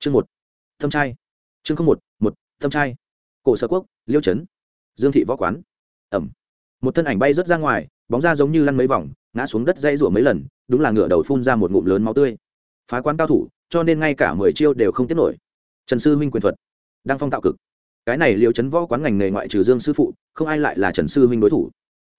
chương một tâm trai. Chương không một một tâm trai. Cổ sở quốc, liêu trấn. Dương thị võ quán. Ẩm. Một thân ảnh bay rớt ra ngoài, bóng ra giống như lăn mấy vòng, ngã xuống đất dây rủa mấy lần, đúng là ngựa đầu phun ra một ngụm lớn máu tươi. Phá quán cao thủ, cho nên ngay cả mười chiêu đều không tiết nổi. Trần sư huynh quyền thuật, đang phong tạo cực. Cái này liêu chấn võ quán ngành nghề ngoại trừ dương sư phụ, không ai lại là trần sư huynh đối thủ.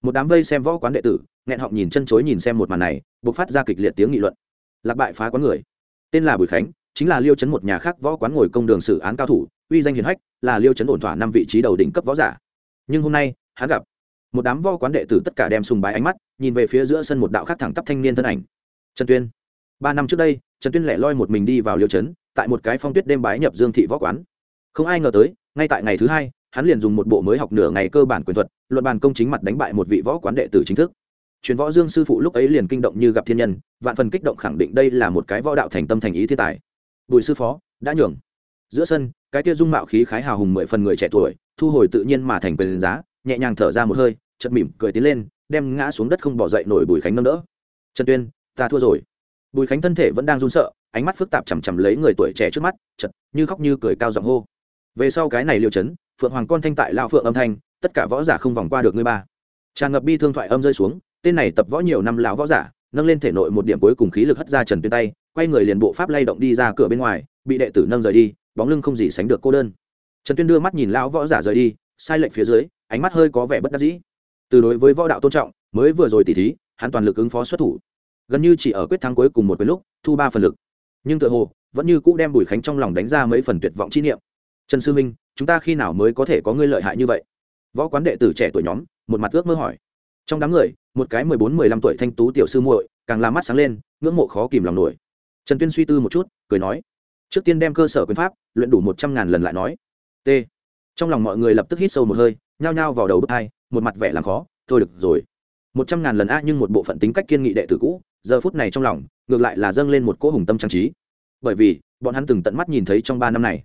Một đám vây xem võ quán đệ tử, nghẹn họng nhìn chân chối nhìn xem một màn này buộc phát ra kịch liệt tiếng nghị luận. Lạc bại phá quán người. Tên là bùi khánh chính là liêu chấn một nhà khác võ quán ngồi công đường xử án cao thủ, uy danh hiền hách, là liêu chấn ổn thỏa năm vị trí đầu đỉnh cấp võ giả. Nhưng hôm nay, hắn gặp một đám võ quán đệ tử tất cả đem sùng bái ánh mắt, nhìn về phía giữa sân một đạo khác thẳng tắp thanh niên thân ảnh. Trần tuyên. Ba năm trước đây, trần tuyên lẻ loi một mình đi vào liêu chấn, tại một cái phong tuyết đêm bái nhập dương thị võ quán. Không ai ngờ tới, ngay tại ngày thứ hai, hắn liền dùng một bộ mới học nửa ngày cơ bản quyền thuật, luận bàn công chính mặt đánh bại một vị võ quán đệ tử chính thức. Truyền võ dương sư phụ lúc ấy liền kinh động như gặp thiên nhân, vạn phần kích động khẳng định đây là một cái võ đạo thành tâm thành ý thiên tài bùi sư phó, đã nhường. Giữa sân, cái kia dung mạo khí khái hào hùng mười phần người trẻ tuổi, thu hồi tự nhiên mà thành quyền giá, nhẹ nhàng thở ra một hơi chật mỉm cười tiến lên, đem ngã xuống đất không bỏ dậy nổi bùi khánh nâng đỡ. Trần tuyên, ta thua rồi. Bùi khánh thân thể vẫn đang run sợ, ánh mắt phức tạp chằm chằm lấy người tuổi trẻ trước mắt chật như khóc như cười cao giọng hô. Về sau cái này liêu chấn phượng hoàng con thanh tại lao phượng âm thanh, tất cả võ giả không vòng qua được ngươi ba. Tràn ngập bi thương thoại âm rơi xuống, tên này tập võ nhiều năm lão võ giả, nâng lên thể nội một điểm cuối cùng khí lực hất ra trần tuyên tay quay người liền bộ pháp lay động đi ra cửa bên ngoài, bị đệ tử nâng rời đi, bóng lưng không gì sánh được cô đơn. Trần tuyên đưa mắt nhìn lão võ giả rời đi, sai lệnh phía dưới, ánh mắt hơi có vẻ bất đắc dĩ. Từ đối với võ đạo tôn trọng, mới vừa rồi tỉ thí, hắn toàn lực ứng phó xuất thủ. Gần như chỉ ở quyết thắng cuối cùng một cái lúc, thu ba phần lực. Nhưng tự hồ, vẫn như cũ đem bùi khánh trong lòng đánh ra mấy phần tuyệt vọng chi niệm. Trần sư minh chúng ta khi nào mới có thể có ngươi lợi hại như vậy? Võ quán đệ tử trẻ tuổi nhóm, một mặt ước mơ hỏi. Trong đám người, một cái mười bốn, mười lăm tuổi thanh tú tiểu sư muội, càng làm mắt sáng lên, ngưỡng mộ khó kìm lòng nổi trần tuyên suy tư một chút, cười nói, trước tiên đem cơ sở quyền pháp luyện đủ một trăm ngàn lần lại nói. T. Trong lòng mọi người lập tức hít sâu một hơi, nhao nhao vào đầu bước hai, một mặt vẻ làm khó, thôi được rồi. Một trăm ngàn lần a, nhưng một bộ phận tính cách kiên nghị đệ tử cũ, giờ phút này trong lòng, ngược lại là dâng lên một cỗ hùng tâm trang trí. Bởi vì, bọn hắn từng tận mắt nhìn thấy trong ba năm này.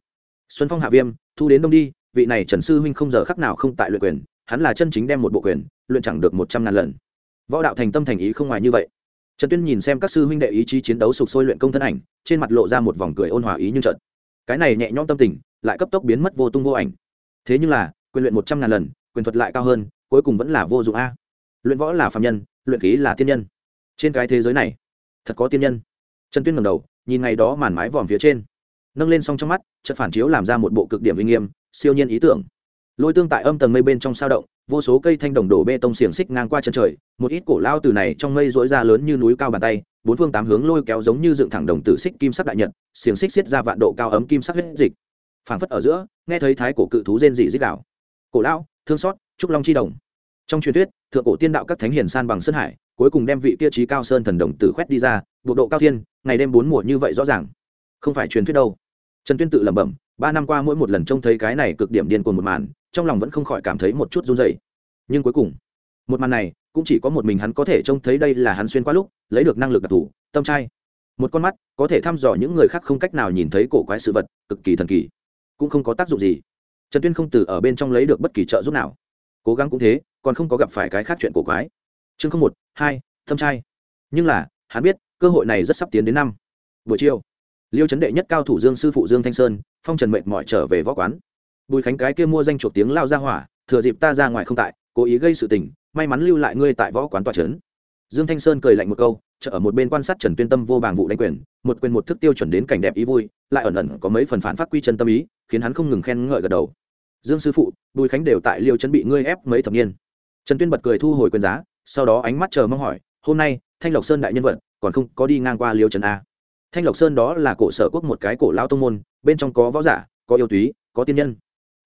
Xuân phong hạ viêm, thu đến đông đi, vị này trần sư huynh không giờ khắc nào không tại luyện quyền, hắn là chân chính đem một bộ quyền, luyện chẳng được một trăm ngàn lần. Võ đạo thành tâm thành ý không ngoài như vậy trần tuyên nhìn xem các sư huynh đệ ý chí chiến đấu sục sôi luyện công thân ảnh, trên mặt lộ ra một vòng cười ôn hòa ý nhưng trận cái này nhẹ nhõm tâm tình, lại cấp tốc biến mất vô tung vô ảnh. Thế nhưng là, quyền luyện một trăm ngàn lần, quyền thuật lại cao hơn, cuối cùng vẫn là vô dụng a. Luyện võ là phạm nhân, luyện khí là tiên nhân. Trên cái thế giới này, thật có tiên nhân. Trần tuyên ngầm đầu, nhìn ngày đó màn mái vòm phía trên. Nâng lên xong trong mắt, chợt phản chiếu làm ra một bộ cực điểm uy nghiêm, siêu nhiên ý tưởng. Lôi tương tại âm tầng mây bên trong sao động vô số cây thanh đồng đổ bê tông xiềng xích ngang qua chân trời, một ít cổ lao từ này trong mây dỗi ra lớn như núi cao bàn tay, bốn phương tám hướng lôi kéo giống như dựng thẳng đồng tử xích kim sắc đại nhật, xiềng xích xiết ra vạn độ cao ấm kim sắc huyết dịch. Phảng phất ở giữa, nghe thấy thái cổ cự thú rên dị dích đảo cổ lao thương xót, trúc long chi đồng. Trong truyền thuyết, thượng cổ tiên đạo các thánh hiền san bằng sơn hải, cuối cùng đem vị kia trí cao sơn thần đồng tử khoét đi ra bộ độ cao thiên, ngày đêm bốn mùa như vậy rõ ràng. Không phải truyền thuyết đâu. Trần tuyên tự lẩm bẩm, ba năm qua mỗi một lần trông thấy cái này cực điểm điên cuồng một màn trong lòng vẫn không khỏi cảm thấy một chút run dày nhưng cuối cùng, một màn này cũng chỉ có một mình hắn có thể trông thấy đây là hắn xuyên qua lúc, lấy được năng lực đặc thù, tâm trai. Một con mắt có thể thăm dò những người khác không cách nào nhìn thấy cổ quái sự vật, cực kỳ thần kỳ. Cũng không có tác dụng gì. Trần tuyên không từ ở bên trong lấy được bất kỳ trợ giúp nào. Cố gắng cũng thế, còn không có gặp phải cái khác chuyện cổ quái. Chương không một, hai, tâm trai. Nhưng là, hắn biết, cơ hội này rất sắp tiến đến năm. Buổi chiều, liêu chấn đệ nhất cao thủ dương sư phụ dương thanh sơn, phong trần mệt mỏi trở về võ quán bùi khánh cái kia mua danh chuột tiếng lao ra hỏa, thừa dịp ta ra ngoài không tại, cố ý gây sự tình, may mắn lưu lại ngươi tại võ quán tòa trấn. Dương thanh sơn cười lạnh một câu, chợ ở một bên quan sát trần tuyên tâm vô bàng vụ đánh quyền, một quyền một thức tiêu chuẩn đến cảnh đẹp ý vui, lại ẩn ẩn có mấy phần phản phát quy chân tâm ý, khiến hắn không ngừng khen ngợi gật đầu. Dương sư phụ, bùi khánh đều tại liêu chân bị ngươi ép mấy thập niên. Trần tuyên bật cười thu hồi quyền giá, sau đó ánh mắt chờ mong hỏi, hôm nay, thanh lộc sơn đại nhân vật, còn không có đi ngang qua liêu trần a? Thanh lộc sơn đó là cổ sở quốc một cái cổ lao tông môn, bên trong có võ giả, có yêu túy, có tiên nhân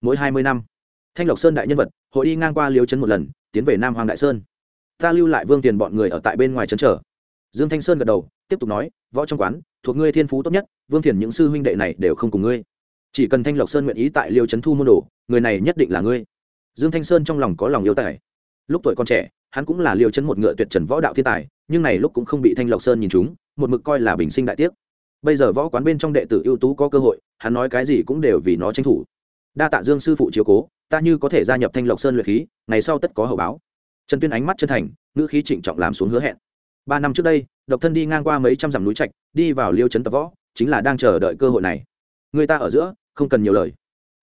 mỗi hai mươi năm. Thanh lộc sơn đại nhân vật, hội đi ngang qua liêu trấn một lần, tiến về nam hoàng đại sơn. Ta lưu lại vương tiền bọn người ở tại bên ngoài trấn trở. Dương thanh sơn gật đầu, tiếp tục nói, võ trong quán, thuộc ngươi thiên phú tốt nhất, vương thiền những sư huynh đệ này đều không cùng ngươi. Chỉ cần thanh lộc sơn nguyện ý tại liêu trấn thu môn đồ, người này nhất định là ngươi. Dương thanh sơn trong lòng có lòng yêu tài. Lúc tuổi còn trẻ, hắn cũng là Liêu Trấn một ngựa tuyệt trần võ đạo thiên tài, nhưng này lúc cũng không bị thanh lộc sơn nhìn chúng một mực coi là bình sinh đại tiếc. Bây giờ võ quán bên trong đệ tử ưu tú có cơ hội, hắn nói cái gì cũng đều vì nó tranh thủ đa tạ dương sư phụ chiếu cố, ta như có thể gia nhập thanh lộc sơn luyện khí, ngày sau tất có hậu báo. Trần tuyên ánh mắt chân thành, ngữ khí trịnh trọng làm xuống hứa hẹn. Ba năm trước đây, độc thân đi ngang qua mấy trăm dặm núi trạch, đi vào liêu trấn tập võ, chính là đang chờ đợi cơ hội này. Người ta ở giữa, không cần nhiều lời.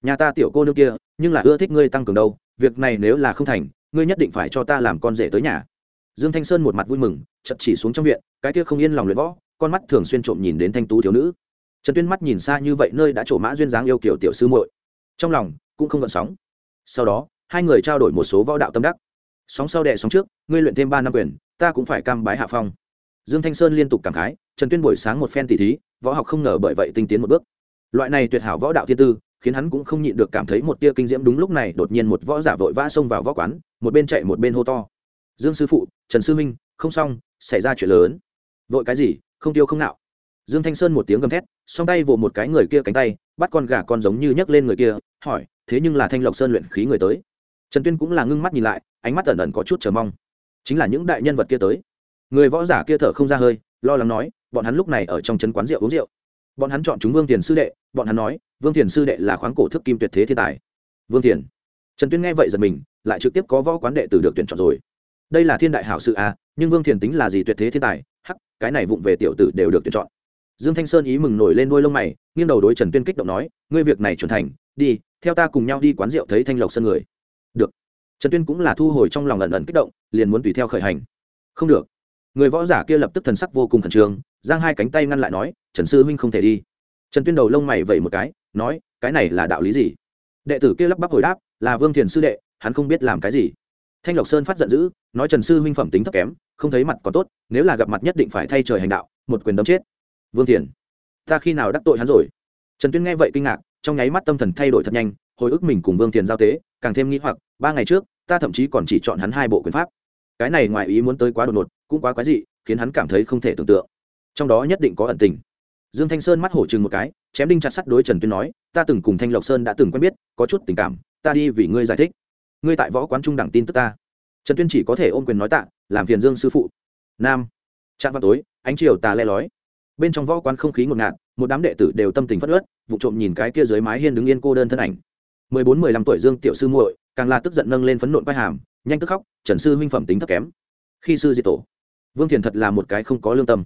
Nhà ta tiểu cô nương kia, nhưng là ưa thích ngươi tăng cường đâu, việc này nếu là không thành, ngươi nhất định phải cho ta làm con rể tới nhà. Dương thanh sơn một mặt vui mừng chậm chỉ xuống trong viện, cái kia không yên lòng luyện võ, con mắt thường xuyên trộm nhìn đến thanh tú thiếu nữ. Trần tuyên mắt nhìn xa như vậy nơi đã trổ mã duyên dáng yêu kiểu tiểu sư muội trong lòng cũng không gợn sóng. Sau đó, hai người trao đổi một số võ đạo tâm đắc. Sóng sau đẻ sóng trước, ngươi luyện thêm ba năm quyền, ta cũng phải cam bái hạ phong. Dương thanh sơn liên tục cảm khái, trần tuyên buổi sáng một phen tỉ thí, võ học không ngờ bởi vậy tinh tiến một bước. Loại này tuyệt hảo võ đạo thiên tư, khiến hắn cũng không nhịn được cảm thấy một tia kinh diễm đúng lúc này đột nhiên một võ giả vội vã xông vào võ quán, một bên chạy một bên hô to. Dương sư phụ, trần sư minh không xong, xảy ra chuyện lớn. Vội cái gì, không tiêu không nạo. Dương thanh sơn một tiếng gầm thét, song tay vồ một cái người kia cánh tay, bắt con gà con giống như nhấc lên người kia hỏi, thế nhưng là thanh lộc sơn luyện khí người tới. Trần tuyên cũng là ngưng mắt nhìn lại, ánh mắt ẩn ẩn có chút chờ mong. Chính là những đại nhân vật kia tới. Người võ giả kia thở không ra hơi, lo lắng nói, bọn hắn lúc này ở trong trấn quán rượu uống rượu. Bọn hắn chọn chúng vương tiền sư đệ, bọn hắn nói, vương tiền sư đệ là khoáng cổ thức kim tuyệt thế thiên tài. Vương tiền trần tuyên nghe vậy giật mình, lại trực tiếp có võ quán đệ tử được tuyển chọn rồi. Đây là thiên đại hảo sự à nhưng vương thiền tính là gì tuyệt thế thiên tài? Hắc, cái này vụng về tiểu tử đều được tuyển chọn. Dương thanh sơn ý mừng nổi lên đôi lông mày, nghiêng đầu đối trần tuyên kích động nói, ngươi việc này chuẩn thành, đi theo ta cùng nhau đi quán rượu thấy thanh lộc sân người. Được. Trần tuyên cũng là thu hồi trong lòng ẩn ẩn kích động, liền muốn tùy theo khởi hành. Không được. Người võ giả kia lập tức thần sắc vô cùng khẩn trương, giang hai cánh tay ngăn lại nói, trần sư huynh không thể đi. Trần tuyên đầu lông mày vẩy một cái, nói, cái này là đạo lý gì? Đệ tử kia lắp bắp hồi đáp, là vương thiền sư đệ, hắn không biết làm cái gì. Thanh lộc sơn phát giận dữ, nói, trần sư huynh phẩm tính thấp kém, không thấy mặt có tốt, nếu là gặp mặt nhất định phải thay trời hành đạo, một quyền đấm chết. Vương thiền, ta khi nào đắc tội hắn rồi? Trần tuyên nghe vậy kinh ngạc trong nháy mắt tâm thần thay đổi thật nhanh, hồi ức mình cùng vương Tiền giao tế, càng thêm nghĩ hoặc, ba ngày trước, ta thậm chí còn chỉ chọn hắn hai bộ quyền pháp. Cái này ngoài ý muốn tới quá đột ngột, cũng quá quái dị, khiến hắn cảm thấy không thể tưởng tượng. Trong đó nhất định có ẩn tình. Dương thanh sơn mắt hổ chừng một cái, chém đinh chặt sắt đối trần tuyên nói, ta từng cùng thanh lộc sơn đã từng quen biết, có chút tình cảm, ta đi vì ngươi giải thích. Ngươi tại võ quán trung đẳng tin tức ta. Trần tuyên chỉ có thể ôm quyền nói tạ, làm phiền dương sư phụ. Nam. Trạm vào tối, ánh chiều tà le lói. Bên trong võ quán không khí ngột ngạt một đám đệ tử đều tâm tình phất ớt vụ trộm nhìn cái kia dưới mái hiên đứng yên cô đơn thân ảnh. Mười bốn, mười lăm tuổi dương tiểu sư muội, càng là tức giận nâng lên phấn nộn vai hàm, nhanh tức khóc, trần sư huynh phẩm tính thấp kém. Khi sư diệt tổ, vương thiền thật là một cái không có lương tâm.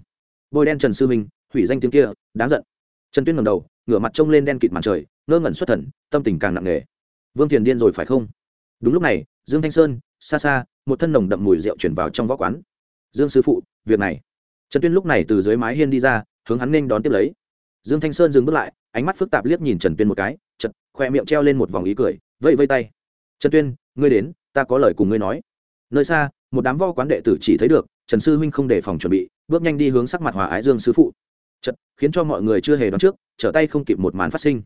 Bôi đen trần sư huynh, hủy danh tiếng kia, đáng giận. Trần tuyên ngầm đầu, ngửa mặt trông lên đen kịt màn trời, ngơ ngẩn xuất thần, tâm tình càng nặng nề. Vương thiền điên rồi phải không? Đúng lúc này, dương thanh sơn, xa xa, một thân nồng đậm mùi rượu chuyển vào trong võ quán. Dương sư phụ, việc này. Trần tuyên lúc này từ dưới mái hiên đi ra, hướng hắn nên đón tiếp lấy dương thanh sơn dừng bước lại, ánh mắt phức tạp liếc nhìn trần tuyên một cái chật khoe miệng treo lên một vòng ý cười, vẫy vây tay. Trần tuyên, ngươi đến, ta có lời cùng ngươi nói. Nơi xa, một đám võ quán đệ tử chỉ thấy được, trần sư huynh không đề phòng chuẩn bị, bước nhanh đi hướng sắc mặt hòa ái dương sư phụ. Chật khiến cho mọi người chưa hề đoán trước, trở tay không kịp một màn phát sinh.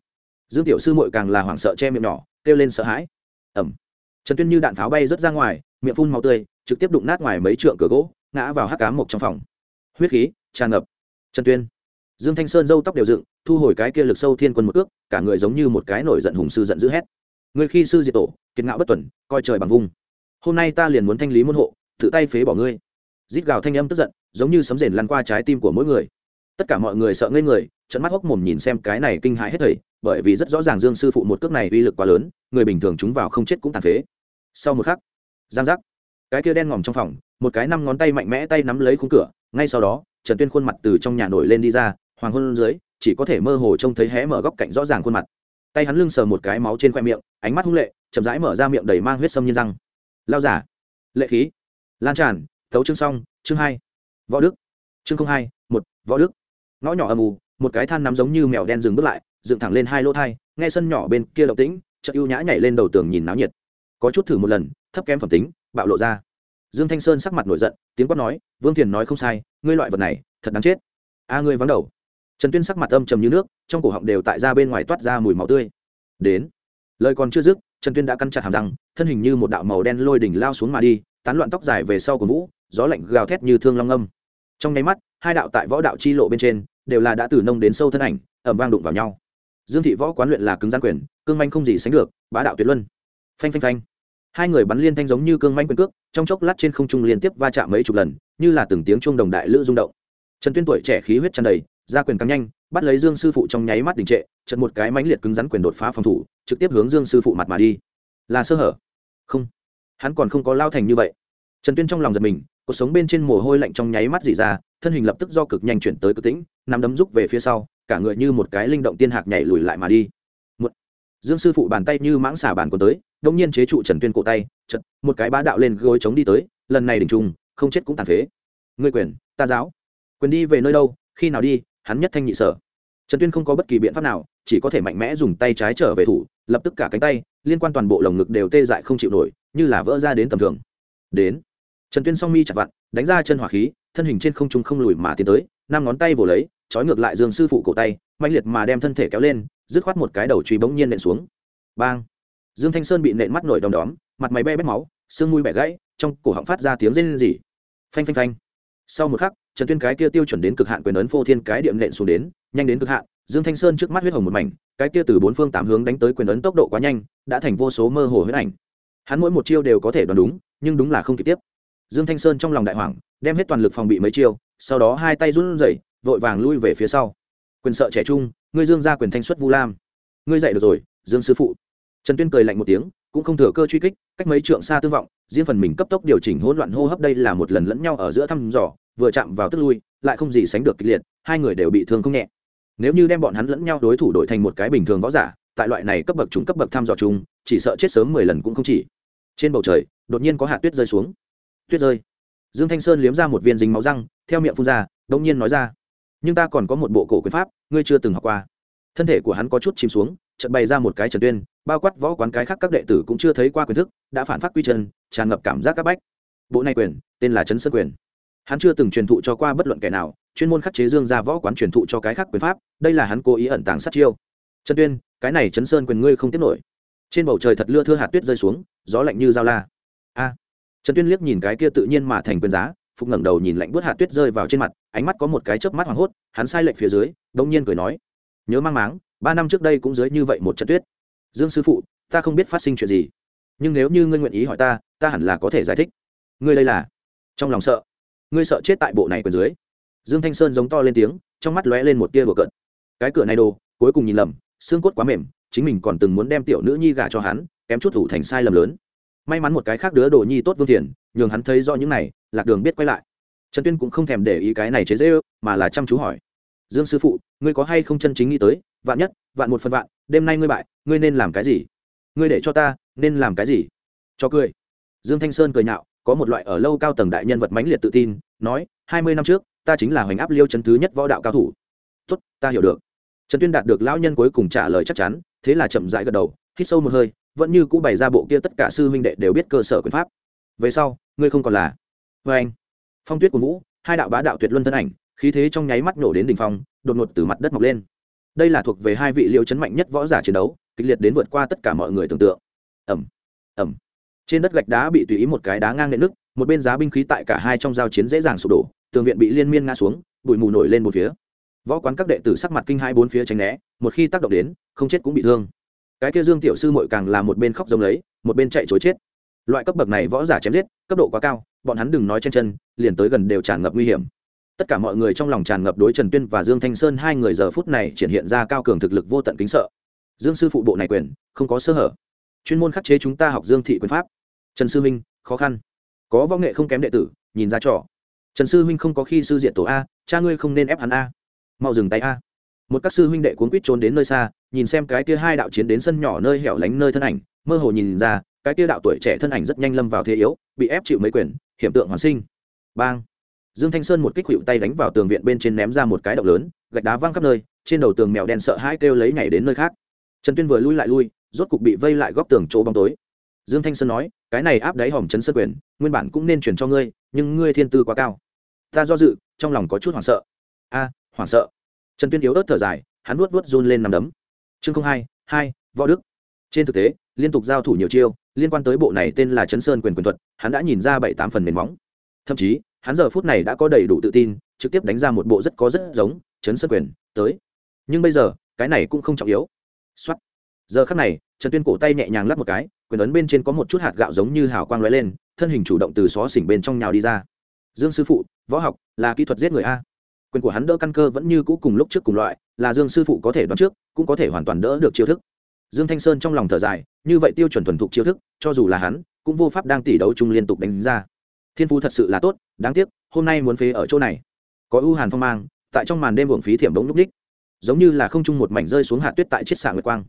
Dương tiểu sư muội càng là hoảng sợ che miệng nhỏ, kêu lên sợ hãi. Ẩm trần tuyên như đạn pháo bay rớt ra ngoài, miệng phun màu tươi, trực tiếp đụng nát ngoài mấy trượng cửa gỗ, ngã vào hắc ám một trong phòng. Huyết khí tràn ngập. Trần tuyên dương thanh sơn râu tóc đều dựng thu hồi cái kia lực sâu thiên quân một cước, cả người giống như một cái nổi giận hùng sư giận dữ hét. Người khi sư diệt tổ kiệt ngạo bất tuần coi trời bằng vung. Hôm nay ta liền muốn thanh lý môn hộ tự tay phế bỏ ngươi. Rít gào thanh âm tức giận giống như sấm rền lăn qua trái tim của mỗi người. Tất cả mọi người sợ ngây người trận mắt hốc mồm nhìn xem cái này kinh hãi hết thảy bởi vì rất rõ ràng dương sư phụ một cước này uy lực quá lớn người bình thường chúng vào không chết cũng tàn phế. Sau một khắc giang giác cái kia đen ngòm trong phòng một cái năm ngón tay mạnh mẽ tay nắm lấy khung cửa ngay sau đó trần tuyên khuôn mặt từ trong nhà nổi lên đi ra hoàng hôn dưới, chỉ có thể mơ hồ trông thấy hé mở góc cạnh rõ ràng khuôn mặt. Tay hắn lưng sờ một cái máu trên khoe miệng, ánh mắt hung lệ, chậm rãi mở ra miệng đầy mang huyết sâm nhiên răng. Lao giả. Lệ khí. Lan tràn, thấu chương xong, chương hai. Võ đức. Chương không hai, một, võ đức. Ngõ nhỏ âm u, một cái than nắm giống như mèo đen dừng bước lại, dựng thẳng lên hai lỗ thai, nghe sân nhỏ bên kia động tĩnh, chợt ưu nhã nhảy lên đầu tường nhìn náo nhiệt. Có chút thử một lần, thấp kém phẩm tính, bạo lộ ra. Dương thanh sơn sắc mặt nổi giận, tiếng quát nói, vương thiền nói không sai, ngươi loại vật này, thật đáng chết. A, ngươi vắng đầu trần tuyên sắc mặt âm trầm như nước, trong cổ họng đều tại ra bên ngoài toát ra mùi máu tươi. Đến. Lời còn chưa dứt, trần tuyên đã căn chặt hàm răng, thân hình như một đạo màu đen lôi đỉnh lao xuống mà đi, tán loạn tóc dài về sau của vũ, gió lạnh gào thét như thương long âm. Trong nháy mắt, hai đạo tại võ đạo chi lộ bên trên, đều là đã từ nông đến sâu thân ảnh ẩm vang đụng vào nhau. Dương thị võ quán luyện là cứng gian quyền, cương manh không gì sánh được, bá đạo tuyệt luân. Phanh phanh phanh. Hai người bắn liên thanh giống như cương manh quyền cước, trong chốc lát trên không trung liên tiếp va chạm mấy chục lần, như là từng tiếng chuông đồng đại lữ rung động. Trần tuyên tuổi trẻ khí huyết tràn đầy ra quyền càng nhanh bắt lấy dương sư phụ trong nháy mắt đình trệ chật một cái mãnh liệt cứng rắn quyền đột phá phòng thủ trực tiếp hướng dương sư phụ mặt mà đi. Là sơ hở? Không. Hắn còn không có lao thành như vậy. Trần tuyên trong lòng giật mình cuộc sống bên trên mồ hôi lạnh trong nháy mắt dỉ ra thân hình lập tức do cực nhanh chuyển tới cực tĩnh nằm đấm rúc về phía sau cả người như một cái linh động tiên hạc nhảy lùi lại mà đi. Một, dương sư phụ bàn tay như mãng xả bàn còn tới đông nhiên chế trụ trần tuyên cổ tay chật một cái bá đạo lên gối chống đi tới lần này đỉnh trùng không chết cũng tàn phế. Ngươi quyền ta giáo. Quyền đi về nơi đâu khi nào đi hắn nhất thanh nhị sở. Trần tuyên không có bất kỳ biện pháp nào, chỉ có thể mạnh mẽ dùng tay trái trở về thủ, lập tức cả cánh tay, liên quan toàn bộ lồng ngực đều tê dại không chịu nổi, như là vỡ ra đến tầm thường. Đến. Trần tuyên song mi chặt vặn, đánh ra chân hỏa khí, thân hình trên không trung không lùi mà tiến tới, năm ngón tay vồ lấy, trói ngược lại dương sư phụ cổ tay mạnh liệt mà đem thân thể kéo lên, dứt khoát một cái đầu truy bỗng nhiên nện xuống. Bang. Dương thanh sơn bị nện mắt nổi đom đóm, mặt máy be bét máu, xương mũi bẻ gãy, trong cổ họng phát ra tiếng rên rỉ. Phanh phanh phanh. Sau một khắc trần tuyên cái kia tiêu chuẩn đến cực hạn quyền ấn phô thiên cái điểm nện xuống đến, nhanh đến cực hạn, dương thanh sơn trước mắt huyết hồng một mảnh, cái kia từ bốn phương tám hướng đánh tới quyền ấn tốc độ quá nhanh, đã thành vô số mơ hồ huyết ảnh. Hắn mỗi một chiêu đều có thể đoán đúng, nhưng đúng là không kịp tiếp. Dương thanh sơn trong lòng đại hoảng, đem hết toàn lực phòng bị mấy chiêu, sau đó hai tay run rẩy, vội vàng lui về phía sau. Quyền sợ trẻ trung, ngươi dương ra quyền thanh xuất vu lam. Ngươi dạy được rồi, dương sư phụ. Trần tuyên cười lạnh một tiếng, cũng không thừa cơ truy kích, cách mấy trượng xa tương vọng, riêng phần mình cấp tốc điều chỉnh hỗn loạn hô hấp đây là một lần lẫn nhau ở giữa thăm dò vừa chạm vào tức lui, lại không gì sánh được kịch liệt, hai người đều bị thương không nhẹ. Nếu như đem bọn hắn lẫn nhau đối thủ đổi thành một cái bình thường võ giả, tại loại này cấp bậc chúng cấp bậc thăm dò chung, chỉ sợ chết sớm mười lần cũng không chỉ. Trên bầu trời, đột nhiên có hạt tuyết rơi xuống. Tuyết rơi. Dương thanh sơn liếm ra một viên dính máu răng, theo miệng phun ra đông nhiên nói ra. Nhưng ta còn có một bộ cổ quyền pháp, ngươi chưa từng học qua. Thân thể của hắn có chút chìm xuống, chợt bày ra một cái trần tuyên, bao quát võ quán cái khác các đệ tử cũng chưa thấy qua quyền thức, đã phản phát quy chân, tràn ngập cảm giác các bách. Bộ này quyền, tên là trấn sơn quyền hắn chưa từng truyền thụ cho qua bất luận kẻ nào, chuyên môn khắc chế dương ra võ quán truyền thụ cho cái khác quyền pháp, đây là hắn cố ý ẩn tàng sát chiêu. Trần tuyên, cái này chấn sơn quyền ngươi không tiếp nổi. Trên bầu trời thật lưa thưa hạt tuyết rơi xuống, gió lạnh như dao la. A! Trần tuyên liếc nhìn cái kia tự nhiên mà thành quyền giá, phục ngẩng đầu nhìn lạnh buốt hạt tuyết rơi vào trên mặt, ánh mắt có một cái chớp mắt hoảng hốt, hắn sai lệnh phía dưới, đông nhiên cười nói, nhớ mang máng, ba năm trước đây cũng dưới như vậy một trận tuyết. Dương sư phụ, ta không biết phát sinh chuyện gì, nhưng nếu như ngươi nguyện ý hỏi ta ta hẳn là có thể giải thích. Ngươi đây là? Trong lòng sợ ngươi sợ chết tại bộ này quyền dưới. Dương thanh sơn giống to lên tiếng, trong mắt lóe lên một tia bừa cợt. Cái cửa này đồ, cuối cùng nhìn lầm, xương cốt quá mềm, chính mình còn từng muốn đem tiểu nữ nhi gả cho hắn, kém chút thủ thành sai lầm lớn. May mắn một cái khác đứa đồ nhi tốt vương thiền nhường hắn thấy do những này, lạc đường biết quay lại. Trần tuyên cũng không thèm để ý cái này chế dễ ư mà là chăm chú hỏi. Dương sư phụ, ngươi có hay không chân chính nghĩ tới, vạn nhất, vạn một phần vạn, đêm nay ngươi bại, ngươi nên làm cái gì? Ngươi để cho ta, nên làm cái gì? Cho cười. Dương thanh sơn cười nhạo có một loại ở lâu cao tầng đại nhân vật mãnh liệt tự tin, nói, hai mươi năm trước, ta chính là hoành áp liêu chân thứ nhất võ đạo cao thủ. Tốt, ta hiểu được. Trần tuyên đạt được lão nhân cuối cùng trả lời chắc chắn, thế là chậm rãi gật đầu, hít sâu một hơi, vẫn như cũ bày ra bộ kia tất cả sư huynh đệ đều biết cơ sở quyền pháp. Về sau, ngươi không còn là vê anh vâng. phong tuyết của vũ, hai đạo bá đạo tuyệt luân thân ảnh, khí thế trong nháy mắt nổ đến đỉnh phong, đột ngột từ mặt đất mọc lên. Đây là thuộc về hai vị liêu chấn mạnh nhất võ giả chiến đấu, kịch liệt đến vượt qua tất cả mọi người tưởng tượng. Ẩm ẩm trên đất gạch đá bị tùy ý một cái đá ngang nện nước một bên giá binh khí tại cả hai trong giao chiến dễ dàng sụp đổ, tường viện bị liên miên ngã xuống, bụi mù nổi lên một phía. Võ quán các đệ tử sắc mặt kinh hai bốn phía tránh né, một khi tác động đến, không chết cũng bị thương. Cái kia dương tiểu sư mội càng là một bên khóc giống lấy, một bên chạy chối chết. Loại cấp bậc này võ giả chém giết, cấp độ quá cao, bọn hắn đừng nói trên chân, liền tới gần đều tràn ngập nguy hiểm. Tất cả mọi người trong lòng tràn ngập đối trần tuyên và dương thanh sơn hai người giờ phút này triển hiện ra cao cường thực lực vô tận kính sợ. Dương sư phụ bộ này quyền, không có sơ hở. Chuyên môn khắc chế chúng ta học dương thị quyền pháp trần sư minh, khó khăn. Có võ nghệ không kém đệ tử, nhìn ra trò. Trần sư huynh không có khi sư diện tổ a, cha ngươi không nên ép hắn a. Mau dừng tay a. Một các sư huynh đệ cuốn quýt trốn đến nơi xa, nhìn xem cái kia hai đạo chiến đến sân nhỏ nơi hẻo lánh nơi thân ảnh, mơ hồ nhìn ra, cái kia đạo tuổi trẻ thân ảnh rất nhanh lâm vào thế yếu, bị ép chịu mấy quyền, hiểm tượng hoàn sinh. Bang! Dương thanh sơn một kích hữu tay đánh vào tường viện bên trên ném ra một cái động lớn, gạch đá văng khắp nơi, trên đầu tường mèo đen sợ hãi kêu lấy nhảy đến nơi khác. Trần tuyên vừa lui lại lui, rốt cục bị vây lại góc tường chỗ bóng tối dương thanh sơn nói, cái này áp đáy hòm chấn sơn quyền, nguyên bản cũng nên chuyển cho ngươi, nhưng ngươi thiên tư quá cao. Ta do dự, trong lòng có chút hoảng sợ. A, hoảng sợ. Trần tuyên yếu ớt thở dài, hắn nuốt vuốt run lên nằm đấm. Chương không hai hai, võ đức. Trên thực tế, liên tục giao thủ nhiều chiêu, liên quan tới bộ này tên là chấn sơn quyền quyền thuật, hắn đã nhìn ra bảy tám phần nền móng. Thậm chí, hắn giờ phút này đã có đầy đủ tự tin, trực tiếp đánh ra một bộ rất có rất giống chấn sơn quyền tới. Nhưng bây giờ, cái này cũng không trọng yếu. Xuất giờ khắc này, trần tuyên cổ tay nhẹ nhàng lắp một cái quyền ấn bên trên có một chút hạt gạo giống như hào quang lóe lên, thân hình chủ động từ xó xỉnh bên trong nhào đi ra. Dương sư phụ, võ học, là kỹ thuật giết người a. Quyền của hắn đỡ căn cơ vẫn như cũ cùng lúc trước cùng loại, là dương sư phụ có thể đoán trước, cũng có thể hoàn toàn đỡ được chiêu thức. Dương thanh sơn trong lòng thở dài, như vậy tiêu chuẩn thuần thục chiêu thức, cho dù là hắn, cũng vô pháp đang tỉ đấu chung liên tục đánh ra. Thiên phú thật sự là tốt, đáng tiếc, hôm nay muốn phế ở chỗ này. Có ưu hàn phong mang, tại trong màn đêm buồng phí thiểm bỗng lúc ních giống như là không trung một mảnh rơi xuống hạt tuyết tại chiết xạ nguyệt quang.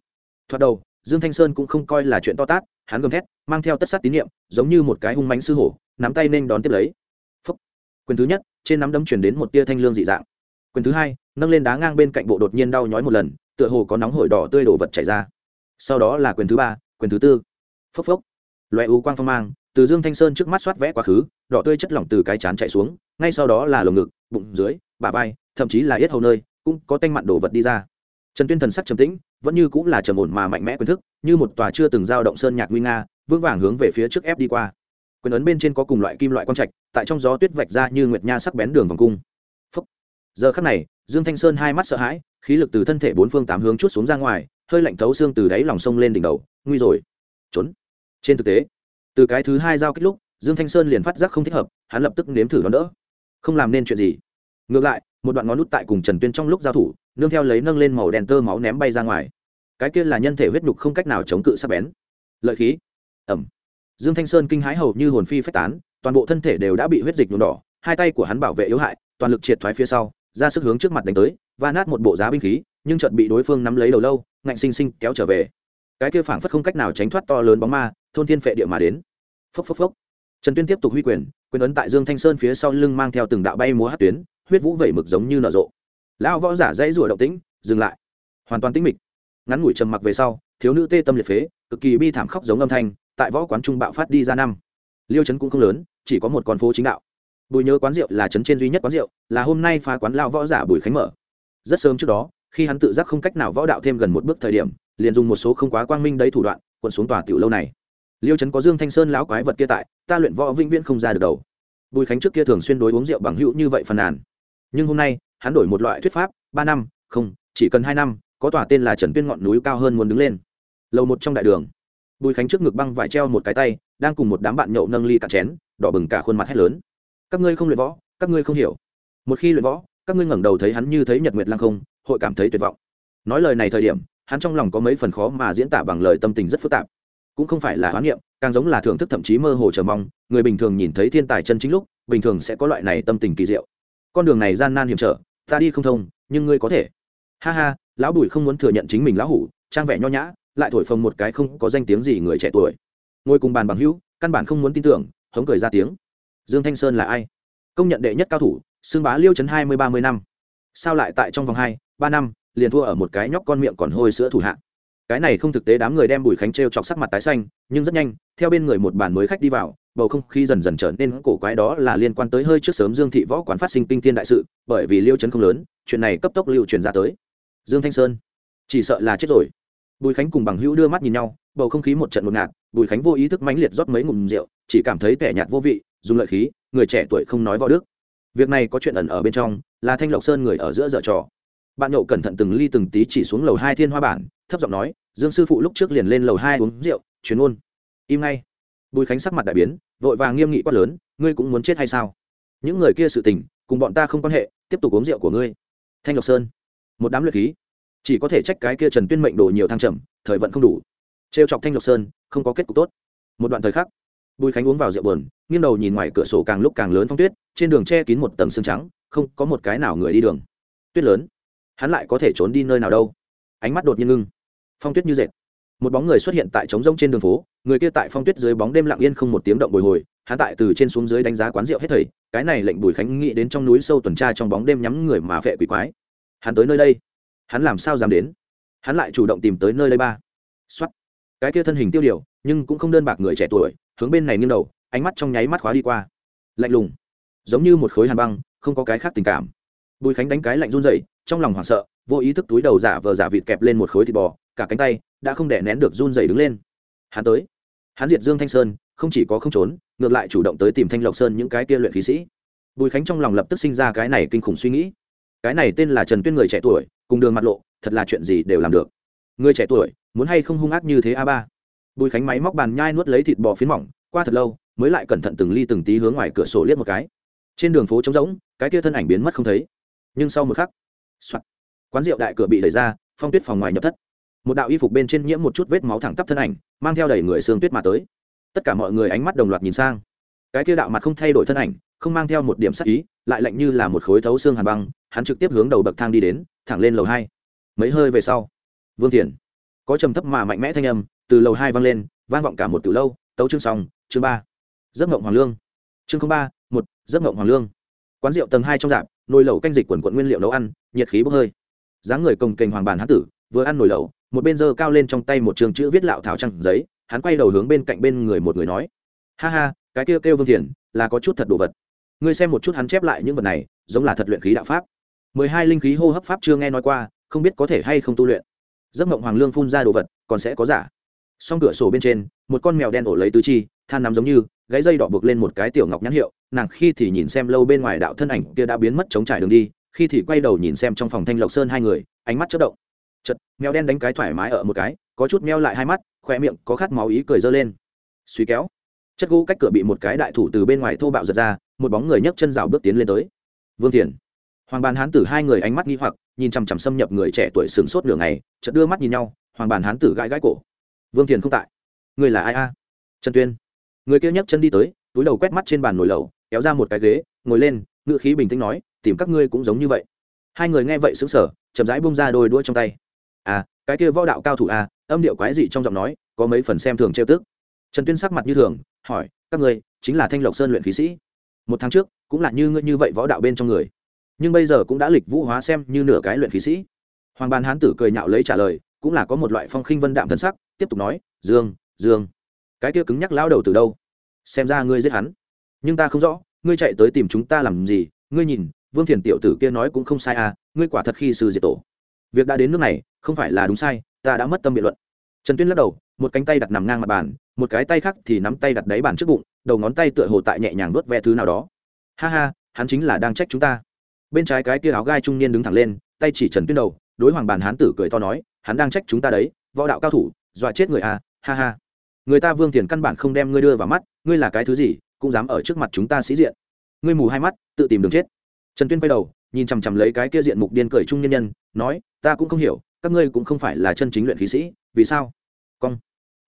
Thoạt đầu dương thanh sơn cũng không coi là chuyện to tát, hắn gầm thét, mang theo tất sát tín nhiệm giống như một cái hung mánh sư hổ, nắm tay nên đón tiếp lấy. Phúc. quyền thứ nhất, trên nắm đấm chuyển đến một tia thanh lương dị dạng. Quyền thứ hai, nâng lên đá ngang bên cạnh bộ đột nhiên đau nhói một lần, tựa hồ có nóng hổi đỏ tươi đổ vật chảy ra. Sau đó là quyền thứ ba, quyền thứ tư. Phốc phốc. Loe u quang phong mang, từ dương thanh sơn trước mắt xoát vẽ quá khứ, đỏ tươi chất lỏng từ cái chán chạy xuống, ngay sau đó là lồng ngực, bụng dưới, bả vai, thậm chí là yết hầu nơi, cũng có tanh mặn đổ vật đi ra. Trần tuyên thần sắc trầm tĩnh vẫn như cũng là trầm ổn mà mạnh mẽ quyền thức, như một tòa chưa từng giao động sơn nhạc nguy nga, vững vàng hướng về phía trước ép đi qua. Quyền ấn bên trên có cùng loại kim loại quang trạch, tại trong gió tuyết vạch ra như nguyệt nha sắc bén đường vòng cung. Phúc. giờ khắc này, dương thanh sơn hai mắt sợ hãi, khí lực từ thân thể bốn phương tám hướng chút xuống ra ngoài, hơi lạnh thấu xương từ đáy lòng sông lên đỉnh đầu, nguy rồi. Trốn. Trên thực tế, từ cái thứ hai giao kích lúc, dương thanh sơn liền phát giác không thích hợp, hắn lập tức nếm thử đón đỡ. Không làm nên chuyện gì. Ngược lại, một đoạn ngón nút tại cùng trần tuyên trong lúc giao thủ nương theo lấy nâng lên màu đèn tơ máu ném bay ra ngoài. Cái kia là nhân thể huyết nhục không cách nào chống cự sắc bén. Lợi khí. Ẩm. Dương thanh sơn kinh hãi hầu như hồn phi phách tán, toàn bộ thân thể đều đã bị huyết dịch nhuộm đỏ, hai tay của hắn bảo vệ yếu hại, toàn lực triệt thoái phía sau, ra sức hướng trước mặt đánh tới và nát một bộ giá binh khí, nhưng chợt bị đối phương nắm lấy đầu lâu, ngạnh sinh sinh kéo trở về. Cái kia phảng phất không cách nào tránh thoát to lớn bóng ma, thôn thiên phệ địa mà đến. Phốc phốc phốc. Trần tuyên tiếp tục huy quyền quyền ấn tại dương thanh sơn phía sau lưng mang theo từng đạo bay múa hát tuyến, huyết vũ vẩy mực giống như nở rộ lão võ giả dãy rủa động tĩnh, dừng lại. Hoàn toàn tĩnh mịch. Ngắn ngủi trầm mặc về sau, thiếu nữ tê tâm liệt phế, cực kỳ bi thảm khóc giống âm thanh, tại võ quán trung bạo phát đi ra năm. Liêu trấn cũng không lớn, chỉ có một con phố chính đạo. Bùi nhớ quán rượu là trấn trên duy nhất quán rượu, là hôm nay phá quán lao võ giả bùi khánh mở. Rất sớm trước đó, khi hắn tự giác không cách nào võ đạo thêm gần một bước thời điểm, liền dùng một số không quá quang minh đấy thủ đoạn quận xuống tòa tiểu lâu này. Liêu trấn có dương thanh sơn lão quái vật kia tại, ta luyện võ vĩnh viễn không ra được đầu. Bùi khánh trước kia thường xuyên đối uống rượu bằng hữu như vậy phàn nàn. Nhưng hôm nay hắn đổi một loại thuyết pháp, ba năm, không, chỉ cần hai năm, có tòa tên là trần tuyên ngọn núi cao hơn muốn đứng lên. Lầu một trong đại đường. Bùi khánh trước ngực băng vải treo một cái tay, đang cùng một đám bạn nhậu nâng ly cạn chén, đỏ bừng cả khuôn mặt hét lớn. Các ngươi không luyện võ, các ngươi không hiểu. Một khi luyện võ, các ngươi ngẩng đầu thấy hắn như thấy nhật nguyệt lăng không, hội cảm thấy tuyệt vọng. Nói lời này thời điểm, hắn trong lòng có mấy phần khó mà diễn tả bằng lời tâm tình rất phức tạp. Cũng không phải là hoán niệm, càng giống là thưởng thức thậm chí mơ hồ chờ mong, người bình thường nhìn thấy thiên tài chân chính lúc, bình thường sẽ có loại này tâm tình kỳ diệu. Con đường này gian nan hiểm trở ta đi không thông, nhưng ngươi có thể. Ha ha, lão bùi không muốn thừa nhận chính mình lão hủ, trang vẻ nho nhã, lại thổi phồng một cái không có danh tiếng gì người trẻ tuổi. Ngồi cùng bàn bằng hữu, căn bản không muốn tin tưởng, hống cười ra tiếng. Dương thanh sơn là ai? Công nhận đệ nhất cao thủ, xưng bá liêu chấn hai mươi ba mươi năm. Sao lại tại trong vòng hai, ba năm, liền thua ở một cái nhóc con miệng còn hôi sữa thủ hạ? Cái này không thực tế đám người đem bùi khánh t r e o chọc sắc mặt tái xanh, nhưng rất nhanh, theo bên người một bàn mới khách đi vào bầu không khí dần dần trở nên cổ quái đó là liên quan tới hơi trước sớm dương thị võ quán phát sinh kinh tiên đại sự, bởi vì liêu chấn không lớn, chuyện này cấp tốc lưu truyền ra tới. Dương thanh sơn, chỉ sợ là chết rồi. Bùi khánh cùng bằng hữu đưa mắt nhìn nhau, bầu không khí một trận một ngạt, bùi khánh vô ý thức mãnh liệt rót mấy ngụm rượu, chỉ cảm thấy tẻ nhạt vô vị, dùng lợi khí, người trẻ tuổi không nói võ đức. Việc này có chuyện ẩn ở bên trong, là thanh lộc sơn người ở giữa dở trò. Bạn nhậu cẩn thận từng ly từng tí chỉ xuống lầu hai thiên hoa bản, thấp giọng nói, dương sư phụ lúc trước liền lên lầu hai uống rượu, chuyến ôn im ngay bùi khánh sắc mặt đại biến, vội vàng nghiêm nghị quát lớn, ngươi cũng muốn chết hay sao? Những người kia sự tình, cùng bọn ta không quan hệ, tiếp tục uống rượu của ngươi. Thanh lộc sơn, một đám luyện khí, chỉ có thể trách cái kia trần tuyên mệnh đổ nhiều thăng trầm, thời vận không đủ. Trêu chọc thanh lộc sơn, không có kết cục tốt. Một đoạn thời khắc, bùi khánh uống vào rượu buồn, nghiêng đầu nhìn ngoài cửa sổ càng lúc càng lớn phong tuyết, trên đường che kín một tầng xương trắng, không có một cái nào người đi đường. Tuyết lớn, hắn lại có thể trốn đi nơi nào đâu? Ánh mắt đột nhiên ngưng. Phong tuyết như dệt một bóng người xuất hiện tại trống rông trên đường phố, người kia tại phong tuyết dưới bóng đêm lặng yên không một tiếng động bồi hồi, hắn tại từ trên xuống dưới đánh giá quán rượu hết thầy cái này lệnh bùi khánh nghĩ đến trong núi sâu tuần tra trong bóng đêm nhắm người mà phệ quỷ quái. Hắn tới nơi đây? Hắn làm sao dám đến? Hắn lại chủ động tìm tới nơi đây ba. Xuất cái kia thân hình tiêu điều, nhưng cũng không đơn bạc người trẻ tuổi, hướng bên này nghiêng đầu, ánh mắt trong nháy mắt khóa đi qua. Lạnh lùng. Giống như một khối hàn băng, không có cái khác tình cảm. Bùi khánh đánh cái lạnh run dậy trong lòng hoảng sợ, vô ý thức túi đầu giả vờ giả vịt kẹp lên một khối thịt bò cả cánh tay, đã không đè nén được run dày đứng lên. Hắn tới. Hắn diệt dương thanh sơn, không chỉ có không trốn, ngược lại chủ động tới tìm thanh lộc sơn những cái kia luyện khí sĩ. Bùi khánh trong lòng lập tức sinh ra cái này kinh khủng suy nghĩ. Cái này tên là trần tuyên người trẻ tuổi, cùng đường mặt lộ, thật là chuyện gì đều làm được. Người trẻ tuổi, muốn hay không hung ác như thế a ba? Bùi khánh máy móc bàn nhai nuốt lấy thịt bò phiến mỏng, qua thật lâu, mới lại cẩn thận từng ly từng tí hướng ngoài cửa sổ liếc một cái. Trên đường phố trống rỗng, cái kia thân ảnh biến mất không thấy. Nhưng sau một khắc、soạn. quán rượu đại cửa bị đẩy ra, phong tuyết phòng ngoài nhập thất một đạo y phục bên trên nhiễm một chút vết máu thẳng tắp thân ảnh, mang theo đầy người xương tuyết mà tới. Tất cả mọi người ánh mắt đồng loạt nhìn sang. Cái kia đạo mặt không thay đổi thân ảnh, không mang theo một điểm sắc ý, lại lạnh như là một khối thấu xương hàn băng, hắn trực tiếp hướng đầu bậc thang đi đến, thẳng lên lầu hai. Mấy hơi về sau, vương thiện, có trầm thấp mà mạnh mẽ thanh âm, từ lầu hai vang lên, vang vọng cả một từ lâu, tấu chương xong, chương ba. Giấc mộng hoàng lương. Chương ba, một, giấc mộng hoàng lương. Quán rượu tầng hai trong dạp nồi lẩu canh dịch quần quận nguyên liệu nấu ăn, nhiệt khí bốc hơi. Dáng người cồng kềnh hoàng bàn hán tử, vừa ăn nồi lẩu một bên giơ cao lên trong tay một trường chữ viết lạo thảo trăng giấy hắn quay đầu hướng bên cạnh bên người một người nói ha ha cái kia kêu, kêu vương thiền là có chút thật đồ vật. Ngươi xem một chút hắn chép lại những vật này giống là thật luyện khí đạo pháp. Mười hai linh khí hô hấp pháp chưa nghe nói qua không biết có thể hay không tu luyện. Giấc mộng hoàng lương phun ra đồ vật còn sẽ có giả. Song cửa sổ bên trên một con mèo đen ổ lấy tứ chi than nắm giống như gáy dây đỏ buộc lên một cái tiểu ngọc nhãn hiệu nàng khi thì nhìn xem lâu bên ngoài đạo thân ảnh kia đã biến mất chống trải đường đi khi thì quay đầu nhìn xem trong phòng thanh lộc sơn hai người ánh mắt chất động chật, mèo đen đánh cái thoải mái ở một cái, có chút meo lại hai mắt khoe miệng có khát máu ý cười dơ lên. Suy kéo. Chất gỗ cách cửa bị một cái đại thủ từ bên ngoài thô bạo giật ra, một bóng người nhấc chân rào bước tiến lên tới. Vương thiền. Hoàng bàn hán tử hai người ánh mắt nghi hoặc, nhìn chằm chằm xâm nhập người trẻ tuổi sừng sốt nửa ngày, chợt đưa mắt nhìn nhau, hoàng bàn hán tử gãi gãi cổ. Vương thiền không tại. Người là ai a? Trần tuyên. Người kia nhấc chân đi tới, túi đầu quét mắt trên bàn nồi lẩu, kéo ra một cái ghế, ngồi lên ngự khí bình tĩnh nói, tìm các ngươi cũng giống như vậy. Hai người nghe vậy xứng sở chậm rãi bung ra đôi đuôi trong tay à cái kia võ đạo cao thủ à âm điệu quái dị trong giọng nói, có mấy phần xem thường trêu tức. Trần tuyên sắc mặt như thường, hỏi, các ngươi, chính là thanh lộc sơn luyện khí sĩ. Một tháng trước, cũng là như ngươi như vậy võ đạo bên trong người. Nhưng bây giờ cũng đã lịch vũ hóa xem như nửa cái luyện khí sĩ. Hoàng bàn hán tử cười nhạo lấy trả lời, cũng là có một loại phong khinh vân đạm thân sắc, tiếp tục nói, dương dương, cái kia cứng nhắc lao đầu từ đâu? Xem ra ngươi giết hắn. Nhưng ta không rõ, ngươi chạy tới tìm chúng ta làm gì? Ngươi nhìn, vương thiền tiểu tử kia nói cũng không sai à ngươi quả thật khi sư diệt tổ việc đã đến nước này, không phải là đúng sai, ta đã mất tâm biện luận. Trần tuyên lắc đầu, một cánh tay đặt nằm ngang mặt bàn, một cái tay khác thì nắm tay đặt đáy bàn trước bụng, đầu ngón tay tựa hồ tại nhẹ nhàng vớt ve thứ nào đó. Ha ha, hắn chính là đang trách chúng ta. Bên trái cái kia áo gai trung niên đứng thẳng lên, tay chỉ trần tuyên đầu, đối hoàng bàn hán tử cười to nói, hắn đang trách chúng ta đấy, võ đạo cao thủ, dọa chết người à ha ha. Người ta vương tiền căn bản không đem ngươi đưa vào mắt, ngươi là cái thứ gì, cũng dám ở trước mặt chúng ta sĩ diện. Ngươi mù hai mắt, tự tìm đường chết. Trần tuyên quay đầu nhìn chằm chằm lấy cái kia diện mục điên cười trung nhân nhân, nói, ta cũng không hiểu, các ngươi cũng không phải là chân chính luyện khí sĩ, vì sao? Cong.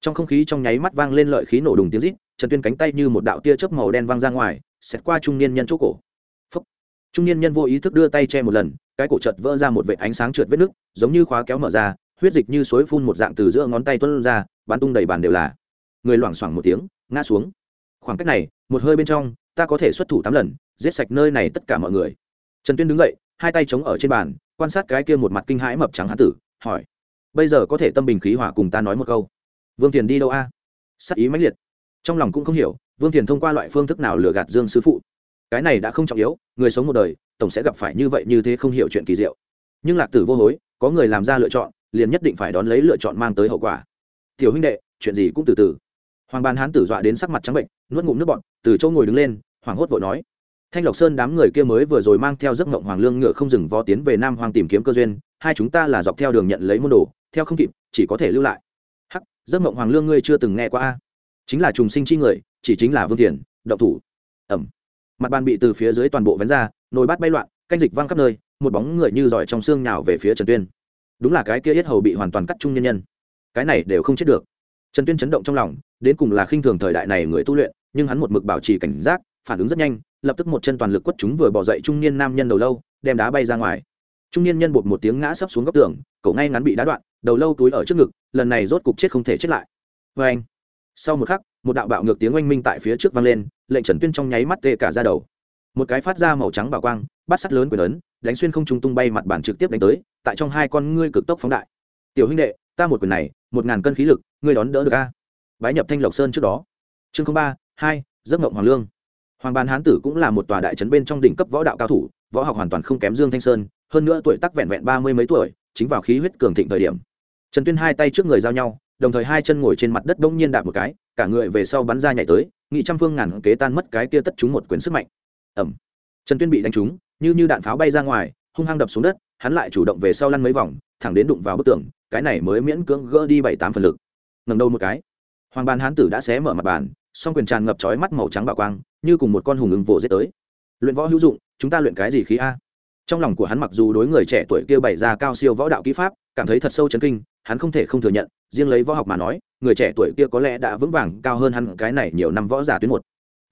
Trong không khí trong nháy mắt vang lên lợi khí nổ đùng tiếng rít, trần tuyên cánh tay như một đạo tia chớp màu đen vang ra ngoài, xẹt qua trung niên nhân chỗ cổ. Phúc. trung niên nhân vô ý thức đưa tay che một lần, cái cổ chợt vỡ ra một vệt ánh sáng trượt vết nước, giống như khóa kéo mở ra, huyết dịch như suối phun một dạng từ giữa ngón tay tuôn ra, bắn tung đầy bàn đều là. Người loảng xoảng một tiếng, ngã xuống. Khoảng cách này, một hơi bên trong, ta có thể xuất thủ tám lần, giết sạch nơi này tất cả mọi người trần tuyên đứng dậy, hai tay chống ở trên bàn, quan sát cái kia một mặt kinh hãi mập trắng hán tử, hỏi, bây giờ có thể tâm bình khí hỏa cùng ta nói một câu? Vương thiền đi đâu a? À? sắc ý mãnh liệt. Trong lòng cũng không hiểu, vương thiền thông qua loại phương thức nào lừa gạt dương sư phụ. Cái này đã không trọng yếu, người sống một đời, tổng sẽ gặp phải như vậy như thế không hiểu chuyện kỳ diệu. Nhưng lạc tử vô hối, có người làm ra lựa chọn, liền nhất định phải đón lấy lựa chọn mang tới hậu quả. Tiểu huynh đệ, chuyện gì cũng từ từ. Hoàng bàn hán tử dọa đến sắc mặt trắng bệnh, nuốt ngụm nước bọt, từ chỗ ngồi đứng lên, hoảng hốt vội nói thanh lộc sơn đám người kia mới vừa rồi mang theo giấc mộng hoàng lương ngựa không dừng vó tiến về nam hoàng tìm kiếm cơ duyên, hai chúng ta là dọc theo đường nhận lấy môn đồ, theo không kịp, chỉ có thể lưu lại. Hắc, giấc mộng hoàng lương ngươi chưa từng nghe qua a. Chính là trùng sinh chi người, chỉ chính là vương thiền, động thủ. Ẩm mặt bàn bị từ phía dưới toàn bộ vén ra, nồi bát bay loạn, canh dịch văng khắp nơi, một bóng người như giỏi trong xương nhào về phía trần tuyên. Đúng là cái kia yết hầu bị hoàn toàn cắt trung nhân nhân. Cái này đều không chết được. Trần tuyên chấn động trong lòng, đến cùng là khinh thường thời đại này người tu luyện, nhưng hắn một mực bảo trì cảnh giác, phản ứng rất nhanh lập tức một chân toàn lực quất chúng vừa bỏ dậy trung niên nam nhân đầu lâu, đem đá bay ra ngoài. Trung niên nhân bột một tiếng ngã sấp xuống góc tường cậu ngay ngắn bị đá đoạn, đầu lâu túi ở trước ngực, lần này rốt cục chết không thể chết lại. Vê anh, sau một khắc, một đạo bạo ngược tiếng oanh minh tại phía trước vang lên, lệnh trần tuyên trong nháy mắt tê cả ra đầu. Một cái phát ra màu trắng bảo quang, bắt sắt lớn quyền ấn, đánh xuyên không trung tung bay mặt bản trực tiếp đánh tới, tại trong hai con ngươi cực tốc phóng đại. Tiểu huynh đệ, ta một quyền này, một ngàn cân khí lực, ngươi đón đỡ được a? Bái nhập thanh lộc sơn trước đó. Chương ba, hai, giấc ngộng hoàng lương hoàng bàn hán tử cũng là một tòa đại trấn bên trong đỉnh cấp võ đạo cao thủ, võ học hoàn toàn không kém dương thanh sơn, hơn nữa tuổi tác vẹn vẹn ba mươi mấy tuổi, chính vào khí huyết cường thịnh thời điểm. Trần tuyên hai tay trước người giao nhau, đồng thời hai chân ngồi trên mặt đất đông nhiên đạp một cái, cả người về sau bắn ra nhảy tới, nghị trăm phương ngàn kế tan mất cái kia tất chúng một quyển sức mạnh. Ẩm trần tuyên bị đánh trúng, như như đạn pháo bay ra ngoài, hung hăng đập xuống đất, hắn lại chủ động về sau lăn mấy vòng, thẳng đến đụng vào bức tường, cái này mới miễn cưỡng gỡ đi bảy tám phần lực. Ngầm đầu một cái, hoàng bàn hán tử đã xé mở mặt bàn song quyền tràn ngập chói mắt màu trắng bạo quang, như cùng một con hùng ứng vồ giết tới. Luyện võ hữu dụng, chúng ta luyện cái gì khí a? Trong lòng của hắn mặc dù đối người trẻ tuổi kia bày ra cao siêu võ đạo kỹ pháp, cảm thấy thật sâu chấn kinh, hắn không thể không thừa nhận, riêng lấy võ học mà nói, người trẻ tuổi kia có lẽ đã vững vàng cao hơn hắn cái này nhiều năm võ giả tuyến một.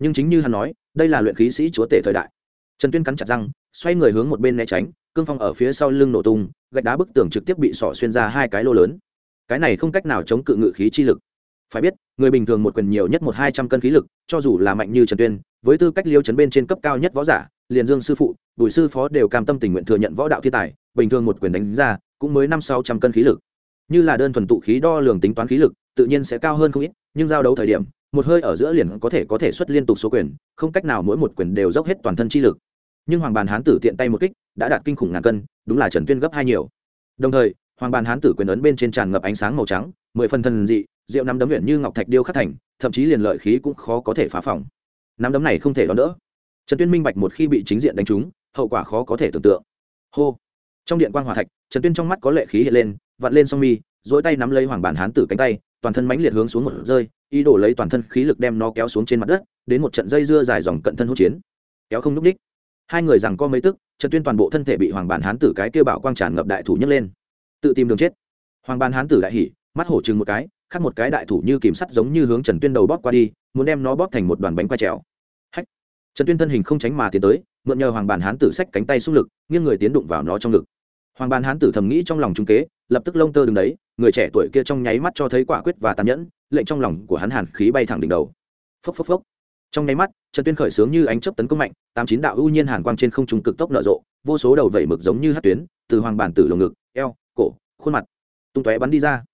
Nhưng chính như hắn nói, đây là luyện khí sĩ chúa tể thời đại. Trần tuyên cắn chặt răng, xoay người hướng một bên né tránh, cương phong ở phía sau lưng nổ tung, gạch đá bức tường trực tiếp bị sỏ xuyên ra hai cái lô lớn. Cái này không cách nào chống cự ngự khí chi lực phải biết, người bình thường một quyền nhiều nhất một hai trăm cân khí lực, cho dù là mạnh như trần tuyên, với tư cách liêu chấn bên trên cấp cao nhất võ giả, liền dương sư phụ, bùi sư phó đều cam tâm tình nguyện thừa nhận võ đạo thiên tài, bình thường một quyền đánh ra, cũng mới năm sáu trăm cân khí lực. Như là đơn thuần tụ khí đo lường tính toán khí lực, tự nhiên sẽ cao hơn không ít, nhưng giao đấu thời điểm, một hơi ở giữa liền có thể có thể xuất liên tục số quyền, không cách nào mỗi một quyền đều dốc hết toàn thân chi lực. Nhưng hoàng bàn hán tử tiện tay một kích, đã đạt kinh khủng ngàn cân, đúng là trần tuyên gấp hai nhiều. Đồng thời hoàng bàn hán tử quyền ấn bên trên tràn ngập ánh sáng màu trắng, mười phần thần dị, rượu nắm đấm huyện như ngọc thạch điêu khắc thành, thậm chí liền lợi khí cũng khó có thể phá phòng. Nắm đấm này không thể đón đỡ. Trần tuyên minh bạch một khi bị chính diện đánh trúng, hậu quả khó có thể tưởng tượng. Hô! Trong điện quan hòa thạch, trần tuyên trong mắt có lệ khí hiện lên, vặn lên song mi dỗi tay nắm lấy hoàng bản hán tử cánh tay, toàn thân mãnh liệt hướng xuống một rơi, ý đồ lấy toàn thân khí lực đem nó kéo xuống trên mặt đất, đến một trận dây dưa dài dòng cận thân hỗn chiến. Kéo không n ú c ních hai người rằng có mấy tức, trần tuyên toàn bộ thân thể bị hoàng bản hán tử cái kia bảo quang tràn ngập đại thủ nhấc lên tự tìm đường chết. Hoàng ban hán tử đại hỉ, mắt hổ chừng một cái khác một cái đại thủ như kìm sắt giống như hướng trần tuyên đầu bóp qua đi, muốn đem nó bóp thành một đoàn bánh quay trèo. Hách! Trần tuyên thân hình không tránh mà tiến tới, mượn nhờ hoàng bàn hán tử xách cánh tay xung lực, nghiêng người tiến đụng vào nó trong lực. hoàng bàn hán tử thầm nghĩ trong lòng trung kế, lập tức lông tơ đứng đấy, người trẻ tuổi kia trong nháy mắt cho thấy quả quyết và tàn nhẫn, lệnh trong lòng của hắn hàn khí bay thẳng đỉnh đầu. Phốc phốc phốc. Trong nháy mắt, trần tuyên khởi sướng như ánh chớp tấn công mạnh, tám chín đạo ưu nhiên hàn quang trên không trung cực tốc nở rộ, vô số đầu vẩy mực giống như hát tuyến, từ hoàng bản tử lồng ngực, eo cổ, khuôn mặt, tung tóe bắn đi ra.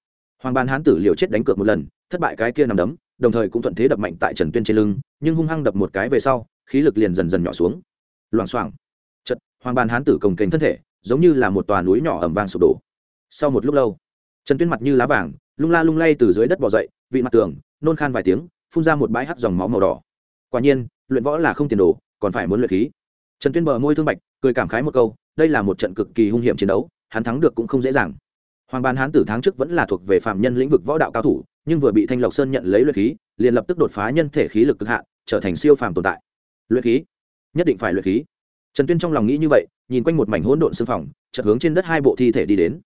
Hoàng bàn hán tử liều chết đánh cược một lần, thất bại cái kia nằm đấm, đồng thời cũng thuận thế đập mạnh tại trần tuyên trên lưng, nhưng hung hăng đập một cái về sau, khí lực liền dần dần nhỏ xuống. Loảng xoảng. Chật hoàng bàn hán tử cồng kềnh thân thể, giống như là một tòa núi nhỏ ẩm vàng sụp đổ. Sau một lúc lâu, trần tuyên mặt như lá vàng, lung la lung lay từ dưới đất bỏ dậy, vị mặt tường, nôn khan vài tiếng, phun ra một bãi hắt dòng máu màu đỏ. Quả nhiên, luyện võ là không tiền đồ, còn phải muốn luyện khí. Trần tuyên bờ môi thương bạch, cười cảm khái một câu, đây là một trận cực kỳ hung hiểm chiến đấu hắn thắng được cũng không dễ dàng. Hoàng bàn hán tử tháng trước vẫn là thuộc về phạm nhân lĩnh vực võ đạo cao thủ, nhưng vừa bị thanh lộc sơn nhận lấy luyện khí, liền lập tức đột phá nhân thể khí lực cực hạn, trở thành siêu phàm tồn tại. Luyện khí? Nhất định phải luyện khí. Trần tuyên trong lòng nghĩ như vậy, nhìn quanh một mảnh hỗn độn xương phòng, chợt hướng trên đất hai bộ thi thể đi đến.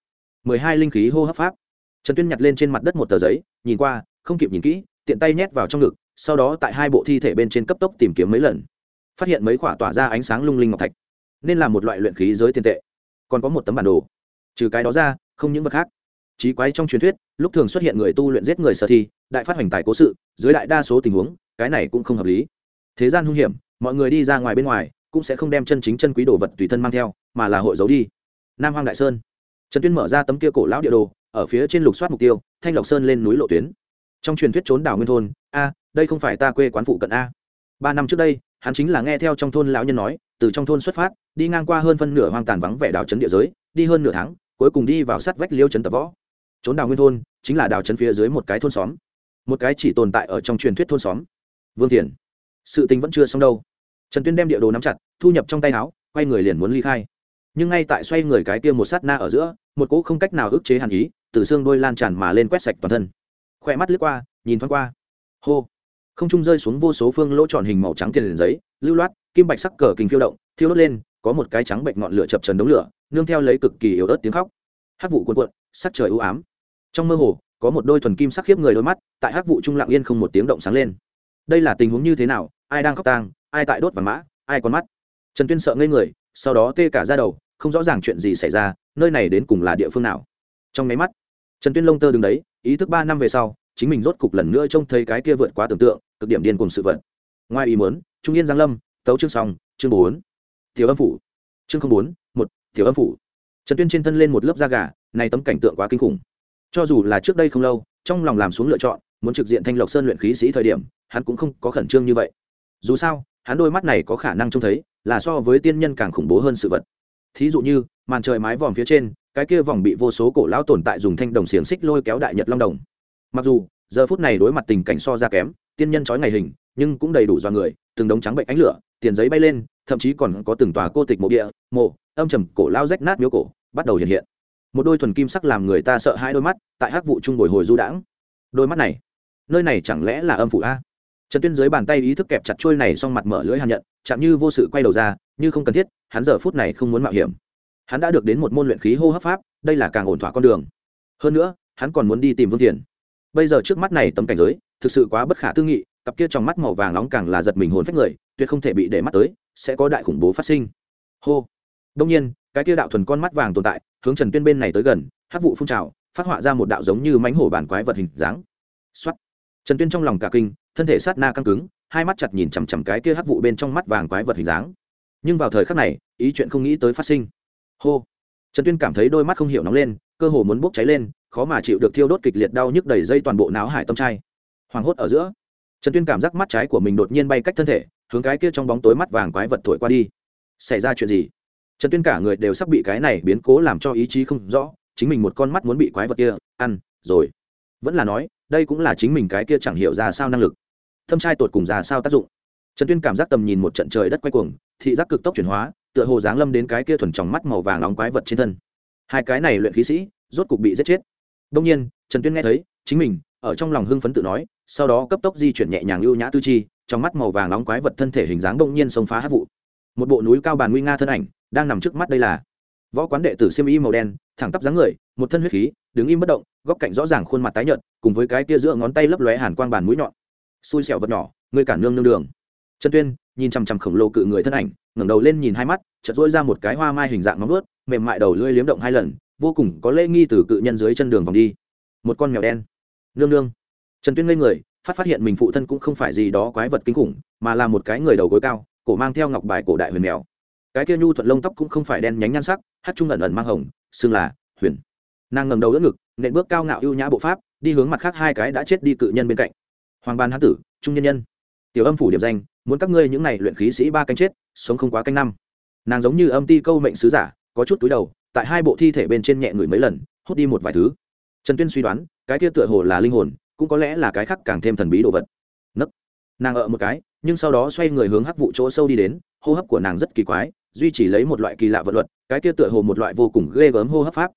Mười hai linh khí hô hấp pháp. Trần tuyên nhặt lên trên mặt đất một tờ giấy, nhìn qua, không kịp nhìn kỹ, tiện tay nhét vào trong ngực, sau đó tại hai bộ thi thể bên trên cấp tốc tìm kiếm mấy lần. Phát hiện mấy khỏa tỏa ra ánh sáng lung linh ngọc thạch. Nên là một loại luyện khí giới tiền tệ. Còn có một tấm bản đồ trừ cái đó ra, không những vật khác. Trí quái trong truyền thuyết, lúc thường xuất hiện người tu luyện giết người sở thi, đại phát hoành tài cố sự, dưới đại đa số tình huống, cái này cũng không hợp lý. Thế gian hung hiểm, mọi người đi ra ngoài bên ngoài, cũng sẽ không đem chân chính chân quý đồ vật tùy thân mang theo, mà là hội giấu đi. Nam hoàng đại sơn. Trần tuyên mở ra tấm kia cổ lão địa đồ, ở phía trên lục soát mục tiêu, thanh lộc sơn lên núi lộ tuyến. Trong truyền thuyết trốn đảo nguyên thôn, a, đây không phải ta quê quán phụ cận a. Ba năm trước đây, hắn chính là nghe theo trong thôn lão nhân nói, từ trong thôn xuất phát, đi ngang qua hơn phân nửa hoang tàn vắng vẻ đảo trấn địa giới, đi hơn nửa tháng cuối cùng đi vào sát vách liêu trấn tập võ. Trốn đào nguyên thôn chính là đào trấn phía dưới một cái thôn xóm. Một cái chỉ tồn tại ở trong truyền thuyết thôn xóm. Vương thiền sự tình vẫn chưa xong đâu. Trần tuyên đem địa đồ nắm chặt, thu nhập trong tay áo, quay người liền muốn ly khai. Nhưng ngay tại xoay người cái kia một sát na ở giữa, một cỗ không cách nào ức chế hàn ý, từ xương đôi lan tràn mà lên quét sạch toàn thân. Khoe mắt lướt qua, nhìn thoáng qua. Hô. Không trung rơi xuống vô số phương lỗ tròn hình màu trắng tiền liền giấy, lưu loát, kim bạch sắc cờ kình phiêu động, thiêu đốt lên có một cái trắng bệnh ngọn lửa chập trần đống lửa, nương theo lấy cực kỳ yếu ớt tiếng khóc. Hát vụ cuộn cuộn, sắc trời ưu ám. Trong mơ hồ, có một đôi thuần kim sắc khiếp người đôi mắt, tại hát vụ trung lặng yên không một tiếng động sáng lên. Đây là tình huống như thế nào? Ai đang khóc tang? Ai tại đốt vàng mã? Ai con mắt? Trần tuyên sợ ngây người, sau đó tê cả ra đầu, không rõ ràng chuyện gì xảy ra, nơi này đến cùng là địa phương nào. Trong máy mắt, trần tuyên lông tơ đứng đấy, ý thức ba năm về sau, chính mình rốt cục lần nữa trông thấy cái kia vượt quá tưởng tượng, cực điểm điên cùng sự vật. Ngoài ý muốn, trung yên giang lâm, tấu chương song chương bốn tiểu âm phủ. Chương không bốn, một, tiểu âm phủ. Trần tuyên trên thân lên một lớp da gà, này tấm cảnh tượng quá kinh khủng. Cho dù là trước đây không lâu, trong lòng làm xuống lựa chọn, muốn trực diện thanh lộc sơn luyện khí sĩ thời điểm, hắn cũng không có khẩn trương như vậy. Dù sao, hắn đôi mắt này có khả năng trông thấy, là so với tiên nhân càng khủng bố hơn sự vật. Thí dụ như, màn trời mái vòm phía trên, cái kia vòng bị vô số cổ lão tồn tại dùng thanh đồng xiềng xích lôi kéo đại nhật long đồng. Mặc dù, giờ phút này đối mặt tình cảnh so ra kém, tiên nhân trói ngày hình nhưng cũng đầy đủ do người, từng đống trắng bệnh ánh lửa, tiền giấy bay lên, thậm chí còn có từng tòa cô tịch mộ địa, mộ, âm trầm cổ lao rách nát miếu cổ, bắt đầu hiện hiện. Một đôi thuần kim sắc làm người ta sợ hai đôi mắt, tại hắc vụ trung bồi hồi du đãng. Đôi mắt này, nơi này chẳng lẽ là âm phủ a? Trần tuyên dưới bàn tay ý thức kẹp chặt trôi này xong mặt mở lưỡi hàn nhận, chạm như vô sự quay đầu ra, như không cần thiết, hắn giờ phút này không muốn mạo hiểm. Hắn đã được đến một môn luyện khí hô hấp pháp, đây là càng ổn thỏa con đường. Hơn nữa, hắn còn muốn đi tìm vương tiền bây giờ trước mắt này tấm cảnh giới, thực sự quá bất khả tư nghị cặp kia trong mắt màu vàng nóng càng là giật mình hồn phách người, tuyệt không thể bị để mắt tới, sẽ có đại khủng bố phát sinh. Hô. Đông nhiên, cái kia đạo thuần con mắt vàng tồn tại, hướng trần tuyên bên này tới gần, hắc vụ phun trào, phát họa ra một đạo giống như mánh hổ bản quái vật hình dáng. Xuất trần tuyên trong lòng cả kinh, thân thể sát na căng cứng, hai mắt chặt nhìn chằm chằm cái kia hắc vụ bên trong mắt vàng quái vật hình dáng. Nhưng vào thời khắc này, ý chuyện không nghĩ tới phát sinh. Hô. Trần tuyên cảm thấy đôi mắt không hiểu nóng lên, cơ hồ muốn bốc cháy lên, khó mà chịu được thiêu đốt kịch liệt đau nhức đầy dây toàn bộ não hải tâm trai. Hoảng hốt ở giữa trần tuyên cảm giác mắt trái của mình đột nhiên bay cách thân thể, hướng cái kia trong bóng tối mắt vàng quái vật thổi qua đi. Xảy ra chuyện gì? Trần tuyên cả người đều sắp bị cái này biến cố làm cho ý chí không rõ, chính mình một con mắt muốn bị quái vật kia ăn, rồi. Vẫn là nói, đây cũng là chính mình cái kia chẳng hiểu ra sao năng lực. Thâm trai tột cùng ra sao tác dụng? Trần tuyên cảm giác tầm nhìn một trận trời đất quay cuồng, thị giác cực tốc chuyển hóa, tựa hồ giáng lâm đến cái kia thuần tròng mắt màu vàng nóng quái vật trên thân. Hai cái này luyện khí sĩ, rốt cục bị giết chết. Đông nhiên, trần tuyên nghe thấy, chính mình, ở trong lòng hưng phấn tự nói sau đó cấp tốc di chuyển nhẹ nhàng ưu nhã tư chi, trong mắt màu vàng nóng quái vật thân thể hình dáng bỗng nhiên xông phá hát vụ. Một bộ núi cao bàn nguy nga thân ảnh đang nằm trước mắt đây là võ quán đệ tử xiêm y màu đen, thẳng tắp dáng người, một thân huyết khí, đứng im bất động, góc cạnh rõ ràng khuôn mặt tái nhợt, cùng với cái kia giữa ngón tay lấp lóe hàn quang bàn mũi nhọn. Xui xẻo vật nhỏ, người cản nương nương đường. Trần tuyên nhìn chằm chằm khổng lồ cự người thân ảnh, ngẩng đầu lên nhìn hai mắt, chợt rỗi ra một cái hoa mai hình dạng móng ướt mềm mại đầu lưỡi liếm động hai lần, vô cùng có lễ nghi từ cự nhân dưới chân đường vòng đi. Một con mèo đen. Nương nương trần tuyên ngây người, phát phát hiện mình phụ thân cũng không phải gì đó quái vật kinh khủng, mà là một cái người đầu gối cao, cổ mang theo ngọc bài cổ đại huyền mèo. Cái kia nhu thuận lông tóc cũng không phải đen nhánh nhan sắc, hát trung ẩn ẩn mang hồng, xưng là huyền. Nàng ngầm đầu đỡ ngực, nện bước cao ngạo ưu nhã bộ pháp, đi hướng mặt khác hai cái đã chết đi cự nhân bên cạnh. Hoàng ban hán tử, trung nhân nhân. Tiểu âm phủ điểm danh, muốn các ngươi những này luyện khí sĩ ba canh chết, sống không quá canh năm. Nàng giống như âm ti câu mệnh sứ giả, có chút túi đầu, tại hai bộ thi thể bên trên nhẹ người mấy lần, hút đi một vài thứ. Trần tuyên suy đoán, cái kia tựa hồ là linh hồn cũng có lẽ là cái khác càng thêm thần bí đồ vật. Nấc. Nàng ở một cái, nhưng sau đó xoay người hướng hắc vụ chỗ sâu đi đến, hô hấp của nàng rất kỳ quái, duy chỉ lấy một loại kỳ lạ vật luật, cái kia tựa hồ một loại vô cùng ghê gớm hô hấp pháp.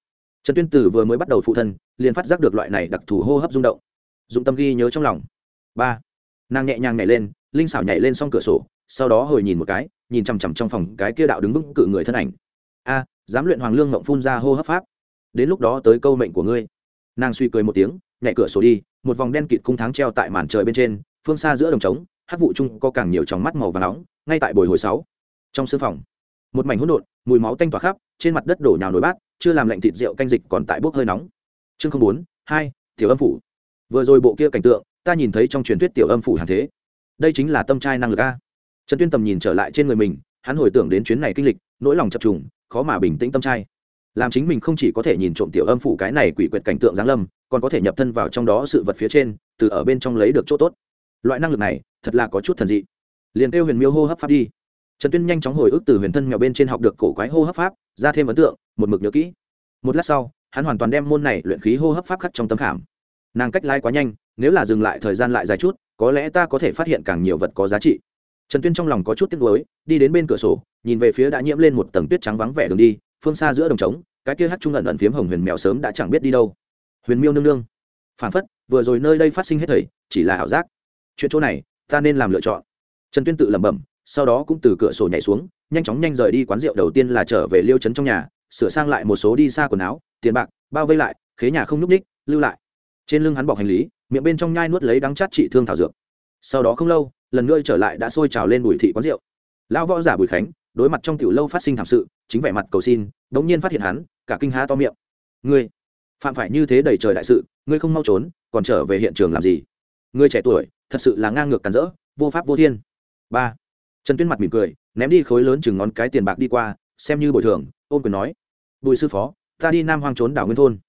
Trần tuyên tử vừa mới bắt đầu phụ thân, liền phát giác được loại này đặc thù hô hấp rung động. Dụng tâm ghi nhớ trong lòng. Ba. Nàng nhẹ nhàng nhảy lên, linh xảo nhảy lên xong cửa sổ, sau đó hồi nhìn một cái, nhìn chằm chằm trong phòng cái kia đạo đứng vững cự người thân ảnh. A, dám luyện hoàng lương mộng phun ra hô hấp pháp. Đến lúc đó tới câu mệnh của ngươi. Nàng suy cười một tiếng nhảy cửa sổ đi, một vòng đen kịt cung tháng treo tại màn trời bên trên, phương xa giữa đồng trống, hát vụ chung có càng nhiều trong mắt màu và nóng, ngay tại bồi hồi sáu. Trong sương phòng, một mảnh hỗn độn, mùi máu tanh tỏa khắp, trên mặt đất đổ nhào nồi bát, chưa làm lạnh thịt rượu canh dịch còn tại bốc hơi nóng. Chương không bốn, hai, tiểu âm phủ. Vừa rồi bộ kia cảnh tượng, ta nhìn thấy trong truyền thuyết tiểu âm phủ hàng thế. Đây chính là tâm trai năng lực a. Trần tuyên tầm nhìn trở lại trên người mình, hắn hồi tưởng đến chuyến này kinh lịch, nỗi lòng chập trùng, khó mà bình tĩnh tâm trai làm chính mình không chỉ có thể nhìn trộm tiểu âm phủ cái này quỷ quyệt cảnh tượng giáng lâm, còn có thể nhập thân vào trong đó sự vật phía trên, từ ở bên trong lấy được chỗ tốt. Loại năng lực này, thật là có chút thần dị. Liền kêu huyền miêu hô hấp pháp đi. Trần tuyên nhanh chóng hồi ức từ huyền thân mèo bên trên học được cổ quái hô hấp pháp, ra thêm ấn tượng, một mực nhớ kỹ. Một lát sau, hắn hoàn toàn đem môn này luyện khí hô hấp pháp khắc trong tâm khảm. Nàng cách lai quá nhanh, nếu là dừng lại thời gian lại dài chút, có lẽ ta có thể phát hiện càng nhiều vật có giá trị. Trần tuyên trong lòng có chút tiếc nuối, đi đến bên cửa sổ, nhìn về phía đã nhiễm lên một tầng tuyết trắng vắng vẻ đường đi phương xa giữa đồng trống, cái kia hát trung ẩn ẩn phiếm hồng huyền mèo sớm đã chẳng biết đi đâu. Huyền miêu nương nương. Phản phất, vừa rồi nơi đây phát sinh hết thầy, chỉ là ảo giác. Chuyện chỗ này, ta nên làm lựa chọn. Trần tuyên tự lẩm bẩm, sau đó cũng từ cửa sổ nhảy xuống, nhanh chóng nhanh rời đi quán rượu đầu tiên là trở về liêu trấn trong nhà, sửa sang lại một số đi xa quần áo, tiền bạc, bao vây lại, khế nhà không n ú c ních lưu lại. Trên lưng hắn bọc hành lý, miệng bên trong nhai nuốt lấy đắng chát trị thương thảo dược. Sau đó không lâu, lần nữa trở lại đã sôi trào lên bùi thị quán rượu. Lão võ giả bùi khánh, đối mặt trong tiểu lâu phát sinh thảm sự chính vẻ mặt cầu xin đống nhiên phát hiện hắn, cả kinh há to miệng. Ngươi, phạm phải như thế đầy trời đại sự, ngươi không mau trốn, còn trở về hiện trường làm gì? Ngươi trẻ tuổi, thật sự là ngang ngược cản rỡ, vô pháp vô thiên. Ba, trần tuyên mặt mỉm cười, ném đi khối lớn chừng ngón cái tiền bạc đi qua, xem như bồi thường ôm quyền nói, bùi sư phó, ta đi nam hoang trốn đảo nguyên thôn.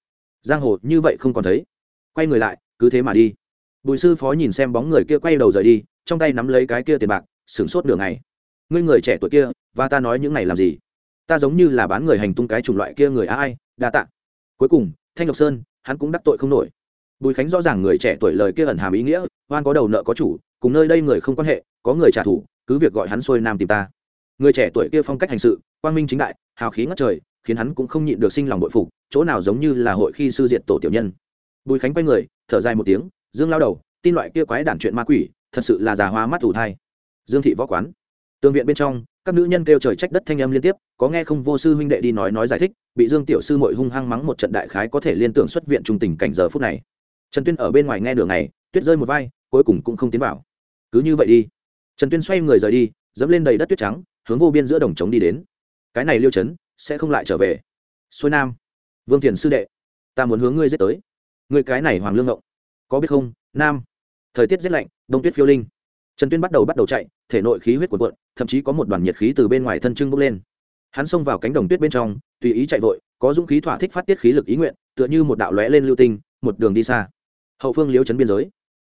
Giang hồ, như vậy không còn thấy. Quay người lại, cứ thế mà đi. Bùi sư phó nhìn xem bóng người kia quay đầu rời đi, trong tay nắm lấy cái kia tiền bạc, sửng sốt đường ngày. Ngươi người trẻ tuổi kia, và ta nói những này làm gì? Ta giống như là bán người hành tung cái chủng loại kia người ai đa tạ. Cuối cùng, thanh lộc sơn, hắn cũng đắc tội không nổi. Bùi khánh rõ ràng người trẻ tuổi lời kia ẩn hàm ý nghĩa hoan có đầu nợ có chủ, cùng nơi đây người không quan hệ, có người trả thù, cứ việc gọi hắn xuôi nam tìm ta. Người trẻ tuổi kia phong cách hành sự, quang minh chính đại, hào khí ngất trời, khiến hắn cũng không nhịn được sinh lòng bội phục, chỗ nào giống như là hội khi sư diện tổ tiểu nhân. Bùi khánh quay người, thở dài một tiếng, dương lao đầu, tin loại kia quái đản chuyện ma quỷ, thật sự là già hoa mắt ủ thai. Dương thị võ quán tương viện bên trong, các nữ nhân kêu trời trách đất thanh âm liên tiếp, có nghe không vô sư huynh đệ đi nói nói giải thích, bị dương tiểu sư mội hung hăng mắng một trận đại khái có thể liên tưởng xuất viện trung tình cảnh giờ phút này. Trần tuyên ở bên ngoài nghe đường này tuyết rơi một vai, cuối cùng cũng không tiến vào. Cứ như vậy đi. Trần tuyên xoay người rời đi, dẫm lên đầy đất tuyết trắng, hướng vô biên giữa đồng trống đi đến. Cái này liêu chấn sẽ không lại trở về. Xuôi nam, vương thiền sư đệ, ta muốn hướng ngươi giết tới. Ngươi cái này hoàng lương ngộng, có biết không? Nam, thời tiết rét lạnh, đông tuyết phiêu linh. Trần tuyên bắt đầu bắt đầu chạy thể nội khí huyết cuộn cuộn, thậm chí có một đoàn nhiệt khí từ bên ngoài thân trưng bốc lên. Hắn xông vào cánh đồng tuyết bên trong, tùy ý chạy vội, có dũng khí thỏa thích phát tiết khí lực ý nguyện, tựa như một đạo lóe lên lưu tinh, một đường đi xa. Hậu phương liếu chấn biên giới.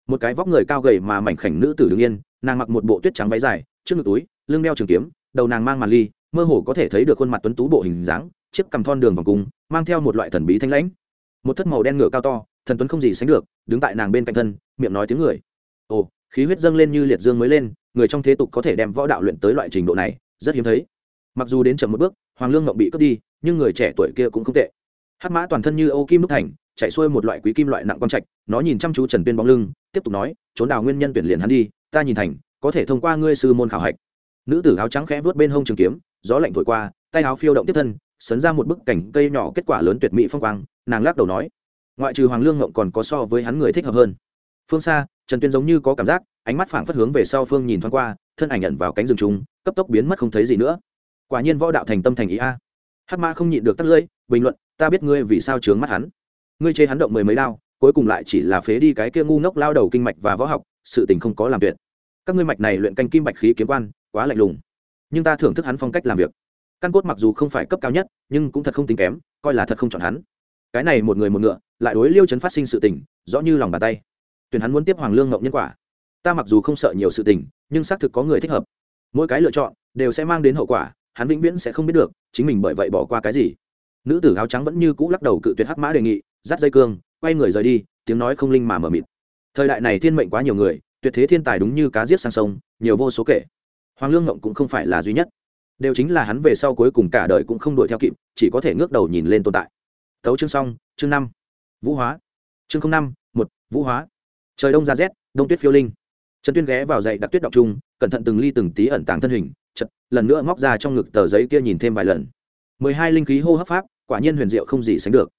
Một cái vóc người cao gầy mà mảnh khảnh nữ tử đứng yên, nàng mặc một bộ tuyết trắng váy dài, trước ngực túi, lưng đeo trường kiếm, đầu nàng mang màn ly, mơ hồ có thể thấy được khuôn mặt tuấn tú bộ hình dáng, chiếc cằm thon đường vòng cung, mang theo một loại thần bí thanh lãnh. Một thất màu đen ngựa cao to, thần tuấn không gì sánh được, đứng tại nàng bên cạnh thân, miệng nói tiếng người. Ồ, khí huyết dâng lên như liệt dương mới lên người trong thế tục có thể đem võ đạo luyện tới loại trình độ này, rất hiếm thấy. Mặc dù đến chậm một bước, hoàng lương ngọc bị cướp đi, nhưng người trẻ tuổi kia cũng không tệ. Hát mã toàn thân như ô kim đúc thành, chạy xuôi một loại quý kim loại nặng quang trạch, nó nhìn chăm chú trần tuyên bóng lưng, tiếp tục nói, trốn đào nguyên nhân tuyển liền hắn đi, ta nhìn thành, có thể thông qua ngươi sư môn khảo hạch. Nữ tử áo trắng khẽ vớt bên hông trường kiếm, gió lạnh thổi qua, tay áo phiêu động tiếp thân, sấn ra một bức cảnh cây nhỏ kết quả lớn tuyệt mỹ phong quang, nàng lắc đầu nói, ngoại trừ hoàng lương ngộng còn có so với hắn người thích hợp hơn. Phương xa, trần tuyên giống như có cảm giác ánh mắt phảng phất hướng về sau phương nhìn thoáng qua, thân ảnh ẩn vào cánh rừng trùng, cấp tốc biến mất không thấy gì nữa. Quả nhiên võ đạo thành tâm thành ý a. Hát ma không nhịn được tắt lưỡi, bình luận, ta biết ngươi vì sao trướng mắt hắn. Ngươi chê hắn động mười mấy đao, cuối cùng lại chỉ là phế đi cái kia ngu ngốc lao đầu kinh mạch và võ học, sự tình không có làm tuyệt. Các ngươi mạch này luyện canh kim bạch khí kiếm quan, quá lạnh lùng. Nhưng ta thưởng thức hắn phong cách làm việc. Căn cốt mặc dù không phải cấp cao nhất, nhưng cũng thật không tính kém, coi là thật không chọn hắn. Cái này một người một ngựa, lại đối liêu chấn phát sinh sự tình, rõ như lòng bàn tay. Tuyển hắn muốn tiếp hoàng lương ngộng nhân quả ta mặc dù không sợ nhiều sự tình, nhưng xác thực có người thích hợp. Mỗi cái lựa chọn đều sẽ mang đến hậu quả, hắn vĩnh viễn sẽ không biết được chính mình bởi vậy bỏ qua cái gì. Nữ tử áo trắng vẫn như cũ lắc đầu cự tuyệt hắc mã đề nghị, dắt dây cương, quay người rời đi, tiếng nói không linh mà mờ mịt. Thời đại này thiên mệnh quá nhiều người, tuyệt thế thiên tài đúng như cá giết sang sông, nhiều vô số kể. Hoàng lương ngộng cũng không phải là duy nhất. Đều chính là hắn về sau cuối cùng cả đời cũng không đuổi theo kịp, chỉ có thể ngước đầu nhìn lên tồn tại. Tấu chương xong, chương năm. Vũ hóa. Chương năm, một, vũ hóa. Trời đông ra rét, đông tuyết phiêu linh trần tuyên ghé vào dậy đặc tuyết đọc trung cẩn thận từng ly từng tí ẩn tàng thân hình chật lần nữa móc ra trong ngực tờ giấy kia nhìn thêm vài lần. Mười hai linh khí hô hấp pháp, quả nhiên huyền diệu không gì sánh được.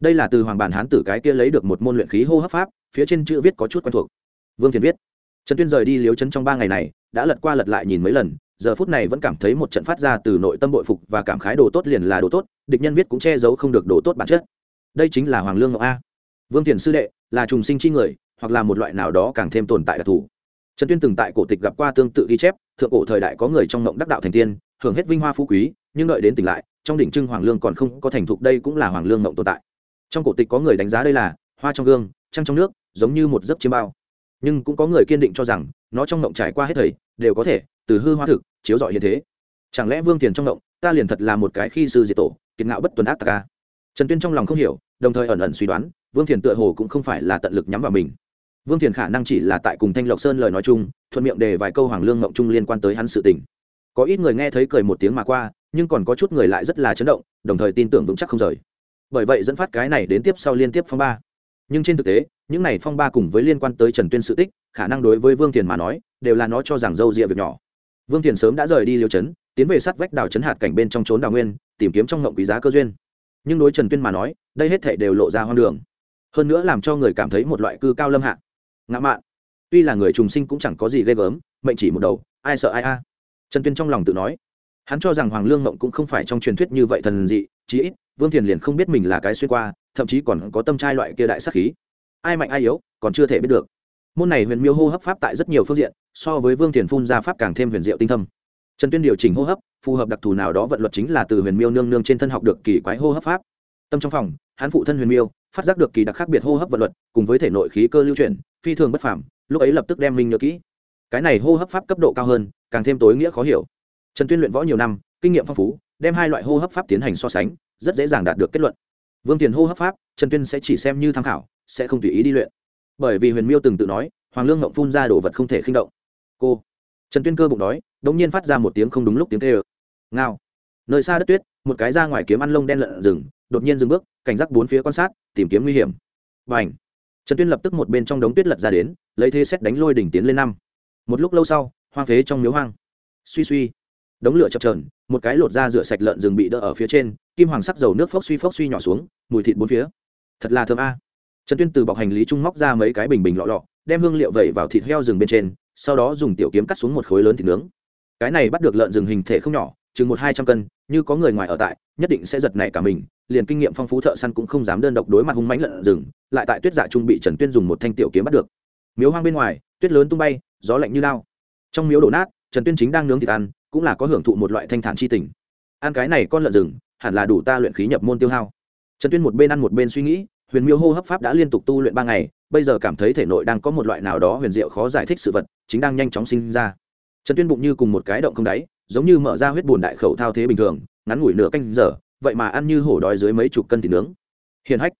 Đây là từ hoàng bản hán tử cái kia lấy được một môn luyện khí hô hấp pháp, phía trên chữ viết có chút quen thuộc. Vương thiền viết, trần tuyên rời đi liếu chân trong ba ngày này, đã lật qua lật lại nhìn mấy lần, giờ phút này vẫn cảm thấy một trận phát ra từ nội tâm bội phục và cảm khái đồ tốt liền là đồ tốt, địch nhân viết cũng che giấu không được đồ tốt bản chất. Đây chính là hoàng lương ngọc a. Vương thiền sư đệ, là trùng sinh chi người, hoặc là một loại nào đó càng thêm tồn tại đặc thù trần tuyên từng tại cổ tịch gặp qua tương tự ghi chép, thượng cổ thời đại có người trong mộng đắc đạo thành tiên, hưởng hết vinh hoa phú quý, nhưng đợi đến tỉnh lại, trong đỉnh trưng hoàng lương còn không có thành thục đây cũng là hoàng lương mộng tồn tại. Trong cổ tịch có người đánh giá đây là hoa trong gương, trăng trong nước, giống như một giấc chiêm bao. Nhưng cũng có người kiên định cho rằng, nó trong mộng trải qua hết thầy, đều có thể, từ hư hoa thực, chiếu rọi hiện thế. Chẳng lẽ vương tiền trong mộng ta liền thật là một cái khi sư diệt tổ, kiệt ngạo bất tuần ác tạc ca trần tuyên trong lòng không hiểu, đồng thời ẩn ẩn suy đoán, vương thiền tựa hồ cũng không phải là tận lực nhắm vào mình vương thiền khả năng chỉ là tại cùng thanh lộc sơn lời nói chung, thuận miệng đề vài câu hoàng lương ngộng chung liên quan tới hắn sự tình. Có ít người nghe thấy cười một tiếng mà qua, nhưng còn có chút người lại rất là chấn động, đồng thời tin tưởng vững chắc không rời. Bởi vậy dẫn phát cái này đến tiếp sau liên tiếp phong ba. Nhưng trên thực tế, những này phong ba cùng với liên quan tới trần tuyên sự tích, khả năng đối với vương thiền mà nói, đều là nó cho rằng dâu rịa việc nhỏ. Vương thiền sớm đã rời đi liêu trấn, tiến về sát vách đào trấn hạt cảnh bên trong trốn đào nguyên, tìm kiếm trong ngộng quý giá cơ duyên. Nhưng đối trần tuyên mà nói, đây hết thể đều lộ ra hoang đường. Hơn nữa làm cho người cảm thấy một loại cư cao lâm hạ ngã mạn. Tuy là người trùng sinh cũng chẳng có gì ghê gớm, mệnh chỉ một đầu, ai sợ ai a? Trần tuyên trong lòng tự nói. Hắn cho rằng hoàng lương mộng cũng không phải trong truyền thuyết như vậy thần dị, chí ít, vương thiền liền không biết mình là cái xuyên qua, thậm chí còn có tâm trai loại kia đại sắc khí. Ai mạnh ai yếu, còn chưa thể biết được. Môn này huyền miêu hô hấp pháp tại rất nhiều phương diện, so với vương thiền phun ra pháp càng thêm huyền diệu tinh thâm. Trần tuyên điều chỉnh hô hấp, phù hợp đặc thù nào đó vận luật chính là từ huyền miêu nương nương trên thân học được kỳ quái hô hấp pháp. Tâm trong phòng hắn phụ thân huyền miêu, phát giác được kỳ đặc khác biệt hô hấp vận luật, cùng với thể nội khí cơ lưu chuyển, phi thường bất phàm, lúc ấy lập tức đem minh nhớ kỹ. Cái này hô hấp pháp cấp độ cao hơn, càng thêm tối nghĩa khó hiểu. Trần tuyên luyện võ nhiều năm, kinh nghiệm phong phú, đem hai loại hô hấp pháp tiến hành so sánh, rất dễ dàng đạt được kết luận. Vương tiền hô hấp pháp, trần tuyên sẽ chỉ xem như tham khảo, sẽ không tùy ý đi luyện. Bởi vì huyền miêu từng tự nói, hoàng lương ngộng phun ra đồ vật không thể khinh động. Cô. Trần tuyên cơ bụng đói đ ỗ n g nhiên phát ra một tiếng không đúng lúc tiếng tê ờ ngao. Nơi xa đất tuyết, một cái ra ngoài kiếm ăn lông đen lợn rừng đột nhiên dừng bước, cảnh giác bốn phía quan sát, tìm kiếm nguy hiểm. Và ảnh trần tuyên lập tức một bên trong đống tuyết lật ra đến, lấy thế xét đánh lôi đỉnh tiến lên năm. Một lúc lâu sau, hoang phế trong miếu hoang. Suy suy, đống lửa chập trờn một cái lột da rửa sạch lợn rừng bị đỡ ở phía trên, kim hoàng sắc dầu nước phốc suy phốc suy nhỏ xuống, mùi thịt bốn phía. Thật là thơm a. Trần tuyên từ bọc hành lý trung móc ra mấy cái bình bình lọ lọ, đem hương liệu vẩy vào thịt heo rừng bên trên, sau đó dùng tiểu kiếm cắt xuống một khối lớn thịt nướng. Cái này bắt được lợn rừng hình thể không nhỏ chừng một hai trăm cân, như có người ngoài ở tại, nhất định sẽ giật nảy cả mình, liền kinh nghiệm phong phú thợ săn cũng không dám đơn độc đối mặt hung mãnh lợn rừng, lại tại tuyết dạ trung bị trần tuyên dùng một thanh tiểu kiếm bắt được. Miếu hoang bên ngoài, tuyết lớn tung bay, gió lạnh như lao. Trong miếu đổ nát, trần tuyên chính đang nướng thịt ăn, cũng là có hưởng thụ một loại thanh thản chi tình. Ăn cái này con lợn rừng, hẳn là đủ ta luyện khí nhập môn tiêu hao. Trần tuyên một bên ăn một bên suy nghĩ, huyền miêu hô hấp pháp đã liên tục tu luyện ba ngày, bây giờ cảm thấy thể nội đang có một loại nào đó huyền diệu khó giải thích sự vật, chính đang nhanh chóng sinh ra. Trần tuyên bụng như cùng một cái động không đáy giống như mở ra huyết bùn đại khẩu thao thế bình thường, ngắn ngủi nửa canh giờ, vậy mà ăn như hổ đói dưới mấy chục cân thịt nướng. Hiền hách.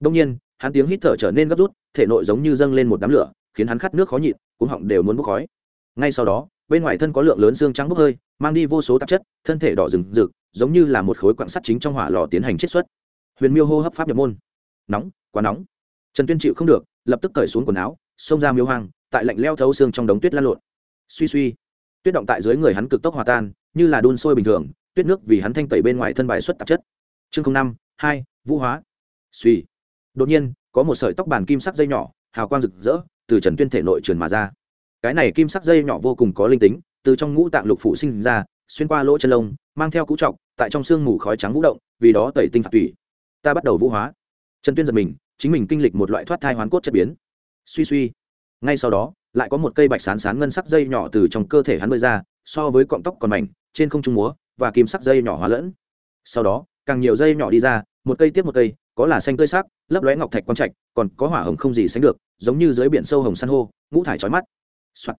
Đông nhiên, hắn tiếng hít thở trở nên gấp rút, thể nội giống như dâng lên một đám lửa, khiến hắn khát nước khó nhịn, cuống họng đều muốn bốc khói. Ngay sau đó, bên ngoài thân có lượng lớn xương trắng bốc hơi, mang đi vô số tạp chất, thân thể đỏ rừng rực, giống như là một khối quặng sắt chính trong hỏa lò tiến hành chiết xuất. Huyền miêu hô hấp pháp nhập môn. Nóng, quá nóng. Trần tuyên chịu không được, lập tức cởi xuống quần áo, xông ra miêu hoang, tại lạnh leo thấu xương trong đống tuyết lan lộn. Suy suy tuyết động tại dưới người hắn cực tốc hòa tan, như là đun sôi bình thường, tuyết nước vì hắn thanh tẩy bên ngoài thân bài xuất tạp chất. Chương năm, hai, vũ hóa. Suy đột nhiên, có một sợi tóc bàn kim sắc dây nhỏ, hào quang rực rỡ, từ trần tuyên thể nội truyền mà ra. Cái này kim sắc dây nhỏ vô cùng có linh tính, từ trong ngũ tạng lục phủ sinh ra, xuyên qua lỗ chân lông, mang theo cũ trọc, tại trong sương mù khói trắng vũ động, vì đó tẩy tinh phạt tủy. Ta bắt đầu vũ hóa. Trần tuyên giật mình, chính mình kinh lịch một loại thoát thai hoán cốt chất biến. Suy suy ngay sau đó lại có một cây bạch sán sán ngân sắc dây nhỏ từ trong cơ thể hắn bơi ra, so với cọng tóc còn mảnh, trên không trung múa, và kim sắc dây nhỏ hóa lẫn. Sau đó, càng nhiều dây nhỏ đi ra, một cây tiếp một cây, có là xanh tươi sắc, lấp lóe ngọc thạch quang trạch, còn có hỏa hồng không gì sánh được, giống như dưới biển sâu hồng san hô, ngũ thải trói mắt、Soạn.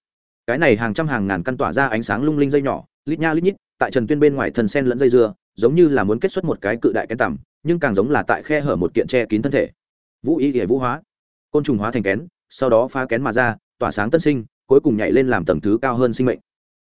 cái này hàng trăm hàng ngàn căn tỏa ra ánh sáng lung linh dây nhỏ, lít nha lít nhít, tại trần tuyên bên ngoài thần sen lẫn dây dưa, giống như là muốn kết xuất một cái cự đại kén tằm, nhưng càng giống là tại khe hở một kiện tre kín thân thể. Vũ y hệ vũ hóa. Côn trùng hóa thành kén, sau đó phá kén mà ra tỏa sáng tân sinh, cuối cùng nhảy lên làm tầng thứ cao hơn sinh mệnh.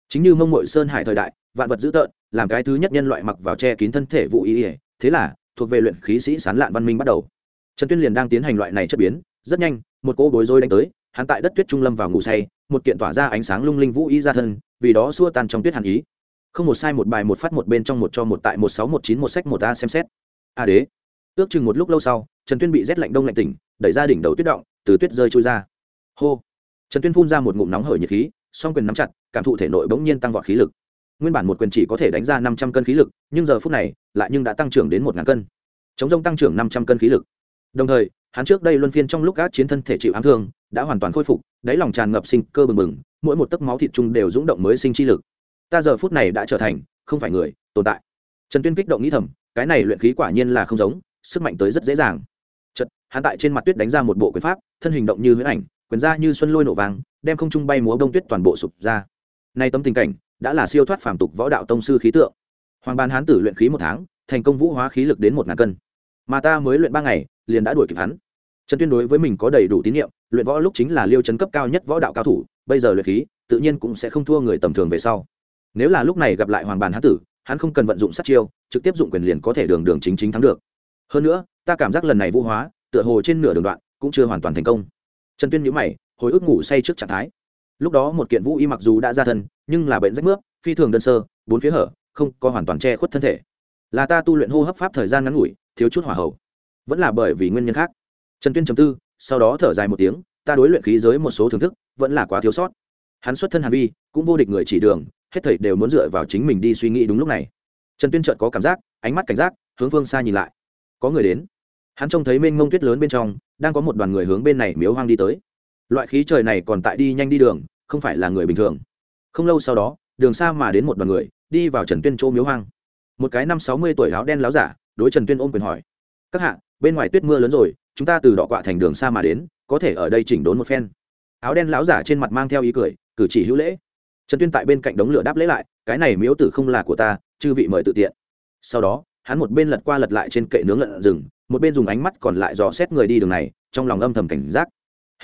Chính như mông mội sơn hải thời đại, vạn vật dữ tợn, làm cái thứ nhất nhân loại mặc vào che kín thân thể vụ ý ỉa thế là, thuộc về luyện khí sĩ sán lạn văn minh bắt đầu. Trần tuyên liền đang tiến hành loại này chất biến, rất nhanh, một cỗ bối rối đánh tới, hắn tại đất tuyết trung lâm vào ngủ say, một kiện tỏa ra ánh sáng lung linh vũ y ra thân, vì đó xua tan trong tuyết hàn ý. Không một sai một bài một phát một bên trong một cho một tại một sáu một chín một sách một a xem xét. A đế. Ước chừng một lúc lâu sau, trần tuyên bị rét lạnh đông lạnh tỉnh, đẩy ra đỉnh đầu tuyết động, từ tuyết rơi trôi ra. Hô trần tuyên phun ra một ngụm nóng hởi nhiệt khí, song quyền nắm chặt, cảm thụ thể nội bỗng nhiên tăng vọt khí lực. Nguyên bản một quyền chỉ có thể đánh ra năm trăm cân khí lực, nhưng giờ phút này, lại nhưng đã tăng trưởng đến một ngàn cân. Chống rông tăng trưởng năm trăm cân khí lực. Đồng thời, hắn trước đây luân phiên trong lúc gác chiến thân thể chịu ám thương, đã hoàn toàn khôi phục, đáy lòng tràn ngập sinh cơ bừng bừng, mỗi một tấc máu thịt chung đều rúng động mới sinh chi lực. Ta giờ phút này đã trở thành, không phải người, tồn tại. Trần tuyên kích động nghĩ thầm, cái này luyện khí quả nhiên là không giống, sức mạnh tới rất dễ dàng. Chật hắn tại trên mặt tuyết đánh ra một bộ quyền pháp, thân hình động như huyễn ảnh quyền ra như xuân lôi nổ vàng đem không trung bay múa đông tuyết toàn bộ sụp ra. Nay tấm tình cảnh đã là siêu thoát phàm tục võ đạo tông sư khí tượng. Hoàng bàn hán tử luyện khí một tháng, thành công vũ hóa khí lực đến một ngàn cân. Mà ta mới luyện ba ngày, liền đã đuổi kịp hắn. Trần tuyên đối với mình có đầy đủ tín nhiệm, luyện võ lúc chính là liêu chấn cấp cao nhất võ đạo cao thủ, bây giờ luyện khí, tự nhiên cũng sẽ không thua người tầm thường về sau. Nếu là lúc này gặp lại hoàng bàn hán tử, hắn không cần vận dụng sát chiêu, trực tiếp dụng quyền liền có thể đường đường chính chính thắng được. Hơn nữa, ta cảm giác lần này vũ hóa, tựa hồ trên nửa đường đoạn cũng chưa hoàn toàn thành công trần tuyên nhữ mày, hồi ức ngủ say trước trạng thái. Lúc đó một kiện vũ y mặc dù đã ra thân, nhưng là bệnh rách nước phi thường đơn sơ, bốn phía hở, không có hoàn toàn che khuất thân thể. Là ta tu luyện hô hấp pháp thời gian ngắn ngủi, thiếu chút hỏa hậu vẫn là bởi vì nguyên nhân khác. Trần tuyên chầm tư, sau đó thở dài một tiếng, ta đối luyện khí giới một số thưởng thức, vẫn là quá thiếu sót. Hắn xuất thân hàn vi, cũng vô địch người chỉ đường, hết thảy đều muốn dựa vào chính mình đi suy nghĩ đúng lúc này. Trần tuyên chợt có cảm giác, ánh mắt cảnh giác, hướng phương xa nhìn lại. Có người đến. Hắn trông thấy mênh mông tuyết lớn bên trong đang có một đoàn người hướng bên này miếu hoang đi tới. Loại khí trời này còn tại đi nhanh đi đường, không phải là người bình thường. Không lâu sau đó, đường xa mà đến một đoàn người, đi vào trần tuyên chỗ miếu hoang. Một cái năm sáu mươi tuổi áo đen láo giả, đối trần tuyên ôm quyền hỏi. Các hạ, bên ngoài tuyết mưa lớn rồi, chúng ta từ đọ quạ thành đường xa mà đến, có thể ở đây chỉnh đốn một phen. Áo đen láo giả trên mặt mang theo ý cười, cử chỉ hữu lễ. Trần tuyên tại bên cạnh đống lửa đáp lễ lại, cái này miếu tử không là của ta, chư vị mời tự tiện. Sau đó, hắn một bên lật qua lật lại trên kệ nướng lợn rừng một bên dùng ánh mắt còn lại dò xét người đi đường này, trong lòng âm thầm cảnh giác.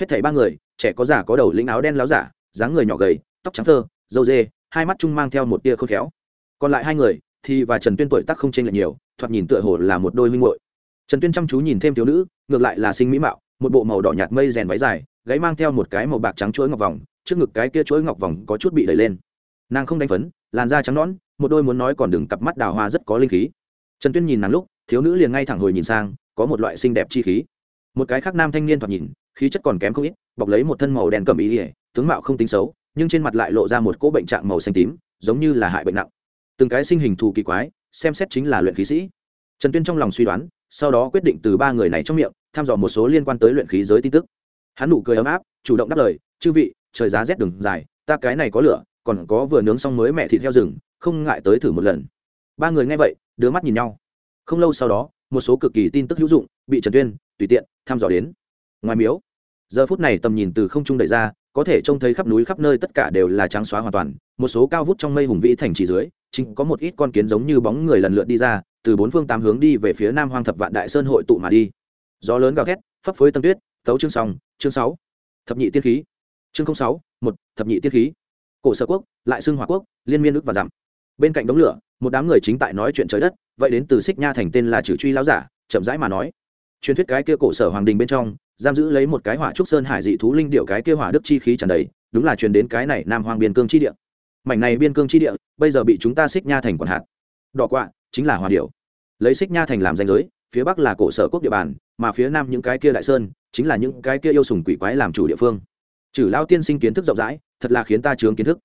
Hết thảy ba người, trẻ có giả có đầu lĩnh áo đen láo giả, dáng người nhỏ gầy, tóc trắng thơ dâu dê, hai mắt chung mang theo một tia khôn khéo. Còn lại hai người thì và trần tuyên tuổi tác không chênh lệch nhiều, thoạt nhìn tựa hồ là một đôi minh muội. Trần tuyên chăm chú nhìn thêm thiếu nữ, ngược lại là sinh mỹ mạo, một bộ màu đỏ nhạt mây rèn váy dài, gáy mang theo một cái màu bạc trắng chuỗi ngọc vòng, trước ngực cái kia chuỗi ngọc vòng có chút bị đẩy lên. Nàng không đánh phấn, làn da trắng nõn, một đôi muốn nói còn đừng cặp mắt đào hoa rất có linh khí. Trần tuyên nhìn nàng lúc thiếu nữ liền ngay thẳng hồi nhìn sang, có một loại xinh đẹp chi khí. Một cái khác nam thanh niên thoạt nhìn, khí chất còn kém không ít, bọc lấy một thân màu đen cầm ý ỉa tướng mạo không tính xấu, nhưng trên mặt lại lộ ra một cỗ bệnh trạng màu xanh tím, giống như là hại bệnh nặng. Từng cái sinh hình thù kỳ quái, xem xét chính là luyện khí sĩ. Trần tuyên trong lòng suy đoán, sau đó quyết định từ ba người này trong miệng thăm dò một số liên quan tới luyện khí giới tin tức. Hắn nụ cười ấm áp, chủ động đáp lời, chư vị, trời giá rét đường dài, ta cái này có lửa, còn có vừa nướng xong mới mẹ thịt heo rừng, không ngại tới thử một lần. Ba người nghe vậy, đưa mắt nhìn nhau không lâu sau đó, một số cực kỳ tin tức hữu dụng bị trần tuyên, tùy tiện thăm dò đến. Ngoài miếu, giờ phút này tầm nhìn từ không trung đẩy ra, có thể trông thấy khắp núi khắp nơi tất cả đều là trắng xóa hoàn toàn, một số cao vút trong mây hùng vĩ thành trì dưới, chính có một ít con kiến giống như bóng người lần lượt đi ra, từ bốn phương tám hướng đi về phía nam hoang thập vạn đại sơn hội tụ mà đi. Gió lớn gào thét, phấp phới tâm tuyết, tấu chương song chương sáu. Thập nhị tiên khí. Chương sáu, một, thập nhị tiên khí. Cổ sở quốc, lại xưng hòa quốc, liên miên ước và giảm bên cạnh đống lửa, một đám người chính tại nói chuyện trời đất, vậy đến từ xích nha thành tên là trừ truy lão giả, chậm rãi mà nói. Truyền thuyết cái kia cổ sở hoàng đình bên trong, giam giữ lấy một cái hỏa trúc sơn hải dị thú linh điệu cái kia hỏa đức chi khí tràn đầy, đúng là truyền đến cái này nam hoàng biên cương chi địa. Mảnh này biên cương chi địa, bây giờ bị chúng ta xích nha thành quản hạt. Đỏ quạ, chính là hòa điệu lấy xích nha thành làm danh giới, phía bắc là cổ sở quốc địa bàn, mà phía nam những cái kia đại sơn, chính là những cái kia yêu sùng quỷ quái làm chủ địa phương. Trừ lao tiên sinh kiến thức rộng rãi, thật là khiến ta chướng kiến thức.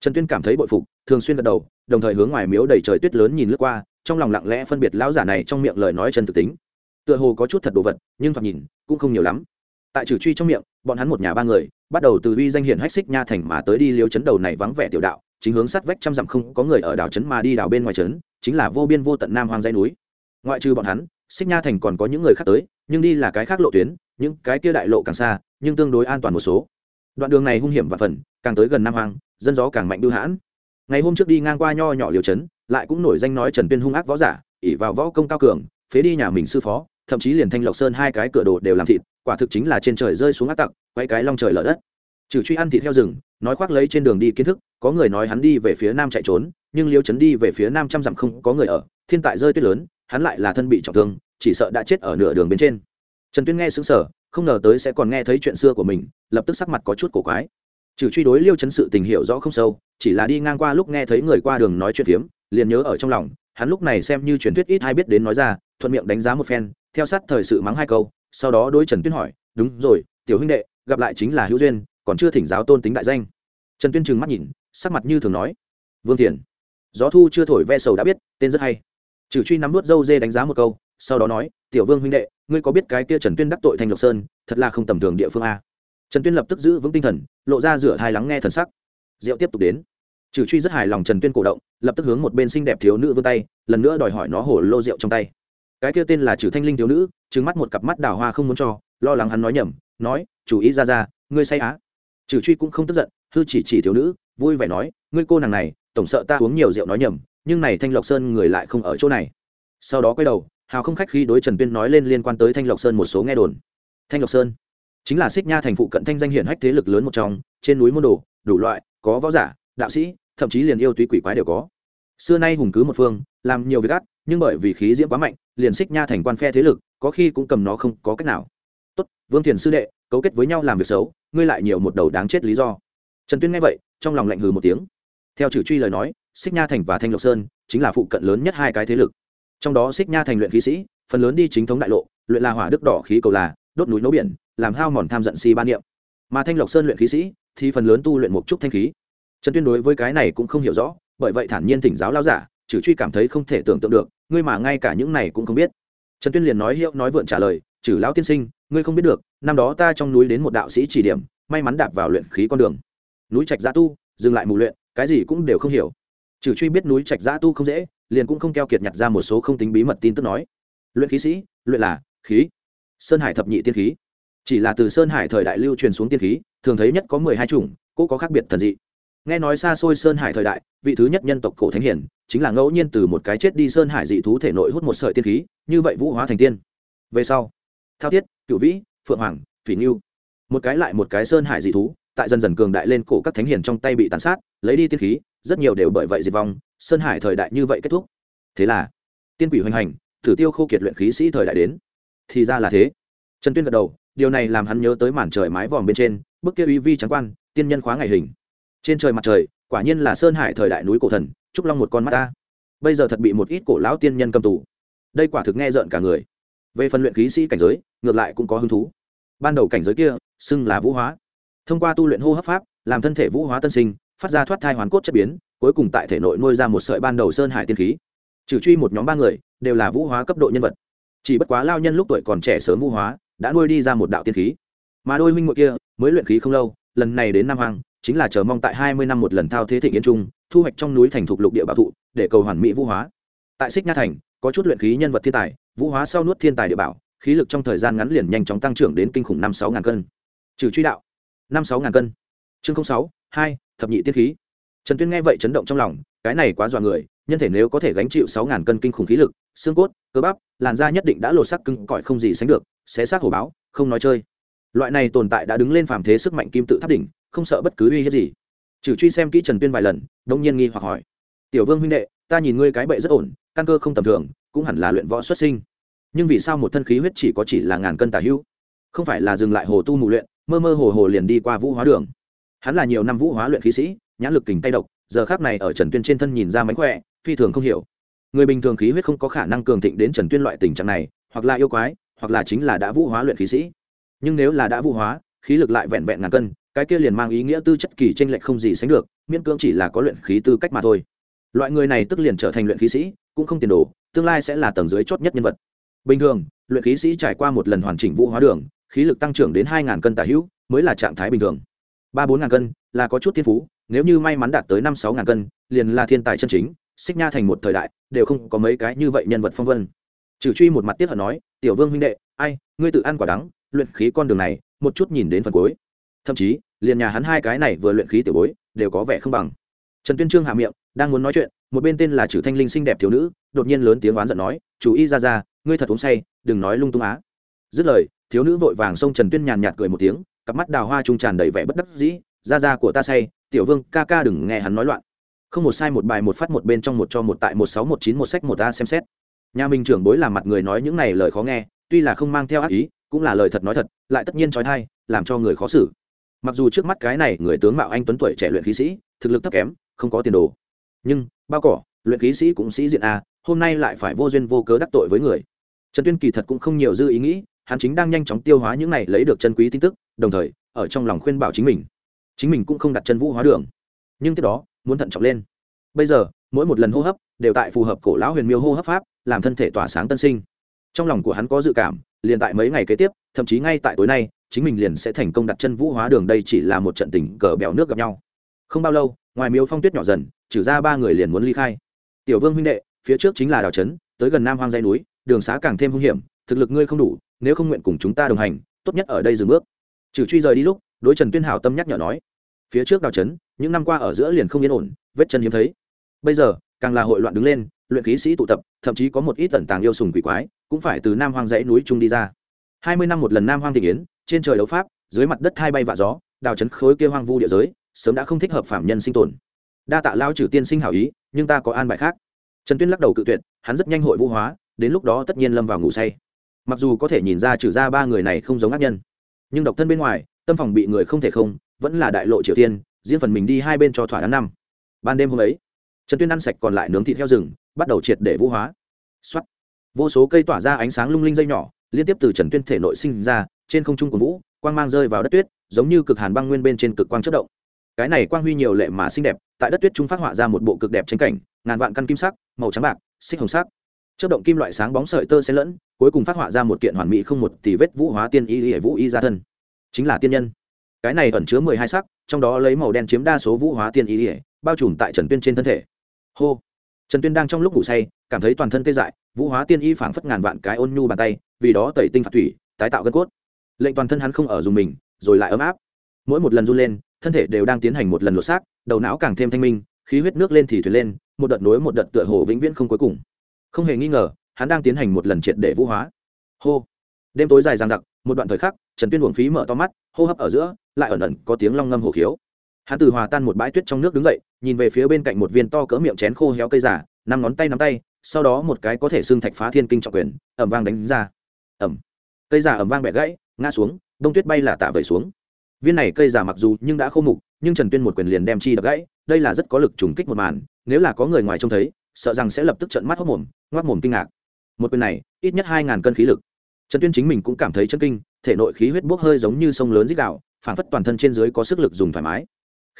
Trần tuyên cảm thấy bội phục, thường xuyên gật đầu đồng thời hướng ngoài miếu đầy trời tuyết lớn nhìn lướt qua, trong lòng lặng lẽ phân biệt lão giả này trong miệng lời nói chân thực tính. Tựa hồ có chút thật đồ vật, nhưng thoạt nhìn, cũng không nhiều lắm. Tại trừ truy trong miệng, bọn hắn một nhà ba người, bắt đầu từ uy danh hiển hách xích nha thành mà tới đi liêu chấn đầu này vắng vẻ tiểu đạo, chính hướng sát vách trăm dặm không có người ở đảo trấn mà đi đảo bên ngoài trấn chính là vô biên vô tận nam hoang dãy núi. Ngoại trừ bọn hắn, xích nha thành còn có những người khác tới, nhưng đi là cái khác lộ tuyến, những cái kia đại lộ càng xa, nhưng tương đối an toàn một số. Đoạn đường này hung hiểm và phần, càng tới gần nam hoang, dân gió càng mạnh bưu hãn ngày hôm trước đi ngang qua nho nhỏ liều trấn, lại cũng nổi danh nói trần tuyên hung ác võ giả ỉ vào võ công cao cường, phế đi nhà mình sư phó, thậm chí liền thanh lộc sơn hai cái cửa đồ đều làm thịt, quả thực chính là trên trời rơi xuống ác tặc quay cái long trời lở đất. Trừ truy ăn thịt theo rừng, nói khoác lấy trên đường đi kiến thức, có người nói hắn đi về phía nam chạy trốn, nhưng liêu trấn đi về phía nam trăm dặm không có người ở, thiên tại rơi tuyết lớn, hắn lại là thân bị trọng thương, chỉ sợ đã chết ở nửa đường bên trên. Trần tuyên nghe xứng sở không ngờ tới sẽ còn nghe thấy chuyện xưa của mình, lập tức sắc mặt có chút cổ quái trừ truy đối liêu chấn sự tình hiểu rõ không sâu, chỉ là đi ngang qua lúc nghe thấy người qua đường nói chuyện phiếm, liền nhớ ở trong lòng, hắn lúc này xem như truyền thuyết ít hay biết đến nói ra, thuận miệng đánh giá một phen, theo sát thời sự mắng hai câu, sau đó đối trần tuyên hỏi, đúng rồi, tiểu huynh đệ, gặp lại chính là hữu duyên, còn chưa thỉnh giáo tôn tính đại danh. Trần tuyên trừng mắt nhìn, sắc mặt như thường nói, vương thiền gió thu chưa thổi ve sầu đã biết, tên rất hay. Trừ truy nắm vút dâu dê đánh giá một câu, sau đó nói, tiểu vương huynh đệ, ngươi có biết cái kia trần tuyên đắc tội thành lộc sơn, thật là không tầm thường địa phương a trần tuyên lập tức giữ vững tinh thần, lộ ra rửa hai lắng nghe thần sắc. Diệu tiếp tục đến. Trừ truy rất hài lòng trần tuyên cổ động, lập tức hướng một bên xinh đẹp thiếu nữ vươn tay, lần nữa đòi hỏi nó hổ lô rượu trong tay. Cái kia tên là trừ thanh linh thiếu nữ trứng mắt một cặp mắt đào hoa không muốn cho, lo lắng hắn nói nhầm, nói, chủ ý ra ra, ngươi say á. Trừ truy cũng không tức giận, hư chỉ chỉ thiếu nữ, vui vẻ nói, ngươi cô nàng này, tổng sợ ta uống nhiều rượu nói nhầm, nhưng này thanh lộc sơn người lại không ở chỗ này. Sau đó quay đầu, hào không khách khi đối trần tuyên nói lên liên quan tới thanh lộc sơn một số nghe đồn. Thanh lộc sơn chính là xích nha thành phụ cận thanh danh hiển hách thế lực lớn một trong, trên núi môn đồ, đủ loại, có võ giả, đạo sĩ, thậm chí liền yêu túy quỷ quái đều có. Xưa nay hùng cứ một phương, làm nhiều việc ác, nhưng bởi vì khí diễm quá mạnh, liền xích nha thành quan phe thế lực, có khi cũng cầm nó không có cách nào. Tốt, vương thiền sư đệ, cấu kết với nhau làm việc xấu, ngươi lại nhiều một đầu đáng chết lý do. Trần tuyên nghe vậy, trong lòng lạnh hừ một tiếng. Theo chử truy lời nói, xích nha thành và thanh lộc sơn chính là phụ cận lớn nhất hai cái thế lực. Trong đó xích nha thành luyện khí sĩ, phần lớn đi chính thống đại lộ, luyện là hỏa đức đỏ khí cầu là đốt núi nấu biển, làm hao mòn tham giận si ban niệm. Mà thanh lộc sơn luyện khí sĩ, thì phần lớn tu luyện một chút thanh khí. Trần tuyên đối với cái này cũng không hiểu rõ, bởi vậy thản nhiên thỉnh giáo lao giả, trừ truy cảm thấy không thể tưởng tượng được, ngươi mà ngay cả những này cũng không biết. Trần tuyên liền nói hiệu nói vượn trả lời, trừ lão tiên sinh, ngươi không biết được, năm đó ta trong núi đến một đạo sĩ chỉ điểm, may mắn đạp vào luyện khí con đường. Núi trạch giã tu, dừng lại mù luyện, cái gì cũng đều không hiểu. Trừ truy biết núi trạch giã tu không dễ, liền cũng không keo kiệt nhặt ra một số không tính bí mật tin tức nói. Luyện khí sĩ, luyện là, khí sơn hải thập nhị tiên khí. Chỉ là từ sơn hải thời đại lưu truyền xuống tiên khí, thường thấy nhất có mười hai chủng cỗ có khác biệt thần dị. Nghe nói xa xôi sơn hải thời đại, vị thứ nhất nhân tộc cổ thánh hiển, chính là ngẫu nhiên từ một cái chết đi sơn hải dị thú thể nội hút một sợi tiên khí, như vậy vũ hóa thành tiên. Về sau, thao thiết cựu vĩ, phượng hoàng, phỉ nghiêu một cái lại một cái sơn hải dị thú, tại dần dần cường đại lên cổ các thánh hiền trong tay bị tàn sát, lấy đi tiên khí, rất nhiều đều bởi vậy diệt vong, sơn hải thời đại như vậy kết thúc. Thế là, tiên quỷ hoành hành, thử tiêu khô kiệt luyện khí sĩ thời đại đến thì ra là thế. Trần tuyên gật đầu, điều này làm hắn nhớ tới màn trời mái vòm bên trên, bức kia uy vi trắng quan, tiên nhân khóa ngày hình. Trên trời mặt trời, quả nhiên là sơn hải thời đại núi cổ thần trúc long một con mắt ta. Bây giờ thật bị một ít cổ lão tiên nhân cầm tù. Đây quả thực nghe rợn cả người. Về phần luyện khí sĩ cảnh giới, ngược lại cũng có hứng thú. Ban đầu cảnh giới kia, xưng là vũ hóa. Thông qua tu luyện hô hấp pháp, làm thân thể vũ hóa tân sinh, phát ra thoát thai hoàn cốt chất biến, cuối cùng tại thể nội nuôi ra một sợi ban đầu sơn hải tiên khí. Trừ truy một nhóm ba người, đều là vũ hóa cấp độ nhân vật chỉ bất quá lao nhân lúc tuổi còn trẻ sớm vũ hóa, đã nuôi đi ra một đạo tiên khí. Mà đôi minh muội kia, mới luyện khí không lâu, lần này đến nam hoàng chính là chờ mong tại hai mươi năm một lần thao thế thịnh yên trung, thu hoạch trong núi thành thục lục địa bảo thụ, để cầu hoàn mỹ vũ hóa. Tại xích nha thành, có chút luyện khí nhân vật thiên tài, vũ hóa sau nuốt thiên tài địa bảo, khí lực trong thời gian ngắn liền nhanh chóng tăng trưởng đến kinh khủng năm sáu ngàn cân. Trừ truy đạo, năm sáu ngàn cân. Chương sáu, hai, thập nhị tiên khí. Trần tuyên nghe vậy chấn động trong lòng, cái này quá dọa người, nhân thể nếu có thể gánh chịu sáu ngàn cân kinh khủng khí lực xương cốt, cơ bắp, làn da nhất định đã lột sắc cứng, cỏi không gì sánh được, xé xác hổ báo, không nói chơi. Loại này tồn tại đã đứng lên phàm thế sức mạnh kim tự tháp đỉnh, không sợ bất cứ uy hiếp gì. Trừ truy xem kỹ trần tuyên vài lần đông nhiên nghi hoặc hỏi. Tiểu vương huynh đệ, ta nhìn ngươi cái bệ rất ổn, căn cơ không tầm thường, cũng hẳn là luyện võ xuất sinh. Nhưng vì sao một thân khí huyết chỉ có chỉ là ngàn cân tả hữu không phải là dừng lại hồ tu mù luyện, mơ mơ hồ hồ liền đi qua vũ hóa đường. Hắn là nhiều năm vũ hóa luyện khí sĩ, nhãn lực kình tay độc, giờ khác này ở trần tuyên trên thân nhìn ra mánh khỏe, phi thường không hiểu người bình thường khí huyết không có khả năng cường thịnh đến trần tuyên loại tình trạng này, hoặc là yêu quái, hoặc là chính là đã vũ hóa luyện khí sĩ. Nhưng nếu là đã vũ hóa, khí lực lại vẹn vẹn ngàn cân, cái kia liền mang ý nghĩa tư chất kỳ tranh lệch không gì sánh được, miễn cưỡng chỉ là có luyện khí tư cách mà thôi. Loại người này tức liền trở thành luyện khí sĩ, cũng không tiền đồ, tương lai sẽ là tầng dưới chót nhất nhân vật. Bình thường, luyện khí sĩ trải qua một lần hoàn chỉnh vũ hóa đường, khí lực tăng trưởng đến hai ngàn cân tả hữu, mới là trạng thái bình thường. Ba bốn ngàn cân là có chút thiên phú, nếu như may mắn đạt tới năm sáu ngàn cân, liền là thiên tài chân chính xích nha thành một thời đại, đều không có mấy cái như vậy nhân vật phong vân. Trừ truy một mặt tiếc hận nói, tiểu vương huynh đệ, ai, ngươi tự ăn quả đắng, luyện khí con đường này, một chút nhìn đến phần cuối. Thậm chí, liền nhà hắn hai cái này vừa luyện khí tiểu bối, đều có vẻ không bằng. Trần tuyên trương hạ miệng, đang muốn nói chuyện, một bên tên là Chử thanh linh xinh đẹp thiếu nữ, đột nhiên lớn tiếng oán giận nói, chú y ra ra, ngươi thật uống say, đừng nói lung tung á. Dứt lời, thiếu nữ vội vàng xông trần tuyên nhàn nhạt cười một tiếng, cặp mắt đào hoa trung tràn đầy vẻ bất đắc dĩ, ra ra của ta say, tiểu vương ca ca đừng nghe hắn nói loạn không một sai, một bài, một phát, một bên trong, một cho, một tại, một sáu, một chín, một sách, một a xem xét. Nhà mình trưởng bối làm mặt người nói những này lời khó nghe, tuy là không mang theo ác ý, cũng là lời thật nói thật, lại tất nhiên trói thai, làm cho người khó xử. Mặc dù trước mắt cái này người tướng mạo anh tuấn tuổi trẻ luyện khí sĩ, thực lực thấp kém, không có tiền đồ. Nhưng, bao cỏ, luyện khí sĩ cũng sĩ diện a, hôm nay lại phải vô duyên vô cớ đắc tội với người. Trần tuyên kỳ thật cũng không nhiều dư ý nghĩ, hắn chính đang nhanh chóng tiêu hóa những này lấy được chân quý tin tức, đồng thời, ở trong lòng khuyên bảo chính mình. Chính mình cũng không đặt chân vũ hóa đường. Nhưng tiếp đó muốn thận trọng lên. Bây giờ, mỗi một lần hô hấp đều tại phù hợp cổ lão huyền miêu hô hấp pháp, làm thân thể tỏa sáng tân sinh. Trong lòng của hắn có dự cảm, liền tại mấy ngày kế tiếp, thậm chí ngay tại tối nay, chính mình liền sẽ thành công đặt chân vũ hóa đường đây chỉ là một trận tình cờ bèo nước gặp nhau. Không bao lâu, ngoài miếu phong tuyết nhỏ dần, trừ ra ba người liền muốn ly khai. Tiểu vương huynh đệ, phía trước chính là đào trấn, tới gần nam hoang dây núi, đường xá càng thêm hung hiểm, thực lực ngươi không đủ, nếu không nguyện cùng chúng ta đồng hành, tốt nhất ở đây dừng bước. Trừ truy rời đi lúc, đối trần tuyên hảo tâm nhắc nhở nói phía trước đào trấn những năm qua ở giữa liền không yên ổn, vết chân hiếm thấy. Bây giờ, càng là hội loạn đứng lên, luyện khí sĩ tụ tập, thậm chí có một ít tẩn tàng yêu sùng quỷ quái, cũng phải từ nam hoang dãy núi trung đi ra. Hai mươi năm một lần nam hoang thị yến, trên trời đấu pháp, dưới mặt đất hai bay vạ gió, đào chấn khối kia hoang vu địa giới, sớm đã không thích hợp phạm nhân sinh tồn. Đa tạ lao trừ tiên sinh hảo ý, nhưng ta có an bài khác. Trần tuyên lắc đầu cự tuyệt, hắn rất nhanh hội vũ hóa, đến lúc đó tất nhiên lâm vào ngủ say. Mặc dù có thể nhìn ra trừ ra ba người này không giống ác nhân, nhưng độc thân bên ngoài, tâm phòng bị người không thể không vẫn là đại lộ triều tiên, riêng phần mình đi hai bên cho thỏa đáng năm. Ban đêm hôm ấy, trần tuyên ăn sạch còn lại nướng thịt heo rừng, bắt đầu triệt để vũ hóa. Xuất vô số cây tỏa ra ánh sáng lung linh dây nhỏ, liên tiếp từ trần tuyên thể nội sinh ra, trên không trung của vũ, quang mang rơi vào đất tuyết, giống như cực hàn băng nguyên bên trên cực quang chất động. Cái này quang huy nhiều lệ mà xinh đẹp, tại đất tuyết trung phát họa ra một bộ cực đẹp tranh cảnh, ngàn vạn căn kim sắc, màu trắng bạc, xích hồng sắc. Chất động kim loại sáng bóng sợi tơ xen lẫn, cuối cùng phát họa ra một kiện hoàn mỹ không một tỷ vết vũ hóa tiên y hệ vũ y ra thân. Chính là tiên nhân cái này ẩn chứa mười hai sắc, trong đó lấy màu đen chiếm đa số vũ hóa tiên ý ỉa, bao trùm tại trần tuyên trên thân thể. Hô! Trần tuyên đang trong lúc ngủ say, cảm thấy toàn thân tê dại, vũ hóa tiên y phảng phất ngàn vạn cái ôn nhu bàn tay, vì đó tẩy tinh phạt thủy, tái tạo gân cốt. Lệnh toàn thân hắn không ở dùng mình, rồi lại ấm áp. Mỗi một lần run lên, thân thể đều đang tiến hành một lần lột xác, đầu não càng thêm thanh minh, khí huyết nước lên thì thuyền lên, một đợt nối một đợt tựa hồ vĩnh viễn không cuối cùng. Không hề nghi ngờ, hắn đang tiến hành một lần triệt để vũ hóa. Hô! Đêm tối dài dằng dặc, một đoạn thời khắc, trần tuyên uổng phí mở to mắt, hô hấp ở giữa lại ẩn ẩn có tiếng long ngâm hổ khiếu. Hắn từ hòa tan một bãi tuyết trong nước đứng dậy, nhìn về phía bên cạnh một viên to cỡ miệng chén khô héo cây giả năm ngón tay nắm tay, sau đó một cái có thể xương thạch phá thiên kinh trọng quyền ẩm vang đánh ra. Ẩm cây giả ẩm vang bẻ gãy, ngã xuống, đông tuyết bay là tạ vẩy xuống. Viên này cây giả mặc dù nhưng đã khô mục, nhưng trần tuyên một quyền liền đem chi đập gãy, đây là rất có lực trùng kích một màn, nếu là có người ngoài trông thấy, sợ rằng sẽ lập tức trận mắt hốc mồm, ngoác mồm kinh ngạc. Một quyền này, ít nhất hai ngàn cân khí lực. Trần tuyên chính mình cũng cảm thấy chân kinh, thể nội khí huyết bốc hơi giống như sông lớn dích đạo phản phất toàn thân trên dưới có sức lực dùng thoải mái.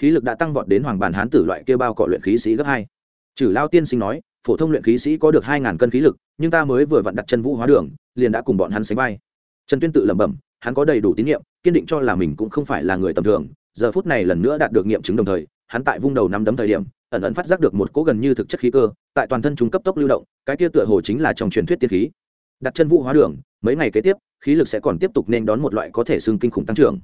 Khí lực đã tăng vọt đến hoàng bàn hán tử loại kia bao cọ luyện khí sĩ gấp hai. Trừ lao tiên sinh nói, phổ thông luyện khí sĩ có được hai ngàn cân khí lực, nhưng ta mới vừa vặn đặt chân vũ hóa đường, liền đã cùng bọn hắn sánh vai. Trần tuyên tự lẩm bẩm, hắn có đầy đủ tín nhiệm, kiên định cho là mình cũng không phải là người tầm thường, giờ phút này lần nữa đạt được nghiệm chứng đồng thời, hắn tại vung đầu năm đấm thời điểm, ẩn ẩn phát giác được một cỗ gần như thực chất khí cơ, tại toàn thân chúng cấp tốc lưu động, cái kia tựa hồ chính là trong truyền thuyết tiên khí. Đặt chân vũ hóa đường, mấy ngày kế tiếp, khí lực sẽ còn tiếp tục nên đón một loại có thể xương kinh khủng tăng trưởng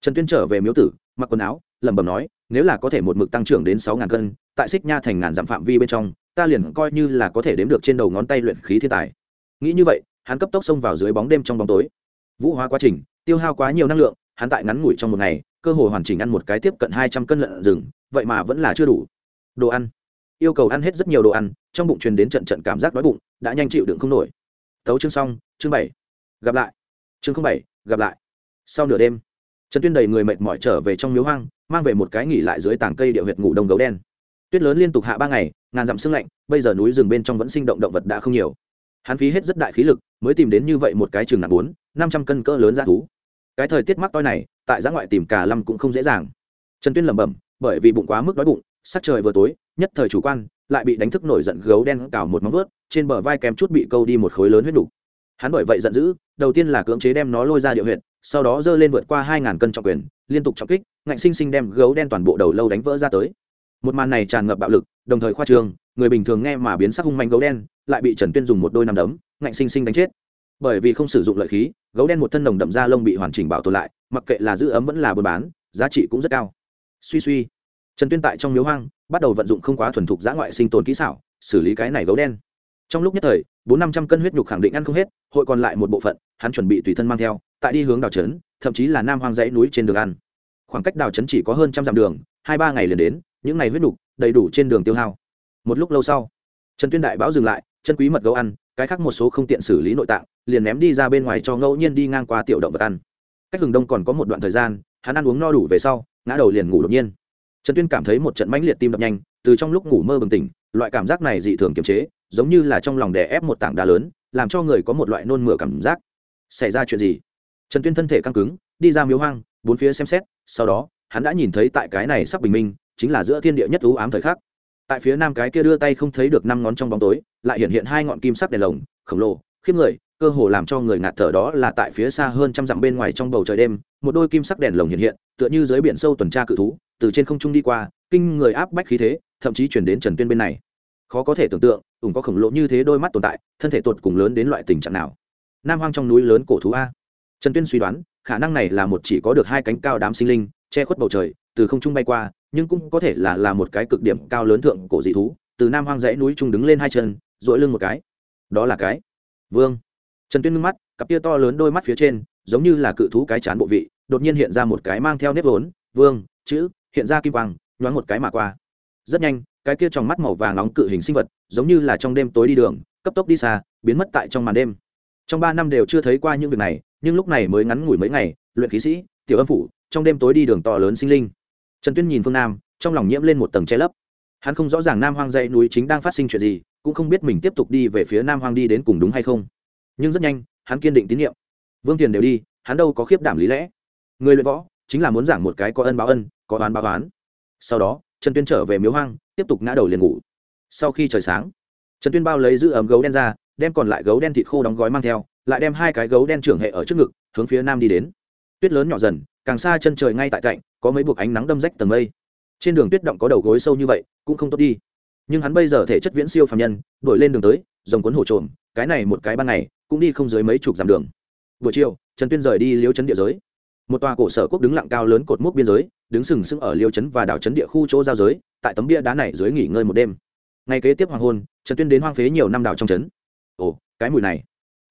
trần tuyên trở về miếu tử, mặc quần áo, lẩm bẩm nói, nếu là có thể một mực tăng trưởng đến sáu ngàn cân, tại xích nha thành ngàn dặm phạm vi bên trong, ta liền coi như là có thể đếm được trên đầu ngón tay luyện khí thiên tài. Nghĩ như vậy, hắn cấp tốc xông vào dưới bóng đêm trong bóng tối. Vũ hóa quá trình, tiêu hao quá nhiều năng lượng, hắn tại ngắn ngủi trong một ngày, cơ hội hoàn chỉnh ăn một cái tiếp cận hai trăm cân lợn rừng, vậy mà vẫn là chưa đủ. Đồ ăn. Yêu cầu ăn hết rất nhiều đồ ăn, trong bụng truyền đến trận trận cảm giác đói bụng, đã nhanh chịu đựng không nổi. Tấu chương xong, chương bảy. Gặp lại. Chương bảy, gặp lại. Sau nửa đêm trần tuyên đầy người mệt mỏi trở về trong miếu hoang, mang về một cái nghỉ lại dưới tảng cây địa huyệt ngủ đông gấu đen. Tuyết lớn liên tục hạ ba ngày, ngàn dặm sương lạnh, bây giờ núi rừng bên trong vẫn sinh động động vật đã không nhiều. Hắn phí hết rất đại khí lực, mới tìm đến như vậy một cái chừng nặng bốn, năm trăm cân cỡ lớn ra thú. Cái thời tiết mắc toi này, tại giã ngoại tìm cả lâm cũng không dễ dàng. Trần tuyên lẩm bẩm, bởi vì bụng quá mức đói bụng, sắc trời vừa tối, nhất thời chủ quan, lại bị đánh thức nổi giận gấu đen cào một móng vớt trên bờ vai kém chút bị câu đi một khối lớn huyết đủ. hắn bởi vậy giận dữ, đầu tiên là cưỡng chế đem nó lôi ra địa huyện sau đó dơ lên vượt qua hai ngàn cân trọng quyền, liên tục trọng kích, ngạnh sinh sinh đem gấu đen toàn bộ đầu lâu đánh vỡ ra tới. Một màn này tràn ngập bạo lực, đồng thời khoa trương, người bình thường nghe mà biến sắc hung manh gấu đen, lại bị trần tuyên dùng một đôi nằm đấm, ngạnh sinh sinh đánh chết. Bởi vì không sử dụng lợi khí, gấu đen một thân nồng đậm da lông bị hoàn chỉnh bảo tồn lại, mặc kệ là giữ ấm vẫn là buôn bán, giá trị cũng rất cao. Suy suy, trần tuyên tại trong miếu hoang, bắt đầu vận dụng không quá thuần thục giã ngoại sinh tồn kỹ xảo, xử lý cái này gấu đen. Trong lúc nhất thời, bốn năm trăm cân huyết nhục khẳng định ăn không hết, hội còn lại một bộ phận, hắn chuẩn bị tùy thân mang theo tại đi hướng đào trấn, thậm chí là nam hoang dãy núi trên đường ăn. Khoảng cách đào trấn chỉ có hơn trăm dặm đường, hai ba ngày liền đến, những ngày huyết đục đầy đủ trên đường tiêu hao. Một lúc lâu sau, trần tuyên đại bão dừng lại, chân quý mật gấu ăn, cái khác một số không tiện xử lý nội tạng, liền ném đi ra bên ngoài cho ngẫu nhiên đi ngang qua tiểu động vật ăn. Cách hừng đông còn có một đoạn thời gian, hắn ăn uống no đủ về sau, ngã đầu liền ngủ đột nhiên. Trần tuyên cảm thấy một trận mãnh liệt tim đập nhanh, từ trong lúc ngủ mơ bừng tỉnh, loại cảm giác này dị thường kiềm chế, giống như là trong lòng đè ép một tảng đá lớn, làm cho người có một loại nôn mửa cảm giác. Xảy ra chuyện gì? Trần tuyên thân thể căng cứng, đi ra miếu hoang, bốn phía xem xét, sau đó, hắn đã nhìn thấy tại cái này sắp bình minh, chính là giữa thiên địa nhất ưu ám thời khắc. Tại phía nam cái kia đưa tay không thấy được năm ngón trong bóng tối, lại hiện hiện hai ngọn kim sắc đèn lồng, khổng lồ, khiếp người, cơ hồ làm cho người ngạt thở đó là tại phía xa hơn trăm dặm bên ngoài trong bầu trời đêm, một đôi kim sắc đèn lồng hiện hiện, tựa như dưới biển sâu tuần tra cự thú, từ trên không trung đi qua, kinh người áp bách khí thế, thậm chí chuyển đến trần tuyên bên này. Khó có thể tưởng tượng, ủng có khổng lồ như thế đôi mắt tồn tại, thân thể tột cùng lớn đến loại tình trạng nào. Nam hoang trong núi lớn cổ thú a trần tuyên suy đoán, khả năng này là một chỉ có được hai cánh cao đám sinh linh, che khuất bầu trời, từ không trung bay qua, nhưng cũng có thể là là một cái cực điểm cao lớn thượng cổ dị thú, từ nam hoang dãy núi trung đứng lên hai chân dội lưng một cái. Đó là cái vương. Trần tuyên ngưng mắt, cặp tia to lớn đôi mắt phía trên, giống như là cự thú cái chán bộ vị, đột nhiên hiện ra một cái mang theo nếp vốn, vương, chữ, hiện ra kim quang, nhoáng một cái mà qua. Rất nhanh, cái kia trong mắt màu vàng nóng cự hình sinh vật, giống như là trong đêm tối đi đường, cấp tốc đi xa, biến mất tại trong màn đêm. Trong ba năm đều chưa thấy qua những việc này nhưng lúc này mới ngắn ngủi mấy ngày, luyện khí sĩ, tiểu âm phủ, trong đêm tối đi đường to lớn sinh linh. Trần tuyên nhìn phương nam, trong lòng nhiễm lên một tầng che lấp. Hắn không rõ ràng nam hoang dãy núi chính đang phát sinh chuyện gì, cũng không biết mình tiếp tục đi về phía nam hoang đi đến cùng đúng hay không. Nhưng rất nhanh, hắn kiên định tín nhiệm. Vương thiền đều đi, hắn đâu có khiếp đảm lý lẽ. Người luyện võ, chính là muốn giảng một cái có ân báo ân, có oán báo oán. Sau đó, trần tuyên trở về miếu hoang, tiếp tục ngã đầu liền ngủ. Sau khi trời sáng, trần tuyên bao lấy giữ ấm gấu đen ra, đem còn lại gấu đen thịt khô đóng gói mang theo lại đem hai cái gấu đen trưởng hệ ở trước ngực, hướng phía nam đi đến. Tuyết lớn nhỏ dần, càng xa chân trời ngay tại cạnh, có mấy buộc ánh nắng đâm rách tầng mây. Trên đường tuyết động có đầu gối sâu như vậy, cũng không tốt đi. Nhưng hắn bây giờ thể chất viễn siêu phàm nhân đổi lên đường tới dòng cuốn hổ trộm, cái này một cái ban ngày, cũng đi không dưới mấy chục dặm đường. Buổi chiều, trần tuyên rời đi liêu chấn địa giới. Một tòa cổ sở quốc đứng lặng cao lớn cột mốc biên giới, đứng sừng sững ở liêu chấn và đảo chấn địa khu chỗ giao giới, tại tấm bia đá này dưới nghỉ ngơi một đêm. Ngày kế tiếp hoàng hôn, trần tuyên đến hoang phế nhiều năm đảo trong trấn ồ, cái mùi này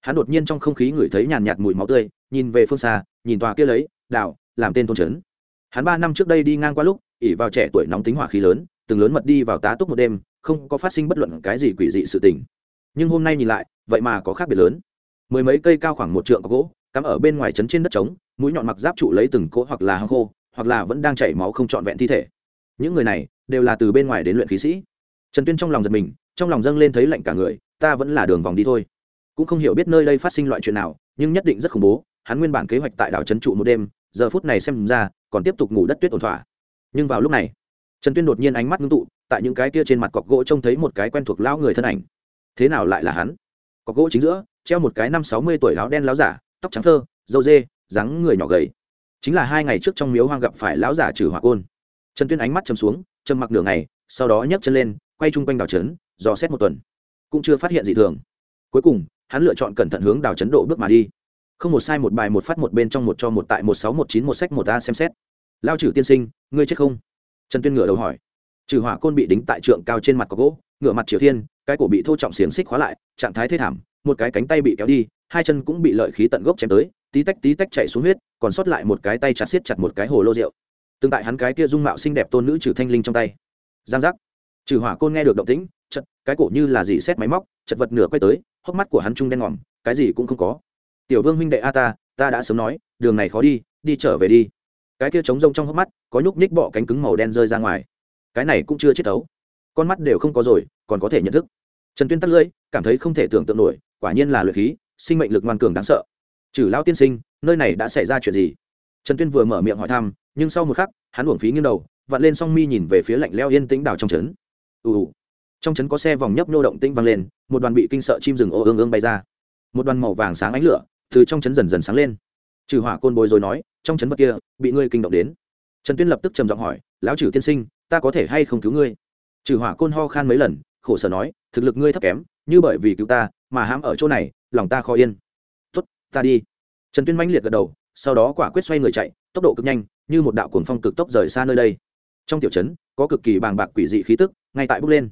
hắn đột nhiên trong không khí ngửi thấy nhàn nhạt mùi máu tươi, nhìn về phương xa, nhìn tòa kia lấy, đảo, làm tên thôn trấn. Hắn ba năm trước đây đi ngang qua lúc ỉ vào trẻ tuổi nóng tính hỏa khí lớn, từng lớn mật đi vào tá túc một đêm, không có phát sinh bất luận cái gì quỷ dị sự tình. Nhưng hôm nay nhìn lại, vậy mà có khác biệt lớn. Mười mấy cây cao khoảng một trượng có gỗ, cắm ở bên ngoài trấn trên đất trống, mũi nhọn mặc giáp trụ lấy từng cỗ hoặc là hăng khô, hoặc là vẫn đang chảy máu không trọn vẹn thi thể. Những người này, đều là từ bên ngoài đến luyện khí sĩ. Trần tuyên trong lòng giật mình, trong lòng dâng lên thấy lạnh cả người, ta vẫn là đường vòng đi thôi cũng không hiểu biết nơi đây phát sinh loại chuyện nào, nhưng nhất định rất khủng bố, hắn nguyên bản kế hoạch tại đảo trấn trụ một đêm, giờ phút này xem ra, còn tiếp tục ngủ đất tuyết ổn thỏa. Nhưng vào lúc này, trần tuyên đột nhiên ánh mắt ngưng tụ, tại những cái kia trên mặt cọc gỗ trông thấy một cái quen thuộc lão người thân ảnh. Thế nào lại là hắn? Cọc gỗ chính giữa, treo một cái năm sáu mươi tuổi áo đen láo giả, tóc trắng thơ dâu dê, dáng người nhỏ gầy. Chính là hai ngày trước trong miếu hoang gặp phải lão giả trừ hỏa côn. Trần tuyên ánh mắt chầm xuống chầm mặc nửa ngày, sau đó nhấc chân lên, quay chung quanh đảo trấn, dò xét một tuần. Cũng chưa phát hiện gì thường. Cuối cùng hắn lựa chọn cẩn thận hướng đào chấn độ bước mà đi. Không một sai, một bài, một phát, một bên trong, một cho, một tại, một sáu, một chín, một sách, một a xem xét. Lao trừ tiên sinh, ngươi chết không? Trần tuyên ngựa đầu hỏi. Trừ hỏa côn bị đính tại trượng cao trên mặt có gỗ, ngựa mặt triều thiên, cái cổ bị thô trọng xiềng xích khóa lại, trạng thái thê thảm, một cái cánh tay bị kéo đi, hai chân cũng bị lợi khí tận gốc chém tới, tí tách tí tách chạy xuống huyết, còn sót lại một cái tay chặt xiết chặt một cái hồ lô rượu. Tương tại hắn cái kia dung mạo xinh đẹp tôn nữ trừ thanh linh trong tay. Giang giác. Trừ hỏa côn nghe được động tĩnh chật cái cổ như là gì xét máy móc, chật vật nửa quay tới hốc mắt của hắn trung đen ngòm, cái gì cũng không có. Tiểu vương huynh đệ a ta ta đã sớm nói, đường này khó đi đi trở về đi. Cái kia trống rông trong hốc mắt, có nhúc nhích bọ cánh cứng màu đen rơi ra ngoài. Cái này cũng chưa chết ấu con mắt đều không có rồi, còn có thể nhận thức. Trần tuyên tắt lưỡi, cảm thấy không thể tưởng tượng nổi, quả nhiên là luyện khí, sinh mệnh lực ngoan cường đáng sợ. Trừ lao tiên sinh, nơi này đã xảy ra chuyện gì? Trần tuyên vừa mở miệng hỏi thăm, nhưng sau một khắc, hắn uổng phí nghiêng đầu, vặn lên song mi nhìn về phía lạnh leo yên tĩnh đào trong trấn. Ù. Trong trấn có xe vòng nhấp nhô động tĩnh vang lên một đoàn bị kinh sợ chim rừng ô ương ương bay ra. Một đoàn màu vàng sáng ánh lửa từ trong trấn dần dần sáng lên. Trừ hỏa côn bồi rồi nói, trong trấn vật kia, bị ngươi kinh động đến. Trần tuyên lập tức trầm giọng hỏi, lão trừ tiên sinh, ta có thể hay không cứu ngươi? Trừ hỏa côn ho khan mấy lần, khổ sở nói, thực lực ngươi thấp kém, như bởi vì cứu ta mà hãm ở chỗ này, lòng ta khó yên. Tuất ta đi. Trần tuyên mãnh liệt gật đầu, sau đó quả quyết xoay người chạy, tốc độ cực nhanh, như một đạo cuồng phong cực tốc rời xa nơi đây. Trong tiểu trấn, có cực kỳ bàng bạc quỷ dị khí tức, ngay tại bước lên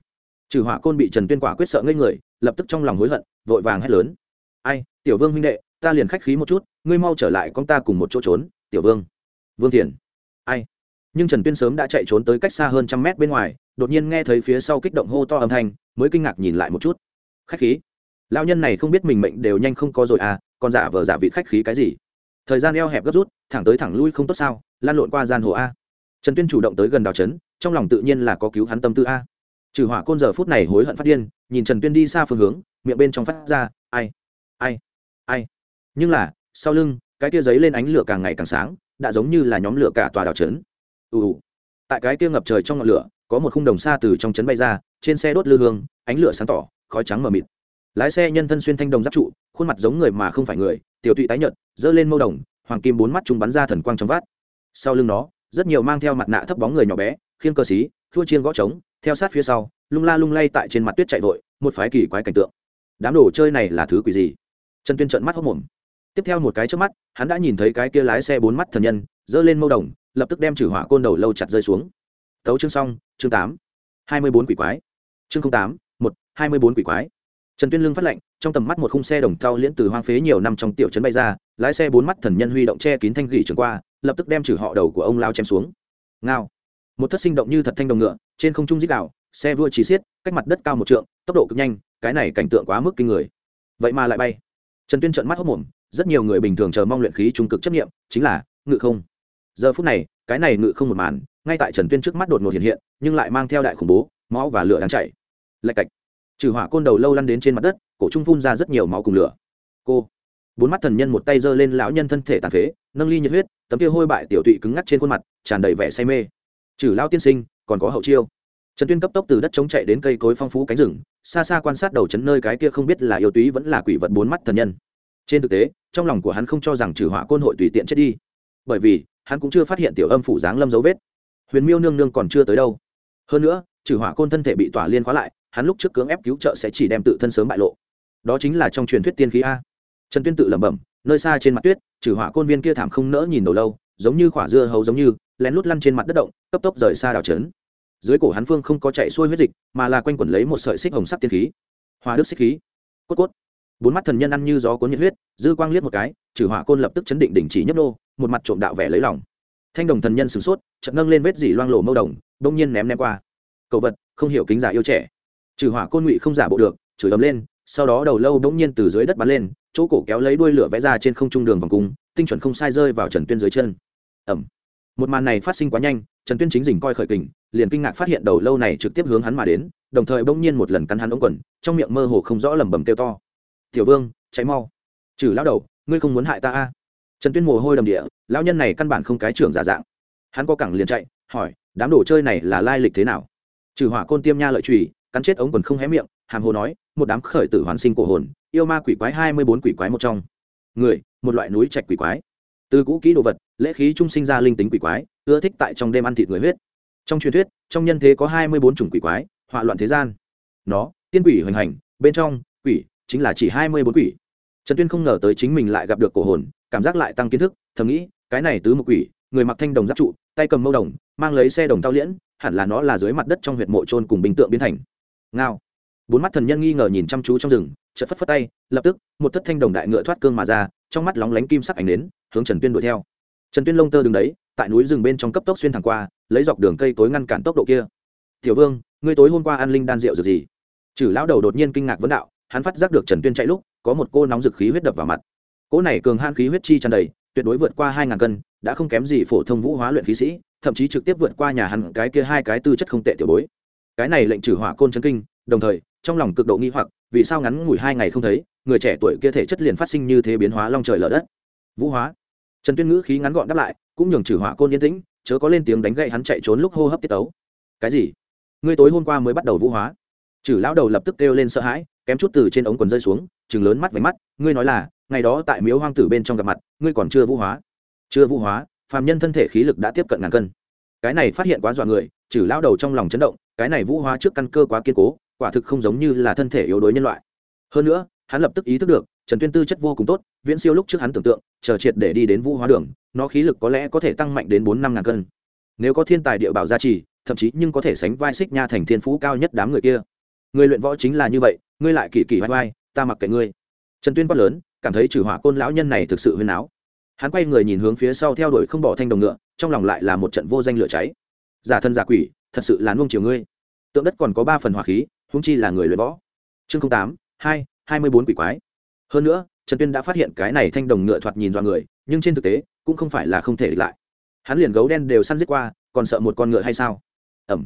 trừ hỏa côn bị trần tuyên quả quyết sợ ngây người, lập tức trong lòng hối hận, vội vàng hét lớn. Ai, tiểu vương huynh đệ, ta liền khách khí một chút, ngươi mau trở lại con ta cùng một chỗ trốn, tiểu vương. Vương thiền. Ai? Nhưng trần tuyên sớm đã chạy trốn tới cách xa hơn trăm mét bên ngoài, đột nhiên nghe thấy phía sau kích động hô to âm thanh, mới kinh ngạc nhìn lại một chút. Khách khí? Lao nhân này không biết mình mệnh đều nhanh không có rồi à còn giả vờ giả vị khách khí cái gì? Thời gian eo hẹp gấp rút, thẳng tới thẳng lui không tốt sao, lan lộn qua gian hồ a. Trần tuyên chủ động tới gần đào trấn trong lòng tự nhiên là có cứu hắn tâm tư a trừ hỏa côn giờ phút này hối hận phát điên, nhìn trần tuyên đi xa phương hướng, miệng bên trong phát ra, ai ai ai. Nhưng là, sau lưng, cái tia giấy lên ánh lửa càng ngày càng sáng, đã giống như là nhóm lửa cả tòa đảo trấn. Ù tại cái kia ngập trời trong ngọn lửa, có một khung đồng xa từ trong trấn bay ra, trên xe đốt lư hương, ánh lửa sáng tỏ, khói trắng mờ mịt. Lái xe nhân thân xuyên thanh đồng giáp trụ, khuôn mặt giống người mà không phải người, tiểu tụy tái nhợt, giơ lên mâu đồng, hoàng kim bốn mắt chúng bắn ra thần quang trong vát sau lưng nó, rất nhiều mang theo mặt nạ thấp bóng người nhỏ bé khiêng cơ xí, thua chiên gõ trống, theo sát phía sau, lung la lung lay tại trên mặt tuyết chạy vội, một phái kỳ quái cảnh tượng. Đám đồ chơi này là thứ quỷ gì? Trần tuyên trợn mắt hốc mồm. Tiếp theo một cái trước mắt, hắn đã nhìn thấy cái kia lái xe bốn mắt thần nhân, giơ lên mâu đồng, lập tức đem trừ hỏa côn đầu lâu chặt rơi xuống. Tấu chương xong, chương tám, hai mươi bốn quỷ quái. Chương tám, một, hai mươi bốn quỷ quái. Trần tuyên lương phát lệnh trong tầm mắt một khung xe đồng thau liễn từ hoang phế nhiều năm trong tiểu trấn bay ra, lái xe bốn mắt thần nhân huy động che kín thanh gỉ trường qua, lập tức đem trừ họ đầu của ông lao chém xuống. Ngao một thất sinh động như thật thanh đồng ngựa, trên không trung dít đảo xe vua chỉ xiết, cách mặt đất cao một trượng, tốc độ cực nhanh, cái này cảnh tượng quá mức kinh người. Vậy mà lại bay. Trần tuyên trợn mắt hốc mồm rất nhiều người bình thường chờ mong luyện khí trung cực chấp nghiệm chính là, ngự không. Giờ phút này, cái này ngự không một màn, ngay tại trần tuyên trước mắt đột ngột hiện hiện, nhưng lại mang theo đại khủng bố, máu và lửa đang chảy. Lạch cạch. Trừ hỏa côn đầu lâu lăn đến trên mặt đất, cổ trung phun ra rất nhiều máu cùng lửa. Cô. Bốn mắt thần nhân một tay giơ lên lão nhân thân thể tàn phế, nâng ly nhiệt huyết, tấm kia hôi bại tiểu tụy cứng ngắc trên khuôn mặt, tràn đầy vẻ say mê trừ lao tiên sinh, còn có hậu chiêu. Trần tuyên cấp tốc từ đất chống chạy đến cây cối phong phú cánh rừng, xa xa quan sát đầu trấn nơi cái kia không biết là yêu túy vẫn là quỷ vật bốn mắt thần nhân. Trên thực tế, trong lòng của hắn không cho rằng trừ hỏa côn hội tùy tiện chết đi. Bởi vì, hắn cũng chưa phát hiện tiểu âm phủ dáng lâm dấu vết. Huyền miêu nương nương còn chưa tới đâu. Hơn nữa, trừ hỏa côn thân thể bị tỏa liên khóa lại, hắn lúc trước cưỡng ép cứu trợ sẽ chỉ đem tự thân sớm bại lộ. Đó chính là trong truyền thuyết tiên khí a. Trần tuyên tự lẩm bẩm, nơi xa trên mặt tuyết, trừ hỏa côn viên kia thảm không nỡ nhìn đầu lâu, giống như khỏa dưa hấu giống như lén lút lăn trên mặt đất động, cấp tốc rời xa đảo trấn. Dưới cổ hắn phương không có chạy xuôi huyết dịch, mà là quanh quẩn lấy một sợi xích hồng sắc tiên khí. Hòa đức xích khí. Cốt cốt. Bốn mắt thần nhân ăn như gió cuốn nhiệt huyết, dư quang liếc một cái trừ hỏa côn lập tức chấn định đình chỉ nhấp nô, một mặt trộm đạo vẻ lấy lòng. Thanh đồng thần nhân sửng sốt chậm nâng lên vết dỉ loang lộ mâu đồng, bỗng nhiên ném ném qua. Cậu vật, không hiểu kính giả yêu trẻ. Trừ hỏa côn ngụy không giả bộ được, chửi ấm lên, sau đó đầu lâu bỗng nhiên từ dưới đất bắn lên, chỗ cổ kéo lấy đuôi lửa vẽ ra trên không trung đường vòng cung, tinh chuẩn không sai rơi vào trần tuyên dưới chân. Ẩm một màn này phát sinh quá nhanh, trần tuyên chính dình coi khởi kình, liền kinh ngạc phát hiện đầu lâu này trực tiếp hướng hắn mà đến, đồng thời bỗng nhiên một lần cắn hắn ống quần, trong miệng mơ hồ không rõ lẩm bẩm kêu to. Tiểu vương cháy mau. Trừ lao đầu, ngươi không muốn hại ta a? Trần tuyên mồ hôi đầm địa, lão nhân này căn bản không cái trưởng giả dạng. Hắn có cẳng liền chạy, hỏi, đám đồ chơi này là lai lịch thế nào? Trừ hỏa côn tiêm nha lợi trùy, cắn chết ống quần không hé miệng, hàm hồ nói, một đám khởi tử hoàn sinh cổ hồn, yêu ma quỷ quái hai mươi bốn quỷ quái một trong. Người, một loại núi trạch quỷ quái. Từ cũ kỹ đồ vật lễ khí trung sinh ra linh tính quỷ quái, ưa thích tại trong đêm ăn thịt người huyết. Trong truyền thuyết, trong nhân thế có hai mươi bốn chủng quỷ quái, họa loạn thế gian. Nó, tiên quỷ hoành hành, bên trong, quỷ, chính là chỉ hai mươi bốn quỷ. Trần tuyên không ngờ tới chính mình lại gặp được cổ hồn, cảm giác lại tăng kiến thức, thầm nghĩ, cái này tứ một quỷ, người mặc thanh đồng giáp trụ, tay cầm mâu đồng, mang lấy xe đồng tao liễn, hẳn là nó là dưới mặt đất trong huyệt mộ trôn cùng bình tượng biến thành. Ngao. Bốn mắt thần nhân nghi ngờ nhìn chăm chú trong rừng, chợt phất phất tay, lập tức, một thất thanh đồng đại ngựa thoát cương mà ra, trong mắt lóng lánh kim sắc ảnh đến hướng trần tuyên đuổi theo trần tuyên lông tơ đứng đấy, tại núi rừng bên trong cấp tốc xuyên thẳng qua, lấy dọc đường cây tối ngăn cản tốc độ kia. Tiểu vương, ngươi tối hôm qua ăn linh đan rượu rượu gì? Chử lão đầu đột nhiên kinh ngạc vấn đạo, hắn phát giác được trần tuyên chạy lúc, có một cô nóng dực khí huyết đập vào mặt. Cỗ này cường han khí huyết chi tràn đầy, tuyệt đối vượt qua hai ngàn cân, đã không kém gì phổ thông vũ hóa luyện khí sĩ, thậm chí trực tiếp vượt qua nhà hắn cái kia hai cái tư chất không tệ tiểu bối. Cái này lệnh trừ hỏa côn chấn kinh, đồng thời, trong lòng cực độ nghi hoặc, vì sao ngắn ngủi hai ngày không thấy, người trẻ tuổi kia thể chất liền phát sinh như thế biến hóa long trời lở đất. Vũ hóa trần tuyên ngữ khí ngắn gọn đáp lại, cũng nhường trừ hỏa côn yên tĩnh, chớ có lên tiếng đánh gậy hắn chạy trốn lúc hô hấp tiết tấu. Cái gì? Ngươi tối hôm qua mới bắt đầu vũ hóa. Trừ lão đầu lập tức kêu lên sợ hãi, kém chút từ trên ống quần rơi xuống chừng lớn mắt váy mắt, ngươi nói là, ngày đó tại miếu hoang tử bên trong gặp mặt, ngươi còn chưa vũ hóa. Chưa vũ hóa, phàm nhân thân thể khí lực đã tiếp cận ngàn cân. Cái này phát hiện quá dọa người trừ lão đầu trong lòng chấn động, cái này vũ hóa trước căn cơ quá kiên cố, quả thực không giống như là thân thể yếu đuối nhân loại. Hơn nữa, hắn lập tức ý thức được trần tuyên tư chất vô cùng tốt, viễn siêu lúc trước hắn tưởng tượng, chờ triệt để đi đến vũ hóa đường, nó khí lực có lẽ có thể tăng mạnh đến bốn năm ngàn cân. Nếu có thiên tài địa bảo gia trì, thậm chí nhưng có thể sánh vai xích nha thành thiên phú cao nhất đám người kia. Người luyện võ chính là như vậy, ngươi lại kỳ kỳ vai vai, ta mặc kệ ngươi. Trần tuyên quát lớn, cảm thấy trừ hỏa côn lão nhân này thực sự huyên áo hắn quay người nhìn hướng phía sau theo đuổi không bỏ thanh đồng ngựa, trong lòng lại là một trận vô danh lửa cháy. Giả thân giả quỷ, thật sự là nuông chiều ngươi. Tượng đất còn có ba phần hỏa khí húng chi là người luyện võ. Chương tám, hai hai mươi bốn quỷ quái hơn nữa, trần tuyên đã phát hiện cái này thanh đồng ngựa thoạt nhìn do người, nhưng trên thực tế, cũng không phải là không thể địch lại. Hắn liền gấu đen đều săn giết qua, còn sợ một con ngựa hay sao? Ẩm.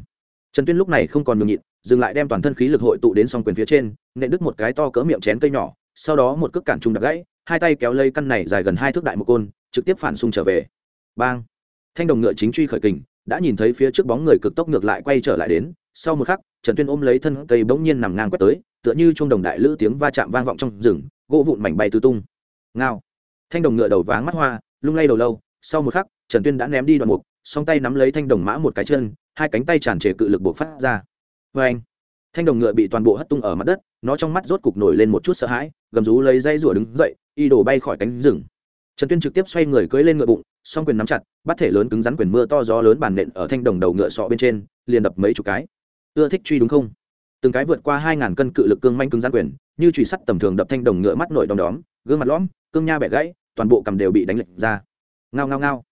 Trần tuyên lúc này không còn nhường nhịn, dừng lại đem toàn thân khí lực hội tụ đến s o n g quyền phía trên, nện đứt một cái to cỡ miệng chén cây nhỏ, sau đó một cước cản trung đập gãy, hai tay kéo lây căn này dài gần hai thước đại một côn, trực tiếp phản xung trở về. Bang. Thanh đồng ngựa chính truy khởi kình, đã nhìn thấy phía trước bóng người cực tốc ngược lại quay trở lại đến, sau một khắc, trần tuyên ôm lấy thân cây bỗng nhiên nằm ngang quét tới tựa như chuông đồng đại lữ tiếng va chạm vang vọng trong rừng, gỗ vụn mảnh bay tứ tung. Ngao. Thanh đồng ngựa đầu váng mắt hoa, lung lay đầu lâu, sau một khắc, trần tuyên đã ném đi đoạn mục, song tay nắm lấy thanh đồng mã một cái chân, hai cánh tay tràn trề cự lực buộc phát ra. Vê anh, thanh đồng ngựa bị toàn bộ hất tung ở mặt đất, nó trong mắt rốt cục nổi lên một chút sợ hãi, gầm rú lấy dây rủa đứng dậy, y đổ bay khỏi cánh rừng. Trần tuyên trực tiếp xoay người cưỡi lên ngựa bụng, song quyền nắm chặt, bắt thể lớn cứng rắn quyền mưa to gió lớn bàn nện ở thanh đồng đầu ngựa sọ bên trên, liền đập mấy chục cái. Ưa thích truy đúng không? Từng cái vượt qua hai ngàn cân cự lực cương manh cứng rắn quyền, như truy sắt tầm thường đập thanh đồng ngựa mắt nổi đom đóm, gương mặt lõm, cương nha bẻ gãy, toàn bộ cầm đều bị đánh lệch ra. Ngao ngao ngao.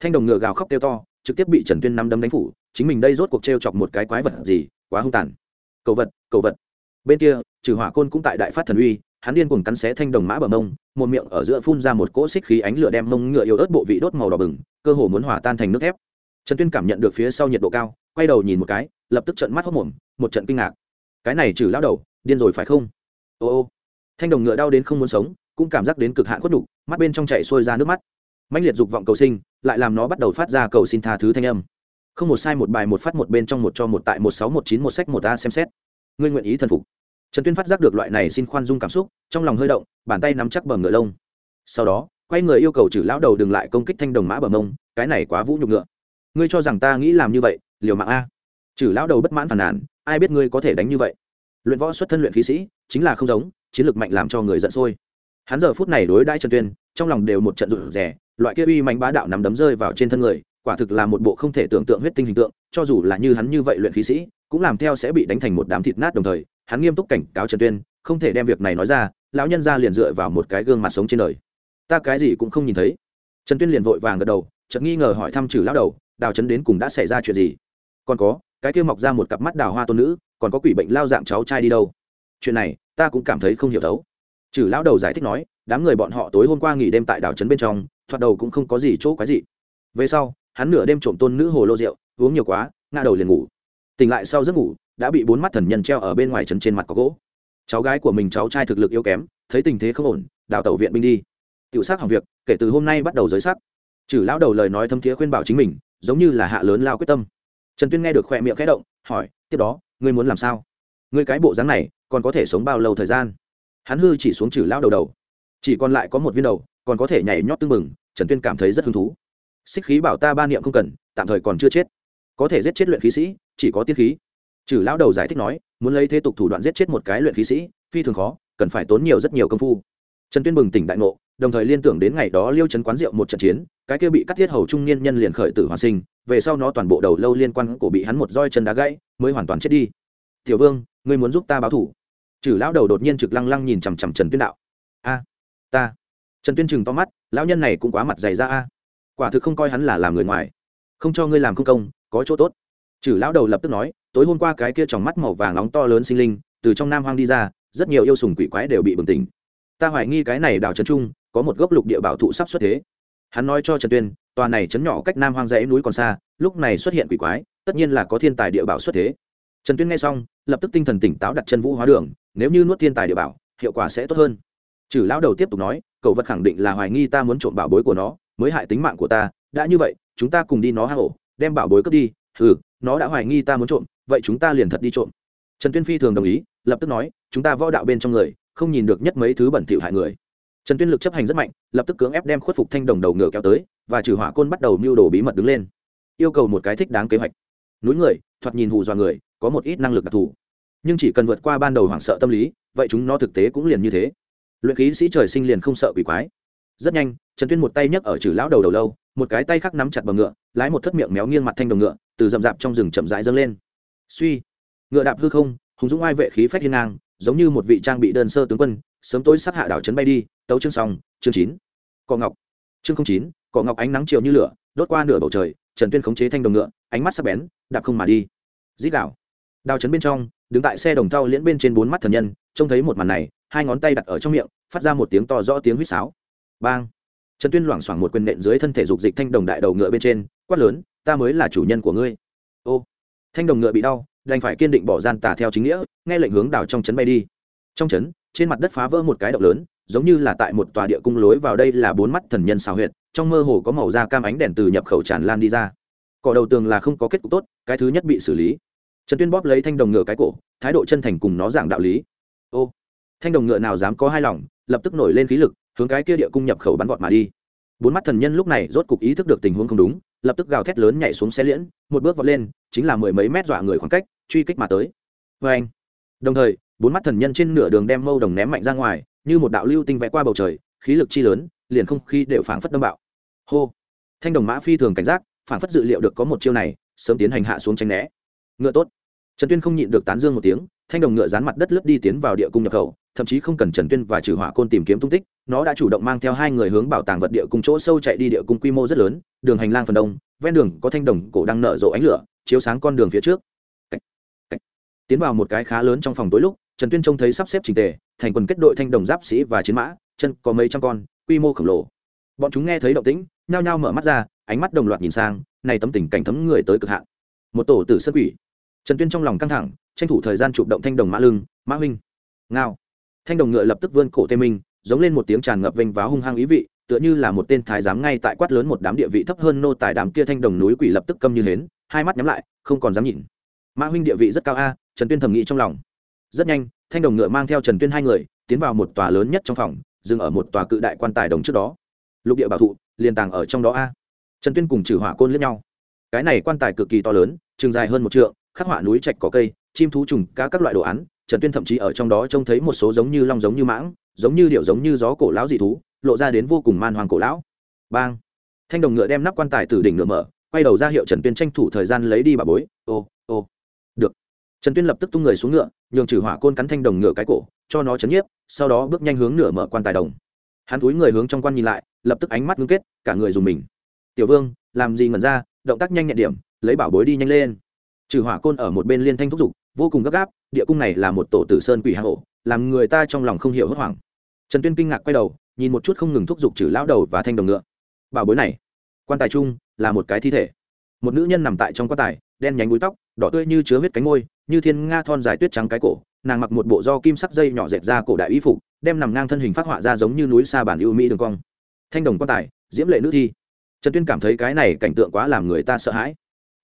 Thanh đồng ngựa gào khóc kêu to, trực tiếp bị trần tuyên nắm đấm đánh phủ, chính mình đây rốt cuộc t r e o chọc một cái quái vật gì, quá hung tàn. Cầu vật cầu vật. Bên kia, trừ hỏa côn cũng tại đại phát thần uy, hắn điên cuồng cắn xé thanh đồng mã bờ mông, một miệng ở giữa phun ra một cỗ xích khí ánh lửa đem mông ngựa yếu ớt bộ vị đốt màu đỏ bừng, cơ hồ muốn hòa tan thành nước thép. Trần tuyên cảm nhận được phía sau nhiệt độ cao, quay đầu nhìn một cái, lập tức trận mắt hốc mồm, một trận kinh ngạc cái này trừ lao đầu, điên rồi phải không? Ô ô. Thanh đồng ngựa đau đến không muốn sống, cũng cảm giác đến cực hạn khuất đục mắt bên trong chạy xuôi ra nước mắt. Mạnh liệt dục vọng cầu sinh, lại làm nó bắt đầu phát ra cầu xin tha thứ thanh âm. Không một sai một bài một phát một bên trong một cho một tại một sáu một chín một sách một a xem xét. Ngươi nguyện ý thần phục. Trần tuyên phát giác được loại này xin khoan dung cảm xúc, trong lòng hơi động, bàn tay nắm chắc bờ ngựa lông. Sau đó, quay người yêu cầu chử lão đầu đừng lại công kích thanh đồng mã bờ mông, cái này quá vũ nhục ngựa. Ngươi cho rằng ta nghĩ làm như vậy, liều mạng a. Chử lão đầu bất mãn phàn nàn ai biết ngươi có thể đánh như vậy? Luyện võ xuất thân luyện khí sĩ, chính là không giống, chiến lược mạnh làm cho người giận sôi. Hắn giờ phút này đối đãi trần tuyên, trong lòng đều một trận rụt rè, loại kia uy mạnh bá đạo nằm đấm rơi vào trên thân người, quả thực là một bộ không thể tưởng tượng huyết tinh hình tượng, cho dù là như hắn như vậy luyện khí sĩ, cũng làm theo sẽ bị đánh thành một đám thịt nát đồng thời, hắn nghiêm túc cảnh cáo trần tuyên, không thể đem việc này nói ra, lão nhân ra liền dựa vào một cái gương mặt sống trên đời. Ta cái gì cũng không nhìn thấy. Trần tuyên liền vội vàng gật đầu, chợt nghi ngờ hỏi thăm trừ lão đầu, đào trấn đến cùng đã xảy ra chuyện gì? Còn có cái kia mọc ra một cặp mắt đào hoa tôn nữ, còn có quỷ bệnh lao dạng cháu trai đi đâu? Chuyện này, ta cũng cảm thấy không hiểu thấu. Trừ lão đầu giải thích nói, đám người bọn họ tối hôm qua nghỉ đêm tại đảo trấn bên trong, thoạt đầu cũng không có gì chỗ quái gì về sau, hắn nửa đêm trộm tôn nữ hồ lô rượu, uống nhiều quá, ngã đầu liền ngủ. Tỉnh lại sau giấc ngủ, đã bị bốn mắt thần nhân treo ở bên ngoài trấn trên mặt có gỗ. Cháu gái của mình cháu trai thực lực yếu kém, thấy tình thế không ổn, đào tẩu viện binh đi. Tiểu xác hỏng việc, kể từ hôm nay bắt đầu giới sắc. Trừ lão đầu lời nói thâm thiế khuyên bảo chính mình, giống như là hạ lớn lao quyết tâm trần tuyên nghe được khoe miệng khẽ động, hỏi, tiếp đó, ngươi muốn làm sao? Ngươi cái bộ dáng này, còn có thể sống bao lâu thời gian? Hắn hư chỉ xuống trừ lao đầu đầu. Chỉ còn lại có một viên đầu, còn có thể nhảy nhót tưng mừng trần tuyên cảm thấy rất hứng thú. Xích khí bảo ta ba niệm không cần, tạm thời còn chưa chết. Có thể giết chết luyện khí sĩ, chỉ có tiết khí. Trừ lão đầu giải thích nói, muốn lấy thế tục thủ đoạn giết chết một cái luyện khí sĩ, phi thường khó, cần phải tốn nhiều rất nhiều công phu. Trần tuyên bừng tỉnh đại ngộ, đồng thời liên tưởng đến ngày đó liêu trấn quán rượu một trận chiến cái kia bị cắt thiết hầu trung niên nhân liền khởi tử hoàn sinh, về sau nó toàn bộ đầu lâu liên quan cổ bị hắn một roi chân đá gãy, mới hoàn toàn chết đi. Tiểu vương, ngươi muốn giúp ta báo thủ? Chử lão đầu đột nhiên trực lăng lăng nhìn chằm chằm trần tuyên đạo. A, ta. Trần tuyên chừng to mắt, lão nhân này cũng quá mặt dày ra a. Quả thực không coi hắn là làm người ngoài. Không cho ngươi làm không công, có chỗ tốt. Chử lão đầu lập tức nói, tối hôm qua cái kia tròng mắt màu vàng nóng to lớn sinh linh, từ trong nam hoang đi ra, rất nhiều yêu sùng quỷ quái đều bị bừng tỉnh. Ta hoài nghi cái này đào trấn trung, có một gốc lục địa bảo thụ sắp xuất thế hắn nói cho trần tuyên, tòa này chấn nhỏ cách nam hoang dãy núi còn xa, lúc này xuất hiện quỷ quái, tất nhiên là có thiên tài địa bảo xuất thế. Trần tuyên nghe xong, lập tức tinh thần tỉnh táo đặt chân vũ hóa đường, nếu như nuốt thiên tài địa bảo, hiệu quả sẽ tốt hơn. Trừ lão đầu tiếp tục nói, cậu vật khẳng định là hoài nghi ta muốn trộm bảo bối của nó, mới hại tính mạng của ta, đã như vậy, chúng ta cùng đi nó hang ổ, đem bảo bối cướp đi ừ nó đã hoài nghi ta muốn trộm, vậy chúng ta liền thật đi trộm. Trần tuyên phi thường đồng ý, lập tức nói, chúng ta võ đạo bên trong người, không nhìn được nhất mấy thứ bẩn thỉu hại người trần tuyên lực chấp hành rất mạnh, lập tức cưỡng ép đem khuất phục thanh đồng đầu ngựa kéo tới, và trừ hỏa côn bắt đầu mưu đồ bí mật đứng lên. Yêu cầu một cái thích đáng kế hoạch. Núi người, thoạt nhìn hù dọa người, có một ít năng lực đặc thù. Nhưng chỉ cần vượt qua ban đầu hoảng sợ tâm lý, vậy chúng nó thực tế cũng liền như thế. Luyện khí sĩ trời sinh liền không sợ quỷ quái. Rất nhanh, trần tuyên một tay nhấc ở trừ lão đầu đầu lâu, một cái tay khác nắm chặt bờ ngựa, lái một thất miệng méo nghiêng mặt thanh đồng ngựa, từ rậm rạp trong rừng chậm rãi dâng lên. Suy, ngựa đạp hư không, hùng dũng ai vệ khí phách hiên ngang, giống như một vị trang bị đơn sơ tướng quân, sớm tối sát hạ đảo trấn bay đi tấu chương xong, chương chín cỏ ngọc. Chương chín cỏ ngọc ánh nắng chiều như lửa, đốt qua nửa bầu trời, trần tuyên khống chế thanh đồng ngựa, ánh mắt sắc bén, đạp không mà đi. Dít đảo đào trấn bên trong, đứng tại xe đồng thau liễn bên trên bốn mắt thần nhân, trông thấy một màn này, hai ngón tay đặt ở trong miệng, phát ra một tiếng to rõ tiếng huýt sáo. Bang. Trần tuyên loảng xoảng một quyền nện dưới thân thể dục dịch thanh đồng đại đầu ngựa bên trên, quát lớn, ta mới là chủ nhân của ngươi. Ô. Thanh đồng ngựa bị đau, đành phải kiên định bỏ gian tà theo chính nghĩa, nghe lệnh hướng đảo trong trấn bay đi. Trong trấn trên mặt đất phá vỡ một cái động lớn giống như là tại một tòa địa cung lối vào đây là bốn mắt thần nhân xào huyệt, trong mơ hồ có màu da cam ánh đèn từ nhập khẩu tràn lan đi ra. Cỏ đầu tường là không có kết cục tốt, cái thứ nhất bị xử lý. Trần tuyên bóp lấy thanh đồng ngựa cái cổ, thái độ chân thành cùng nó giảng đạo lý. Ô, thanh đồng ngựa nào dám có hai lòng, lập tức nổi lên khí lực, hướng cái kia địa cung nhập khẩu bắn vọt mà đi. Bốn mắt thần nhân lúc này rốt cục ý thức được tình huống không đúng, lập tức gào thét lớn nhảy xuống xe liễn, một bước vọt lên, chính là mười mấy mét dọa người khoảng cách, truy kích mà tới. Vê anh đồng thời, bốn mắt thần nhân trên nửa đường đem mâu đồng ném mạnh ra ngoài như một đạo lưu tinh vẽ qua bầu trời, khí lực chi lớn, liền không khí đều phảng phất đâm bạo. Hô! Thanh đồng mã phi thường cảnh giác, phảng phất dự liệu được có một chiêu này, sớm tiến hành hạ xuống tranh né. Ngựa tốt. Trần tuyên không nhịn được tán dương một tiếng, thanh đồng ngựa dán mặt đất lướt đi tiến vào địa cung nhập khẩu, thậm chí không cần trần tuyên và trừ hỏa côn tìm kiếm tung tích, nó đã chủ động mang theo hai người hướng bảo tàng vật địa cung chỗ sâu chạy đi địa cung quy mô rất lớn, đường hành lang phần đông, ven đường có thanh đồng cổ đang nở rộ ánh lửa, chiếu sáng con đường phía trước. Tiến vào một cái khá lớn trong phòng tối lúc trần tuyên trông thấy sắp xếp trình tề, thành quần kết đội thanh đồng giáp sĩ và chiến mã, chân có mấy trăm con, quy mô khổng lồ. Bọn chúng nghe thấy động tĩnh, nhao nhao mở mắt ra, ánh mắt đồng loạt nhìn sang, này tấm tình cảnh thấm người tới cực hạn. Một tổ tử sân quỷ. Trần tuyên trong lòng căng thẳng, tranh thủ thời gian chụp động thanh đồng mã lưng, mã huynh. Ngao. Thanh đồng ngựa lập tức vươn cổ tê minh, giống lên một tiếng tràn ngập vênh váo hung hăng ý vị, tựa như là một tên thái giám ngay tại quát lớn một đám địa vị thấp hơn nô tài đám kia thanh đồng núi quỷ lập tức câm như hến, hai mắt nhắm lại, không còn dám nhìn. Mã huynh địa vị rất cao a, trần tuyên thầm nghĩ trong lòng rất nhanh, thanh đồng ngựa mang theo trần tuyên hai người tiến vào một tòa lớn nhất trong phòng, dừng ở một tòa cự đại quan tài đồng trước đó. Lục địa bảo thụ liền tàng ở trong đó a. Trần tuyên cùng trừ hỏa côn lẫn nhau. Cái này quan tài cực kỳ to lớn trường dài hơn một trượng, khắc họa núi trạch cỏ cây, chim thú trùng cá các loại đồ án. Trần tuyên thậm chí ở trong đó trông thấy một số giống như long giống như mãng, giống như điệu giống như gió cổ lão dị thú, lộ ra đến vô cùng man hoàng cổ lão. Bang! Thanh đồng ngựa đem nắp quan tài từ đỉnh ngựa mở, quay đầu ra hiệu trần tuyên tranh thủ thời gian lấy đi bà bối. Ô ô trần tuyên lập tức tung người xuống ngựa, nhường trừ hỏa côn cắn thanh đồng ngựa cái cổ, cho nó chấn nhiếp, sau đó bước nhanh hướng nửa mở quan tài đồng. Hắn túi người hướng trong quan nhìn lại, lập tức ánh mắt ngưng kết, cả người dùng mình. Tiểu vương, làm gì ngẩn ra, động tác nhanh nhẹn điểm, lấy bảo bối đi nhanh lên. Trừ hỏa côn ở một bên liên thanh thúc giục, vô cùng gấp gáp, địa cung này là một tổ tử sơn quỷ hạ hổ, làm người ta trong lòng không hiểu hốt hoảng. Trần tuyên kinh ngạc quay đầu, nhìn một chút không ngừng thúc giục trừ lão đầu và thanh đồng ngựa. Bảo bối này, quan tài chung là một cái thi thể. Một nữ nhân nằm tại trong quan tài, đen nhánh búi tóc đỏ tươi như chứa huyết cánh môi như thiên nga thon dài tuyết trắng cái cổ, nàng mặc một bộ do kim sắc dây nhỏ dệt ra cổ đại y phục, đem nằm ngang thân hình phát họa ra giống như núi xa bản ưu mỹ đường cong. Thanh đồng quan tài, diễm lệ nữ thi. Trần tuyên cảm thấy cái này cảnh tượng quá làm người ta sợ hãi.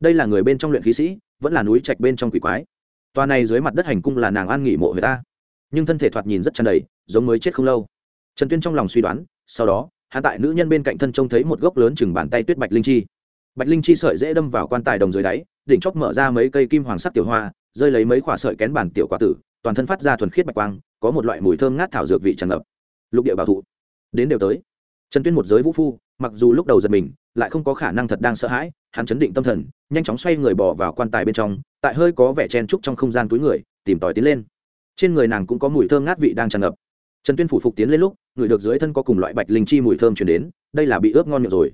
Đây là người bên trong luyện khí sĩ, vẫn là núi trạch bên trong quỷ quái. Toàn này dưới mặt đất hành cung là nàng an nghỉ mộ người ta. Nhưng thân thể thoạt nhìn rất tràn đầy, giống mới chết không lâu. Trần tuyên trong lòng suy đoán, sau đó, hạ tại nữ nhân bên cạnh thân trông thấy một gốc lớn chừng bàn tay tuyết bạch linh chi. Bạch linh chi sợi dễ đâm vào quan tài đồng dưới đáy đỉnh chóp mở ra mấy cây kim hoàng sắc tiểu hoa, rơi lấy mấy quả sợi kén bản tiểu quả tử, toàn thân phát ra thuần khiết bạch quang, có một loại mùi thơm ngát thảo dược vị tràn ngập. Lục địa bảo thụ. Đến đều tới. Trần tuyên một giới vũ phu, mặc dù lúc đầu giật mình, lại không có khả năng thật đang sợ hãi, hắn chấn định tâm thần, nhanh chóng xoay người bỏ vào quan tài bên trong, tại hơi có vẻ chen trúc trong không gian túi người, tìm tòi tiến lên. Trên người nàng cũng có mùi thơm ngát vị đang tràn ngập. Trần tuyên phủ phục tiến lên lúc, người được dưới thân có cùng loại bạch linh chi mùi thơm chuyển đến, đây là bị ướp ngon miệng rồi.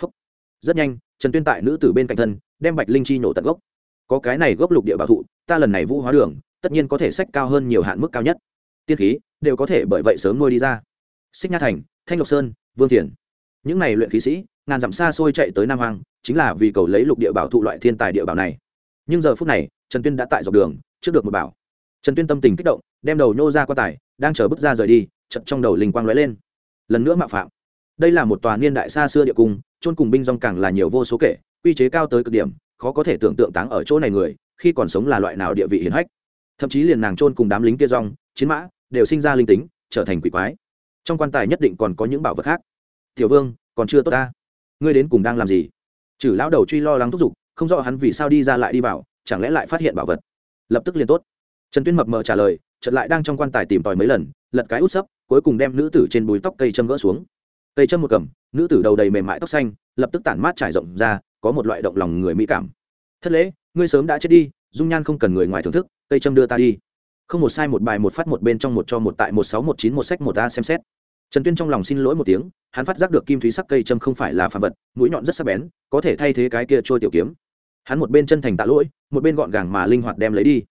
Phúc. rất nhanh, trần tuyên tại nữ tử bên cạnh thân đem bạch linh chi nổ tận gốc. Có cái này gốc lục địa bảo thụ, ta lần này vũ hóa đường, tất nhiên có thể sách cao hơn nhiều hạn mức cao nhất. Tiên khí, đều có thể bởi vậy sớm nuôi đi ra. Xích nha thành, thanh lộc sơn, vương thiền. Những này luyện khí sĩ, ngàn dặm xa xôi chạy tới nam hoàng chính là vì cầu lấy lục địa bảo thụ loại thiên tài địa bảo này. Nhưng giờ phút này, trần tuyên đã tại dọc đường, trước được một bảo. Trần tuyên tâm tình kích động, đem đầu nhô ra qua tài, đang chờ bước ra rời đi chậm trong đầu linh quang lóe lên. Lần nữa mạo phạm. Đây là một tòa niên đại xa xưa địa cung trôn cùng binh dong càng là nhiều vô số kể quy chế cao tới cực điểm, khó có thể tưởng tượng táng ở chỗ này người, khi còn sống là loại nào địa vị hiển hách. Thậm chí liền nàng trôn cùng đám lính kia rong, chiến mã, đều sinh ra linh tính, trở thành quỷ quái. Trong quan tài nhất định còn có những bảo vật khác. Tiểu vương, còn chưa tốt ta. Ngươi đến cùng đang làm gì? Trừ lão đầu truy lo lắng thúc giục, không rõ hắn vì sao đi ra lại đi vào, chẳng lẽ lại phát hiện bảo vật? Lập tức liền tốt. Trần tuyên mập mờ trả lời, chợt lại đang trong quan tài tìm tòi mấy lần, lật cái út sấp, cuối cùng đem nữ tử trên búi tóc cây châm gỡ xuống. Cây châm một cầm, nữ tử đầu đầy mềm mại tóc xanh, lập tức tản mát trải rộng ra có một loại động lòng người mỹ cảm. Thất lễ, ngươi sớm đã chết đi, dung nhan không cần người ngoài thưởng thức, cây châm đưa ta đi. Không một sai một bài một phát một bên trong một cho một tại một sáu một chín một sách một a xem xét. Trần tuyên trong lòng xin lỗi một tiếng, hắn phát giác được kim thúy sắc cây châm không phải là phạm vật, mũi nhọn rất sắc bén, có thể thay thế cái kia trôi tiểu kiếm. Hắn một bên chân thành tạ lỗi, một bên gọn gàng mà linh hoạt đem lấy đi.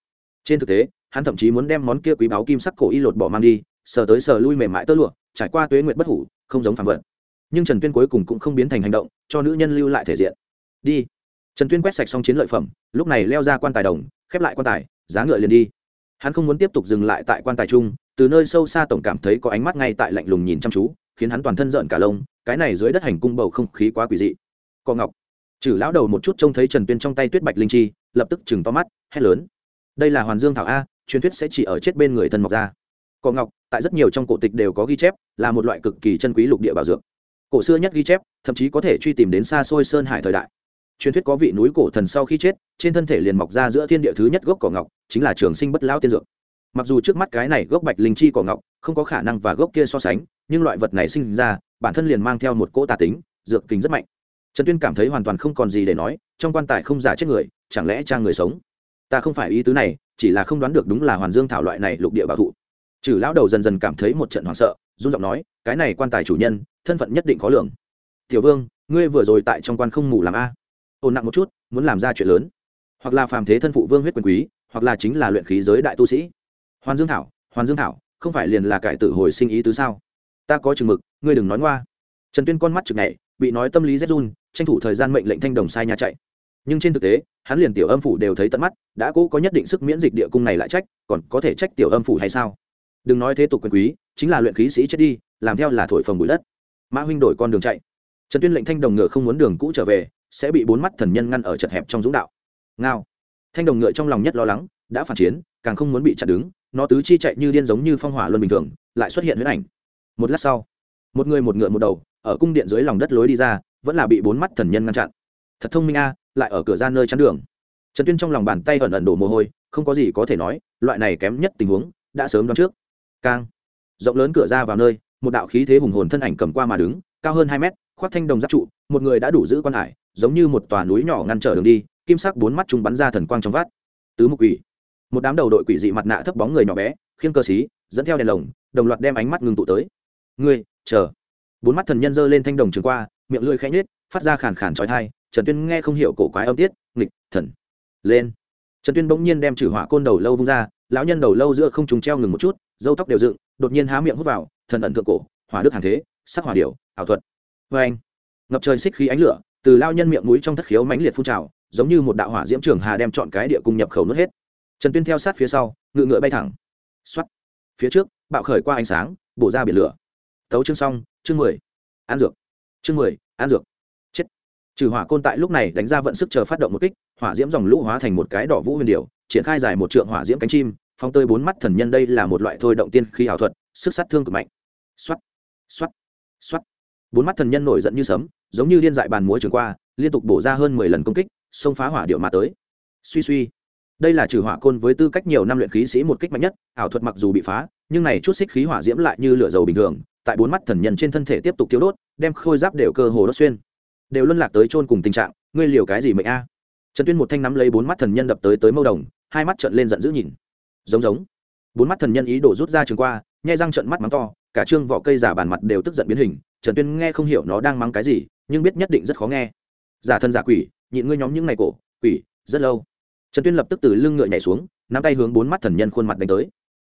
Trên thực tế, hắn thậm chí muốn đem món kia quý báu kim sắc cổ y lột bỏ mang đi, sờ tới sờ lui mềm mại tơ lụa, trải qua tuế nguyệt bất hủ, không giống phạm vật. Nhưng trần tuyên cuối cùng cũng không biến thành hành động, cho nữ nhân lưu lại thể diện đi. Trần tuyên quét sạch xong chiến lợi phẩm, lúc này leo ra quan tài đồng, khép lại quan tài, giá ngựa liền đi. Hắn không muốn tiếp tục dừng lại tại quan tài trung từ nơi sâu xa tổng cảm thấy có ánh mắt ngay tại lạnh lùng nhìn chăm chú, khiến hắn toàn thân rợn cả lông, cái này dưới đất hành cung bầu không khí quá quỷ dị. Cò ngọc. Trừ lão đầu một chút trông thấy trần tuyên trong tay tuyết bạch linh chi, lập tức chừng to mắt, hét lớn. Đây là hoàn dương thảo a, truyền thuyết sẽ chỉ ở chết bên người thân mọc ra. Cọ ngọc, tại rất nhiều trong cổ tịch đều có ghi chép, là một loại cực kỳ chân quý lục địa bảo dược. Cổ xưa nhất ghi chép, thậm chí có thể truy tìm đến xa xôi sơn hải thời đại truyền thuyết có vị núi cổ thần sau khi chết, trên thân thể liền mọc ra giữa thiên địa thứ nhất gốc cỏ ngọc, chính là trường sinh bất lão tiên dược. Mặc dù trước mắt cái này gốc bạch linh chi cỏ ngọc không có khả năng và gốc kia so sánh, nhưng loại vật này sinh ra, bản thân liền mang theo một cỗ tà tính, dược kính rất mạnh. Trần tuyên cảm thấy hoàn toàn không còn gì để nói, trong quan tài không giả chết người, chẳng lẽ trang người sống? Ta không phải ý tứ này, chỉ là không đoán được đúng là hoàn dương thảo loại này lục địa bảo thụ. Trừ lão đầu dần dần cảm thấy một trận hoảng sợ, run giọng nói, cái này quan tài chủ nhân, thân phận nhất định khó lường. Tiểu vương, ngươi vừa rồi tại trong quan không mù làm a? Ổn nặng một chút, muốn làm ra chuyện lớn. Hoặc là phàm thế thân phụ vương huyết quyền quý, hoặc là chính là luyện khí giới đại tu sĩ. Hoàn dương thảo, hoàn dương thảo, không phải liền là cải tử hồi sinh ý tứ sao? Ta có chừng mực, ngươi đừng nói ngoa. Trần tuyên con mắt trực nhảy, bị nói tâm lý rét run, tranh thủ thời gian mệnh lệnh thanh đồng sai nhà chạy. Nhưng trên thực tế, hắn liền tiểu âm phủ đều thấy tận mắt, đã cố có nhất định sức miễn dịch địa cung này lại trách, còn có thể trách tiểu âm phủ hay sao? Đừng nói thế tục quyền quý, chính là luyện khí sĩ chết đi, làm theo là thổi phồng bụi đất. Mã huynh đổi con đường chạy. Trần tuyên lệnh thanh đồng ngựa không muốn đường cũ trở về sẽ bị bốn mắt thần nhân ngăn ở chật hẹp trong dũng đạo. Ngao. Thanh đồng ngựa trong lòng nhất lo lắng đã phản chiến càng không muốn bị chặn đứng nó tứ chi chạy như điên giống như phong hỏa luân bình thường lại xuất hiện huyết ảnh. Một lát sau một người một ngựa một đầu ở cung điện dưới lòng đất lối đi ra vẫn là bị bốn mắt thần nhân ngăn chặn. Thật thông minh a lại ở cửa ra nơi chắn đường. Trần tuyên trong lòng bàn tay ẩn ẩn đổ mồ hôi không có gì có thể nói loại này kém nhất tình huống đã sớm đoán trước. Càng, rộng lớn cửa ra vào nơi một đạo khí thế hùng hồn thân ảnh cầm qua mà đứng cao hơn hai mét khoác thanh đồng giáp trụ, một người đã đủ giữ quan hải, giống như một tòa núi nhỏ ngăn trở đường đi, kim sắc bốn mắt chúng bắn ra thần quang trong vát tứ mục quỷ. Một đám đầu đội quỷ dị mặt nạ thấp bóng người nhỏ bé, khiêng cơ xí, dẫn theo đèn lồng, đồng loạt đem ánh mắt ngừng tụ tới. Ngươi, chờ. Bốn mắt thần nhân giơ lên thanh đồng trường qua, miệng lưỡi khẽ nhếch, phát ra khàn khàn trói thai trần tuyên nghe không hiểu cổ quái âm tiết, nghịch thần. Lên. Trần tuyên bỗng nhiên đem trừ hỏa côn đầu lâu vung ra, lão nhân đầu lâu giữa không trùng treo ngừng một chút dâu tóc đều dựng, đột nhiên há miệng hút vào, thần ẩn thượng cổ, hỏa đức hàng thế, sắc hỏa điểu, ảo thuật vê anh, ngập trời xích khí ánh lửa, từ lao nhân miệng mũi trong thất khiếu mãnh liệt phun trào, giống như một đạo hỏa diễm trường hà đem chọn cái địa cung nhập khẩu nuốt hết. Trần tuyên theo sát phía sau, ngự ngựa bay thẳng. X phía trước, bạo khởi qua ánh sáng, bổ ra biển lửa. Tấu chương xong, chương mười. An dược. Chương mười an dược. Chết. Trừ hỏa côn tại lúc này đánh ra vận sức chờ phát động một kích, hỏa diễm dòng lũ hóa thành một cái đỏ vũ huyền điệu triển khai dài một trượng hỏa diễm cánh chim phong tơi bốn mắt thần nhân đây là một loại thôi động tiên khi ảo thuật, sức sát thương cực mạnh. Xoát. Xoát. Xoát bốn mắt thần nhân nổi giận như sấm, giống như điên dại bàn múa trường qua, liên tục bổ ra hơn mười lần công kích, xông phá hỏa điệu mà tới. Suy suy, đây là trừ hỏa côn với tư cách nhiều năm luyện khí sĩ một kích mạnh nhất, ảo thuật mặc dù bị phá, nhưng này chút xích khí hỏa diễm lại như lửa dầu bình thường, tại bốn mắt thần nhân trên thân thể tiếp tục thiếu đốt, đem khôi giáp đều cơ hồ đốt xuyên. Đều luân lạc tới chôn cùng tình trạng, ngươi liều cái gì mệnh a? Trần tuyên một thanh nắm lấy bốn mắt thần nhân đập tới tới mâu đồng, hai mắt trợn lên giận dữ nhìn. Giống giống. Bốn mắt thần nhân ý đồ rút ra trường qua, nhai răng trợn mắt mắng to, cả trương vỏ cây giả bàn mặt đều tức giận biến hình trần tuyên nghe không hiểu nó đang mắng cái gì, nhưng biết nhất định rất khó nghe. Giả thân giả quỷ, nhịn ngươi nhóm những ngày cổ, quỷ, rất lâu. Trần tuyên lập tức từ lưng ngựa nhảy xuống, nắm tay hướng bốn mắt thần nhân khuôn mặt đánh tới.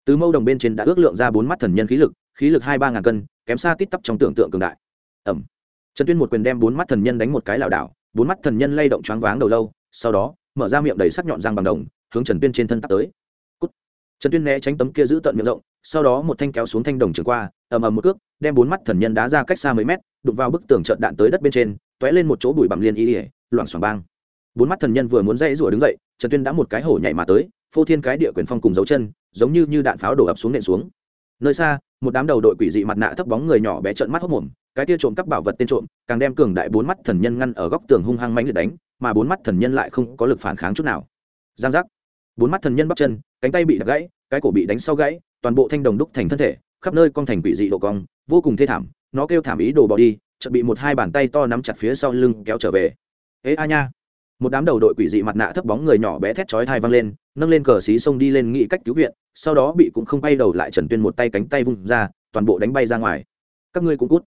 Từ mâu đồng bên trên đã ước lượng ra bốn mắt thần nhân khí lực khí lực hai ba ngàn cân, kém xa tít tắp trong tưởng tượng cường đại. Ẩm. Trần tuyên một quyền đem bốn mắt thần nhân đánh một cái lảo đảo, bốn mắt thần nhân lay động choáng váng đầu lâu, sau đó, mở ra miệng đầy sắc nhọn răng bằng đồng, hướng trần tuyên trên thân tắt tới. Cút. trần tuyên né tránh tấm kia giữ tận miệng rộng sau đó một thanh kéo xuống thanh đồng trường qua, ầm ầm một cước, đem bốn mắt thần nhân đá ra cách xa mấy mét, đụng vào bức tường trợn đạn tới đất bên trên t lên một chỗ bụi bặm liên y ỉa loảng xoảng bang. Bốn mắt thần nhân vừa muốn dãy rủa đứng dậy, trần tuyên đã một cái hổ nhảy mà tới, phô thiên cái địa quyền phong cùng dấu chân, giống như như đạn pháo đổ ập xuống nện xuống. Nơi xa, một đám đầu đội quỷ dị mặt nạ thấp bóng người nhỏ bé trợn mắt hốc mồm, cái tia trộm cắp bảo vật tên trộm, càng đem cường đại bốn mắt thần nhân ngăn ở góc tường hung hăng mánh liệt đánh, mà bốn mắt thần nhân lại không có lực phản kháng chút nào. Giang giác. Bốn mắt thần nhân bắp chân, cánh tay bị đập gãy, cái cổ bị đánh sau gãy toàn bộ thanh đồng đúc thành thân thể, khắp nơi con thành quỷ dị độ cong, vô cùng thê thảm, nó kêu thảm ý đồ bỏ đi, chợt bị một hai bàn tay to nắm chặt phía sau lưng kéo trở về. Ế a nha. Một đám đầu đội quỷ dị mặt nạ thấp bóng người nhỏ bé thét chói thai văng lên, nâng lên cờ xí xông đi lên nghĩ cách cứu viện, sau đó bị cũng không bay đầu lại trần tuyên một tay cánh tay vung ra, toàn bộ đánh bay ra ngoài. Các ngươi cũng cút.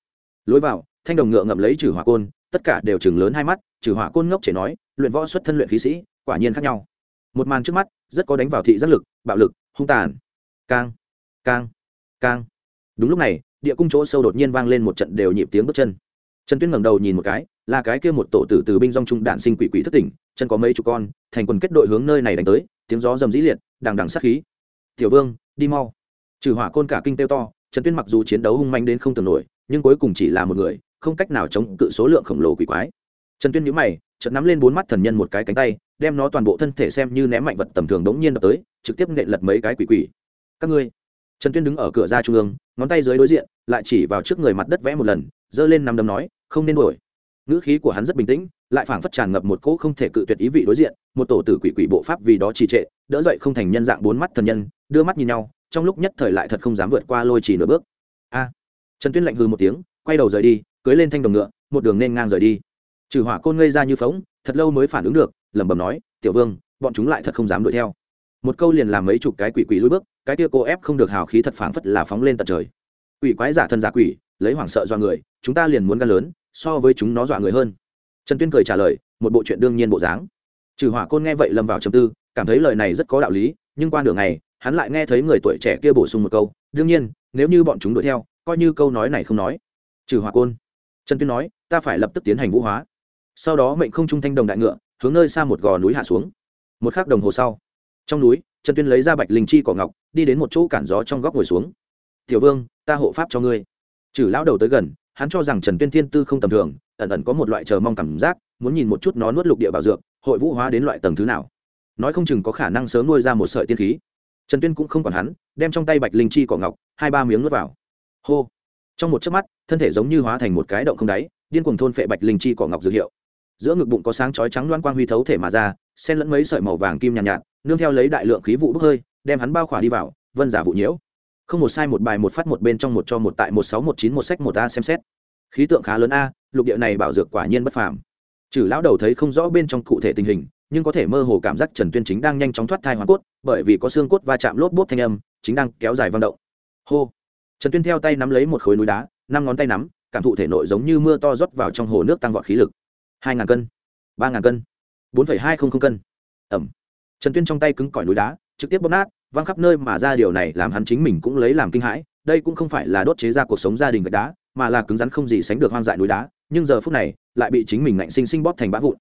Lối vào, thanh đồng ngựa ngậm lấy trừ hỏa côn, tất cả đều chừng lớn hai mắt, trừ hỏa côn ngốc chỉ nói, luyện võ xuất thân luyện khí sĩ, quả nhiên khác nhau. Một màn trước mắt, rất có đánh vào thị giác lực, bạo lực, hung tàn. Cang cang cang. Đúng lúc này, địa cung chỗ sâu đột nhiên vang lên một trận đều nhịp tiếng bước chân. Trần tuyên ngẩng đầu nhìn một cái, là cái kia một tổ tử từ binh dong trung đạn sinh quỷ quỷ thất tỉnh, chân có mấy chục con, thành quần kết đội hướng nơi này đánh tới, tiếng gió rầm rĩ liệt, đằng đằng sát khí. Tiểu vương, đi mau. Trừ hỏa côn cả kinh tiêu to, trần tuyên mặc dù chiến đấu hung manh đến không tưởng nổi, nhưng cuối cùng chỉ là một người, không cách nào chống cự số lượng khổng lồ quỷ quái. Trần tuyên nhíu mày, chợt nắm lên bốn mắt thần nhân một cái cánh tay, đem nó toàn bộ thân thể xem như ném mạnh vật tầm thường đống nhiên đập tới, trực tiếp nện lật mấy cái quỷ quỷ. Các ngươi trần tuyên đứng ở cửa ra trung ương, ngón tay dưới đối diện, lại chỉ vào trước người mặt đất vẽ một lần, giơ lên nằm đấm nói, không nên đuổi. Ngữ khí của hắn rất bình tĩnh, lại phảng phất tràn ngập một cỗ không thể cự tuyệt ý vị đối diện, một tổ tử quỷ quỷ bộ pháp vì đó trì trệ, đỡ dậy không thành nhân dạng bốn mắt thần nhân, đưa mắt nhìn nhau, trong lúc nhất thời lại thật không dám vượt qua lôi chỉ nửa bước. A! Trần tuyên lạnh hư một tiếng, quay đầu rời đi, cưới lên thanh đồng ngựa, một đường nên ngang rời đi. Trừ hỏa côn ngây ra như phóng thật lâu mới phản ứng được, lẩm bẩm nói, tiểu vương, bọn chúng lại thật không dám đuổi theo. Một câu liền làm mấy chục cái quỷ quỷ lùi bước cái kia cô ép không được hào khí thật phảng phất là phóng lên tận trời. Quỷ quái giả thân giả quỷ, lấy hoảng sợ do người, chúng ta liền muốn gan lớn, so với chúng nó dọa người hơn. Trần tuyên cười trả lời, một bộ chuyện đương nhiên bộ dáng. Trừ hỏa côn nghe vậy lâm vào trầm tư, cảm thấy lời này rất có đạo lý, nhưng qua nửa ngày, hắn lại nghe thấy người tuổi trẻ kia bổ sung một câu, đương nhiên, nếu như bọn chúng đuổi theo, coi như câu nói này không nói. Trừ hỏa côn, trần tuyên nói, ta phải lập tức tiến hành vũ hóa. Sau đó mệnh không trung thanh đồng đại ngựa, hướng nơi xa một gò núi hạ xuống. Một khắc đồng hồ sau trong núi trần tuyên lấy ra bạch linh chi cỏ ngọc đi đến một chỗ cản gió trong góc ngồi xuống. Tiểu vương ta hộ pháp cho ngươi. Trừ lão đầu tới gần hắn cho rằng trần tuyên thiên tư không tầm thường ẩn ẩn có một loại chờ mong cảm giác muốn nhìn một chút nó nuốt lục địa bảo dược hội vũ hóa đến loại tầng thứ nào. Nói không chừng có khả năng sớm nuôi ra một sợi tiên khí. Trần tuyên cũng không còn hắn đem trong tay bạch linh chi cỏ ngọc hai ba miếng nuốt vào. Hô. Trong một chớp mắt thân thể giống như hóa thành một cái động không đáy điên cuồng thôn phệ bạch linh chi cỏ ngọc dược hiệu. Giữa ngực bụng có sáng chói trắng loan quang huy thấu thể mà ra xen lẫn mấy sợi màu vàng kim nhàn nhạt, nhạt nương theo lấy đại lượng khí vụ bốc hơi, đem hắn bao khỏa đi vào, vân giả vụ nhiễu. Không một sai một bài một phát một bên trong một cho một tại một sáu một chín một sách một a xem xét. Khí tượng khá lớn a, lục địa này bảo dược quả nhiên bất phàm. Trừ lão đầu thấy không rõ bên trong cụ thể tình hình, nhưng có thể mơ hồ cảm giác trần tuyên chính đang nhanh chóng thoát thai hoàn cốt, bởi vì có xương cốt va chạm lốp bốp thanh âm, chính đang kéo dài vang động. Hô. Trần tuyên theo tay nắm lấy một khối núi đá, năm ngón tay nắm, cảm thụ thể nội giống như mưa to rót vào trong hồ nước tăng vọt khí lực. Hai ngàn cân, ba ngàn cân, bốn phẩy hai không không cân. Ẩm trần tuyên trong tay cứng cỏi núi đá, trực tiếp bóp nát, văng khắp nơi mà ra điều này làm hắn chính mình cũng lấy làm kinh hãi. Đây cũng không phải là đốt chế ra cuộc sống gia đình gạch đá, mà là cứng rắn không gì sánh được hoang dại núi đá, nhưng giờ phút này, lại bị chính mình ngạnh sinh sinh bóp thành bã vụn.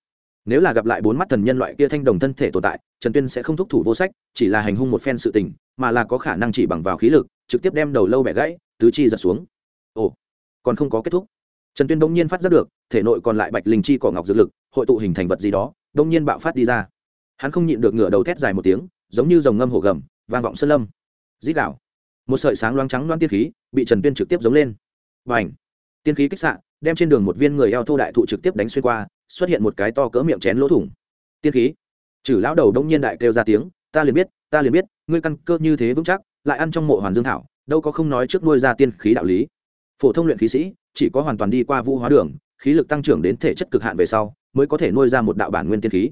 Nếu là gặp lại bốn mắt thần nhân loại kia thanh đồng thân thể tồn tại, trần tuyên sẽ không thúc thủ vô sách, chỉ là hành hung một phen sự tình, mà là có khả năng chỉ bằng vào khí lực, trực tiếp đem đầu lâu bẻ gãy, tứ chi giật xuống. Ồ, còn không có kết thúc. Trần tuyên đông nhiên phát giác được, thể nội còn lại bạch linh chi cỏ ngọc dược lực, hội tụ hình thành vật gì đó đông nhiên bạo phát đi ra hắn không nhịn được ngửa đầu thét dài một tiếng, giống như dòng ngâm hổ gầm, vang vọng sơn lâm. Dít đạo một sợi sáng loáng trắng loan tiên khí bị trần tuyên trực tiếp giống lên. Và ảnh tiên khí kích xạ, đem trên đường một viên người eo thô đại thụ trực tiếp đánh xuyên qua, xuất hiện một cái to cỡ miệng chén lỗ thủng. Tiên khí. Chử lão đầu đông nhiên đại kêu ra tiếng, ta liền biết, ta liền biết, ngươi căn cơ như thế vững chắc, lại ăn trong mộ hoàn dương thảo, đâu có không nói trước nuôi ra tiên khí đạo lý. Phổ thông luyện khí sĩ, chỉ có hoàn toàn đi qua vũ hóa đường, khí lực tăng trưởng đến thể chất cực hạn về sau, mới có thể nuôi ra một đạo bản nguyên tiên khí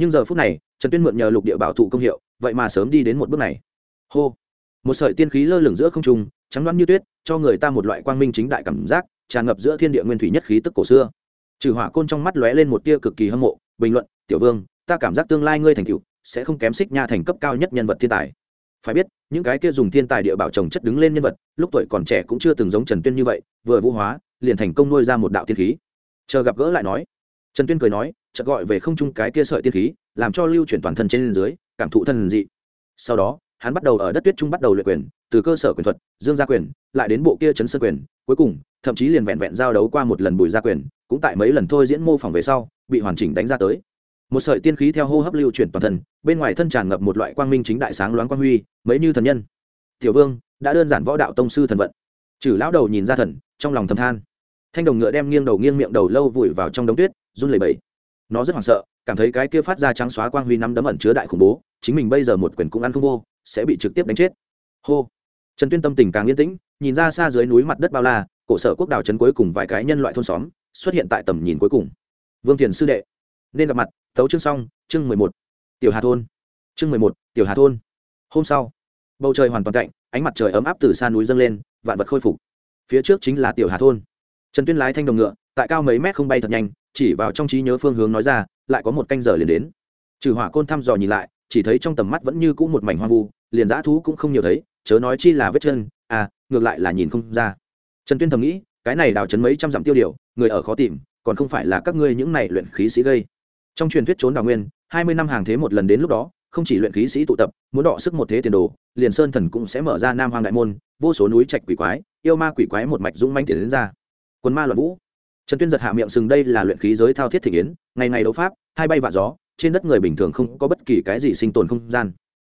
nhưng giờ phút này, trần tuyên mượn nhờ lục địa bảo thụ công hiệu, vậy mà sớm đi đến một bước này. Hô. Một sợi tiên khí lơ lửng giữa không trung, trắng đoán như tuyết, cho người ta một loại quang minh chính đại cảm giác, tràn ngập giữa thiên địa nguyên thủy nhất khí tức cổ xưa. Trừ hỏa côn trong mắt lóe lên một tia cực kỳ hâm mộ, bình luận, tiểu vương, ta cảm giác tương lai ngươi thành cựu sẽ không kém xích nha thành cấp cao nhất nhân vật thiên tài. Phải biết, những cái kia dùng thiên tài địa bảo trồng chất đứng lên nhân vật, lúc tuổi còn trẻ cũng chưa từng giống trần tuyên như vậy, vừa vũ hóa, liền thành công nuôi ra một đạo tiên khí. Chờ gặp gỡ lại nói trần tuyên cười nói, chợt gọi về không trung cái kia sợi tiên khí, làm cho lưu chuyển toàn thân trên dưới, cảm thụ thân dị. Sau đó, hắn bắt đầu ở đất tuyết trung bắt đầu luyện quyền, từ cơ sở quyền thuật, dương gia quyền, lại đến bộ kia chấn sơn quyền, cuối cùng, thậm chí liền vẹn vẹn giao đấu qua một lần bùi gia quyền, cũng tại mấy lần thôi diễn mô phỏng về sau, bị hoàn chỉnh đánh ra tới. Một sợi tiên khí theo hô hấp lưu chuyển toàn thân, bên ngoài thân tràn ngập một loại quang minh chính đại sáng loáng quang huy, mấy như thần nhân. Tiểu vương, đã đơn giản võ đạo tông sư thần vận. Trừ lão đầu nhìn ra thần, trong lòng thầm than. Thanh đồng ngựa đem nghiêng đầu nghiêng miệng đầu lâu vùi vào trong đống tuyết run lẩy bẩy. Nó rất hoảng sợ, cảm thấy cái kia phát ra trắng xóa quang huy năm đấm ẩn chứa đại khủng bố, chính mình bây giờ một quyền cũng ăn không vô, sẽ bị trực tiếp đánh chết. Hô. Trần tuyên tâm tình càng yên tĩnh, nhìn ra xa dưới núi mặt đất bao la, cổ sở quốc đảo trấn cuối cùng vài cái nhân loại thôn xóm, xuất hiện tại tầm nhìn cuối cùng. Vương thiền sư đệ, nên gặp mặt, tấu chương xong, chương mười một. Tiểu hà thôn. Chương mười một, tiểu hà thôn. Hôm sau, bầu trời hoàn toàn cạnh ánh mặt trời ấm áp từ xa núi dâng lên, vạn vật khôi phục. Phía trước chính là tiểu hà thôn. Trần tuyên lái thanh đồng ngựa, tại cao mấy mét không bay thật nhanh chỉ vào trong trí nhớ phương hướng nói ra, lại có một canh giờ liền đến. Trừ hỏa côn thăm dò nhìn lại, chỉ thấy trong tầm mắt vẫn như cũ một mảnh hoang vu, liền dã thú cũng không nhiều thấy, chớ nói chi là vết chân à ngược lại là nhìn không ra. Trần tuyên thầm nghĩ, cái này đào chấn mấy trăm dặm tiêu điều, người ở khó tìm, còn không phải là các ngươi những này luyện khí sĩ gây. Trong truyền thuyết trốn đào nguyên, hai mươi năm hàng thế một lần đến lúc đó, không chỉ luyện khí sĩ tụ tập, muốn đọ sức một thế tiền đồ, liền sơn thần cũng sẽ mở ra nam hoàng đại môn, vô số núi trạch quỷ quái, yêu ma quỷ quái một mạch dũng manh tiền đến ra. Quân ma loạn vũ trần tuyên giật hạ miệng sừng đây là luyện khí giới thao thiết thị yến, ngày ngày đấu pháp, hai bay vạ gió, trên đất người bình thường không có bất kỳ cái gì sinh tồn không gian.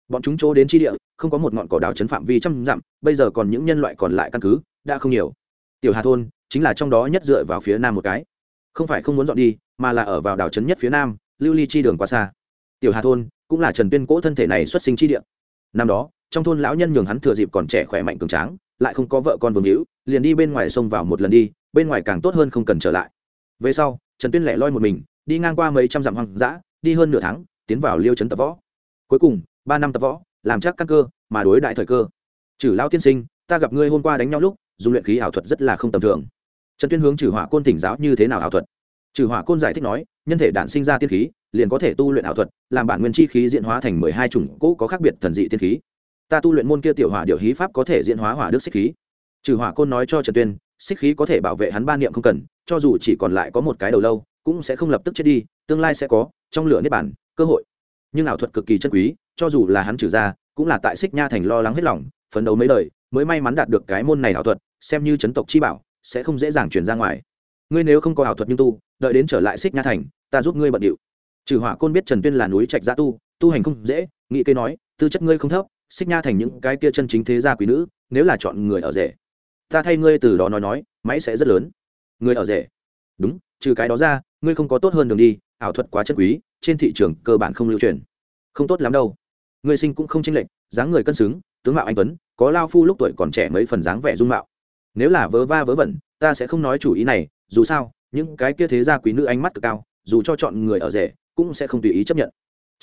Bọn chúng chỗ đến tri địa, không có một ngọn cỏ đào chấn phạm vi trăm dặm, bây giờ còn những nhân loại còn lại căn cứ, đã không nhiều. Tiểu hà thôn chính là trong đó nhất dựa vào phía nam một cái. Không phải không muốn dọn đi, mà là ở vào đảo trấn nhất phía nam, lưu ly chi đường quá xa. Tiểu hà thôn cũng là trần tuyên cỗ thân thể này xuất sinh chi địa. Năm đó, trong thôn lão nhân nhường hắn thừa dịp còn trẻ khỏe mạnh cường tráng, lại không có vợ con vương hữu, liền đi bên ngoài sông vào một lần đi bên ngoài càng tốt hơn không cần trở lại. Về sau, trần tuyên lẻ loi một mình, đi ngang qua mấy trăm dặm hoang dã, đi hơn nửa tháng, tiến vào liêu trấn tập võ. Cuối cùng, ba năm tập võ, làm chắc căn cơ, mà đối đại thời cơ. Chử lao tiên sinh, ta gặp ngươi hôm qua đánh nhau lúc, dùng luyện khí ảo thuật rất là không tầm thường. Trần tuyên hướng trừ hỏa côn thỉnh giáo như thế nào ảo thuật. Trừ hỏa côn giải thích nói, nhân thể đản sinh ra tiên khí, liền có thể tu luyện ảo thuật, làm bản nguyên chi khí diễn hóa thành mười hai chủng cỗ có khác biệt thần dị tiên khí. Ta tu luyện môn kia tiểu hỏa điệu hí pháp có thể diễn hóa hỏa đức xích khí. Trừ hỏa côn nói cho trần tuyên xích khí có thể bảo vệ hắn ba niệm không cần, cho dù chỉ còn lại có một cái đầu lâu, cũng sẽ không lập tức chết đi, tương lai sẽ có trong lửa niết bản cơ hội. Nhưng ảo thuật cực kỳ chân quý, cho dù là hắn trừ ra, cũng là tại xích nha thành lo lắng hết lòng, phấn đấu mấy đời, mới may mắn đạt được cái môn này ảo thuật, xem như chấn tộc chi bảo, sẽ không dễ dàng truyền ra ngoài. Ngươi nếu không có ảo thuật nhưng tu, đợi đến trở lại xích nha thành, ta giúp ngươi bận điệu. Trừ hỏa côn biết trần tuyên là núi trạch gia tu tu hành không dễ nghị cây nói, tư chất ngươi không thấp, xích nha thành những cái kia chân chính thế gia quý nữ, nếu là chọn người ở rể ta thay ngươi từ đó nói nói, máy sẽ rất lớn. Ngươi ở rể. Đúng, trừ cái đó ra, ngươi không có tốt hơn đường đi, ảo thuật quá chất quý, trên thị trường cơ bản không lưu truyền. Không tốt lắm đâu. Ngươi sinh cũng không chênh lệch, dáng người cân xứng, tướng mạo anh tuấn, có lao phu lúc tuổi còn trẻ mấy phần dáng vẻ dung mạo. Nếu là vớ va vớ vẩn, ta sẽ không nói chủ ý này, dù sao, những cái kia thế gia quý nữ ánh mắt cực cao, dù cho chọn người ở rể, cũng sẽ không tùy ý chấp nhận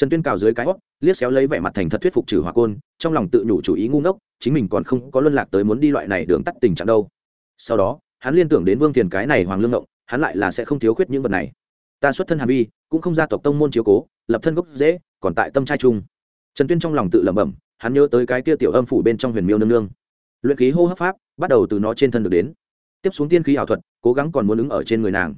trần tuyên cào dưới cái hót liếc xéo lấy vẻ mặt thành thật thuyết phục trừ hỏa côn trong lòng tự nhủ chủ ý ngu ngốc chính mình còn không có luân lạc tới muốn đi loại này đường tắt tình trạng đâu. Sau đó hắn liên tưởng đến vương tiền cái này hoàng lương ngộng hắn lại là sẽ không thiếu khuyết những vật này. Ta xuất thân hàn vi cũng không gia tộc tông môn chiếu cố lập thân gốc dễ còn tại tâm trai trung. Trần tuyên trong lòng tự lẩm bẩm hắn nhớ tới cái kia tiểu âm phủ bên trong huyền miêu nương nương. Luyện khí hô hấp pháp bắt đầu từ nó trên thân được đến. Tiếp xuống tiên khí ảo thuật cố gắng còn muốn ứng ở trên người nàng.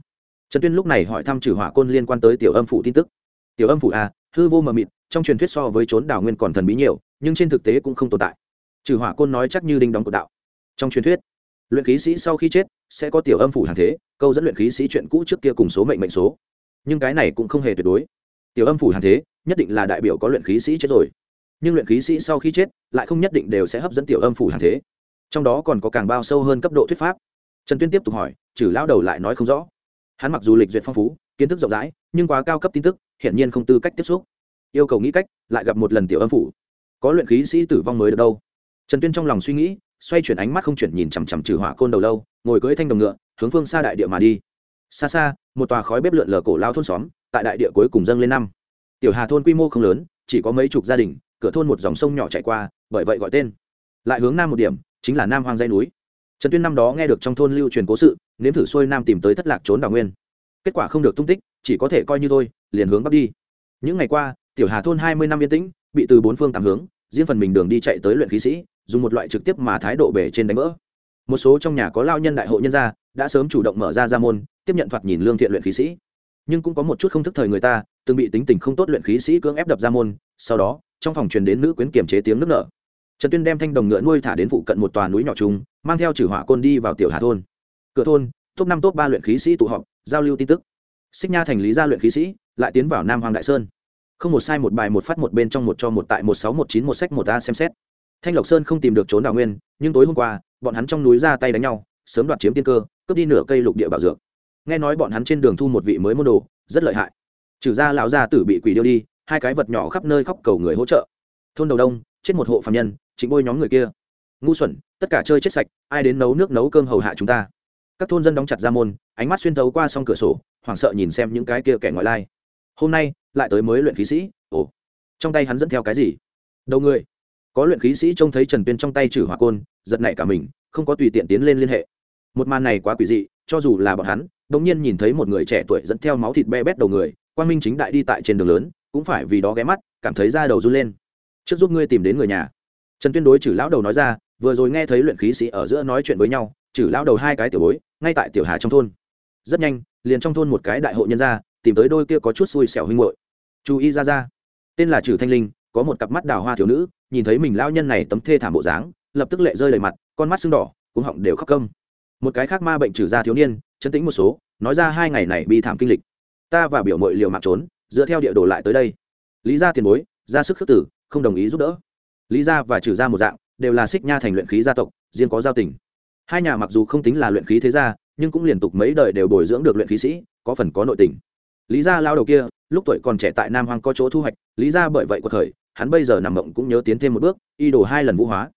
Trần tuyên lúc này hỏi thăm trừ hỏa côn liên quan tới tiểu âm phủ tin tức. Tiểu âm phủ a à, hư vô mờ mịt, trong truyền thuyết so với trốn đảo nguyên còn thần bí nhiều, nhưng trên thực tế cũng không tồn tại. Trừ hỏa côn nói chắc như đinh đóng cột đạo. Trong truyền thuyết, luyện khí sĩ sau khi chết sẽ có tiểu âm phủ hàng thế, câu dẫn luyện khí sĩ chuyện cũ trước kia cùng số mệnh mệnh số. Nhưng cái này cũng không hề tuyệt đối. Tiểu âm phủ hàng thế, nhất định là đại biểu có luyện khí sĩ chết rồi. Nhưng luyện khí sĩ sau khi chết lại không nhất định đều sẽ hấp dẫn tiểu âm phủ hàng thế. Trong đó còn có càng bao sâu hơn cấp độ thuyết pháp. Trần tuyên tiếp tục hỏi, trừ lão đầu lại nói không rõ. Hắn mặc dù lịch duyệt phong phú, kiến thức rộng rãi, nhưng quá cao cấp tin tức hiển nhiên không tư cách tiếp xúc. Yêu cầu nghĩ cách, lại gặp một lần tiểu âm phủ. Có luyện khí sĩ tử vong mới được đâu. Trần tuyên trong lòng suy nghĩ, xoay chuyển ánh mắt không chuyển nhìn chằm chằm trừ hỏa côn đầu lâu, ngồi cưỡi thanh đồng ngựa, hướng phương xa đại địa mà đi. Xa xa, một tòa khói bếp lượn lờ cổ lao thôn xóm, tại đại địa cuối cùng dâng lên năm. Tiểu hà thôn quy mô không lớn, chỉ có mấy chục gia đình, cửa thôn một dòng sông nhỏ chạy qua, bởi vậy gọi tên. Lại hướng nam một điểm, chính là nam hoang dây núi. Trần tuyên năm đó nghe được trong thôn lưu truyền cố sự, nếm thử xuôi nam tìm tới thất lạc trốn đào nguyên kết quả không được tung tích chỉ có thể coi như thôi liền hướng bắc đi. Những ngày qua tiểu hà thôn hai mươi năm yên tĩnh bị từ bốn phương tám hướng riêng phần mình đường đi chạy tới luyện khí sĩ dùng một loại trực tiếp mà thái độ bể trên đánh vỡ. Một số trong nhà có lao nhân đại hộ nhân gia đã sớm chủ động mở ra gia môn tiếp nhận thoạt nhìn lương thiện luyện khí sĩ. Nhưng cũng có một chút không thức thời người ta từng bị tính tình không tốt luyện khí sĩ cưỡng ép đập ra môn sau đó trong phòng truyền đến nữ quyến kiềm chế tiếng nước nở. Trần tuyên đem thanh đồng ngựa nuôi thả đến phụ cận một tòa núi nhỏ trung, mang theo trừ hỏa côn đi vào tiểu hà thôn. Cửa thôn top năm top ba luyện khí sĩ tụ họp giao lưu tin tức. Xích nha thành lý gia luyện khí sĩ, lại tiến vào nam hoàng đại sơn. Không một sai một bài một phát một bên trong một cho một tại một sáu một chín một sách một a xem xét. Thanh lộc sơn không tìm được trốn đào nguyên, nhưng tối hôm qua, bọn hắn trong núi ra tay đánh nhau, sớm đoạt chiếm tiên cơ, cướp đi nửa cây lục địa bảo dược. Nghe nói bọn hắn trên đường thu một vị mới môn đồ, rất lợi hại. Trừ ra lão gia tử bị quỷ điêu đi, hai cái vật nhỏ khắp nơi khóc cầu người hỗ trợ. Thôn đầu đông, chết một hộ phạm nhân chính bôi nhóm người kia. Ngu xuẩn, tất cả chơi chết sạch, ai đến nấu nước nấu cơm hầu hạ chúng ta các thôn dân đóng chặt ra môn, ánh mắt xuyên thấu qua s cửa sổ, hoảng sợ nhìn xem những cái kia kẻ ngoại lai. Hôm nay, lại tới mới luyện khí sĩ. Ồ. Trong tay hắn dẫn theo cái gì? Đầu người. Có luyện khí sĩ trông thấy trần tuyên trong tay trừ hỏa côn, giật nảy cả mình, không có tùy tiện tiến lên liên hệ. Một màn này quá quỷ dị, cho dù là bọn hắn đ ỗ n g nhiên nhìn thấy một người trẻ tuổi dẫn theo máu thịt be bét đầu người quan minh chính đại đi tại trên đường lớn, cũng phải vì đó ghé mắt, cảm thấy da đầu run lên. Trước giúp ngươi tìm đến người nhà. Trần tuyên đối trừ lão đầu nói ra, vừa rồi nghe thấy luyện khí sĩ ở giữa nói chuyện với nhau, trừ lão đầu hai cái tiểu bối ngay tại tiểu hà trong thôn. Rất nhanh, liền trong thôn một cái đại hội nhân gia, tìm tới đôi kia có chút xui xẻo huynh hội chú ý ra ra tên là trừ thanh linh, có một cặp mắt đào hoa thiếu nữ, nhìn thấy mình lao nhân này tấm thê thảm bộ dáng, lập tức lệ rơi đầy mặt, con mắt sưng đỏ cũng họng đều khóc công một cái khác ma bệnh trừ ra thiếu niên, chân tĩnh một số, nói ra hai ngày này bi thảm kinh lịch. Ta và biểu mội liều mạng trốn, dựa theo địa đồ lại tới đây. Lý gia tiền bối, ra sức khước tử, không đồng ý giúp đỡ. Lý gia và trừ ra một dạng, đều là xích nha thành luyện khí gia tộc, riêng có giao tình hai nhà mặc dù không tính là luyện khí thế gia, nhưng cũng liên tục mấy đời đều bồi dưỡng được luyện khí sĩ, có phần có nội tình. Lý gia lao đầu kia, lúc tuổi còn trẻ tại nam hoàng có chỗ thu hoạch, lý gia bởi vậy của thời hắn bây giờ nằm mộng cũng nhớ tiến thêm một bước y đổ hai lần vũ hóa.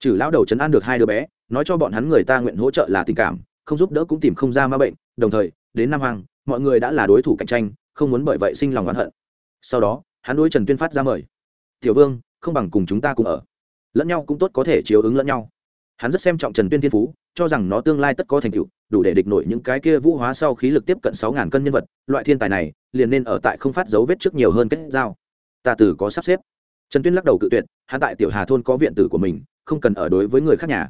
Trừ lao đầu chấn an được hai đứa bé, nói cho bọn hắn người ta nguyện hỗ trợ là tình cảm, không giúp đỡ cũng tìm không ra ma bệnh, đồng thời, đến nam hoàng mọi người đã là đối thủ cạnh tranh, không muốn bởi vậy sinh lòng oán hận. Sau đó, hắn đối trần tuyên phát ra mời. Tiểu vương, không bằng cùng chúng ta cùng ở. Lẫn nhau cũng tốt có thể chiếu ứng lẫn nhau hắn rất xem trọng trần tuyên thiên phú, cho rằng nó tương lai tất có thành tựu, đủ để địch nổi những cái kia vũ hóa sau khí lực tiếp cận sáu ngàn cân nhân vật, loại thiên tài này, liền nên ở tại không phát dấu vết trước nhiều hơn kết giao. Ta từ có sắp xếp. Trần tuyên lắc đầu cự tuyệt, hắn tại tiểu hà thôn có viện tử của mình, không cần ở đối với người khác nhà.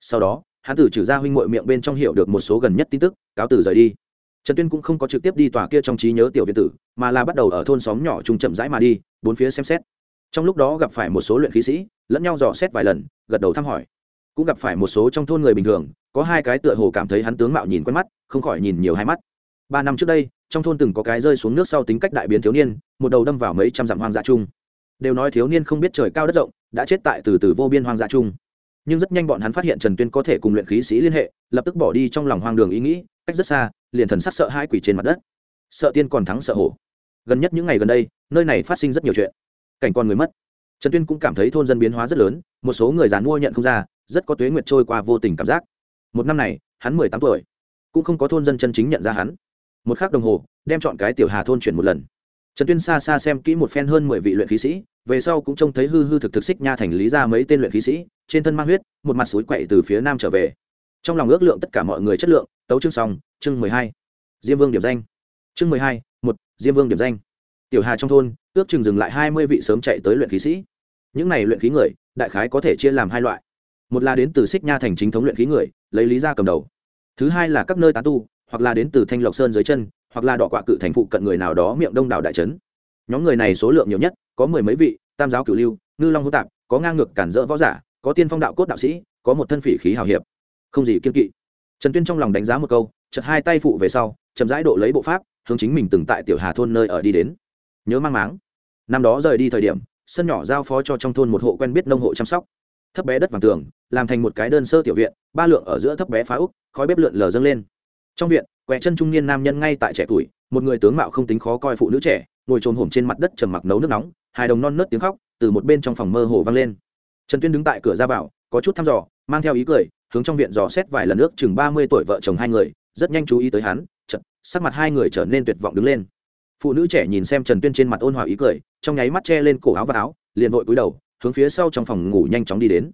Sau đó, hắn tử trừ ra huynh mội miệng bên trong hiểu được một số gần nhất tin tức, cáo từ rời đi. Trần tuyên cũng không có trực tiếp đi tòa kia trong trí nhớ tiểu viện tử, mà là bắt đầu ở thôn xóm nhỏ trung chậm rãi mà đi, bốn phía xem xét. Trong lúc đó gặp phải một số luyện khí sĩ, lẫn nhau dò xét vài lần, gật đầu thăm hỏi cũng gặp phải một số trong thôn người bình thường, có hai cái tựa hồ cảm thấy hắn tướng mạo nhìn quen mắt, không khỏi nhìn nhiều hai mắt. Ba năm trước đây, trong thôn từng có cái rơi xuống nước sau tính cách đại biến thiếu niên, một đầu đâm vào mấy trăm dặm hoang dã chung. Đều nói thiếu niên không biết trời cao đất rộng, đã chết tại từ từ vô biên hoang dã chung. Nhưng rất nhanh bọn hắn phát hiện trần tuyên có thể cùng luyện khí sĩ liên hệ, lập tức bỏ đi trong lòng hoang đường ý nghĩ, cách rất xa, liền thần sắc sợ hai quỷ trên mặt đất. Sợ tiên còn thắng sợ hổ. Gần nhất những ngày gần đây, nơi này phát sinh rất nhiều chuyện. Cảnh con người mất trần tuyên cũng cảm thấy thôn dân biến hóa rất lớn, một số người dàn mua nhận không ra, rất có tuế nguyệt trôi qua vô tình cảm giác. Một năm này, hắn mười tám tuổi, cũng không có thôn dân chân chính nhận ra hắn. Một k h ắ c đồng hồ, đem chọn cái tiểu hà thôn chuyển một lần. Trần tuyên xa xa xem kỹ một phen hơn mười vị luyện khí sĩ, về sau cũng trông thấy hư hư thực thực xích nha thành lý ra mấy tên luyện khí sĩ, trên thân mang huyết, một mặt suối quậy từ phía nam trở về. Trong lòng ước lượng tất cả mọi người chất lượng, tấu chương xong, chương mười hai. Diêm vương điểm danh. Chương mười hai, một, diêm vương điểm danh. Tiểu hà trong thôn, ước chừng dừng lại hai mươi vị sớm chạy tới luyện khí sĩ những này luyện khí người, đại khái có thể chia làm hai loại. Một là đến từ xích nha thành chính thống luyện khí người, lấy lý ra cầm đầu. Thứ hai là các nơi tán tu, hoặc là đến từ thanh lộc sơn dưới chân, hoặc là đỏ quạ cự thành phụ cận người nào đó miệng đông đảo đại trấn. Nhóm người này số lượng nhiều nhất, có mười mấy vị, tam giáo cửu lưu, ngư long hô tạp, có ngang ngược cản rỡ võ giả, có tiên phong đạo cốt đạo sĩ, có một thân phỉ khí hào hiệp. Không gì kiên kỵ. Trần tuyên trong lòng đánh giá một câu chật hai tay phụ về sau, chậm rãi độ lấy bộ pháp, hướng chính mình từng tại tiểu hà thôn nơi ở đi đến. Nhớ mang máng. Năm đó rời đi thời điểm sân nhỏ giao phó cho trong thôn một hộ quen biết nông hộ chăm sóc. Thấp bé đất vàng tường, làm thành một cái đơn sơ tiểu viện, ba lượng ở giữa thấp bé phá úc, khói bếp lượn lờ dâng lên. Trong viện quẹ chân trung niên nam nhân ngay tại trẻ tuổi, một người tướng mạo không tính khó coi phụ nữ trẻ, ngồi trồm hổm trên mặt đất trầm mặc nấu nước nóng, hai đồng non nớt tiếng khóc, từ một bên trong phòng mơ hồ vang lên. Trần tuyên đứng tại cửa ra vào, có chút thăm dò, mang theo ý cười, hướng trong viện dò xét vài lần nước chừng ba mươi tuổi vợ chồng hai người, rất nhanh chú ý tới hắn chật sắc mặt hai người trở nên tuyệt vọng đứng lên. Phụ nữ trẻ nhìn xem trần tuyên trên mặt ôn hòa ý cười trong nháy mắt che lên cổ áo và áo, liền vội cúi đầu, hướng phía sau trong phòng ngủ nhanh chóng đi đến.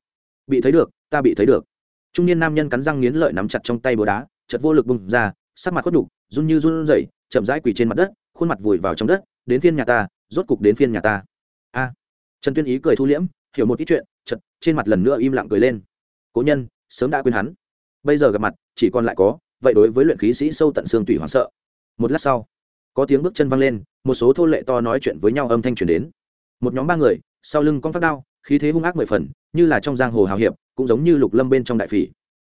Bị thấy được, ta bị thấy được. Trung niên nam nhân cắn răng nghiến lợi nắm chặt trong tay búa đá chật vô lực bung ra, sắc mặt khuất đục run như run rẩy, chậm rãi quỳ trên mặt đất, khuôn mặt vùi vào trong đất, đến phiên nhà ta, rốt cục đến phiên nhà ta. A. Trần tuyên ý cười thu liễm, hiểu một ít chuyện chật trên mặt lần nữa im lặng cười lên. Cố nhân, sớm đã quên hắn. Bây giờ gặp mặt, chỉ còn lại có, vậy đối với luyện khí sĩ sâu tận xương tủy hoảng sợ. Một lát sau có tiếng bước chân văng lên, một số thô lệ to nói chuyện với nhau âm thanh truyền đến. Một nhóm ba người, sau lưng con phát đao, khí thế hung ác mười phần, như là trong giang hồ hào hiệp, cũng giống như lục lâm bên trong đại phỉ.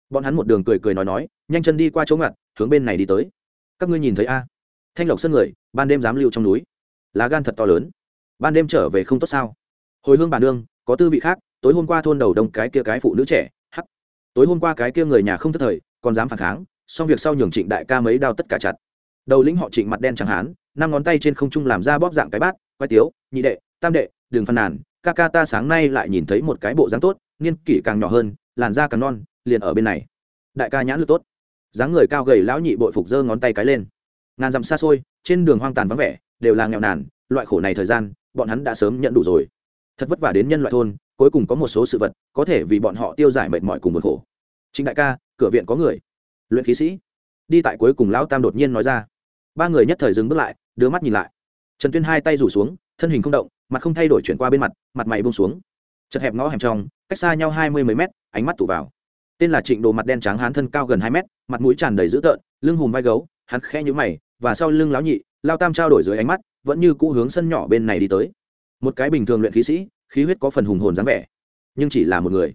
Bọn hắn một đường cười cười nói nói, nhanh chân đi qua chỗ ngặt, hướng bên này đi tới. Các ngươi nhìn thấy a? Thanh lộc sân người, ban đêm dám lưu trong núi. Lá gan thật to lớn. Ban đêm trở về không tốt sao? Hồi hương bà nương, có tư vị khác, tối hôm qua thôn đầu đông cái kia cái phụ nữ trẻ, hắc. Tối hôm qua cái kia người nhà không thất thời, còn dám phản kháng, xong việc sau nhường trịnh đại ca mấy đao tất cả chặt đầu lĩnh họ trịnh mặt đen chẳng hán, năm ngón tay trên không trung làm ra bóp dạng cái bát quay tiếu, nhị đệ, tam đệ đường phàn nàn, ca ca ta sáng nay lại nhìn thấy một cái bộ dáng tốt, niên kỷ càng nhỏ hơn, làn da càng non, liền ở bên này. Đại ca nhãn lực tốt. Dáng người cao gầy lão nhị bội phục giơ ngón tay cái lên. Ngàn dặm xa xôi, trên đường hoang tàn vắng vẻ, đều là nghèo nàn, loại khổ này thời gian, bọn hắn đã sớm nhận đủ rồi. Thật vất vả đến nhân loại thôn, cuối cùng có một số sự vật, có thể vì bọn họ tiêu giải mệt mỏi cùng một khổ. Chính đại ca, cửa viện có người. Luyện khí sĩ. Đi tại cuối cùng lão tam đột nhiên nói ra ba người nhất thời dừng bước lại, đưa mắt nhìn lại. Trần tuyên hai tay rủ xuống, thân hình không động, mặt không thay đổi chuyển qua bên mặt mặt mày bông xuống. Chật hẹp ngõ hẻm trong, cách xa nhau hai mươi mấy mét, ánh mắt tụ vào. Tên là trịnh đồ mặt đen trắng hán thân cao gần hai mét, mặt mũi tràn đầy dữ tợn, lưng hùm vai gấu, hắn khẽ nhũ mày, và sau lưng láo nhị, lao tam trao đổi dưới ánh mắt, vẫn như cũ hướng sân nhỏ bên này đi tới. Một cái bình thường luyện khí sĩ, khí huyết có phần hùng hồn dáng vẻ, nhưng chỉ là một người,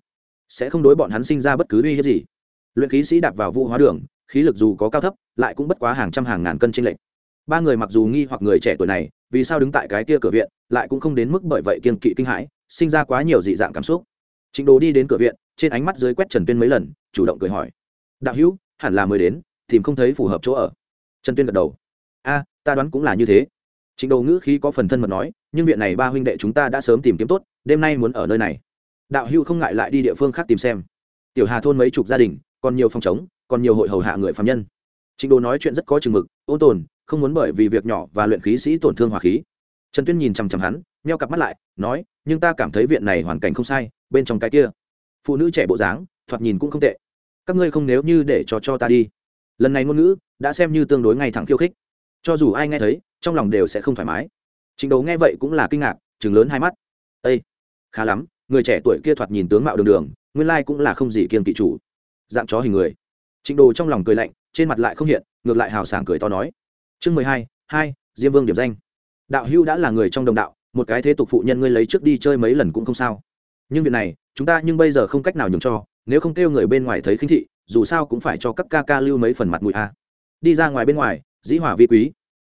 sẽ không đối bọn hắn sinh ra bất cứ uy hiếp gì. Luyện khí sĩ đạp vào vụ hóa đường khí lực dù có cao thấp, lại cũng bất quá hàng trăm hàng ngàn cân tranh lệch. Ba người mặc dù nghi hoặc người trẻ tuổi này, vì sao đứng tại cái kia cửa viện, lại cũng không đến mức bởi vậy kiên kỵ kinh hãi, sinh ra quá nhiều dị dạng cảm xúc. Trịnh đồ đi đến cửa viện, trên ánh mắt dưới quét trần tuyên mấy lần, chủ động cười hỏi. Đạo hữu, hẳn là mới đến, tìm không thấy phù hợp chỗ ở. Trần tuyên gật đầu. A, ta đoán cũng là như thế. Trịnh đồ ngữ khí có phần thân mật nói, nhưng viện này ba huynh đệ chúng ta đã sớm tìm kiếm tốt, đêm nay muốn ở nơi này. Đạo hữu không ngại lại đi địa phương khác tìm xem. Tiểu hà thôn mấy chục gia đình, còn nhiều phòng chống còn nhiều hội hầu hạ người phạm nhân. Trịnh đồ nói chuyện rất có chừng mực, ôn tồn, không muốn bởi vì việc nhỏ và luyện khí sĩ tổn thương hòa khí. Trần tuyên nhìn chằm chằm hắn meo cặp mắt lại, nói, nhưng ta cảm thấy viện này hoàn cảnh không sai, bên trong cái kia. Phụ nữ trẻ bộ dáng, thoạt nhìn cũng không tệ. Các ngươi không nếu như để cho cho ta đi. Lần này ngôn ngữ đã xem như tương đối ngay thẳng khiêu khích. Cho dù ai nghe thấy, trong lòng đều sẽ không thoải mái. Trình đấu nghe vậy cũng là kinh ngạc chừng lớn hai mắt. Ây khá lắm, người trẻ tuổi kia thoạt nhìn tướng mạo đường đường, nguyên lai cũng là không gì kiên kỵ chủ. Dạng chó hình người trịnh đồ trong lòng cười lạnh, trên mặt lại không hiện, ngược lại hào sảng cười to nói. Chương mười hai hai, diêm vương điểm danh. Đạo hưu đã là người trong đồng đạo, một cái thế tục phụ nhân ngươi lấy trước đi chơi mấy lần cũng không sao. Nhưng việc này, chúng ta nhưng bây giờ không cách nào nhường cho, nếu không kêu người bên ngoài thấy khinh thị, dù sao cũng phải cho các ca ca lưu mấy phần mặt mũi a. Đi ra ngoài bên ngoài, dĩ hòa vi quý.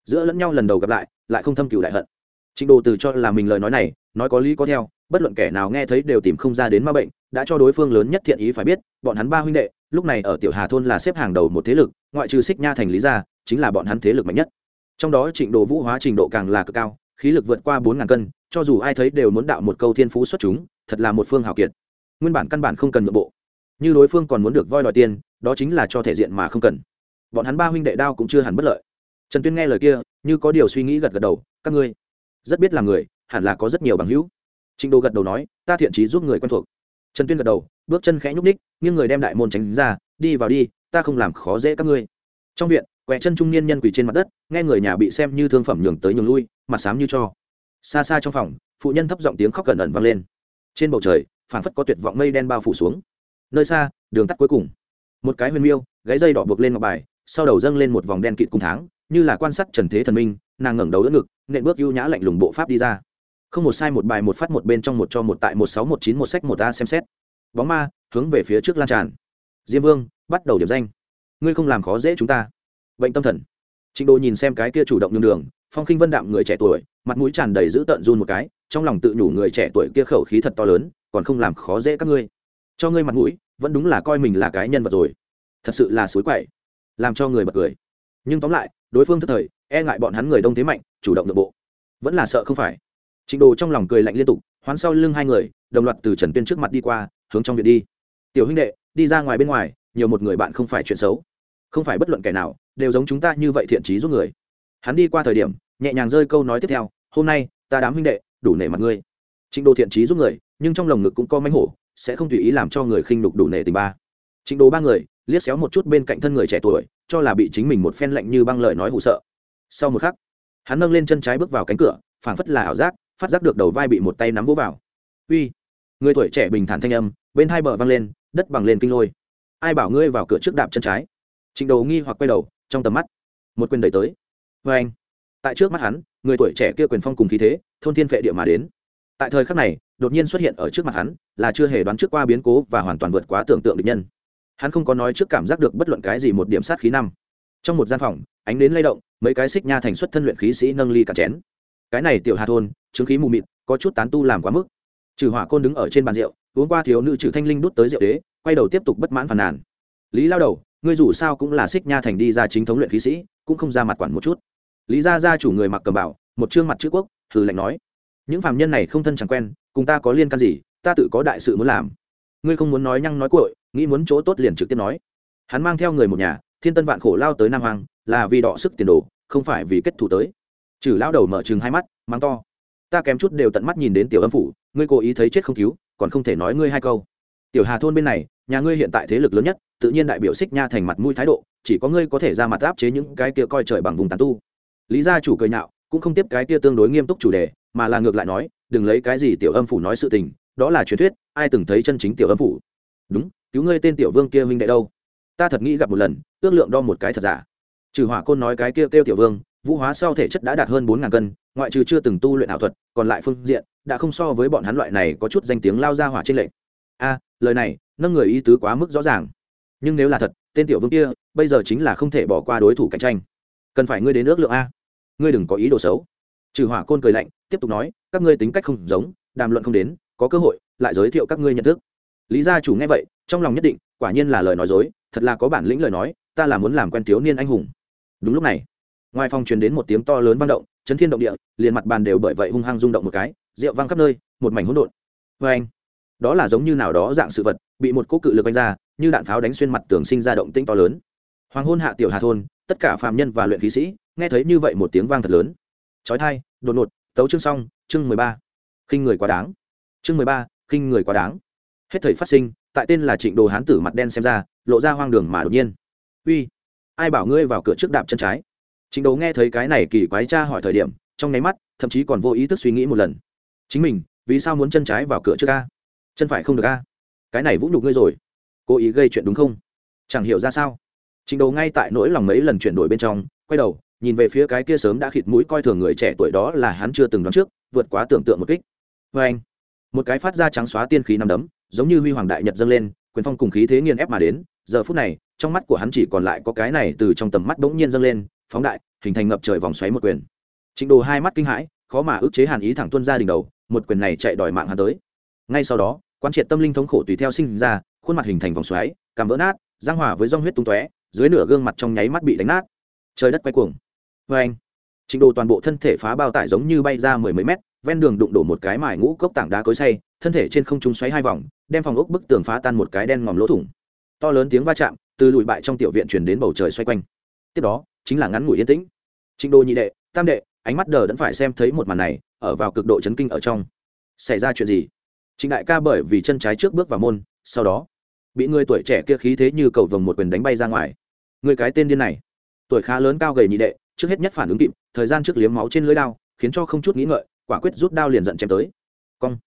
Giữa lẫn nhau lần đầu gặp lại lại không thâm cựu đại hận. Trịnh đồ từ cho là mình lời nói này, nói có lý có theo bất luận kẻ nào nghe thấy đều tìm không ra đến ma bệnh, đã cho đối phương lớn nhất thiện ý phải biết, bọn hắn ba huynh đệ, lúc này ở tiểu hà thôn là xếp hàng đầu một thế lực, ngoại trừ xích nha thành lý gia, chính là bọn hắn thế lực mạnh nhất. Trong đó trịnh đồ vũ hóa trình độ càng là cực cao, khí lực vượt qua bốn ngàn cân, cho dù ai thấy đều muốn đạo một câu thiên phú xuất chúng, thật là một phương hào kiệt. Nguyên bản căn bản không cần nội bộ. Như đối phương còn muốn được voi đòi tiền, đó chính là cho thể diện mà không cần. Bọn hắn ba huynh đệ đao cũng chưa hẳn bất lợi. Trần tuyên nghe lời kia, như có điều suy nghĩ gật gật đầu, các ngươi rất biết là người, hẳn là có rất nhiều bằng hữu. Trình đồ gật đầu nói ta thiện chí giúp người quen thuộc. Trần tuyên gật đầu bước chân khẽ nhúc nhích, nghiêng người đem đại môn tránh ra đi vào đi ta không làm khó dễ các ngươi. Trong viện quẻ chân trung niên nhân quỳ trên mặt đất nghe người nhà bị xem như thương phẩm nhường tới nhường lui mặt xám như cho. Xa xa trong phòng phụ nhân thấp giọng tiếng khóc gần ẩn vang lên. Trên bầu trời phảng phất có tuyệt vọng mây đen bao phủ xuống. Nơi xa đường tắt cuối cùng. Một cái huyền miêu gáy dây đỏ buộc lên ngọc bài sau đầu dâng lên một vòng đen kịt cùng tháng như là quan sát trần thế thần minh nàng ngẩng đầu đỡ ngực nện bước ưu nhã lạnh lùng bộ pháp đi ra không một sai một bài một phát một bên trong một cho một tại một sáu một chín một sách một a xem xét. Bóng ma, hướng về phía trước lan tràn. Diêm vương, bắt đầu điểm danh. Ngươi không làm khó dễ chúng ta. Bệnh tâm thần. Trịnh đô nhìn xem cái kia chủ động nhường đường, phong khinh vân đạm người trẻ tuổi, mặt mũi tràn đầy giữ tợn run một cái, trong lòng tự nhủ người trẻ tuổi kia khẩu khí thật to lớn, còn không làm khó dễ các ngươi. Cho ngươi mặt mũi, vẫn đúng là coi mình là cái nhân vật rồi. Thật sự là suối quậy. Làm cho người bật cười. Nhưng tóm lại, đối phương thất thời e ngại bọn hắn người đông thế mạnh, chủ động nội bộ. Vẫn là sợ không phải trịnh đồ trong lòng cười lạnh liên tục, hoán sau lưng hai người, đồng loạt từ trần tuyên trước mặt đi qua, hướng trong viện đi. Tiểu huynh đệ, đi ra ngoài bên ngoài, nhiều một người bạn không phải chuyện xấu. Không phải bất luận kẻ nào, đều giống chúng ta như vậy thiện trí giúp người. Hắn đi qua thời điểm, nhẹ nhàng rơi câu nói tiếp theo, hôm nay, ta đám huynh đệ, đủ nể mặt ngươi. Trịnh đồ thiện trí giúp người, nhưng trong lồng ngực cũng có mãnh hổ, sẽ không tùy ý làm cho người khinh nhục đủ nể tình ba. Trịnh đồ ba người, liếc xéo một chút bên cạnh thân người trẻ tuổi, cho là bị chính mình một phen lạnh như băng lời nói hù sợ. Sau một khắc, hắn nâng lên chân trái bước vào cánh cửa, phảng phất là ảo giác phát giác được đầu vai bị một tay nắm vỗ vào. Uy. Người tuổi trẻ bình thản thanh âm, bên hai bờ văng lên, đất bằng lên kinh lôi. Ai bảo ngươi vào cửa trước đạp chân trái? Trịnh đầu nghi hoặc quay đầu, trong tầm mắt, một quyền đẩy tới. Vê anh tại trước mắt hắn, người tuổi trẻ kia quyền phong cùng khí thế, thôn thiên phệ địa mà đến. Tại thời khắc này, đột nhiên xuất hiện ở trước mặt hắn, là chưa hề đoán trước qua biến cố và hoàn toàn vượt quá tưởng tượng được nhân. Hắn không có nói trước cảm giác được bất luận cái gì một điểm sát khí năm. Trong một gian phòng, ánh đến lay động, mấy cái xích nha thành xuất thân luyện khí sĩ nâng ly cả chén. Cái này tiểu hà thôn chứng khí mù mịt, có chút tán tu làm quá mức. Trừ hỏa côn đứng ở trên bàn rượu, uống qua thiếu nữ trừ thanh linh đút tới rượu đế, quay đầu tiếp tục bất mãn phàn nàn. Lý lao đầu, ngươi dù sao cũng là xích nha thành đi ra chính thống luyện khí sĩ, cũng không ra mặt quản một chút. Lý gia gia chủ người mặc cầm bảo, một trương mặt chữ quốc, hừ lạnh nói. Những phàm nhân này không thân chẳng quen, cùng ta có liên can gì, ta tự có đại sự muốn làm. Ngươi không muốn nói nhăng nói cuội, nghĩ muốn chỗ tốt liền trực tiếp nói. Hắn mang theo người một nhà, thiên tân vạn khổ lao tới nam hoàng là vì đọ sức tiền đồ, không phải vì kết thù tới. Trừ lao đầu mở chừng hai mắt mang to ta kém chút đều tận mắt nhìn đến tiểu âm phủ, ngươi cố ý thấy chết không cứu, còn không thể nói ngươi hai câu. Tiểu hà thôn bên này, nhà ngươi hiện tại thế lực lớn nhất, tự nhiên đại biểu xích nha thành mặt mũi thái độ, chỉ có ngươi có thể ra mặt áp chế những cái kia coi trời bằng vùng tàn tu. Lý gia chủ cười nhạo, cũng không tiếp cái kia tương đối nghiêm túc chủ đề, mà là ngược lại nói, đừng lấy cái gì tiểu âm phủ nói sự tình, đó là truyền thuyết, ai từng thấy chân chính tiểu âm phủ. Đúng, cứu ngươi tên tiểu vương kia huynh đệ đâu? Ta thật nghĩ gặp một lần, ước lượng đo một cái thật giả. Trừ hỏa côn nói cái kia kêu tiểu vương, vũ hóa sau thể chất đã đạt hơn bốn ngàn cân ngoại trừ chưa từng tu luyện ảo thuật, còn lại phương diện, đã không so với bọn hắn loại này có chút danh tiếng lao ra hỏa trên lệnh. A, lời này, nâng người ý tứ quá mức rõ ràng. Nhưng nếu là thật, tên tiểu vương kia, bây giờ chính là không thể bỏ qua đối thủ cạnh tranh. Cần phải ngươi đến ước lượng a. Ngươi đừng có ý đồ xấu. Trừ hỏa côn cười lạnh, tiếp tục nói, các ngươi tính cách không giống, đàm luận không đến, có cơ hội, lại giới thiệu các ngươi nhận thức. Lý gia chủ nghe vậy, trong lòng nhất định, quả nhiên là lời nói dối, thật là có bản lĩnh lời nói, ta là muốn làm quen thiếu niên anh hùng. Đúng lúc này, ngoài phòng truyền đến một tiếng to lớn vang động chấn thiên động địa, liền mặt bàn đều bởi vậy hung hăng rung động một cái, rượu văng khắp nơi, một mảnh hỗn độn. Vê anh, đó là giống như nào đó dạng sự vật, bị một cỗ cự lực đánh ra, như đạn pháo đánh xuyên mặt tường sinh ra động tĩnh to lớn. Hoàng hôn hạ tiểu hà thôn, tất cả phạm nhân và luyện khí sĩ, nghe thấy như vậy một tiếng vang thật lớn. Chói thai đột ngột, tấu chương xong, chương mười ba. Khinh người quá đáng. Chương mười ba, khinh người quá đáng. Hết thời phát sinh, tại tên là trịnh đồ hán tử mặt đen xem ra, lộ ra hoang đường mà đột nhiên. Uy, ai bảo ngươi vào cửa trước đạp chân trái? Chính Đấu nghe thấy cái này kỳ quái cha hỏi thời điểm, trong nháy mắt, thậm chí còn vô ý thức suy nghĩ một lần. Chính mình, vì sao muốn chân trái vào cửa trước a? Chân phải không được a? Cái này vũ nhục ngươi rồi. Cố ý gây chuyện đúng không? Chẳng hiểu ra sao. Trình Đấu ngay tại nỗi lòng mấy lần chuyển đổi bên trong, quay đầu, nhìn về phía cái kia sớm đã khịt mũi coi thường người trẻ tuổi đó là hắn chưa từng đoán trước, vượt quá tưởng tượng một kích. Vê anh, một cái phát ra trắng xóa tiên khí nằm đấm, giống như huy hoàng đại nhật dâng lên, quyền phong cùng khí thế nghiền ép mà đến. Giờ phút này, trong mắt của hắn chỉ còn lại có cái này từ trong tầm mắt bỗng nhiên dâng lên phóng đại, hình thành ngập trời vòng xoáy một quyền. Trịnh đồ hai mắt kinh hãi, khó mà ức chế hàn ý thẳng tuân ra đỉnh đầu, một quyền này chạy đòi mạng hắn tới. Ngay sau đó quan triệt tâm linh thống khổ tùy theo sinh ra, khuôn mặt hình thành vòng xoáy, cảm vỡ nát, giang hòa với dòng huyết tung tóe, dưới nửa gương mặt trong nháy mắt bị đánh nát. Trời đất quay cuồng. Vê anh, trịnh đồ toàn bộ thân thể phá bao tải giống như bay ra mười mấy mét, ven đường đụng đổ một cái mài ngũ cốc tảng đá cối say thân thể trên không trung xoáy hai vòng, đem phòng ốc bức tường phá tan một cái đen ngòm lỗ thủng. To lớn tiếng va chạm, từ lùi bại trong tiểu viện chuyển đến bầu trời xoay quanh. Tiếp đó chính là ngắn ngủi yên tĩnh. Trịnh đô nhị đệ tam đệ ánh mắt đờ đẫn phải xem thấy một màn này ở vào cực độ chấn kinh ở trong. Xảy ra chuyện gì? Trịnh đại ca bởi vì chân trái trước bước vào môn sau đó bị người tuổi trẻ kia khí thế như cầu vồng một quyền đánh bay ra ngoài. Người cái tên điên này tuổi khá lớn cao gầy nhị đệ trước hết nhất phản ứng kịp thời gian trước liếm máu trên lưới đao khiến cho không chút nghĩ ngợi quả quyết rút đao liền giận chém tới. Cong.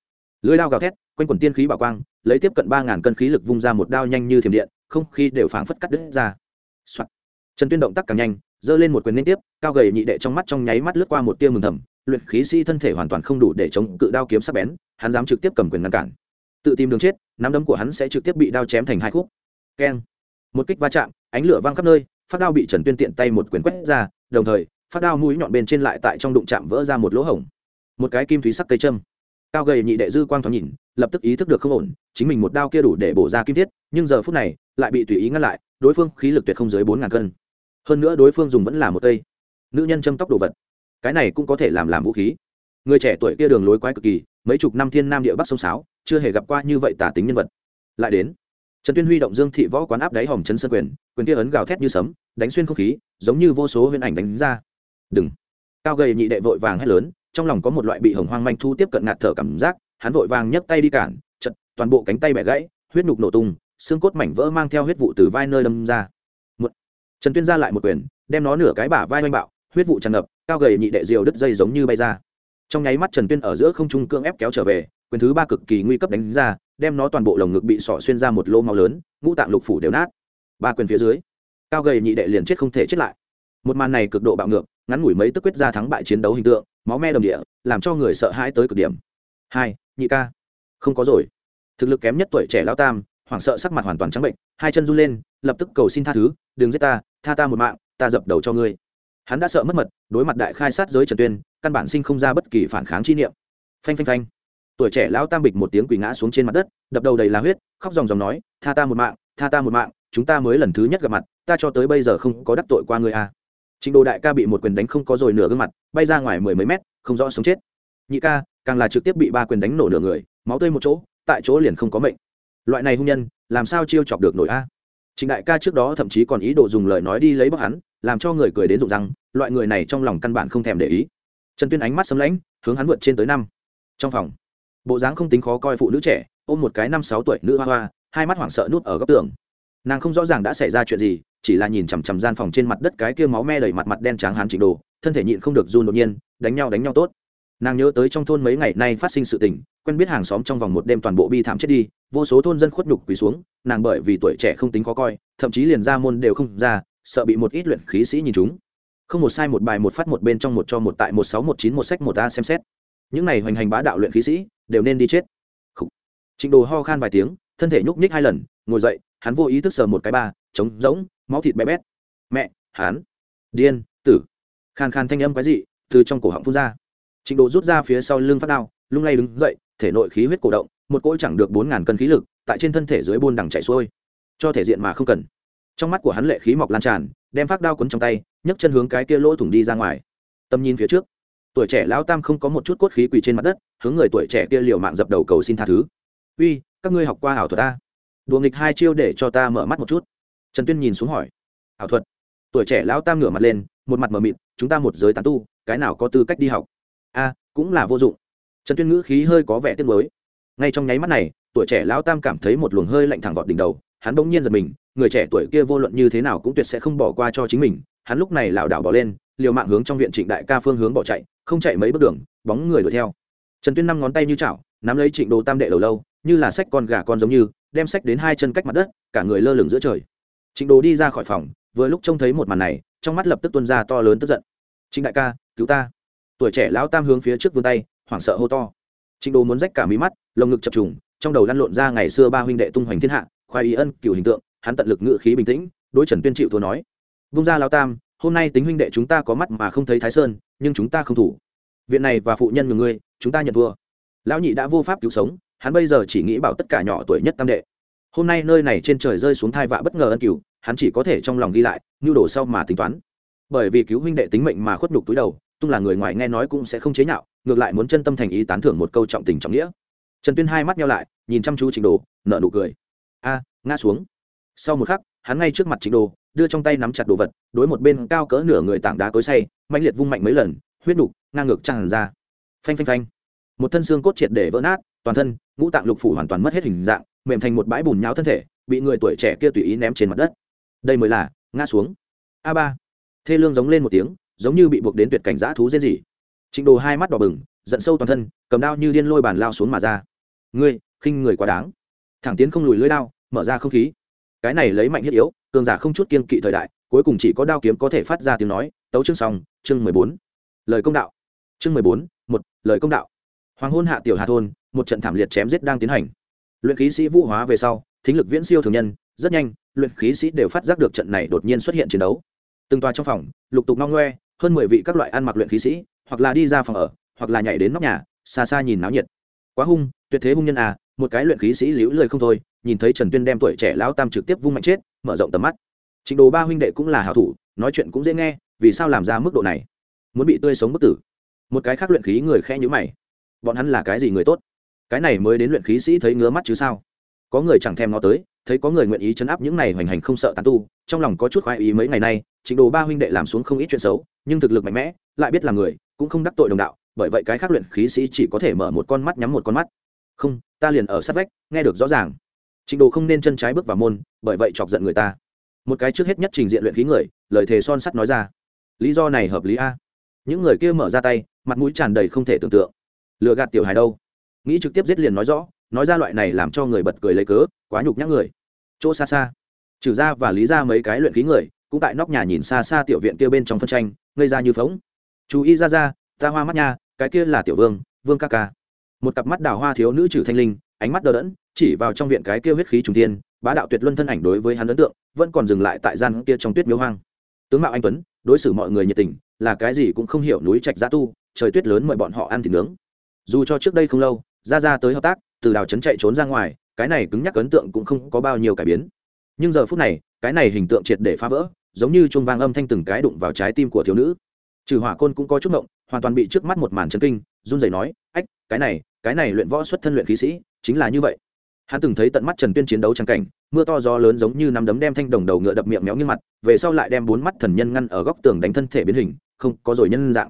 Lưới đao gào thét quanh quần tiên khí bảo quang lấy tiếp cận ba ngàn cân khí lực vung ra một đao nhanh như thiểm điện không khí đều phảng phất cắt đứt ra, ra、Soạn. trần tuyên động tác càng nhanh giơ lên một quyền liên tiếp, cao gầy nhị đệ trong mắt trong nháy mắt lướt qua một tia mừng thầm, luyện khí sĩ thân thể hoàn toàn không đủ để chống cự đao kiếm sắc bén, hắn dám trực tiếp cầm quyền ngăn cản. Tự tìm đường chết, nắm đấm của hắn sẽ trực tiếp bị đao chém thành hai khúc. Keng. Một kích va chạm, ánh lửa văng khắp nơi, phát đao bị trần tuyên tiện tay một quyền quét ra, đồng thời, phát đao mũi nhọn bên trên lại tại trong đụng chạm vỡ ra một lỗ hổng. Một cái kim thúy sắc cây châm. Cao gầy nhị đệ dư quang thoáng nhìn, lập tức ý thức được không ổn, chính mình một đao kia đủ để bổ ra kim thiết, nhưng giờ phút này, lại bị tùy ý ngăn lại, đối phương khí lực tuyệt không dưới bốn ngàn cân hơn nữa đối phương dùng vẫn là một cây nữ nhân châm tóc đồ vật. Cái này cũng có thể làm làm vũ khí. Người trẻ tuổi kia đường lối quái cực kỳ, mấy chục năm thiên nam địa bắc sông sáo, chưa hề gặp qua như vậy tả tính nhân vật. Lại đến, trần tuyên huy động dương thị võ quán áp đáy hòm chân sơn quyền quyền kia ấn gào thét như sấm, đánh xuyên không khí, giống như vô số huyễn ảnh đánh ra. Đừng. Cao gầy nhị đệ vội vàng hét lớn, trong lòng có một loại bị hồng hoang manh thu tiếp cận ngạt thở cảm giác, hắn vội vàng nhấc tay đi cản, chật, toàn bộ cánh tay bẻ gãy, huyết nhục nổ tung, xương cốt mảnh vỡ mang theo huyết vụ từ vai nơi đâm ra trần tuyên ra lại một quyền, đem nó nửa cái bả vai oanh bạo, huyết vụ tràn ngập, cao gầy nhị đệ diều đứt dây giống như bay ra. Trong nháy mắt trần tuyên ở giữa không trung cưỡng ép kéo trở về, quyền thứ ba cực kỳ nguy cấp đánh ra, đem nó toàn bộ lồng ngực bị sỏ xuyên ra một lô máu lớn, ngũ tạng lục phủ đều nát. Ba quyền phía dưới, cao gầy nhị đệ liền chết không thể chết lại. Một màn này cực độ bạo ngược, ngắn ngủi mấy tức quyết ra thắng bại chiến đấu hình tượng, máu me đồng địa, làm cho người sợ hãi tới cực điểm. Hai, nhị ca. Không có rồi. Thực lực kém nhất tuổi trẻ lao tam, hoảng sợ sắc mặt hoàn toàn trắng bệnh, hai chân run lên, lập tức cầu xin tha thứ, đừng giết ta tha ta một mạng, ta dập đầu cho ngươi. Hắn đã sợ mất mật, đối mặt đại khai sát giới trần tuyên, căn bản sinh không ra bất kỳ phản kháng chi niệm. Phanh phanh phanh. Tuổi trẻ lão tam bịch một tiếng quỳ ngã xuống trên mặt đất, đập đầu đầy là huyết, khóc dòng dòng nói, tha ta một mạng, tha ta một mạng, chúng ta mới lần thứ nhất gặp mặt, ta cho tới bây giờ không có đắc tội qua người a à. trình đồ đại ca bị một quyền đánh không có rồi nửa gương mặt, bay ra ngoài mười mấy mét, không rõ sống chết. Nhị ca, càng là trực tiếp bị ba quyền đánh nổ nửa người, máu tươi một chỗ, tại chỗ liền không có mệnh. Loại này hung nhân, làm sao chiêu chọc được nổi a? Trịnh đại ca trước đó thậm chí còn ý đồ dùng lời nói đi lấy bóc hắn, làm cho người cười đến rụng răng, loại người này trong lòng căn bản không thèm để ý. Trần tuyên ánh mắt sấm lãnh, hướng hắn vượt trên tới năm. Trong phòng, bộ dáng không tính khó coi phụ nữ trẻ, ôm một cái năm sáu tuổi nữ hoa hoa, hai mắt hoảng sợ núp ở góc tường. Nàng không rõ ràng đã xảy ra chuyện gì, chỉ là nhìn chằm chằm gian phòng trên mặt đất cái kia máu me đầy mặt mặt đen trắng hán trịnh đồ, thân thể nhịn không được run đột nhiên, đánh nhau đánh nhau tốt. Nàng nhớ tới trong thôn mấy ngày nay phát sinh sự tình, quen biết hàng xóm trong vòng một đêm toàn bộ bi thảm chết đi vô số thôn dân khuất nhục quỳ xuống nàng bởi vì tuổi trẻ không tính khó coi thậm chí liền ra môn đều không ra sợ bị một ít luyện khí sĩ nhìn chúng. Không một sai một bài một phát một bên trong một cho một tại một sáu một chín một sách một a xem xét. Những này hoành hành bá đạo luyện khí sĩ đều nên đi chết. Khủ. trịnh đồ ho khan vài tiếng thân thể nhúc nhích hai lần ngồi dậy hắn vô ý thức sờ một cái ba trống rỗng máu thịt bé bét. Mẹ hắn. Điên tử. Khan khan thanh âm cái gì, từ trong cổ họng phun ra. Trịnh đồ rút ra phía sau lưng phát đao lung lay đứng dậy thể nội khí huyết cổ động một cỗ chẳng được bốn ngàn cân khí lực tại trên thân thể dưới buôn đằng chạy xuôi, cho thể diện mà không cần. Trong mắt của hắn lệ khí mọc lan tràn, đem phát đao quấn trong tay, nhấc chân hướng cái kia lỗ thủng đi ra ngoài. Tầm nhìn phía trước, tuổi trẻ lão tam không có một chút cốt khí quỳ trên mặt đất, hướng người tuổi trẻ kia liều mạng dập đầu cầu xin tha thứ. Uy, các ngươi học qua ảo thuật ta? Đùa nghịch hai chiêu để cho ta mở mắt một chút. Trần tuyên nhìn xuống hỏi. Ảo thuật? Tuổi trẻ lão tam ngửa mặt lên, một mặt mờ mịt, chúng ta một giới tán tu, cái nào có tư cách đi học? A, cũng là vô dụng. Trần tuyên ngữ khí hơi có vẻ tiếc mới ngay trong nháy mắt này, tuổi trẻ lão tam cảm thấy một luồng hơi lạnh thẳng vọt đỉnh đầu, hắn bỗng nhiên giật mình, người trẻ tuổi kia vô luận như thế nào cũng tuyệt sẽ không bỏ qua cho chính mình. Hắn lúc này lảo đảo bỏ lên, liều mạng hướng trong viện trịnh đại ca phương hướng bỏ chạy, không chạy mấy bước đường, bóng người đuổi theo. Trần tuyên năm ngón tay như chảo, nắm lấy trịnh đồ tam đệ đầu lâu, như là sách con gà con giống như, đem sách đến hai chân cách mặt đất, cả người lơ lửng giữa trời. Trịnh đồ đi ra khỏi phòng, vừa lúc trông thấy một màn này, trong mắt lập tức tuôn ra to lớn tức giận. Trịnh đại ca, cứu ta. Tuổi trẻ lão tam hướng phía trước vươn tay, hoảng sợ hô to. Trịnh đồ muốn rách cả mí mắt lồng ngực chập trùng, trong đầu lăn lộn ra ngày xưa ba huynh đệ tung hoành thiên hạ, khoai ý ân cựu hình tượng, hắn tận lực ngự khí bình tĩnh, đối trần tuyên chịu thua nói, vung ra lão tam, hôm nay tính huynh đệ chúng ta có mắt mà không thấy thái sơn, nhưng chúng ta không thủ. Viện này và phụ nhân của ngươi, chúng ta nhận thua. Lão nhị đã vô pháp cứu sống, hắn bây giờ chỉ nghĩ bảo tất cả nhỏ tuổi nhất tam đệ. Hôm nay nơi này trên trời rơi xuống thai vạ bất ngờ ân cửu, hắn chỉ có thể trong lòng ghi lại, nhu đồ sau mà tính toán. Bởi vì cứu huynh đệ tính mệnh mà khuất nhục túi đầu, tung là người ngoài nghe nói cũng sẽ không chế nhạo, ngược lại muốn chân tâm thành ý tán thưởng một câu trọng tình trọng nghĩa trần tuyên hai mắt nhau lại, nhìn chăm chú trình đồ nợ nụ cười. A, ngã xuống. Sau một khắc, hắn ngay trước mặt trình đồ, đưa trong tay nắm chặt đồ vật, đối một bên cao cỡ nửa người tảng đá cối say mạnh liệt vung mạnh mấy lần, huyết đục, ngang ngược tràn ra. Phanh phanh phanh. Một thân xương cốt triệt để vỡ nát, toàn thân, ngũ tạng lục phủ hoàn toàn mất hết hình dạng, mềm thành một bãi bùn nháo thân thể, bị người tuổi trẻ kia tùy ý ném trên mặt đất. Đây mới là, ngã xuống. A ba. Thê lương giống lên một tiếng, giống như bị buộc đến tuyệt cảnh giã thú rên rỉ. Trịnh đồ hai mắt đỏ bừng giận sâu toàn thân, cầm đao như điên lôi bàn lao xuống mà ra. Ngươi, khinh người quá đáng. Thẳng tiến không lùi lưỡi đao, mở ra không khí. Cái này lấy mạnh thiết yếu, cường giả không chút kiên kỵ thời đại, cuối cùng chỉ có đao kiếm có thể phát ra tiếng nói, tấu chương xong, chương mười bốn. Lời công đạo. Chương mười bốn, một, lời công đạo. Hoàng hôn hạ tiểu hà thôn, một trận thảm liệt chém giết đang tiến hành. Luyện khí sĩ vũ hóa về sau, thính lực viễn siêu thường nhân, rất nhanh, luyện khí sĩ đều phát giác được trận này đột nhiên xuất hiện chiến đấu. Từng tòa trong phòng, lục tục ngong ngoe, hơn mười vị các loại ăn mặc luyện khí sĩ, hoặc là đi ra phòng ở hoặc là nhảy đến nóc nhà, xa xa nhìn náo nhiệt. Quá hung, tuyệt thế hung nhân à một cái luyện khí sĩ liễu lười không thôi, nhìn thấy trần tuyên đem tuổi trẻ lão tam trực tiếp vung mạnh chết, mở rộng tầm mắt. Trình đồ ba huynh đệ cũng là hảo thủ, nói chuyện cũng dễ nghe, vì sao làm ra mức độ này? Muốn bị tươi sống bất tử. Một cái khác luyện khí người khe nhữ mày. Bọn hắn là cái gì người tốt? Cái này mới đến luyện khí sĩ thấy ngứa mắt chứ sao? Có người chẳng thèm nó tới, thấy có người nguyện ý chấn áp những này hoành hành không sợ tàn tu, trong lòng có chút khoái ý mấy ngày nay trình đồ ba huynh đệ làm xuống không ít chuyện xấu, nhưng thực lực mạnh mẽ, lại biết là người, cũng không đắc tội đồng đạo bởi vậy cái khác luyện khí sĩ chỉ có thể mở một con mắt nhắm một con mắt. Không, ta liền ở sát vách, nghe được rõ ràng. Trình đồ không nên chân trái bước vào môn, bởi vậy chọc giận người ta. Một cái trước hết nhất trình diện luyện khí người, lời thề son sắt nói ra. Lý do này hợp lý a. Những người kia mở ra tay, mặt mũi tràn đầy không thể tưởng tượng. Lừa gạt tiểu hài đâu? Nghĩ trực tiếp giết liền nói rõ, nói ra loại này làm cho người bật cười lấy cớ, quá nhục nhã người. Chỗ xa xa. Trừ ra và lý ra mấy cái luyện khí người, cũng tại nóc nhà nhìn xa xa tiểu viện kia bên trong phân tranh, ngây ra như phóng chú ý ra ra, ta hoa mắt nha cái kia là tiểu vương vương ca ca. Một cặp mắt đào hoa thiếu nữ trừ thanh linh, ánh mắt đờ đẫn, chỉ vào trong viện cái kia huyết khí trùng tiên, bá đạo tuyệt luân thân ảnh đối với hắn ấn tượng, vẫn còn dừng lại tại gian kia trong tuyết miếu hoang. Tướng mạo anh tuấn, đối xử mọi người nhiệt tình, là cái gì cũng không hiểu núi trạch giã tu, trời tuyết lớn mời bọn họ ăn thịt nướng. Dù cho trước đây không lâu, ra ra tới hợp tác, từ đào trấn chạy trốn ra ngoài, cái này cứng nhắc ấn tượng cũng không có bao nhiêu cải biến. Nhưng giờ phút này, cái này hình tượng triệt để phá vỡ, giống như chuông vang âm thanh từng cái đụng vào trái tim của thiếu nữ. Trừ hỏa côn cũng có chút mộng hoàn toàn bị trước mắt một màn chấn kinh, run rẩy nói, ách, cái này cái này luyện võ xuất thân luyện khí sĩ, chính là như vậy. Hắn từng thấy tận mắt trần tuyên chiến đấu trắng cảnh, mưa to gió lớn giống như nắm đấm đem thanh đồng đầu ngựa đập miệng méo như mặt, về sau lại đem bốn mắt thần nhân ngăn ở góc tường đánh thân thể biến hình, không có rồi nhân dạng.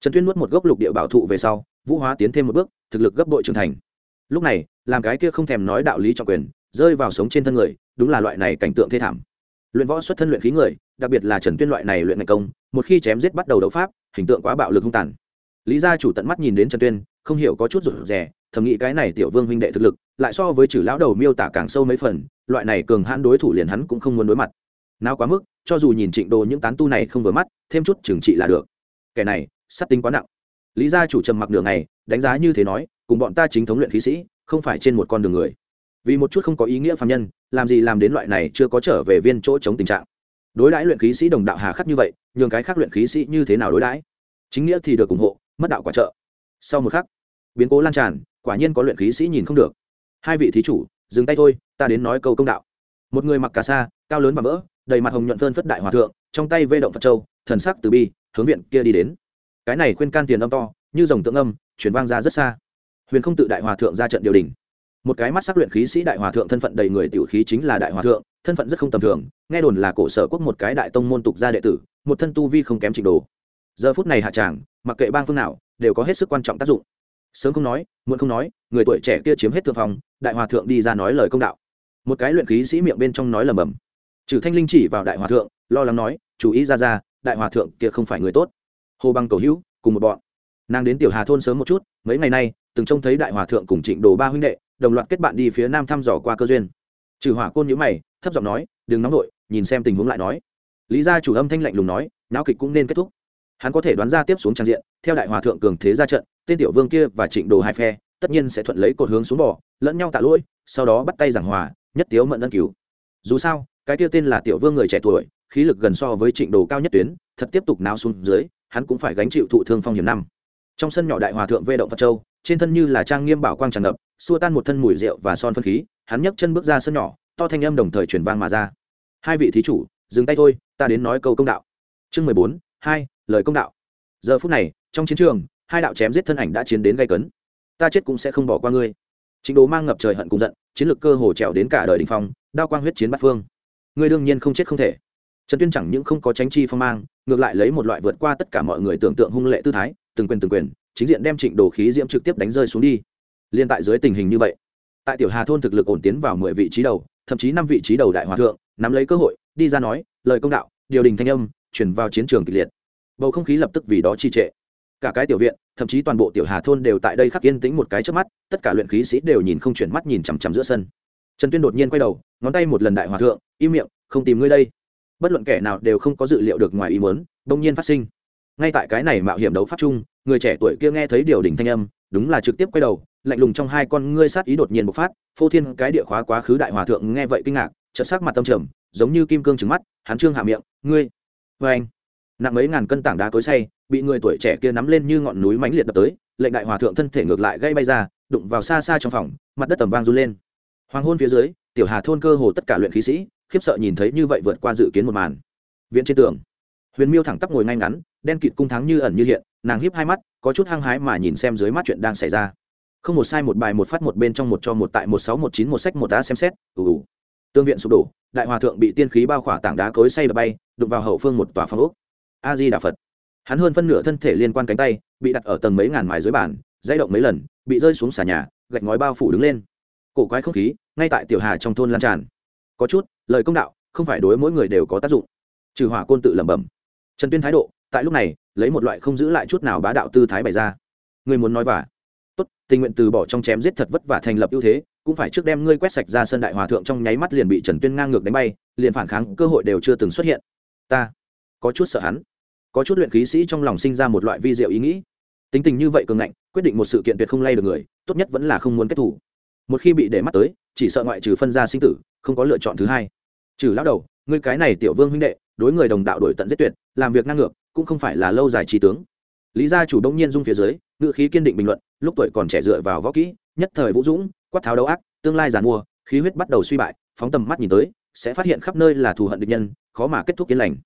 Trần tuyên nuốt một gốc lục địa bảo thụ về sau, vũ hóa tiến thêm một bước, thực lực gấp bội trưởng thành. Lúc này, làm cái kia không thèm nói đạo lý trọng quyền, rơi vào sống trên thân người, đúng là loại này cảnh tượng thê thảm. Luyện võ xuất thân luyện khí người đặc biệt là trần tuyên loại này luyện ngày công, một khi chém giết bắt đầu đấu pháp, hình tượng quá bạo lực hung tàn. Lý gia chủ tận mắt nhìn đến trần tuyên, không hiểu có chút rụt rè, thầm nghĩ cái này tiểu vương huynh đệ thực lực, lại so với chử lão đầu miêu tả càng sâu mấy phần, loại này cường hãn đối thủ liền hắn cũng không muốn đối mặt. Nào quá mức, cho dù nhìn trịnh đồ những tán tu này không vừa mắt, thêm chút trừng trị là được. Kẻ này sắp tính quá nặng. Lý gia chủ trầm mặc nửa ngày, đánh giá như thế nói, cùng bọn ta chính thống luyện khí sĩ, không phải trên một con đường người. Vì một chút không có ý nghĩa phạm nhân, làm gì làm đến loại này chưa có trở về viên chỗ chống tình trạng đối đãi luyện khí sĩ đồng đạo hà khắc như vậy, nhường cái khác luyện khí sĩ như thế nào đối đãi? Chính nghĩa thì được ủng hộ, mất đạo quả trợ. Sau một khắc, biến cố lan tràn, quả nhiên có luyện khí sĩ nhìn không được. Hai vị thí chủ, dừng tay thôi, ta đến nói câu công đạo. Một người mặc cà sa, cao lớn và vỡ, đầy mặt hồng nhuận phơn phất đại hòa thượng, trong tay vê động phật châu, thần sắc từ bi, hướng viện kia đi đến. Cái này khuyên can tiền âm to, như dòng tượng âm, chuyển vang ra rất xa. Huyền không tự đại hòa thượng ra trận điều đình một cái mắt sắc luyện khí sĩ đại hòa thượng thân phận đầy người tiểu khí chính là đại hòa thượng, thân phận rất không tầm thường, nghe đồn là cổ sở quốc một cái đại tông môn tục gia đệ tử, một thân tu vi không kém trình đồ giờ phút này hạ tràng, mặc kệ bang phương nào, đều có hết sức quan trọng tác dụng. Sớm không nói, muộn không nói, người tuổi trẻ kia chiếm hết thượng phòng đại hòa thượng đi ra nói lời công đạo. Một cái luyện khí sĩ miệng bên trong nói lầm bầm trừ thanh linh chỉ vào đại hòa thượng, lo lắng nói, chú ý ra ra, đại hòa thượng kia không phải người tốt. Hồ băng cầu hữu, cùng một bọn. Nàng đến tiểu hà thôn sớm một chút, mấy ngày nay, từng trông thấy đại hòa thượng cùng trịnh đồ ba huynh đệ đồng loạt kết bạn đi phía nam thăm dò qua cơ duyên. Trừ hỏa côn nhữ mày, thấp giọng nói, đừng nóng nổi nhìn xem tình huống lại nói. Lý gia chủ âm thanh lạnh lùng nói não kịch cũng nên kết thúc. Hắn có thể đoán ra tiếp xuống trang diện, theo đại hòa thượng cường thế ra trận, tên tiểu vương kia và trịnh đồ hai phe, tất nhiên sẽ thuận lấy cột hướng xuống bỏ lẫn nhau tạ lỗi, sau đó bắt tay giảng hòa, nhất tiếu mận ân cứu. Dù sao, cái kia tên là tiểu vương người trẻ tuổi, khí lực gần so với trịnh đồ cao nhất tuyến, thật tiếp tục náo xuống dưới, hắn cũng phải gánh chịu thụ thương phong hiểm năm. Trong sân nhỏ đại hòa thượng vê động phật châu, trên thân như là trang nghiêm bảo quang tràn ngập xua tan một thân mùi rượu và son phân khí, hắn nhấc chân bước ra sân nhỏ, to thanh âm đồng thời truyền vang mà ra. Hai vị thí chủ, dừng tay thôi, ta đến nói câu công đạo. Chương mười bốn, hai, lời công đạo. Giờ phút này, trong chiến trường, hai đạo chém giết thân ảnh đã chiến đến gây cấn. Ta chết cũng sẽ không bỏ qua ngươi. Chính đồ mang ngập trời hận cùng giận, chiến lược cơ hồ trèo đến cả đời đình phong, đao quang huyết chiến bát phương. Ngươi đương nhiên không chết không thể. Trần tuyên chẳng những không có tránh chi phong mang, ngược lại lấy một loại vượt qua tất cả mọi người tưởng tượng hung lệ tư thái, từng quyền từng quyền, chính diện đem trịnh đồ khí diễm trực tiếp đánh rơi xuống đi liên tại dưới tình hình như vậy, tại tiểu hà thôn thực lực ổn tiến vào mười vị trí đầu, thậm chí năm vị trí đầu đại hòa thượng, nắm lấy cơ hội, đi ra nói, lời công đạo, điều đình thanh âm chuyển vào chiến trường kịch liệt. Bầu không khí lập tức vì đó trì trệ. Cả cái tiểu viện, thậm chí toàn bộ tiểu hà thôn đều tại đây khắc yên tĩnh một cái trước mắt, tất cả luyện khí sĩ đều nhìn không chuyển mắt nhìn chằm chằm giữa sân. Trần tuyên đột nhiên quay đầu, ngón tay một lần đại hòa thượng, im miệng, không tìm ngươi đây. Bất luận kẻ nào đều không có dự liệu được ngoài ý muốn đông nhiên phát sinh. Ngay tại cái này mạo hiểm đấu pháp chung, người trẻ tuổi kia nghe thấy điều đình thanh âm, đúng là trực tiếp quay đầu lạnh lùng trong hai con ngươi sát ý đột nhiên bộc phát, phô thiên cái địa khóa quá khứ đại hòa thượng nghe vậy kinh ngạc, chợt sắc mặt tâm trầm, giống như kim cương trứng mắt, hắn trương hạ miệng, ngươi vê anh nặng mấy ngàn cân tảng đá cối say bị người tuổi trẻ kia nắm lên như ngọn núi mãnh liệt đập tới, lệnh đại hòa thượng thân thể ngược lại gây bay ra, đụng vào xa xa trong phòng, mặt đất tầm vang run lên. Hoàng hôn phía dưới, tiểu hà thôn cơ hồ tất cả luyện khí sĩ, khiếp sợ nhìn thấy như vậy vượt qua dự kiến một màn. Viện trên tường, huyền miêu thẳng tắp ngồi ngay ngắn, đen kịt cung thắng như ẩn như hiện, nàng hiếp hai mắt, có chút hăng hái mà nhìn xem dưới mắt chuyện đang xảy ra không một sai, một bài, một phát, một bên trong, một cho, một tại, một sáu, một chín, một sách, một đá xem xét, ù ù. Tương viện sụp đổ, đại hòa thượng bị tiên khí bao khỏa tảng đá cối say đập bay, đụng vào hậu phương một tòa phong ốc. A di đà phật. Hắn hơn phân nửa thân thể liên quan cánh tay, bị đặt ở tầng mấy ngàn mái dưới bàn, dãy động mấy lần, bị rơi xuống xà nhà, gạch ngói bao phủ đứng lên. Cổ quái không khí, ngay tại tiểu hà trong thôn lan tràn. Có chút, lời công đạo, không phải đối mỗi người đều có tác dụng. Trừ hỏa côn tự lẩm bẩm. Trần tuyên thái độ, tại lúc này, lấy một loại không giữ lại chút nào bá đạo tư thái bày ra. Người muốn nói và tình nguyện từ bỏ trong chém giết thật vất vả thành lập ưu thế, cũng phải trước đem ngươi quét sạch ra sân đại hòa thượng trong nháy mắt liền bị trần tuyên ngang ngược đánh bay, liền phản kháng cơ hội đều chưa từng xuất hiện. Ta có chút sợ hắn, có chút luyện khí sĩ trong lòng sinh ra một loại vi diệu ý nghĩ. Tính tình như vậy cường ngạnh, quyết định một sự kiện tuyệt không lay được người, tốt nhất vẫn là không muốn kết thủ một khi bị để mắt tới, chỉ sợ ngoại trừ phân ra sinh tử, không có lựa chọn thứ hai. Trừ lão đầu, ngươi cái này tiểu vương huynh đệ, đối người đồng đạo đổi tận giết tuyệt, làm việc ngang ngược, cũng không phải là lâu dài trí tướng. Lý gia chủ đông nhiên dung phía dưới ngự khí kiên định bình luận lúc tuổi còn trẻ dựa vào võ kỹ, nhất thời vũ dũng, quát tháo đấu ác, tương lai giàn mua, khí huyết bắt đầu suy bại, phóng tầm mắt nhìn tới, sẽ phát hiện khắp nơi là thù hận địch nhân, khó mà kết thúc yên lành.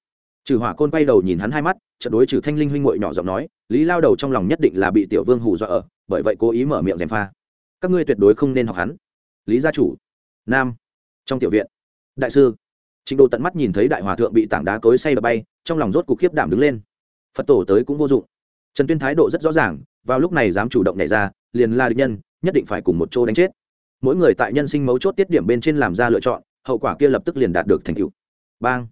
Trừ hỏa côn quay đầu nhìn hắn hai mắt trận đối trừ thanh linh huynh ngội nhỏ giọng nói, lý lao đầu trong lòng nhất định là bị tiểu vương hù dọa ở, bởi vậy cố ý mở miệng dèm pha. Các ngươi tuyệt đối không nên học hắn. Lý gia chủ, nam, trong tiểu viện, đại sư trịnh độ tận mắt nhìn thấy đại hòa thượng bị tảng đá cối say đập bay, trong lòng rốt cục khiếp đảm đứng lên. Phật tổ tới cũng vô dụng. Trần tuyên thái độ rất rõ ràng vào lúc này dám chủ động nhảy ra, liền la địch nhân, nhất định phải cùng một chỗ đánh chết. Mỗi người tại nhân sinh mấu chốt tiết điểm bên trên làm ra lựa chọn, hậu quả kia lập tức liền đạt được thành tựu. Bang!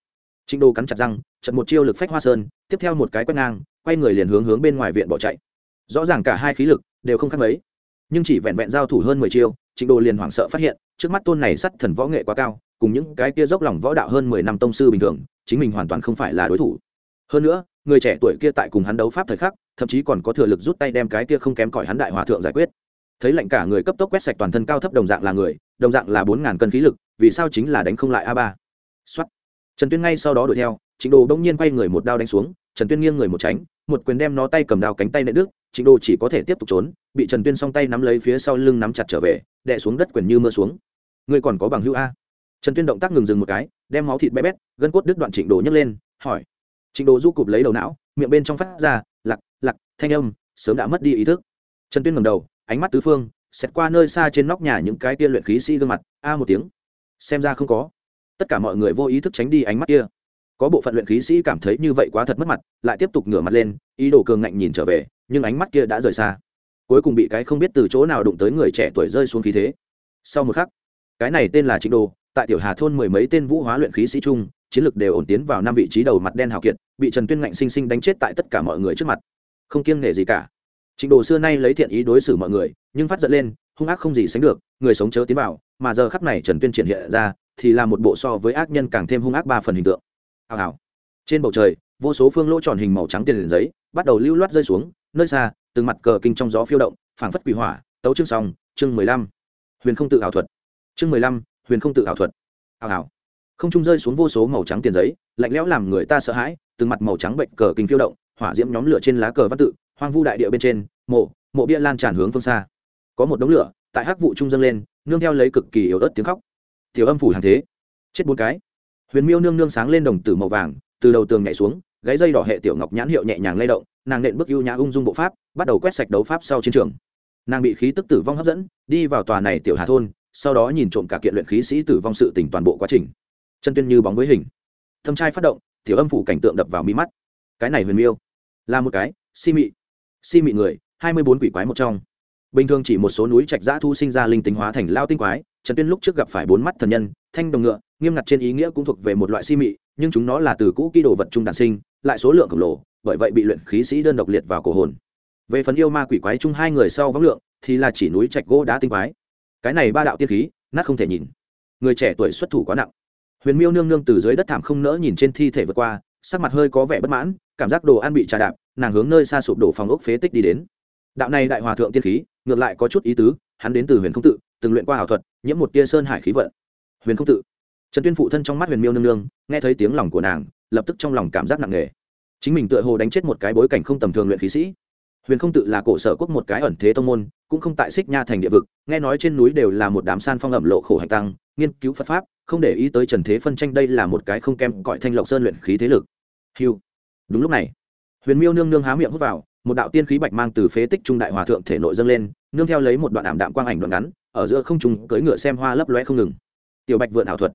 Trịnh đô cắn chặt răng, trận một chiêu lực phách hoa sơn, tiếp theo một cái quét ngang, quay người liền hướng hướng bên ngoài viện bỏ chạy. Rõ ràng cả hai khí lực đều không khác mấy. Nhưng chỉ vẹn vẹn giao thủ hơn mười chiêu, trịnh đô liền hoảng sợ phát hiện, trước mắt tôn này sắt thần võ nghệ quá cao, cùng những cái kia dốc lòng võ đạo hơn mười năm tông sư bình thường, chính mình hoàn toàn không phải là đối thủ. Hơn nữa, người trẻ tuổi kia tại cùng hắn đấu pháp thời khắc thậm chí còn có thừa lực rút tay đem cái kia không kém cỏi hắn đại hòa thượng giải quyết. Thấy lạnh cả người cấp tốc quét sạch toàn thân cao thấp đồng dạng là người, đồng dạng là bốn ngàn cân khí lực, vì sao chính là đánh không lại a ba? Xuất trần tuyên ngay sau đó đuổi theo, trịnh đồ bỗng nhiên quay người một đao đánh xuống, trần tuyên nghiêng người một tránh, một quyền đem nó tay cầm đao cánh tay nệ đức trịnh đồ chỉ có thể tiếp tục trốn, bị trần tuyên song tay nắm lấy phía sau lưng nắm chặt trở về, đè xuống đất quyền như mưa xuống. Ngươi còn có bằng hữu a? Trần tuyên động tác ngừng dừng một cái, đem máu thịt bé bét, gân cốt đứt đoạn trịnh đồ nhấc lên, hỏi. Trịnh đồ du cụp lấy đầu não, miệng bên trong phát ra lặc lặc thanh âm, sớm đã mất đi ý thức. Trần tuyên ngầm đầu, ánh mắt tứ phương xét qua nơi xa trên nóc nhà những cái tia luyện khí sĩ gương mặt, a một tiếng. Xem ra không có. Tất cả mọi người vô ý thức tránh đi ánh mắt kia. Có bộ phận luyện khí sĩ cảm thấy như vậy quá thật mất mặt, lại tiếp tục ngửa mặt lên, ý đồ cường ngạnh nhìn trở về, nhưng ánh mắt kia đã rời xa. Cuối cùng bị cái không biết từ chỗ nào đụng tới người trẻ tuổi rơi xuống khí thế. Sau một khắc, cái này tên là trịnh đồ, tại tiểu hà thôn mười mấy tên vũ hóa luyện khí sĩ chung chiến lược đều ổn tiến vào năm vị trí đầu mặt đen hào kiệt, bị trần tuyên ngạnh sinh sinh đánh chết tại tất cả mọi người trước mặt. Không kiêng nể gì cả. Trịnh đồ xưa nay lấy thiện ý đối xử mọi người, nhưng phát giận lên, hung ác không gì sánh được, người sống chớ tiến vào, mà giờ khắc này trần tuyên triển hiện ra, thì là một bộ so với ác nhân càng thêm hung ác ba phần hình tượng. Hào hào. Trên bầu trời, vô số phương lỗ tròn hình màu trắng tiền liền giấy, bắt đầu lưu loát rơi xuống, nơi xa, từng mặt cờ kinh trong gió phiêu động, phảng phất quỷ hỏa, tấu chương song chương mười lăm. Huyền không tự ảo thuật. Chương mười lăm, huyền không tự ảo thuật. Hào hào không trung rơi xuống vô số màu trắng tiền giấy, lạnh lẽo làm người ta sợ hãi, từng mặt màu trắng bệnh cờ kinh phiêu động, hỏa diễm nhóm lửa trên lá cờ văn tự, hoang vu đại địa bên trên, mộ mộ bia lan tràn hướng phương xa. Có một đống lửa, tại hắc vụ trung dâng lên, nương theo lấy cực kỳ yếu ớt tiếng khóc. Tiểu âm phủ hàng thế. Chết bốn cái. Huyền miêu nương nương sáng lên đồng tử màu vàng, từ đầu tường nhảy xuống, gáy dây đỏ hệ tiểu ngọc nhãn hiệu nhẹ nhàng lay động, nàng nện bước ưu nhã ung dung bộ pháp, bắt đầu quét sạch đấu pháp sau chiến trường. Nàng bị khí tức tử vong hấp dẫn, đi vào tòa này tiểu hà thôn, sau đó nhìn trộm cả kiện luyện khí sĩ tử vong sự tỉnh toàn bộ quá trình chân tuyên như bóng với hình. Thâm trai phát động, tiểu âm phủ cảnh tượng đập vào mi mắt. Cái này huyền miêu, là một cái, si mị. Si mị người, hai mươi bốn quỷ quái một trong. Bình thường chỉ một số núi trạch giã thu sinh ra linh tính hóa thành lao tinh quái trần tuyên lúc trước gặp phải bốn mắt thần nhân, thanh đồng ngựa, nghiêm ngặt trên ý nghĩa cũng thuộc về một loại si mị, nhưng chúng nó là từ cũ kỹ đồ vật trung đàn sinh, lại số lượng khổng lồ, bởi vậy bị luyện khí sĩ đơn độc liệt vào cổ hồn. Về phần yêu ma quỷ quái chung hai người sau vắng lượng, thì là chỉ núi trạch gỗ đá tinh quái. Cái này ba đạo tiên khí, nát không thể nhìn. Người trẻ tuổi xuất thủ quá nặng huyền miêu nương nương từ dưới đất thảm không nỡ nhìn trên thi thể vượt qua, sắc mặt hơi có vẻ bất mãn, cảm giác đồ ăn bị trà đạp, nàng hướng nơi xa sụp đổ phòng ốc phế tích đi đến. Đạo này đại hòa thượng tiên khí, ngược lại có chút ý tứ, hắn đến từ huyền không tự, từng luyện qua ảo thuật, nhiễm một tia sơn hải khí vận. Huyền không tự. Trần tuyên phụ thân trong mắt huyền miêu nương nương, nghe thấy tiếng lòng của nàng, lập tức trong lòng cảm giác nặng nề. Chính mình tựa hồ đánh chết một cái bối cảnh không tầm thường luyện khí sĩ. Huyền không tự là cổ sở quốc một cái ẩn thế tông môn, cũng không tại xích nha thành địa vực, nghe nói trên núi đều là một đám san phong ẩm lộ khổ hành tăng, nghiên cứu phật pháp không để ý tới trần thế phân tranh đây là một cái không kém cõi thanh lộc sơn luyện khí thế lực. Hiu đúng lúc này, huyền miêu nương nương há miệng hút vào, một đạo tiên khí bạch mang từ phế tích trung đại hòa thượng thể nội dâng lên, nương theo lấy một đoạn ảm đạm quang ảnh đoạn ngắn, ở giữa không trùng cưỡi ngựa xem hoa lấp loe không ngừng. Tiểu bạch vượn ảo thuật.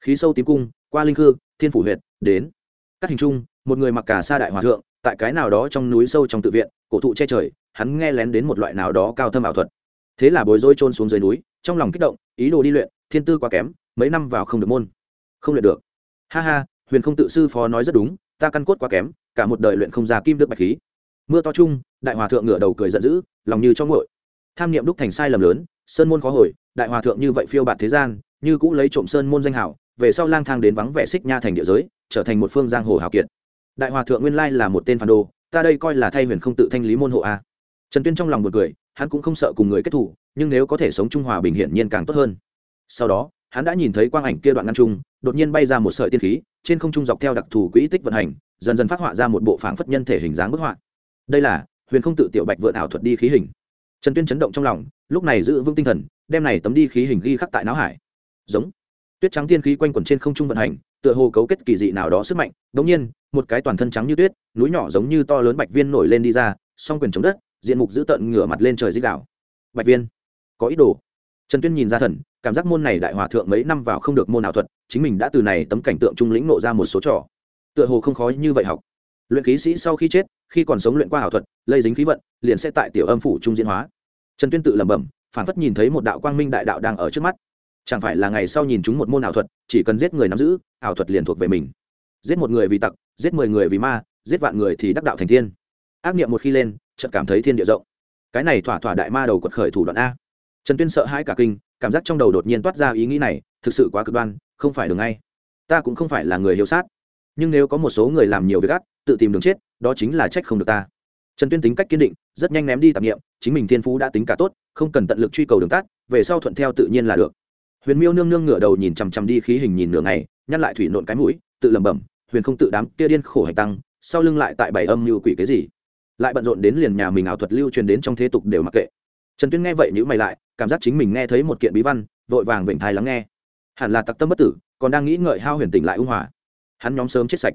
Khí sâu tím cung, qua linh khư, thiên phủ huyệt, đến. Các hình chung một người mặc cả sa đại hòa thượng, tại cái nào đó trong núi sâu trong tự viện, cổ thụ che trời, hắn nghe lén đến một loại nào đó cao thâm ảo thuật. Thế là bối rối trôn xuống dưới núi, trong lòng kích động, ý đồ đi luyện, thiên tư quá kém mấy năm vào không được môn. Không luyện được. Ha ha, huyền không tự sư phó nói rất đúng, ta căn cốt quá kém, cả một đời luyện không ra kim đức bạch khí. Mưa to chung, đại hòa thượng ngửa đầu cười giận dữ, lòng như cho ngội tham niệm đúc thành sai lầm lớn, sơn môn khó hồi, đại hòa thượng như vậy phiêu bạt thế gian, như cũ lấy trộm sơn môn danh hảo, về sau lang thang đến vắng vẻ xích nha thành địa giới, trở thành một phương giang hồ hào kiệt. Đại hòa thượng nguyên lai là một tên phản đồ, ta đây coi là thay huyền không tự thanh lý môn hộ a. Trần tuyên trong lòng một cười, hắn cũng không sợ cùng người kết thủ nhưng nếu có thể sống trung hòa bình hiển nhiên càng tốt hơn. Sau đó hắn đã nhìn thấy quang ảnh kia đoạn ngăn trung đột nhiên bay ra một sợi tiên khí, trên không trung dọc theo đặc thù quỹ tích vận hành, dần dần phát họa ra một bộ phảng phất nhân thể hình dáng bức họa. Đây là huyền không tự tiểu bạch vượn ảo thuật đi khí hình. Trần tuyên chấn động trong lòng, lúc này giữ vững tinh thần, đem này tấm đi khí hình ghi khắc tại não hải. Giống. Tuyết trắng tiên khí quanh quẩn trên không trung vận hành, tựa hồ cấu kết kỳ dị nào đó sức mạnh đống nhiên, một cái toàn thân trắng như tuyết, núi nhỏ giống như to lớn bạch viên nổi lên đi ra, song quyền chống đất, diện mục giữ tận ngửa mặt lên trời dích đảo bạch viên. Có ý đồ trần tuyên nhìn ra thần, cảm giác môn này đại hòa thượng mấy năm vào không được môn ảo thuật, chính mình đã từ này tấm cảnh tượng trung lĩnh nộ ra một số trò. Tựa hồ không khó như vậy học. Luyện khí sĩ sau khi chết, khi còn sống luyện qua ảo thuật, lây dính khí vận, liền sẽ tại tiểu âm phủ trung diễn hóa. Trần tuyên tự lẩm bẩm, phản phất nhìn thấy một đạo quang minh đại đạo đang ở trước mắt. Chẳng phải là ngày sau nhìn chúng một môn ảo thuật, chỉ cần giết người nắm giữ, ảo thuật liền thuộc về mình. Giết một người vì tặc, giết mười người vì ma, giết vạn người thì đắc đạo thành thiên ác niệm một khi lên, chợt cảm thấy thiên địa rộng. Cái này thỏa thỏa đại ma đầu quật khởi thủ đoạn a trần tuyên sợ hãi cả kinh, cảm giác trong đầu đột nhiên toát ra ý nghĩ này, thực sự quá cực đoan, không phải đường ngay. Ta cũng không phải là người hiếu sát. Nhưng nếu có một số người làm nhiều việc ác, tự tìm đường chết, đó chính là trách không được ta. Trần tuyên tính cách kiên định, rất nhanh ném đi tạp nghiệm, chính mình thiên phú đã tính cả tốt, không cần tận lực truy cầu đường tắt, về sau thuận theo tự nhiên là được. Huyền miêu nương nương ngửa đầu nhìn chằm chằm đi khí hình nhìn nửa ngày, nhăn lại thủy nộn cái mũi, tự lẩm bẩm, huyền không tự đám kia điên khổ hành tăng, sau lưng lại tại bảy âm như quỷ cái gì? Lại bận rộn đến liền nhà mình ảo thuật lưu truyền đến trong thế tục đều mặc kệ trần tuyên nghe vậy nhữ mày lại, cảm giác chính mình nghe thấy một kiện bí văn, vội vàng vểnh thai lắng nghe. Hẳn là tặc tâm bất tử, còn đang nghĩ ngợi hao huyền tỉnh lại ung hòa. Hắn nhóm sớm chết sạch.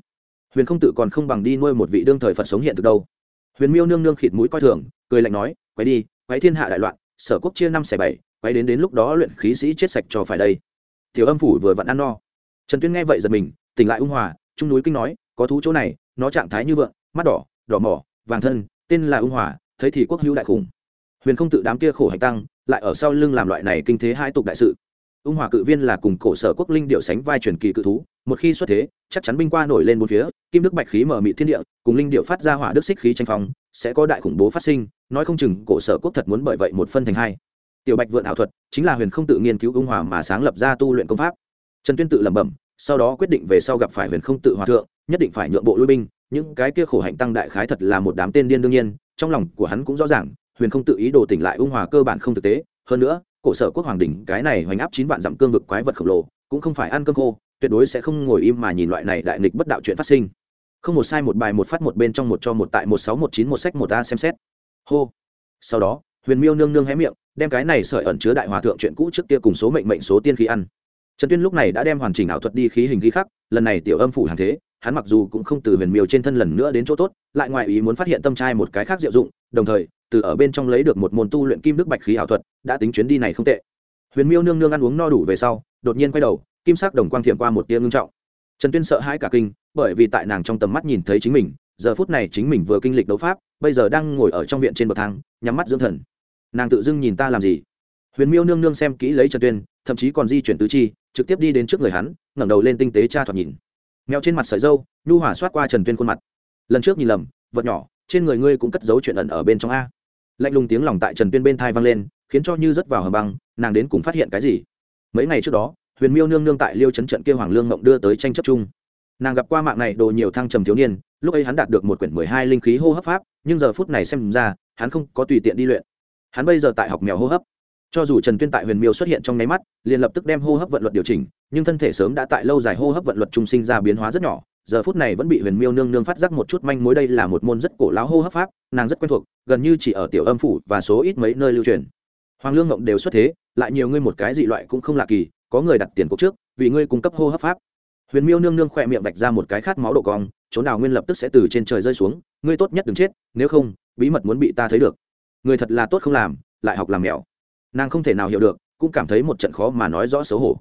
Huyền không tự còn không bằng đi nuôi một vị đương thời phật sống hiện thực đâu. Huyền miêu nương nương khịt mũi coi thường, cười lạnh nói quay đi quay thiên hạ đại loạn, sở quốc chia năm xẻ bảy quay đến đến lúc đó luyện khí sĩ chết sạch cho phải đây. Tiểu âm phủ vừa vặn ăn no. Trần tuyên nghe vậy giật mình, tỉnh lại ung hòa, trung núi kinh nói, có thú chỗ này, nó trạng thái như vượng, mắt đỏ đỏ mỏ, vàng thân, tên là ung hòa, thấy thì quốc hữu đại khủng huyền không tự đám kia khổ hành tăng, lại ở sau lưng làm loại này kinh thế hai tục đại sự. Ung hòa cự viên là cùng cổ sở quốc linh điệu sánh vai truyền kỳ cự thú, một khi xuất thế, chắc chắn binh qua nổi lên bốn phía, kim đức bạch khí mở mị thiên địa, cùng linh điệu phát ra hỏa đức xích khí tranh phong, sẽ có đại khủng bố phát sinh, nói không chừng cổ sở quốc thật muốn bởi vậy một phân thành hai. Tiểu bạch vượn ảo thuật, chính là huyền không tự nghiên cứu ung hòa mà sáng lập ra tu luyện công pháp. Trần tuyên tự lẩm bẩm, sau đó quyết định về sau gặp phải huyền không tự hòa thượng, nhất định phải nhượng bộ lui binh, những cái kia khổ hạnh tăng đại khái thật là một đám tên điên đương nhiên, trong lòng của hắn cũng rõ ràng huyền không tự ý đồ tỉnh lại ung hòa cơ bản không thực tế. Hơn nữa, cổ sở quốc hoàng đỉnh cái này hoành áp chín vạn dặm cương vực quái vật khổng lồ, cũng không phải ăn cơm khô, tuyệt đối sẽ không ngồi im mà nhìn loại này đại nghịch bất đạo chuyện phát sinh. Không một sai một bài một phát một bên trong một cho một tại một sáu một chín một sách một a xem xét. Hô. Sau đó, huyền miêu nương nương hé miệng, đem cái này sợi ẩn chứa đại hòa thượng chuyện cũ trước kia cùng số mệnh mệnh số tiên khí ăn. Trần tuyên lúc này đã đem hoàn chỉnh ảo thuật đi khí hình khí khắc, lần này tiểu âm phủ hàng thế, hắn mặc dù cũng không từ huyền miêu trên thân lần nữa đến chỗ tốt, lại ngoại ý muốn phát hiện tâm trai một cái khác diệu dụng, đồng thời từ ở bên trong lấy được một môn tu luyện kim đức bạch khí ảo thuật, đã tính chuyến đi này không tệ. Huyền miêu nương nương ăn uống no đủ về sau, đột nhiên quay đầu, kim sắc đồng quang thiểm qua một tia ngưng trọng. Trần tuyên sợ hãi cả kinh, bởi vì tại nàng trong tầm mắt nhìn thấy chính mình, giờ phút này chính mình vừa kinh lịch đấu pháp, bây giờ đang ngồi ở trong viện trên bậc thang, nhắm mắt dưỡng thần. Nàng tự dưng nhìn ta làm gì? Huyền miêu nương nương xem kỹ lấy trần tuyên, thậm chí còn di chuyển tứ chi, trực tiếp đi đến trước người hắn, ngẩng đầu lên tinh tế cha thoạt nhìn. Mèo trên mặt sợi dâu nhu hỏa xoát qua trần tuyên khuôn mặt. Lần trước nhìn lầm, vật nhỏ, trên người ngươi cũng cất giấu chuyện ẩn ở bên trong a lạnh lùng tiếng lòng tại trần tuyên bên thai vang lên, khiến cho như rớt vào hầm băng, nàng đến cùng phát hiện cái gì? Mấy ngày trước đó, huyền miêu nương nương tại liêu Trấn trận kia hoàng lương Mộng đưa tới tranh chấp chung. Nàng gặp qua mạng này đồ nhiều thăng trầm thiếu niên, lúc ấy hắn đạt được một quyển mười hai linh khí hô hấp pháp, nhưng giờ phút này xem ra, hắn không có tùy tiện đi luyện. Hắn bây giờ tại học mèo hô hấp. Cho dù trần tuyên tại huyền miêu xuất hiện trong nháy mắt, liền lập tức đem hô hấp vận luật điều chỉnh, nhưng thân thể sớm đã tại lâu dài hô hấp vận luật trung sinh ra biến hóa rất nhỏ giờ phút này vẫn bị huyền miêu nương nương phát giác một chút manh mối đây là một môn rất cổ láo hô hấp pháp, nàng rất quen thuộc, gần như chỉ ở tiểu âm phủ và số ít mấy nơi lưu truyền. Hoàng lương ngộng đều xuất thế, lại nhiều ngươi một cái dị loại cũng không lạ kỳ, có người đặt tiền cuộc trước, vì ngươi cung cấp hô hấp pháp. Huyền miêu nương nương khỏe miệng vạch ra một cái khát máu độ cong chỗ nào nguyên lập tức sẽ từ trên trời rơi xuống, ngươi tốt nhất đừng chết, nếu không, bí mật muốn bị ta thấy được. Người thật là tốt không làm, lại học làm mèo nàng không thể nào hiểu được, cũng cảm thấy một trận khó mà nói rõ xấu hổ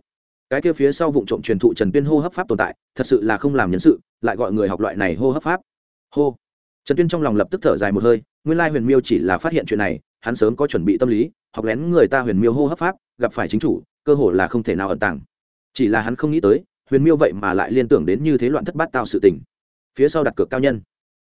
cái kia phía sau vụ trộm truyền thụ trần tuyên hô hấp pháp tồn tại, thật sự là không làm nhân sự, lại gọi người học loại này hô hấp pháp. Hô. Trần tuyên trong lòng lập tức thở dài một hơi, nguyên lai huyền miêu chỉ là phát hiện chuyện này, hắn sớm có chuẩn bị tâm lý, học lén người ta huyền miêu hô hấp pháp, gặp phải chính chủ, cơ hội là không thể nào ẩn tàng. Chỉ là hắn không nghĩ tới, huyền miêu vậy mà lại liên tưởng đến như thế loạn thất bát tạo sự tình. Phía sau đặt cược cao nhân,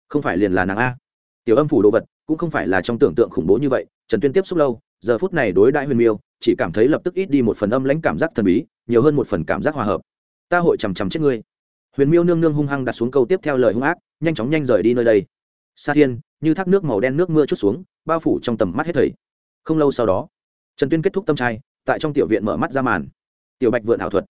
không phải liền là nàng a. Tiểu âm phủ đồ vật, cũng không phải là trong tưởng tượng khủng bố như vậy, trần tuyên tiếp xúc lâu giờ phút này đối đại huyền miêu, chỉ cảm thấy lập tức ít đi một phần âm lãnh cảm giác thần bí, nhiều hơn một phần cảm giác hòa hợp. Ta hội chằm chằm chết ngươi. Huyền miêu nương nương hung hăng đặt xuống câu tiếp theo lời hung ác, nhanh chóng nhanh rời đi nơi đây. Sa thiên, như thác nước màu đen nước mưa chút xuống, bao phủ trong tầm mắt hết thầy không lâu sau đó, trần tuyên kết thúc tâm trai, tại trong tiểu viện mở mắt ra màn. Tiểu bạch vượn ảo thuật.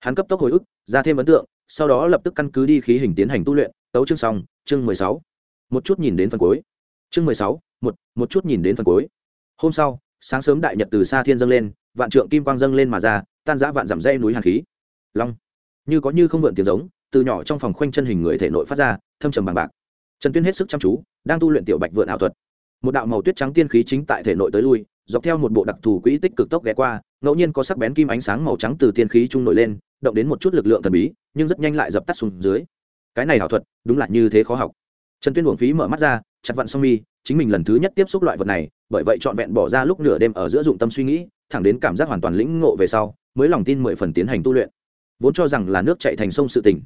Hắn cấp tốc hồi ức, ra thêm ấn tượng, sau đó lập tức căn cứ đi khí hình tiến hành tu luyện, tấu chương xong, chương mười sáu. Một chút nhìn đến phần cuối. Chương mười sáu, một một chút nhìn đến phần cuối. Hôm sau sáng sớm đại nhật từ xa thiên dâng lên, vạn trượng kim quang dâng lên mà ra, tan giã vạn dặm dây núi hàn khí. Long. Như có như không vượn tiếng giống, từ nhỏ trong phòng khoanh chân hình người thể nội phát ra, thâm trầm bằng bạc. Trần tuyên hết sức chăm chú, đang tu luyện tiểu bạch vượn ảo thuật. Một đạo màu tuyết trắng tiên khí chính tại thể nội tới lui, dọc theo một bộ đặc thù quỹ tích cực tốc ghé qua, ngẫu nhiên có sắc bén kim ánh sáng màu trắng từ tiên khí trung nổi lên, động đến một chút lực lượng thần bí, nhưng rất nhanh lại dập tắt xuống dưới. Cái này ảo thuật, đúng là như thế khó học. Trần tuyên uổng phí mở mắt ra, chặt vặn song mi, chính mình lần thứ nhất tiếp xúc loại vật này bởi vậy trọn vẹn bỏ ra lúc nửa đêm ở giữa dụng tâm suy nghĩ, thẳng đến cảm giác hoàn toàn lĩnh ngộ về sau, mới lòng tin mười phần tiến hành tu luyện. Vốn cho rằng là nước chạy thành sông sự tỉnh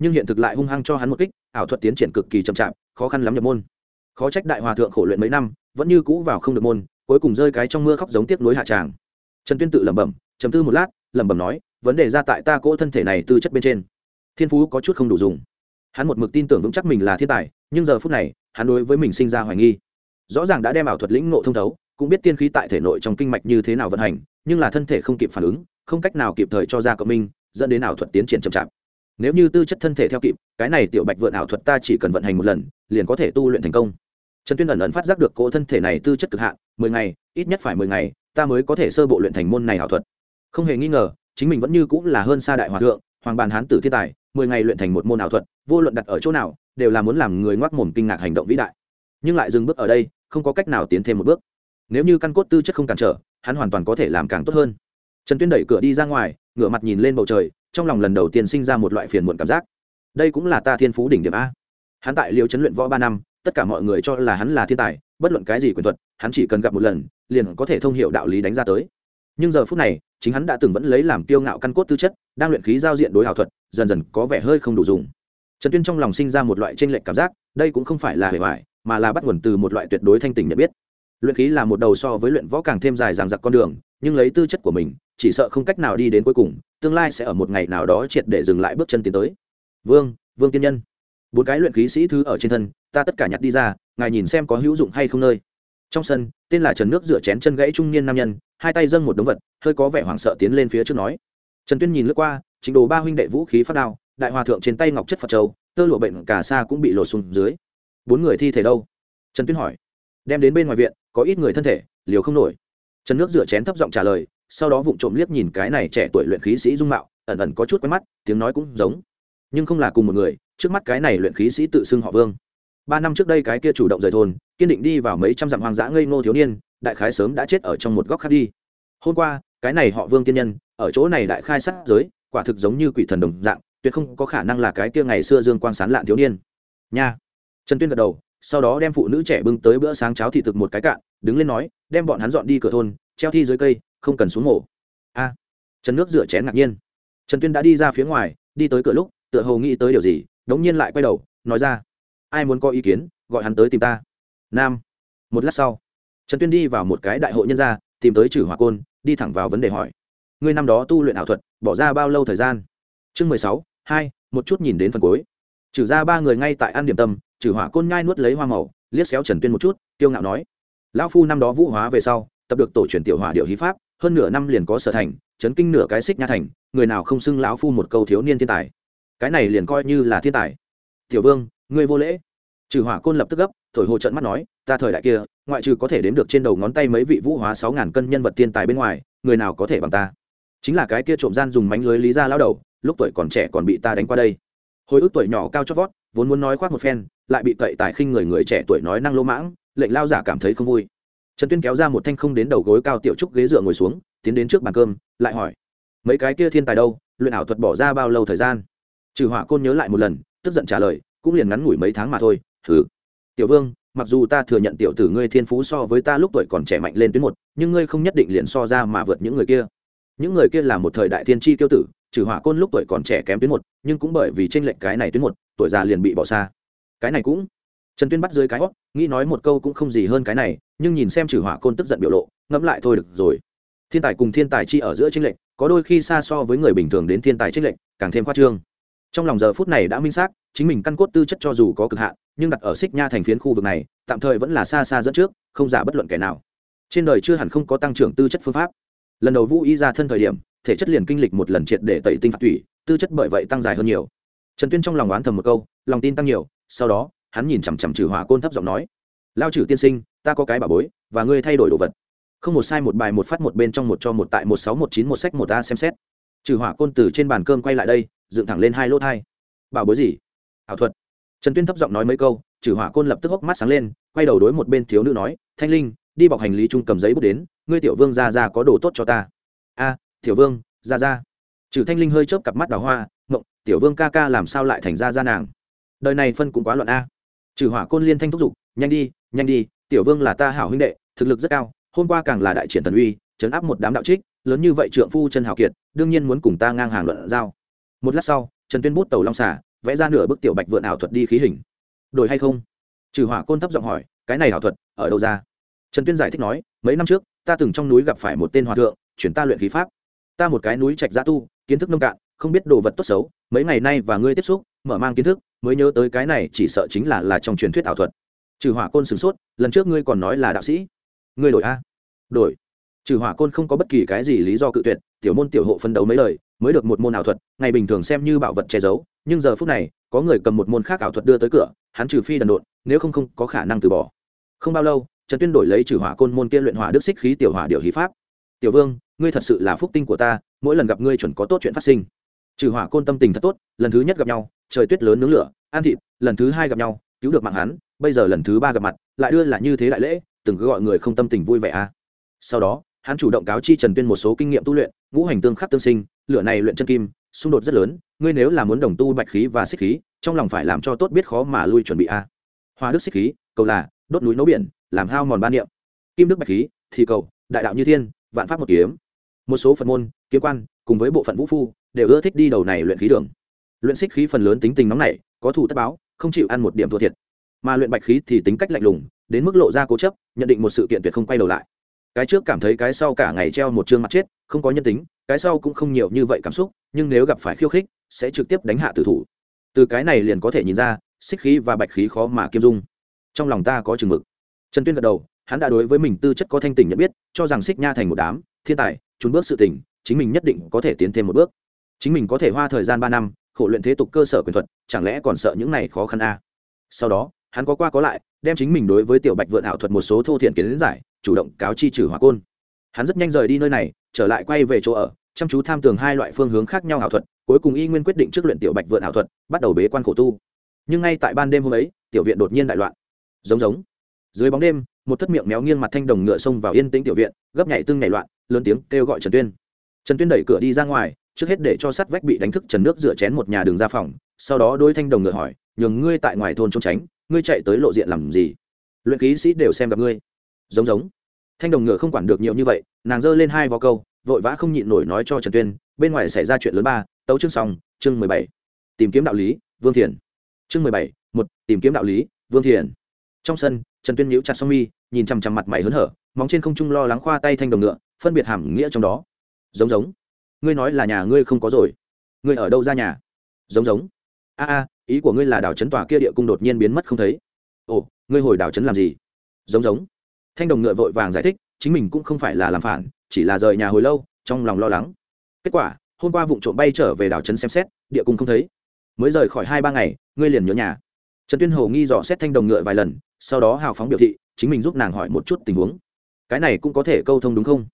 nhưng hiện thực lại hung hăng cho hắn một kích, ảo thuật tiến triển cực kỳ chậm chạp, khó khăn lắm nhập môn. Khó trách đại hòa thượng khổ luyện mấy năm, vẫn như cũ vào không được môn, cuối cùng rơi cái trong mưa khóc giống tiếc nối hạ tràng. Trần tuyên tự lẩm bẩm chấm tư một lát, lẩm bẩm nói, vấn đề ra tại ta cỗ thân thể này tư chất bên trên, thiên phú có chút không đủ dùng. Hắn một mực tin tưởng vững chắc mình là thiên tài, nhưng giờ phút này, hắn đối với mình sinh ra hoài nghi rõ ràng đã đem ảo thuật lĩnh ngộ thông thấu, cũng biết tiên khí tại thể nội trong kinh mạch như thế nào vận hành, nhưng là thân thể không kịp phản ứng, không cách nào kịp thời cho ra cộng minh, dẫn đến ảo thuật tiến triển chậm chạp. Nếu như tư chất thân thể theo kịp, cái này tiểu bạch vượn ảo thuật ta chỉ cần vận hành một lần, liền có thể tu luyện thành công. Trần tuyên ẩn ẩn phát giác được cỗ thân thể này tư chất cực hạn, mười ngày, ít nhất phải mười ngày, ta mới có thể sơ bộ luyện thành môn này ảo thuật. Không hề nghi ngờ, chính mình vẫn như cũng là hơn xa đại hòa thượng, hoàng bàn hán tử thiên tài, mười ngày luyện thành một môn ảo thuật, vô luận đặt ở chỗ nào, đều là muốn làm người ngoác mồm kinh ngạc hành động vĩ đại nhưng lại dừng bước ở đây, không có cách nào tiến thêm một bước. Nếu như căn cốt tư chất không cản trở, hắn hoàn toàn có thể làm càng tốt hơn. Trần tuyên đẩy cửa đi ra ngoài, ngửa mặt nhìn lên bầu trời, trong lòng lần đầu tiên sinh ra một loại phiền muộn cảm giác. Đây cũng là ta thiên phú đỉnh điểm a. Hắn tại liều chấn luyện võ ba năm, tất cả mọi người cho là hắn là thiên tài, bất luận cái gì quyền thuật, hắn chỉ cần gặp một lần, liền có thể thông hiệu đạo lý đánh ra tới. Nhưng giờ phút này, chính hắn đã từng vẫn lấy làm kiêu ngạo căn cốt tư chất, đang luyện khí giao diện đối ảo thuật, dần dần có vẻ hơi không đủ dùng. Trần tuyên trong lòng sinh ra một loại tranh lệch cảm giác, đây cũng không phải là hề hoài mà là bắt nguồn từ một loại tuyệt đối thanh tình nhận biết. Luyện khí là một đầu so với luyện võ càng thêm dài dằng dặc con đường, nhưng lấy tư chất của mình, chỉ sợ không cách nào đi đến cuối cùng, tương lai sẽ ở một ngày nào đó triệt để dừng lại bước chân tiến tới. Vương vương tiên nhân. Bốn cái luyện khí sĩ thứ ở trên thân, ta tất cả nhặt đi ra, ngài nhìn xem có hữu dụng hay không nơi. Trong sân, tên là trần nước rửa chén chân gãy trung niên nam nhân, hai tay dâng một đống vật, hơi có vẻ hoảng sợ tiến lên phía trước nói. Trần tuyên nhìn lướt qua chính đồ ba huynh đệ vũ khí phát đao, đại hòa thượng trên tay ngọc chất phật châu, tơ lụa bệnh cả xa cũng bị lột xuống dưới bốn người thi thể đâu? Trần tuyên hỏi. Đem đến bên ngoài viện, có ít người thân thể, liều không nổi. Trần nước rửa chén thấp giọng trả lời, sau đó vụng trộm liếc nhìn cái này trẻ tuổi luyện khí sĩ dung mạo, ẩn ẩn có chút quen mắt, tiếng nói cũng giống. Nhưng không là cùng một người, trước mắt cái này luyện khí sĩ tự xưng họ vương. Ba năm trước đây cái kia chủ động rời thôn, kiên định đi vào mấy trăm dặm hoang dã ngây ngô thiếu niên, đại khái sớm đã chết ở trong một góc khác đi. Hôm qua, cái này họ vương tiên nhân, ở chỗ này đại khai sát giới, quả thực giống như quỷ thần đồng dạng, tuyệt không có khả năng là cái kia ngày xưa dương quang sán lạn thiếu niên. Nha! Trần tuyên gật đầu, sau đó đem phụ nữ trẻ bưng tới bữa sáng cháo thị thực một cái cạn, đứng lên nói, đem bọn hắn dọn đi cửa thôn, treo thi dưới cây, không cần xuống mổ. A. Trần nước rửa chén ngạc nhiên. Trần tuyên đã đi ra phía ngoài, đi tới cửa lúc, tựa hồ nghĩ tới điều gì, đống nhiên lại quay đầu, nói ra. Ai muốn có ý kiến, gọi hắn tới tìm ta. Nam. Một lát sau, trần tuyên đi vào một cái đại hội nhân gia, tìm tới trừ hỏa côn, đi thẳng vào vấn đề hỏi. Ngươi năm đó tu luyện ảo thuật, bỏ ra bao lâu thời gian? Chương mười sáu, hai, một chút nhìn đến phần cuối. Trừ ra ba người ngay tại ăn điểm tâm trừ hỏa côn nhai nuốt lấy hoa màu, liếc xéo trần tuyên một chút tiêu ngạo nói, lão phu năm đó vũ hóa về sau, tập được tổ truyền tiểu hỏa điệu hí pháp, hơn nửa năm liền có sở thành, chấn kinh nửa cái xích nha thành, người nào không xưng lão phu một câu thiếu niên thiên tài? Cái này liền coi như là thiên tài. Tiểu vương, ngươi vô lễ. Trừ hỏa côn lập tức gấp, thổi hồ trận mắt nói, ta thời đại kia, ngoại trừ có thể đếm được trên đầu ngón tay mấy vị vũ hóa sáu ngàn cân nhân vật thiên tài bên ngoài, người nào có thể bằng ta? Chính là cái kia trộm gian dùng mánh lưới lý ra lao đầu, lúc tuổi còn trẻ còn bị ta đánh qua đây. Hồi ức tuổi nhỏ cao chót vót vốn muốn nói khoác một phen, lại bị cậy tài khinh người người trẻ tuổi nói năng lỗ mãng, lệnh lao giả cảm thấy không vui. Trần tuyên kéo ra một thanh không đến đầu gối cao tiểu trúc ghế dựa ngồi xuống, tiến đến trước bàn cơm, lại hỏi, mấy cái kia thiên tài đâu, luyện ảo thuật bỏ ra bao lâu thời gian? Trừ hỏa côn nhớ lại một lần, tức giận trả lời, cũng liền ngắn ngủi mấy tháng mà thôi. Thử tiểu vương, mặc dù ta thừa nhận tiểu tử ngươi thiên phú so với ta lúc tuổi còn trẻ mạnh lên tuyến một, nhưng ngươi không nhất định liền so ra mà vượt những người kia. Những người kia là một thời đại thiên tri tiêu tử, trừ hỏa côn lúc tuổi còn trẻ kém tuyến một, nhưng cũng bởi vì tranh lệch cái này tuyến một tuổi già liền bị bỏ xa. Cái này cũng, trần tuyên bắt dưới cái hót nghĩ nói một câu cũng không gì hơn cái này, nhưng nhìn xem trừ hỏa côn tức giận biểu lộ, ngẫm lại thôi được rồi. Thiên tài cùng thiên tài chi ở giữa tranh lệch, có đôi khi xa so với người bình thường đến thiên tài tranh lệch, càng thêm khoa trương. Trong lòng giờ phút này đã minh xác, chính mình căn cốt tư chất cho dù có cực hạn, nhưng đặt ở xích nha thành phiến khu vực này, tạm thời vẫn là xa xa dẫn trước, không giả bất luận kẻ nào. Trên đời chưa hẳn không có tăng trưởng tư chất phương pháp. Lần đầu vũ y ra thân thời điểm, thể chất liền kinh lịch một lần triệt để tẩy tinh phạt thủy tư chất bởi vậy tăng dài hơn nhiều trần tuyên trong lòng oán thầm một câu, lòng tin tăng nhiều, sau đó, hắn nhìn chằm chằm trừ hỏa côn thấp giọng nói, lao trừ tiên sinh, ta có cái bà bối, và ngươi thay đổi đồ vật. Không một sai một bài một phát một bên trong một cho một tại một sáu một chín một sách một a xem xét. Trừ hỏa côn từ trên bàn cơm quay lại đây, dựng thẳng lên hai lỗ thai. Bảo bối gì? Ảo thuật. Trần tuyên thấp giọng nói mấy câu, trừ hỏa côn lập tức hốc mắt sáng lên, quay đầu đối một bên thiếu nữ nói, thanh linh, đi bọc hành lý chung cầm giấy bút đến, ngươi tiểu vương ra ra có đồ tốt cho ta. A, tiểu vương, ra ra. Trừ thanh linh hơi chớp cặp mắt đào hoa tiểu vương ca ca làm sao lại thành ra ra nàng? Đời này phân cũng quá loạn a. Trừ hỏa côn liên thanh thúc giục, nhanh đi nhanh đi, tiểu vương là ta hảo huynh đệ, thực lực rất cao, hôm qua càng là đại triển thần uy chấn áp một đám đạo trích, lớn như vậy trượng phu chân hào kiệt, đương nhiên muốn cùng ta ngang hàng luận giao. Một lát sau, trần tuyên bút tàu long xả vẽ ra nửa bức tiểu bạch vượn ảo thuật đi khí hình. Đổi hay không? Trừ hỏa côn thấp giọng hỏi, cái này ảo thuật ở đâu ra? Trần tuyên giải thích nói, mấy năm trước, ta từng trong núi gặp phải một tên hòa thượng, chuyển ta luyện khí pháp. Ta một cái núi trạch gia tu, kiến thức nông cạn, không biết đồ vật tốt xấu mấy ngày nay và ngươi tiếp xúc, mở mang kiến thức, mới nhớ tới cái này chỉ sợ chính là là trong truyền thuyết ảo thuật. Trừ hỏa côn sửng sốt, lần trước ngươi còn nói là đạo sĩ. Ngươi đổi a? Đổi. Trừ hỏa côn không có bất kỳ cái gì lý do cự tuyệt, tiểu môn tiểu hộ phân đấu mấy lời mới được một môn ảo thuật, ngày bình thường xem như bảo vật che giấu, nhưng giờ phút này, có người cầm một môn khác ảo thuật đưa tới cửa, hắn trừ phi đần độn, nếu không không có khả năng từ bỏ. Không bao lâu, trần tuyên đổi lấy trừ hỏa côn môn kia luyện hỏa đức xích khí tiểu hỏa điều hí pháp. Tiểu vương, ngươi thật sự là phúc tinh của ta, mỗi lần gặp ngươi chuẩn có tốt chuyện phát sinh trừ hỏa côn tâm tình thật tốt, lần thứ nhất gặp nhau, trời tuyết lớn nướng lửa, ăn thịt, lần thứ hai gặp nhau, cứu được mạng hắn, bây giờ lần thứ ba gặp mặt, lại đưa là như thế đại lễ, từng cứ gọi người không tâm tình vui vẻ à. Sau đó, hắn chủ động cáo chi trần tuyên một số kinh nghiệm tu luyện, ngũ hành tương khắc tương sinh, lửa này luyện chân kim, xung đột rất lớn, ngươi nếu là muốn đồng tu bạch khí và xích khí, trong lòng phải làm cho tốt biết khó mà lui chuẩn bị a hoa đức xích khí, cầu là, đốt núi nấu biển, làm hao mòn ban niệm. Kim đức bạch khí, thì cầu, đại đạo như thiên, vạn pháp một kiếm. Một số phật môn, kiếm quan, cùng với bộ phận vũ phu đều ưa thích đi đầu này luyện khí đường. Luyện xích khí phần lớn tính tình nóng nảy, có thủ tất báo, không chịu ăn một điểm thua thiệt. Mà luyện bạch khí thì tính cách lạnh lùng, đến mức lộ ra cố chấp, nhận định một sự kiện tuyệt không quay đầu lại. Cái trước cảm thấy cái sau cả ngày treo một chương mặt chết, không có nhân tính, cái sau cũng không nhiều như vậy cảm xúc, nhưng nếu gặp phải khiêu khích, sẽ trực tiếp đánh hạ tử thủ. Từ cái này liền có thể nhìn ra, xích khí và bạch khí khó mà kiêm dung. Trong lòng ta có chừng mực. Trần tuyên gật đầu, hắn đã đối với mình tư chất có thanh tỉnh nhận biết, cho rằng xích nha thành một đám, thiên tài trốn bước sự tỉnh chính mình nhất định có thể tiến thêm một bước chính mình có thể hoa thời gian ba năm, khổ luyện thế tục cơ sở quyền thuật, chẳng lẽ còn sợ những này khó khăn a? À? sau đó, hắn có qua có lại, đem chính mình đối với tiểu bạch vượn ảo thuật một số thô thiện kiến giải, chủ động cáo chi trừ hỏa côn. Hắn rất nhanh rời đi nơi này, trở lại quay về chỗ ở, chăm chú tham tường hai loại phương hướng khác nhau ảo thuật, cuối cùng y nguyên quyết định trước luyện tiểu bạch vượn ảo thuật, bắt đầu bế quan khổ tu. Nhưng ngay tại ban đêm hôm ấy, tiểu viện đột nhiên đại loạn. Giống giống. Dưới bóng đêm, một thất miệng méo nghiêng mặt thanh đồng ngựa xông vào yên tĩnh tiểu viện, gấp nhảy tương nhảy loạn, lớn tiếng kêu gọi trần tuyên. Trần tuyên đẩy cửa đi ra ngoài trước hết để cho sắt vách bị đánh thức, trần nước rửa chén một nhà đường ra phòng, sau đó đôi thanh đồng ngựa hỏi, nhường ngươi tại ngoài thôn trốn tránh, ngươi chạy tới lộ diện làm gì? Luyện ký sĩ đều xem gặp ngươi. Giống giống. Thanh đồng ngựa không quản được nhiều như vậy, nàng giơ lên hai vò câu, vội vã không nhịn nổi nói cho trần tuyên, bên ngoài xảy ra chuyện lớn ba, tấu chương xong, chương mười bảy. Tìm kiếm đạo lý, vương thiền. Chương mười bảy, một, tìm kiếm đạo lý, vương thiền. Trong sân, trần tuyên nhíu chặt song mi, nhìn chằm chằm mặt mày hớn hở, móng trên không trung lo lắng khoa tay thanh đồng ngựa, phân biệt hàm nghĩa trong đó. Giống giống ngươi nói là nhà ngươi không có rồi. Ngươi ở đâu ra nhà? Giống giống. A a, ý của ngươi là đảo trấn tòa kia địa cung đột nhiên biến mất không thấy. Ồ, ngươi hồi đảo trấn làm gì? Giống giống. Thanh đồng ngựa vội vàng giải thích, chính mình cũng không phải là làm phản, chỉ là rời nhà hồi lâu, trong lòng lo lắng. Kết quả, hôm qua vụ trộm bay trở về đảo trấn xem xét, địa cung không thấy. Mới rời khỏi hai ba ngày, ngươi liền nhớ nhà. Trần tuyên hồ nghi dò xét thanh đồng ngựa vài lần, sau đó hào phóng biểu thị, chính mình giúp nàng hỏi một chút tình huống. Cái này cũng có thể câu thông đúng không?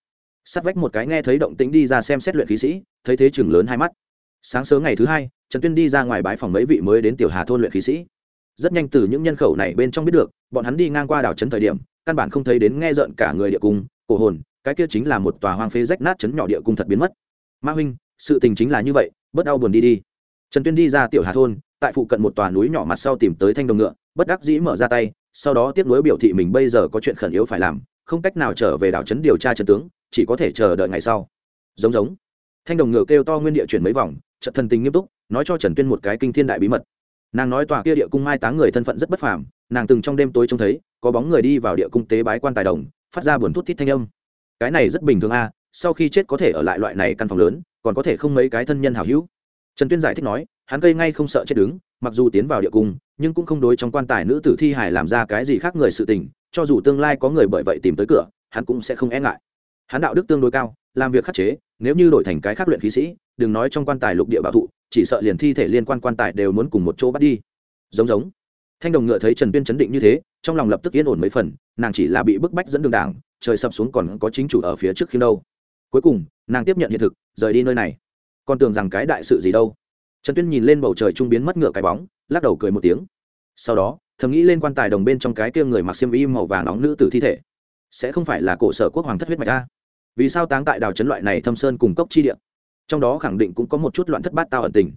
Sát vách một cái nghe thấy động tĩnh đi ra xem xét luyện khí sĩ, thấy thế chừng lớn hai mắt. Sáng sớm ngày thứ hai, trần tuyên đi ra ngoài bãi phòng mấy vị mới đến tiểu hà thôn luyện khí sĩ. Rất nhanh từ những nhân khẩu này bên trong biết được, bọn hắn đi ngang qua đảo trấn thời điểm, căn bản không thấy đến nghe rợn cả người địa cung, cổ hồn, cái kia chính là một tòa hoang phế rách nát chấn nhỏ địa cung thật biến mất. Ma huynh, sự tình chính là như vậy, bớt đau buồn đi đi. Trần tuyên đi ra tiểu hà thôn, tại phụ cận một tòa núi nhỏ mặt sau tìm tới thanh đồng ngựa, bất đắc dĩ mở ra tay, sau đó tiếp nối biểu thị mình bây giờ có chuyện khẩn yếu phải làm, không cách nào trở về đảo trấn điều tra trần tướng chỉ có thể chờ đợi ngày sau. Giống giống. Thanh đồng ngựa kêu to nguyên địa chuyển mấy vòng trận thần tình nghiêm túc, nói cho trần tuyên một cái kinh thiên đại bí mật. Nàng nói tòa kia địa cung mai táng người thân phận rất bất phàm, nàng từng trong đêm tối trông thấy, có bóng người đi vào địa cung tế bái quan tài đồng, phát ra buồn thút thít thanh âm. Cái này rất bình thường a, sau khi chết có thể ở lại loại này căn phòng lớn, còn có thể không mấy cái thân nhân hảo hữu. Trần tuyên giải thích nói, hắn cây ngay không sợ chết đứng, mặc dù tiến vào địa cung, nhưng cũng không đối trong quan tài nữ tử thi hải làm ra cái gì khác người sự tình, cho dù tương lai có người bởi vậy tìm tới cửa, hắn cũng sẽ không e ngại hắn đạo đức tương đối cao, làm việc khắc chế, nếu như đổi thành cái khác luyện khí sĩ, đừng nói trong quan tài lục địa bảo thụ, chỉ sợ liền thi thể liên quan quan tài đều muốn cùng một chỗ bắt đi. Giống giống. Thanh đồng ngựa thấy trần tuyên chấn định như thế, trong lòng lập tức yên ổn mấy phần, nàng chỉ là bị bức bách dẫn đường đảng, trời sập xuống còn có chính chủ ở phía trước khi đâu. Cuối cùng, nàng tiếp nhận hiện thực, rời đi nơi này. Còn tưởng rằng cái đại sự gì đâu. Trần tuyên nhìn lên bầu trời trung biến mất ngựa cái bóng, lắc đầu cười một tiếng. Sau đó, thầm nghĩ lên quan tài đồng bên trong cái kia người mặc xiêm y màu vàng nóng nữ tử thi thể. Sẽ không phải là cổ sở quốc hoàng thất huyết mạch a? Vì sao táng tại đào trấn loại này thâm sơn cùng cốc chi địa? Trong đó khẳng định cũng có một chút loạn thất bát tao ẩn tình.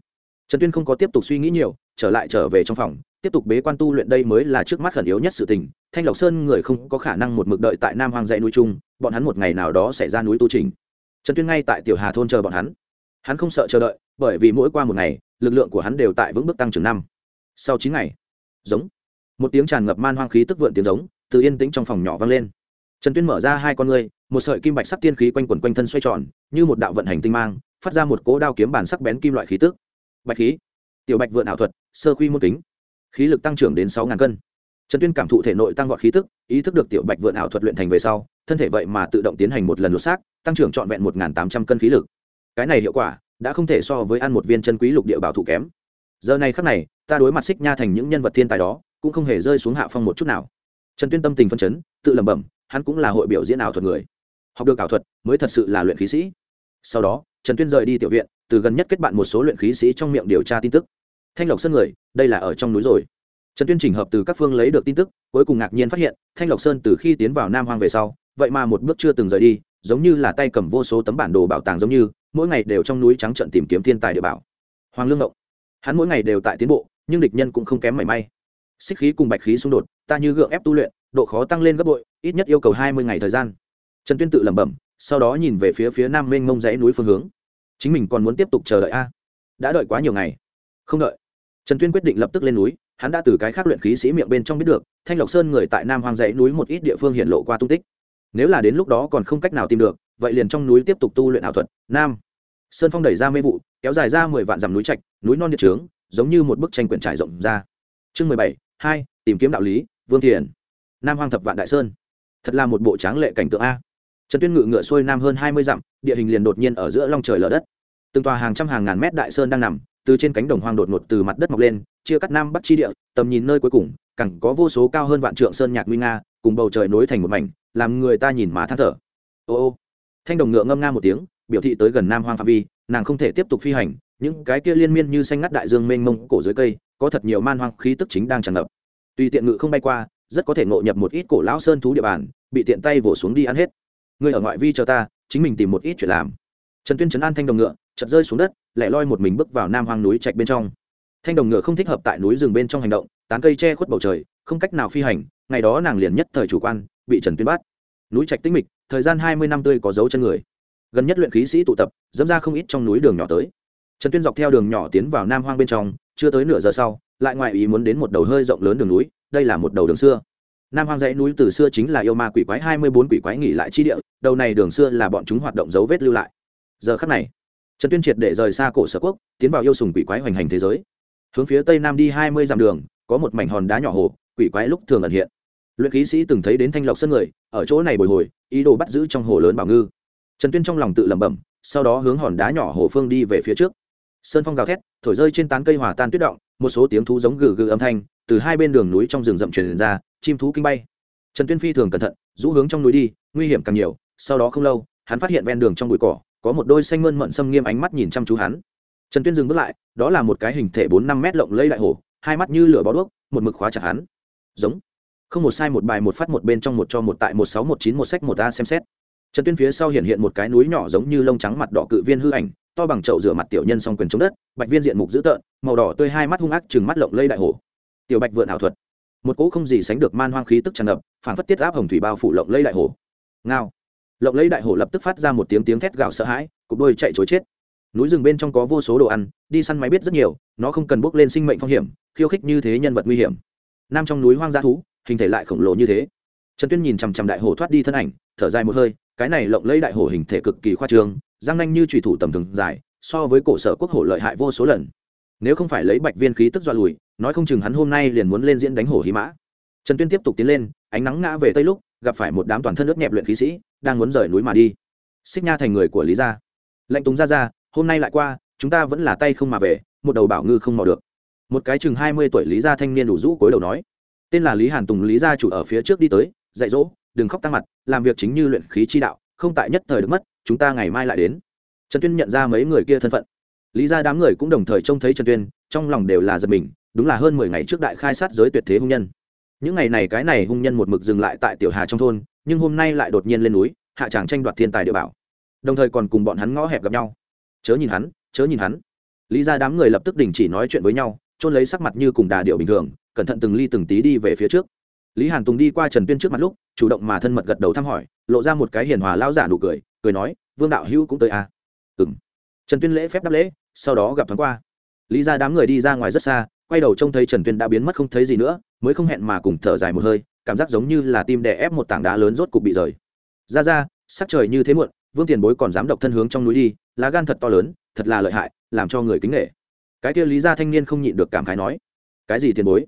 Trần tuyên không có tiếp tục suy nghĩ nhiều, trở lại trở về trong phòng, tiếp tục bế quan tu luyện đây mới là trước mắt khẩn yếu nhất sự tình. Thanh lộc sơn người không có khả năng một mực đợi tại nam hoang dãy núi trung bọn hắn một ngày nào đó sẽ ra núi tu trình. Trần tuyên ngay tại tiểu hà thôn chờ bọn hắn. Hắn không sợ chờ đợi, bởi vì mỗi qua một ngày, lực lượng của hắn đều tại vững bước tăng trưởng năm. Sau chín ngày, giống, một tiếng tràn ngập man hoang khí tức vượn tiếng giống, từ yên tĩnh trong phòng nhỏ vang lên trần tuyên mở ra hai con ngươi, một sợi kim bạch sắc tiên khí quanh quẩn quanh thân xoay tròn, như một đạo vận hành tinh mang, phát ra một cỗ đao kiếm bản sắc bén kim loại khí tức. Bạch khí. Tiểu bạch vượn ảo thuật, sơ quy môn kính. Khí lực tăng trưởng đến sáu ngàn cân. Trần tuyên cảm thụ thể nội tăng vọt khí tức, ý thức được tiểu bạch vượn ảo thuật luyện thành về sau, thân thể vậy mà tự động tiến hành một lần lột xác, tăng trưởng trọn vẹn một tám trăm cân khí lực. Cái này hiệu quả đã không thể so với ăn một viên chân quý lục địa bảo thủ kém. Giờ này khắc này, ta đối mặt xích nha thành những nhân vật thiên tài đó, cũng không hề rơi xuống hạ phong một chút nào. Trần tuyên tâm tình phân chấn, tự lẩm bẩm hắn cũng là hội biểu diễn ảo thuật người. Học được ảo thuật mới thật sự là luyện khí sĩ. Sau đó, trần tuyên rời đi tiểu viện, từ gần nhất kết bạn một số luyện khí sĩ trong miệng điều tra tin tức. Thanh lộc sơn người, đây là ở trong núi rồi. Trần tuyên trình hợp từ các phương lấy được tin tức, cuối cùng ngạc nhiên phát hiện, thanh lộc sơn từ khi tiến vào nam hoang về sau, vậy mà một bước chưa từng rời đi, giống như là tay cầm vô số tấm bản đồ bảo tàng giống như, mỗi ngày đều trong núi trắng trận tìm kiếm thiên tài địa bảo. Hoàng lương ngộng, hắn mỗi ngày đều tại tiến bộ, nhưng địch nhân cũng không kém mảy may. Xích khí cùng bạch khí xung đột, ta như gượng ép tu luyện, độ khó tăng lên gấp bội ít nhất yêu cầu hai mươi ngày thời gian. Trần tuyên tự lẩm bẩm, sau đó nhìn về phía phía nam mênh mông dãy núi phương hướng. Chính mình còn muốn tiếp tục chờ đợi a? Đã đợi quá nhiều ngày. Không đợi. Trần tuyên quyết định lập tức lên núi, hắn đã từ cái khác luyện khí sĩ miệng bên trong biết được, thanh lộc sơn người tại nam hoang dãy núi một ít địa phương hiện lộ qua tung tích. Nếu là đến lúc đó còn không cách nào tìm được, vậy liền trong núi tiếp tục tu luyện ảo thuật, nam. Sơn phong đẩy ra mê vụ, kéo dài ra mười vạn dặm núi trạch, núi non nhiệt trướng, giống như một bức tranh quyển trải rộng ra. Chương mười bảy, hai, tìm kiếm đạo lý, vương thiền. Nam hoang thập vạn đại sơn thật là một bộ tráng lệ cảnh tượng a. Trần tuyên ngự ngựa xuôi nam hơn hai mươi dặm, địa hình liền đột nhiên ở giữa long trời lở đất. Từng tòa hàng trăm hàng ngàn mét đại sơn đang nằm, từ trên cánh đồng hoang đột ngột từ mặt đất mọc lên, chia cắt nam bắc chi địa, tầm nhìn nơi cuối cùng cẳng có vô số cao hơn vạn trượng sơn nhạc nguy nga, cùng bầu trời nối thành một mảnh, làm người ta nhìn má than thở. Ô ô. Thanh đồng ngựa ngâm nga một tiếng, biểu thị tới gần nam hoang phạm vi, nàng không thể tiếp tục phi hành, những cái kia liên miên như xanh ngắt đại dương mênh mông cổ dưới cây, có thật nhiều man hoang khí tức chính đang tràn ngập. Tùy tiện ngự không bay qua rất có thể ngộ nhập một ít cổ lão sơn thú địa bàn, bị tiện tay vỗ xuống đi ăn hết. Người ở ngoại vi chờ ta, chính mình tìm một ít chuyện làm. Trần tuyên trấn an thanh đồng ngựa chật rơi xuống đất, lẻ loi một mình bước vào nam hoang núi trạch bên trong. Thanh đồng ngựa không thích hợp tại núi rừng bên trong hành động, tán cây che khuất bầu trời, không cách nào phi hành, ngày đó nàng liền nhất thời chủ quan, bị trần tuyên bắt. Núi trạch tĩnh mịch, thời gian hai mươi năm tươi có dấu chân người. Gần nhất luyện khí sĩ tụ tập, dẫm ra không ít trong núi đường nhỏ tới. Trần tuyên dọc theo đường nhỏ tiến vào nam hoang bên trong, chưa tới nửa giờ sau, lại ngoại ý muốn đến một đầu hơi rộng lớn đường núi đây là một đầu đường xưa. Nam hoang dãy núi từ xưa chính là yêu ma quỷ quái, hai mươi bốn quỷ quái nghỉ lại chi địa, đầu này đường xưa là bọn chúng hoạt động dấu vết lưu lại. Giờ khắc này, trần tuyên triệt để rời xa cổ sở quốc, tiến vào yêu sùng quỷ quái hoành hành thế giới. Hướng phía tây nam đi hai mươi dặm đường, có một mảnh hòn đá nhỏ hồ, quỷ quái lúc thường ẩn hiện. Luyện khí sĩ từng thấy đến thanh lộc sân người, ở chỗ này bồi hồi, ý đồ bắt giữ trong hồ lớn bảo ngư. Trần tuyên trong lòng tự lẩm bẩm, sau đó hướng hòn đá nhỏ hồ phương đi về phía trước. Sơn phong gào thét, thổi rơi trên tán cây hòa tan tuyết động, một số tiếng thú giống gừ gừ âm thanh từ hai bên đường núi trong rừng rậm truyền ra, chim thú kinh bay. Trần tuyên phi thường cẩn thận, rũ hướng trong núi đi, nguy hiểm càng nhiều, sau đó không lâu, hắn phát hiện ven đường trong bụi cỏ, có một đôi xanh mơn mận xâm nghiêm ánh mắt nhìn chăm chú hắn. Trần tuyên dừng bước lại, đó là một cái hình thể bốn năm mét lộng lây đại hổ, hai mắt như lửa bó đuốc, một mực khóa chặt hắn. Giống. Không một sai một bài một phát một bên trong một cho một tại một sáu một chín một sách một a xem xét. Trần tuyên phía sau hiện hiện một cái núi nhỏ giống như lông trắng mặt đỏ cự viên hư ảnh, to bằng chậu rửa mặt tiểu nhân song quyền chống đất, bạch viên diện mục dữ tợn, màu đỏ tươi hai mắt hung ác chừng mắt lộng lây đại hổ tiểu bạch vượn ảo thuật. Một cỗ không gì sánh được man hoang khí tức tràn ngập phản phất tiết áp hồng thủy bao phủ lộng lây đại hổ. Ngao. Lộng lây đại hổ lập tức phát ra một tiếng tiếng thét gào sợ hãi, cục đôi chạy chối chết. Núi rừng bên trong có vô số đồ ăn, đi săn máy biết rất nhiều, nó không cần bước lên sinh mệnh phong hiểm, khiêu khích như thế nhân vật nguy hiểm. Nam trong núi hoang dã thú, hình thể lại khổng lồ như thế. Trần tuyên nhìn chằm chằm đại hổ thoát đi thân ảnh, thở dài một hơi, cái này lộng lấy đại hổ hình thể cực kỳ khoa trương, răng nanh như trùy thủ tầm thường dài, so với cổ sở quốc hổ lợi hại vô số lần. Nếu không phải lấy bạch viên khí tức dọa lùi nói không chừng hắn hôm nay liền muốn lên diễn đánh hổ hí mã. Trần tuyên tiếp tục tiến lên, ánh nắng ngã về tây lúc, gặp phải một đám toàn thân nước nhẹp luyện khí sĩ, đang muốn rời núi mà đi. Xích nha thành người của lý gia. Lệnh tùng ra ra hôm nay lại qua, chúng ta vẫn là tay không mà về, một đầu bảo ngư không mò được. Một cái chừng hai mươi tuổi lý gia thanh niên đủ rũ cối đầu nói. Tên là lý hàn tùng lý gia chủ ở phía trước đi tới, dạy dỗ, đừng khóc tăng mặt, làm việc chính như luyện khí chi đạo, không tại nhất thời được mất, chúng ta ngày mai lại đến. Trần tuyên nhận ra mấy người kia thân phận. Lý ra đám người cũng đồng thời trông thấy trần tuyên, trong lòng đều là giật mình đúng là hơn mười ngày trước đại khai sát giới tuyệt thế hung nhân. Những ngày này cái này hung nhân một mực dừng lại tại tiểu hà trong thôn, nhưng hôm nay lại đột nhiên lên núi, hạ tràng tranh đoạt thiên tài địa bảo. Đồng thời còn cùng bọn hắn ngõ hẹp gặp nhau. Chớ nhìn hắn, chớ nhìn hắn. Lý ra đám người lập tức đình chỉ nói chuyện với nhau trôn lấy sắc mặt như cùng đà điệu bình thường, cẩn thận từng ly từng tí đi về phía trước. Lý hàn tùng đi qua trần tuyên trước mặt lúc, chủ động mà thân mật gật đầu thăm hỏi, lộ ra một cái hiền hòa lao giả nụ cười cười nói, vương đạo hữu cũng tới à. ừ m trần tuyên lễ phép đáp lễ, sau đó gặp thoáng qua. Lý ra đám người đi ra ngoài rất xa quay đầu trông thấy trần tuyên đã biến mất không thấy gì nữa, mới không hẹn mà cùng thở dài một hơi, cảm giác giống như là tim đè ép một tảng đá lớn rốt cục bị rời. Ra ra, sắc trời như thế muộn, vương tiền bối còn dám độc thân hướng trong núi đi, lá gan thật to lớn, thật là lợi hại, làm cho người kính nghệ cái kia lý gia thanh niên không nhịn được cảm khái nói, cái gì tiền bối?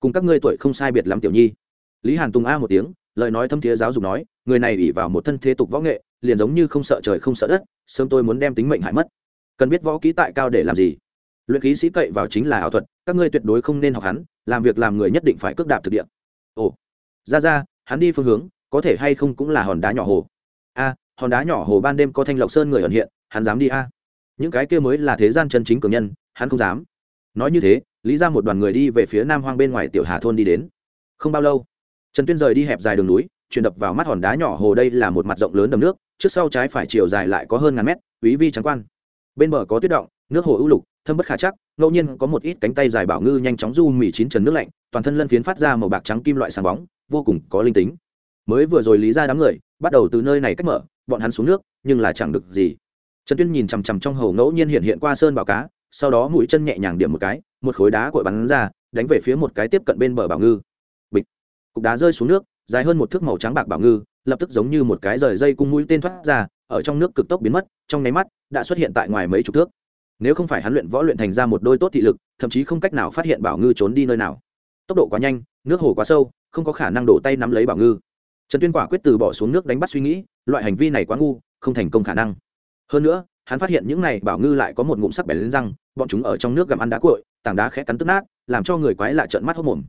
Cùng các ngươi tuổi không sai biệt lắm tiểu nhi. Lý hàn tùng a một tiếng, lời nói thâm thiế giáo dục nói, người này ủy vào một thân thế tục võ nghệ, liền giống như không sợ trời không sợ đất, sớm tôi muốn đem tính mệnh hại mất. Cần biết võ kỹ tại cao để làm gì? Luyện ký sĩ cậy vào chính là ảo thuật, các ngươi tuyệt đối không nên học hắn, làm việc làm người nhất định phải cước đạp thực địa. Ồ, ra ra, hắn đi phương hướng, có thể hay không cũng là hòn đá nhỏ hồ. A, hòn đá nhỏ hồ ban đêm có thanh lộc sơn người ẩn hiện, hắn dám đi a. Những cái kia mới là thế gian chân chính cường nhân, hắn không dám. Nói như thế, lý ra một đoàn người đi về phía nam hoang bên ngoài tiểu hà thôn đi đến. Không bao lâu, trần tuyên rời đi hẹp dài đường núi chuyển đập vào mắt hòn đá nhỏ hồ đây là một mặt rộng lớn đầm nước, trước sau trái phải chiều dài lại có hơn ngàn mét, quý vi trắng quan. Bên bờ có tuyết động, nước hồ ưu lục thâm bất khả chắc, ngẫu nhiên có một ít cánh tay dài bảo ngư nhanh chóng du mì chín trần nước lạnh, toàn thân lân phiến phát ra màu bạc trắng kim loại sáng bóng, vô cùng có linh tính. Mới vừa rồi lý ra đám người, bắt đầu từ nơi này cách mở, bọn hắn xuống nước, nhưng là chẳng được gì. Trần tuyên nhìn chằm chằm trong hồ ngẫu nhiên hiện hiện qua sơn bảo cá, sau đó mũi chân nhẹ nhàng điểm một cái, một khối đá cội bắn ra, đánh về phía một cái tiếp cận bên bờ bảo ngư. Bịch. Cục đá rơi xuống nước, dài hơn một thước màu trắng bạc bảo ngư, lập tức giống như một cái rời dây cung mũi tên thoát ra, ở trong nước cực tốc biến mất, trong nháy mắt, đã xuất hiện tại ngoài mấy chục thước nếu không phải hắn luyện võ luyện thành ra một đôi tốt thị lực, thậm chí không cách nào phát hiện bảo ngư trốn đi nơi nào. Tốc độ quá nhanh, nước hồ quá sâu, không có khả năng đổ tay nắm lấy bảo ngư. Trần tuyên quả quyết từ bỏ xuống nước đánh bắt suy nghĩ, loại hành vi này quá ngu, không thành công khả năng. Hơn nữa, hắn phát hiện những này bảo ngư lại có một ngụm sắc bén lên răng, bọn chúng ở trong nước gặm ăn đá cội tảng đá khẽ cắn tức nát, làm cho người quái lạ trợn mắt hốc mồm.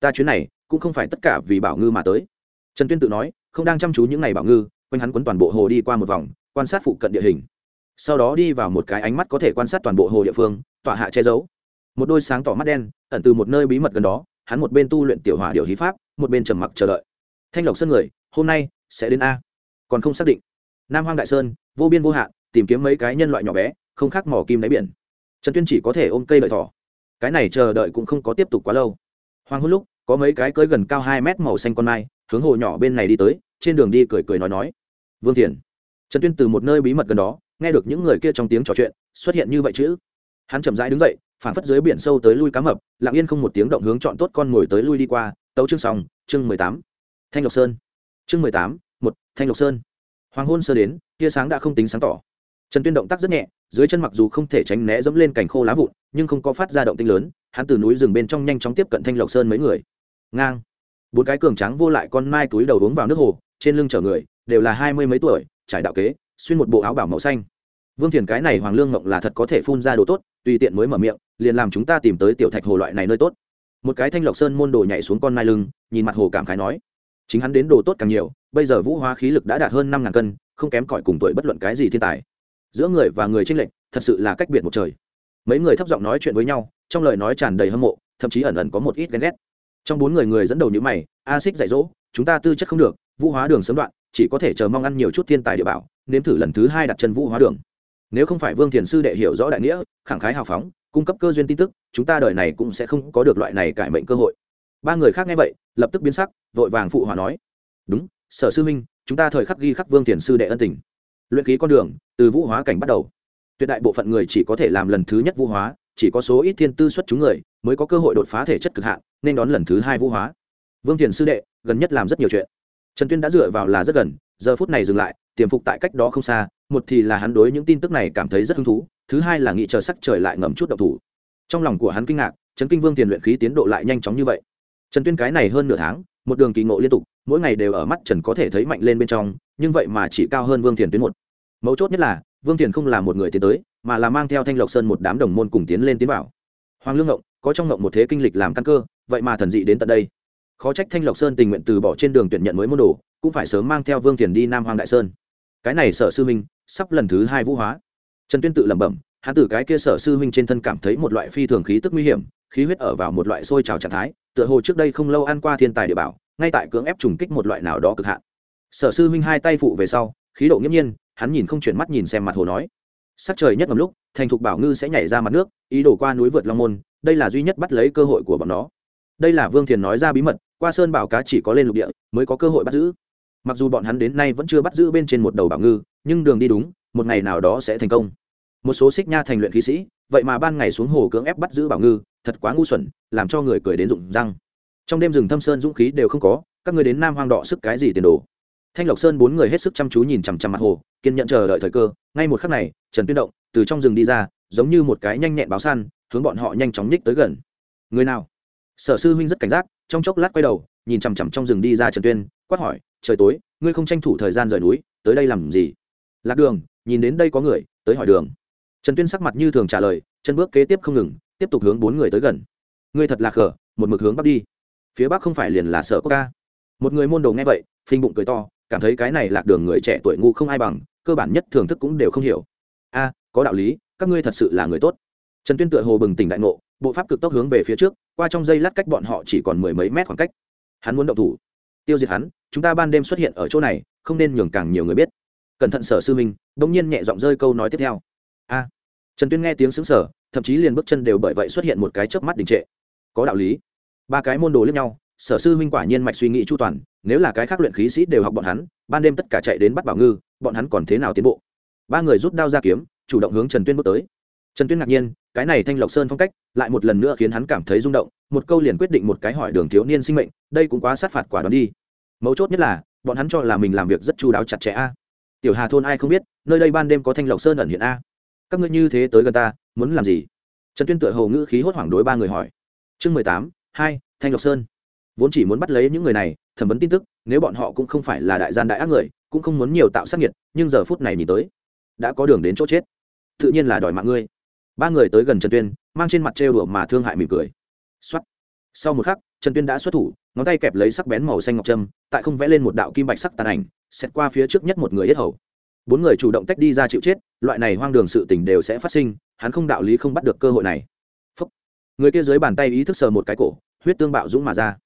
Ta chuyến này cũng không phải tất cả vì bảo ngư mà tới. Trần tuyên tự nói, không đang chăm chú những ngày bảo ngư, quanh hắn quấn toàn bộ hồ đi qua một vòng, quan sát phụ cận địa hình sau đó đi vào một cái ánh mắt có thể quan sát toàn bộ hồ địa phương, tọa hạ che giấu. Một đôi sáng tỏ mắt đen, ẩn từ một nơi bí mật gần đó, hắn một bên tu luyện tiểu hỏa điều hí pháp, một bên trầm mặc chờ đợi. Thanh lộc sơn người, hôm nay sẽ đến a. Còn không xác định. Nam hoang đại sơn, vô biên vô hạn, tìm kiếm mấy cái nhân loại nhỏ bé, không khác mỏ kim đáy biển. Trần tuyên chỉ có thể ôm cây đợi thỏ. Cái này chờ đợi cũng không có tiếp tục quá lâu. Hoàng hôn lúc, có mấy cái cưới gần cao hai mét màu xanh con mai, hướng hồ nhỏ bên này đi tới, trên đường đi cười cười nói nói. Vương thiền. Trần tuyên từ một nơi bí mật gần đó nghe được những người kia trong tiếng trò chuyện, xuất hiện như vậy chứ? Hắn chậm rãi đứng dậy phản phất dưới biển sâu tới lui cá mập, lặng yên không một tiếng động hướng chọn tốt con mồi tới lui đi qua, tấu chương sòng chương mười tám. Thanh lộc sơn. Chương mười tám, một, thanh lộc sơn. Hoàng hôn sơ đến, tia sáng đã không tính sáng tỏ. Trần tuyên động tác rất nhẹ, dưới chân mặc dù không thể tránh né dẫm lên cành khô lá vụn, nhưng không có phát ra động tinh lớn, hắn từ núi rừng bên trong nhanh chóng tiếp cận thanh lộc sơn mấy người. Ngang. Bốn cái cường tráng vô lại con mai túi đầu uống vào nước hồ, trên lưng chở người, đều là hai mươi mấy tuổi, trải đạo kế xuyên một bộ áo bảo màu xanh. Vương thiền cái này hoàng lương ngộng là thật có thể phun ra đồ tốt, tùy tiện mới mở miệng, liền làm chúng ta tìm tới tiểu thạch hồ loại này nơi tốt. Một cái thanh lộc sơn môn đồ nhảy xuống con nai lưng, nhìn mặt hồ cảm khái nói, chính hắn đến đồ tốt càng nhiều, bây giờ vũ hóa khí lực đã đạt hơn năm ngàn cân, không kém cỏi cùng tuổi bất luận cái gì thiên tài. Giữa người và người tranh lệch, thật sự là cách biệt một trời. Mấy người thấp giọng nói chuyện với nhau, trong lời nói tràn đầy hâm mộ, thậm chí ẩn ẩn có một ít ghen ghét. Trong bốn người người dẫn đầu như mày, a xích dạy dỗ, chúng ta tư chất không được, vũ hóa đường sớm đoạn chỉ có thể chờ mong ăn nhiều chút thiên tài địa bảo, nếm thử lần thứ hai đặt chân vũ hóa đường. Nếu không phải vương thiền sư đệ hiểu rõ đại nghĩa, khẳng khái hào phóng, cung cấp cơ duyên tin tức, chúng ta đời này cũng sẽ không có được loại này cải mệnh cơ hội. Ba người khác nghe vậy, lập tức biến sắc, vội vàng phụ hòa nói, đúng, sở sư minh, chúng ta thời khắc ghi khắc vương thiền sư đệ ân tình. Luyện ký con đường, từ vũ hóa cảnh bắt đầu. Tuyệt đại bộ phận người chỉ có thể làm lần thứ nhất vũ hóa, chỉ có số ít thiên tư xuất chúng người mới có cơ hội đột phá thể chất cực hạn, nên đón lần thứ hai vũ hóa. Vương thiền sư đệ, gần nhất làm rất nhiều chuyện trần tuyên đã dựa vào là rất gần, giờ phút này dừng lại, tiềm phục tại cách đó không xa, một thì là hắn đối những tin tức này cảm thấy rất hứng thú, thứ hai là nghĩ chờ sắc trời lại ngầm chút độc thủ. Trong lòng của hắn kinh ngạc, trấn kinh vương tiền luyện khí tiến độ lại nhanh chóng như vậy. Trần tuyên cái này hơn nửa tháng, một đường kỳ ngộ liên tục, mỗi ngày đều ở mắt trần có thể thấy mạnh lên bên trong, nhưng vậy mà chỉ cao hơn vương thiền tuyến một. Mấu chốt nhất là, vương thiền không là một người tiến tới, mà là mang theo thanh lộc sơn một đám đồng môn cùng tiến lên tiến bảo hoàng lương ngộng, có trong ngộng một thế kinh lịch làm căn cơ, vậy mà thần dị đến tận đây khó trách thanh lộc sơn tình nguyện từ bỏ trên đường tuyển nhận mới môn đồ, cũng phải sớm mang theo vương thiền đi nam hoàng đại sơn. Cái này sở sư minh, sắp lần thứ hai vũ hóa. Trần tuyên tự lẩm bẩm, hắn từ cái kia sở sư Minh trên thân cảm thấy một loại phi thường khí tức nguy hiểm, khí huyết ở vào một loại sôi trào trạng thái, tựa hồ trước đây không lâu ăn qua thiên tài địa bảo, ngay tại cưỡng ép trùng kích một loại nào đó cực hạn. Sở sư Minh hai tay phụ về sau, khí độ nghiễm nhiên, hắn nhìn không chuyển mắt nhìn xem mặt hồ nói. Sắc trời nhất ngầm lúc, thành thục bảo ngư sẽ nhảy ra mặt nước, ý đồ qua núi vượt long môn, đây là duy nhất bắt lấy cơ hội của bọn nó đây là vương thiền nói ra bí mật, qua sơn bảo cá chỉ có lên lục địa, mới có cơ hội bắt giữ. Mặc dù bọn hắn đến nay vẫn chưa bắt giữ bên trên một đầu bảo ngư, nhưng đường đi đúng, một ngày nào đó sẽ thành công. Một số xích nha thành luyện khí sĩ, vậy mà ban ngày xuống hồ cưỡng ép bắt giữ bảo ngư, thật quá ngu xuẩn, làm cho người cười đến rụng răng. Trong đêm rừng thâm sơn dũng khí đều không có, các người đến nam hoang đọ sức cái gì tiền đồ. Thanh lộc sơn bốn người hết sức chăm chú nhìn chằm chằm mặt hồ, kiên nhận chờ đợi thời cơ, ngay một khắc này, trần tuyên động từ trong rừng đi ra, giống như một cái nhanh nhẹn báo săn, hướng bọn họ nhanh chóng nhích tới gần. Người nào? Sở sư huynh rất cảnh giác, trong chốc lát quay đầu, nhìn chằm chằm trong rừng đi ra trần tuyên, quát hỏi, trời tối, ngươi không tranh thủ thời gian rời núi, tới đây làm gì? Lạc đường, nhìn đến đây có người, tới hỏi đường. Trần tuyên sắc mặt như thường trả lời, chân bước kế tiếp không ngừng, tiếp tục hướng bốn người tới gần. Ngươi thật lạc hở, một mực hướng bắc đi. Phía bắc không phải liền là sở quốc ca? Một người môn đồ nghe vậy, phình bụng cười to, cảm thấy cái này lạc đường người trẻ tuổi ngu không ai bằng, cơ bản nhất thưởng thức cũng đều không hiểu. A, có đạo lý, các ngươi thật sự là người tốt. Trần tuyên tựa hồ bừng tỉnh đại ngộ bộ pháp cực tốc hướng về phía trước, qua trong dây lát cách bọn họ chỉ còn mười mấy mét khoảng cách. Hắn muốn động thủ. Tiêu diệt hắn, chúng ta ban đêm xuất hiện ở chỗ này, không nên nhường càng nhiều người biết. Cẩn thận, sở sư minh, bỗng nhiên nhẹ giọng rơi câu nói tiếp theo. A. Trần tuyên nghe tiếng xứng sở thậm chí liền bước chân đều bởi vậy xuất hiện một cái chớp mắt đình trệ. Có đạo lý. Ba cái môn đồ lẫn nhau, sở sư minh quả nhiên mạch suy nghĩ chu toàn, nếu là cái khác luyện khí sĩ đều học bọn hắn, ban đêm tất cả chạy đến bắt bảo ngư, bọn hắn còn thế nào tiến bộ? Ba người rút đao ra kiếm, chủ động hướng trần tuyên bước tới. Trần tuyên ngạc nhiên cái này thanh lộc sơn phong cách, lại một lần nữa khiến hắn cảm thấy rung động, một câu liền quyết định một cái hỏi đường thiếu niên sinh mệnh, đây cũng quá sát phạt quả đoán đi. Mấu chốt nhất là, bọn hắn cho là mình làm việc rất chu đáo chặt chẽ a. Tiểu hà thôn ai không biết, nơi đây ban đêm có thanh lộc sơn ẩn hiện a. Các ngươi như thế tới gần ta, muốn làm gì? Trần tuyên tựa hầu ngữ khí hốt hoảng đối ba người hỏi. Chương mười tám, hai, thanh lộc sơn. Vốn chỉ muốn bắt lấy những người này, thẩm vấn tin tức, nếu bọn họ cũng không phải là đại gian đại ác người, cũng không muốn nhiều tạo sắc nhiệt nhưng giờ phút này nhìn tới, đã có đường đến chỗ chết. Tự nhiên là đòi mạng ngươi ba người tới gần trần tuyên mang trên mặt trêu đùa mà thương hại mỉm cười xuất sau một khắc trần tuyên đã xuất thủ ngón tay kẹp lấy sắc bén màu xanh ngọc trâm tại không vẽ lên một đạo kim bạch sắc tàn ảnh xét qua phía trước nhất một người yết hầu bốn người chủ động tách đi ra chịu chết loại này hoang đường sự tình đều sẽ phát sinh hắn không đạo lý không bắt được cơ hội này Phúc. người kia dưới bàn tay ý thức sờ một cái cổ huyết tương bạo dũng mà ra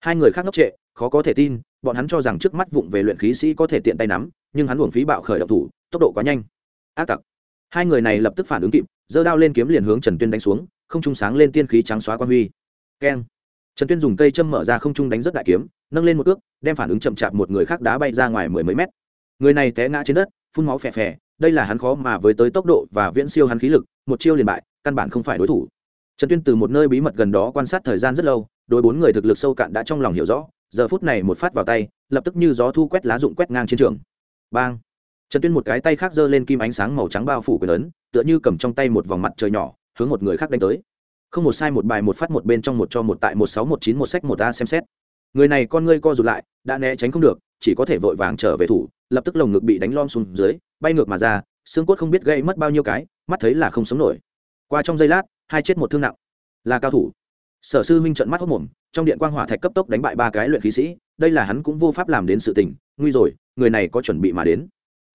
hai người khác ngốc trệ khó có thể tin bọn hắn cho rằng trước mắt vụng về luyện khí sĩ có thể tiện tay nắm nhưng hắn uổng phí bạo khởi động thủ tốc độ quá nhanh ác tặc hai người này lập tức phản ứng kịp giơ đao lên kiếm liền hướng trần tuyên đánh xuống, không trung sáng lên tiên khí trắng xóa quan huy. Keng. Trần tuyên dùng cây châm mở ra không trung đánh rất đại kiếm, nâng lên một cước, đem phản ứng chậm chạp một người khác đá bay ra ngoài mười mấy mét. Người này té ngã trên đất, phun máu phè phè, đây là hắn khó mà với tới tốc độ và viễn siêu hắn khí lực, một chiêu liền bại, căn bản không phải đối thủ. Trần tuyên từ một nơi bí mật gần đó quan sát thời gian rất lâu, đối bốn người thực lực sâu cạn đã trong lòng hiểu rõ, giờ phút này một phát vào tay, lập tức như gió thu quét lá rụng quét ngang chiến trường. Bang trần tuyên một cái tay khác giơ lên kim ánh sáng màu trắng bao phủ quyền ấn, tựa như cầm trong tay một vòng mặt trời nhỏ, hướng một người khác đánh tới. Không một sai một bài một phát một bên trong một cho một tại một sáu một chín một sách một a xem xét. Người này con ngươi co rụt lại, đã né tránh không được, chỉ có thể vội vàng trở về thủ, lập tức lồng ngực bị đánh lom xuống dưới, bay ngược mà ra, xương cốt không biết gây mất bao nhiêu cái, mắt thấy là không sống nổi. Qua trong giây lát, hai chết một thương nặng. Là cao thủ. Sở sư huynh trận mắt hốc mồm, trong điện quang hỏa thạch cấp tốc đánh bại ba cái luyện khí sĩ, đây là hắn cũng vô pháp làm đến sự tình, nguy rồi, người này có chuẩn bị mà đến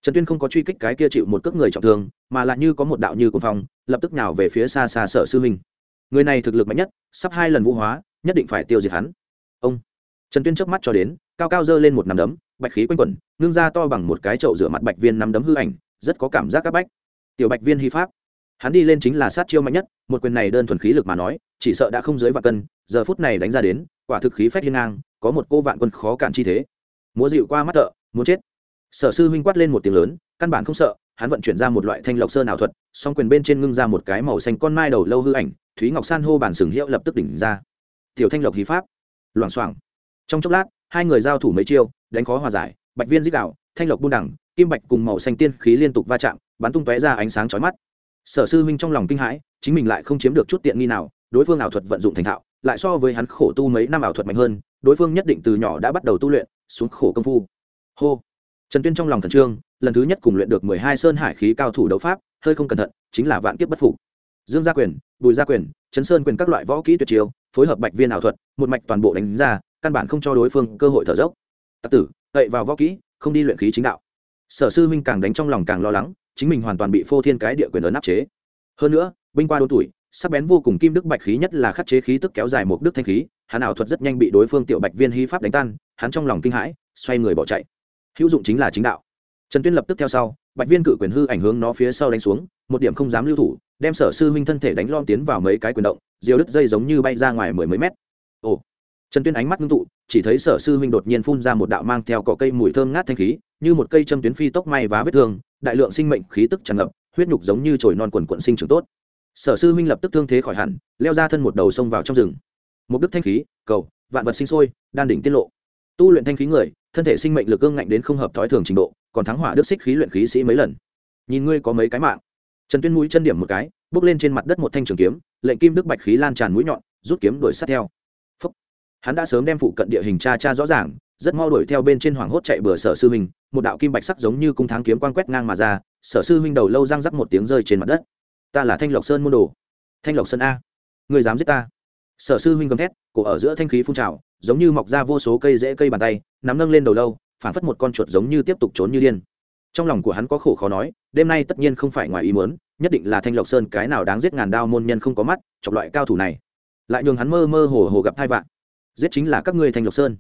trần tuyên không có truy kích cái kia chịu một cước người trọng thương, mà lại như có một đạo như quân phong, lập tức nào về phía xa xa sở sư minh người này thực lực mạnh nhất, sắp hai lần vũ hóa, nhất định phải tiêu diệt hắn. Ông. Trần tuyên chớp mắt cho đến, cao cao dơ lên một nắm đấm, bạch khí quanh quẩn, ngưng ra to bằng một cái chậu rửa mặt bạch viên nắm đấm hư ảnh, rất có cảm giác các bách. Tiểu bạch viên hy pháp. Hắn đi lên chính là sát chiêu mạnh nhất, một quyền này đơn thuần khí lực mà nói, chỉ sợ đã không dưới vạn cân, giờ phút này đánh ra đến, quả thực khí phép hiên ngang, có một cô vạn quân khó cản chi thế. Múa dịu qua mắt thợ, muốn chết sở sư huynh quát lên một tiếng lớn, căn bản không sợ, hắn vận chuyển ra một loại thanh lộc sơn ảo thuật, song quyền bên trên ngưng ra một cái màu xanh con mai đầu lâu hư ảnh, thúy ngọc san hô bản sừng hiệu lập tức đỉnh ra. Tiểu thanh lộc hí pháp. Loảng xoảng. Trong chốc lát, hai người giao thủ mấy chiêu, đánh khó hòa giải, bạch viên dích đạo, thanh lộc buôn đẳng, kim bạch cùng màu xanh tiên khí liên tục va chạm, bắn tung tóe ra ánh sáng chói mắt. Sở sư huynh trong lòng kinh hãi, chính mình lại không chiếm được chút tiện nghi nào, đối phương ảo thuật vận dụng thành thạo, lại so với hắn khổ tu mấy năm ảo thuật mạnh hơn, đối phương nhất định từ nhỏ đã bắt đầu tu luyện, xuống khổ công phu. Hô trần tuyên trong lòng thần trương, lần thứ nhất cùng luyện được mười hai sơn hải khí cao thủ đấu pháp, hơi không cẩn thận, chính là vạn kiếp bất phục. Dương gia quyền, bùi gia quyền chấn sơn quyền các loại võ kỹ tuyệt chiêu, phối hợp bạch viên ảo thuật, một mạch toàn bộ đánh ra, căn bản không cho đối phương cơ hội thở dốc. Tặc tử cậy vào võ kỹ, không đi luyện khí chính đạo. Sở sư huynh càng đánh trong lòng càng lo lắng, chính mình hoàn toàn bị phô thiên cái địa quyền ấn áp chế. Hơn nữa, binh qua đô tuổi, sắc bén vô cùng kim đức bạch khí nhất là khắc chế khí tức kéo dài một đức thanh khí, hắn ảo thuật rất nhanh bị đối phương tiểu bạch viên hy pháp đánh tan, hắn trong lòng kinh hãi, xoay người bỏ chạy hữu dụng chính là chính đạo. Trần tuyên lập tức theo sau, bạch viên cự quyền hư ảnh hướng nó phía sau đánh xuống, một điểm không dám lưu thủ, đem sở sư huynh thân thể đánh lom tiến vào mấy cái quyền động, diều đứt dây giống như bay ra ngoài mười mấy mét. Ồ! Trần tuyên ánh mắt ngưng tụ, chỉ thấy sở sư huynh đột nhiên phun ra một đạo mang theo cỏ cây mùi thơm ngát thanh khí, như một cây châm tuyến phi tốc may vá vết thương, đại lượng sinh mệnh khí tức tràn ngập, huyết nhục giống như chồi non quần quận sinh trưởng tốt. Sở sư huynh lập tức thương thế khỏi hẳn, leo ra thân một đầu sông vào trong rừng. Một đức thanh khí, cầu, vạn vật sinh sôi, đan đỉnh tiết lộ tu luyện thanh khí người, thân thể sinh mệnh lực gương ngạnh đến không hợp thói thường trình độ, còn thắng hỏa đức xích khí luyện khí sĩ mấy lần. Nhìn ngươi có mấy cái mạng. Trần tuyên mũi chân điểm một cái, bước lên trên mặt đất một thanh trường kiếm, lệnh kim đức bạch khí lan tràn mũi nhọn, rút kiếm đuổi sát theo. Phúc. hắn đã sớm đem phụ cận địa hình tra tra rõ ràng, rất mau đuổi theo bên trên hoàng hốt chạy bừa sở sư huynh, một đạo kim bạch sắc giống như cung thắng kiếm quang quét ngang mà ra, sở sư huynh đầu lâu răng rắc một tiếng rơi trên mặt đất. Ta là thanh lộc sơn môn đồ. Thanh lộc sơn a. Người dám giết ta? Sở sư huynh gầm thét, cổ ở giữa thanh khí phun trào giống như mọc ra vô số cây rễ cây bàn tay, nắm nâng lên đầu lâu phản phất một con chuột giống như tiếp tục trốn như điên. Trong lòng của hắn có khổ khó nói, đêm nay tất nhiên không phải ngoài ý muốn, nhất định là thanh lộc sơn cái nào đáng giết ngàn đao môn nhân không có mắt, chọc loại cao thủ này. Lại nhường hắn mơ mơ hồ hồ gặp thai vạn giết chính là các ngươi thanh lộc sơn.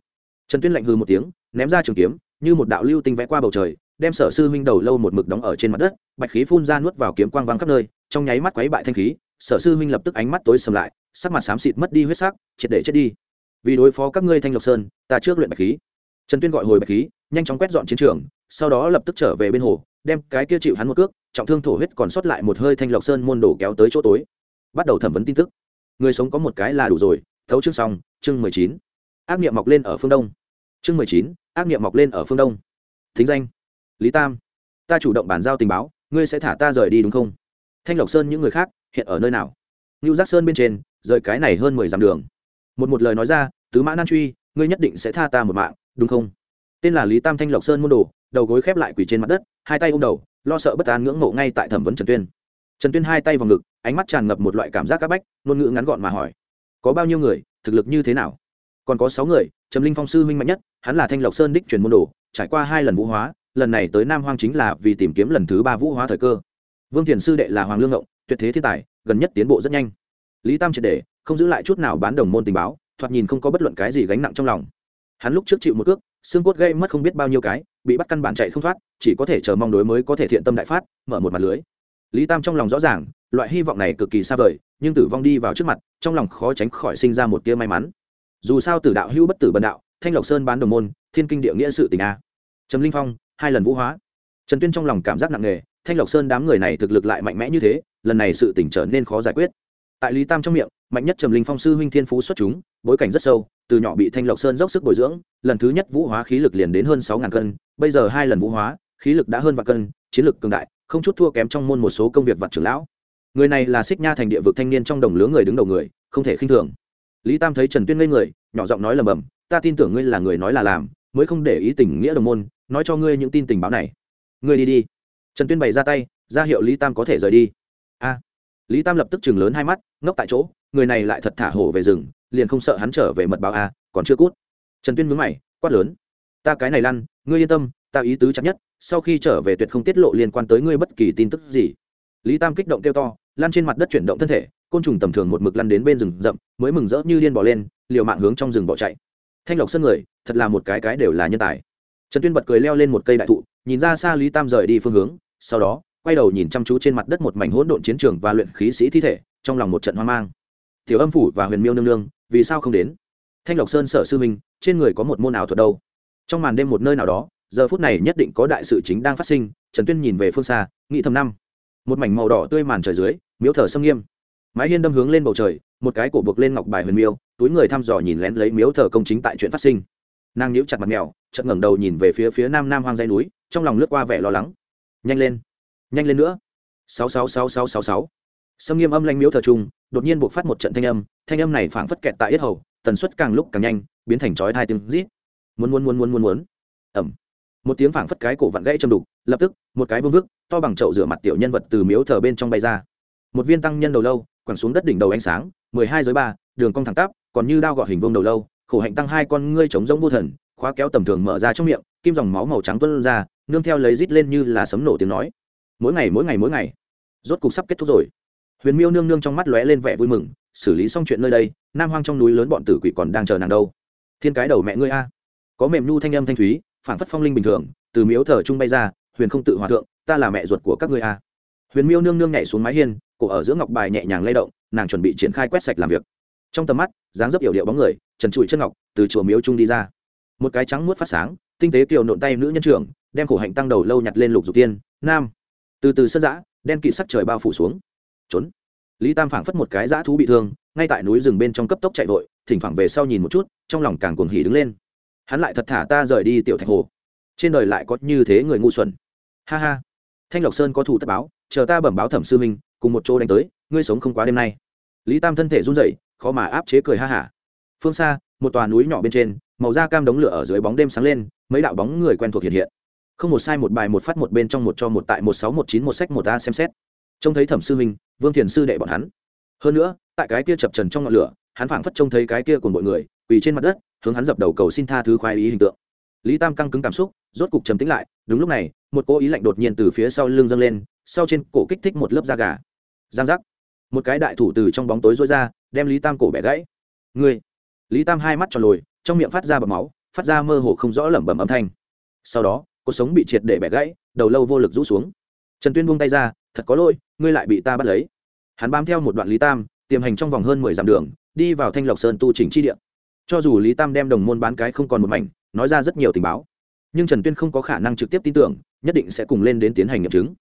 Trần tuyên lạnh hư một tiếng, ném ra trường kiếm, như một đạo lưu tinh vẽ qua bầu trời, đem sở sư huynh đầu lâu một mực đóng ở trên mặt đất, bạch khí phun ra nuốt vào kiếm quang vang khắp nơi, trong nháy mắt quấy bại thanh khí, sở sư huynh lập tức ánh mắt tối sầm lại, sắc mặt xám xịt mất đi huyết sắc, triệt để chết đi vì đối phó các ngươi thanh lộc sơn, ta trước luyện bạch khí. Trần tuyên gọi hồi bạch khí, nhanh chóng quét dọn chiến trường, sau đó lập tức trở về bên hồ, đem cái kia chịu hắn một cước, trọng thương thổ huyết còn sót lại một hơi thanh lộc sơn môn đổ kéo tới chỗ tối. Bắt đầu thẩm vấn tin tức. Người sống có một cái là đủ rồi, thấu chương xong, chương mười chín. Ác niệm mọc lên ở phương đông. Chương mười chín, ác niệm mọc lên ở phương đông. Thính danh. Lý tam. Ta chủ động bàn giao tình báo, ngươi sẽ thả ta rời đi đúng không? Thanh lộc sơn những người khác, hiện ở nơi nào? Ngưu giác sơn bên trên, rời cái này hơn mười dặm đường một một lời nói ra, tứ mã nan truy, ngươi nhất định sẽ tha ta một mạng, đúng không? Tên là lý tam thanh lộc sơn môn đồ, đầu gối khép lại quỳ trên mặt đất, hai tay ôm đầu, lo sợ bất an ngưỡng mộ ngay tại thẩm vấn trần tuyên. Trần tuyên hai tay vào ngực, ánh mắt tràn ngập một loại cảm giác c áp bách, ngôn ngữ ngắn gọn mà hỏi, có bao nhiêu người, thực lực như thế nào? Còn có sáu người, trầm linh phong sư huynh mạnh nhất, hắn là thanh lộc sơn đích truyền môn đồ, trải qua hai lần vũ hóa, lần này tới nam hoang chính là vì tìm kiếm lần thứ ba vũ hóa thời cơ. Vương thiền sư đệ là hoàng lương ngộng, tuyệt thế thiên tài, gần nhất tiến bộ rất nhanh. Lý tam triệt đề không giữ lại chút nào bán đồng môn tình báo, thoạt nhìn không có bất luận cái gì gánh nặng trong lòng. Hắn lúc trước chịu một cước, xương cốt gây mất không biết bao nhiêu cái, bị bắt căn bản chạy không thoát, chỉ có thể chờ mong đối mới có thể thiện tâm đại phát, mở một mặt lưới. Lý tam trong lòng rõ ràng, loại hy vọng này cực kỳ xa vời, nhưng tử vong đi vào trước mặt, trong lòng khó tránh khỏi sinh ra một tia may mắn. Dù sao tử đạo hữu bất tử bần đạo, thanh lộc sơn bán đồng môn, thiên kinh địa nghĩa sự tình a. Trầm linh phong, hai lần vũ hóa. Trần tuyên trong lòng cảm giác nặng nề, thanh lộc sơn đám người này thực lực lại mạnh mẽ như thế, lần này sự tỉnh trở nên khó giải quyết tại lý tam trong miệng, mạnh nhất trầm linh phong sư huynh thiên phú xuất chúng, bối cảnh rất sâu, từ nhỏ bị thanh lộc sơn dốc sức bồi dưỡng, lần thứ nhất vũ hóa khí lực liền đến hơn sáu ngàn cân, bây giờ hai lần vũ hóa, khí lực đã hơn vạn cân, chiến lực cường đại, không chút thua kém trong môn một số công việc vặt trưởng lão. Người này là xích nha thành địa vực thanh niên trong đồng lứa người đứng đầu người, không thể khinh thường. Lý tam thấy trần tuyên ngây người, nhỏ giọng nói lầm bầm ta tin tưởng ngươi là người nói là làm, mới không để ý tình nghĩa đồng môn, nói cho ngươi những tin tình báo này. Ngươi đi đi. Trần tuyên bày ra tay, ra hiệu lý tam có thể rời đi. A lý tam lập tức chừng lớn hai mắt, ngốc tại chỗ, người này lại thật thả hổ về rừng, liền không sợ hắn trở về mật báo a, còn chưa cút. Trần tuyên mướn mày, quát lớn. Ta cái này lăn, ngươi yên tâm, ta ý tứ chắc nhất, sau khi trở về tuyệt không tiết lộ liên quan tới ngươi bất kỳ tin tức gì. Lý tam kích động kêu to lan trên mặt đất chuyển động thân thể, côn trùng tầm thường một mực lăn đến bên rừng rậm, mới mừng rỡ như điên bỏ lên, liều mạng hướng trong rừng bỏ chạy. Thanh lộc sân người, thật là một cái cái đều là nhân tài. Trần tuyên bật cười leo lên một cây đại thụ, nhìn ra xa lý tam rời đi phương hướng, sau đó quay đầu nhìn chăm chú trên mặt đất một mảnh hỗn độn chiến trường và luyện khí sĩ thi thể, trong lòng một trận hoang mang. Tiểu âm phủ và huyền miêu nương nương, vì sao không đến? Thanh lộc sơn sở sư minh, trên người có một môn ảo thuật đâu? Trong màn đêm một nơi nào đó, giờ phút này nhất định có đại sự chính đang phát sinh, trần tuyên nhìn về phương xa, nghĩ thầm năm. Một mảnh màu đỏ tươi màn trời dưới, miếu thờ sâm nghiêm. Mái hiên đâm hướng lên bầu trời, một cái cổ buộc lên ngọc bài huyền miêu, túi người thăm dò nhìn lén lấy miếu thờ công chính tại chuyện phát sinh. Nàng nhíu chặt mặt mèo, chợt ngẩng đầu nhìn về phía phía nam nam hoang dây núi, trong lòng lướt qua vẻ lo lắng. Nhanh lên nhanh lên nữa. Sáu sáu sáu sáu sáu sáu. Sâm nghiêm âm lanh miếu thờ trung đột nhiên buộc phát một trận thanh âm thanh âm này phảng phất kẹt tại yết hầu, tần suất càng lúc càng nhanh, biến thành chói hai tiếng rít. Muốn muốn muốn muốn muốn muốn. Ẩm một tiếng phảng phất cái cổ vặn gãy châm đục, lập tức, một cái vương vức, to bằng chậu rửa mặt tiểu nhân vật từ miếu thờ bên trong bay ra. Một viên tăng nhân đầu lâu, quẳng xuống đất đỉnh đầu ánh sáng, mười hai giới ba, đường cong thẳng tắp, còn như đao gọt hình vương đầu lâu, khổ hạnh tăng hai con ngươi trống rỗng vô thần, khóa kéo tầm thường mở ra trong miệng, kim dòng máu màu trắng tuôn ra, nương theo lấy rít lên như là sấm nổ tiếng nói mỗi ngày mỗi ngày mỗi ngày. Rốt cục sắp kết thúc rồi. Huyền miêu nương nương trong mắt lóe lên vẻ vui mừng, xử lý xong chuyện nơi đây, nam hoang trong núi lớn bọn tử quỷ còn đang chờ nàng đâu. Thiên cái đầu mẹ ngươi a. Có mềm nhu thanh âm thanh thúy phản phất phong linh bình thường, từ miếu thờ trung bay ra, huyền không tự hòa thượng, ta là mẹ ruột của các ngươi a. Huyền miêu nương nương nhảy xuống mái hiên, cổ ở giữa ngọc bài nhẹ nhàng lay động, nàng chuẩn bị triển khai quét sạch làm việc. Trong tầm mắt, dáng dấp yểu điệu bóng người, trần trụi chân ngọc, từ chùa miếu trung đi ra. Một cái trắng muốt phát sáng, tinh tế kiều nộn tay nữ nhân trưởng, đem cổ hạnh tăng đầu lâu nhặt lên lục dục tiên, nam từ từ sân giã đen kịt sắc trời bao phủ xuống. Trốn. Lý tam phảng phất một cái dã thú bị thương, ngay tại núi rừng bên trong cấp tốc chạy vội, thỉnh thoảng về sau nhìn một chút, trong lòng càng cuồng hỉ đứng lên. Hắn lại thật thả ta rời đi tiểu thạch hồ. Trên đời lại có như thế người ngu xuẩn. Ha ha. Thanh lộc sơn có thủ tất báo, chờ ta bẩm báo thẩm sư minh cùng một chỗ đánh tới, ngươi sống không quá đêm nay. Lý tam thân thể run rẩy, khó mà áp chế cười ha hả. Phương xa, một tòa núi nhỏ bên trên, màu da cam đống lửa ở dưới bóng đêm sáng lên, mấy đạo bóng người quen thuộc hiện hiện không một sai, một bài, một phát, một bên trong, một cho, một tại, một sáu, một chín, một sách, một a xem xét. Trông thấy thẩm sư minh, vương thiền sư đệ bọn hắn. Hơn nữa, tại cái kia chập trần trong ngọn lửa, hắn phảng phất trông thấy cái kia của mọi người, quỳ trên mặt đất, hướng hắn dập đầu cầu xin tha thứ khoái ý hình tượng. Lý tam căng cứng cảm xúc, rốt cục trầm tĩnh lại, đúng lúc này, một cô ý lạnh đột nhiên từ phía sau lưng dâng lên, sau trên cổ kích thích một lớp da gà. Giang giác. Một cái đại thủ từ trong bóng tối rối ra, đem lý tam cổ bẻ gãy. Ngươi. Lý tam hai mắt tròn lồi, trong miệng phát ra bầm máu, phát ra mơ hồ không rõ lẩm bẩm âm thanh. Sau đó cuộc sống bị triệt để bẻ gãy, đầu lâu vô lực rũ xuống. Trần tuyên buông tay ra, thật có lỗi, ngươi lại bị ta bắt lấy. Hắn bám theo một đoạn lý tam, tiềm hành trong vòng hơn mười dặm đường, đi vào thanh lộc sơn tu trình chi địa. Cho dù lý tam đem đồng môn bán cái không còn một mảnh, nói ra rất nhiều tình báo, nhưng trần tuyên không có khả năng trực tiếp tin tưởng, nhất định sẽ cùng lên đến tiến hành nghiệm chứng.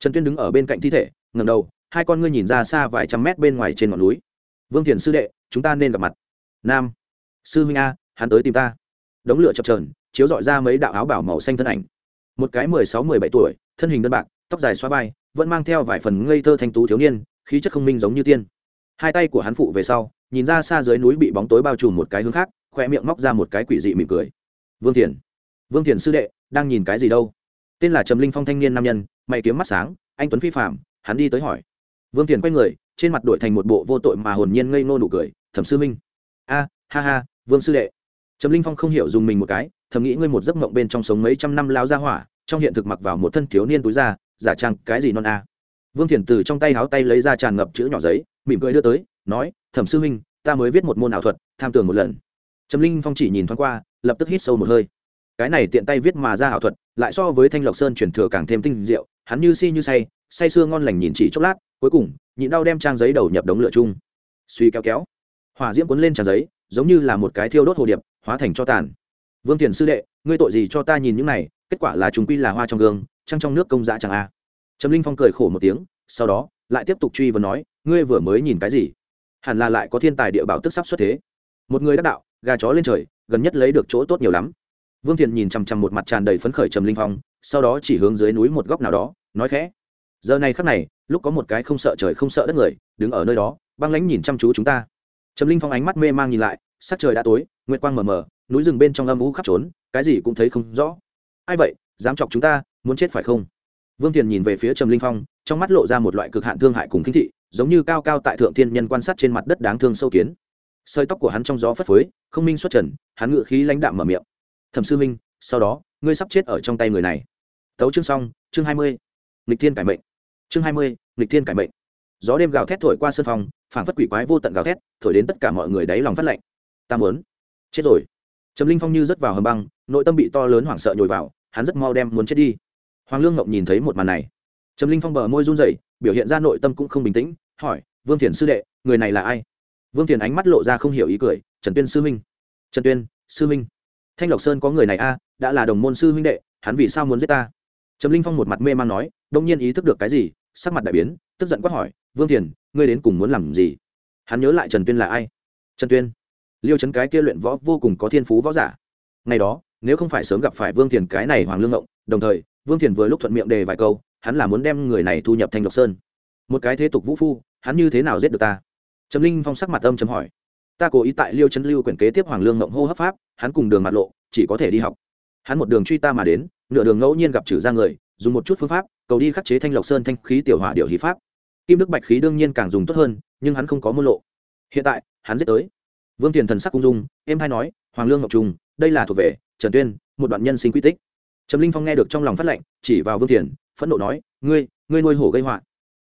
Trần tuyên đứng ở bên cạnh thi thể ngầm đầu, hai con ngươi nhìn ra xa vài trăm mét bên ngoài trên ngọn núi. Vương thiền sư đệ, chúng ta nên gặp mặt. Nam, sư huynh a, hắn tới tìm ta. Đống lửa chập trờn chiếu dọi ra mấy đạo áo bảo màu xanh thân ảnh một cái mười sáu, mười bảy tuổi, thân hình đơn bạc, tóc dài xoa vai, vẫn mang theo vài phần ngây thơ thanh tú thiếu niên, khí chất không minh giống như tiên. Hai tay của hắn phụ về sau, nhìn ra xa dưới núi bị bóng tối bao trùm một cái hướng khác khoe miệng móc ra một cái quỷ dị mỉm cười. Vương thiền vương thiền sư đệ, đang nhìn cái gì đâu? Tên là trầm linh phong thanh niên nam nhân, mày kiếm mắt sáng, anh tuấn phi phạm hắn đi tới hỏi. Vương thiền quay người, trên mặt đổi thành một bộ vô tội mà hồn nhiên ngây nô nụ cười, thẩm sư minh. A, ha ha, vương sư đệ. Trầm linh phong không hiểu dùng mình một cái thầm nghĩ ngươi một giấc mộng bên trong sống mấy trăm năm lao ra hỏa, trong hiện thực mặc vào một thân thiếu niên túi ra, giả trang cái gì non a? Vương thiền từ trong tay háo tay lấy ra tràn ngập chữ nhỏ giấy, mỉm cười đưa tới, nói, thẩm sư huynh, ta mới viết một môn ảo thuật, tham tưởng một lần. Trầm linh phong chỉ nhìn thoáng qua, lập tức hít sâu một hơi. Cái này tiện tay viết mà ra ảo thuật, lại so với thanh lộc sơn truyền thừa càng thêm tinh diệu, hắn như si như say say sưa ngon lành nhìn chỉ chốc lát, cuối cùng, nhịn đau đem trang giấy đầu nhập đống lửa chung. Suy kéo kéo, hỏa diễm cuốn lên trang giấy, giống như là một cái thiêu đốt hồ điệp, hóa thành cho tàn vương thiền sư đệ, ngươi tội gì cho ta nhìn những này, kết quả là chúng quy là hoa trong gương, trăng trong nước công dã chẳng a. Trầm linh phong cười khổ một tiếng, sau đó, lại tiếp tục truy vấn nói, ngươi vừa mới nhìn cái gì? Hẳn là lại có thiên tài địa bảo tức sắp xuất thế. Một người đắc đạo, gà chó lên trời, gần nhất lấy được chỗ tốt nhiều lắm. Vương thiền nhìn chằm chằm một mặt tràn đầy phấn khởi trầm linh phong, sau đó chỉ hướng dưới núi một góc nào đó, nói khẽ. Giờ này khắc này, lúc có một cái không sợ trời không sợ đất người, đứng ở nơi đó, băng lãnh nhìn chăm chú chúng ta. Trầm linh phong ánh mắt mê mang nhìn lại sắc trời đã tối, nguyệt quang mờ mờ, núi rừng bên trong âm u khắp trốn, cái gì cũng thấy không rõ. Ai vậy? Dám chọc chúng ta, muốn chết phải không? Vương thiền nhìn về phía trầm linh phong, trong mắt lộ ra một loại cực hạn thương hại cùng khinh thị, giống như cao cao tại thượng thiên nhân quan sát trên mặt đất đáng thương sâu kiến. Sợi tóc của hắn trong gió phất phới, không minh xuất trần, hắn ngự khí lãnh đạm mở miệng. Thẩm sư minh sau đó, ngươi sắp chết ở trong tay người này. Tấu chương xong, chương hai mươi. Nghịch thiên cải mệnh. Chương hai mươi, nghịch thiên cải mệnh. Gió đêm gào thét thổi qua sân phòng, phảng phất quỷ quái vô tận gào thét, thổi đến tất cả mọi người đáy lòng phát lạnh ta muốn. Chết rồi. Trầm linh phong như rớt vào hầm băng, nội tâm bị to lớn hoảng sợ nhồi vào, hắn rất mau đem muốn chết đi. Hoàng lương ngọc nhìn thấy một màn này. Trầm linh phong bờ môi run rẩy, biểu hiện ra nội tâm cũng không bình tĩnh, hỏi, vương thiền sư đệ, người này là ai? Vương thiền ánh mắt lộ ra không hiểu ý cười, trần tuyên sư huynh. Trần tuyên, sư huynh. Thanh lộc sơn có người này a, đã là đồng môn sư huynh đệ, hắn vì sao muốn giết ta? Trầm linh phong một mặt mê man nói, đông nhiên ý thức được cái gì, sắc mặt đại biến, tức giận quát hỏi, vương thiền ngươi đến cùng muốn làm gì? Hắn nhớ lại trần tuyên là ai. Trần tuyên liêu Trấn cái kia luyện võ vô cùng có thiên phú võ giả. Ngày đó, nếu không phải sớm gặp phải vương thiền cái này hoàng lương ngộng, đồng thời, vương thiền vừa lúc thuận miệng đề vài câu, hắn là muốn đem người này thu nhập thanh lộc sơn. Một cái thế tục vũ phu, hắn như thế nào giết được ta? Trầm linh phong sắc mặt âm chấm hỏi. Ta cố ý tại liêu Trấn lưu quyển kế tiếp hoàng lương ngộng hô hấp pháp, hắn cùng đường mặt lộ, chỉ có thể đi học. Hắn một đường truy ta mà đến, nửa đường ngẫu nhiên gặp trừ ra người, dùng một chút phương pháp, cầu đi khắc chế thanh lộc sơn thanh khí tiểu hỏa điệu hí pháp. Kim đức bạch khí đương nhiên càng dùng tốt hơn, nhưng hắn không có môn lộ. Hiện tại, hắn giết tới vương tiền thần sắc cung dung em hay nói, hoàng lương ngọc trung đây là thuộc về trần tuyên, một đoạn nhân sinh quy tích. Trầm linh phong nghe được trong lòng phát lệnh, chỉ vào vương tiền, phẫn nộ nói, ngươi ngươi nuôi hổ gây họa.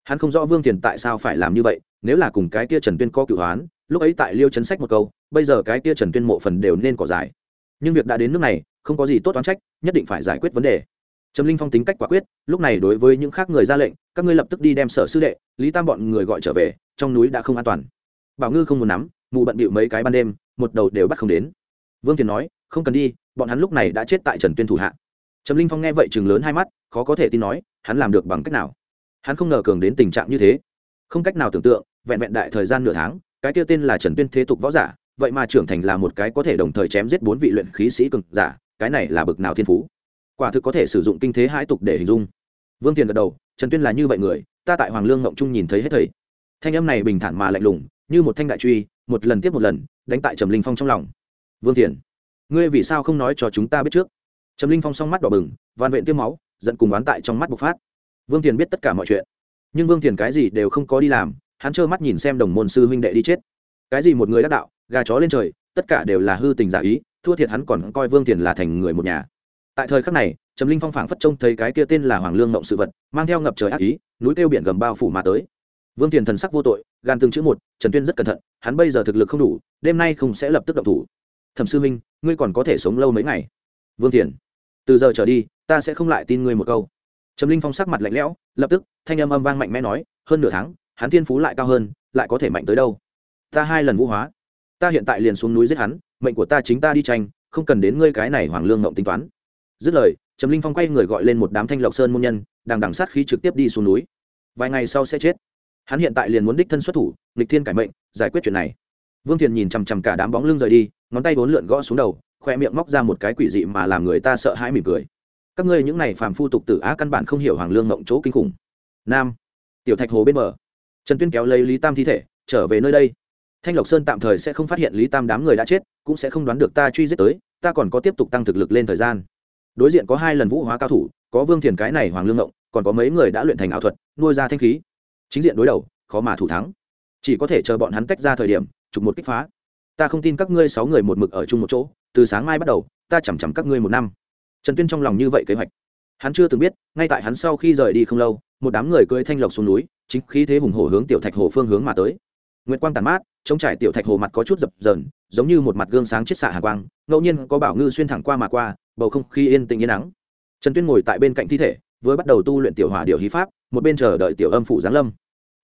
Hắn không rõ vương tiền tại sao phải làm như vậy, nếu là cùng cái kia trần tuyên có cựu hoán, lúc ấy tại liêu chấn sách một câu, bây giờ cái kia trần tuyên mộ phần đều nên cỏ dài nhưng việc đã đến nước này, không có gì tốt toán trách, nhất định phải giải quyết vấn đề. Trầm linh phong tính cách quả quyết, lúc này đối với những khác người ra lệnh, các ngươi lập tức đi đem sở sư đệ, lý tam bọn người gọi trở về, trong núi đã không an toàn. Bảo ngư không muốn nắm mụ bận bịu mấy cái ban đêm, một đầu đều bắt không đến. Vương thiền nói, không cần đi, bọn hắn lúc này đã chết tại trần tuyên thủ hạ. Trầm linh phong nghe vậy chừng lớn hai mắt, khó có thể tin nói, hắn làm được bằng cách nào? Hắn không ngờ cường đến tình trạng như thế. Không cách nào tưởng tượng, vẹn vẹn đại thời gian nửa tháng, cái kia tên là trần tuyên thế tục võ giả, vậy mà trưởng thành là một cái có thể đồng thời chém giết bốn vị luyện khí sĩ cực giả, cái này là bực nào thiên phú. Quả thực có thể sử dụng kinh thế hai tục để hình dung. Vương thiền gật đầu, trần tuyên là như vậy người, ta tại hoàng lương ngộng trung nhìn thấy hết thầy. Thanh âm này bình thản mà lạnh lùng như một thanh đại truy, một lần tiếp một lần, đánh tại trầm linh phong trong lòng. Vương tiền ngươi vì sao không nói cho chúng ta biết trước? Trầm linh phong s mắt đỏ bừng van vẹn tiêm máu, giận cùng oán tại trong mắt bộc phát. Vương tiền biết tất cả mọi chuyện. Nhưng vương tiền cái gì đều không có đi làm, hắn trơ mắt nhìn xem đồng môn sư huynh đệ đi chết. Cái gì một người đắc đạo, gà chó lên trời, tất cả đều là hư tình giả ý, thua thiệt hắn còn coi vương tiền là thành người một nhà. Tại thời khắc này, trầm linh phong phảng phất trông thấy cái kia tên là hoàng lương mộng sự vật, mang theo ngập trời ác ý, núi kêu biển gầm bao phủ mà tới vương tiền thần sắc vô tội, gan từng chữ một, trần tuyên rất cẩn thận, hắn bây giờ thực lực không đủ, đêm nay không sẽ lập tức động thủ. Thẩm sư minh ngươi còn có thể sống lâu mấy ngày. Vương tiền từ giờ trở đi, ta sẽ không lại tin ngươi một câu. Trầm linh phong sắc mặt lạnh lẽo, lập tức, thanh âm âm vang mạnh mẽ nói, hơn nửa tháng, hắn thiên phú lại cao hơn, lại có thể mạnh tới đâu? Ta hai lần vũ hóa. Ta hiện tại liền xuống núi giết hắn, mệnh của ta chính ta đi tranh, không cần đến ngươi cái này hoàng lương ngộng tính toán. Dứt lời, trầm linh phong quay người gọi lên một đám thanh lộc sơn môn nhân đang đằng sát khí trực tiếp đi xuống núi. Vài ngày sau sẽ chết hắn hiện tại liền muốn đích thân xuất thủ lịch thiên cải mệnh, giải quyết chuyện này. Vương thiền nhìn chằm chằm cả đám bóng lưng rời đi, ngón tay vốn lượn gõ xuống đầu, khoe miệng móc ra một cái quỷ dị mà làm người ta sợ hãi mỉm cười. Các ngươi những này phàm phu tục tử á căn bản không hiểu hoàng lương mộng chỗ kinh khủng. Nam, tiểu thạch hồ bên bờ. Trần tuyên kéo lấy lý tam thi thể, trở về nơi đây. Thanh lộc sơn tạm thời sẽ không phát hiện lý tam đám người đã chết, cũng sẽ không đoán được ta truy giết tới, ta còn có tiếp tục tăng thực lực lên thời gian. Đối diện có hai lần vũ hóa cao thủ, có vương thiền cái này hoàng lương ngộng, còn có mấy người đã luyện thành ảo thuật, nuôi ra thanh khí chính diện đối đầu, khó mà thủ thắng. Chỉ có thể chờ bọn hắn tách ra thời điểm, chụp một kích phá. Ta không tin các ngươi sáu người một mực ở chung một chỗ, từ sáng mai bắt đầu, ta chằm chằm các ngươi một năm. Trần tuyên trong lòng như vậy kế hoạch. Hắn chưa từng biết, ngay tại hắn sau khi rời đi không lâu, một đám người cưỡi thanh lộc xuống núi, chính khí thế hùng hổ hướng tiểu thạch hồ phương hướng mà tới. Nguyệt quang tàn mát, trông trải tiểu thạch hồ mặt có chút dập dờn, giống như một mặt gương sáng chiết xạ hà quang, ngẫu nhiên có bảo ngư xuyên thẳng qua mà qua, bầu không khí yên tĩnh yên nắng. Trần tuyên ngồi tại bên cạnh thi thể, vừa bắt đầu tu luyện tiểu hỏa điều hí pháp một bên chờ đợi tiểu âm phụ giáng lâm.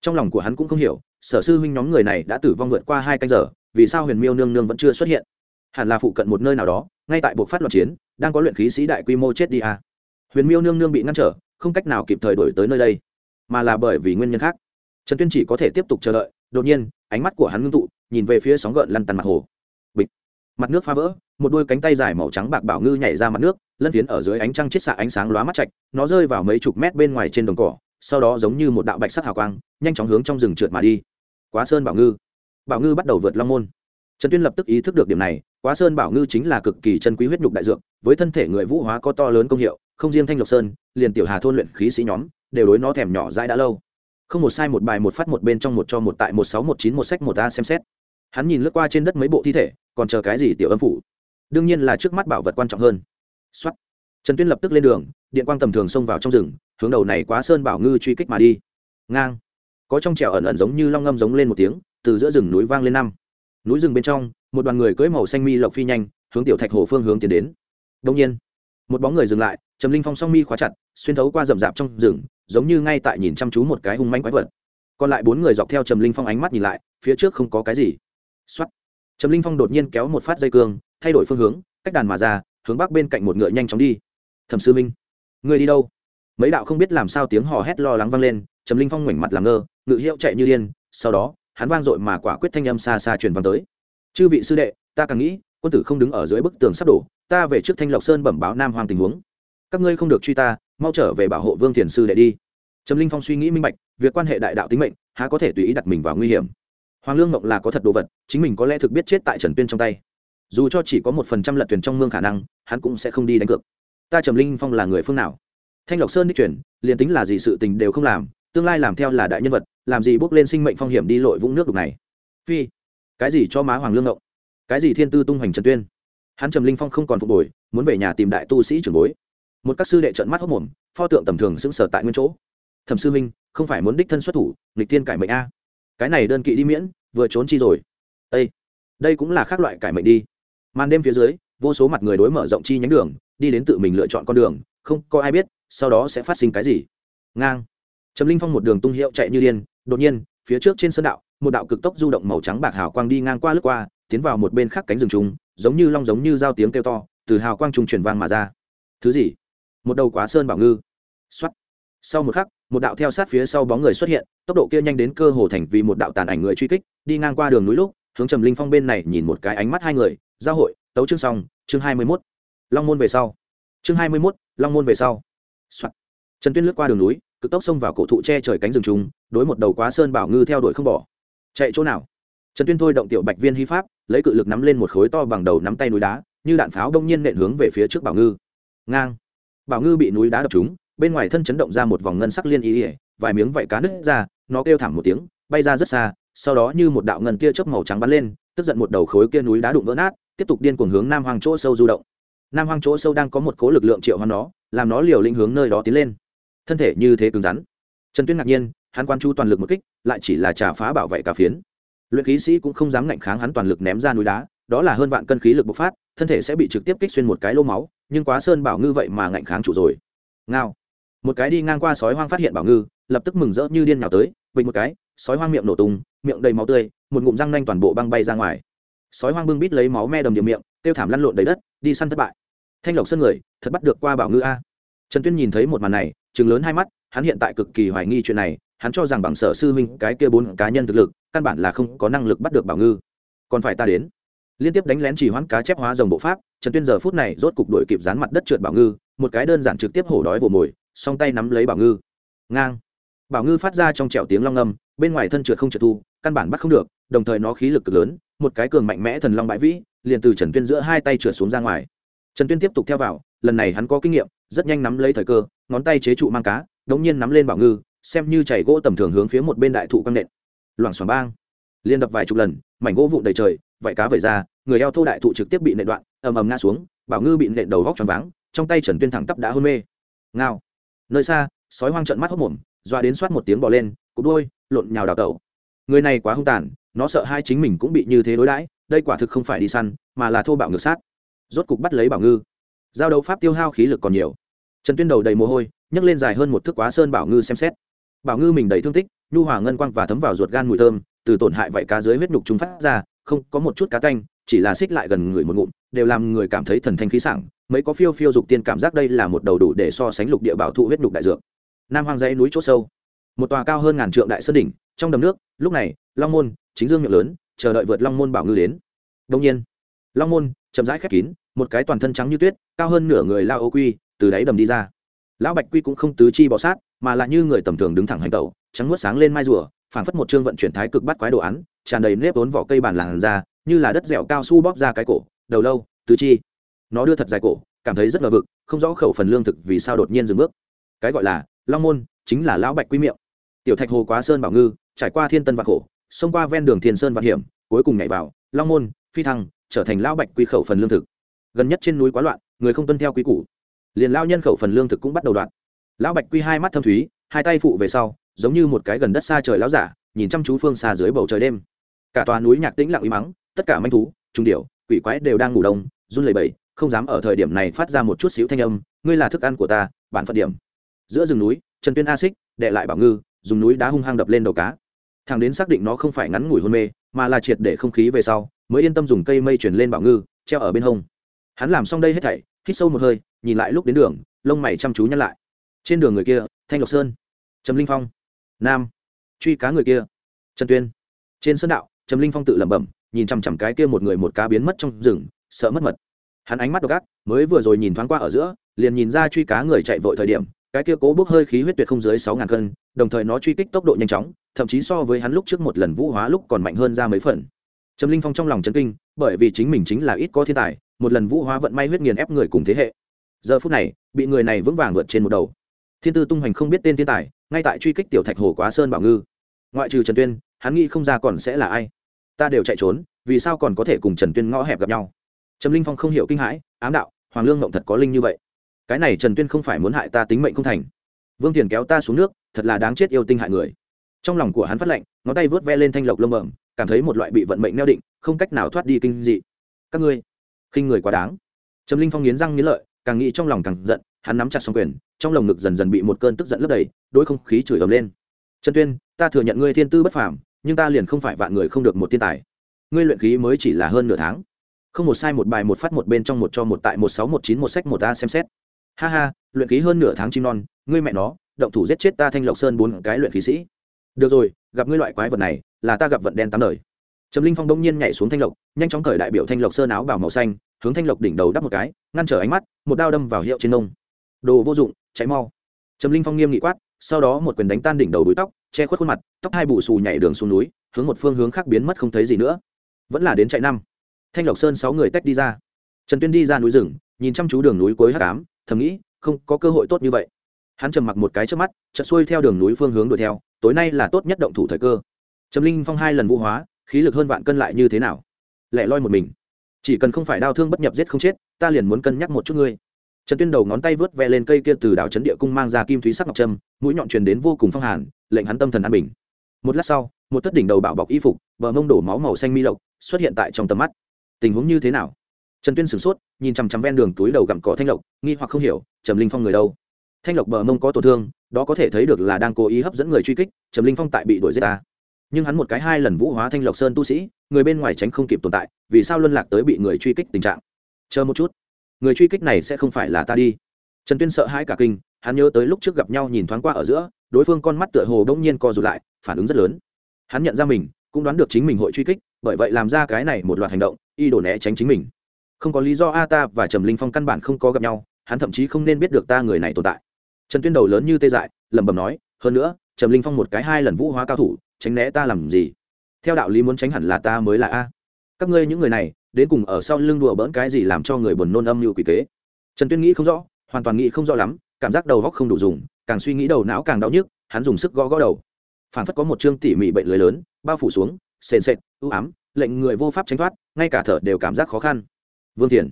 Trong lòng của hắn cũng không hiểu, sở sư huynh nhóm người này đã tử vong vượt qua hai canh giờ, vì sao huyền miêu nương nương vẫn chưa xuất hiện? Hẳn là phụ cận một nơi nào đó, ngay tại buộc phát loạn chiến, đang có luyện khí sĩ đại quy mô chết đi à. huyền miêu nương nương bị ngăn trở, không cách nào kịp thời đổi tới nơi đây, mà là bởi vì nguyên nhân khác. Trần tuyên chỉ có thể tiếp tục chờ đợi, đột nhiên, ánh mắt của hắn ngưng tụ, nhìn về phía sóng gợn lăn tăn mặt hồ. Bịch! Mặt nước phá vỡ, một đôi cánh tay dài màu trắng bạc bảo ngư nhảy ra mặt nước, lân phiến ở dưới ánh trăng chiết xạ ánh sáng lóa mắt chạch nó rơi vào mấy chục mét bên ngoài trên đồng cỏ sau đó giống như một đạo bạch sắc hào quang, nhanh chóng hướng trong rừng trượt mà đi. Quá sơn bảo ngư. Bảo ngư bắt đầu vượt long môn. Trần tuyên lập tức ý thức được điểm này, quá sơn bảo ngư chính là cực kỳ chân quý huyết nhục đại dược, với thân thể người vũ hóa có to lớn công hiệu, không riêng thanh lộc sơn, liền tiểu hà thôn luyện khí sĩ nhóm, đều đối nó thèm nhỏ dãi đã lâu. Không một sai một bài một phát một bên trong một cho một tại một sáu một chín một sách một a xem xét. Hắn nhìn lướt qua trên đất mấy bộ thi thể, còn chờ cái gì tiểu âm phủ? Đương nhiên là trước mắt bảo vật quan trọng hơn. Xuất trần tuyên lập tức lên đường điện quang tầm thường xông vào trong rừng, hướng đầu này quá sơn bảo ngư truy kích mà đi. Ngang. Có trong trèo ẩn ẩn giống như long ngâm giống lên một tiếng, từ giữa rừng núi vang lên năm. Núi rừng bên trong, một đoàn người cưỡi màu xanh mi lộc phi nhanh, hướng tiểu thạch hồ phương hướng tiến đến. Đông nhiên, một bóng người dừng lại, trầm linh phong song mi khóa chặt, xuyên thấu qua rậm rạp trong rừng, giống như ngay tại nhìn chăm chú một cái hung manh quái vật. Còn lại bốn người dọc theo trầm linh phong ánh mắt nhìn lại, phía trước không có cái gì. Xuất trầm linh phong đột nhiên kéo một phát dây cương, thay đổi phương hướng, cách đàn mà ra, hướng bắc bên cạnh một ngựa nhanh chóng đi. Thẩm sư minh người đi đâu? Mấy đạo không biết làm sao tiếng hò hét lo lắng vang lên, trầm linh phong ngoảnh mặt làm ngơ, ngự hiệu chạy như điên, sau đó, hắn vang dội mà quả quyết thanh âm xa xa truyền vang tới. Chư vị sư đệ, ta càng nghĩ, quân tử không đứng ở dưới bức tường sắp đổ, ta về trước thanh lộc sơn bẩm báo nam hoàng tình huống. Các ngươi không được truy ta, mau trở về bảo hộ vương thiền sư đệ đi. Trầm linh phong suy nghĩ minh bạch, việc quan hệ đại đạo tính mệnh, há có thể tùy ý đặt mình vào nguy hiểm. Hoàng lương mộng là có thật đồ vật, chính mình có lẽ thực biết chết tại trần tuyên trong tay. Dù cho chỉ có một phần trăm lật thuyền trong mương khả năng, hắn cũng sẽ không đi đánh cược ta trầm linh phong là người phương nào? Thanh lộc sơn đi chuyển, liền tính là gì sự tình đều không làm, tương lai làm theo là đại nhân vật, làm gì bước lên sinh mệnh phong hiểm đi lội vũng nước đục này? Phi, cái gì cho má hoàng lương ngộng? Cái gì thiên tư tung hoành trần tuyên? Hắn trầm linh phong không còn phục hồi, muốn về nhà tìm đại tu sĩ trưởng bối. Một các sư đệ trận mắt hốc mồm, pho tượng tầm thường sững sờ tại nguyên chỗ. Thẩm sư minh không phải muốn đích thân xuất thủ, nghịch tiên cải mệnh a. Cái này đơn kỵ đi miễn, vừa trốn chi rồi. Ê! đây cũng là khác loại cải mệnh đi. Màn đêm phía dưới, vô số mặt người đối mở rộng chi nhánh đường đi đến tự mình lựa chọn con đường, không có ai biết sau đó sẽ phát sinh cái gì. Ngang. Trầm linh phong một đường tung hiệu chạy như điên, đột nhiên, phía trước trên sơn đạo, một đạo cực tốc du động màu trắng bạc hào quang đi ngang qua lướt qua, tiến vào một bên khác cánh rừng trùng, giống như long giống như dao tiếng kêu to, từ hào quang trùng truyền vang mà ra. Thứ gì? Một đầu quá sơn bảo ngư. Xuất sau một khắc, một đạo theo sát phía sau bóng người xuất hiện, tốc độ kia nhanh đến cơ hồ thành vì một đạo tàn ảnh người truy kích, đi ngang qua đường núi lúc, hướng trầm linh phong bên này nhìn một cái ánh mắt hai người, giao hội, tấu chương xong, chương hai mươi mốt long môn về sau. Chương hai mươi mốt, long môn về sau、Soạn. trần tuyên lướt qua đường núi, cực tốc xông vào cổ thụ che trời cánh rừng trùng, đối một đầu quá sơn bảo ngư theo đuổi không bỏ. Chạy chỗ nào? Trần tuyên thôi động tiểu bạch viên hy pháp, lấy cự lực nắm lên một khối to bằng đầu nắm tay núi đá, như đạn pháo đông nhiên nện hướng về phía trước bảo ngư. Ngang. Bảo ngư bị núi đá đập trúng, bên ngoài thân chấn động ra một vòng ngân sắc liên ý ỉa vài miếng vảy cá nứt ra, nó kêu thảm một tiếng, bay ra rất xa, sau đó như một đạo ngân tia chớp màu trắng bắn lên, tức giận một đầu khối kia núi đá đụng vỡ nát, tiếp tục điên cuồng hướng nam hoàng chỗ sâu du động nam hoang chỗ sâu đang có một cố lực lượng triệu hoán nó, làm nó liều lĩnh hướng nơi đó tiến lên. Thân thể như thế cứng rắn. Trần tuyên ngạc nhiên, hắn quan chu toàn lực một kích, lại chỉ là trả phá bảo vệ cả phiến. Luyện khí sĩ cũng không dám ngạnh kháng hắn toàn lực ném ra núi đá, đó là hơn vạn cân khí lực bộc phát, thân thể sẽ bị trực tiếp kích xuyên một cái lô máu, nhưng quá sơn bảo ngư vậy mà ngạnh kháng chủ rồi. Ngao. Một cái đi ngang qua sói hoang phát hiện bảo ngư, lập tức mừng rỡ như điên nhào tới, vịnh một cái, sói hoang miệng nổ tung, miệng đầy máu tươi, một ngụm răng nanh toàn bộ băng bay ra ngoài. Sói hoang bưng bít lấy máu me đầm điểm miệng tiêu thảm lăn lộn đầy đất, đi săn thất bại thanh lộc sơn người, thật bắt được qua bảo ngư a. Trần tuyên nhìn thấy một màn này chừng lớn hai mắt, hắn hiện tại cực kỳ hoài nghi chuyện này, hắn cho rằng bằng sở sư huynh cái kia bốn cá nhân thực lực, căn bản là không có năng lực bắt được bảo ngư. Còn phải ta đến. Liên tiếp đánh lén chỉ hoãn cá chép hóa dòng bộ pháp, trần tuyên giờ phút này rốt cục đuổi kịp dán mặt đất trượt bảo ngư, một cái đơn giản trực tiếp hổ đói vồ mồi, song tay nắm lấy bảo ngư. Ngang. Bảo ngư phát ra trong trẹo tiếng long âm, bên ngoài thân trượt không trượt thu, căn bản bắt không được, đồng thời nó khí lực cực lớn, một cái cường mạnh mẽ thần long bãi vĩ, liền từ trần tuyên giữa hai tay trượt xuống ra ngoài trần tuyên tiếp tục theo vào, lần này hắn có kinh nghiệm, rất nhanh nắm lấy thời cơ, ngón tay chế trụ mang cá, đống nhiên nắm lên bảo ngư, xem như chảy gỗ tầm thường hướng phía một bên đại thụ quang nện. Loảng xoảng bang. Liên đập vài chục lần, mảnh gỗ vụn đầy trời, vảy cá vẩy ra, người eo thô đại thụ trực tiếp bị nện đoạn, ầm ầm ngã xuống, bảo ngư bị nện đầu vóc tròn váng, trong tay trần tuyên thẳng tắp đã hôn mê. Ngao. Nơi xa, sói hoang trận mắt hốc mồm doa đến soát một tiếng bỏ lên, cụp đôi lộn nhào đào tẩu. Người này quá hung tàn, nó sợ hai chính mình cũng bị như thế đối đãi, đây quả thực không phải đi săn, mà là thô bạo ngược sát rốt cục bắt lấy bảo ngư. Giao đấu pháp tiêu hao khí lực còn nhiều. Trần tuyên đầu đầy mồ hôi, nhấc lên dài hơn một thước quá sơn bảo ngư xem xét. Bảo ngư mình đầy thương tích, nhu hòa ngân quang và thấm vào ruột gan mùi thơm, từ tổn hại vảy cá dưới huyết nhục chúng phát ra, không có một chút cá tanh chỉ là xích lại gần người một ngụm, đều làm người cảm thấy thần thanh khí sảng, mấy có phiêu phiêu dục tiên cảm giác đây là một đầu đủ để so sánh lục địa bảo thụ huyết nhục đại dược. Nam hoang dãy núi chỗ sâu. Một tòa cao hơn ngàn trượng đại sơn đỉnh, trong đầm nước, lúc này, long môn, chính dương miệng lớn, chờ đợi vượt long môn bảo ngư đến. Đông nhiên, long môn chậm rãi khép kín, một cái toàn thân trắng như tuyết, cao hơn nửa người lao ô quy, từ đáy đầm đi ra. Lão bạch quy cũng không tứ chi bọ sát, mà là như người tầm thường đứng thẳng hành tẩu, trắng nuốt sáng lên mai rùa, phảng phất một chương vận chuyển thái cực bắt quái đồ án, tràn đầy nếp vốn vỏ cây bản làn ra như là đất dẻo cao su bóp ra cái cổ, đầu lâu, tứ chi. Nó đưa thật dài cổ, cảm thấy rất ngờ vực, không rõ khẩu phần lương thực vì sao đột nhiên dừng bước. Cái gọi là long môn, chính là lão bạch quy miệng. Tiểu thạch hồ quá sơn bảo ngư, trải qua thiên tân vạn khổ, xông qua ven đường thiên sơn vạn hiểm, cuối cùng nhảy vào, long môn, phi thăng trở thành lão bạch quy khẩu phần lương thực. Gần nhất trên núi quá loạn, người không tuân theo quy củ. Liền lao nhân khẩu phần lương thực cũng bắt đầu đoạn. Lão bạch quy hai mắt thâm thúy, hai tay phụ về sau, giống như một cái gần đất xa trời lão giả, nhìn chăm chú phương xa dưới bầu trời đêm. Cả tòa núi nhạc tĩnh lặng uy mắng, tất cả manh thú trung điệu quỷ quái đều đang ngủ đông, run lẩy bẩy, không dám ở thời điểm này phát ra một chút xíu thanh âm, ngươi là thức ăn của ta, bản phận điểm. Giữa rừng núi, trần tuyên a xích đệ lại bảo ngư, dùng núi đá hung hăng đập lên đầu cá. Thằng đến xác định nó không phải ngắn ngủi hôn mê, mà là triệt để không khí về sau mới yên tâm dùng cây mây chuyển lên bảo ngư, treo ở bên hông. Hắn làm xong đây hết thảy, hít sâu một hơi, nhìn lại lúc đến đường, lông mày chăm chú nhăn lại. Trên đường người kia, thanh lộc sơn. Trầm linh phong. Nam. Truy cá người kia. Trần tuyên. Trên sơn đạo, trầm linh phong tự lẩm bẩm, nhìn chằm chằm cái kia một người một cá biến mất trong rừng, sợ mất mật. Hắn ánh mắt độc ác, mới vừa rồi nhìn thoáng qua ở giữa, liền nhìn ra truy cá người chạy vội thời điểm, cái kia cố bốc hơi khí huyết tuyệt không dưới sáu ngàn cân, đồng thời nó truy kích tốc độ nhanh chóng, thậm chí so với hắn lúc trước một lần vũ hóa lúc còn mạnh hơn ra mấy phần trầm linh phong trong lòng chấn kinh bởi vì chính mình chính là ít có thiên tài một lần vũ hóa vận may huyết nghiền ép người cùng thế hệ. Giờ phút này bị người này vững vàng vượt trên một đầu. Thiên tư tung hoành không biết tên thiên tài ngay tại truy kích tiểu thạch hồ quá sơn bảo ngư. Ngoại trừ trần tuyên hắn nghĩ không ra còn sẽ là ai. Ta đều chạy trốn vì sao còn có thể cùng trần tuyên ngõ hẹp gặp nhau? Trầm linh phong không hiểu kinh hãi ám đạo hoàng lương ngộng thật có linh như vậy. Cái này trần tuyên không phải muốn hại ta tính mệnh không thành. Vương thiền kéo ta xuống nước thật là đáng chết yêu tinh hại người. Trong lòng của hắn phát lạnh, ngón tay vớt ve lên thanh lộc lông bẩm cảm thấy một loại bị vận mệnh neo định, không cách nào thoát đi kinh dị. Các ngươi, khinh người quá đáng. Trầm linh phong nghiến răng nghiến lợi, càng nghĩ trong lòng càng giận, hắn nắm chặt xong quyền, trong lồng ngực dần dần bị một cơn tức giận lấp đầy đôi không khí chửi ầm lên. Trần tuyên, ta thừa nhận ngươi thiên tư bất phàm, nhưng ta liền không phải vạn người không được một thiên tài. Ngươi luyện khí mới chỉ là hơn nửa tháng. Không một sai một bài một phát một bên trong một cho một tại một sáu một chín một sách một a xem xét. Ha ha, luyện khí hơn nửa tháng chim non, ngươi mẹ nó, động thủ giết chết ta thanh lộc sơn bốn cái luyện khí sĩ. Được rồi, gặp ngươi loại quái vật này là ta gặp vận đen tám đời. Trầm linh phong đông nhiên nhảy xuống thanh lộc, nhanh chóng cởi đại biểu thanh lộc sơn áo bảo màu xanh, hướng thanh lộc đỉnh đầu đắp một cái, ngăn trở ánh mắt, một đao đâm vào hiệu trên nông đồ vô dụng cháy mau. Trầm linh phong nghiêm nghị quát, sau đó một quyền đánh tan đỉnh đầu búi tóc, che khuất khuôn mặt, tóc hai bù xù nhảy đường xuống núi, hướng một phương hướng khác biến mất không thấy gì nữa. Vẫn là đến chạy năm. Thanh lộc sơn sáu người tách đi ra. Trần tuyên đi ra núi rừng, nhìn chăm chú đường núi cuối hát cám thầm nghĩ, không, có cơ hội tốt như vậy. Hắn trầm mặc một cái trước mắt, chợt xuôi theo đường núi phương hướng đuổi theo, tối nay là tốt nhất động thủ thời cơ trầm linh phong hai lần vũ hóa, khí lực hơn vạn cân lại như thế nào? Lẽ loi một mình. Chỉ cần không phải đau thương bất nhập giết không chết, ta liền muốn cân nhắc một chút ngươi. Trần tuyên đầu ngón tay vớt ve lên cây kia từ đảo trấn địa cung mang ra kim thúy sắc ngọc trâm, mũi nhọn truyền đến vô cùng phong hàn, lệnh hắn tâm thần an bình. Một lát sau, một thất đỉnh đầu bạo bọc y phục, bờ mông đổ máu màu xanh mi lộc, xuất hiện tại trong tầm mắt. Tình huống như thế nào? Trần tuyên sửng sốt, nhìn chằm chằm ven đường túi đầu gặm cỏ thanh lộc, nghi hoặc không hiểu, trầm linh phong người đâu? Thanh lộc bờ mông có tổn thương, đó có thể thấy được là đang cố ý hấp dẫn người truy kích, trầm linh phong tại bị đuổi giết ta nhưng hắn một cái hai lần vũ hóa thanh lộc sơn tu sĩ, người bên ngoài tránh không kịp tồn tại, vì sao luân lạc tới bị người truy kích tình trạng? Chờ một chút. Người truy kích này sẽ không phải là ta đi. Trần tuyên sợ hãi cả kinh, hắn nhớ tới lúc trước gặp nhau nhìn thoáng qua ở giữa, đối phương con mắt tựa hồ bỗng nhiên co rụt lại, phản ứng rất lớn. Hắn nhận ra mình, cũng đoán được chính mình hội truy kích, bởi vậy làm ra cái này một loạt hành động, y đổ né tránh chính mình. Không có lý do a ta và trầm linh phong căn bản không có gặp nhau, hắn thậm chí không nên biết được ta người này tồn tại. Trần tuyên đầu lớn như tê dại, lẩm bẩm nói, hơn nữa, trầm linh phong một cái hai lần vũ hóa cao thủ tránh né ta làm gì? Theo đạo lý muốn tránh hẳn là ta mới là a. Các ngươi những người này, đến cùng ở sau lưng đùa bỡn cái gì làm cho người buồn nôn âm mưu quỷ kế? Trần tuyên nghĩ không rõ, hoàn toàn nghĩ không rõ lắm, cảm giác đầu góc không đủ dùng, càng suy nghĩ đầu não càng đau nhức, hắn dùng sức gõ gõ đầu. Phản phất có một chương tỉ mỉ bệnh lưới lớn, bao phủ xuống, sền sệt ưu ám, lệnh người vô pháp tránh thoát, ngay cả thở đều cảm giác khó khăn. Vương thiền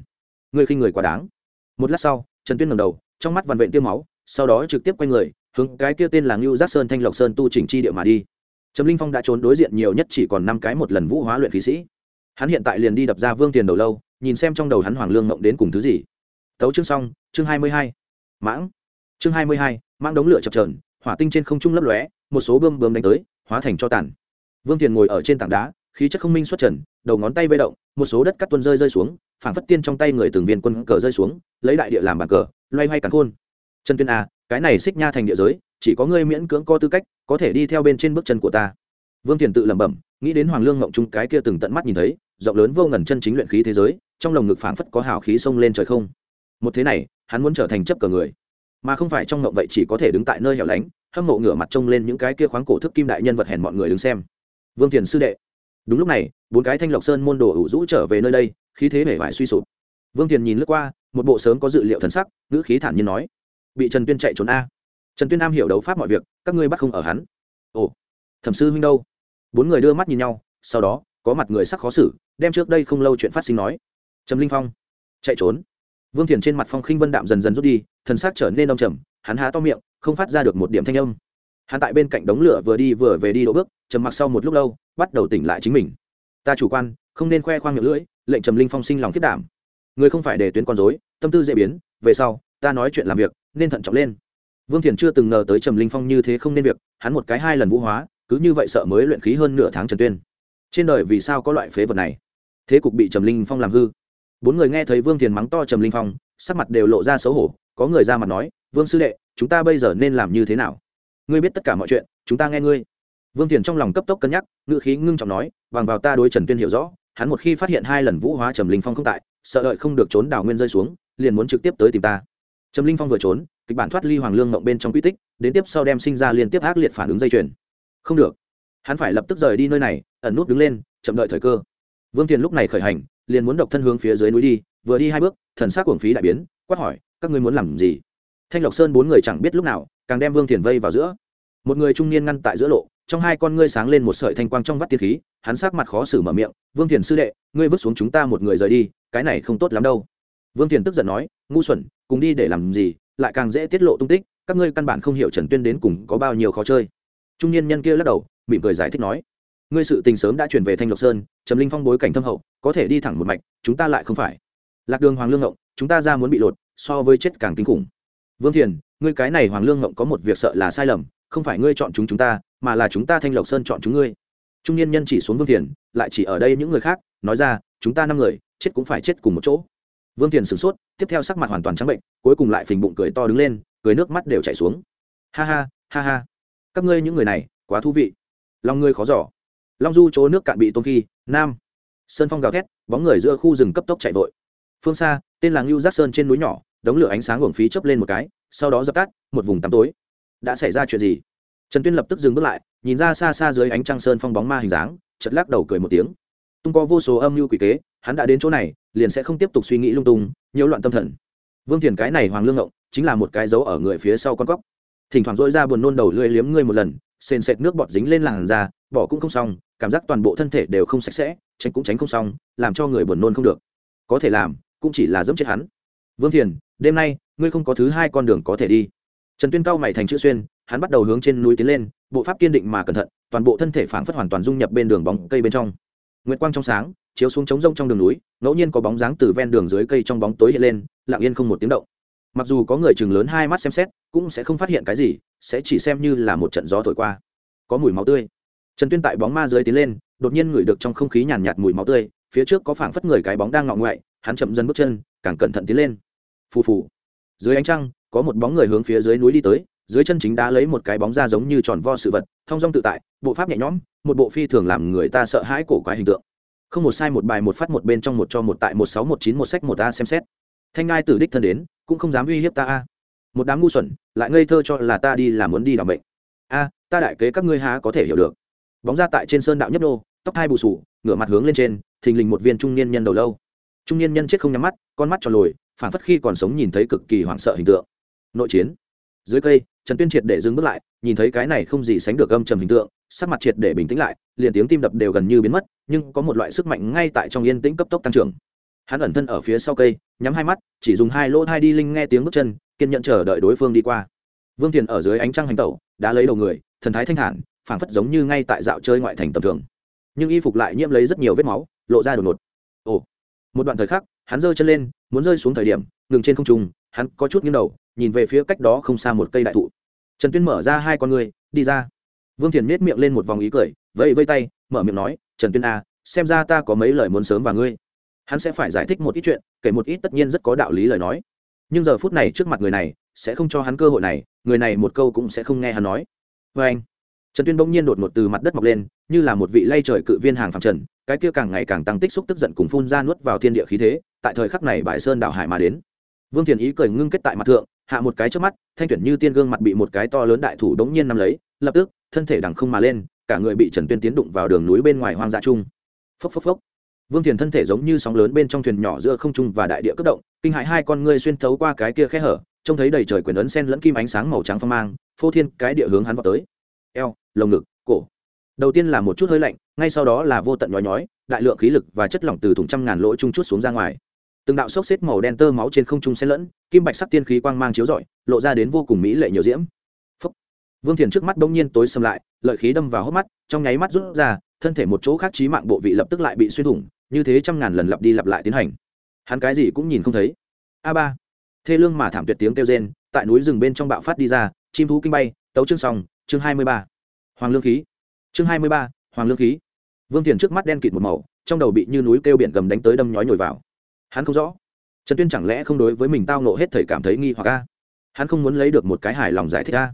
người khi người quá đáng. Một lát sau, trần tuyên ngầm đầu, trong mắt vằn vện tiêu máu, sau đó trực tiếp quay người, hướng cái kia tên là ngưu giác sơn thanh lộc sơn tu chỉnh chi địa mà đi trầm linh phong đã trốn đối diện nhiều nhất chỉ còn năm cái một lần vũ hóa luyện khí sĩ. Hắn hiện tại liền đi đập ra vương tiền đầu lâu nhìn xem trong đầu hắn hoàng lương ngộng đến cùng thứ gì. Tấu chương xong chương hai mươi hai. Mãng. Chương hai mươi hai mãng đống lửa chập trờn hỏa tinh trên không trung lấp lóe một số bơm bơm đánh tới hóa thành cho tàn. Vương tiền ngồi ở trên tảng đá khí chất không minh xuất trần đầu ngón tay vây động một số đất cắt tuân rơi rơi xuống phảng phất tiên trong tay người từng viên quân cờ rơi xuống lấy đại địa làm bàn cờ loay hoay cắn khôn. Trần tuyên a à, cái này xích nha thành địa giới, chỉ có ngươi miễn cưỡng có tư cách, có thể đi theo bên trên bước chân của ta. Vương thiền tự lẩm bẩm, nghĩ đến hoàng lương ngộng trung cái kia từng tận mắt nhìn thấy, rộng lớn vô ngần chân chính luyện khí thế giới, trong lồng ngực phảng phất có hào khí xông lên trời không. Một thế này, hắn muốn trở thành chấp cờ người. Mà không phải trong ngộng vậy chỉ có thể đứng tại nơi hẻo lánh, hâm mộ ngửa mặt trông lên những cái kia khoáng cổ thức kim đại nhân vật hèn mọi người đứng xem. Vương thiền sư đệ. Đúng lúc này, bốn cái thanh lộc sơn môn đồ ủ rũ trở về nơi đây, khí thế hể vải suy sụp. Vương thiền nhìn lướt qua, một bộ sớm có dự liệu thần sắc, ngữ khí thản nhiên nói bị trần tuyên chạy trốn a. Trần tuyên am hiểu đấu pháp mọi việc, các ngươi bắt không ở hắn. Ồ, thẩm sư huynh đâu? Bốn người đưa mắt nhìn nhau, sau đó, có mặt người sắc khó xử, đem trước đây không lâu chuyện phát sinh nói. Trầm linh phong, chạy trốn. Vương thiền trên mặt phong khinh vân đạm dần dần rút đi, thần sắc trở nên đông trầm, hắn há to miệng, không phát ra được một điểm thanh âm. Hắn tại bên cạnh đống lửa vừa đi vừa về đi đỗ bước, trầm mặc sau một lúc lâu, bắt đầu tỉnh lại chính mình. Ta chủ quan, không nên khoe khoang miệng lưỡi, lệnh trầm linh phong sinh lòng kết đảm. Người không phải để tuyến con dối tâm tư dễ biến, về sau ta nói chuyện làm việc, nên thận trọng lên. Vương thiền chưa từng ngờ tới trầm linh phong như thế không nên việc, hắn một cái hai lần vũ hóa, cứ như vậy sợ mới luyện khí hơn nửa tháng trần tuyên. Trên đời vì sao có loại phế vật này? Thế cục bị trầm linh phong làm hư. Bốn người nghe thấy vương thiền mắng to trầm linh phong, sắc mặt đều lộ ra xấu hổ, có người ra mặt nói, vương sư đệ, chúng ta bây giờ nên làm như thế nào? Ngươi biết tất cả mọi chuyện, chúng ta nghe ngươi. Vương thiền trong lòng cấp tốc cân nhắc ngự khí ngưng trọng nói, bằng vào ta đối trần tuyên hiểu rõ, hắn một khi phát hiện hai lần vũ hóa trầm linh phong không tại, sợ đợi không được trốn Đào nguyên rơi xuống, liền muốn trực tiếp tới tìm ta trầm linh phong vừa trốn, kịch bản thoát ly hoàng lương mộng bên trong quy tích, đến tiếp sau đem sinh ra liên tiếp ác liệt phản ứng dây chuyền. Không được. Hắn phải lập tức rời đi nơi này, ẩn nút đứng lên, chậm đợi thời cơ. Vương thiền lúc này khởi hành, liền muốn độc thân hướng phía dưới núi đi, vừa đi hai bước, thần sắc cuồng phí đại biến, quát hỏi, các ngươi muốn làm gì? Thanh lộc sơn bốn người chẳng biết lúc nào, càng đem vương thiền vây vào giữa. Một người trung niên ngăn tại giữa lộ, trong hai con ngươi sáng lên một sợi thanh quang trong vắt tiên khí, hắn sắc mặt khó xử mở miệng, vương thiền sư đệ, ngươi vứt xuống chúng ta một người rời đi, cái này không tốt lắm đâu vương thiền tức giận nói, ngu xuẩn, cùng đi để làm gì, lại càng dễ tiết lộ tung tích, các ngươi căn bản không hiểu trần tuyên đến cùng có bao nhiêu khó chơi. Trung niên nhân kia lắc đầu, mỉm cười giải thích nói, ngươi sự tình sớm đã chuyển về thanh lộc sơn, trầm linh phong bối cảnh thâm hậu, có thể đi thẳng một mạch, chúng ta lại không phải. Lạc đường hoàng lương ngộng, chúng ta ra muốn bị lột, so với chết càng kinh khủng. Vương thiền, ngươi cái này hoàng lương ngộng có một việc sợ là sai lầm, không phải ngươi chọn chúng chúng ta, mà là chúng ta thanh lộc sơn chọn chúng ngươi. Trung niên nhân chỉ xuống vương thiền, lại chỉ ở đây những người khác, nói ra, chúng ta năm người, chết cũng phải chết cùng một chỗ vương thiền sửng sốt, tiếp theo sắc mặt hoàn toàn trắng bệnh, cuối cùng lại phình bụng cười to đứng lên, cười nước mắt đều chảy xuống. Ha ha ha ha. Các ngươi những người này, quá thú vị. Lòng ngươi khó giỏ long du chỗ nước cạn bị tôn khi, nam. Sơn phong gào thét, bóng người giữa khu rừng cấp tốc chạy vội. Phương xa, tên là ngưu giác sơn trên núi nhỏ, đống lửa ánh sáng uổng phí chớp lên một cái, sau đó dập tắt, một vùng tăm tối. Đã xảy ra chuyện gì? Trần tuyên lập tức dừng bước lại, nhìn ra xa xa dưới ánh trăng sơn phong bóng ma hình dáng chật lắc đầu cười một tiếng. Tung có vô số âm mưu quỷ kế, hắn đã đến chỗ này liền sẽ không tiếp tục suy nghĩ lung tung nhiều loạn tâm thần. Vương thiền cái này hoàng lương ngộng, chính là một cái dấu ở người phía sau con cóc. Thỉnh thoảng dỗi ra buồn nôn đầu lưỡi liếm ngươi một lần, sền sệt nước bọt dính lên làn da, bỏ cũng không xong, cảm giác toàn bộ thân thể đều không sạch sẽ, tránh cũng tránh không xong, làm cho người buồn nôn không được. Có thể làm, cũng chỉ là dẫm chết hắn. Vương thiền, đêm nay, ngươi không có thứ hai con đường có thể đi. Trần tuyên cao mày thành chữ xuyên, hắn bắt đầu hướng trên núi tiến lên, bộ pháp kiên định mà cẩn thận, toàn bộ thân thể phảng phất hoàn toàn dung nhập bên đường bóng cây bên trong nguyệt quang trong sáng chiếu xuống trống rông trong đường núi ngẫu nhiên có bóng dáng từ ven đường dưới cây trong bóng tối hiện lên lặng yên không một tiếng động. Mặc dù có người chừng lớn hai mắt xem xét cũng sẽ không phát hiện cái gì sẽ chỉ xem như là một trận gió thổi qua. Có mùi máu tươi. Trần tuyên tại bóng ma dưới tiến lên đột nhiên ngửi được trong không khí nhàn nhạt, mùi máu tươi phía trước có phảng phất người cái bóng đang ngọ ngoại hắn chậm dần bước chân càng cẩn thận tiến lên. Phù phù. Dưới ánh trăng có một bóng người hướng phía dưới núi đi tới dưới chân chính đá lấy một cái bóng ra giống như tròn vo sự vật thong dong tự tại, bộ pháp nhẹ nhõm, một bộ phi thường làm người ta sợ hãi cổ quái hình tượng. Không một sai một bài một phát một bên trong một cho một tại một sáu một chín một sách một a xem xét. Thanh ngai tử đích thân đến, cũng không dám uy hiếp ta a. Một đám ngu xuẩn, lại ngây thơ cho là ta đi là muốn đi làm bệnh a, ta đại kế các ngươi há có thể hiểu được. Bóng ra tại trên sơn đạo nhấp nô, tóc hai bù sù, ngửa mặt hướng lên trên, thình lình một viên trung niên nhân đầu lâu. Trung niên nhân chết không nhắm mắt, con mắt tròn lồi phản phất khi còn sống nhìn thấy cực kỳ hoảng sợ hình tượng. Nội chiến dưới cây, trần tuyên triệt để dừng bước lại, nhìn thấy cái này không gì sánh được âm trầm hình tượng, sắc mặt triệt để bình tĩnh lại, liền tiếng tim đập đều gần như biến mất, nhưng có một loại sức mạnh ngay tại trong yên tĩnh cấp tốc tăng trưởng. Hắn ẩn thân ở phía sau cây, nhắm hai mắt, chỉ dùng hai lỗ thai đi linh nghe tiếng bước chân, kiên nhận chờ đợi đối phương đi qua. Vương thiền ở dưới ánh trăng hành tẩu, đã lấy đầu người, thần thái thanh thản, phảng phất giống như ngay tại dạo chơi ngoại thành tầm thường. Nhưng y phục lại nhiễm lấy rất nhiều vết máu, lộ ra đột ngột. Ồ. Một đoạn thời khắc, hắn giơ chân lên, muốn rơi xuống thời điểm, ngừng trên không trung, hắn có chút nghiêng đầu nhìn về phía cách đó không xa một cây đại thụ. Trần tuyên mở ra hai con người đi ra. Vương thiền nết miệng lên một vòng ý cười vẫy vây tay mở miệng nói trần tuyên a à, xem ra ta có mấy lời muốn sớm và ngươi. Hắn sẽ phải giải thích một ít chuyện kể một ít tất nhiên rất có đạo lý lời nói. Nhưng giờ phút này trước mặt người này sẽ không cho hắn cơ hội này người này một câu cũng sẽ không nghe hắn nói. Vê anh trần tuyên bỗng nhiên đột ngột từ mặt đất mọc lên như là một vị lay trời cự viên hàng phạm trần cái kia càng ngày càng tăng tích xúc tức giận cùng phun ra nuốt vào thiên địa khí thế tại thời khắc này bãi sơn đảo hải mà đến. Vương thiền ý cười ngưng kết tại mặt thượng hạ một cái trước mắt, thanh tuyển như tiên gương mặt bị một cái to lớn đại thủ đống nhiên nắm lấy, lập tức, thân thể đằng không mà lên, cả người bị trần tuyên tiến đụng vào đường núi bên ngoài hoang dã chung. Phốc phốc phốc. Vương thiền thân thể giống như sóng lớn bên trong thuyền nhỏ giữa không trung và đại địa cấp động, kinh hại hai con ngươi xuyên thấu qua cái kia khe hở, trông thấy đầy trời quyền ấn sen lẫn kim ánh sáng màu trắng phong mang, phô thiên cái địa hướng hắn vào tới. Eo, lồng ngực, cổ. Đầu tiên là một chút hơi lạnh, ngay sau đó là vô tận nhói nhói, đại lượng khí lực và chất lỏng từ thùng trăm ngàn lỗ trung chút xuống ra ngoài từng đạo xốc xếp màu đen tơ máu trên không trung xen lẫn, kim bạch sắc tiên khí quang mang chiếu rọi, lộ ra đến vô cùng mỹ lệ nhiều diễm. Phúc. vương thiền trước mắt đông nhiên tối xâm lại, lợi khí đâm vào hốc mắt, trong nháy mắt rút ra, thân thể một chỗ khác trí mạng bộ vị lập tức lại bị xuyên thủng, như thế trăm ngàn lần lặp đi lặp lại tiến hành. Hắn cái gì cũng nhìn không thấy. A ba. Thê lương mà thảm tuyệt tiếng kêu rên, tại núi rừng bên trong bạo phát đi ra, chim thú kinh bay, tấu chương song chương hai mươi ba. Hoàng lương khí. Chương hai mươi ba, hoàng lương khí. Vương thiền trước mắt đen kịt một màu, trong đầu bị như núi kêu biển gầm đánh tới đâm nhói nhồi vào hắn không rõ. Trần tuyên chẳng lẽ không đối với mình tao nộ hết thời cảm thấy nghi hoặc a? Hắn không muốn lấy được một cái hài lòng giải thích a.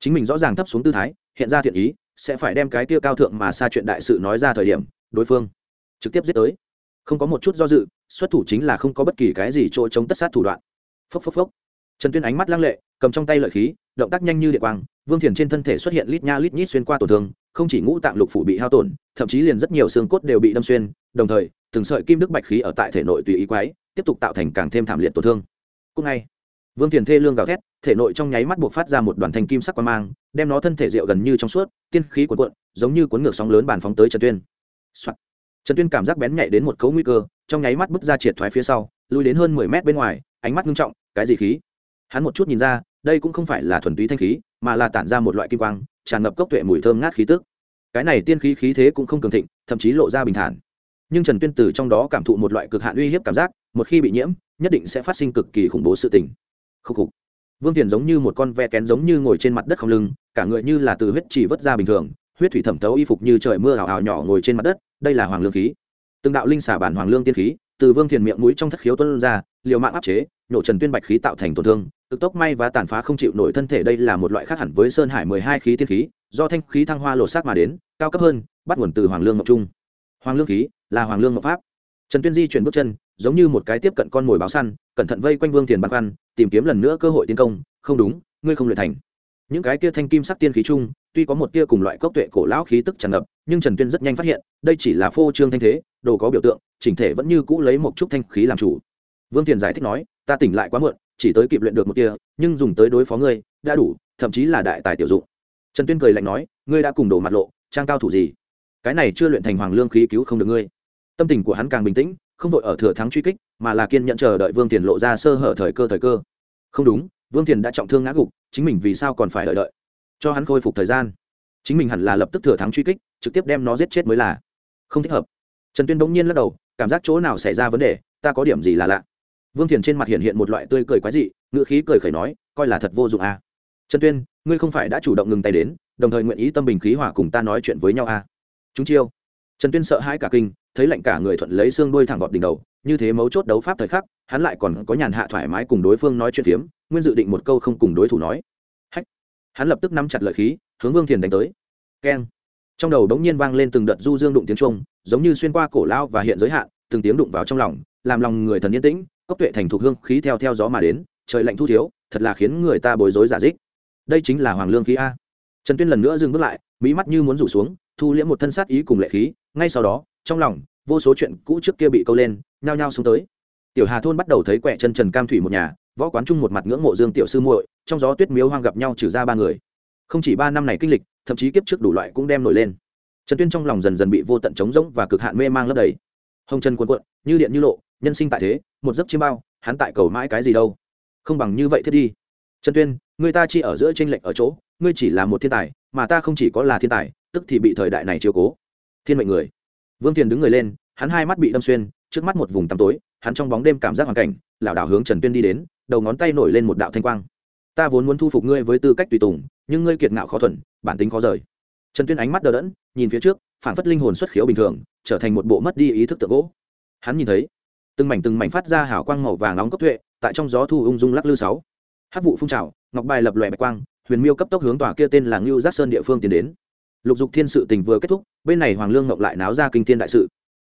Chính mình rõ ràng thấp xuống tư thái, hiện ra thiện ý, sẽ phải đem cái kia cao thượng mà xa chuyện đại sự nói ra thời điểm, đối phương trực tiếp giết tới. Không có một chút do dự, xuất thủ chính là không có bất kỳ cái gì chỗ chống tất sát thủ đoạn. Phốc phốc phốc. Trần tuyên ánh mắt lăng lệ, cầm trong tay lợi khí, động tác nhanh như địa quang, vương thiền trên thân thể xuất hiện lít nha lít nhít xuyên qua tổn thương, không chỉ ngũ tạng lục phủ bị hao tổn, thậm chí liền rất nhiều xương cốt đều bị đâm xuyên, đồng thời từng sợi kim đức bạch khí ở tại thể nội tùy ý quái, tiếp tục tạo thành càng thêm thảm liệt tổn thương. Cùng ngày vương thiền thê lương gào thét, thể nội trong nháy mắt buộc phát ra một đoàn thanh kim sắc quang mang, đem nó thân thể rượu gần như trong suốt, tiên khí cuộn cuộn, giống như cuốn ngược sóng lớn bàn phóng tới trần tuyên、Soạn. trần tuyên cảm giác bén nhạy đến một cấu nguy cơ, trong nháy mắt bước ra triệt thoái phía sau lùi đến hơn mười mét bên ngoài, ánh mắt ngưng trọng, cái gì khí? Hắn một chút nhìn ra, đây cũng không phải là thuần túy thanh khí, mà là tản ra một loại kim quang, tràn ngập cốc tuệ mùi thơm ngát khí tức. Cái này tiên khí khí thế cũng không cường thịnh, thậm chí lộ ra bình thản nhưng trần tuyên từ trong đó cảm thụ một loại cực hạn uy hiếp cảm giác, một khi bị nhiễm, nhất định sẽ phát sinh cực kỳ khủng bố sự tình. Khúc khục. Vương tiền giống như một con ve kén giống như ngồi trên mặt đất không lưng, cả người như là từ huyết chỉ vớt ra bình thường, huyết thủy thẩm thấu y phục như trời mưa ảo ảo nhỏ ngồi trên mặt đất, đây là hoàng lương khí. Từng đạo linh xả bản hoàng lương tiên khí, từ vương thiền miệng mũi trong thất khiếu tuân ra, liều mạng áp chế, nhổ trần tuyên bạch khí tạo thành tổn thương, cực tốc may và tàn phá không chịu nổi thân thể đây là một loại khác hẳn với sơn hải mười hai khí tiên khí, do thanh khí thăng hoa lột xác mà đến, cao cấp hơn, bắt nguồn từ hoàng lương ngọc trung hoàng lương khí, là hoàng lương ngọc pháp. Trần tuyên di chuyển bước chân, giống như một cái tiếp cận con mồi báo săn, cẩn thận vây quanh vương thiền băn khoăn, tìm kiếm lần nữa cơ hội tiến công. Không đúng, ngươi không luyện thành. Những cái kia thanh kim sắc tiên khí chung, tuy có một tia cùng loại cốc tuệ cổ lão khí tức tràn ngập, nhưng trần tuyên rất nhanh phát hiện, đây chỉ là phô trương thanh thế, đồ có biểu tượng, chỉnh thể vẫn như cũ lấy một chút thanh khí làm chủ. Vương thiền giải thích nói, ta tỉnh lại quá muộn, chỉ tới kịp luyện được một tia, nhưng dùng tới đối phó ngươi, đã đủ, thậm chí là đại tài tiểu dụng. Trần tuyên cười lạnh nói, ngươi đã cùng đổ mặt lộ, trang cao thủ gì? Cái này chưa luyện thành hoàng lương khí cứu không được ngươi. Tâm tình của hắn càng bình tĩnh, không vội ở thừa thắng truy kích, mà là kiên nhận chờ đợi vương tiền lộ ra sơ hở thời cơ thời cơ. Không đúng, vương tiền đã trọng thương ngã gục, chính mình vì sao còn phải đợi đợi? Cho hắn khôi phục thời gian. Chính mình hẳn là lập tức thừa thắng truy kích, trực tiếp đem nó giết chết mới là. Không thích hợp. Trần tuyên bỗng nhiên lắc đầu, cảm giác chỗ nào xảy ra vấn đề, ta có điểm gì là lạ. Vương thiền trên mặt hiện hiện một loại tươi cười quái dị ngựa khí cười khẩy nói, coi là thật vô dụng à. trần tuyên, ngươi không phải đã chủ động ngừng tay đến, đồng thời nguyện ý tâm bình khí hỏa cùng ta nói chuyện với nhau à chúng chiêu. Trần tuyên sợ hãi cả kinh, thấy lạnh cả người thuận lấy xương đuôi thẳng vọt đỉnh đầu, như thế mấu chốt đấu pháp thời khắc, hắn lại còn có nhàn hạ thoải mái cùng đối phương nói chuyện phiếm, nguyên dự định một câu không cùng đối thủ nói. Hách! Hắn lập tức nắm chặt lợi khí, hướng vương thiền đánh tới. Keng! Trong đầu đống nhiên vang lên từng đợt du dương đụng tiếng trung giống như xuyên qua cổ lao và hiện giới hạn, từng tiếng đụng vào trong lòng, làm lòng người thần yên tĩnh, cốc tuệ thành thuộc hương khí theo theo gió mà đến, trời lạnh thu thiếu, thật là khiến người ta bối rối giả dích. Đây chính là hoàng lương khí a. Trần tuyên lần nữa dừng bước lại, mỹ mắt như muốn rủ xuống thu liễm một thân sát ý cùng lệ khí, ngay sau đó, trong lòng, vô số chuyện cũ trước kia bị câu lên, nhao nhao xuống tới. Tiểu hà thôn bắt đầu thấy quẹ chân trần cam thủy một nhà, võ quán chung một mặt ngưỡng mộ dương tiểu sư muội, trong gió tuyết miếu hoang gặp nhau trừ ra ba người. Không chỉ ba năm này kinh lịch, thậm chí kiếp trước đủ loại cũng đem nổi lên. Trần tuyên trong lòng dần dần bị vô tận trống rỗng và cực hạn mê mang lấp đầy. Hồng trần cuộn cuộn, như điện như lộ, nhân sinh tại thế, một giấc chiêm bao, hắn tại cầu mãi cái gì đâu. Không bằng như vậy thiết đi. Trần tuyên, người ta chỉ ở giữa tranh lệch ở chỗ, ngươi chỉ là một thiên tài, mà ta không chỉ có là thiên tài tức thì bị thời đại này chiếu cố. Thiên mệnh người. Vương thiền đứng người lên, hắn hai mắt bị đâm xuyên, trước mắt một vùng tăm tối, hắn trong bóng đêm cảm giác hoàn cảnh, lảo đảo hướng trần tuyên đi đến, đầu ngón tay nổi lên một đạo thanh quang. Ta vốn muốn thu phục ngươi với tư cách tùy tùng, nhưng ngươi kiệt ngạo khó thuần, bản tính khó rời. Trần tuyên ánh mắt đờ đẫn, nhìn phía trước, phản phất linh hồn xuất khiếu bình thường, trở thành một bộ mất đi ý thức tượng gỗ. Hắn nhìn thấy, từng mảnh từng mảnh phát ra hào quang màu vàng nóng cấp tuệ, tại trong gió thu ung dung lắc lư sáu. Hát vụ phun trào, ngọc bài lập lòe bạch quang, huyền miêu cấp tốc hướng tòa kia tên là ngưu giác sơn địa phương tiến đến lục dục thiên sự tình vừa kết thúc, bên này hoàng lương ngọc lại náo ra kinh thiên đại sự.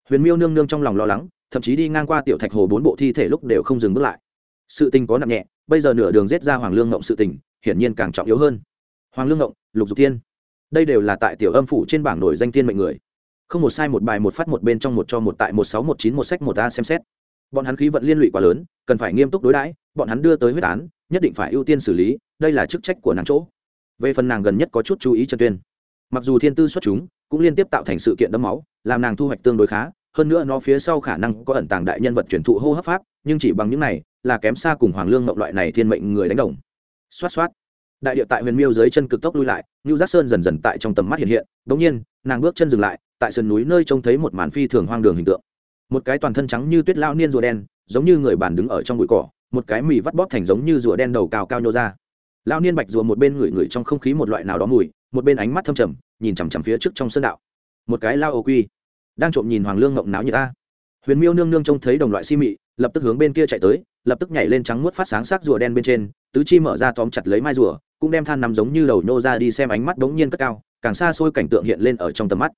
Huyền miêu nương nương trong lòng lo lắng, thậm chí đi ngang qua tiểu thạch hồ bốn bộ thi thể lúc đều không dừng bước lại. Sự tình có nặng nhẹ, bây giờ nửa đường rết ra hoàng lương ngộng sự tình, hiển nhiên càng trọng yếu hơn. Hoàng lương ngộng lục dục thiên. Đây đều là tại tiểu âm phủ trên bảng nổi danh tiên mệnh người. Không một sai một bài một phát một bên trong một cho một tại một sáu một chín một sách một a xem xét. Bọn hắn khí vận liên lụy quá lớn, cần phải nghiêm túc đối đãi, bọn hắn đưa tới huyết án, nhất định phải ưu tiên xử lý, đây là chức trách của nàng chỗ. Về phần nàng gần nhất có chút chú ý trần tuyên mặc dù thiên tư xuất chúng, cũng liên tiếp tạo thành sự kiện đấm máu, làm nàng thu hoạch tương đối khá, hơn nữa nó phía sau khả năng có ẩn tàng đại nhân vật truyền thụ hô hấp pháp, nhưng chỉ bằng những này là kém xa cùng hoàng lương mộng loại này thiên mệnh người đánh đồng. Xoát xoát. Đại địa tại huyền miêu dưới chân cực tốc lui lại như giác sơn dần dần tại trong tầm mắt hiện hiện đ ỗ n g nhiên, nàng bước chân dừng lại, tại sườn núi nơi trông thấy một màn phi thường hoang đường hình tượng. Một cái toàn thân trắng như tuyết lao niên rùa đen, giống như người bàn đứng ở trong bụi cỏ, một cái mì vắt bóp thành giống như rùa đen đầu cao cao nhô ra. Lao niên bạch rùa một bên ngửi ngửi trong không khí một loại nào đó mùi một bên ánh mắt thâm trầm, nhìn chằm chằm phía trước trong sân đạo. Một cái lao ô quy, đang trộm nhìn hoàng lương ngộng náo như ta. Huyền miêu nương nương trông thấy đồng loại si mị, lập tức hướng bên kia chạy tới, lập tức nhảy lên trắng muốt phát sáng sắc rùa đen bên trên, tứ chi mở ra tóm chặt lấy mai rùa, cũng đem than nằm giống như đầu nô ra đi xem ánh mắt đống nhiên cất cao, càng xa xôi cảnh tượng hiện lên ở trong tầm mắt.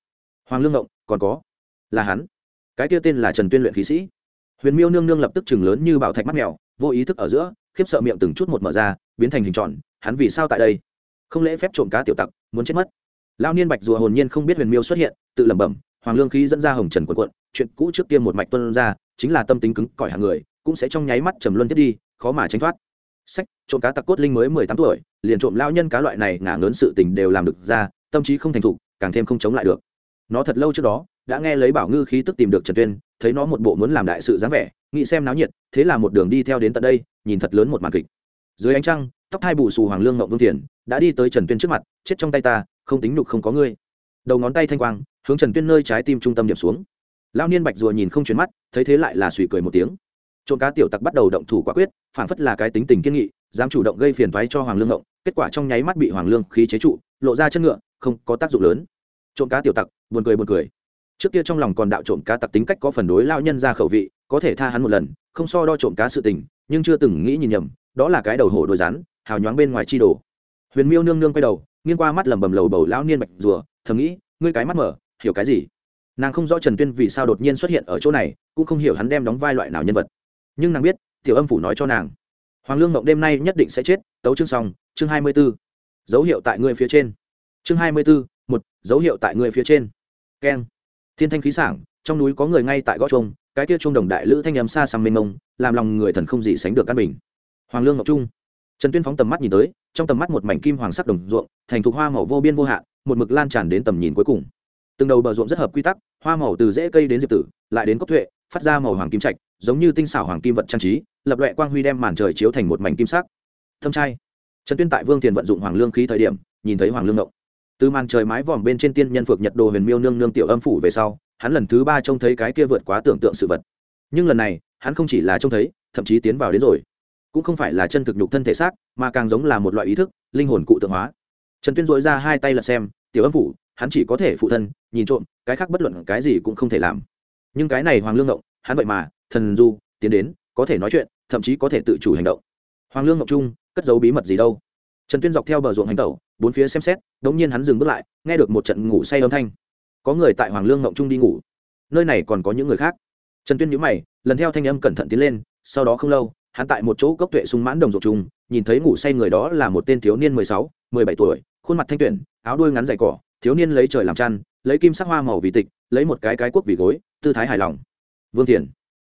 Hoàng lương ngộng, còn có? Là hắn. Cái kia tên là trần tuyên luyện khí sĩ. Huyền miêu nương nương lập tức chừng lớn như bảo thạch mắt mèo, vô ý thức ở giữa, khiếp sợ miệng từng chút một mở ra, biến thành hình tròn, hắn vì sao tại đây? Không lễ phép trộm cá tiểu tặc, muốn chết mất. Lao niên bạch rùa hồn nhiên không biết huyền miêu xuất hiện, tự lẩm bẩm, hoàng lương khí dẫn ra hồng trần quần quận chuyện cũ trước kia một mạch tuân ra, chính là tâm tính cứng cỏi hàng người, cũng sẽ trong nháy mắt trầm luân thiết đi, khó mà tránh thoát. Sách, trộm cá tặc cốt linh mới mười tám tuổi, liền trộm lao nhân cá loại này ngả ngớn sự tình đều làm được ra, tâm trí không thành thục, càng thêm không chống lại được. Nó thật lâu trước đó, đã nghe lấy bảo ngư khí tức tìm được trần tuyên, thấy nó một bộ muốn làm đại sự dáng vẻ, nghĩ xem náo nhiệt, thế là một đường đi theo đến tận đây, nhìn thật lớn một màn kịch. Dưới ánh trăng, tóc hai bù xù hoàng lương ngậu vương tiền đã đi tới trần tuyên trước mặt, chết trong tay ta, không tính nhục không có ngươi. Đầu ngón tay thanh quang, hướng trần tuyên nơi trái tim trung tâm điểm xuống. Lao niên bạch rùa nhìn không chuyển mắt, thấy thế lại là suy cười một tiếng. Trộm cá tiểu tặc bắt đầu động thủ quả quyết phản phất là cái tính tình kiên nghị, dám chủ động gây phiền thoái cho hoàng lương ngộng, kết quả trong nháy mắt bị hoàng lương khí chế trụ, lộ ra chân ngựa, không có tác dụng lớn. Trộm cá tiểu tặc, buồn cười buồn cười. Trước kia trong lòng còn đạo trộm cá tặc tính cách có phần đối lao nhân ra khẩu vị, có thể tha hắn một lần, không so đo trộm cá sự tình, nhưng chưa từng nghĩ nhìn nhầm, đó là cái đầu hổ đôi rắn, hào nhoáng bên ngoài chi đồ huyền miêu nương nương quay đầu nghiêng qua mắt lầm bầm lầu bầu lão niên bạch rùa thầm nghĩ ngươi cái mắt mở hiểu cái gì? Nàng không rõ trần tuyên vì sao đột nhiên xuất hiện ở chỗ này cũng không hiểu hắn đem đóng vai loại nào nhân vật. Nhưng nàng biết tiểu âm phủ nói cho nàng hoàng lương mộng đêm nay nhất định sẽ chết tấu chương xong chương hai mươi b ố dấu hiệu tại người phía trên. Chương hai mươi b ố một dấu hiệu tại người phía trên. Keng. Thiên thanh khí sảng trong núi có người ngay tại gõ chuông, cái kia trung đồng đại lữ thanh nhầm xa xăm mênh mông làm lòng người thần không gì sánh được căn bình. Hoàng lương ngọc trung. Trần tuyên phóng tầm mắt nhìn tới trong tầm mắt một mảnh kim hoàng sắc đồng ruộng, thành thục hoa màu vô biên vô hạn, một mực lan tràn đến tầm nhìn cuối cùng. Từng đầu bờ ruộng rất hợp quy tắc, hoa màu từ rễ cây đến diệp tử, lại đến cốc tuệ phát ra màu hoàng kim trạch, giống như tinh xảo hoàng kim vật trang trí, lập loẹ quang huy đem màn trời chiếu thành một mảnh kim sắc. Thâm trai. Trần tuyên tại vương tiền vận dụng hoàng lương khí thời điểm, nhìn thấy hoàng lương động từ màn trời mái vòm bên trên tiên nhân phược nhật đồ huyền miêu nương nương tiểu âm phủ về sau, hắn lần thứ ba trông thấy cái kia vượt quá tưởng tượng sự vật. Nhưng lần này, hắn không chỉ là trông thấy, thậm chí tiến vào đến rồi cũng không phải là chân thực nhục thân thể xác, mà càng giống là một loại ý thức, linh hồn cụ tượng hóa. Trần tuyên dội ra hai tay lật xem, tiểu âm phủ, hắn chỉ có thể phụ thân, nhìn trộm, cái khác bất luận cái gì cũng không thể làm. Nhưng cái này hoàng lương ngộng, hắn vậy mà, thần du, tiến đến, có thể nói chuyện, thậm chí có thể tự chủ hành động. Hoàng lương ngộng trung, cất giấu bí mật gì đâu? Trần tuyên dọc theo bờ ruộng hành tẩu, bốn phía xem xét đ ỗ n g nhiên hắn dừng bước lại, nghe được một trận ngủ say âm thanh. Có người tại hoàng lương ngộng trung đi ngủ. Nơi này còn có những người khác. Trần tuyên nhữ mày, lần theo thanh âm cẩn thận tiến lên, sau đó không lâu hắn tại một chỗ cốc tuệ sung mãn đồng ruộng chung, nhìn thấy ngủ say người đó là một tên thiếu niên mười sáu mười bảy tuổi khuôn mặt thanh tuyển áo đuôi ngắn dày cỏ thiếu niên lấy trời làm chăn lấy kim sắc hoa màu vì tịch lấy một cái cái quốc vì gối tư thái hài lòng. Vương thiền.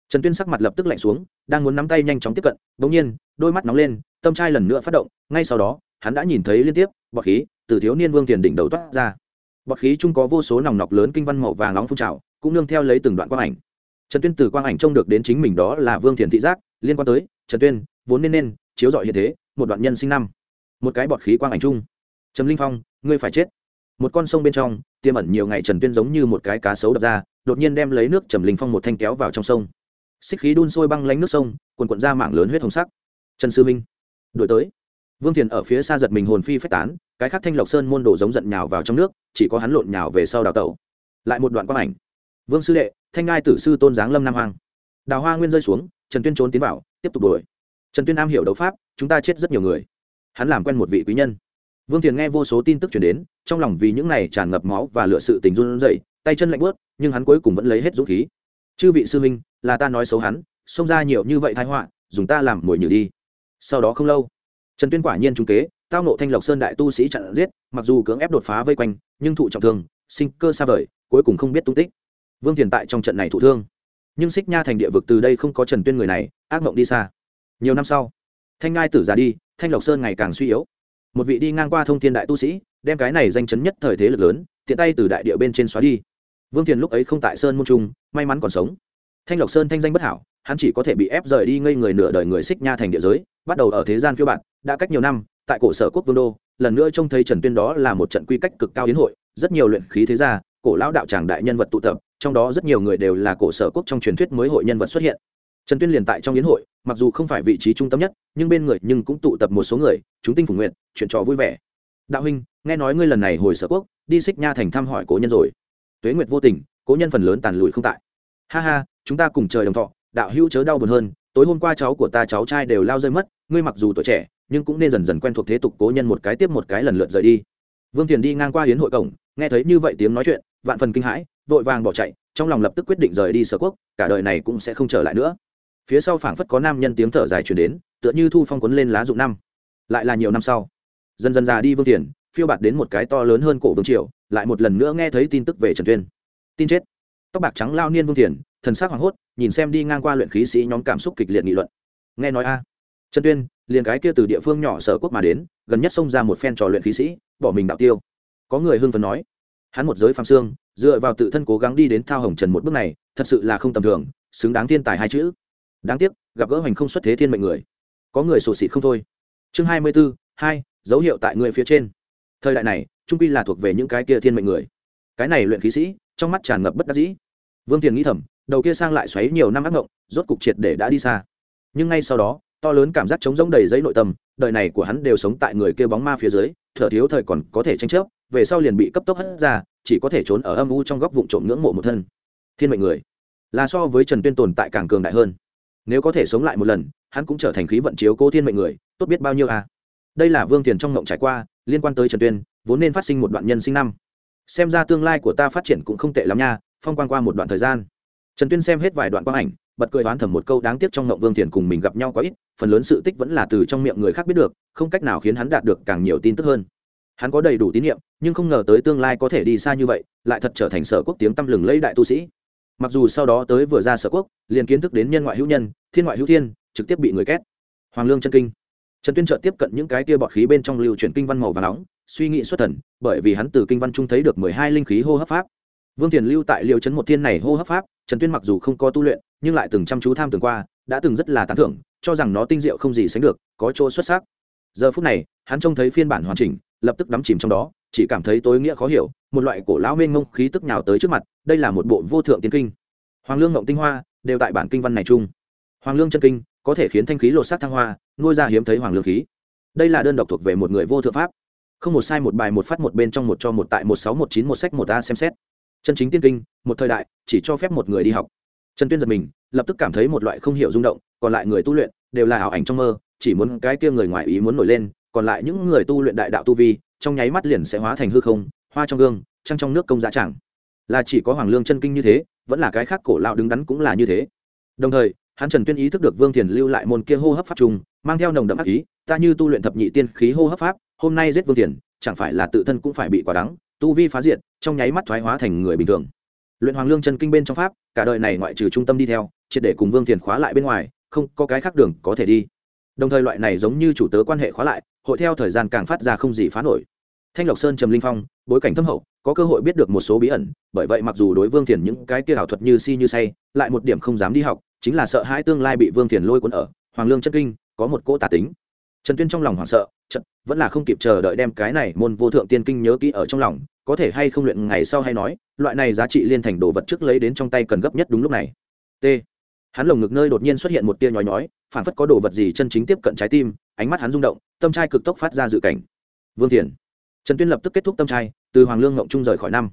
Trần tuyên sắc mặt lập tức lạnh xuống đang muốn nắm tay nhanh chóng tiếp cận bỗng nhiên đôi mắt nóng lên tâm trai lần nữa phát động ngay sau đó hắn đã nhìn thấy liên tiếp bọt khí từ thiếu niên vương tiền đỉnh đầu toát ra. Bọt khí chung có vô số nòng nọc lớn kinh văn màu vàng nóng phun trào cũng nương theo lấy từng đoạn quang ảnh trần tuyên từ quang ảnh trông được đến chính mình đó là vương thiền thị giác, liên quan tới, trần tuyên, vốn nên nên, chiếu dọi hiện thế, một đoạn nhân sinh năm. Một cái bọt khí quang ảnh chung. Trầm linh phong, ngươi phải chết. Một con sông bên trong tiêm ẩn nhiều ngày trần tuyên giống như một cái cá sấu đập ra, đột nhiên đem lấy nước trầm linh phong một thanh kéo vào trong sông. Xích khí đun sôi băng lánh nước sông quần quận ra mảng lớn huyết hồng sắc. Trần sư minh đổi tới. Vương thiền ở phía xa giật mình hồn phi phách tán, cái khác thanh lộc sơn môn đồ giống giận nhào vào trong nước, chỉ có hắn lộn nhào về sau đào tẩu. Lại một đoạn quang ảnh. Vương sư đệ thanh ngai tử sư tôn giáng lâm nam hoàng đào hoa nguyên rơi xuống, trần tuyên trốn tiến vào, tiếp tục đuổi. Trần tuyên am hiểu đấu pháp, chúng ta chết rất nhiều người. Hắn làm quen một vị quý nhân. Vương thiền nghe vô số tin tức chuyển đến, trong lòng vì những này tràn ngập máu và lựa sự tình run dậy tay chân lạnh bớt nhưng hắn cuối cùng vẫn lấy hết dũng khí. Chư vị sư minh là ta nói xấu hắn, xông ra nhiều như vậy thái họa, dùng ta làm mồi nhử đi. Sau đó không lâu, trần tuyên quả nhiên trung kế, tao nộ thanh lộc sơn đại tu sĩ chặn giết, mặc dù cưỡng ép đột phá vây quanh, nhưng thụ trọng thương, sinh cơ xa vời, cuối cùng không biết tung tích vương thiền tại trong trận này thụ thương. Nhưng xích nha thành địa vực từ đây không có trần tuyên người này, ác mộng đi xa. Nhiều năm sau, thanh ngai tử già đi, thanh lộc sơn ngày càng suy yếu. Một vị đi ngang qua thông thiên đại tu sĩ, đem cái này danh chấn nhất thời thế lực lớn, tiện tay từ đại địa bên trên xóa đi. Vương thiền lúc ấy không tại sơn môn trung, may mắn còn sống. Thanh lộc sơn thanh danh bất hảo, hắn chỉ có thể bị ép rời đi ngây người nửa đời người xích nha thành địa giới, bắt đầu ở thế gian phiêu bạn đã cách nhiều năm, tại cổ sở quốc vương đô, lần nữa trông thấy trần tuyên đó là một trận quy cách cực cao hiến hội, rất nhiều luyện khí thế gia, cổ lão đạo tràng đại nhân vật tụ tập trong đó rất nhiều người đều là cổ sở quốc trong truyền thuyết mới hội nhân vật xuất hiện. Trần tuyên liền tại trong yến hội, mặc dù không phải vị trí trung tâm nhất, nhưng bên người nhưng cũng tụ tập một số người, chúng tinh phủ nguyện, chuyện trò vui vẻ. Đạo huynh, nghe nói ngươi lần này hồi sở quốc, đi xích nha thành thăm hỏi cố nhân rồi. Tuế nguyệt vô tình, cố nhân phần lớn tàn lùi không tại. Ha ha, chúng ta cùng trời đồng thọ, đạo hữu chớ đau buồn hơn, tối hôm qua cháu của ta cháu trai đều lao rơi mất, ngươi mặc dù tuổi trẻ, nhưng cũng nên dần dần quen thuộc thế tục cố nhân một cái tiếp một cái lần lượt rời đi. Vương thiền đi ngang qua hiến hội cổng, nghe thấy như vậy tiếng nói chuyện, vạn phần kinh hãi vội vàng bỏ chạy trong lòng lập tức quyết định rời đi sở quốc cả đời này cũng sẽ không trở lại nữa. Phía sau phảng phất có nam nhân tiếng thở dài chuyển đến tựa như thu phong quấn lên lá dụng năm. Lại là nhiều năm sau dần dần già đi vương tiền, phiêu bạt đến một cái to lớn hơn cổ vương triều lại một lần nữa nghe thấy tin tức về trần tuyên. Tin chết. Tóc bạc trắng lao niên vương tiền, thần sắc hoảng hốt nhìn xem đi ngang qua luyện khí sĩ nhóm cảm xúc kịch liệt nghị luận. Nghe nói a trần tuyên liền cái kia từ địa phương nhỏ sở quốc mà đến gần nhất xông ra một phen trò luyện khí sĩ bỏ mình đạo tiêu. Có người hưng phấn nói hắn một giới phàm xương dựa vào tự thân cố gắng đi đến thao hồng trần một bước này, thật sự là không tầm thường, xứng đáng thiên tài hai chữ. Đáng tiếc, gặp gỡ hoành không xuất thế thiên mệnh người. Có người sổ xịt không thôi. Chương hai mươi b ố hai, dấu hiệu tại người phía trên. Thời đại này, trung pi là thuộc về những cái kia thiên mệnh người. Cái này luyện khí sĩ, trong mắt tràn ngập bất đắc dĩ. Vương tiền nghĩ thầm, đầu kia sang lại xoáy nhiều năm ác ngộng, rốt cục triệt để đã đi xa. Nhưng ngay sau đó, to lớn cảm giác trống rỗng đầy giấy nội tâm, đời này của hắn đều sống tại người kia bóng ma phía dưới, thở thiếu thời còn có thể tranh chấp, về sau liền bị cấp tốc hất ra chỉ có thể trốn ở âm u trong góc vụn trộm ngưỡng mộ một thân. Thiên mệnh người, là so với trần tuyên tồn tại càng cường đại hơn. Nếu có thể sống lại một lần, hắn cũng trở thành khí vận chiếu cố thiên mệnh người, tốt biết bao nhiêu à? Đây là vương tiền trong ngộng trải qua, liên quan tới trần tuyên, vốn nên phát sinh một đoạn nhân sinh năm. Xem ra tương lai của ta phát triển cũng không tệ lắm nha, phong quan qua một đoạn thời gian. Trần tuyên xem hết vài đoạn quang ảnh, bật cười đoán thầm một câu đáng tiếc trong ngộng vương tiền cùng mình gặp nhau quá ít, phần lớn sự tích vẫn là từ trong miệng người khác biết được, không cách nào khiến hắn đạt được càng nhiều tin tức hơn hắn có đầy đủ tín nhiệm, nhưng không ngờ tới tương lai có thể đi xa như vậy, lại thật trở thành sở quốc tiếng tăm lừng lấy đại tu sĩ. Mặc dù sau đó tới vừa ra sở quốc, liền kiến thức đến nhân ngoại hữu nhân, thiên ngoại hữu thiên, trực tiếp bị người két. Hoàng lương chân kinh. Trần tuyên trợ tiếp cận những cái tia bọt khí bên trong lưu chuyển kinh văn màu và nóng, suy nghĩ xuất thần, bởi vì hắn từ kinh văn trung thấy được mười hai linh khí hô hấp pháp. Vương thiền lưu tại liệu chấn một thiên này hô hấp pháp, trần tuyên mặc dù không có tu luyện, nhưng lại từng chăm chú tham tưởng qua, đã từng rất là tán thưởng, cho rằng nó tinh diệu không gì sánh được, có chỗ xuất sắc. Giờ phút này, hắn trông thấy phiên bản hoàn chỉnh lập tức đắm chìm trong đó, chỉ cảm thấy tối nghĩa khó hiểu, một loại cổ lão mênh mông khí tức nhào tới trước mặt, đây là một bộ vô thượng tiến kinh. Hoàng lương ngộng tinh hoa, đều tại bản kinh văn này chung. Hoàng lương chân kinh, có thể khiến thanh khí lột xác thăng hoa, nuôi ra hiếm thấy hoàng lương khí. Đây là đơn độc thuộc về một người vô thượng pháp. Không một sai một bài một phát một bên trong một cho một tại một sáu một chín một sách một a xem xét. Chân chính tiên kinh, một thời đại, chỉ cho phép một người đi học. Trần tuyên giật mình, lập tức cảm thấy một loại không hiểu rung động, còn lại người tu luyện, đều là ảo ảnh trong mơ, chỉ muốn cái kia người ngoài ý muốn nổi lên còn lại những người tu luyện đại đạo tu vi, trong nháy mắt liền sẽ hóa thành hư không, hoa trong gương, trăng trong nước công giá chẳng. Là chỉ có hoàng lương chân kinh như thế, vẫn là cái khác cổ lão đứng đắn cũng là như thế. Đồng thời, hắn trần tuyên ý thức được vương thiền lưu lại môn kia hô hấp pháp trùng, mang theo nồng đậm ác ý, ta như tu luyện thập nhị tiên khí hô hấp pháp, hôm nay giết vương thiền, chẳng phải là tự thân cũng phải bị quả đắng, tu vi phá diệt, trong nháy mắt thoái hóa thành người bình thường. Luyện hoàng lương chân kinh bên trong pháp, cả đời này ngoại trừ trung tâm đi theo, triệt để cùng vương thiền khóa lại bên ngoài, không có cái khác đường có thể đi. Đồng thời loại này giống như chủ tớ quan hệ khóa lại hội theo thời gian càng phát ra không gì phá nổi. Thanh lộc sơn trầm linh phong, bối cảnh thâm hậu, có cơ hội biết được một số bí ẩn, bởi vậy mặc dù đối vương thiền những cái kia ảo thuật như si như say, lại một điểm không dám đi học, chính là sợ hãi tương lai bị vương thiền lôi cuốn ở, hoàng lương chất kinh, có một cỗ tà tính. Trần tuyên trong lòng hoảng sợ trận vẫn là không kịp chờ đợi đem cái này môn vô thượng tiên kinh nhớ kỹ ở trong lòng, có thể hay không luyện ngày sau hay nói, loại này giá trị liên thành đồ vật trước lấy đến trong tay cần gấp nhất đúng lúc này. T. Hắn lồng ngực nơi đột nhiên xuất hiện một tia nhói nhói phản phất có đồ vật gì chân chính tiếp cận trái tim, ánh mắt hắn rung động, tâm trai cực tốc phát ra dự cảnh. Vương thiền. Trần tuyên lập tức kết thúc tâm trai, từ hoàng lương ngộng trung rời khỏi năm.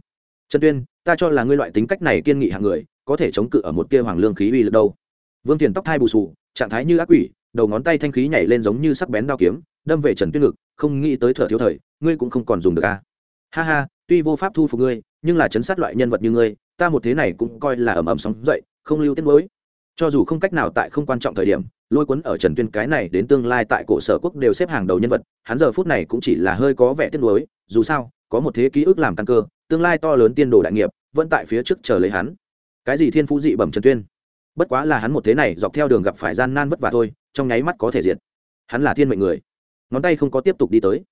Trần tuyên, ta cho là ngươi loại tính cách này kiên nghị hạng người, có thể chống cự ở một tia hoàng lương khí uy lực đâu. Vương thiền tóc thai bù sù trạng thái như ác quỷ, đầu ngón tay thanh khí nhảy lên giống như sắc bén đao kiếm, đâm về trần tuyên ngực, không nghĩ tới thở thiếu thời, ngươi cũng không còn dùng được a à. ha ha, tuy vô pháp thu phục ngươi, nhưng là chấn sát loại nhân vật như ngươi, ta một thế này cũng coi là ầm ầm sóng dậy, không lưu tiết mới cho dù không cách nào tại không quan trọng thời điểm lôi cuốn ở trần tuyên cái này đến tương lai tại cổ sở quốc đều xếp hàng đầu nhân vật, hắn giờ phút này cũng chỉ là hơi có vẻ tiếc nuối, dù sao, có một thế ký ức làm căn cơ, tương lai to lớn tiên đồ đại nghiệp, vẫn tại phía trước chờ lấy hắn. Cái gì thiên phú dị bẩm trần tuyên? Bất quá là hắn một thế này, dọc theo đường gặp phải gian nan vất vả thôi, trong nháy mắt có thể diệt. Hắn là thiên mệnh người. Ngón tay không có tiếp tục đi tới.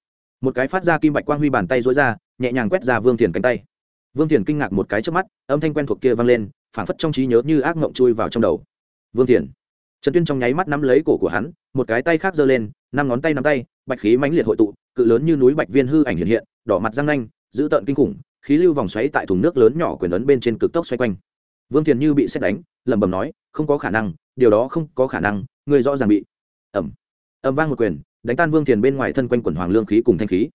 Một cái phát ra kim bạch quang huy bàn tay dối ra, nhẹ nhàng quét ra vương thiền cánh tay. Vương thiền kinh ngạc một cái trước mắt, âm thanh quen thuộc kia vang lên, phảng phất trong trí nhớ như ác mộng chui vào trong đầu. Vương thiền trần tuyên trong nháy mắt nắm lấy cổ của hắn, một cái tay khác giơ lên, năm ngón tay nắm tay, bạch khí mãnh liệt hội tụ, cự lớn như núi bạch viên hư ảnh hiện hiện, đỏ mặt răng nanh giữ tợn kinh khủng, khí lưu vòng xoáy tại thùng nước lớn nhỏ quyền ấn bên trên cực tốc xoay quanh. Vương thiền như bị xét đánh, lẩm bẩm nói, không có khả năng, điều đó không có khả năng người rõ ràng bị ẩm ẩm vang một quyền, đánh tan vương thiền bên ngoài thân quanh quần hoàng lương khí cùng thanh khí.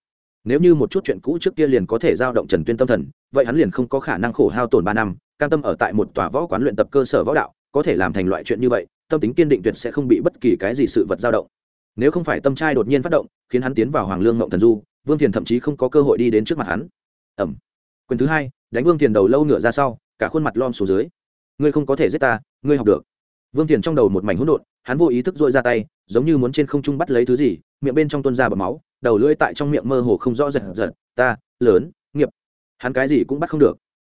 Nếu như một chút chuyện cũ trước kia liền có thể giao động trần tuyên tâm thần, vậy hắn liền không có khả năng khổ hao tổn ba năm, cam tâm ở tại một tòa võ quán luyện tập cơ sở võ đạo, có thể làm thành loại chuyện như vậy tâm tính kiên định tuyệt sẽ không bị bất kỳ cái gì sự vật dao động. Nếu không phải tâm trai đột nhiên phát động, khiến hắn tiến vào hoàng lương ngộng thần du, vương thiền thậm chí không có cơ hội đi đến trước mặt hắn. Ẩm. Quyền thứ hai, đánh vương thiền đầu lâu nửa ra sau, cả khuôn mặt lom xuống dưới. Ngươi không có thể giết ta, ngươi học được. Vương thiền trong đầu một mảnh hỗn độn, hắn vô ý thức dội ra tay, giống như muốn trên không trung bắt lấy thứ gì, miệng bên trong tuôn ra bầm máu, đầu lưỡi tại trong miệng mơ hồ không rõ giật giật, ta, lớn, nghiệp. Hắn cái gì cũng bắt không được.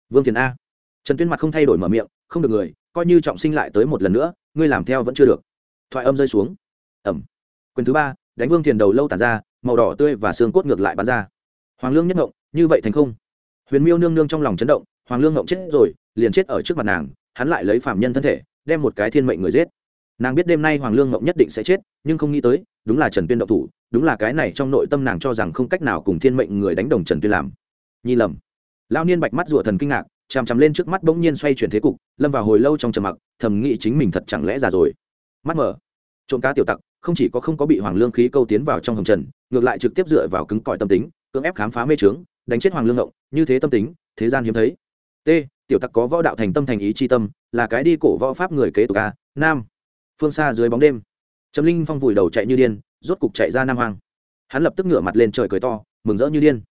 Vương thiền a. Trần tuyên mặt không thay đổi mở miệng, không được người coi như trọng sinh lại tới một lần nữa, ngươi làm theo vẫn chưa được. Thoại âm rơi xuống. Ẩm. Quyền thứ ba, đánh vương thiền đầu lâu tàn ra, màu đỏ tươi và xương cốt ngược lại bắn ra. Hoàng lương nhất ngộng, như vậy thành không? Huyền miêu nương nương trong lòng chấn động, hoàng lương ngộng chết rồi, liền chết ở trước mặt nàng, hắn lại lấy phạm nhân thân thể, đem một cái thiên mệnh người giết. Nàng biết đêm nay hoàng lương ngộng nhất định sẽ chết, nhưng không nghĩ tới, đúng là trần tuyên động thủ, đúng là cái này trong nội tâm nàng cho rằng không cách nào cùng thiên mệnh người đánh đồng trần tuyên làm. Nhi lầm. Lao niên bạch mắt rủa thần kinh ngạc chằm chằm lên trước mắt bỗng nhiên xoay chuyển thế cục, lâm vào hồi lâu trong trầm mặc, thầm nghĩ chính mình thật chẳng lẽ già rồi. Mắt mở. Trộm cá tiểu tặc, không chỉ có không có bị hoàng lương khí câu tiến vào trong hồng trần, ngược lại trực tiếp dựa vào cứng cỏi tâm tính, cưỡng ép khám phá mê trướng đánh chết hoàng lương ngộng, như thế tâm tính, thế gian hiếm thấy. T, tiểu tặc có võ đạo thành tâm thành ý chi tâm, là cái đi cổ võ pháp người kế tục a, nam. Phương xa dưới bóng đêm, trầm linh phong vùi đầu chạy như điên, rốt cục chạy ra nam hoàng hắn lập tức ngửa mặt lên trời cười to, mừng rỡ như điên.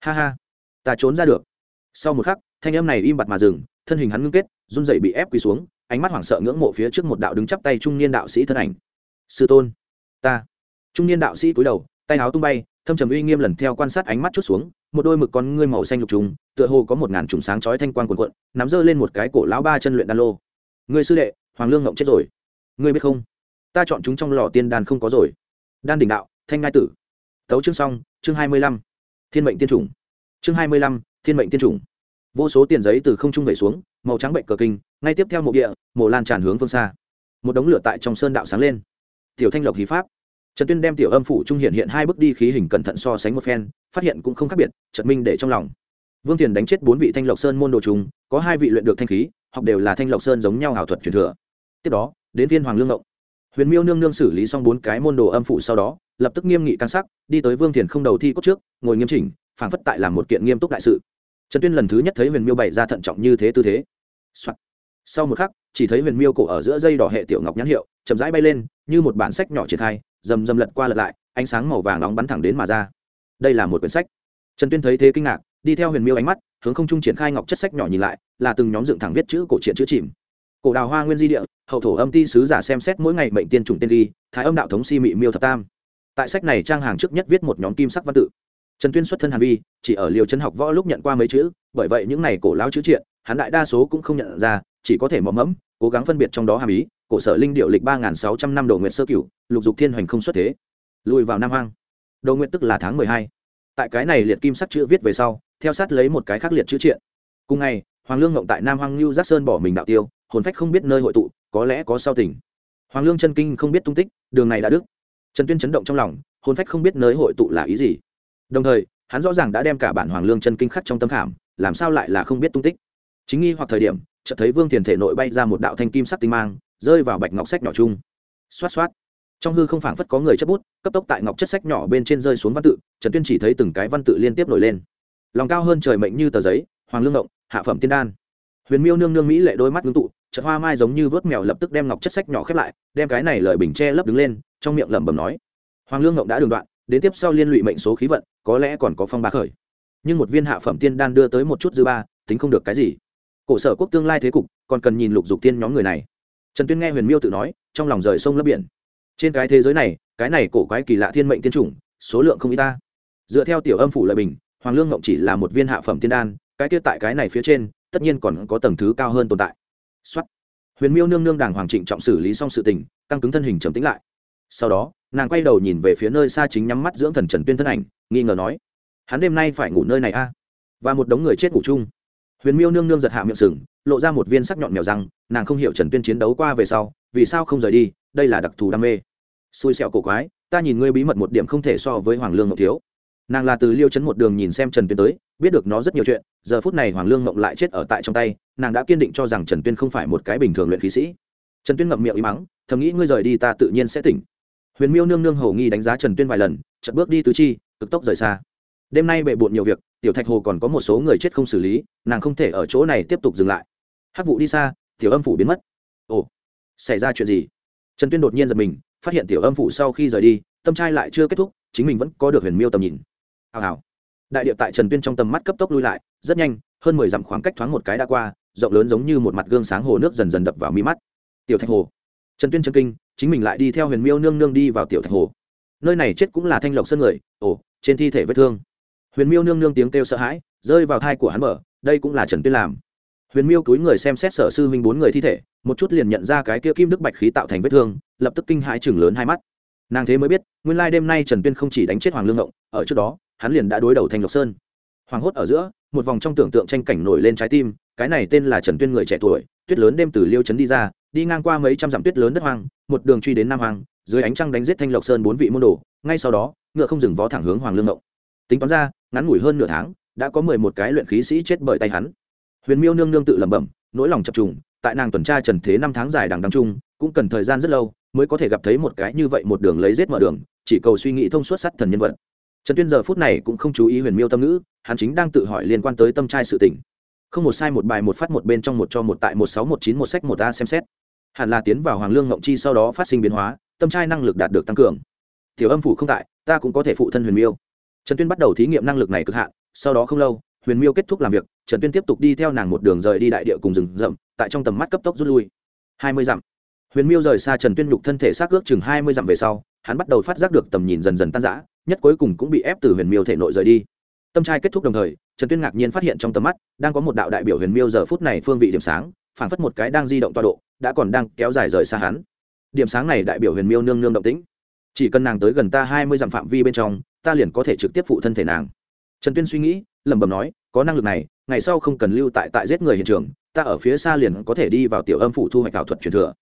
Ha ha, ta trốn ra được. Sau một khắc thanh âm này im bặt mà dừng, thân hình hắn ngưng kết, run dậy bị ép quỳ xuống, ánh mắt hoảng sợ ngưỡng mộ phía trước một đạo đứng chắp tay trung niên đạo sĩ thân ảnh. Sư tôn, ta. Trung niên đạo sĩ cúi đầu, tay áo tung bay, thâm trầm uy nghiêm lần theo quan sát ánh mắt chút xuống, một đôi mực con ngươi màu xanh lục trùng, tựa hồ có một ngàn trùng sáng chói thanh quan quần quận nắm giơ lên một cái cổ lão ba chân luyện đan lô. Người sư đệ, hoàng lương ngộng chết rồi. Ngươi biết không? Ta chọn chúng trong lò tiên đan không có rồi. Đan đỉnh đạo, thanh ngai tử. Tấu chương xong, chương hai mươi lăm, thiên mệnh tiên chủng. Chương hai mươi lăm, thiên mệnh tiên chủng vô số tiền giấy từ không trung vẩy xuống, màu trắng bệnh cờ kinh, ngay tiếp theo mộ địa mộ lan tràn hướng phương xa. Một đống lửa tại trong sơn đạo sáng lên. Tiểu thanh lộc hí pháp. Trần tuyên đem tiểu âm phủ trung hiện hiện hai bước đi khí hình cẩn thận so sánh một phen, phát hiện cũng không khác biệt trật minh để trong lòng. Vương Thiền đánh chết bốn vị thanh lộc sơn môn đồ trùng, có hai vị luyện được thanh khí, học đều là thanh lộc sơn giống nhau ảo thuật truyền thừa. Tiếp đó, đến viên hoàng lương ngộng. Huyền miêu nương nương xử lý xong bốn cái môn đồ âm phủ sau đó, lập tức nghiêm nghị căng sắc, đi tới vương thiền không đầu thi cốt trước, ngồi nghiêm chỉnh, phảng phất tại làm một kiện nghiêm túc đại sự trần tuyên lần thứ nhất thấy huyền miêu bày ra thận trọng như thế tư thế、Soạn. sau một khắc, chỉ thấy huyền miêu cổ ở giữa dây đỏ hệ tiểu ngọc nhãn hiệu, chậm rãi bay lên, như một bản sách nhỏ triển khai, rầm rầm lật qua lật lại, ánh sáng màu vàng nóng bắn thẳng đến mà ra. Đây là một quyển sách. Trần tuyên thấy thế kinh ngạc, đi theo huyền miêu ánh mắt, hướng không trung triển khai ngọc chất sách nhỏ nhìn lại, là từng nhóm dựng thẳng viết chữ cổ truyện chữ chìm. Cổ đào hoa nguyên di địa, hậu thổ âm ti sứ giả xem xét mỗi ngày mệnh tiên chủng tiên đi thái âm đạo thống si mị miêu thập tam. Tại sách này trang hàng trước nhất viết một nhóm kim sắc văn tự trần tuyên xuất thân hàn vi, chỉ ở liều chân học võ lúc nhận qua mấy chữ, bởi vậy những này cổ lao chữ triện, hắn đại đa số cũng không nhận ra, chỉ có thể mò mẫm, cố gắng phân biệt trong đó hàm ý, cổ sở linh điệu lịch ba nghìn sáu trăm năm đồ nguyện sơ cửu, lục dục thiên hoành không xuất thế. Lùi vào nam hoang. Đồ nguyện tức là tháng mười hai. Tại cái này liệt kim sắc chữ viết về sau, theo sát lấy một cái khác liệt chữ triện. Cùng ngày, hoàng lương ngộng tại nam hoang lưu giác sơn bỏ mình đạo tiêu, hồn phách không biết nơi hội tụ, có lẽ có sao tỉnh. Hoàng lương chân kinh không biết tung tích, đường này đã đức trần tuyên chấn động trong lòng, hồn phách không biết nơi hội tụ là ý gì? Đồng thời, hắn rõ ràng đã đem cả bản hoàng lương chân kinh khắc trong tâm khảm, làm sao lại là không biết tung tích. Chính nghi hoặc thời điểm, chợt thấy vương thiền thể nội bay ra một đạo thanh kim sắc tinh mang, rơi vào bạch ngọc sách nhỏ chung. Xoát xoát. Trong hư không phảng phất có người chấp bút, cấp tốc tại ngọc chất sách nhỏ bên trên rơi xuống văn tự, trần tuyên chỉ thấy từng cái văn tự liên tiếp nổi lên. Lòng cao hơn trời mệnh như tờ giấy, hoàng lương động hạ phẩm tiên đan. Huyền miêu nương nương mỹ lệ đôi mắt ngưng tụ, chợt hoa mai giống như vớt mèo lập tức đem ngọc chất sách nhỏ khép lại, đem cái này lời bình che lấp đứng lên, trong miệng lẩm bẩm nói, hoàng lương ngộng đã đường đoạn đến tiếp sau liên lụy mệnh số khí vận, có lẽ còn có phong ba khởi. Nhưng một viên hạ phẩm tiên đan đưa tới một chút dư ba, tính không được cái gì. Cổ sở quốc tương lai thế cục, còn cần nhìn lục dục tiên nhóm người này. Trần tuyên nghe huyền miêu tự nói, trong lòng rời sông lấp biển. Trên cái thế giới này, cái này cổ quái kỳ lạ thiên mệnh tiên chủng, số lượng không ít ta. Dựa theo tiểu âm phủ lợi bình, hoàng lương ngộng chỉ là một viên hạ phẩm tiên đan, cái kia tại cái này phía trên, tất nhiên còn có tầng thứ cao hơn tồn tại. Xuất huyền miêu nương nương đàng hoàng trịnh trọng xử lý xong sự tình, căng cứng thân hình trầm tĩnh lại. Sau đó nàng quay đầu nhìn về phía nơi xa chính nhắm mắt dưỡng thần trần tuyên thân ảnh, nghi ngờ nói, hắn đêm nay phải ngủ nơi này a? À? và một đống người chết ngủ chung. Huyền miêu nương nương giật hạ miệng sừng, lộ ra một viên sắc nhọn mèo răng, nàng không hiểu trần tuyên chiến đấu qua về sau, vì sao không rời đi, đây là đặc thù đam mê. Xui xẹo cổ quái, ta nhìn ngươi bí mật một điểm không thể so với hoàng lương ngọc thiếu. Nàng là từ liêu chấn một đường nhìn xem trần tuyên tới, biết được nó rất nhiều chuyện, giờ phút này hoàng lương ngọc lại chết ở tại trong tay, nàng đã kiên định cho rằng trần tuyên không phải một cái bình thường luyện khí sĩ. Trần tuyên ngậm miệng ý mắng, thầm nghĩ ngươi rời đi ta tự nhiên sẽ tỉnh huyền miêu nương nương hầu nghi đánh giá trần tuyên vài lần chật bước đi tứ chi, cực tốc rời xa. Đêm nay bệ bộn nhiều việc, tiểu thạch hồ còn có một số người chết không xử lý, nàng không thể ở chỗ này tiếp tục dừng lại. Hắc vụ đi xa, tiểu âm phủ biến mất. Ồ, xảy ra chuyện gì? Trần tuyên đột nhiên giật mình, phát hiện tiểu âm phủ sau khi rời đi, tâm trai lại chưa kết thúc, chính mình vẫn có được huyền miêu tầm nhìn. Hào hào. Đại điệu tại trần tuyên trong tầm mắt cấp tốc lui lại, rất nhanh, hơn mười dặm khoảng cách thoáng một cái đã qua, rộng lớn giống như một mặt gương sáng hồ nước dần dần đập vào mi mắt. Tiểu thạch hồ. Trần tuyên chân kinh chính mình lại đi theo huyền miêu nương nương đi vào tiểu thạch hồ. Nơi này chết cũng là thanh lộc sơn người, ồ, trên thi thể vết thương. Huyền miêu nương nương tiếng kêu sợ hãi, rơi vào thai của hắn mở đây cũng là trần tuyên làm. Huyền miêu túi người xem xét sở sư huynh bốn người thi thể, một chút liền nhận ra cái kia kim đức bạch khí tạo thành vết thương, lập tức kinh hãi chừng lớn hai mắt. Nàng thế mới biết, nguyên lai đêm nay trần tuyên không chỉ đánh chết hoàng lương ngộng, ở trước đó, hắn liền đã đối đầu thanh lộc sơn. Hoàng hốt ở giữa, một vòng trong tưởng tượng tranh cảnh nổi lên trái tim, cái này tên là trần tuyên người trẻ tuổi, tuyết lớn đêm từ liêu trấn đi ra đi ngang qua mấy trăm dặm tuyết lớn đất hoang, một đường truy đến nam hoàng dưới ánh trăng đánh giết thanh lộc sơn bốn vị môn đồ, ngay sau đó, ngựa không dừng vó thẳng hướng hoàng lương ngộng. Tính toán ra, ngắn ngủi hơn nửa tháng, đã có mười một cái luyện khí sĩ chết bởi tay hắn. Huyền miêu nương nương tự lẩm bẩm, nỗi lòng chập trùng, tại nàng tuần tra trần thế năm tháng dài đằng đằng chung, cũng cần thời gian rất lâu mới có thể gặp thấy một cái như vậy một đường lấy rết mở đường, chỉ cầu suy nghĩ thông suốt sắt thần nhân vật. Trần tuyên giờ phút này cũng không chú ý huyền miêu tâm ngữ, hắn chính đang tự hỏi liên quan tới tâm trai sự tỉnh không một sai một bài một phát một bên trong một cho một tại một sáu một chín một sách một a xem xét hẳn là tiến vào hoàng lương ngộng chi sau đó phát sinh biến hóa, tâm trai năng lực đạt được tăng cường. Tiểu âm phủ không tại, ta cũng có thể phụ thân huyền miêu. Trần tuyên bắt đầu thí nghiệm năng lực này cực hạn, sau đó không lâu, huyền miêu kết thúc làm việc, trần tuyên tiếp tục đi theo nàng một đường rời đi đại địa cùng rừng rậm, tại trong tầm mắt cấp tốc rút lui. Hai mươi dặm. Huyền miêu rời xa trần tuyên nhục thân thể xác ước chừng hai mươi dặm về sau, hắn bắt đầu phát giác được tầm nhìn dần dần tan rã, nhất cuối cùng cũng bị ép từ huyền miêu thể nội rời đi. Tâm trai kết thúc đồng thời, trần tuyên ngạc nhiên phát hiện trong tầm mắt, đang có một đạo đại biểu huyền miêu giờ phút này phương vị điểm sáng phảng phất một cái đang di động tọa độ, đã còn đang kéo dài rời xa hắn. Điểm sáng này đại biểu huyền miêu nương nương động tĩnh. Chỉ cần nàng tới gần ta hai mươi dặm phạm vi bên trong, ta liền có thể trực tiếp phụ thân thể nàng. Trần tuyên suy nghĩ, lẩm bẩm nói, có năng lực này, ngày sau không cần lưu tại tại giết người hiện trường, ta ở phía xa liền có thể đi vào tiểu âm phủ thu hoạch ảo thuật truyền thừa.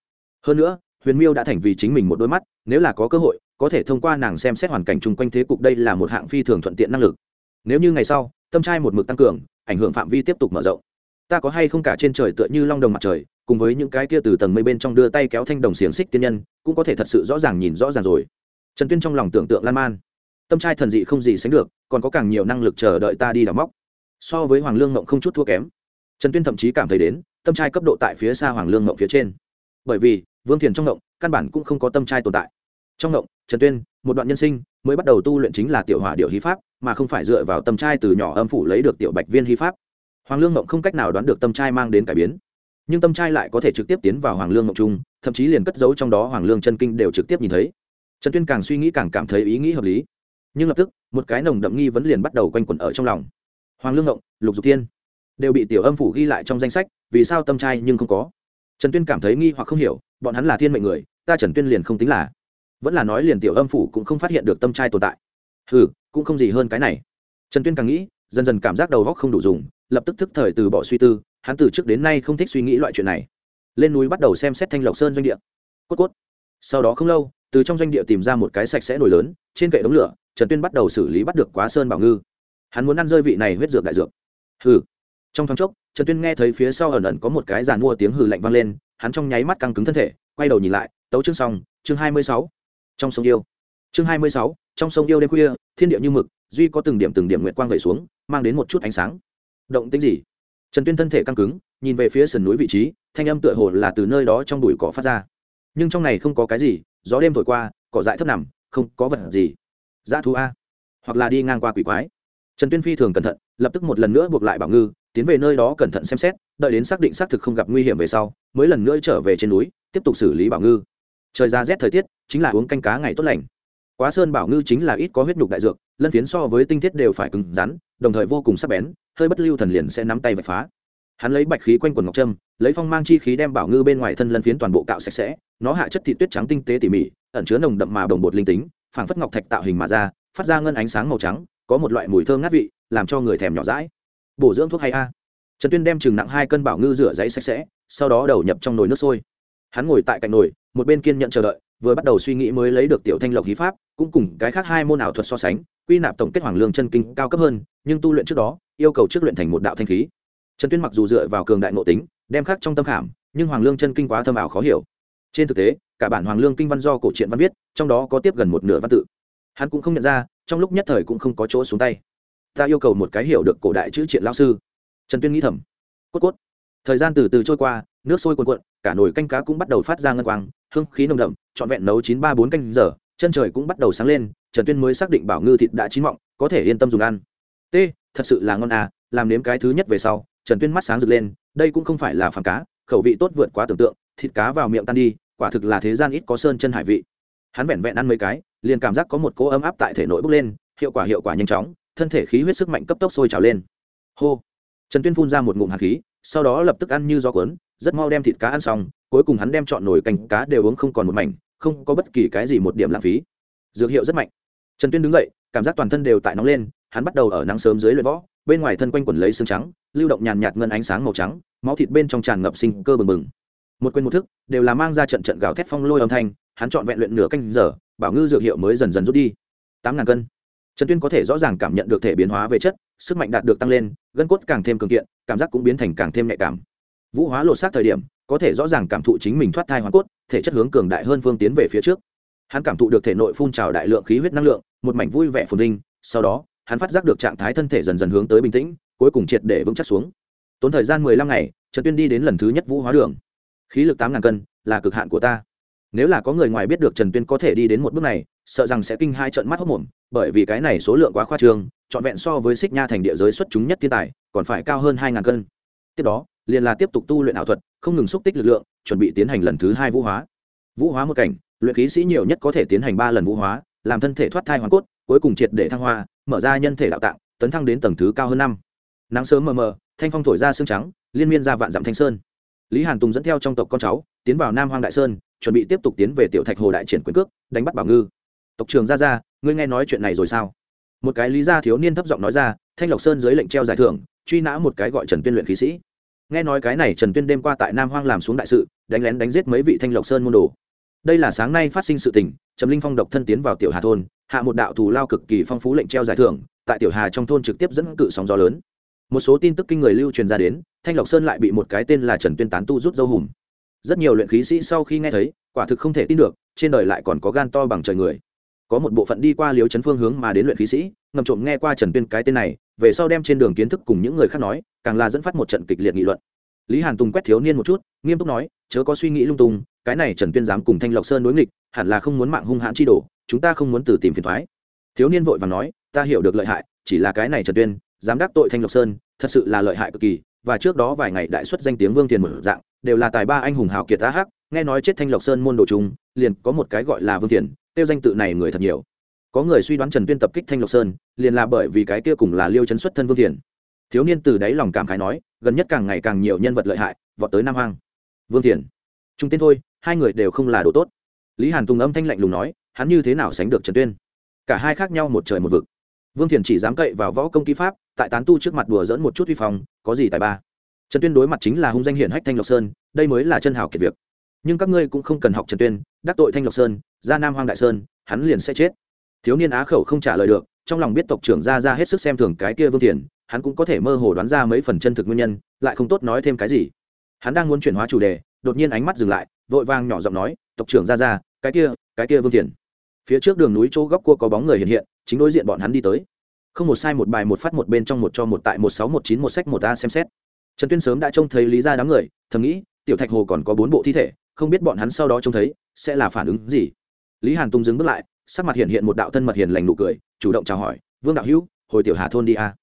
Hơn nữa, huyền miêu đã thành vì chính mình một đôi mắt, nếu là có cơ hội, có thể thông qua nàng xem xét hoàn cảnh chung quanh thế cục đây là một hạng phi thường thuận tiện năng lực. Nếu như ngày sau, tâm trai một mực tăng cường, ảnh hưởng phạm vi tiếp tục mở rộng ta có hay không cả trên trời tựa như long đồng mặt trời, cùng với những cái kia từ tầng mây bên trong đưa tay kéo thanh đồng xiềng xích tiên nhân, cũng có thể thật sự rõ ràng nhìn rõ ràng rồi. Trần tuyên trong lòng tưởng tượng lan man. Tâm trai thần dị không gì sánh được, còn có càng nhiều năng lực chờ đợi ta đi đào móc. So với hoàng lương ngộng không chút thua kém. Trần tuyên thậm chí cảm thấy đến, tâm trai cấp độ tại phía xa hoàng lương ngộng phía trên. Bởi vì, vương thiền trong ngộng, căn bản cũng không có tâm trai tồn tại. Trong ngộng, trần tuyên, một đoạn nhân sinh, mới bắt đầu tu luyện chính là tiểu hỏa điệu hí pháp, mà không phải dựa vào tâm trai từ nhỏ âm phủ lấy được tiểu bạch viên hí pháp hoàng lương ngộng không cách nào đoán được tâm trai mang đến cải biến. Nhưng tâm trai lại có thể trực tiếp tiến vào hoàng lương ngộng trung thậm chí liền cất giấu trong đó hoàng lương chân kinh đều trực tiếp nhìn thấy. Trần tuyên càng suy nghĩ càng cảm thấy ý nghĩ hợp lý. Nhưng lập tức, một cái nồng đậm nghi vấn liền bắt đầu quanh quẩn ở trong lòng. Hoàng lương ngộng lục dục tiên đều bị tiểu âm phủ ghi lại trong danh sách, vì sao tâm trai nhưng không có? Trần tuyên cảm thấy nghi hoặc không hiểu, bọn hắn là thiên mệnh người, ta trần tuyên liền không tính là. Vẫn là nói liền tiểu âm phủ cũng không phát hiện được tâm trai tồn tại. Ừ cũng không gì hơn cái này. Trần tuyên càng nghĩ, dần dần cảm giác đầu góc không đủ dùng lập tức thức thời từ bỏ suy tư, hắn từ trước đến nay không thích suy nghĩ loại chuyện này. Lên núi bắt đầu xem xét thanh lộc sơn doanh địa. Cốt cốt. Sau đó không lâu, từ trong doanh địa tìm ra một cái sạch sẽ nổi lớn, trên kệ đống lửa, trần tuyên bắt đầu xử lý bắt được quá sơn bảo ngư. Hắn muốn ăn rơi vị này huyết dược đại dược. Hừ. Trong thoáng chốc, trần tuyên nghe thấy phía sau ẩn ẩn có một cái giàn mua tiếng hừ lạnh vang lên, hắn trong nháy mắt căng cứng thân thể, quay đầu nhìn lại, tấu chương xong, chương hai mươi sáu. Trong sông yêu. Chương hai mươi sáu, trong sông yêu đêm khuya, thiên địa như mực, duy có từng điểm từng điểm nguyện quang vẩy xuống, mang đến một chút ánh sáng động tính gì? Trần tuyên thân thể căng cứng, nhìn về phía sườn núi vị trí, thanh âm tựa hồ là từ nơi đó trong bụi cỏ phát ra. Nhưng trong này không có cái gì, gió đêm thổi qua, cỏ dại thấp nằm, không có vật gì. Dã thú a. Hoặc là đi ngang qua quỷ quái. Trần tuyên phi thường cẩn thận, lập tức một lần nữa buộc lại bảo ngư, tiến về nơi đó cẩn thận xem xét, đợi đến xác định xác thực không gặp nguy hiểm về sau, mới lần nữa trở về trên núi, tiếp tục xử lý bảo ngư. Trời ra rét thời tiết, chính là uống canh cá ngày tốt lành. Quá sơn bảo ngư chính là ít có huyết nhục đại dược, lân phiến so với tinh thiết đều phải cứng rắn, đồng thời vô cùng sắc bén hơi bất lưu thần liền sẽ nắm tay vạch phá. Hắn lấy bạch khí quanh quần ngọc trâm, lấy phong mang chi khí đem bảo ngư bên ngoài thân lân phiến toàn bộ cạo sạch sẽ, nó hạ chất thịt tuyết trắng tinh tế tỉ mỉ, ẩn chứa nồng đậm mà đồng bột linh tính, phảng phất ngọc thạch tạo hình mà ra, phát ra ngân ánh sáng màu trắng, có một loại mùi thơm ngát vị, làm cho người thèm nhỏ rãi bổ dưỡng thuốc hay a? Trần tuyên đem chừng nặng hai cân bảo ngư rửa giấy sạch sẽ, sau đó đầu nhập trong nồi nước sôi. Hắn ngồi tại cạnh nồi, một bên kiên nhận chờ đợi, vừa bắt đầu suy nghĩ mới lấy được tiểu thanh lộc hí pháp, cũng cùng cái khác hai môn ảo thuật so sánh quy nạp tổng kết hoàng lương chân kinh cao cấp hơn, nhưng tu luyện trước đó, yêu cầu trước luyện thành một đạo thanh khí. Trần tuyên mặc dù dựa vào cường đại nội tính, đem khắc trong tâm khảm, nhưng hoàng lương chân kinh quá thâm ảo khó hiểu. Trên thực tế, cả bản hoàng lương kinh văn do cổ truyện văn viết, trong đó có tiếp gần một nửa văn tự. Hắn cũng không nhận ra, trong lúc nhất thời cũng không có chỗ xuống tay. Ta yêu cầu một cái hiểu được cổ đại chữ triện lao sư. Trần tuyên nghĩ thầm. Cốt cốt. Thời gian từ từ trôi qua, nước sôi cuồn cuộn, cả nồi canh cá cũng bắt đầu phát ra ngân quang, hương khí nồng đậm, trọn vẹn nấu chín ba bốn canh giờ, chân trời cũng bắt đầu sáng lên trần tuyên mới xác định bảo ngư thịt đã chín mọng, có thể yên tâm dùng ăn. T, thật sự là ngon à làm nếm cái thứ nhất về sau, trần tuyên mắt sáng rực lên, đây cũng không phải là phản cá, khẩu vị tốt vượt quá tưởng tượng, thịt cá vào miệng tan đi, quả thực là thế gian ít có sơn chân hải vị. Hắn vẹn vẹn ăn mấy cái, liền cảm giác có một cỗ ấm áp tại thể nội bốc lên, hiệu quả hiệu quả nhanh chóng, thân thể khí huyết sức mạnh cấp tốc sôi trào lên. Hô. Trần tuyên phun ra một ngụm hạt khí, sau đó lập tức ăn như gió cuốn, rất mau đem thịt cá ăn xong, cuối cùng hắn đem chọn nồi canh cá đều uống không còn một mảnh, không có bất kỳ cái gì một điểm lãng phí. Dược hiệu rất mạnh trần tuyên đứng dậy, cảm giác toàn thân đều tại nóng lên, hắn bắt đầu ở nắng sớm dưới luyện võ, bên ngoài thân quanh quần lấy xương trắng, lưu động nhàn nhạt ngân ánh sáng màu trắng, máu thịt bên trong tràn ngập sinh cơ bừng bừng. Một quên một thức, đều là mang ra trận trận gào thét phong lôi âm thanh, hắn chọn vẹn luyện nửa canh giờ, bảo ngư dược hiệu mới dần dần rút đi. Tám ngàn cân. Trần tuyên có thể rõ ràng cảm nhận được thể biến hóa về chất, sức mạnh đạt được tăng lên, gân cốt càng thêm cường kiện, cảm giác cũng biến thành càng thêm nhạy cảm. Vũ hóa lột xác thời điểm, có thể rõ ràng cảm thụ chính mình thoát thai hoàn cốt, thể chất hướng cường đại hơn phương tiến về phía trước hắn cảm thụ được thể nội phun trào đại lượng khí huyết năng lượng, một mảnh vui vẻ phồn vinh, sau đó, hắn phát giác được trạng thái thân thể dần dần hướng tới bình tĩnh, cuối cùng triệt để vững chắc xuống. Tốn thời gian mười lăm ngày, trần tuyên đi đến lần thứ nhất vũ hóa đường. Khí lực tám ngàn cân, là cực hạn của ta. Nếu là có người ngoài biết được trần tuyên có thể đi đến một bước này, sợ rằng sẽ kinh hai trận mắt hốc mồm, bởi vì cái này số lượng quá khoa trương, trọn vẹn so với xích nha thành địa giới xuất chúng nhất thiên tài, còn phải cao hơn hai ngàn cân. Tiếp đó, liền là tiếp tục tu luyện ảo thuật, không ngừng xúc tích lực lượng, chuẩn bị tiến hành lần thứ hai vũ hóa. Vũ hóa một cảnh luyện khí sĩ nhiều nhất có thể tiến hành ba lần vũ hóa, làm thân thể thoát thai hoàn cốt, cuối cùng triệt để thăng hoa, mở ra nhân thể đạo tạng, tấn thăng đến tầng thứ cao hơn năm. Nắng sớm mờ mờ, thanh phong thổi ra xương trắng, liên miên ra vạn dặm thanh sơn. Lý hàn tùng dẫn theo trong tộc con cháu, tiến vào nam hoang đại sơn, chuẩn bị tiếp tục tiến về tiểu thạch hồ đại triển quyền cước, đánh bắt bảo ngư. Tộc trường ra ra ngươi nghe nói chuyện này rồi sao? Một cái lý gia thiếu niên thấp giọng nói ra, thanh lộc sơn dưới lệnh treo giải thưởng, truy nã một cái gọi trần tuyên luyện khí sĩ. Nghe nói cái này trần tuyên đêm qua tại nam hoang làm xuống đại sự, đánh lén đánh giết mấy vị thanh lộc sơn môn đồ đây là sáng nay phát sinh sự tình, trầm linh phong độc thân tiến vào tiểu hà thôn, hạ một đạo thù lao cực kỳ phong phú lệnh treo giải thưởng, tại tiểu hà trong thôn trực tiếp dẫn cự sóng gió lớn. Một số tin tức kinh người lưu truyền ra đến, thanh lộc sơn lại bị một cái tên là trần tuyên tán tu rút dâu hùm. Rất nhiều luyện khí sĩ sau khi nghe thấy, quả thực không thể tin được, trên đời lại còn có gan to bằng trời người. Có một bộ phận đi qua liếu chấn phương hướng mà đến luyện khí sĩ, ngầm trộm nghe qua trần tuyên cái tên này, về sau đem trên đường kiến thức cùng những người khác nói, càng là dẫn phát một trận kịch liệt nghị luận. Lý hàn tùng quét thiếu niên một chút, nghiêm túc nói, chớ có suy nghĩ lung tung cái này trần tuyên dám cùng thanh lộc sơn đối nghịch, hẳn là không muốn mạng hung hãn chi đổ chúng ta không muốn từ tìm phiền thoái. Thiếu niên vội và nói, ta hiểu được lợi hại, chỉ là cái này trần tuyên, dám đắc tội thanh lộc sơn, thật sự là lợi hại cực kỳ, và trước đó vài ngày đại xuất danh tiếng vương tiền mở dạng, đều là tài ba anh hùng hào kiệt ta hắc, nghe nói chết thanh lộc sơn môn đồ chúng liền có một cái gọi là vương tiền tiêu danh tự này người thật nhiều. Có người suy đoán trần tuyên tập kích thanh lộc sơn, liền là bởi vì cái kia cùng là liêu chấn xuất thân vương tiền thiếu niên từ đáy lòng cảm khái nói, gần nhất càng ngày càng nhiều nhân vật lợi hại, vọt tới nam hoang. Vương tiền trung tên thôi hai người đều không là đồ tốt. Lý hàn tùng âm thanh lạnh lùng nói, hắn như thế nào sánh được trần tuyên? Cả hai khác nhau một trời một vực. Vương thiền chỉ dám cậy vào võ công kỹ pháp, tại tán tu trước mặt đùa dẫn một chút vi phong, có gì tài ba? Trần tuyên đối mặt chính là hung danh hiển hách thanh lộc sơn, đây mới là chân hảo kiệt việc. Nhưng các ngươi cũng không cần học trần tuyên, đắc tội thanh lộc sơn, ra nam hoang đại sơn, hắn liền sẽ chết. Thiếu niên á khẩu không trả lời được, trong lòng biết tộc trưởng ra ra hết sức xem thường cái kia vương thiền hắn cũng có thể mơ hồ đoán ra mấy phần chân thực nguyên nhân, lại không tốt nói thêm cái gì. Hắn đang muốn chuyển hóa chủ đề, đột nhiên ánh mắt dừng lại vội vàng nhỏ giọng nói, tộc trưởng ra ra, cái kia cái kia vương thiền. Phía trước đường núi chỗ góc cua có bóng người hiện hiện, chính đối diện bọn hắn đi tới. Không một sai, một bài, một phát, một bên trong, một cho, một tại, một sáu, một chín, một sách, một a xem xét. Trần tuyên sớm đã trông thấy lý ra đám người, thầm nghĩ, tiểu thạch hồ còn có bốn bộ thi thể, không biết bọn hắn sau đó trông thấy sẽ là phản ứng gì? Lý hàn tung dừng bước lại, sắc mặt hiện hiện một đạo thân mật hiền lành nụ cười, chủ động chào hỏi, vương đạo hữu, hồi tiểu hà thôn đi a.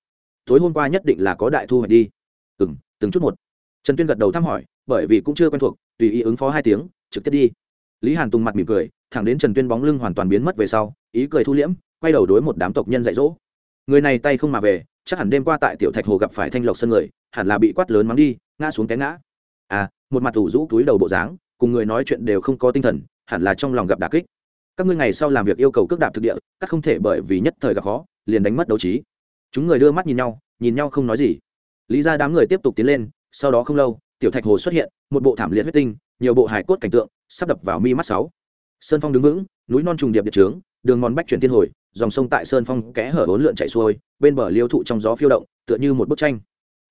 Tối hôm qua nhất định là có đại thu hoạch đi. Ừ từng chút một. Trần tuyên gật đầu thăm hỏi bởi vì cũng chưa quen thuộc, tùy ý ứng phó hai tiếng, trực tiếp đi. Lý hàn tùng mặt mỉm cười, thẳng đến trần tuyên bóng lưng hoàn toàn biến mất về sau, ý cười thu liễm, quay đầu đối một đám tộc nhân dạy dỗ. Người này tay không mà về, chắc hẳn đêm qua tại tiểu thạch hồ gặp phải thanh lộc sân người, hẳn là bị quát lớn mắng đi, ngã xuống té ngã. À một mặt thủ rũ túi đầu bộ dáng, cùng người nói chuyện đều không có tinh thần, hẳn là trong lòng gặp đà kích. Các ngươi ngày sau làm việc yêu cầu cước đạp thực địa, các không thể bởi vì nhất thời gặp khó, liền đánh mất đấu trí. Chúng người đưa mắt nhìn nhau nhìn nhau không nói gì. Lý ra đám người tiếp tục tiến lên, sau đó không lâu tiểu thạch hồ xuất hiện, một bộ thảm liệt huyết tinh, nhiều bộ hải cốt cảnh tượng, sắp đập vào mi mắt sáu. Sơn phong đứng vững, núi non trùng điệp địa trướng, đường mòn bách chuyển thiên hồi, dòng sông tại sơn phong kẽ hở bốn lượn chạy xuôi, bên bờ liêu thụ trong gió phiêu động, tựa như một bức tranh.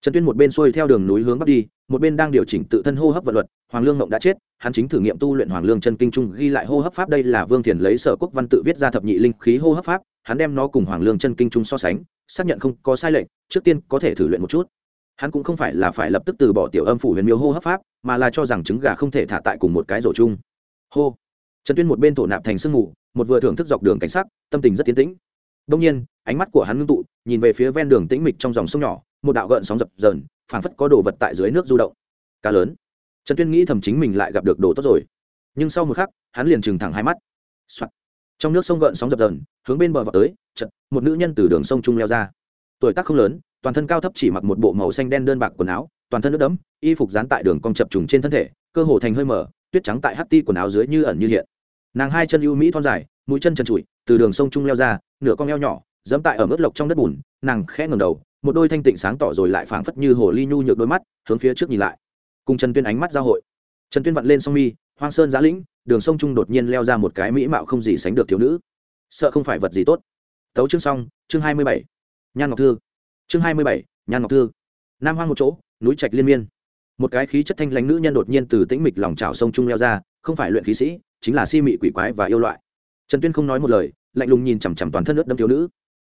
Trần tuyên một bên xuôi theo đường núi hướng bắc đi, một bên đang điều chỉnh tự thân hô hấp vận luật, hoàng lương ngộng đã chết, hắn chính thử nghiệm tu luyện hoàng lương chân kinh trung, ghi lại hô hấp pháp, đây là vương thiền lấy sở quốc văn tự viết ra thập nhị linh khí hô hấp pháp, hắn đem nó cùng hoàng lương chân kinh trung so sánh, xác nhận không có sai lệch, trước tiên có thể thử luyện một chút hắn cũng không phải là phải lập tức từ bỏ tiểu âm phủ huyền miêu hô hấp pháp, mà là cho rằng trứng gà không thể thả tại cùng một cái rổ chung. Hô. Trần tuyên một bên thổ nạp thành sương mù, một vừa thưởng thức dọc đường cảnh sắc, tâm tình rất tiến tĩnh. Đông nhiên, ánh mắt của hắn ngưng tụ, nhìn về phía ven đường tĩnh mịch trong dòng sông nhỏ, một đạo gợn sóng dập dờn, phảng phất có đồ vật tại dưới nước du động. Cá lớn. Trần tuyên nghĩ thầm chính mình lại gặp được đồ tốt rồi. Nhưng sau một khắc, hắn liền trừng thẳng hai mắt、Soạn. trong nước sông gợn sóng dập dờn, hướng bên bờ vào tới, chật, một nữ nhân từ đường sông trung leo ra. Tuổi tác không lớn toàn thân cao thấp chỉ mặc một bộ màu xanh đen đơn bạc quần áo, toàn thân nước đẫm, y phục dán tại đường cong chập trùng trên thân thể, cơ hồ thành hơi mở tuyết trắng tại hát ti quần áo dưới như ẩn như hiện. Nàng hai chân ưu mỹ thon dài, mũi chân trần trụi, từ đường sông trung leo ra, nửa con eo nhỏ, dẫm tại ở mức lộc trong đất bùn, nàng khẽ ngầm đầu, một đôi thanh tịnh sáng tỏ rồi lại phảng phất như hồ ly nhu nhược đôi mắt, hướng phía trước nhìn lại. Cùng trần tuyên ánh mắt giao hội. Trần tuyên vặn lên song mi, hoang sơn giã lĩnh, đường sông trung đột nhiên leo ra một cái mỹ mạo không gì sánh được thiếu nữ. Sợ không phải vật gì tốt. Tấu chương xong, chương hai mươi bảy. Nhan ngọc thư chương hai mươi bảy, nhan ngọc thư. Nam hoang một chỗ, núi trạch liên miên. Một cái khí chất thanh lãnh nữ nhân đột nhiên từ tĩnh mịch lòng trào sông trung leo ra, không phải luyện khí sĩ, chính là si mị quỷ quái và yêu loại. Trần tuyên không nói một lời, lạnh lùng nhìn chằm chằm toàn thân nước đâm thiếu nữ.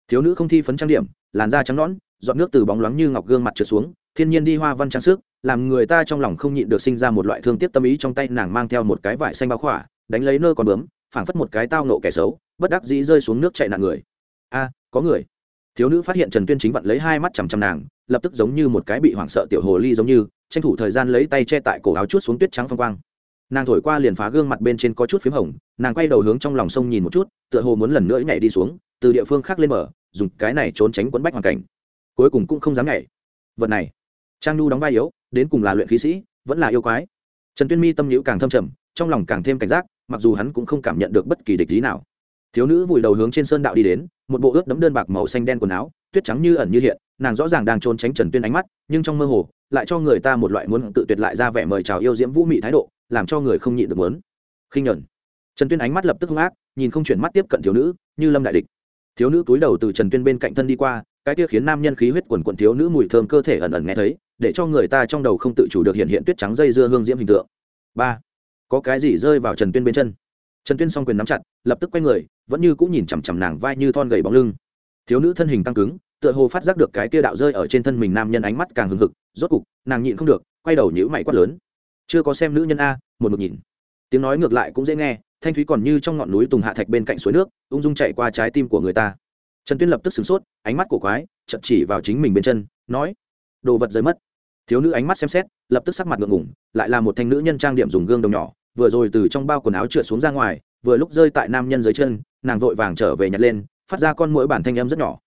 Thiếu nữ không thi phấn trang điểm, làn da trắng nõn dọn nước từ bóng loáng như ngọc gương mặt trượt xuống, thiên nhiên đi hoa văn trang sức, làm người ta trong lòng không nhịn được sinh ra một loại thương tiếc tâm ý trong tay nàng mang theo một cái vải xanh bao khỏa, đánh lấy nơ còn bướm, phảng phất một cái tao nộ kẻ xấu, bất đắc dĩ rơi xuống nước chạy nạn người. A, có người thiếu nữ phát hiện trần tuyên chính vặn lấy hai mắt chằm chằm nàng, lập tức giống như một cái bị hoảng sợ tiểu hồ ly giống như, tranh thủ thời gian lấy tay che tại cổ áo chút xuống tuyết trắng phong quang. Nàng thổi qua liền phá gương mặt bên trên có chút p h í m hồng, nàng quay đầu hướng trong lòng sông nhìn một chút, tựa hồ muốn lần nữa nhảy đi xuống, từ địa phương khác lên mở dùng cái này trốn tránh quấn bách hoàn cảnh. Cuối cùng cũng không dám nhảy. Vật này, trang nhu đóng vai yếu, đến cùng là luyện khí sĩ, vẫn là yêu quái. Trần tuyên mi tâm nhữ càng thâm trầm, trong lòng càng thêm cảnh giác, mặc dù hắn cũng không cảm nhận được bất kỳ địch lý nào. Thiếu nữ vùi đầu hướng trên sơn đạo đi đến một bộ ướt đẫm đơn bạc màu xanh đen quần áo, tuyết trắng như ẩn như hiện, nàng rõ ràng đang trốn tránh trần tuyên ánh mắt, nhưng trong mơ hồ, lại cho người ta một loại muốn tự tuyệt lại ra vẻ mời chào yêu diễm vũ mị thái độ, làm cho người không nhịn được muốn. Khinh nhẫn. Trần tuyên ánh mắt lập tức hung ác, nhìn không chuyển mắt tiếp cận thiếu nữ, như lâm đại địch. Thiếu nữ túi đầu từ trần tuyên bên cạnh thân đi qua, cái kia khiến nam nhân khí huyết quần quận thiếu nữ mùi thơm cơ thể ẩn ẩn nghe thấy, để cho người ta trong đầu không tự chủ được hiện hiện tuyết trắng dây dưa hương diễm hình tượng. Ba. Có cái gì rơi vào trần tuyên bên chân? Trần tuyên s o n g quyền nắm chặt, lập tức quay người, vẫn như cũng nhìn chằm chằm nàng vai như thon gầy bóng lưng. Thiếu nữ thân hình tăng cứng, tựa hồ phát giác được cái kia đạo rơi ở trên thân mình nam nhân ánh mắt càng hừng hực, rốt cục, nàng nhịn không được, quay đầu nhữ mày quát lớn. Chưa có xem nữ nhân a, một một nhìn. Tiếng nói ngược lại cũng dễ nghe, thanh thúy còn như trong ngọn núi tùng hạ thạch bên cạnh suối nước, ung dung chạy qua trái tim của người ta. Trần tuyên lập tức sửng sốt, ánh mắt của quái chậm chỉ vào chính mình bên chân, nói, đồ vật rơi mất. Thiếu nữ ánh mắt xem xét, lập tức sắc mặt ngượng ngủng lại là một thanh nữ nhân trang điểm dùng gương đồng nhỏ vừa rồi từ trong bao quần áo trượt xuống ra ngoài, vừa lúc rơi tại nam nhân dưới chân, nàng vội vàng trở về nhặt lên, phát ra con mũi bản thanh âm rất nhỏ.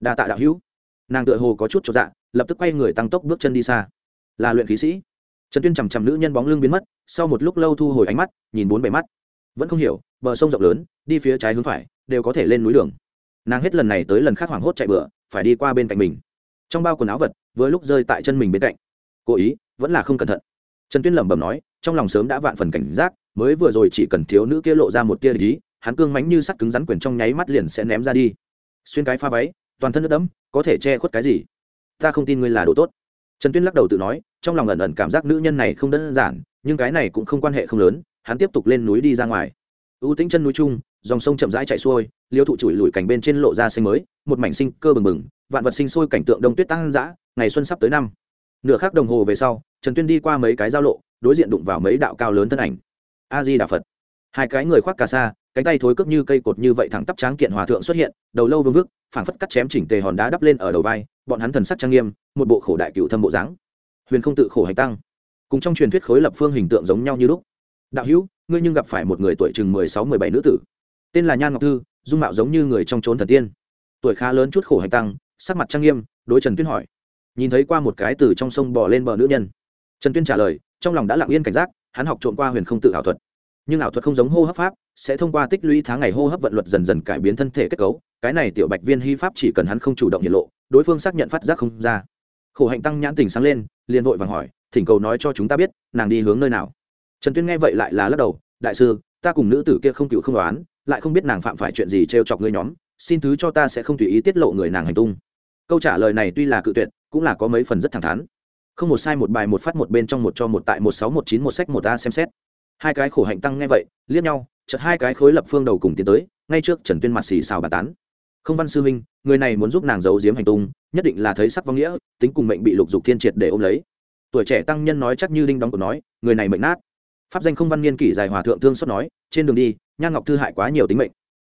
Đa tạ đạo hữu. Nàng tựa hồ có chút cho dạ lập tức quay người tăng tốc bước chân đi xa. Là luyện khí sĩ. Trần tuyên chằm chằm nữ nhân bóng lưng biến mất, sau một lúc lâu thu hồi ánh mắt, nhìn bốn bề mắt. Vẫn không hiểu, bờ sông rộng lớn, đi phía trái hướng phải, đều có thể lên núi đường. Nàng hết lần này tới lần khác hoảng hốt chạy bựa phải đi qua bên cạnh mình. Trong bao quần áo vật, vừa lúc rơi tại chân mình bên cạnh. Cố ý, vẫn là không cẩn thận. Trần tuyên lẩm bẩm nói trong lòng sớm đã vạn phần cảnh giác, mới vừa rồi chỉ cần thiếu nữ kia lộ ra một tia lý, hắn cương mánh như sắt cứng rắn quyền trong nháy mắt liền sẽ ném ra đi. Xuyên cái pha váy, toàn thân nước đẫm, có thể che khuất cái gì? Ta không tin ngươi là đồ tốt. Trần tuyên lắc đầu tự nói, trong lòng ẩn ẩn cảm giác nữ nhân này không đơn giản, nhưng cái này cũng không quan hệ không lớn, hắn tiếp tục lên núi đi ra ngoài. Ưu tĩnh chân núi trung, dòng sông chậm rãi chạy xuôi, liêu thụ chùi lùi cảnh bên trên lộ ra xanh mới, một mảnh sinh cơ bừng bừng, vạn vật sinh sôi, cảnh tượng đông tuyết tăng dã, ngày xuân sắp tới năm. Nửa khắc đồng hồ về sau, trần tuyên đi qua mấy cái giao lộ đối diện đụng vào mấy đạo cao lớn thân ảnh. A di đà phật hai cái người khoác cà sa, cánh tay thối cướp như cây cột như vậy thẳng tắp tráng kiện hòa thượng xuất hiện, đầu lâu vương vức, phảng phất cắt chém chỉnh tề hòn đá đắp lên ở đầu vai, bọn hắn thần sắc trang nghiêm, một bộ khổ đại cựu thâm bộ dáng. Huyền không tự khổ hành tăng. Cùng trong truyền thuyết khối lập phương hình tượng giống nhau như lúc. Đạo hữu, ngươi nhưng gặp phải một người tuổi chừng mười sáu, mười bảy nữ tử. Tên là nhan ngọc thư, dung mạo giống như người trong trốn thần tiên. Tuổi khá lớn chút khổ hành tăng, sắc mặt trang nghiêm, đối trần tuyên hỏi. Nhìn thấy qua một cái từ trong sông bỏ lên bờ nữ nhân. Trần tuyên trả lời trong lòng đã lặng yên cảnh giác, hắn học trộn qua huyền không tự ảo thuật. Nhưng ảo thuật không giống hô hấp pháp, sẽ thông qua tích lũy tháng ngày hô hấp vận luật dần dần cải biến thân thể kết cấu, cái này tiểu bạch viên hy pháp chỉ cần hắn không chủ động hiện lộ, đối phương xác nhận phát giác không ra. Khổ hạnh tăng nhãn tình sáng lên, liền vội vàng hỏi, thỉnh cầu nói cho chúng ta biết, nàng đi hướng nơi nào? Trần tuyên nghe vậy lại là lắc đầu, đại sư, ta cùng nữ tử kia không cựu không đoán, lại không biết nàng phạm phải chuyện gì trêu chọc ngươi nhóm, xin thứ cho ta sẽ không tùy ý tiết lộ người nàng hành tung. Câu trả lời này tuy là cự tuyệt, cũng là có mấy phần rất thẳng thắn không một sai, một bài, một phát, một bên trong, một cho, một tại, một sáu, một chín, một sách, một a xem xét. Hai cái khổ hạnh tăng nghe vậy, liếc nhau chật hai cái khối lập phương đầu cùng tiến tới, ngay trước trần tuyên mặt xì xào bà tán. Không văn sư huynh, người này muốn giúp nàng giấu giếm hành tung, nhất định là thấy sắc vong nghĩa, tính cùng mệnh bị lục dục thiên triệt để ôm lấy. Tuổi trẻ tăng nhân nói chắc như đinh đóng của nói, người này mệnh nát. Pháp danh không văn niên kỷ dài hòa thượng thương xót nói, trên đường đi nhan ngọc thư hại quá nhiều tính mệnh.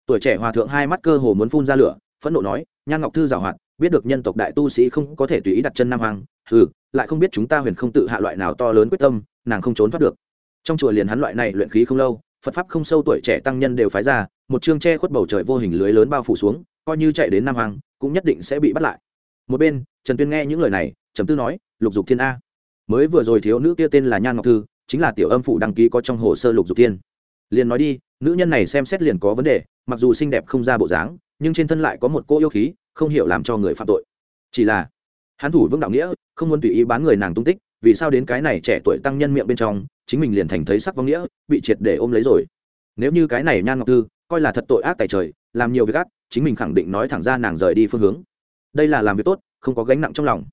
Tuổi trẻ hòa thượng hai mắt cơ hồ muốn phun ra lửa, phẫn nộ nói nhan ngọc thư giảo hoạt biết được nhân tộc đại tu sĩ không có thể tùy ý đặt chân nam hoàng ừ lại không biết chúng ta huyền không tự hạ loại nào to lớn quyết tâm, nàng không trốn thoát được. Trong chùa liền hắn loại này luyện khí không lâu, phật pháp không sâu tuổi trẻ tăng nhân đều phái ra, một chương tre khuất bầu trời vô hình lưới lớn bao phủ xuống, coi như chạy đến nam hoàng cũng nhất định sẽ bị bắt lại. Một bên, trần tuyên nghe những lời này, trầm tư nói, lục dục thiên a, mới vừa rồi thiếu nữ kia tên là nhan ngọc thư, chính là tiểu âm phụ đăng ký có trong hồ sơ lục dục thiên. Liền nói đi, nữ nhân này xem xét liền có vấn đề, mặc dù xinh đẹp không ra bộ dáng, nhưng trên thân lại có một cô yêu khí không hiểu làm cho người phạm tội. Chỉ là, hắn thủ vương đạo nghĩa, không muốn tùy ý bán người nàng tung tích, vì sao đến cái này trẻ tuổi tăng nhân miệng bên trong, chính mình liền thành thấy sắc vong nghĩa, bị triệt để ôm lấy rồi. Nếu như cái này nhan ngọc tư, coi là thật tội ác tại trời, làm nhiều việc ác, chính mình khẳng định nói thẳng ra nàng rời đi phương hướng. Đây là làm việc tốt, không có gánh nặng trong lòng.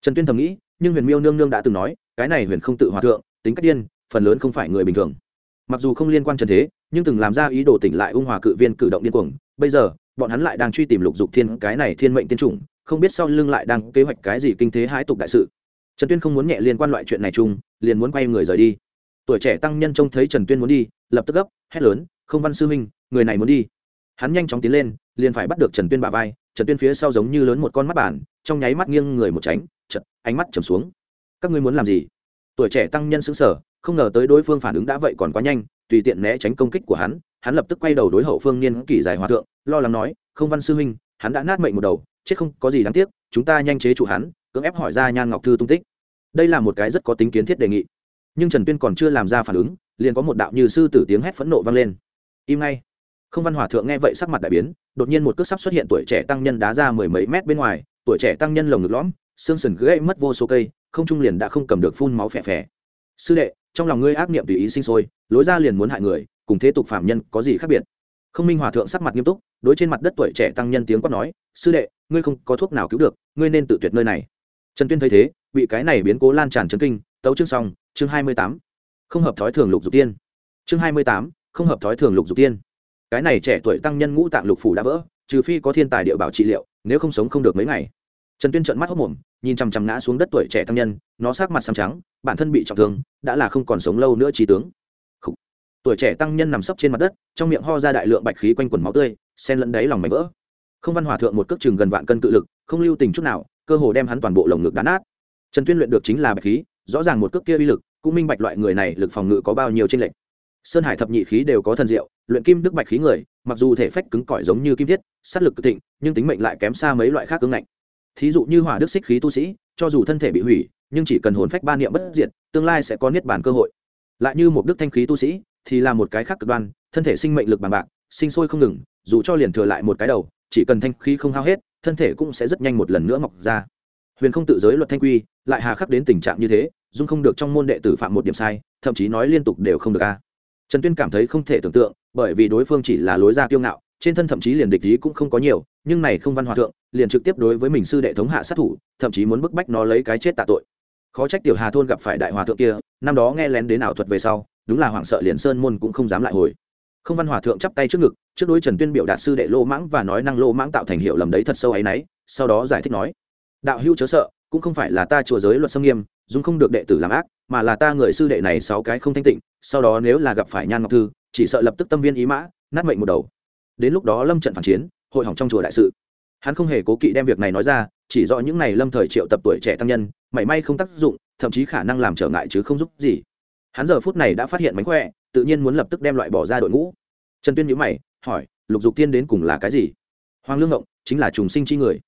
Trần tuyên thầm nghĩ, nhưng huyền miêu nương nương đã từng nói, cái này huyền không tự hòa thượng, tính cách điên, phần lớn không phải người bình thường. Mặc dù không liên quan trần thế, nhưng từng làm ra ý đồ tỉnh lại ung hòa cự viên cử động điên cuồng, bây giờ bọn hắn lại đang truy tìm lục dục thiên cái này thiên mệnh tiên chủng, không biết sau lưng lại đang kế hoạch cái gì kinh thế hãi tục đại sự. Trần tuyên không muốn nhẹ liên quan loại chuyện này chung, liền muốn quay người rời đi. Tuổi trẻ tăng nhân trông thấy trần tuyên muốn đi, lập tức gấp, hét lớn, không văn sư huynh, người này muốn đi. Hắn nhanh chóng tiến lên, liền phải bắt được trần tuyên bả vai, trần tuyên phía sau giống như lớn một con mắt bản, trong nháy mắt nghiêng người một tránh chật ánh mắt trầm xuống. Các ngươi muốn làm gì? Tuổi trẻ tăng nhân xứng sở không ngờ tới đối phương phản ứng đã vậy còn quá nhanh, tùy tiện né tránh công kích của hắn hắn lập tức quay đầu đối hậu phương niên kỷ dài hòa thượng, lo lắng nói, không văn sư huynh, hắn đã nát mệnh một đầu, chết không có gì đáng tiếc, chúng ta nhanh chế trụ hắn, cưỡng ép hỏi ra nhan ngọc thư tung tích. Đây là một cái rất có tính kiến thiết đề nghị. Nhưng trần tuyên còn chưa làm ra phản ứng, liền có một đạo như sư tử tiếng hét phẫn nộ vang lên. Im ngay. Không văn hòa thượng nghe vậy sắc mặt đại biến, đột nhiên một cước sắp xuất hiện tuổi trẻ tăng nhân đá ra mười mấy mét bên ngoài, tuổi trẻ tăng nhân lồng ngực lõm, xương sườn gãy mất vô số cây, không trung liền đã không cầm được phun máu phè phè. Sư đệ, trong lòng ngươi ác niệm tùy ý sinh sôi, lối ra liền muốn hại người cùng thế tục phạm nhân có gì khác biệt? Không minh hòa thượng sắc mặt nghiêm túc, đối trên mặt đất tuổi trẻ tăng nhân tiếng quát nói, sư đệ, ngươi không có thuốc nào cứu được, ngươi nên tự tuyệt nơi này. Trần tuyên thấy thế, bị cái này biến cố lan tràn chấn kinh, tấu chương xong, chương hai mươi tám. Không hợp thói thường lục dục tiên. Chương hai mươi tám, không hợp thói thường lục dục tiên. Cái này trẻ tuổi tăng nhân ngũ tạng lục phủ đã vỡ, trừ phi có thiên tài địa bảo trị liệu, nếu không sống không được mấy ngày. Trần tuyên trợn mắt hốc mồm, nhìn chằm chằm ngã xuống đất tuổi trẻ tăng nhân, nó sát mặt xám trắng, bản thân bị trọng thương, đã là không còn sống lâu nữa trí tướng tuổi trẻ tăng nhân nằm sấp trên mặt đất, trong miệng ho ra đại lượng bạch khí quanh quần máu tươi sen lẫn đáy lòng mảnh vỡ. Không văn hòa thượng một cước chừng gần vạn cân cự lực, không lưu tình chút nào, cơ hồ đem hắn toàn bộ lồng ngực đá nát. Trần tuyên luyện được chính là bạch khí, rõ ràng một cước kia uy lực, cũng minh bạch loại người này lực phòng ngự có bao nhiêu tranh lệch. Sơn hải thập nhị khí đều có thần diệu, luyện kim đức bạch khí người, mặc dù thể phách cứng cỏi giống như kim thiết, sát lực cực thịnh, nhưng tính mệnh lại kém xa mấy loại khác cứng ngạnh. Thí dụ như hỏa đức xích khí tu sĩ, cho dù thân thể bị hủy, nhưng chỉ cần hồn phách ba niệm bất diệt, tương lai sẽ có niết bàn cơ hội. Lại như một đức thanh khí tu sĩ thì là một cái khác cực đoan, thân thể sinh mệnh lực bằng bạc, sinh sôi không ngừng, dù cho liền thừa lại một cái đầu, chỉ cần thanh khí không hao hết, thân thể cũng sẽ rất nhanh một lần nữa mọc ra. Huyền không tự giới luật thanh quy, lại hà khắc đến tình trạng như thế, dung không được trong môn đệ tử phạm một điểm sai, thậm chí nói liên tục đều không được a. Trần tuyên cảm thấy không thể tưởng tượng, bởi vì đối phương chỉ là lối ra kiêu ngạo, trên thân thậm chí liền địch ý cũng không có nhiều, nhưng này không văn hòa thượng, liền trực tiếp đối với mình sư đệ thống hạ sát thủ, thậm chí muốn bức bách nó lấy cái chết tạ tội. Khó trách tiểu hà thôn gặp phải đại hòa thượng kia, năm đó nghe lén đến ảo thuật về sau đúng là hoảng sợ liền sơn môn cũng không dám lại hồi. Không văn hòa thượng chắp tay trước ngực, trước đối trần tuyên biểu đạt sư đệ lô mãng và nói năng lô mãng tạo thành hiệu lầm đấy thật sâu ấy nấy, sau đó giải thích nói, đạo hữu chớ sợ, cũng không phải là ta chùa giới luật sâm nghiêm dung không được đệ tử làm ác, mà là ta người sư đệ này sáu cái không thanh tịnh, sau đó nếu là gặp phải nhan ngọc thư, chỉ sợ lập tức tâm viên ý mã, nát mệnh một đầu. Đến lúc đó lâm trận phản chiến, hội hỏng trong chùa đại sự. Hắn không hề cố kỵ đem việc này nói ra, chỉ rõ những này lâm thời triệu tập tuổi trẻ tăng nhân, mảy may không tác dụng, thậm chí khả năng làm trở ngại chứ không giúp gì hắn giờ phút này đã phát hiện mánh khỏe, tự nhiên muốn lập tức đem loại bỏ ra đội ngũ. Trần tuyên nhữ mày, hỏi, lục dục tiên đến cùng là cái gì? Hoàng lương ngộng, chính là trùng sinh chi người.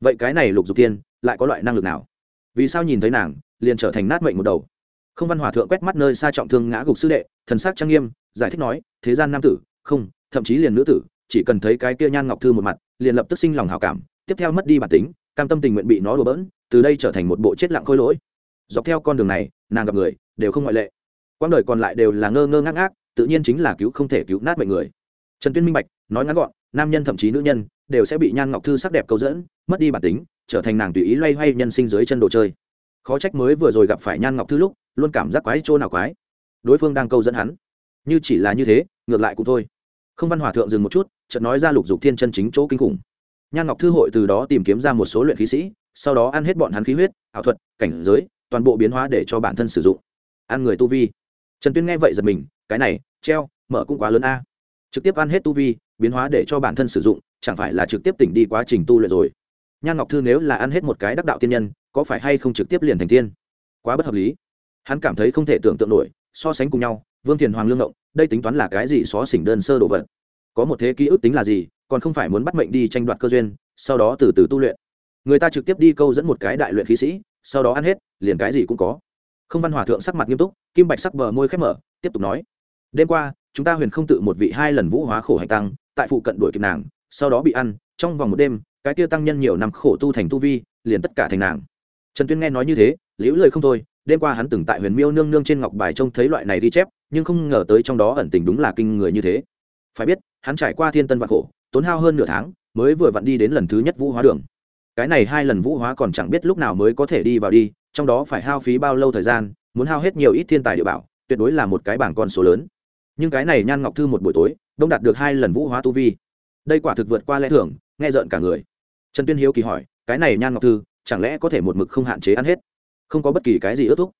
Vậy cái này lục dục tiên lại có loại năng lực nào? Vì sao nhìn thấy nàng, liền trở thành nát mệnh một đầu? Không văn hòa thượng quét mắt nơi xa trọng thương ngã gục sư đệ, thần sắc trang nghiêm, giải thích nói, thế gian nam tử, không, thậm chí liền nữ tử, chỉ cần thấy cái kia nhan ngọc thư một mặt, liền lập tức sinh lòng hào cảm, tiếp theo mất đi bản tính, cam tâm tình nguyện bị nó đổ bỡn, từ đây trở thành một bộ chết lặng khôi lỗi. Dọc theo con đường này, nàng gặp người, đều không ngoại lệ quãng đời còn lại đều là ngơ ngơ ngác ngác, tự nhiên chính là cứu không thể cứu nát mệnh người. Trần tuyên minh bạch, nói ngắn gọn, nam nhân thậm chí nữ nhân, đều sẽ bị nhan ngọc thư sắc đẹp câu dẫn, mất đi bản tính, trở thành nàng tùy ý loay hoay nhân sinh dưới chân đồ chơi. Khó trách mới vừa rồi gặp phải nhan ngọc thư lúc, luôn cảm giác quái chỗ nào quái. Đối phương đang câu dẫn hắn. Như chỉ là như thế, ngược lại cũng thôi. Không văn hòa thượng dừng một chút, chợt nói ra lục dục thiên chân chính chỗ kinh khủng. Nhan ngọc thư hội từ đó tìm kiếm ra một số luyện khí sĩ, sau đó ăn hết bọn hắn khí huyết, ảo thuật, cảnh giới, toàn bộ biến hóa để cho bản thân sử dụng. Ăn người tu vi trần tuyên nghe vậy giật mình, cái này, treo, mở cũng quá lớn a. Trực tiếp ăn hết tu vi, biến hóa để cho bản thân sử dụng, chẳng phải là trực tiếp tỉnh đi quá trình tu luyện rồi. Nhan ngọc thư nếu là ăn hết một cái đắc đạo tiên nhân, có phải hay không trực tiếp liền thành tiên? Quá bất hợp lý. Hắn cảm thấy không thể tưởng tượng nổi, so sánh cùng nhau, vương thiền hoàng lương động đây tính toán là cái gì xó xỉnh đơn sơ đồ vật? Có một thế ký ức tính là gì, còn không phải muốn bắt mệnh đi tranh đoạt cơ duyên, sau đó từ từ tu luyện. Người ta trực tiếp đi câu dẫn một cái đại luyện khí sĩ, sau đó ăn hết, liền cái gì cũng có không văn hòa thượng sắc mặt nghiêm túc, kim bạch sắc bờ môi khép mở, tiếp tục nói. Đêm qua, chúng ta huyền không tự một vị hai lần vũ hóa khổ hành tăng, tại phụ cận đuổi kịp nàng, sau đó bị ăn, trong vòng một đêm, cái tia tăng nhân nhiều năm khổ tu thành tu vi, liền tất cả thành nàng. Trần tuyên nghe nói như thế, liễu lời không thôi, đêm qua hắn từng tại huyền miêu nương nương trên ngọc bài trông thấy loại này ghi chép, nhưng không ngờ tới trong đó ẩn tình đúng là kinh người như thế. Phải biết, hắn trải qua thiên tân vạn khổ, tốn hao hơn nửa tháng, mới vừa vặn đi đến lần thứ nhất vũ hóa đường. Cái này hai lần vũ hóa còn chẳng biết lúc nào mới có thể đi vào đi trong đó phải hao phí bao lâu thời gian, muốn hao hết nhiều ít thiên tài địa bảo, tuyệt đối là một cái bảng con số lớn. Nhưng cái này nhan ngọc thư một buổi tối, đông đạt được hai lần vũ hóa tu vi. Đây quả thực vượt qua lẽ thường, nghe rợn cả người. Trần tuyên hiếu kỳ hỏi, cái này nhan ngọc thư, chẳng lẽ có thể một mực không hạn chế ăn hết? Không có bất kỳ cái gì ước thúc.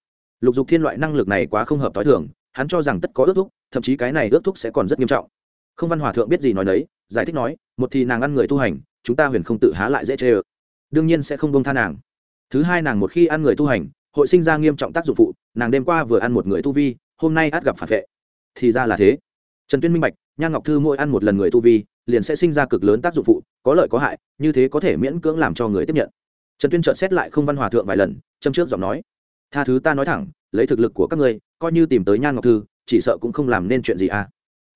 Lục dục thiên loại năng lực này quá không hợp t h i thường, hắn cho rằng tất có ước thúc, thậm chí cái này ước thúc sẽ còn rất nghiêm trọng. Không văn hòa thượng biết gì nói đấy giải thích nói, một thì nàng ăn người tu hành, chúng ta huyền không tự há lại dễ chê ơ. Đương nhiên sẽ không bông tha nàng thứ hai nàng một khi ăn người tu hành, hội sinh ra nghiêm trọng tác dụng phụ, nàng đêm qua vừa ăn một người tu vi, hôm nay át gặp phản vệ. Thì ra là thế. Trần tuyên minh bạch nhan ngọc thư mỗi ăn một lần người tu vi, liền sẽ sinh ra cực lớn tác dụng phụ, có lợi có hại, như thế có thể miễn cưỡng làm cho người tiếp nhận. Trần tuyên trợn xét lại không văn hòa thượng vài lần, châm trước giọng nói, tha thứ ta nói thẳng, lấy thực lực của các ngươi, coi như tìm tới nhan ngọc thư, chỉ sợ cũng không làm nên chuyện gì à.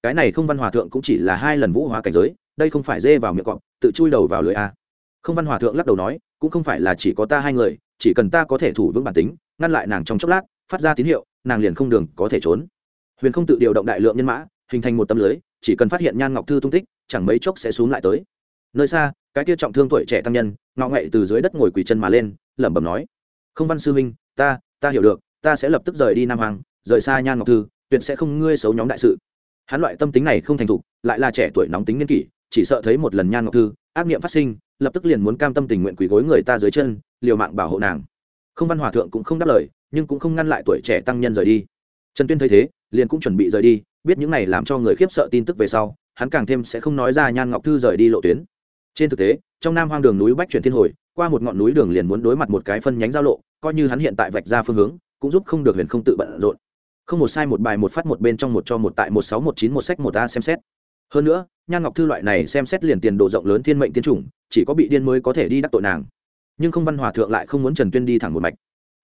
Cái này không văn hòa thượng cũng chỉ là hai lần vũ hóa cảnh giới, đây không phải dê vào miệng cọp, tự chui đầu vào lưới à. Không văn hòa thượng lắc đầu nói cũng không phải là chỉ có ta hai người, chỉ cần ta có thể thủ vững bản tính, ngăn lại nàng trong chốc lát, phát ra tín hiệu, nàng liền không đường có thể trốn. Huyền không tự điều động đại lượng nhân mã, hình thành một tấm lưới, chỉ cần phát hiện nhan ngọc thư tung tích, chẳng mấy chốc sẽ xuống lại tới. Nơi xa, cái kia trọng thương tuổi trẻ tăng nhân, ngọ ngậy từ dưới đất ngồi quỳ chân mà lên, lẩm bẩm nói, không văn sư huynh, ta ta hiểu được, ta sẽ lập tức rời đi nam hoàng rời xa nhan ngọc thư, tuyệt sẽ không ngươi xấu nhóm đại sự. Hắn loại tâm tính này không thành thục, lại là trẻ tuổi nóng tính niên kỷ, chỉ sợ thấy một lần nhan ngọc thư, ác niệm phát sinh lập tức liền muốn cam tâm tình nguyện quỳ gối người ta dưới chân, liều mạng bảo hộ nàng. Không văn hòa thượng cũng không đáp lời, nhưng cũng không ngăn lại tuổi trẻ tăng nhân rời đi. Trần tuyên thấy thế, liền cũng chuẩn bị rời đi, biết những này làm cho người khiếp sợ tin tức về sau, hắn càng thêm sẽ không nói ra nhan ngọc thư rời đi lộ tuyến. Trên thực tế, trong nam hoang đường núi bách chuyển thiên hồi, qua một ngọn núi đường liền muốn đối mặt một cái phân nhánh giao lộ, coi như hắn hiện tại vạch ra phương hướng, cũng giúp không được huyền không tự bận rộn. Không một sai một bài một phát một bên trong một cho một tại một sáu một chín một sách một a xem xét. Hơn nữa nhan ngọc thư loại này xem xét liền tiền độ rộng lớn thiên mệnh tiên chủng, chỉ có bị điên mới có thể đi đắc tội nàng. Nhưng không văn hòa thượng lại không muốn trần tuyên đi thẳng một mạch.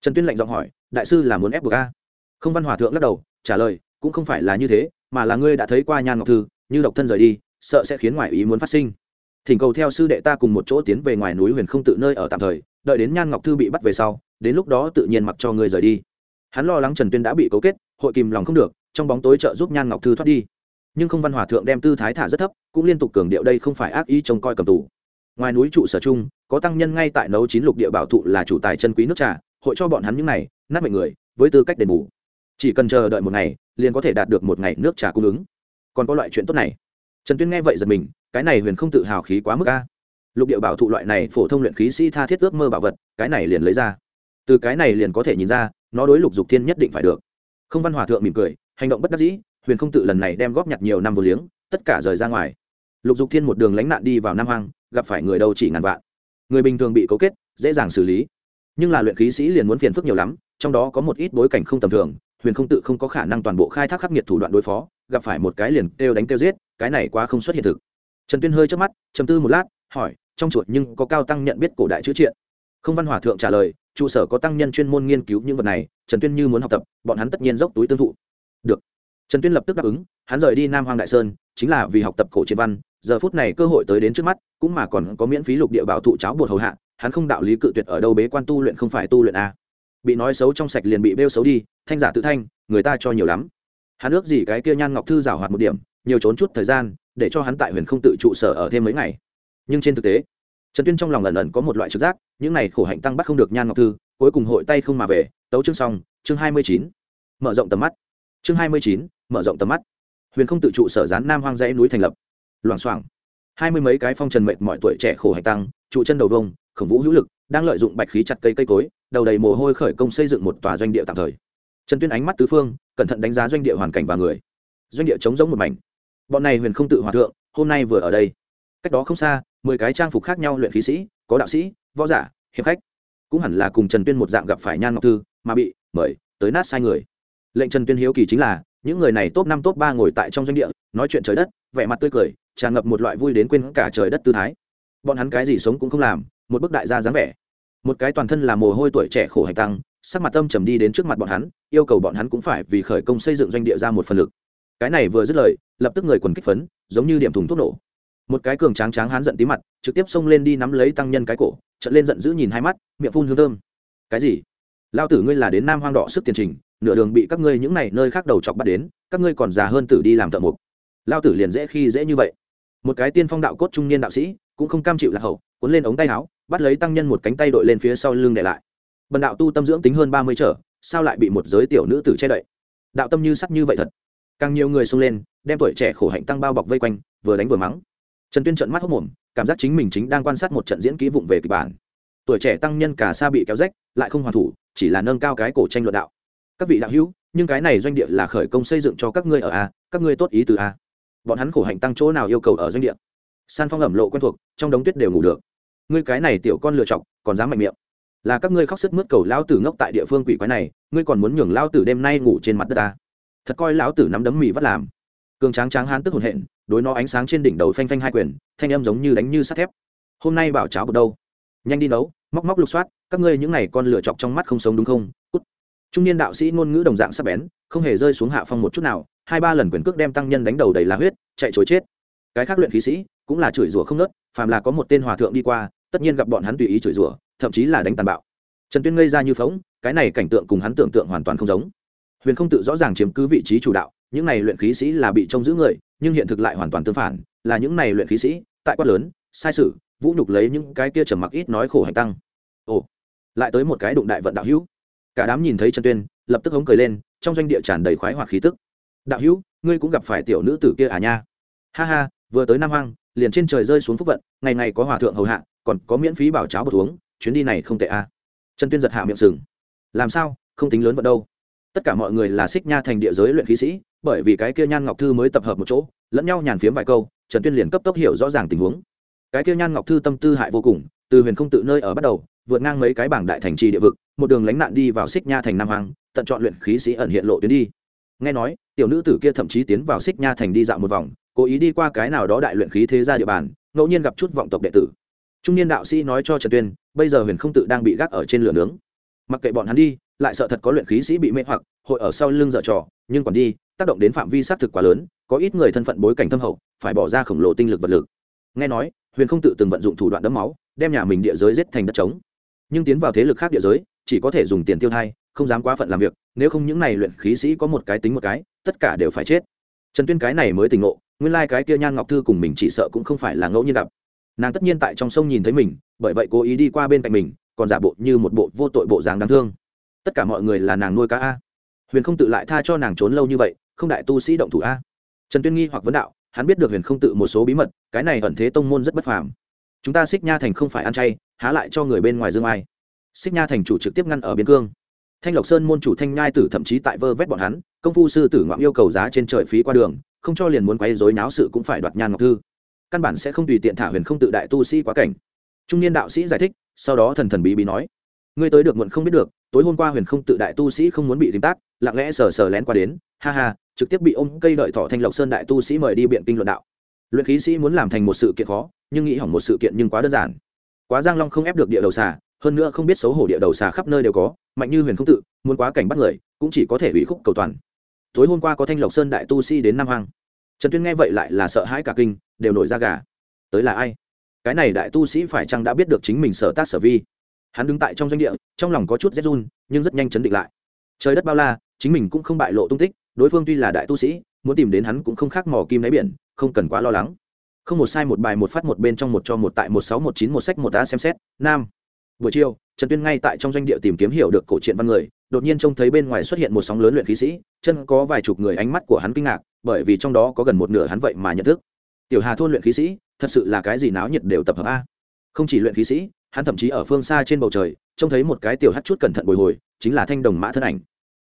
Trần tuyên lạnh giọng hỏi, đại sư là muốn ép buộc a? Không văn hòa thượng lắc đầu, trả lời, cũng không phải là như thế, mà là ngươi đã thấy qua nhan ngọc thư, như độc thân rời đi, sợ sẽ khiến ngoại ý muốn phát sinh. Thỉnh cầu theo sư đệ ta cùng một chỗ tiến về ngoài núi huyền không tự nơi ở tạm thời, đợi đến nhan ngọc thư bị bắt về sau, đến lúc đó tự nhiên mặc cho ngươi rời đi. Hắn lo lắng trần tuyên đã bị cấu kết, hội kìm lòng không được, trong bóng tối trợ giúp nhan ngọc thư thoát đi nhưng không văn hòa thượng đem tư thái thả rất thấp, cũng liên tục cường điệu đây không phải ác ý trông coi cầm tù. Ngoài núi trụ sở chung, có tăng nhân ngay tại nấu chín lục địa bảo thụ là chủ tài chân quý nước trà, hội cho bọn hắn những này, nát mệnh người, với tư cách đền bù. Chỉ cần chờ đợi một ngày, liền có thể đạt được một ngày nước trà cung ứng. Còn có loại chuyện tốt này. Trần tuyên nghe vậy giật mình, cái này huyền không tự hào khí quá mức a. Lục địa bảo thụ loại này phổ thông luyện khí sĩ tha thiết ước mơ bảo vật, cái này liền lấy ra. Từ cái này liền có thể nhìn ra, nó đối lục dục thiên nhất định phải được. Không văn hòa thượng mỉm cười, hành động bất đắc dĩ huyền không tự lần này đem góp nhặt nhiều năm vô liếng, tất cả rời ra ngoài. Lục dục thiên một đường lánh nạn đi vào nam hoang, gặp phải người đâu chỉ ngàn vạn. Người bình thường bị cấu kết, dễ dàng xử lý. Nhưng là luyện khí sĩ liền muốn phiền phức nhiều lắm, trong đó có một ít bối cảnh không tầm thường, huyền không tự không có khả năng toàn bộ khai thác khắc nghiệt thủ đoạn đối phó, gặp phải một cái liền kêu đánh kêu giết, cái này quá không xuất hiện thực. Trần tuyên hơi trước mắt chầm tư một lát, hỏi, trong chuột nhưng có cao tăng nhận biết cổ đại chữ triện? Không văn hòa thượng trả lời, trụ sở có tăng nhân chuyên môn nghiên cứu những vật này, trần tuyên như muốn học tập, bọn hắn tất nhiên dốc túi tương thụ. Được trần tuyên lập tức đáp ứng, hắn rời đi nam hoàng đại sơn, chính là vì học tập cổ chiến văn, giờ phút này cơ hội tới đến trước mắt, cũng mà còn có miễn phí lục địa bảo thụ cháo bột hầu hạ, hắn không đạo lý cự tuyệt ở đâu bế quan tu luyện không phải tu luyện a bị nói xấu trong sạch liền bị bêu xấu đi, thanh giả tự thanh, người ta cho nhiều lắm. Hắn ước gì cái kia nhan ngọc thư giảo hoạt một điểm, nhiều trốn chút thời gian, để cho hắn tại huyền không tự trụ sở ở thêm mấy ngày. Nhưng trên thực tế, trần tuyên trong lòng ẩn ẩn có một loại trực giác, những này khổ hạnh tăng bắt không được nhan ngọc thư, cuối cùng hội tay không mà về, tấu chương xong, chương hai mươi chín. Mở rộng tầm mắt chương hai mươi chín, mở rộng tầm mắt. Huyền không tự trụ sở gián nam hoang dãy núi thành lập. Loảng xoảng. Hai mươi mấy cái phong trần mệt mọi tuổi trẻ khổ hạnh tăng, trụ chân đầu vông, khổng vũ hữu lực, đang lợi dụng bạch khí chặt cây cây cối, đầu đầy mồ hôi khởi công xây dựng một tòa doanh địa tạm thời. Trần tuyên ánh mắt tứ phương, cẩn thận đánh giá doanh địa hoàn cảnh và người. Doanh địa chống giống một mảnh. Bọn này huyền không tự hòa thượng, hôm nay vừa ở đây. Cách đó không xa, mười cái trang phục khác nhau luyện khí sĩ, có đạo sĩ, võ giả, hiệp khách. Cũng hẳn là cùng trần tuyên một dạng gặp phải nhan ngọc thư, mà bị mời tới nát sai người lệnh trần tuyên hiếu kỳ chính là, những người này top năm, top ba ngồi tại trong doanh địa, nói chuyện trời đất, vẻ mặt tươi cười, tràn ngập một loại vui đến quên cả trời đất tư thái. Bọn hắn cái gì sống cũng không làm, một bức đại gia dáng vẻ. Một cái toàn thân là mồ hôi tuổi trẻ khổ hành tăng, sắc mặt tâm trầm đi đến trước mặt bọn hắn, yêu cầu bọn hắn cũng phải vì khởi công xây dựng doanh địa ra một phần lực. Cái này vừa dứt lời, lập tức người quần kích phấn, giống như điểm thùng thuốc nổ. Một cái cường tráng tráng hắn giận tí mặt, trực tiếp xông lên đi nắm lấy tăng nhân cái cổ trận lên giận dữ nhìn hai mắt, miệng phun hương thơm. Cái gì? Lao tử ngươi là đến nam hoang đỏ sức tiền trình nửa đường bị các ngươi những này nơi khác đầu chọc bắt đến, các ngươi còn già hơn tử đi làm thợ mục lao tử liền dễ khi dễ như vậy. Một cái tiên phong đạo cốt trung niên đạo sĩ, cũng không cam chịu lạc hậu, cuốn lên ống tay áo, bắt lấy tăng nhân một cánh tay đội lên phía sau lưng để lại. Bần đạo tu tâm dưỡng tính hơn ba mươi trở, sao lại bị một giới tiểu nữ tử che đậy? Đạo tâm như sắc như vậy thật. Càng nhiều người xông lên, đem tuổi trẻ khổ hạnh tăng bao bọc vây quanh, vừa đánh vừa mắng. Trần tuyên trận mắt hốc mồm, cảm giác chính mình chính đang quan sát một trận diễn kỹ vụng về kịch bản. Tuổi trẻ tăng nhân cả xa bị kéo rách, lại không hoàn thủ, chỉ là nâng cao cái cổ tranh luận đạo các vị đạo hữu, nhưng cái này doanh địa là khởi công xây dựng cho các ngươi ở a, các ngươi tốt ý từ a. Bọn hắn khổ hạnh tăng chỗ nào yêu cầu ở doanh địa? San phong ẩm lộ quen thuộc, trong đống tuyết đều ngủ được. Ngươi cái này tiểu con lựa chọc, còn dám mạnh miệng. Là các ngươi khóc sức mướt cầu lão tử ngốc tại địa phương quỷ quái này, ngươi còn muốn nhường lão tử đêm nay ngủ trên mặt đất ta thật coi lão tử nắm đấm mì vắt làm. Cường tráng tráng hán tức hồn hện, đối nó ánh sáng trên đỉnh đầu phanh phanh hai quyền, thanh âm giống như đánh như sắt thép. Hôm nay bảo cháo bột đâu? Nhanh đi nấu, móc móc lục soát, các ngươi những này con lựa chọc trong mắt không sống đúng không? Cút trung niên đạo sĩ ngôn ngữ đồng dạng sắc bén, không hề rơi xuống hạ phong một chút nào, hai ba lần quyền cước đem tăng nhân đánh đầu đầy lá huyết, chạy chối chết. Cái khác luyện khí sĩ, cũng là chửi rủa không nớt, phàm là có một tên hòa thượng đi qua, tất nhiên gặp bọn hắn tùy ý chửi rủa, thậm chí là đánh tàn bạo. Trần tuyên ngây ra như phóng, cái này cảnh tượng cùng hắn tưởng tượng hoàn toàn không giống. Huyền không tự rõ ràng chiếm cứ vị trí chủ đạo, những này luyện khí sĩ là bị trông giữ người, nhưng hiện thực lại hoàn toàn tương phản, là những này luyện khí sĩ, tại quát lớn, sai sự vũ nhục lấy những cái kia trầm mặc ít nói khổ hành tăng. Ồ, lại tới một cái đụng đại vận đạo hữu cả đám nhìn thấy trần tuyên, lập tức hống cười lên, trong doanh địa tràn đầy khoái hoặc khí tức. Đạo hữu, ngươi cũng gặp phải tiểu nữ tử kia à nha? Ha ha, vừa tới nam hoang, liền trên trời rơi xuống phúc vận, ngày ngày có hòa thượng hầu hạ, còn có miễn phí bảo cháo bột uống, chuyến đi này không tệ à. trần tuyên giật hạ miệng sừng. Làm sao, không tính lớn vận đâu. Tất cả mọi người là xích nha thành địa giới luyện khí sĩ, bởi vì cái kia nhan ngọc thư mới tập hợp một chỗ, lẫn nhau nhàn phiếm vài câu, trần tuyên liền cấp tốc hiểu rõ ràng tình huống. Cái kia nhan ngọc thư tâm tư hại vô cùng, từ huyền không tự nơi ở bắt đầu vượt ngang mấy cái bảng đại thành trì địa vực, một đường lánh nạn đi vào xích nha thành nam hoàng tận chọn luyện khí sĩ ẩn hiện lộ tuyến đi. Nghe nói, tiểu nữ tử kia thậm chí tiến vào xích nha thành đi dạo một vòng, cố ý đi qua cái nào đó đại luyện khí thế gia địa bàn, ngẫu nhiên gặp chút vọng tộc đệ tử. Trung niên đạo sĩ nói cho trần tuyên, bây giờ huyền không tự đang bị gác ở trên lửa nướng. Mặc kệ bọn hắn đi, lại sợ thật có luyện khí sĩ bị mê hoặc, hội ở sau lưng dở trò, nhưng còn đi, tác động đến phạm vi xác thực quá lớn, có ít người thân phận bối cảnh thâm hậu, phải bỏ ra khổng lồ tinh lực vật lực. Nghe nói, huyền không tự từng vận dụng thủ đoạn đấm máu, đem nhà mình địa giới giết thành đất trống nhưng tiến vào thế lực khác địa giới, chỉ có thể dùng tiền tiêu thai, không dám quá phận làm việc, nếu không những này luyện khí sĩ có một cái tính một cái, tất cả đều phải chết. Trần tuyên cái này mới tỉnh ngộ, nguyên lai、like、cái kia nhan ngọc thư cùng mình chỉ sợ cũng không phải là ngẫu nhiên gặp. Nàng tất nhiên tại trong sông nhìn thấy mình, bởi vậy cố ý đi qua bên cạnh mình, còn giả bộ như một bộ vô tội bộ dáng đáng thương. Tất cả mọi người là nàng nuôi cá a. Huyền không tự lại tha cho nàng trốn lâu như vậy, không đại tu sĩ động thủ a. Trần tuyên nghi hoặc vấn đạo, hắn biết được huyền không tự một số bí mật, cái này ẩn thế tông môn rất bất phàm chúng ta xích nha thành không phải ăn chay, há lại cho người bên ngoài dương ai. Xích nha thành chủ trực tiếp ngăn ở biên cương. Thanh lộc sơn môn chủ thanh nhai tử thậm chí tại vơ vét bọn hắn, công phu sư tử ngoạm yêu cầu giá trên trời phí qua đường, không cho liền muốn quấy dối náo sự cũng phải đoạt nhan ngọc thư. Căn bản sẽ không tùy tiện thả huyền không tự đại tu sĩ quá cảnh. Trung niên đạo sĩ giải thích, sau đó thần thần bí bí nói, ngươi tới được muộn không biết được, tối hôm qua huyền không tự đại tu sĩ không muốn bị tính tác lặng lẽ sờ sờ lén qua đến, ha ha, trực tiếp bị ôm cây đợi thỏ thanh lộc sơn đại tu sĩ mời đi biện kinh luận đạo luyện khí sĩ muốn làm thành một sự kiện khó nhưng nghĩ hỏng một sự kiện nhưng quá đơn giản. Quá giang long không ép được địa đầu xà hơn nữa không biết xấu hổ địa đầu xà khắp nơi đều có mạnh như huyền không tự muốn quá cảnh bắt người cũng chỉ có thể hủy khúc cầu toàn. Tối hôm qua có thanh lộc sơn đại tu sĩ đến nam Hoang, trần tuyên nghe vậy lại là sợ hãi cả kinh đều nổi ra gà. Tới là ai? Cái này đại tu sĩ phải chăng đã biết được chính mình sở tác sở vi? Hắn đứng tại trong doanh địa trong lòng có chút rét run nhưng rất nhanh chấn định lại. Trời đất bao la chính mình cũng không bại lộ tung tích đối phương tuy là đại tu sĩ muốn tìm đến hắn cũng không khác mò kim đáy biển không cần quá lo lắng. Không một sai, một bài, một phát, một bên trong, một cho, một tại, một sáu, một chín, một sách, một đã xem xét. Nam. Buổi chiều, trần tuyên ngay tại trong doanh địa tìm kiếm hiểu được cổ truyện văn người, đột nhiên trông thấy bên ngoài xuất hiện một sóng lớn luyện khí sĩ, chân có vài chục người, ánh mắt của hắn kinh ngạc, bởi vì trong đó có gần một nửa hắn vậy mà nhận thức. Tiểu hà thôn luyện khí sĩ, thật sự là cái gì náo nhiệt đều tập hợp a. Không chỉ luyện khí sĩ, hắn thậm chí ở phương xa trên bầu trời, trông thấy một cái tiểu hắt chút cẩn thận bồi hồi, chính là thanh đồng mã thân ảnh.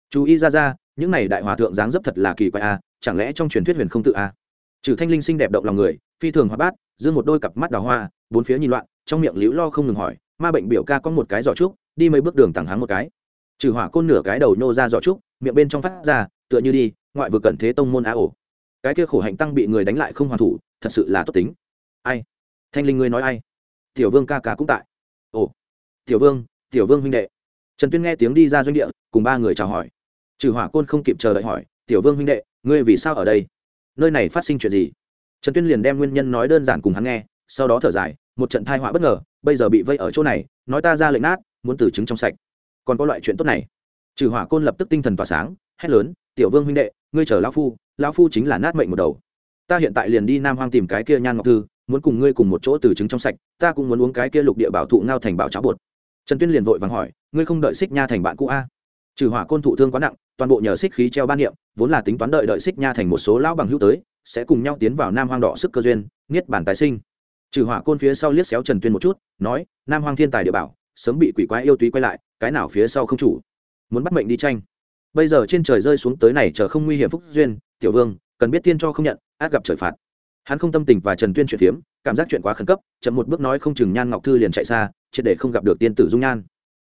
Chú ý ra ra, những này đại hòa thượng dáng dấp thật là kỳ quái a, chẳng lẽ trong truyền thuyết huyền không tự a? Trừ thanh linh xinh đẹp động lòng người, phi thường hoa bát dương một đôi cặp mắt đào hoa, bốn phía nhìn loạn, trong miệng liễu lo không ngừng hỏi, ma bệnh biểu ca có một cái giỏ trúc, đi mấy bước đường thẳng háng một cái. Trừ hỏa côn nửa cái đầu nhô ra giỏ trúc, miệng bên trong phát ra, tựa như đi, ngoại vừa cận thế tông môn á ổ. Cái kia khổ hạnh tăng bị người đánh lại không hoàn thủ, thật sự là tốt tính. Ai? Thanh linh ngươi nói ai? Tiểu vương ca ca cũng tại. Ồ. Tiểu vương tiểu vương huynh đệ. Trần tuyên nghe tiếng đi ra doanh địa, cùng ba người chào hỏi. Trừ hỏa côn không kịp chờ đợi hỏi, tiểu vương huynh đệ, ngươi vì sao ở đây? Nơi này phát sinh chuyện gì? Trần tuyên liền đem nguyên nhân nói đơn giản cùng hắn nghe, sau đó thở dài, một trận thai họa bất ngờ, bây giờ bị vây ở chỗ này, nói ta ra lệnh nát, muốn từ chứng trong sạch. Còn có loại chuyện tốt này. Trừ hỏa côn lập tức tinh thần tỏa sáng, hét lớn, tiểu vương huynh đệ, ngươi chở lão phu lão phu chính là nát mệnh một đầu. Ta hiện tại liền đi nam hoang tìm cái kia nhan ngọc thư, muốn cùng ngươi cùng một chỗ từ chứng trong sạch, ta cũng muốn uống cái kia lục địa bảo thụ ngao thành bảo cháo bột. Trần tuyên liền vội vàng hỏi, ngươi không đợi xích nha thành bạn cũ a? Trừ hỏa côn thụ thương quá nặng, toàn bộ nhờ xích khí treo ban niệm, vốn là tính toán đợi đợi xích nha thành một số lão bằng hữu tới, sẽ cùng nhau tiến vào nam hoang đỏ sức cơ duyên, niết bản tái sinh. Trừ hỏa côn phía sau liếc xéo trần tuyên một chút, nói, nam hoang thiên tài địa bảo, sớm bị quỷ quái yêu túy quay lại, cái nào phía sau không chủ? Muốn bắt mệnh đi tranh. Bây giờ trên trời rơi xuống tới này chờ không nguy hiểm phúc duyên, tiểu vương, cần biết tiên cho không nhận, át gặp trời phạt. Hắn không tâm tình và trần tuyên chuyện phiếm, cảm giác chuyện quá khẩn cấp, chậm một bước nói không chừng nhan ngọc thư liền chạy xa, triệt để không gặp được tiên tử dung nhan.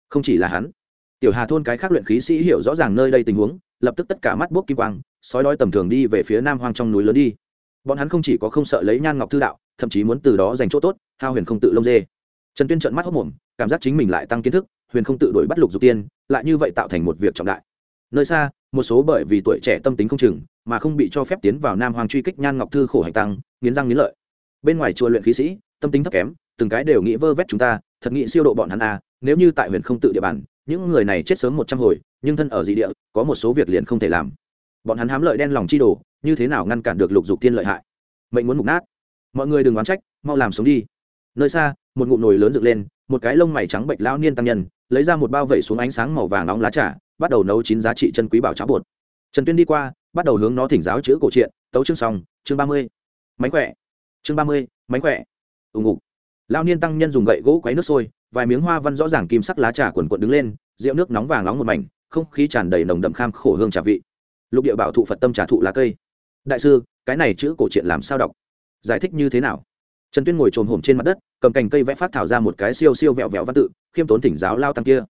Không chỉ là hắn tiểu hà thôn cái khác luyện khí sĩ hiểu rõ ràng nơi đây tình huống lập tức tất cả mắt bốc kim quang sói đói tầm thường đi về phía nam hoang trong núi lớn đi. Bọn hắn không chỉ có không sợ lấy nhan ngọc thư đạo thậm chí muốn từ đó giành chỗ tốt hao huyền không tự lông dê. Trần tuyên trợn mắt hốc mồm cảm giác chính mình lại tăng kiến thức huyền không tự đổi bắt lục dục tiên lại như vậy tạo thành một việc trọng đại. Nơi xa một số bởi vì tuổi trẻ tâm tính không chừng mà không bị cho phép tiến vào nam hoàng truy kích nhan ngọc thư khổ hành tăng nghiến răng nghiến lợi. Bên ngoài chùa luyện khí sĩ tâm tính thấp kém từng cái đều nghĩ vơ vét chúng ta thật nghĩ siêu độ bọn hắn à, nếu như tại huyền không tự địa bàn những người này chết sớm một trăm hồi, nhưng thân ở dị địa, có một số việc liền không thể làm. Bọn hắn hám lợi đen lòng chi đồ, như thế nào ngăn cản được lục dục tiên lợi hại? Mệnh muốn mục nát. Mọi người đừng oán trách, mau làm sống đi. Nơi xa, một ngụm nồi lớn dựng lên, một cái lông mày trắng bệnh lão niên tăng nhân, lấy ra một bao vẩy xuống ánh sáng màu vàng nóng lá trà, bắt đầu nấu chín giá trị chân quý bảo cháo bột. Trần tuyên đi qua, bắt đầu hướng nó thỉnh giáo chữ cổ truyện, tấu chương xong, chương ba mươi. Mánh khỏe. Chương ba mươi, mánh khỏe. Ùng ục lao niên tăng nhân dùng gậy gỗ quấy nước sôi, vài miếng hoa văn rõ ràng kim sắc lá trà quần quận đứng lên, rượu nước nóng vàng nóng một mảnh, không khí tràn đầy nồng đậm kham khổ hương trà vị. Lục địa bảo thụ phật tâm trà thụ lá cây. Đại sư, cái này chữ cổ truyện làm sao đọc? Giải thích như thế nào? Trần tuyên ngồi trồm hổm trên mặt đất, cầm cành cây vẽ phát thảo ra một cái siêu siêu vẹo vẹo văn tự, khiêm tốn thỉnh giáo lao tăng kia.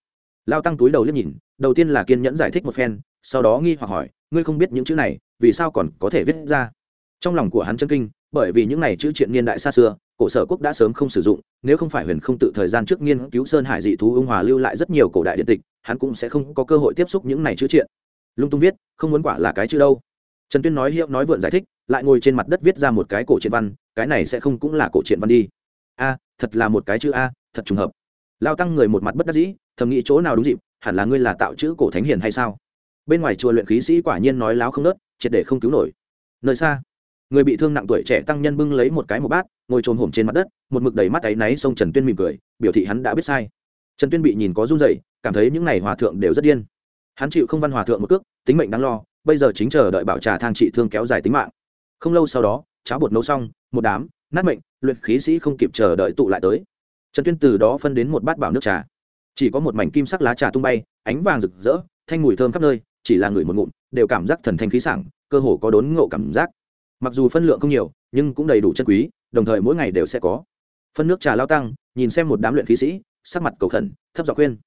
Lao tăng túi đầu liếc nhìn, đầu tiên là kiên nhẫn giải thích một phen, sau đó nghi hoặc hỏi, ngươi không biết những chữ này, vì sao còn có thể viết ra? Trong lòng của hắn chân kinh, bởi vì những này chữ triện niên đại xa xưa cổ sở quốc đã sớm không sử dụng, nếu không phải huyền không tự thời gian trước nghiên cứu sơn hải dị thú ung hòa lưu lại rất nhiều cổ đại điện tịch, hắn cũng sẽ không có cơ hội tiếp xúc những này chữ triện. Lung tung viết, không muốn quả là cái chữ đâu. Trần tuyên nói hiệu, nói vượn giải thích, lại ngồi trên mặt đất viết ra một cái cổ truyện văn, cái này sẽ không cũng là cổ truyện văn đi. A, thật là một cái chữ a, thật trùng hợp. Lao tăng người một mặt bất đắc dĩ, thầm nghĩ chỗ nào đúng dịp, hẳn là ngươi là tạo chữ cổ thánh hiền hay sao? Bên ngoài chùa luyện khí sĩ quả nhiên nói láo không nớt, triệt để không cứu nổi. Nơi xa, người bị thương nặng tuổi trẻ tăng nhân bưng lấy một cái một bát ngồi trồm hổm trên mặt đất, một mực đầy mắt áy náy xông trần tuyên mỉm cười, biểu thị hắn đã biết sai. Trần tuyên bị nhìn có run dậy cảm thấy những n à y hòa thượng đều rất điên. Hắn chịu không văn hòa thượng một cước, tính mệnh đáng lo, bây giờ chính chờ đợi bảo trà thang trị thương kéo dài tính mạng. Không lâu sau đó, cháo bột nấu xong, một đám, nát mệnh, luyện khí sĩ không kịp chờ đợi tụ lại tới. Trần tuyên từ đó phân đến một bát bảo nước trà. Chỉ có một mảnh kim sắc lá trà tung bay, ánh vàng rực rỡ, thanh mùi thơm khắp nơi, chỉ là người một ngụm, đều cảm giác thần thanh khí sảng, cơ hồ có đốn ngộ cảm giác. Mặc dù phân lượng không nhiều, nhưng cũng đầy đủ chân quý đồng thời mỗi ngày đều sẽ có. Phân nước trà lao tăng, nhìn xem một đám luyện khí sĩ, sắc mặt cầu khẩn, thấp giọng khuyên.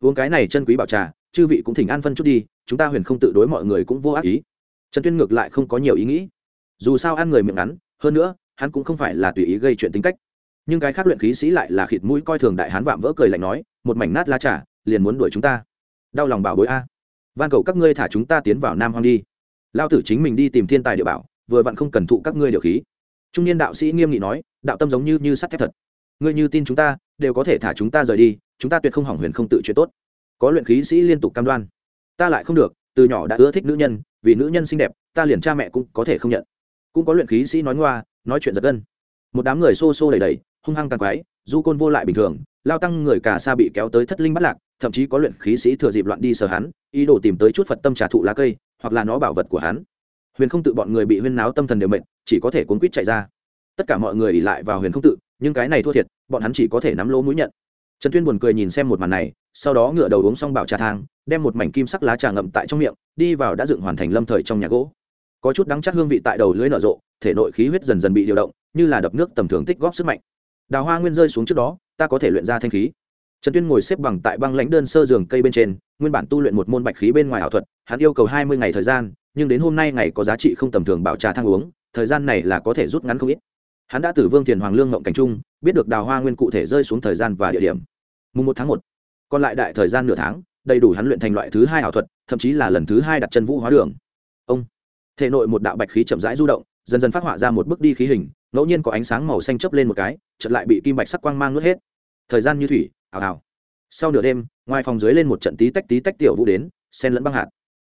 Uống cái này chân quý bảo trà, chư vị cũng thỉnh an phân chút đi, chúng ta huyền không tự đối mọi người cũng vô ác ý. Trần tuyên ngược lại không có nhiều ý nghĩ. Dù sao ăn người miệng ngắn, hơn nữa, hắn cũng không phải là tùy ý gây chuyện tính cách. Nhưng cái khác luyện khí sĩ lại là khịt mũi coi thường đại hán vạm vỡ cười lạnh nói, một mảnh nát la trà, liền muốn đuổi chúng ta. Đau lòng bảo bối a. Van cầu các ngươi thả chúng ta tiến vào nam hoang đi. Lao tử chính mình đi tìm thiên tài địa bảo, vừa vặn không cần thụ các ngươi điều khí trung niên đạo sĩ nghiêm nghị nói, đạo tâm giống như như sắt thép thật. Ngươi như tin chúng ta, đều có thể thả chúng ta rời đi, chúng ta tuyệt không hỏng huyền không tự chuyện tốt. Có luyện khí sĩ liên tục cam đoan. Ta lại không được, từ nhỏ đã ưa thích nữ nhân, vì nữ nhân xinh đẹp, ta liền cha mẹ cũng có thể không nhận. Cũng có luyện khí sĩ nói ngoa, nói chuyện giật gân. Một đám người xô xô đầy đầy hung hăng càng quái, du côn vô lại bình thường, lao tăng người cả xa bị kéo tới thất linh bắt lạc, thậm chí có luyện khí sĩ thừa dịp loạn đi sờ hắn, ý đồ tìm tới chút phật tâm trà thụ lá cây, hoặc là nó bảo vật của hắn huyền không tự bọn người bị huyên náo tâm thần đều mệt, chỉ có thể cuốn quýt chạy ra. Tất cả mọi người ỉ lại vào huyền không tự nhưng cái này thua thiệt bọn hắn chỉ có thể nắm lỗ mũi nhận. Trần tuyên buồn cười nhìn xem một màn này sau đó ngựa đầu uống xong bảo trà thang đem một mảnh kim sắc lá trà ngậm tại trong miệng đi vào đã dựng hoàn thành lâm thời trong nhà gỗ. Có chút đắng chắc hương vị tại đầu lưới nở rộ thể nội khí huyết dần dần bị điều động như là đập nước tầm thường tích góp sức mạnh. Đào hoa nguyên rơi xuống trước đó ta có thể luyện ra thanh khí. Trần tuyên ngồi xếp bằng tại băng lãnh đơn sơ giường cây bên trên nguyên bản tu luyện một môn bạch khí bên ngoài ảo thuật hắn yêu cầu hai mươi ngày thời gian nhưng đến hôm nay ngày có giá trị không tầm thường bảo trà thang uống, thời gian này là có thể rút ngắn không ít. Hắn đã từ vương tiền hoàng lương ngộng cảnh trung, biết được đào hoa nguyên cụ thể rơi xuống thời gian và địa điểm. Mùng một tháng một, còn lại đại thời gian nửa tháng, đầy đủ hắn luyện thành loại thứ hai ảo thuật, thậm chí là lần thứ hai đặt chân vũ hóa đường. Ông, thể nội một đạo bạch khí chậm rãi du động, dần dần phát họa ra một bước đi khí hình, ngẫu nhiên có ánh sáng màu xanh chớp lên một cái, chợt lại bị kim bạch sắc quang mang nuốt hết. Thời gian như thủy, ảo ảo. Sau nửa đêm, ngoài phòng dưới lên một trận tí tách tí tách tiểu vũ đến sen lẫn băng hạt.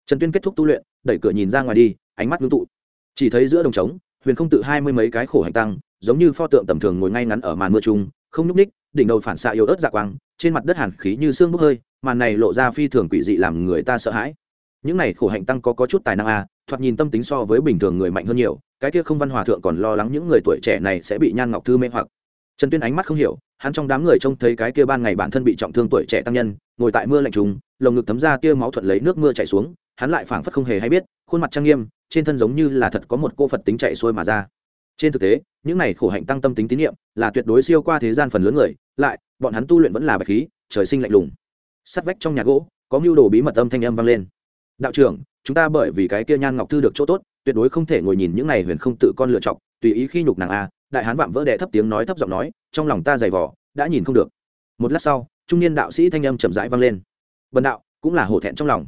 Trần tuyên kết thúc tu luyện đẩy cửa nhìn ra ngoài đi ánh mắt ngưng tụ. Chỉ thấy giữa đồng trống huyền không tự hai mươi mấy cái khổ hành tăng giống như pho tượng tầm thường ngồi ngay ngắn ở màn mưa trung không nhúc ních đỉnh đầu phản xạ yếu ớt dạ quang trên mặt đất hàn khí như xương bốc hơi màn này lộ ra phi thường quỷ dị làm người ta sợ hãi. Những này khổ hạnh tăng có có chút tài năng à, thoạt nhìn tâm tính so với bình thường người mạnh hơn nhiều cái kia không văn hòa thượng còn lo lắng những người tuổi trẻ này sẽ bị nhan ngọc thư mê hoặc. Trần tuyên ánh mắt không hiểu hắn trong đám người trông thấy cái kia ban ngày bản thân bị trọng thương tuổi trẻ tăng nhân ngồi tại mưa lạnh trùng, lồng ngực thấm ra tia máu thuận lấy nước mưa chảy xuống, hắn lại phảng phất không hề hay biết, khuôn mặt trang nghiêm, trên thân giống như là thật có một cô phật tính chạy xuôi mà ra. Trên thực tế, những này khổ hạnh tăng tâm tính tín nhiệm là tuyệt đối siêu qua thế gian phần lớn người, lại, bọn hắn tu luyện vẫn là bạch khí, trời sinh lạnh lùng. Sắt vách trong nhà gỗ, có mưu đồ bí mật âm thanh âm vang lên. Đạo trưởng, chúng ta bởi vì cái kia nhan ngọc thư được chỗ tốt, tuyệt đối không thể ngồi nhìn những này huyền không tự con lựa chọc, tùy ý khi nhục nàng a. Đại hán vạm vỡ đệ thấp tiếng nói thấp giọng nói, trong lòng ta dày vỏ đã nhìn không được. Một lát sau trung niên đạo sĩ thanh âm chậm rãi vang lên. Bần đạo, cũng là hổ thẹn trong lòng.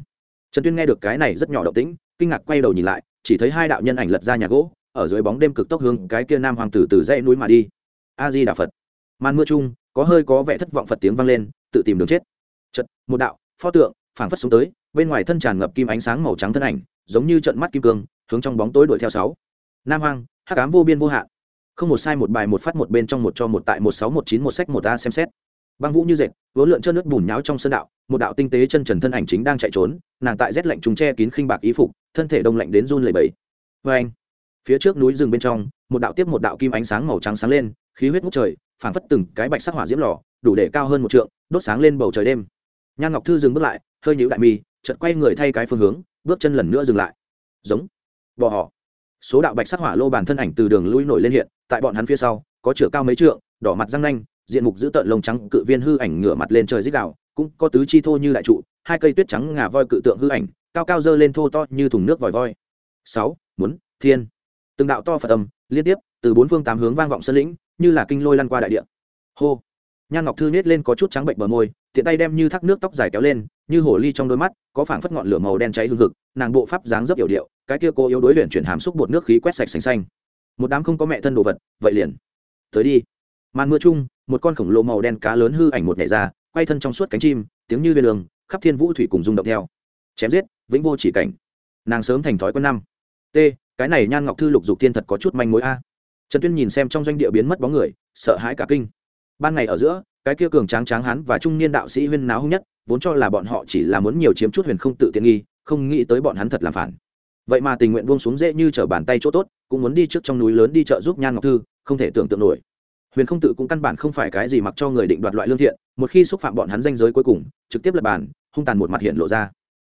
Trần tuyên nghe được cái này rất nhỏ động tĩnh, kinh ngạc quay đầu nhìn lại, chỉ thấy hai đạo nhân ảnh lật ra nhà gỗ, ở dưới bóng đêm cực tốc hướng cái kia nam hoàng tử từ dãy núi mà đi. A di đà phật. Màn mưa chung, có hơi có vẻ thất vọng phật tiếng vang lên, tự tìm đường chết. Chật một đạo, pho tượng, phảng phất xuống tới, bên ngoài thân tràn ngập kim ánh sáng màu trắng thân ảnh, giống như trận mắt kim cương, hướng trong bóng tối đuổi theo sáu. Nam hoàng hắc ám vô biên vô hạn. Không một sai, một bài, một phát, một bên trong, một cho, một tại, một sáu, một chín, một sách, một a xem xét băng vũ như dệt, vốn lượn chân nước bùn nháo trong sân đạo, một đạo tinh tế chân trần thân ảnh chính đang chạy trốn, nàng tại rét lạnh trùng che kín khinh bạc ý phục, thân thể đông lạnh đến run lẩy bẩy. Vê anh, phía trước núi rừng bên trong, một đạo tiếp một đạo kim ánh sáng màu trắng sáng lên, khí huyết ngút trời, phảng phất từng cái bạch sắc hỏa diễm lò, đủ để cao hơn một trượng, đốt sáng lên bầu trời đêm. Nhan ngọc thư dừng bước lại, hơi nhíu đại mi, chợt quay người thay cái phương hướng, bước chân lần nữa dừng lại. Giống, bò họ số đạo bạch sắc hỏa lô bàn thân ảnh từ đường lui nổi lên hiện, tại bọn hắn phía sau, có chửa cao mấy trượng, đỏ mặt răng nanh diện mục giữ tợn lông trắng cự viên hư ảnh ngửa mặt lên trời dích đạo cũng có tứ chi thô như đại trụ, hai cây tuyết trắng ngà voi cự tượng hư ảnh, cao cao dơ lên thô to như thùng nước vòi voi. Sáu, muốn, thiên. Từng đạo to phật âm, liên tiếp, từ bốn phương tám hướng vang vọng sân lĩnh, như là kinh lôi lăn qua đại địa. Hô. Nhan ngọc thư nết lên có chút trắng bệnh bờ môi, tiện tay đem như thác nước tóc dài kéo lên, như hồ ly trong đôi mắt, có phảng phất ngọn lửa màu đen cháy hương hực, nàng bộ pháp dáng dấp yểu điệu, cái kia cô yếu đối luyện chuyển hàm xúc bột nước khí quét sạch xanh xanh. Một đám không có mẹ thân đồ vật, vậy liền. Tới đi màn mưa chung, một con khổng lồ màu đen cá lớn hư ảnh một nhảy ra, quay thân trong suốt cánh chim, tiếng như viên đường, khắp thiên vũ thủy cùng rung động theo. Chém giết, vĩnh vô chỉ cảnh. Nàng sớm thành thói quen năm. T, cái này nhan ngọc thư lục dục thiên thật có chút manh mối a. Trần tuyên nhìn xem trong doanh địa biến mất bóng người, sợ hãi cả kinh. Ban ngày ở giữa, cái kia cường tráng tráng hán và trung niên đạo sĩ huyên náo hung nhất, vốn cho là bọn họ chỉ là muốn nhiều chiếm chút huyền không tự tiện nghi, không nghĩ tới bọn hắn thật làm phản. Vậy mà tình nguyện buông xuống dễ như trở bàn tay chỗ tốt, cũng muốn đi trước trong núi lớn đi chợ giúp nhan ngọc thư, không thể tưởng tượng nổi huyền không tự cũng căn bản không phải cái gì mặc cho người định đoạt loại lương thiện, một khi xúc phạm bọn hắn danh giới cuối cùng, trực tiếp lập bàn, hung tàn một mặt hiện lộ ra.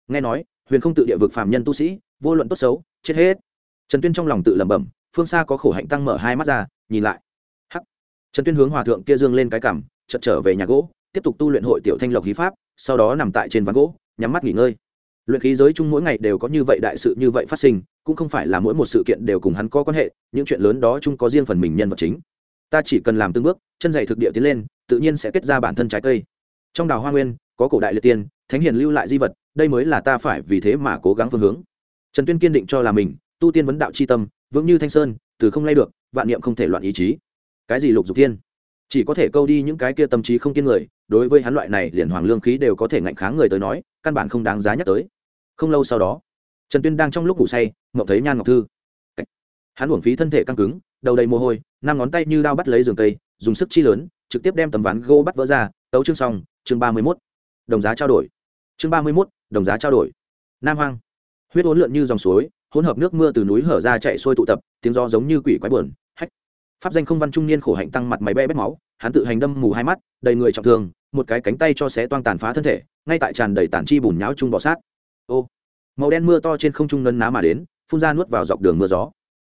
Nghe nói, huyền không tự địa vực phạm nhân tu sĩ, vô luận tốt xấu, chết hết. Trần tuyên trong lòng tự lẩm bẩm, phương xa có khổ hạnh tăng mở hai mắt ra, nhìn lại. Hắc. Trần tuyên hướng hòa thượng kia dương lên cái cằm, chợt trở về nhà gỗ, tiếp tục tu luyện hội tiểu thanh lộc hí pháp, sau đó nằm tại trên ván gỗ, nhắm mắt nghỉ ngơi. Luyện khí giới chung mỗi ngày đều có như vậy đại sự như vậy phát sinh, cũng không phải là mỗi một sự kiện đều cùng hắn có quan hệ, những chuyện lớn đó chung có riêng phần mình nhân vật chính ta chỉ cần làm từng bước, chân dày thực địa tiến lên, tự nhiên sẽ kết ra bản thân trái cây. Trong đào hoa nguyên, có cổ đại liệt tiên, thánh hiền lưu lại di vật, đây mới là ta phải vì thế mà cố gắng phương hướng. Trần tuyên kiên định cho là mình, tu tiên vấn đạo c h i tâm, vững như thanh sơn, từ không lay được, vạn niệm không thể loạn ý chí. Cái gì lục dục thiên chỉ có thể câu đi những cái kia tâm trí không kiên người, đối với hắn loại này liền hoàng lương khí đều có thể ngạnh kháng người tới nói, căn bản không đáng giá nhắc tới. Không lâu sau đó, trần tuyên đang trong lúc ngủ say ngọc thấy nhan ngọc thư. Hắn uổng phí thân thể căng cứng đầu đầy mồ hôi, năm ngón tay như đao bắt lấy giường cây, dùng sức chi lớn, trực tiếp đem tấm ván gỗ bắt vỡ ra, tấu chương xong, chương ba mươi mốt. Đồng giá trao đổi. Chương ba mươi mốt, đồng giá trao đổi. Nam hoang. Huyết hỗn lượn như dòng suối, hỗn hợp nước mưa từ núi hở ra chạy xuôi tụ tập, tiếng gió giống như quỷ quái buồn, hách. Pháp danh không văn trung niên khổ hạnh tăng mặt máy be bét máu, hắn tự hành đâm mù hai mắt, đầy người trọng thương, một cái cánh tay cho xé toang tàn phá thân thể, ngay tại tràn đầy tàn chi bùn nháo chung bọ sát. Ô. Màu đen mưa to trên không trung ngân ná mà đến, phun ra nuốt vào dọc đường mưa gió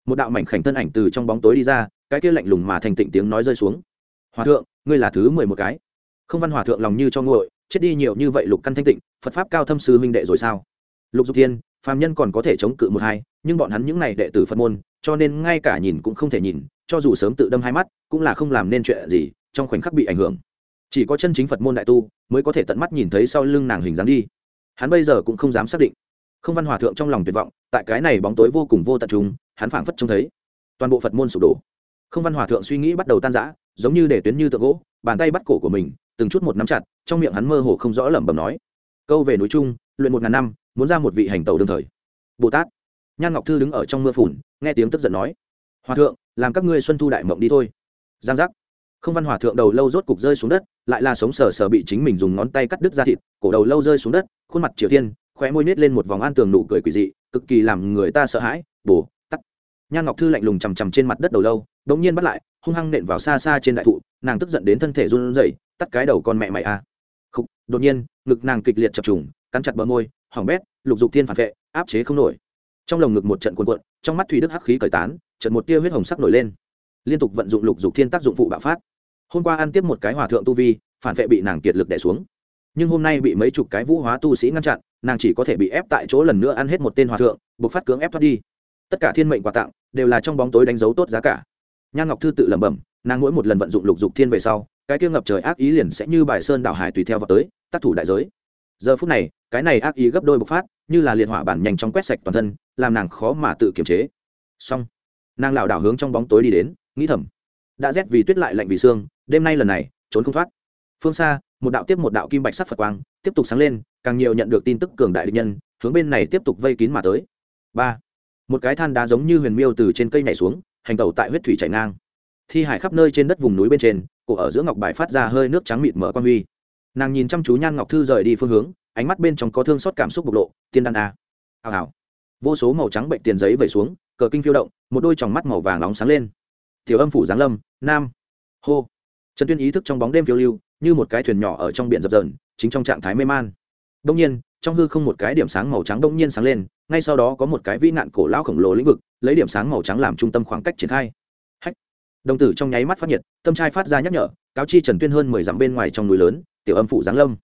một đạo mảnh khảnh thân ảnh từ trong bóng tối đi ra, cái kia lạnh lùng mà thành tịnh tiếng nói rơi xuống. Hòa thượng, ngươi là thứ mười một cái. Không văn hòa thượng lòng như cho nguội, chết đi nhiều như vậy lục căn thanh tịnh, phật pháp cao thâm sư huynh đệ rồi sao? Lục dục thiên, phàm nhân còn có thể chống cự một hai, nhưng bọn hắn những này đệ tử phật môn, cho nên ngay cả nhìn cũng không thể nhìn, cho dù sớm tự đâm hai mắt, cũng là không làm nên chuyện gì, trong khoảnh khắc bị ảnh hưởng. Chỉ có chân chính phật môn đại tu, mới có thể tận mắt nhìn thấy sau lưng nàng hình dáng đi. Hắn bây giờ cũng không dám xác định. Không văn hòa thượng trong lòng tuyệt vọng, tại cái này bóng tối vô cùng vô tận chúng hắn phảng phất trông thấy toàn bộ phật môn sụp đổ không văn hòa thượng suy nghĩ bắt đầu tan rã giống như để tuyến như tượng gỗ bàn tay bắt cổ của mình từng chút một nắm chặt trong miệng hắn mơ hồ không rõ lẩm bẩm nói câu về núi trung luyện một ngàn năm muốn ra một vị hành tàu đương thời bồ tát nhan ngọc thư đứng ở trong mưa phùn nghe tiếng tức giận nói hòa thượng làm các ngươi xuân thu đại mộng đi thôi giang giác không văn hòa thượng đầu lâu rốt cục rơi xuống đất lại là sống sờ sờ bị chính mình dùng ngón tay cắt đứt ra thịt cổ đầu lâu rơi xuống đất khuôn mặt triều tiên khóe môi nết lên một vòng an tường nụ cười quỷ dị cực kỳ làm người ta sợ hãi bồ nhan ngọc thư lạnh lùng chằm chằm trên mặt đất đầu lâu đ ỗ n g nhiên bắt lại hung hăng nện vào xa xa trên đại thụ nàng tức giận đến thân thể run rẩy tắt cái đầu con mẹ mày a. À. Khúc, đột nhiên ngực nàng kịch liệt chập trùng cắn chặt bờ môi hỏng bét lục dục thiên phản vệ áp chế không nổi. Trong lồng ngực một trận cuộn cuộn trong mắt thủy đức hắc khí cởi tán trận một tia huyết hồng sắc nổi lên. Liên tục vận dụng lục dục thiên tác dụng phụ bạo phát. Hôm qua ăn tiếp một cái hòa thượng tu vi phản vệ bị nàng kiệt lực đẻ xuống. Nhưng hôm nay bị mấy chục cái vũ hóa tu sĩ ngăn chặn nàng chỉ có thể bị ép tại chỗ lần nữa ăn hết một tên hòa thượng buộc phát cưỡng ép thoát đi tất cả thiên mệnh quà tặng đều là trong bóng tối đánh dấu tốt giá cả. Nhan ngọc thư tự lẩm bẩm, nàng mỗi một lần vận dụng lục dục thiên về sau, cái kia ngập trời ác ý liền sẽ như bài sơn đảo hải tùy theo vào tới, tác thủ đại giới. Giờ phút này, cái này ác ý gấp đôi bộc phát, như là liệt hỏa bản nhanh chóng quét sạch toàn thân, làm nàng khó mà tự kiềm chế. Xong, nàng lảo đảo hướng trong bóng tối đi đến, nghĩ thầm, đã rét vì tuyết lại lạnh vì xương, đêm nay lần này, trốn không thoát. Phương xa, một đạo tiếp một đạo kim bạch sắc phật quang tiếp tục sáng lên, càng nhiều nhận được tin tức cường đại địch nhân, hướng bên này tiếp tục vây kín mà tới. Ba một cái than đá giống như huyền miêu từ trên cây nhảy xuống, hành tẩu tại huyết thủy chảy ngang. Thi hải khắp nơi trên đất vùng núi bên trên, cổ ở giữa ngọc bài phát ra hơi nước trắng mịt mở quan huy. Nàng nhìn chăm chú nhan ngọc thư rời đi phương hướng, ánh mắt bên trong có thương xót cảm xúc bộc lộ, tiên đan a. Hào hào. Vô số màu trắng bệnh tiền giấy vẩy xuống, cờ kinh phiêu động, một đôi tròng mắt màu vàng nóng sáng lên. Tiểu âm phủ giáng lâm, nam. Hô. Trần tuyên ý thức trong bóng đêm phiêu lưu, như một cái thuyền nhỏ ở trong biển dập dờn, chính trong trạng thái mê man. Đông nhiên, trong hư không một cái điểm sáng màu trắng đông nhiên sáng lên ngay sau đó có một cái vĩ nạn cổ lão khổng lồ lĩnh vực, lấy điểm sáng màu trắng làm trung tâm khoảng cách triển khai. Hách. Đồng tử trong nháy mắt phát nhiệt, tâm trai phát ra nhắc nhở, cáo chi trần tuyên hơn mười dặm bên ngoài trong núi lớn, tiểu âm phụ giáng lâm.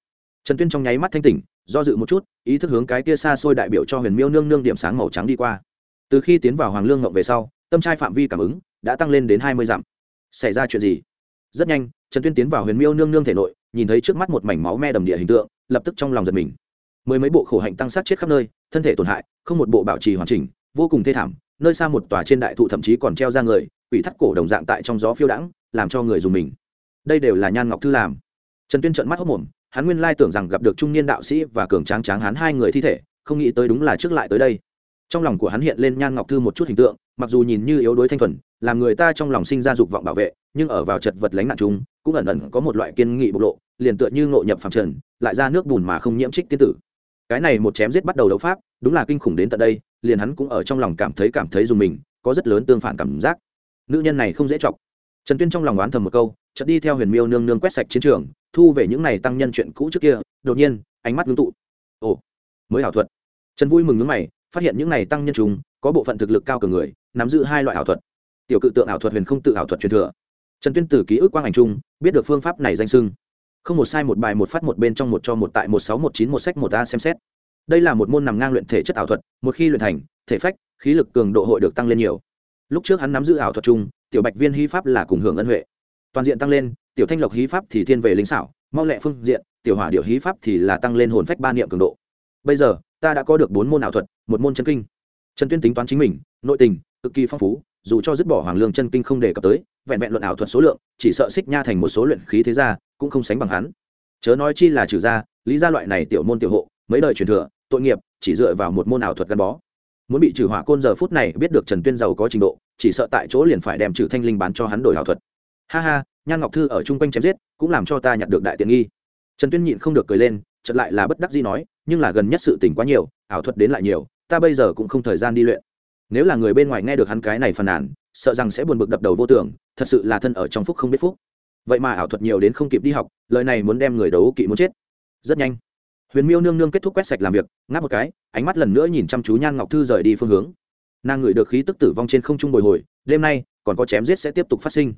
Trần tuyên trong nháy mắt thanh tỉnh, do dự một chút, ý thức hướng cái kia xa xôi đại biểu cho huyền miêu nương nương điểm sáng màu trắng đi qua. Từ khi tiến vào hoàng lương ngộng về sau, tâm trai phạm vi cảm ứng đã tăng lên đến hai mươi dặm. Xảy ra chuyện gì? Rất nhanh, trần tuyên tiến vào huyền miêu nương nương thể nội, nhìn thấy trước mắt một mảnh máu me đầm địa hình tượng, lập tức trong lòng giật mình mười mấy bộ khổ hạnh tăng sát chết khắp nơi, thân thể tổn hại, không một bộ bảo trì hoàn chỉnh, vô cùng thê thảm, nơi xa một tòa trên đại thụ thậm chí còn treo ra người, quỷ thắt cổ đồng dạng tại trong gió phiêu đãng, làm cho người dùng mình. Đây đều là nhan ngọc thư làm. Trần tuyên trợn mắt hốc mồm, hắn nguyên lai tưởng rằng gặp được trung niên đạo sĩ và cường tráng tráng hắn hai người thi thể, không nghĩ tới đúng là trước lại tới đây. Trong lòng của hắn hiện lên nhan ngọc thư một chút hình tượng, mặc dù nhìn như yếu đuối thanh thuần, làm người ta trong lòng sinh ra dục vọng bảo vệ, nhưng ở vào chật vật lánh nạn chúng, cũng ẩn ẩn có một loại kiên nghị bộc lộ, liền tựa như ngộ nhập phàm trần, lại ra nước bùn mà không nhiễm trích tiên tử cái này một chém giết bắt đầu đấu pháp, đúng là kinh khủng đến tận đây, liền hắn cũng ở trong lòng cảm thấy cảm thấy dùng mình, có rất lớn tương phản cảm giác. Nữ nhân này không dễ chọc. Trần tuyên trong lòng oán thầm một câu, chợt đi theo huyền miêu nương nương quét sạch chiến trường, thu về những này tăng nhân chuyện cũ trước kia, đột nhiên, ánh mắt ngưng tụ. Ồ, mới ảo thuật. Trần vui mừng nước mày, phát hiện những này tăng nhân chúng, có bộ phận thực lực cao cường người, nắm giữ hai loại ảo thuật. Tiểu cự tượng ảo thuật huyền không tự ảo thuật truyền thừa. Trần tuyên từ ký ức quang ảnh trung biết được phương pháp này danh sưng không một sai, một bài, một phát, một bên trong, một cho, một tại, một sáu, một chín, một sách, một a xem xét. Đây là một môn nằm ngang luyện thể chất ảo thuật, một khi luyện thành, thể phách, khí lực cường độ hội được tăng lên nhiều. Lúc trước hắn nắm giữ ảo thuật chung, tiểu bạch viên hy pháp là cùng hưởng ân huệ. Toàn diện tăng lên, tiểu thanh lộc hí pháp thì thiên về linh xảo, mau lẹ phương diện, tiểu hỏa điệu hí pháp thì là tăng lên hồn phách ba niệm cường độ. Bây giờ, ta đã có được bốn môn ảo thuật, một môn chân kinh. Trần tuyên tính toán chính mình, nội tình, cực kỳ phong phú, dù cho dứt bỏ hoàng lương chân kinh không đề cập tới vẹn vẹn luận ảo thuật số lượng, chỉ sợ xích nha thành một số luyện khí thế gia cũng không sánh bằng hắn. Chớ nói chi là trừ gia, lý gia loại này tiểu môn tiểu hộ, mấy đời truyền thừa, tội nghiệp, chỉ dựa vào một môn ảo thuật gắn bó. Muốn bị trừ hỏa côn giờ phút này biết được trần tuyên giàu có trình độ, chỉ sợ tại chỗ liền phải đem trừ thanh linh bán cho hắn đổi ảo thuật. Ha ha, nhan ngọc thư ở chung quanh chém giết, cũng làm cho ta nhặt được đại tiện nghi. Trần tuyên nhịn không được cười lên, chợt lại là bất đắc dĩ nói, nhưng là gần nhất sự tình quá nhiều, ảo thuật đến lại nhiều, ta bây giờ cũng không thời gian đi luyện. Nếu là người bên ngoài nghe được hắn cái này phàn nàn sợ rằng sẽ buồn bực đập đầu vô tưởng, thật sự là thân ở trong phúc không biết phúc. Vậy mà ảo thuật nhiều đến không kịp đi học, lời này muốn đem người đấu kỵ muốn chết. Rất nhanh, huyền miêu nương nương kết thúc quét sạch làm việc, ngáp một cái, ánh mắt lần nữa nhìn chăm chú nhan ngọc thư rời đi phương hướng. Nàng ngửi được khí tức tử vong trên không trung bồi hồi, đêm nay, còn có chém giết sẽ tiếp tục phát sinh.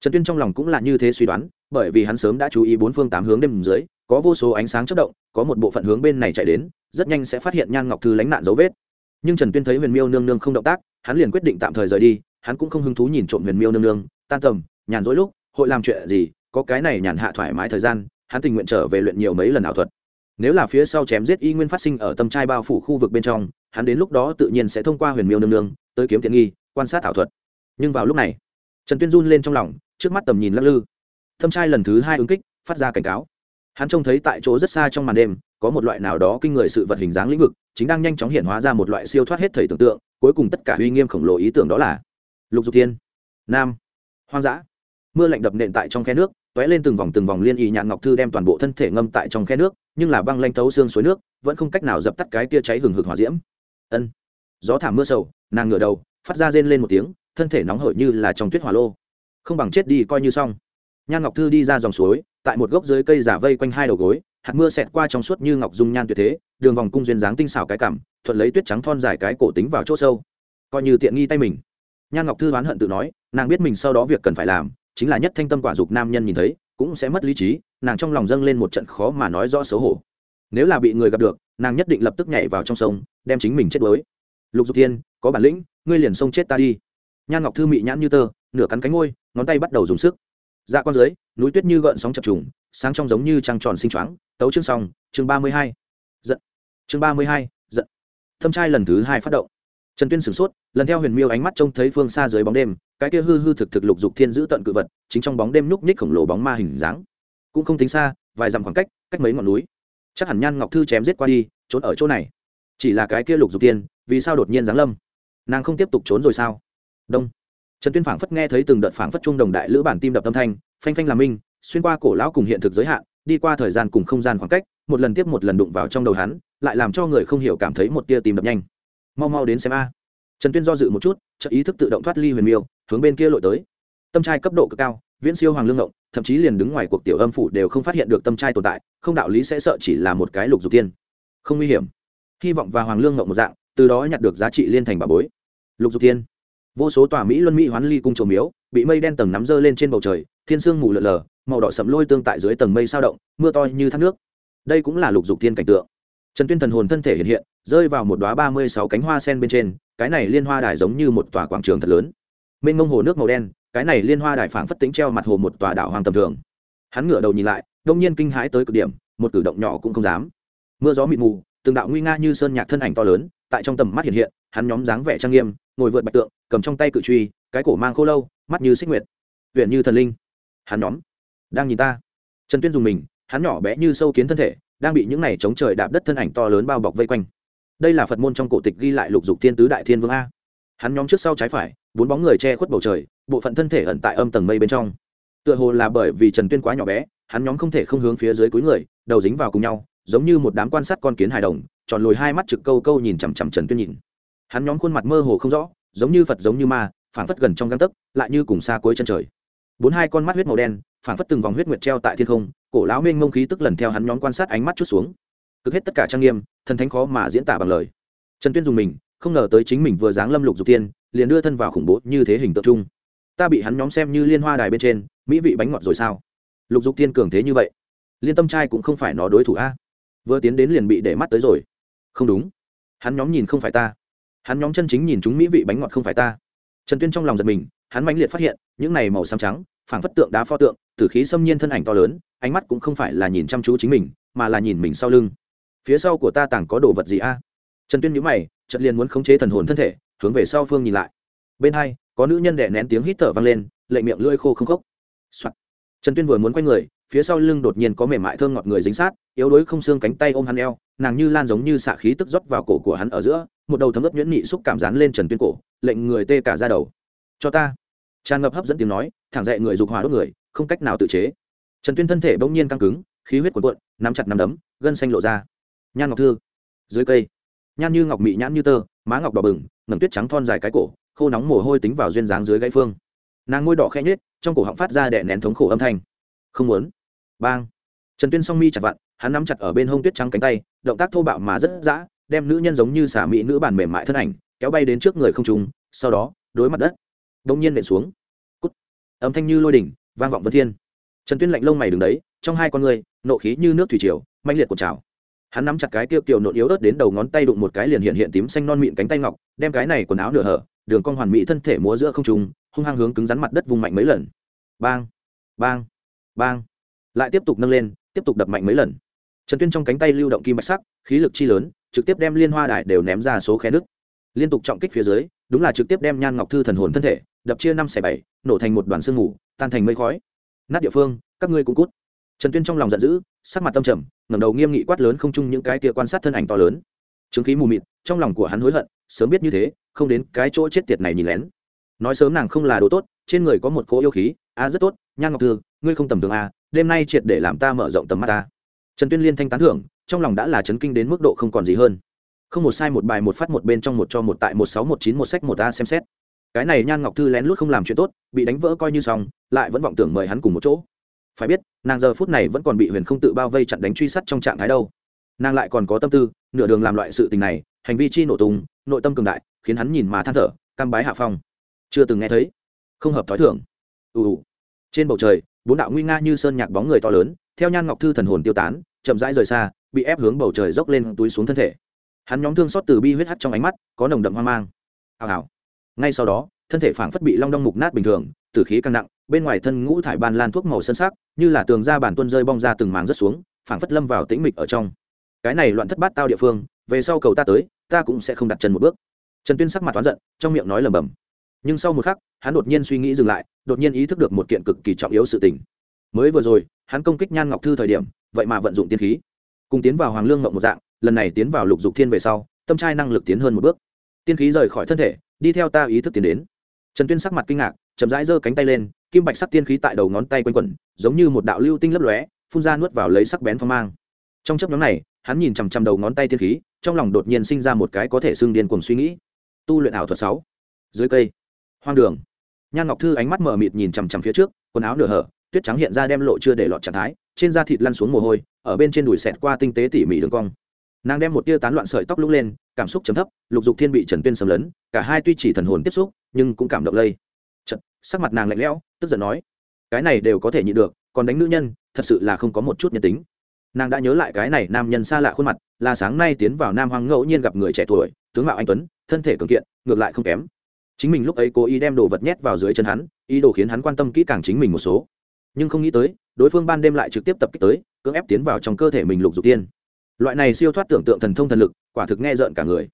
Trần tuyên trong lòng cũng là như thế suy đoán, bởi vì hắn sớm đã chú ý bốn phương tám hướng đêm dưới, có vô số ánh sáng chất động, có một bộ phận hướng bên này chạy đến, rất nhanh sẽ phát hiện nhan ngọc thư lánh nạn dấu vết. Nhưng trần tuyên thấy huyền miêu nương nương không động tác, hắn liền quyết định tạm thời rời đi hắn cũng không hứng thú nhìn trộm huyền miêu nương nương, tan tầm, nhàn rỗi lúc, hội làm chuyện gì, có cái này nhàn hạ thoải mái thời gian, hắn tình nguyện trở về luyện nhiều mấy lần ảo thuật. Nếu là phía sau chém giết y nguyên phát sinh ở tâm trai bao phủ khu vực bên trong, hắn đến lúc đó tự nhiên sẽ thông qua huyền miêu nương nương, tới kiếm tiện nghi, quan sát ảo thuật. Nhưng vào lúc này, trần tuyên run lên trong lòng, trước mắt tầm nhìn lắc lư. Tâm trai lần thứ hai ứng kích, phát ra cảnh cáo. Hắn trông thấy tại chỗ rất xa trong màn đêm, có một loại nào đó kinh người sự vật hình dáng lĩnh vực, chính đang nhanh chóng hiện hóa ra một loại siêu thoát hết thầy tưởng tượng, cuối cùng tất cả uy nghiêm khổng lồ ý tưởng đó là lục dục thiên, nam, hoang dã. Mưa lạnh đập nện tại trong khe nước t ó é lên từng vòng từng vòng liên ý nhạn ngọc thư đem toàn bộ thân thể ngâm tại trong khe nước, nhưng là băng lanh thấu xương suối nước, vẫn không cách nào dập tắt cái tia cháy hừng hực hỏa diễm. Ân. Gió thảm mưa sầu, nàng ngửa đầu, phát ra rên lên một tiếng, thân thể nóng hởi như là trong tuyết hỏa lô. Không bằng chết đi coi như xong. Nhan ngọc thư đi ra dòng suối, tại một gốc dưới cây giả vây quanh hai đầu gối, hạt mưa xẹt qua trong suốt như ngọc dung nhan tuyệt thế, đường vòng cung duyên dáng tinh xảo cái cảm, thuận lấy tuyết trắng thon dài cái cổ tính vào chỗ sâu. Coi như tiện nghi tay mình nhan ngọc thư oán hận tự nói, nàng biết mình sau đó việc cần phải làm, chính là nhất thanh tâm quả dục nam nhân nhìn thấy, cũng sẽ mất lý trí, nàng trong lòng dâng lên một trận khó mà nói rõ xấu hổ. Nếu là bị người gặp được, nàng nhất định lập tức nhảy vào trong sông, đem chính mình chết đuối. Lục dục thiên, có bản lĩnh, ngươi liền sông chết ta đi. Nhan ngọc thư mị nhãn như tơ, nửa cắn cánh ngôi ngón tay bắt đầu dùng sức. Dạ con dưới, núi tuyết như gợn sóng chập trùng, sáng trong giống như trăng tròn sinh choáng, tấu chương xong, chương ba mươi hai, giận. Chương ba mươi hai, giận. Thâm trai lần thứ hai phát động trần tuyên sửng sốt, lần theo huyền miêu ánh mắt trông thấy phương xa dưới bóng đêm, cái kia hư hư thực thực lục dục thiên giữ tận cự vật, chính trong bóng đêm núp nhích khổng lồ bóng ma hình dáng. Cũng không tính xa, vài dặm khoảng cách cách mấy ngọn núi. Chắc hẳn nhan ngọc thư chém giết qua đi, trốn ở chỗ này. Chỉ là cái kia lục dục thiên, vì sao đột nhiên giáng lâm? Nàng không tiếp tục trốn rồi sao? Đông. Trần tuyên phảng phất nghe thấy từng đợt phảng phất trung đồng đại lữ bản tim đập tâm thanh, phanh phanh làm minh, xuyên qua cổ lão cùng hiện thực giới hạn, đi qua thời gian cùng không gian khoảng cách, một lần tiếp một lần đụng vào trong đầu hắn, lại làm cho người không hiểu cảm thấy một tia tìm đập nhanh mau mau đến xem a. Trần tuyên do dự một chút chợ ý thức tự động thoát ly huyền miêu, hướng bên kia lội tới. Tâm trai cấp độ cực cao, viễn siêu hoàng lương ngộng, thậm chí liền đứng ngoài cuộc tiểu âm phủ đều không phát hiện được tâm trai tồn tại, không đạo lý sẽ sợ chỉ là một cái lục dục tiên. Không nguy hiểm. Hy vọng và hoàng lương ngộng một dạng, từ đó nhặt được giá trị liên thành bà bối. Lục dục tiên. Vô số tòa mỹ luân mỹ hoán ly cung trầu miếu, bị mây đen tầng nắm dơ lên trên bầu trời, thiên sương mù lợn lờ, màu đỏ sậm lôi tương tại dưới tầng mây sao động, mưa to như thác nước. Đây cũng là lục dục thiên cảnh tượng trần tuyên thần hồn thân thể hiện hiện, rơi vào một đoá ba mươi sáu cánh hoa sen bên trên, cái này liên hoa đài giống như một tòa quảng trường thật lớn. Mênh mông hồ nước màu đen, cái này liên hoa đài phảng phất tính treo mặt hồ một tòa đảo hoàng tầm thường. Hắn ngửa đầu nhìn lại, đông nhiên kinh hãi tới cực điểm, một cử động nhỏ cũng không dám. Mưa gió mịt mù, từng đạo nguy nga như sơn nhạc thân ảnh to lớn, tại trong tầm mắt hiện hiện, hắn nhóm dáng vẻ trang nghiêm, ngồi vượt bạch tượng, cầm trong tay cự truy, cái cổ mang khô lâu, mắt như xích nguyệt. Huyện như thần linh. Hắn nhóm. Đang nhìn ta. Trần tuyên dùng mình, hắn nhỏ bé như sâu kiến thân thể đang bị những này chống trời đạp đất thân ảnh to lớn bao bọc vây quanh. Đây là phật môn trong cổ tịch ghi lại lục dục thiên tứ đại thiên vương a. Hắn nhóm trước sau trái phải, bốn bóng người che khuất bầu trời, bộ phận thân thể ẩn tại âm tầng mây bên trong. Tựa hồ là bởi vì trần tuyên quá nhỏ bé, hắn nhóm không thể không hướng phía dưới cuối người, đầu dính vào cùng nhau, giống như một đám quan sát con kiến hài đồng, tròn lồi hai mắt trực câu câu nhìn chằm chằm trần tuyên nhìn. Hắn nhóm khuôn mặt mơ hồ không rõ, giống như phật giống như ma, phảng phất gần trong găng tấc, lại như cùng xa cuối chân trời. Bốn hai con mắt huyết màu đen, phảng phất từng vòng huyết nguyệt treo tại thiên không cổ lão mênh mông khí tức lần theo hắn nhóm quan sát ánh mắt chút xuống. Cực hết tất cả trang nghiêm, thần thánh khó mà diễn tả bằng lời. Trần tuyên dùng mình, không ngờ tới chính mình vừa dáng lâm lục dục tiên, liền đưa thân vào khủng bố như thế hình tượng chung. Ta bị hắn nhóm xem như liên hoa đài bên trên, mỹ vị bánh ngọt rồi sao? Lục dục tiên cường thế như vậy, liên tâm trai cũng không phải nó đối thủ a. Vừa tiến đến liền bị để mắt tới rồi. Không đúng. Hắn nhóm nhìn không phải ta. Hắn nhóm chân chính nhìn chúng mỹ vị bánh ngọt không phải ta. Trần tuyên trong lòng giật mình, hắn mãnh liệt phát hiện, những này màu xám trắng phảng phất tượng đá pho tượng, tử khí xâm nhiên thân ảnh to lớn, ánh mắt cũng không phải là nhìn chăm chú chính mình, mà là nhìn mình sau lưng. Phía sau của ta tàng có đồ vật gì a? Trần tuyên nhíu mày, chợt liền muốn khống chế thần hồn thân thể, hướng về sau phương nhìn lại. Bên hai, có nữ nhân đẻ nén tiếng hít thở vang lên, lệ miệng lưỡi khô không khốc. Soạn. trần tuyên vừa muốn quay người, phía sau lưng đột nhiên có mềm mại thơm ngọt người dính sát, yếu đuối không xương cánh tay ôm hắn eo, nàng như lan giống như xạ khí tức rót vào cổ của hắn ở giữa, một đầu thấm ướp nhuyễn nhị xúc cảm rán lên trần tuyên cổ, lệnh người tê cả ra đầu. Cho ta tràn ngập hấp dẫn tiếng nói, thẳng dậy người dục hỏa đốt người, không cách nào tự chế. Trần tuyên thân thể bỗng nhiên căng cứng, khí huyết cuộn cuộn, nắm chặt nắm đấm, gân xanh lộ ra. Nhan ngọc thư, dưới cây. Nhan như ngọc mị nhãn như tơ, má ngọc đỏ bừng, ngầm tuyết trắng thon dài cái cổ, khô nóng mồ hôi tính vào duyên dáng dưới gãy phương. Nàng ngôi đỏ khẽ nhết trong cổ họng phát ra đè nén thống khổ âm thanh. Không muốn. Bang. Trần tuyên song mi chặt vặn, hắn nắm chặt ở bên hông tuyết trắng cánh tay, động tác thô bạo mà rất dã, đem nữ nhân giống như xả mỹ nữ bản mềm mại thân ảnh, kéo bay đến trước người không trùng sau đó, đối mặt đất đông nhiên nện xuống. Cút. Âm thanh như lôi đỉnh, vang vọng vân thiên. Trần tuyên lạnh lông mày đứng đấy, trong hai con người, nộ khí như nước thủy triều, mãnh liệt của trào. Hắn nắm chặt cái tiêu kiều nộn yếu ớt đến đầu ngón tay đụng một cái liền hiện hiện tím xanh non mịn cánh tay ngọc, đem cái này quần áo nửa hở, đường con hoàn mỹ thân thể múa giữa không trung, hung hăng hướng cứng rắn mặt đất vùng mạnh mấy lần. Bang bang bang. Lại tiếp tục nâng lên, tiếp tục đập mạnh mấy lần. Trần tuyên trong cánh tay lưu động kim bạch sắc, khí lực chi lớn, trực tiếp đem liên hoa đài đều ném ra số khe nước liên tục trọng kích phía dưới, đúng là trực tiếp đem nhan ngọc thư thần hồn thân thể đập chia năm xẻ bảy, nổ thành một đoàn sương mù, tan thành mây khói. Nát địa phương, các ngươi cũng cút. Trần tuyên trong lòng giận dữ, sắc mặt tâm trầm, ngẩng đầu nghiêm nghị quát lớn không chung những cái kia quan sát thân ảnh to lớn. Chứng khí mù mịt, trong lòng của hắn hối hận, sớm biết như thế, không đến cái chỗ chết tiệt này nhìn lén. Nói sớm nàng không là đồ tốt, trên người có một cỗ yêu khí, a, rất tốt nhan ngọc thư, ngươi không tầm thường a, đêm nay triệt để làm ta mở rộng tầm mắt ta. Trần tuyên liên thanh tán thưởng, trong lòng đã là chấn kinh đến mức độ không còn gì hơn. Không một sai một bài một phát một bên trong một cho một tại một sáu một chín một sách một a xem xét cái này nhan ngọc thư lén lút không làm chuyện tốt, bị đánh vỡ coi như xong, lại vẫn vọng tưởng mời hắn cùng một chỗ. Phải biết, nàng giờ phút này vẫn còn bị huyền không tự bao vây chặn đánh truy sát trong trạng thái đâu. Nàng lại còn có tâm tư, nửa đường làm loại sự tình này, hành vi chi nổ tung, nội tâm cường đại, khiến hắn nhìn mà than thở, cam bái hạ phong. Chưa từng nghe thấy. Không hợp thói thưởng ù. Trên bầu trời, bốn đạo nguy nga như sơn nhạc bóng người to lớn, theo nhan ngọc thư thần hồn tiêu tán, chậm rãi rời xa, bị ép hướng bầu trời dốc lên túi xuống thân thể. Hắn nhóm thương xót từ bi huyết hắt trong ánh mắt, có nồng đậm hoang mang. Hào hào ngay sau đó, thân thể phảng phất bị long đong mục nát bình thường, tử khí càng nặng, bên ngoài thân ngũ thải ban lan thuốc màu sân sắc, như là tường ra bản tuân rơi bong ra từng màng rất xuống, phảng phất lâm vào tĩnh mịch ở trong. Cái này loạn thất bát tao địa phương, về sau cầu ta tới, ta cũng sẽ không đặt chân một bước. Trần tuyên sắc mặt toán giận, trong miệng nói lầm bầm nhưng sau một khắc, hắn đột nhiên suy nghĩ dừng lại, đột nhiên ý thức được một kiện cực kỳ trọng yếu sự tình. Mới vừa rồi, hắn công kích nhan ngọc thư thời điểm, vậy mà vận dụng tiên khí. Cùng tiến vào hoàng lương ngộng một dạng, lần này tiến vào lục dục thiên về sau, tâm trai năng lực tiến hơn một bước. Tiên khí rời khỏi thân thể đi theo ta ý thức tiến đến. Trần tuyên sắc mặt kinh ngạc, chậm rãi giơ cánh tay lên, kim bạch sắc tiên khí tại đầu ngón tay quanh quẩn, giống như một đạo lưu tinh lấp lóe, phun ra nuốt vào lấy sắc bén phong mang. Trong chấp nhóm này, hắn nhìn chằm chằm đầu ngón tay tiên khí, trong lòng đột nhiên sinh ra một cái có thể xương điên cùng suy nghĩ. Tu luyện ảo thuật sáu. Dưới cây. Hoang đường. Nhan ngọc thư ánh mắt mở mịt nhìn chằm chằm phía trước, quần áo nửa hở, tuyết trắng hiện ra đem lộ chưa để lọt trạng thái, trên da thịt lăn xuống mồ hôi, ở bên trên đùi xẹt qua tinh tế tỉ mỉ đường cong nàng đem một tia tán loạn sợi tóc lúc lên cảm xúc chấm thấp lục dục thiên bị trần tuyên sầm lấn cả hai tuy chỉ thần hồn tiếp xúc nhưng cũng cảm động lây. Chật, sắc mặt nàng lạnh lẽo tức giận nói cái này đều có thể nhịn được còn đánh nữ nhân thật sự là không có một chút nhân tính. Nàng đã nhớ lại cái này nam nhân xa lạ khuôn mặt là sáng nay tiến vào nam hoàng ngẫu nhiên gặp người trẻ tuổi tướng mạo anh tuấn thân thể cường kiện ngược lại không kém. Chính mình lúc ấy cố ý đem đồ vật nhét vào dưới chân hắn ý đồ khiến hắn quan tâm kỹ càng chính mình một số. Nhưng không nghĩ tới đối phương ban đêm lại trực tiếp tập kích tới cưỡng ép tiến vào trong cơ thể mình lục dục tiên loại này siêu thoát tưởng tượng thần thông thần lực quả thực nghe rợn cả người.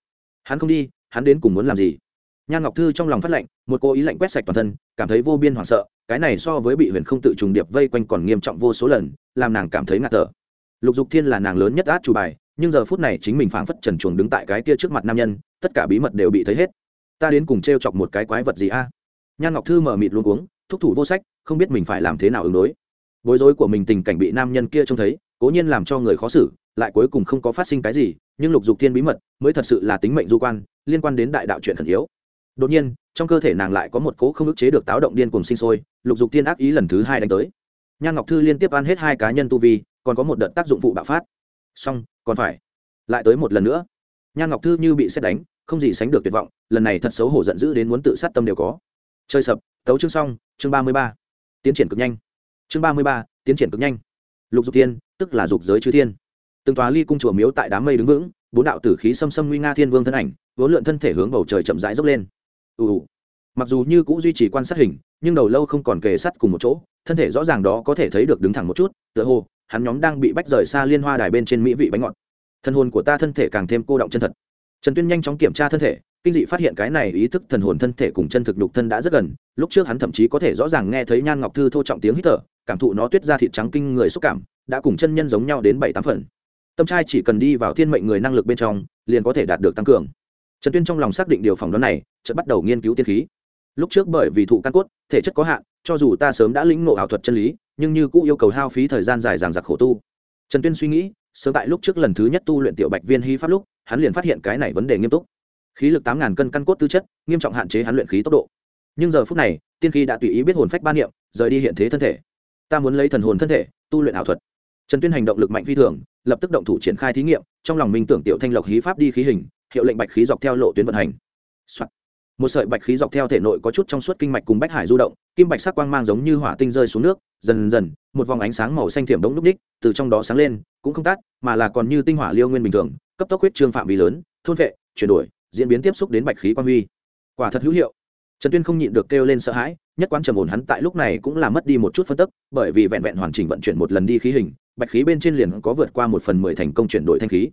Hắn không đi hắn đến cùng muốn làm gì? Nhan ngọc thư trong lòng phát lạnh, một cô ý lạnh quét sạch toàn thân cảm thấy vô biên hoảng sợ cái này so với bị huyền không tự trùng điệp vây quanh còn nghiêm trọng vô số lần làm nàng cảm thấy ngạt thở. Lục dục thiên là nàng lớn nhất át chủ bài nhưng giờ phút này chính mình phảng phất trần chuồng đứng tại cái kia trước mặt nam nhân tất cả bí mật đều bị thấy hết. Ta đến cùng t r e o chọc một cái quái vật gì a? Nhan ngọc thư mở mịt luôn uống thúc thủ vô sách không biết mình phải làm thế nào ứng đối. Bối rối của mình tình cảnh bị nam nhân kia trông thấy cố nhiên làm cho người khó xử lại cuối cùng không có phát sinh cái gì, nhưng lục dục thiên bí mật mới thật sự là tính mệnh du quan, liên quan đến đại đạo chuyện khẩn yếu. Đột nhiên, trong cơ thể nàng lại có một cố không ức chế được táo động điên cùng sinh sôi, lục dục thiên ác ý lần thứ hai đánh tới. Nhan ngọc thư liên tiếp ăn hết hai cá nhân tu vi, còn có một đợt tác dụng phụ bạo phát. Xong, còn phải lại tới một lần nữa. Nhan ngọc thư như bị xét đánh, không gì sánh được tuyệt vọng, lần này thật xấu hổ giận dữ đến muốn tự sát tâm đều có. Chơi sập, tấu chương xong, chương ba mươi ba. Tiến triển cực nhanh. Chương ba mươi ba, tiến triển cực nhanh. Lục dục tiên tức là dục giới chư thiên từng tòa ly cung chùa miếu tại đám mây đứng vững, bốn đạo tử khí xâm xâm nguy nga thiên vương thân ảnh, vốn lượn thân thể hướng bầu trời chậm rãi dốc lên. Ù ù. Mặc dù như cũng duy trì quan sát hình, nhưng đầu lâu không còn kề sắt cùng một chỗ, thân thể rõ ràng đó có thể thấy được đứng thẳng một chút, tựa hồ, hắn nhóm đang bị bách rời xa liên hoa đài bên trên mỹ vị bánh ngọt. Thân hồn của ta thân thể càng thêm cô động chân thật. Trần tuyên nhanh chóng kiểm tra thân thể, kinh dị phát hiện cái này ý thức thần hồn thân thể cùng chân thực nhục thân đã rất gần, lúc trước hắn thậm chí có thể rõ ràng nghe thấy nhan ngọc thư thô trọng tiếng hít thở, cảm thụ nó tuyết ra thịt trắng kinh người xúc cảm, đã cùng chân nhân giống nhau đến bảy tám phần tâm trai chỉ cần đi vào thiên mệnh người năng lực bên trong, liền có thể đạt được tăng cường. Trần tuyên trong lòng xác định điều phỏng đoán này, chợt bắt đầu nghiên cứu tiên khí. Lúc trước bởi vì thụ căn cốt, thể chất có hạn, cho dù ta sớm đã lĩnh ngộ ảo thuật chân lý, nhưng như cũ yêu cầu hao phí thời gian dài dằng dặc khổ tu. Trần tuyên suy nghĩ, sớm tại lúc trước lần thứ nhất tu luyện tiểu bạch viên hy pháp lúc, hắn liền phát hiện cái này vấn đề nghiêm túc. Khí lực tám ngàn cân căn cốt tư chất, nghiêm trọng hạn chế hắn luyện khí tốc độ. Nhưng giờ phút này, tiên khí đã tùy ý biết hồn phách ba niệm, rời đi hiện thế thân thể. Ta muốn lấy thần hồn thân thể, tu luyện ảo thuật trần tuyên hành động lực mạnh phi thường, lập tức động thủ triển khai thí nghiệm, trong lòng minh tưởng tiểu thanh lộc hí pháp đi khí hình, hiệu lệnh bạch khí dọc theo lộ tuyến vận hành、Soạn. một sợi bạch khí dọc theo thể nội có chút trong suốt kinh mạch cùng bách hải du động, kim bạch sắc quang mang giống như hỏa tinh rơi xuống nước, dần dần, một vòng ánh sáng màu xanh thiểm đống núp ních từ trong đó sáng lên, cũng không tắt, mà là còn như tinh hỏa liêu nguyên bình thường, cấp tốc huyết trương phạm vi lớn, thôn vệ, chuyển đổi, diễn biến tiếp xúc đến bạch khí quang huy. Quả thật hữu hiệu. Trần tuyên không nhịn được kêu lên sợ hãi, nhất quán trầm ổn hắn tại lúc này cũng là mất đi một chút phân tức, bởi vì vẹn vẹn hoàn chỉnh vận chuyển một lần đi khí hình bạch khí bên trên liền có vượt qua một phần mười thành công chuyển đổi thanh khí.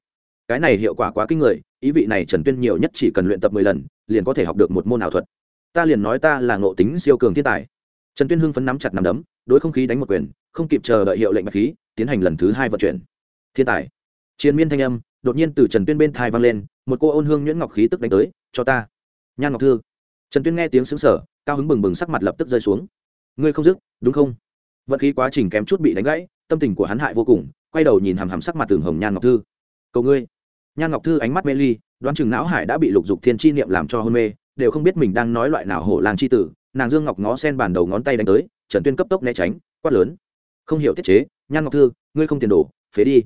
Cái này hiệu quả quá kinh người, ý vị này trần tuyên nhiều nhất chỉ cần luyện tập mười lần, liền có thể học được một môn ảo thuật. Ta liền nói ta là ngộ tính siêu cường thiên tài. Trần tuyên hưng phấn nắm chặt nắm đấm, đối không khí đánh một quyền, không kịp chờ đợi hiệu lệnh bạch khí, tiến hành lần thứ hai vận chuyển. Thiên tài. Chiến miên thanh âm, đột nhiên từ trần tuyên bên thai vang lên, một cô ôn hương nhuyễn ngọc khí tức đánh tới, cho ta. Nhan ngọc thư. Trần tuyên nghe tiếng xứng sở cao hứng bừng bừng sắc mặt lập tức rơi xuống. Ngươi không dứt, đúng không? Vận khí quá trình kém chút bị đánh gãy tâm tình của hắn hại vô cùng, quay đầu nhìn hàm hàm sắc mặt tường hồng nhan ngọc thư. Cầu ngươi. Nhan ngọc thư ánh mắt mê ly, đoán chừng não hải đã bị lục dục thiên chi niệm làm cho hôn mê, đều không biết mình đang nói loại nào hổ làng chi tử. Nàng dương ngọc ngó sen bàn đầu ngón tay đánh tới, trần tuyên cấp tốc né tránh, quát lớn. Không hiểu tiết chế, nhan ngọc thư, ngươi không tiền đồ phế đi.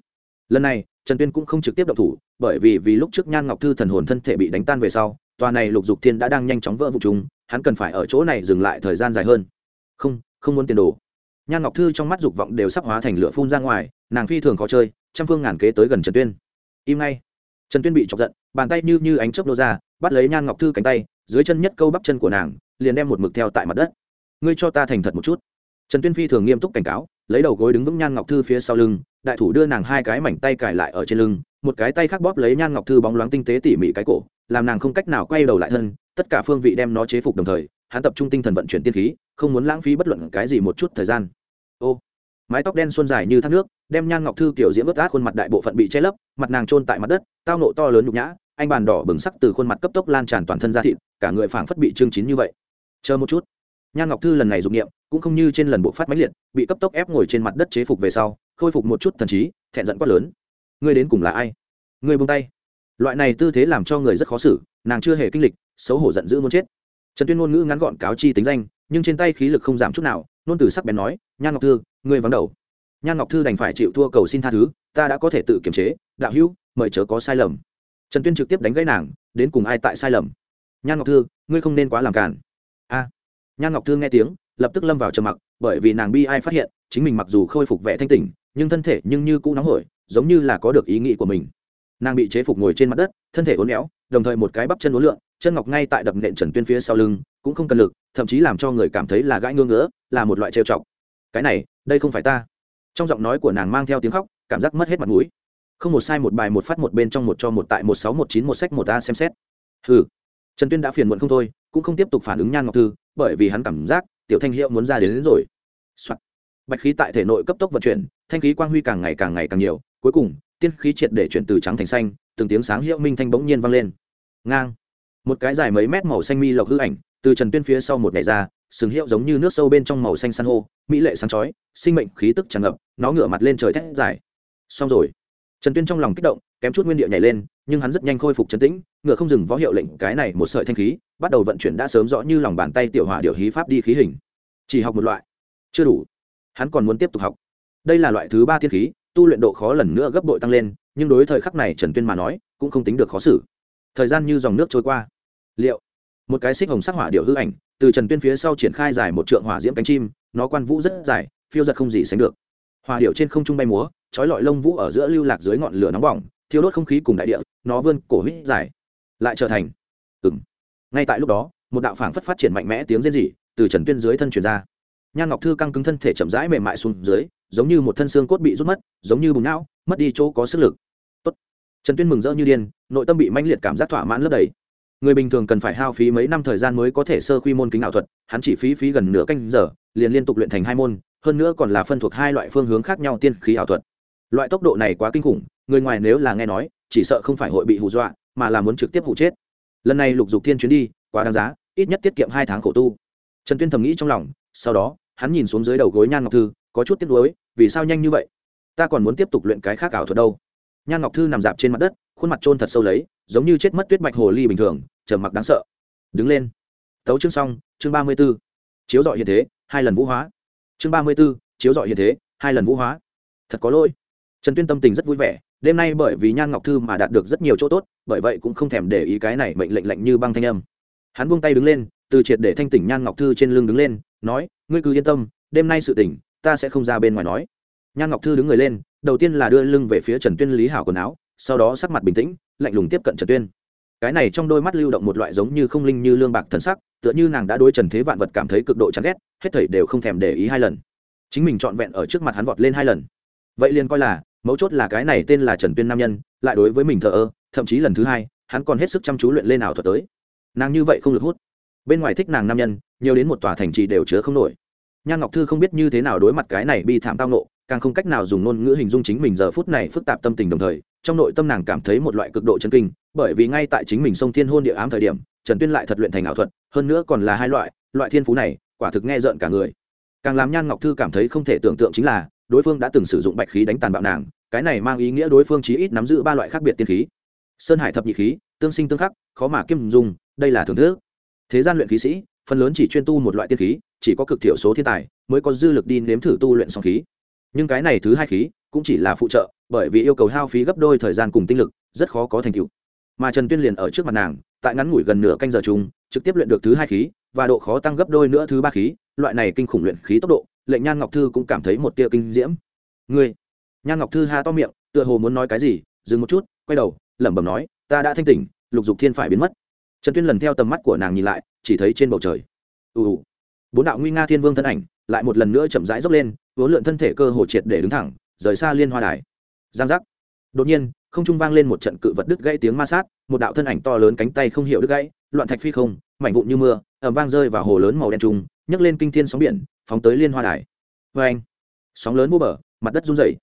Lần này, trần tuyên cũng không trực tiếp động thủ, bởi vì vì lúc trước nhan ngọc thư thần hồn thân thể bị đánh tan về sau, tòa này lục dục thiên đã đang nhanh chóng vỡ vụ chúng, hắn cần phải ở chỗ này dừng lại thời gian dài hơn. Không không muốn tiền đồ nhan ngọc thư trong mắt dục vọng đều sắp hóa thành lửa phun ra ngoài, nàng phi thường khó chơi, trăm phương ngàn kế tới gần trần tuyên. Im ngay. Trần tuyên bị chọc giận, bàn tay như như ánh chớp nô ra, bắt lấy nhan ngọc thư cánh tay, dưới chân nhất câu bắp chân của nàng, liền đem một mực theo tại mặt đất. Ngươi cho ta thành thật một chút. Trần tuyên phi thường nghiêm túc cảnh cáo, lấy đầu gối đứng vững nhan ngọc thư phía sau lưng, đại thủ đưa nàng hai cái mảnh tay cài lại ở trên lưng, một cái tay khác bóp lấy nhan ngọc thư bóng loáng tinh tế tỉ mỉ cái cổ, làm nàng không cách nào quay đầu lại thân, tất cả phương vị đem nó chế phục đồng thời hắn tập trung tinh thần vận chuyển tiên khí, không muốn lãng phí bất luận cái gì một chút thời gian. Ô, mái tóc đen xuân dài như thác nước, đem nhan ngọc thư kiểu diễm ướt át khuôn mặt đại bộ phận bị che lấp, mặt nàng trôn tại mặt đất, tao nộ to lớn nhục nhã, anh bàn đỏ bừng sắc từ khuôn mặt cấp tốc lan tràn toàn thân ra thịt, cả người phảng phất bị trương chín như vậy. Chờ một chút. Nhan ngọc thư lần này dụng nghiệm cũng không như trên lần bộ phát máy liệt, bị cấp tốc ép ngồi trên mặt đất chế phục về sau, khôi phục một chút thần trí, thẹn giận quát lớn. Ngươi đến cùng là ai? Ngươi buông tay. Loại này tư thế làm cho người rất khó xử, nàng chưa hề kinh lịch, xấu hổ giận dữ muốn chết trần tuyên ngôn ngữ ngắn gọn cáo chi tính danh, nhưng trên tay khí lực không giảm chút nào nôn từ sắc bén nói nhan ngọc thư ngươi vắng đầu. Nhan ngọc thư đành phải chịu thua cầu xin tha thứ, ta đã có thể tự kiềm chế, đạo hữu, mời chớ có sai lầm. Trần tuyên trực tiếp đánh gãy nàng, đến cùng ai tại sai lầm? Nhan ngọc thư, ngươi không nên quá làm cản a. Nhan ngọc thư nghe tiếng, lập tức lâm vào trầm mặc, bởi vì nàng bi ai phát hiện, chính mình mặc dù khôi phục vẻ thanh tỉnh, nhưng thân thể nhưng như cũ nóng hổi, giống như là có được ý nghĩ của mình. Nàng bị chế phục ngồi trên mặt đất, thân thể uốn éo, đồng thời một cái bắp chân uốn lượn chân ngọc ngay tại đập nện trần tuyên phía sau lưng cũng không cần lực thậm chí làm cho người cảm thấy là gãi ngưỡng ngỡ là một loại trêu chọc. Cái này đây không phải ta. Trong giọng nói của nàng mang theo tiếng khóc cảm giác mất hết mặt mũi. Không một sai một bài một phát một bên trong một cho một tại một sáu một chín một sách một a xem xét. Hừ. Trần tuyên đã phiền muộn không thôi cũng không tiếp tục phản ứng nhan ngọc thư bởi vì hắn cảm giác tiểu thanh hiệu muốn ra đến, đến rồi、Soạn. bạch khí tại thể nội cấp tốc vận chuyển thanh khí quang huy càng ngày càng ngày càng nhiều cuối cùng tiên khí triệt để chuyển từ trắng thành xanh từng tiếng sáng hiệu minh thanh bỗng nhiên vang lên. Ngang một cái dài mấy mét màu xanh mi lộc hư ảnh, từ trần tuyên phía sau một ngày ra, sừng hiệu giống như nước sâu bên trong màu xanh san hô, mỹ lệ sáng chói, sinh mệnh khí tức tràn ngập, nó ngửa mặt lên trời thét dài. Xong rồi. Trần tuyên trong lòng kích động, kém chút nguyên địa nhảy lên, nhưng hắn rất nhanh khôi phục trấn tĩnh, ngựa không dừng võ hiệu lệnh cái này một sợi thanh khí, bắt đầu vận chuyển đã sớm rõ như lòng bàn tay tiểu hỏa điều hí pháp đi khí hình. Chỉ học một loại. Chưa đủ. Hắn còn muốn tiếp tục học. Đây là loại thứ ba thiên khí, tu luyện độ khó lần nữa gấp bội tăng lên, nhưng đối thời khắc này trần tuyên mà nói, cũng không tính được khó xử. Thời gian như dòng nước trôi qua liệu? Một cái xích hồng sắc hỏa điệu hư ảnh, từ trần tuyên phía sau triển khai dài một trượng hỏa diễm cánh chim, nó quan vũ rất dài, phiêu giật không gì sánh được. Hòa điệu trên không trung bay múa, trói lọi lông vũ ở giữa lưu lạc dưới ngọn lửa nóng bỏng, thiêu đốt không khí cùng đại địa, nó vươn cổ hít dài, lại trở thành ừng ngay tại lúc đó, một đạo phảng phất phát triển mạnh mẽ tiếng rên rỉ từ trần tuyên dưới thân truyền ra. Nhan ngọc thư căng cứng thân thể chậm rãi mềm mại xuống dưới, giống như một thân xương cốt bị rút mất, giống như bùng não, mất đi chỗ có sức lực. Tốt. trần tuyên mừng rỡ như điên, nội tâm bị manh liệt cảm giác thỏa mãn lấp đầy người bình thường cần phải hao phí mấy năm thời gian mới có thể sơ quy môn kính ảo thuật, hắn chỉ phí phí gần nửa canh giờ, liền liên tục luyện thành hai môn, hơn nữa còn là phân thuộc hai loại phương hướng khác nhau tiên khí ảo thuật. Loại tốc độ này quá kinh khủng, người ngoài nếu là nghe nói, chỉ sợ không phải hội bị hù dọa, mà là muốn trực tiếp hụ chết. Lần này lục dục thiên chuyến đi, quá đáng giá, ít nhất tiết kiệm hai tháng khổ tu. Trần tuyên thầm nghĩ trong lòng, sau đó, hắn nhìn xuống dưới đầu gối nhan ngọc thư, có chút tiếc nuối, vì sao nhanh như vậy? Ta còn muốn tiếp tục luyện cái khác ảo thuật đâu. Nhan ngọc thư nằm dạp trên mặt đất, khuôn mặt trôn thật sâu lấy, giống như chết mất tuyết bạch hồ ly bình thường trầm mặc đáng sợ. Đứng lên. Tấu chương xong, chương ba mươi b ố chiếu dọi hiện thế, hai lần vũ hóa. Chương ba mươi b ố chiếu dọi hiện thế, hai lần vũ hóa. Thật có lỗi. Trần tuyên tâm tình rất vui vẻ, đêm nay bởi vì nhan ngọc thư mà đạt được rất nhiều chỗ tốt, bởi vậy cũng không thèm để ý cái này mệnh lệnh lạnh như băng thanh âm. Hắn buông tay đứng lên, từ triệt để thanh tỉnh nhan ngọc thư trên lưng đứng lên, nói, ngươi cứ yên tâm, đêm nay sự tỉnh, ta sẽ không ra bên ngoài nói. Nhan ngọc thư đứng người lên, đầu tiên là đưa lưng về phía trần tuyên lý hảo quần áo, sau đó sắc mặt bình tĩnh, lạnh lùng tiếp cận trần tuyên cái này trong đôi mắt lưu động một loại giống như không linh như lương bạc thần sắc, tựa như nàng đã đối trần thế vạn vật cảm thấy cực độ chán ghét, hết thảy đều không thèm để ý hai lần. Chính mình trọn vẹn ở trước mặt hắn vọt lên hai lần. Vậy liền coi là, mấu chốt là cái này tên là trần tuyên nam nhân, lại đối với mình thờ ơ, thậm chí lần thứ hai, hắn còn hết sức chăm chú luyện lên ảo thuật tới. Nàng như vậy không được hút. Bên ngoài thích nàng nam nhân, nhiều đến một tòa thành trì đều chứa không nổi. Nhan ngọc thư không biết như thế nào đối mặt cái này bi thảm tao nộ càng không cách nào dùng ngôn ngữ hình dung chính mình giờ phút này phức tạp tâm tình đồng thời, trong nội tâm nàng cảm thấy một loại cực độ chân kinh, bởi vì ngay tại chính mình sông thiên hôn địa ám thời điểm, trần tuyên lại thật luyện thành ảo thuật, hơn nữa còn là hai loại loại thiên phú này, quả thực nghe rợn cả người. Càng làm nhan ngọc thư cảm thấy không thể tưởng tượng chính là, đối phương đã từng sử dụng bạch khí đánh tàn bạo nàng, cái này mang ý nghĩa đối phương chí ít nắm giữ ba loại khác biệt tiên khí. Sơn hải thập nhị khí, tương sinh tương khắc, khó mà kiêm dùng, đây là thưởng thức. Thế gian luyện khí sĩ, phần lớn chỉ chuyên tu một loại tiên khí, chỉ có cực thiểu số thiên tài, mới có dư lực đi nếm thử tu luyện song khí nhưng cái này thứ hai khí cũng chỉ là phụ trợ, bởi vì yêu cầu hao phí gấp đôi thời gian cùng tinh lực, rất khó có thành tựu. Mà trần tuyên liền ở trước mặt nàng, tại ngắn ngủi gần nửa canh giờ chung, trực tiếp luyện được thứ hai khí, và độ khó tăng gấp đôi nữa thứ ba khí, loại này kinh khủng luyện khí tốc độ, lệnh nhan ngọc thư cũng cảm thấy một tia kinh diễm. Ngươi? Nhan ngọc thư ha to miệng, tựa hồ muốn nói cái gì, dừng một chút, quay đầu, lẩm bẩm nói, ta đã thanh tỉnh, lục dục thiên phải biến mất. Trần tuyên lần theo tầm mắt của nàng nhìn lại, chỉ thấy trên bầu trời. Ù ù. Bốn đạo nguy nga thiên vương thân ảnh lại một lần nữa chậm rãi dốc lên vốn lượn thân thể cơ hồ triệt để đứng thẳng, rời xa liên hoa đài. Giang giác. Đột nhiên, không trung vang lên một trận cự vật đứt gãy tiếng ma sát, một đạo thân ảnh to lớn cánh tay không hiểu đứt gãy, loạn thạch phi không, mảnh vụn như mưa ẩm vang rơi vào hồ lớn màu đen trung nhấc lên kinh thiên sóng biển, phóng tới liên hoa đài. Vê anh. Sóng lớn vô bờ, mặt đất run rẩy.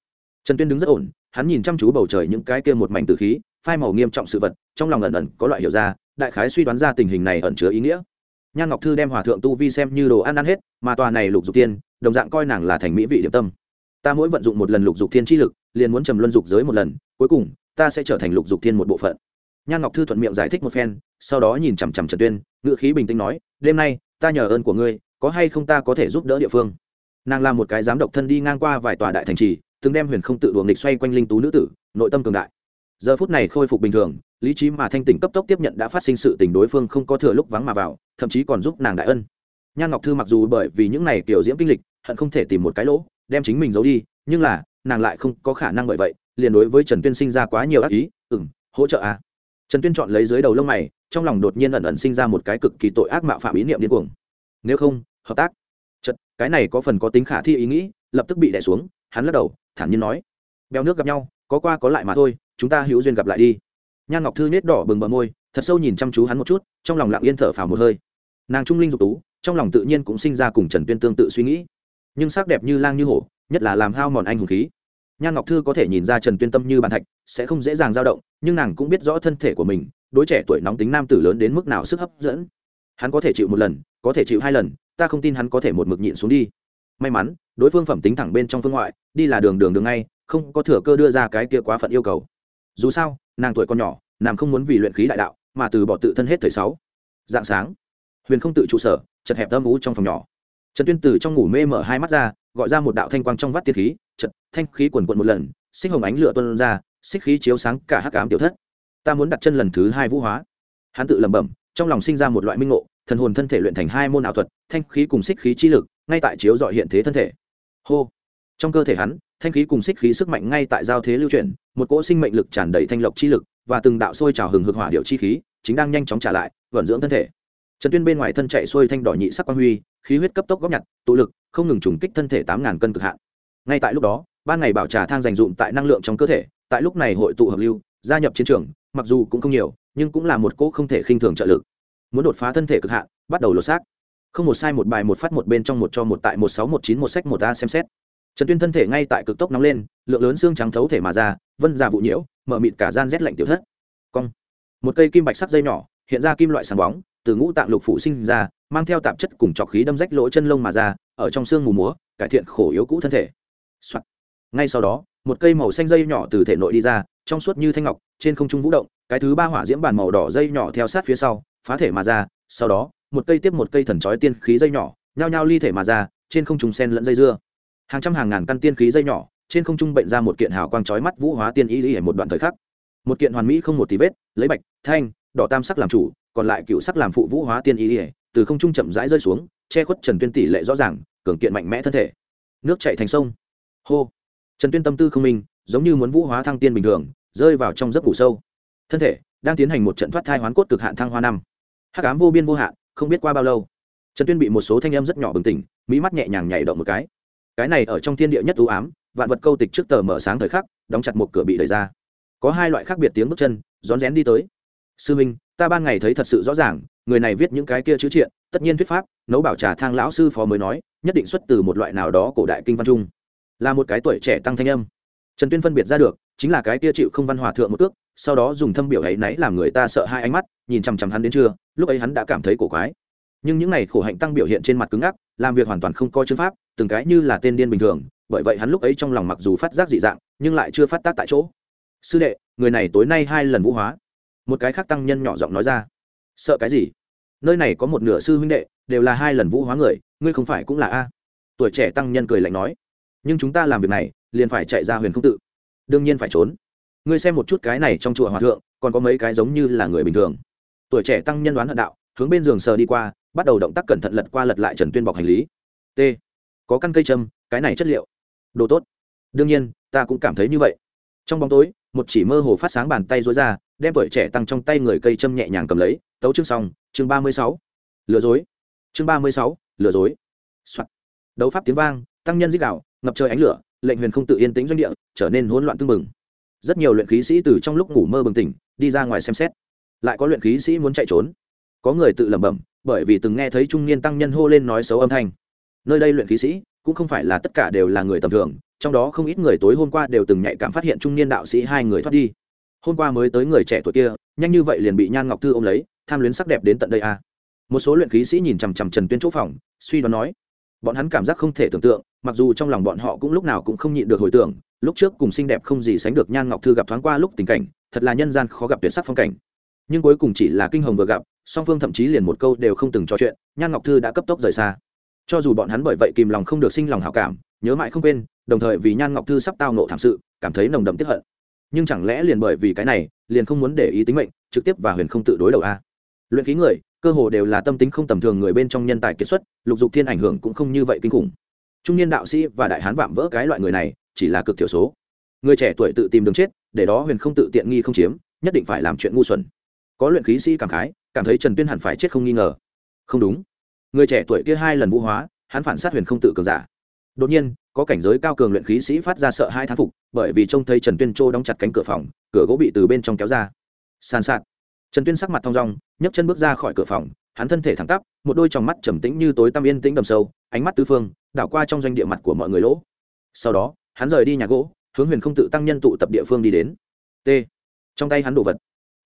Trần tuyên đứng rất ổn, hắn nhìn chăm chú bầu trời những cái kia một mảnh tử khí, phai màu nghiêm trọng sự vật, trong lòng ẩn ẩn có loại hiểu ra, đại khái suy đoán ra tình hình này ẩn chứa ý nghĩa nhan ngọc thư đem hòa thượng tu vi xem như đồ ăn ăn hết, mà tòa này lục dục tiên đồng dạng coi nàng là thành mỹ vị điểm tâm. Ta mỗi vận dụng một lần lục dục thiên chi lực, liền muốn trầm luân dục giới một lần, cuối cùng, ta sẽ trở thành lục dục thiên một bộ phận. Nhan ngọc thư thuận miệng giải thích một phen, sau đó nhìn chằm chằm trần tuyên ngự khí bình tĩnh nói, đêm nay, ta nhờ ơn của ngươi, có hay không ta có thể giúp đỡ địa phương? Nàng là một cái giám độc thân đi ngang qua vài tòa đại thành trì, từng đem huyền không tự đuồng nghịch xoay quanh linh tú nữ tử, nội tâm cường đại giờ phút này khôi phục bình thường, lý trí mà thanh tỉnh cấp tốc tiếp nhận đã phát sinh sự tình đối phương không có thừa lúc vắng mà vào, thậm chí còn giúp nàng đại ân. Nhan ngọc thư mặc dù bởi vì những này kiểu diễm kinh lịch, hận không thể tìm một cái lỗ, đem chính mình giấu đi, nhưng là, nàng lại không có khả năng bởi vậy, liền đối với trần tuyên sinh ra quá nhiều ác ý ừ m hỗ trợ à. trần tuyên chọn lấy dưới đầu lông mày, trong lòng đột nhiên ẩn ẩn sinh ra một cái cực kỳ tội ác mạo phạm ý niệm điên cuồng. Nếu không, hợp tác. Chật cái này có phần có tính khả thi ý nghĩ, lập tức bị đẻ xuống, hắn lắc đầu, thản nhiên nói beo nước gặp nhau, có qua có lại mà thôi chúng ta hữu duyên gặp lại đi. Nhan ngọc thư nhét đỏ bừng bờ môi, thật sâu nhìn chăm chú hắn một chút, trong lòng lặng yên thở phào một hơi. Nàng trung linh dục tú, trong lòng tự nhiên cũng sinh ra cùng trần tuyên tương tự suy nghĩ. Nhưng sắc đẹp như lang như hổ, nhất là làm hao mòn anh hùng khí. Nhan ngọc thư có thể nhìn ra trần tuyên tâm như bàn thạch, sẽ không dễ dàng dao động, nhưng nàng cũng biết rõ thân thể của mình, đối trẻ tuổi nóng tính nam tử lớn đến mức nào sức hấp dẫn. Hắn có thể chịu một lần, có thể chịu hai lần, ta không tin hắn có thể một mực nhịn xuống đi. May mắn, đối phương phẩm tính thẳng bên trong phương ngoại, đi là đường đường đường ngay, không có thừa cơ đưa ra cái kia quá phận yêu cầu dù sao, nàng tuổi còn nhỏ, nàng không muốn vì luyện khí đại đạo, mà từ bỏ tự thân hết thời sáu. Dạng sáng, huyền không tự trụ sở, chật hẹp âm ú trong phòng nhỏ. Trần tuyên từ trong ngủ mê mở hai mắt ra, gọi ra một đạo thanh quang trong vắt tiết khí, chật, thanh khí quần quận một lần, xích hồng ánh lửa tuân ra, xích khí chiếu sáng cả hắc cám tiểu thất. Ta muốn đặt chân lần thứ hai vũ hóa. Hắn tự lẩm bẩm, trong lòng sinh ra một loại minh ngộ, thần hồn thân thể luyện thành hai môn ảo thuật, thanh khí cùng xích khí chi lực, ngay tại chiếu dọi hiện thế thân thể. Hô. Trong cơ thể hắn, thanh khí cùng xích khí sức mạnh ngay tại giao thế lưu chuyển một cỗ sinh mệnh lực tràn đầy thanh lộc chi lực và từng đạo sôi trào hừng hực hỏa điệu chi khí chính đang nhanh chóng trả lại, vận dưỡng thân thể. Trần tuyên bên ngoài thân chạy xuôi thanh đỏ nhị sắc quang huy, khí huyết cấp tốc góp nhặt, tụ lực, không ngừng trùng kích thân thể tám ngàn cân cực hạn. Ngay tại lúc đó, ban ngày bảo trà thang dành dụm tại năng lượng trong cơ thể, tại lúc này hội tụ hợp lưu, gia nhập chiến trường, mặc dù cũng không nhiều, nhưng cũng là một cỗ không thể khinh thường trợ lực. Muốn đột phá thân thể cực hạn, bắt đầu lột xác. Không một sai một bài một phát một bên trong một cho một tại một sáu một chín một sách một a xem xét. Trần tuyên thân thể ngay tại cực tốc nóng lên, lượng lớn xương trắng thấu thể mà ra vân già vụ nhiễu, mở mịt cả gian rét lạnh tiểu thất. Cong. Một cây kim bạch sắc dây nhỏ, hiện ra kim loại sáng bóng, từ ngũ tạng lục phụ sinh ra, mang theo tạp chất cùng trọc khí đâm rách lỗ chân lông mà ra, ở trong xương mù múa, cải thiện khổ yếu cũ thân thể、Soạn. ngay sau đó, một cây màu xanh dây nhỏ từ thể nội đi ra, trong suốt như thanh ngọc, trên không trung vũ động, cái thứ ba hỏa diễm bàn màu đỏ dây nhỏ theo sát phía sau, phá thể mà ra, sau đó, một cây tiếp một cây thần chói tiên khí dây nhỏ, nhao nhao ly thể mà ra, trên không trung sen lẫn dây dưa. Hàng trăm hàng ngàn căn tiên khí dây nhỏ trên không trung bệnh ra một kiện hào quang chói mắt vũ hóa tiên y lý một đoạn thời khắc. Một kiện hoàn mỹ không một tí vết, lấy bạch, thanh, đỏ tam sắc làm chủ, còn lại cựu sắc làm phụ vũ hóa tiên y lý từ không trung chậm rãi rơi xuống, che khuất trần tuyên tỷ lệ rõ ràng, cường kiện mạnh mẽ thân thể. Nước chạy thành sông. Hô. Trần tuyên tâm tư không minh, giống như muốn vũ hóa thăng tiên bình thường, rơi vào trong giấc ngủ sâu. Thân thể đang tiến hành một trận thoát thai hoán cốt cực hạn thăng hoa năm. Hắc ám vô biên vô hạn, không biết qua bao lâu, trần tuyên bị một số thanh âm rất nhỏ bừng tỉnh mỹ mắt nhẹ nhàng nhảy động một cái. Cái này ở trong thiên địa nhất ưu ám vạn vật câu tịch trước tờ mở sáng thời khắc, đóng chặt một cửa bị đẩy ra. Có hai loại khác biệt tiếng bước chân, rón rén đi tới. Sư minh, ta ban ngày thấy thật sự rõ ràng, người này viết những cái kia chữ triện, tất nhiên thuyết pháp, nấu bảo trà thang lão sư phó mới nói, nhất định xuất từ một loại nào đó cổ đại kinh văn trung là một cái tuổi trẻ tăng thanh âm. Trần tuyên phân biệt ra được, chính là cái kia chịu không văn hòa thượng một cước, sau đó dùng thâm biểu ấy náy làm người ta sợ hai ánh mắt, nhìn chằm chằm hắn đến trưa, lúc ấy hắn đã cảm thấy cổ quái. Nhưng những ngày khổ hạnh tăng biểu hiện trên mặt cứng ngắc, làm việc hoàn toàn không coi chữ pháp, từng cái như là tên điên bình thường bởi vậy hắn lúc ấy trong lòng mặc dù phát giác dị dạng, nhưng lại chưa phát tác tại chỗ. Sư đệ, người này tối nay hai lần vũ hóa. Một cái khác tăng nhân nhỏ giọng nói ra. Sợ cái gì? Nơi này có một nửa sư huynh đệ, đều là hai lần vũ hóa người, ngươi không phải cũng là a. Tuổi trẻ tăng nhân cười lạnh nói. Nhưng chúng ta làm việc này, liền phải chạy ra huyền không tự. Đương nhiên phải trốn. Ngươi xem một chút cái này trong chùa hòa thượng, còn có mấy cái giống như là người bình thường. Tuổi trẻ tăng nhân đoán hận đạo, hướng bên giường sờ đi qua, bắt đầu động tác cẩn thận lật qua lật lại trần tuyên bọc hành lý. T, có căn cây châm, cái này chất liệu đồ tốt. Đương nhiên, ta cũng cảm thấy như vậy. Trong bóng tối, một chỉ mơ hồ phát sáng bàn tay rối ra, đem tuổi trẻ tăng trong tay người cây châm nhẹ nhàng cầm lấy. Tấu chương xong, chương ba mươi sáu. Lừa dối. Chương ba mươi sáu, lừa dối、Soạn. đấu pháp tiếng vang, tăng nhân dích đạo, ngập trời ánh lửa, lệnh huyền không tự yên tĩnh doanh địa, trở nên hỗn loạn tưng bừng. Rất nhiều luyện khí sĩ từ trong lúc ngủ mơ bừng tỉnh, đi ra ngoài xem xét. Lại có luyện khí sĩ muốn chạy trốn. Có người tự lẩm bẩm, bởi vì từng nghe thấy trung niên tăng nhân hô lên nói xấu âm thanh nơi đây luyện khí sĩ cũng không phải là tất cả đều là người tầm thường, trong đó không ít người tối hôm qua đều từng nhạy cảm phát hiện trung niên đạo sĩ hai người thoát đi. Hôm qua mới tới người trẻ tuổi kia, nhanh như vậy liền bị nhan ngọc thư ôm lấy, tham luyến sắc đẹp đến tận đây à. một số luyện khí sĩ nhìn chằm chằm trần tuyên chỗ phòng, suy đoán nói, bọn hắn cảm giác không thể tưởng tượng, mặc dù trong lòng bọn họ cũng lúc nào cũng không nhịn được hồi tưởng, lúc trước cùng xinh đẹp không gì sánh được nhan ngọc thư gặp thoáng qua lúc tình cảnh, thật là nhân gian khó gặp tuyệt sắc phong cảnh. Nhưng cuối cùng chỉ là kinh hồng vừa gặp, song phương thậm chí liền một câu đều không từng trò chuyện, nhan ngọc thư đã cấp tốc rời xa cho dù bọn hắn bởi vậy kìm lòng không được sinh lòng hảo cảm, nhớ mãi không quên, đồng thời vì nhan ngọc thư sắp tao nộ thảm sự, cảm thấy nồng đậm tiếp hận. Nhưng chẳng lẽ liền bởi vì cái này, liền không muốn để ý tính mệnh, trực tiếp và huyền không tự đối đầu a luyện khí người, cơ hồ đều là tâm tính không tầm thường người bên trong nhân tài kiệt xuất, lục dục thiên ảnh hưởng cũng không như vậy kinh khủng. Trung niên đạo sĩ và đại hán vạm vỡ cái loại người này, chỉ là cực thiểu số. Người trẻ tuổi tự tìm đường chết, để đó huyền không tự tiện nghi không chiếm, nhất định phải làm chuyện ngu xuẩn. Có luyện khí sĩ cảm khái, cảm thấy trần tuyên hẳn phải chết không nghi ngờ. Không đúng người trẻ tuổi kia hai lần vũ hóa, hắn phản sát huyền không tự cường giả. Đột nhiên, có cảnh giới cao cường luyện khí sĩ phát ra sợ hai thán phục, bởi vì trông thấy trần tuyên trô đóng chặt cánh cửa phòng, cửa gỗ bị từ bên trong kéo ra. Sàn sạt. Trần tuyên sắc mặt thong dong, nhấc chân bước ra khỏi cửa phòng, hắn thân thể thẳng tắp, một đôi tròng mắt trầm tĩnh như tối tăm yên tĩnh đầm sâu, ánh mắt tứ phương, đảo qua trong doanh địa mặt của mọi người lỗ. Sau đó, hắn rời đi nhà gỗ, hướng huyền không tự tăng nhân tụ tập địa phương đi đến. T. Trong tay hắn đồ vật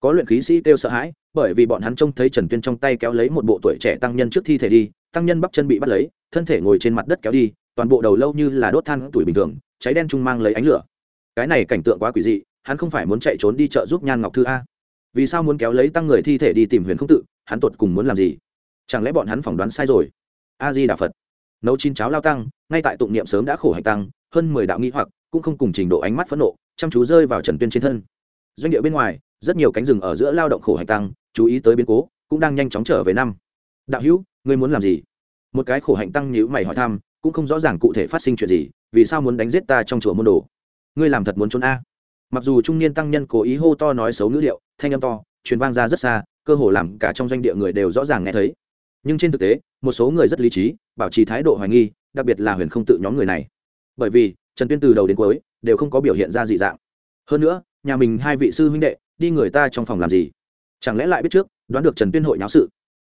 có luyện khí sĩ kêu sợ hãi, bởi vì bọn hắn trông thấy trần tuyên trong tay kéo lấy một bộ tuổi trẻ tăng nhân trước thi thể đi, tăng nhân bắp chân bị bắt lấy, thân thể ngồi trên mặt đất kéo đi, toàn bộ đầu lâu như là đốt than tuổi bình thường, cháy đen trung mang lấy ánh lửa. Cái này cảnh tượng quá quỷ dị, hắn không phải muốn chạy trốn đi chợ giúp nhan ngọc thư a. Vì sao muốn kéo lấy tăng người thi thể đi tìm huyền không tự, hắn tột cùng muốn làm gì? Chẳng lẽ bọn hắn phỏng đoán sai rồi? A di đà phật. Nấu chín cháo lao tăng, ngay tại tụng niệm sớm đã khổ hạnh tăng, hơn mười đạo nghĩ hoặc, cũng không cùng trình độ ánh mắt phẫn nộ, chăm chú rơi vào trần tuyên trên thân. Doanh địa bên ngoài rất nhiều cánh rừng ở giữa lao động khổ hành tăng, chú ý tới biến cố, cũng đang nhanh chóng trở về năm. Đạo hữu, ngươi muốn làm gì? Một cái khổ hạnh tăng nhữ mày hỏi thăm, cũng không rõ ràng cụ thể phát sinh chuyện gì, vì sao muốn đánh giết ta trong chùa môn đồ? Ngươi làm thật muốn trốn a. Mặc dù trung niên tăng nhân cố ý hô to nói xấu ngữ liệu thanh âm to, truyền vang ra rất xa, cơ hồ làm cả trong doanh địa người đều rõ ràng nghe thấy. Nhưng trên thực tế, một số người rất lý trí, bảo trì thái độ hoài nghi, đặc biệt là huyền không tự nhóm người này. Bởi vì, trần tuyên từ đầu đến cuối, đều không có biểu hiện ra dị dạng. Hơn nữa, nhà mình hai vị sư huynh đệ đi người ta trong phòng làm gì? Chẳng lẽ lại biết trước, đoán được trần tuyên hội nháo sự?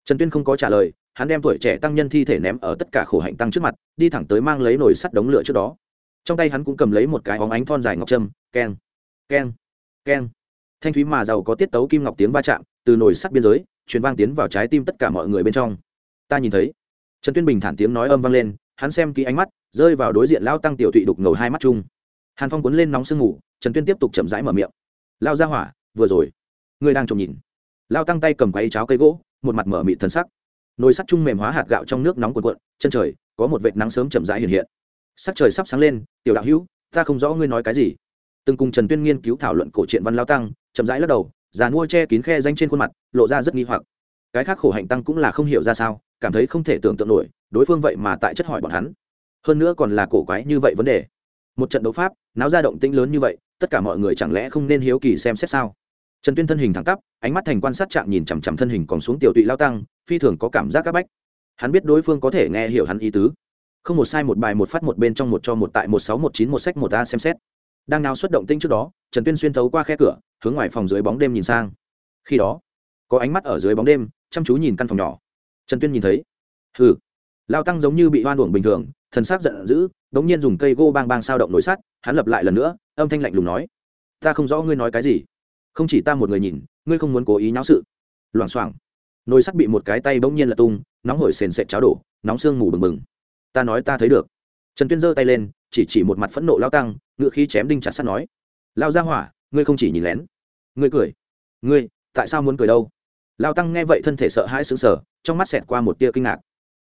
Trần tuyên không có trả lời, hắn đem tuổi trẻ tăng nhân thi thể ném ở tất cả khổ hạnh tăng trước mặt, đi thẳng tới mang lấy nồi sắt đống lửa trước đó. Trong tay hắn cũng cầm lấy một cái óng ánh thon dài ngọc trâm, keng keng keng. Thanh thúy mà giàu có tiết tấu kim ngọc tiếng va chạm, từ nồi sắt biên giới, truyền vang tiến vào trái tim tất cả mọi người bên trong. Ta nhìn thấy. Trần tuyên bình thản tiếng nói âm vang lên, hắn xem kỹ ánh mắt, rơi vào đối diện lao tăng tiểu thụy đục ngầu hai mắt chung. Hàn phong cuốn lên nóng sương ngủ, trần tuyên tiếp tục chậm rãi mở miệng. Lao ra hỏa vừa rồi, ngươi đang trông nhìn. Lao tăng tay cầm quay cháo cây gỗ, một mặt mở mịt thân sắc. Nồi sắt chung mềm hóa hạt gạo trong nước nóng cuộn cuộn, chân trời có một vệt nắng sớm chậm rãi hiện hiện. Sắc trời sắp sáng lên, tiểu đạo hữu, ta không rõ ngươi nói cái gì. Từng cùng trần tuyên nghiên cứu thảo luận cổ truyện văn lao tăng, chậm rãi lắc đầu, già mua che kín khe danh trên khuôn mặt, lộ ra rất nghi hoặc. Cái khác khổ hạnh tăng cũng là không hiểu ra sao, cảm thấy không thể tưởng tượng nổi, đối phương vậy mà tại chất hỏi bọn hắn. Hơn nữa còn là cổ quái như vậy vấn đề. Một trận đấu pháp, náo ra động tĩnh lớn như vậy, tất cả mọi người chẳng lẽ không nên hiếu kỳ xem xét sao? Trần tuyên thân hình thẳng tắp, ánh mắt thành quan sát trạng nhìn chằm chằm thân hình còn xuống tiểu tụy lao tăng, phi thường có cảm giác áp bách. Hắn biết đối phương có thể nghe hiểu hắn ý tứ. Không một sai một bài một phát một bên trong một cho một tại một sáu một chín một sách một a xem xét. Đang nào xuất động tinh trước đó, trần tuyên xuyên thấu qua khe cửa, hướng ngoài phòng dưới bóng đêm nhìn sang. Khi đó, có ánh mắt ở dưới bóng đêm, chăm chú nhìn căn phòng nhỏ. Trần tuyên nhìn thấy, hừ, lao tăng giống như bị hoan uổng bình thường, thần sắc giận dữ, đống nhiên dùng cây gô bang bang sao động nổi sắt, hắn lập lại lần nữa, âm thanh lạnh lùng nói, ta không rõ ngươi nói cái gì không chỉ ta một người nhìn, ngươi không muốn cố ý nháo sự. Loảng xoảng. Nồi sắt bị một cái tay bỗng nhiên lật tung, nóng hổi sền sệt cháo đổ, nóng sương mù bừng bừng. Ta nói ta thấy được. Trần tuyên giơ tay lên, chỉ chỉ một mặt phẫn nộ lao tăng ngựa khí chém đinh chặt sắt nói. Lao ra hỏa, ngươi không chỉ nhìn lén. Ngươi cười. Ngươi, tại sao muốn cười đâu? Lao tăng nghe vậy thân thể sợ hãi sững sờ, trong mắt xẹt qua một tia kinh ngạc.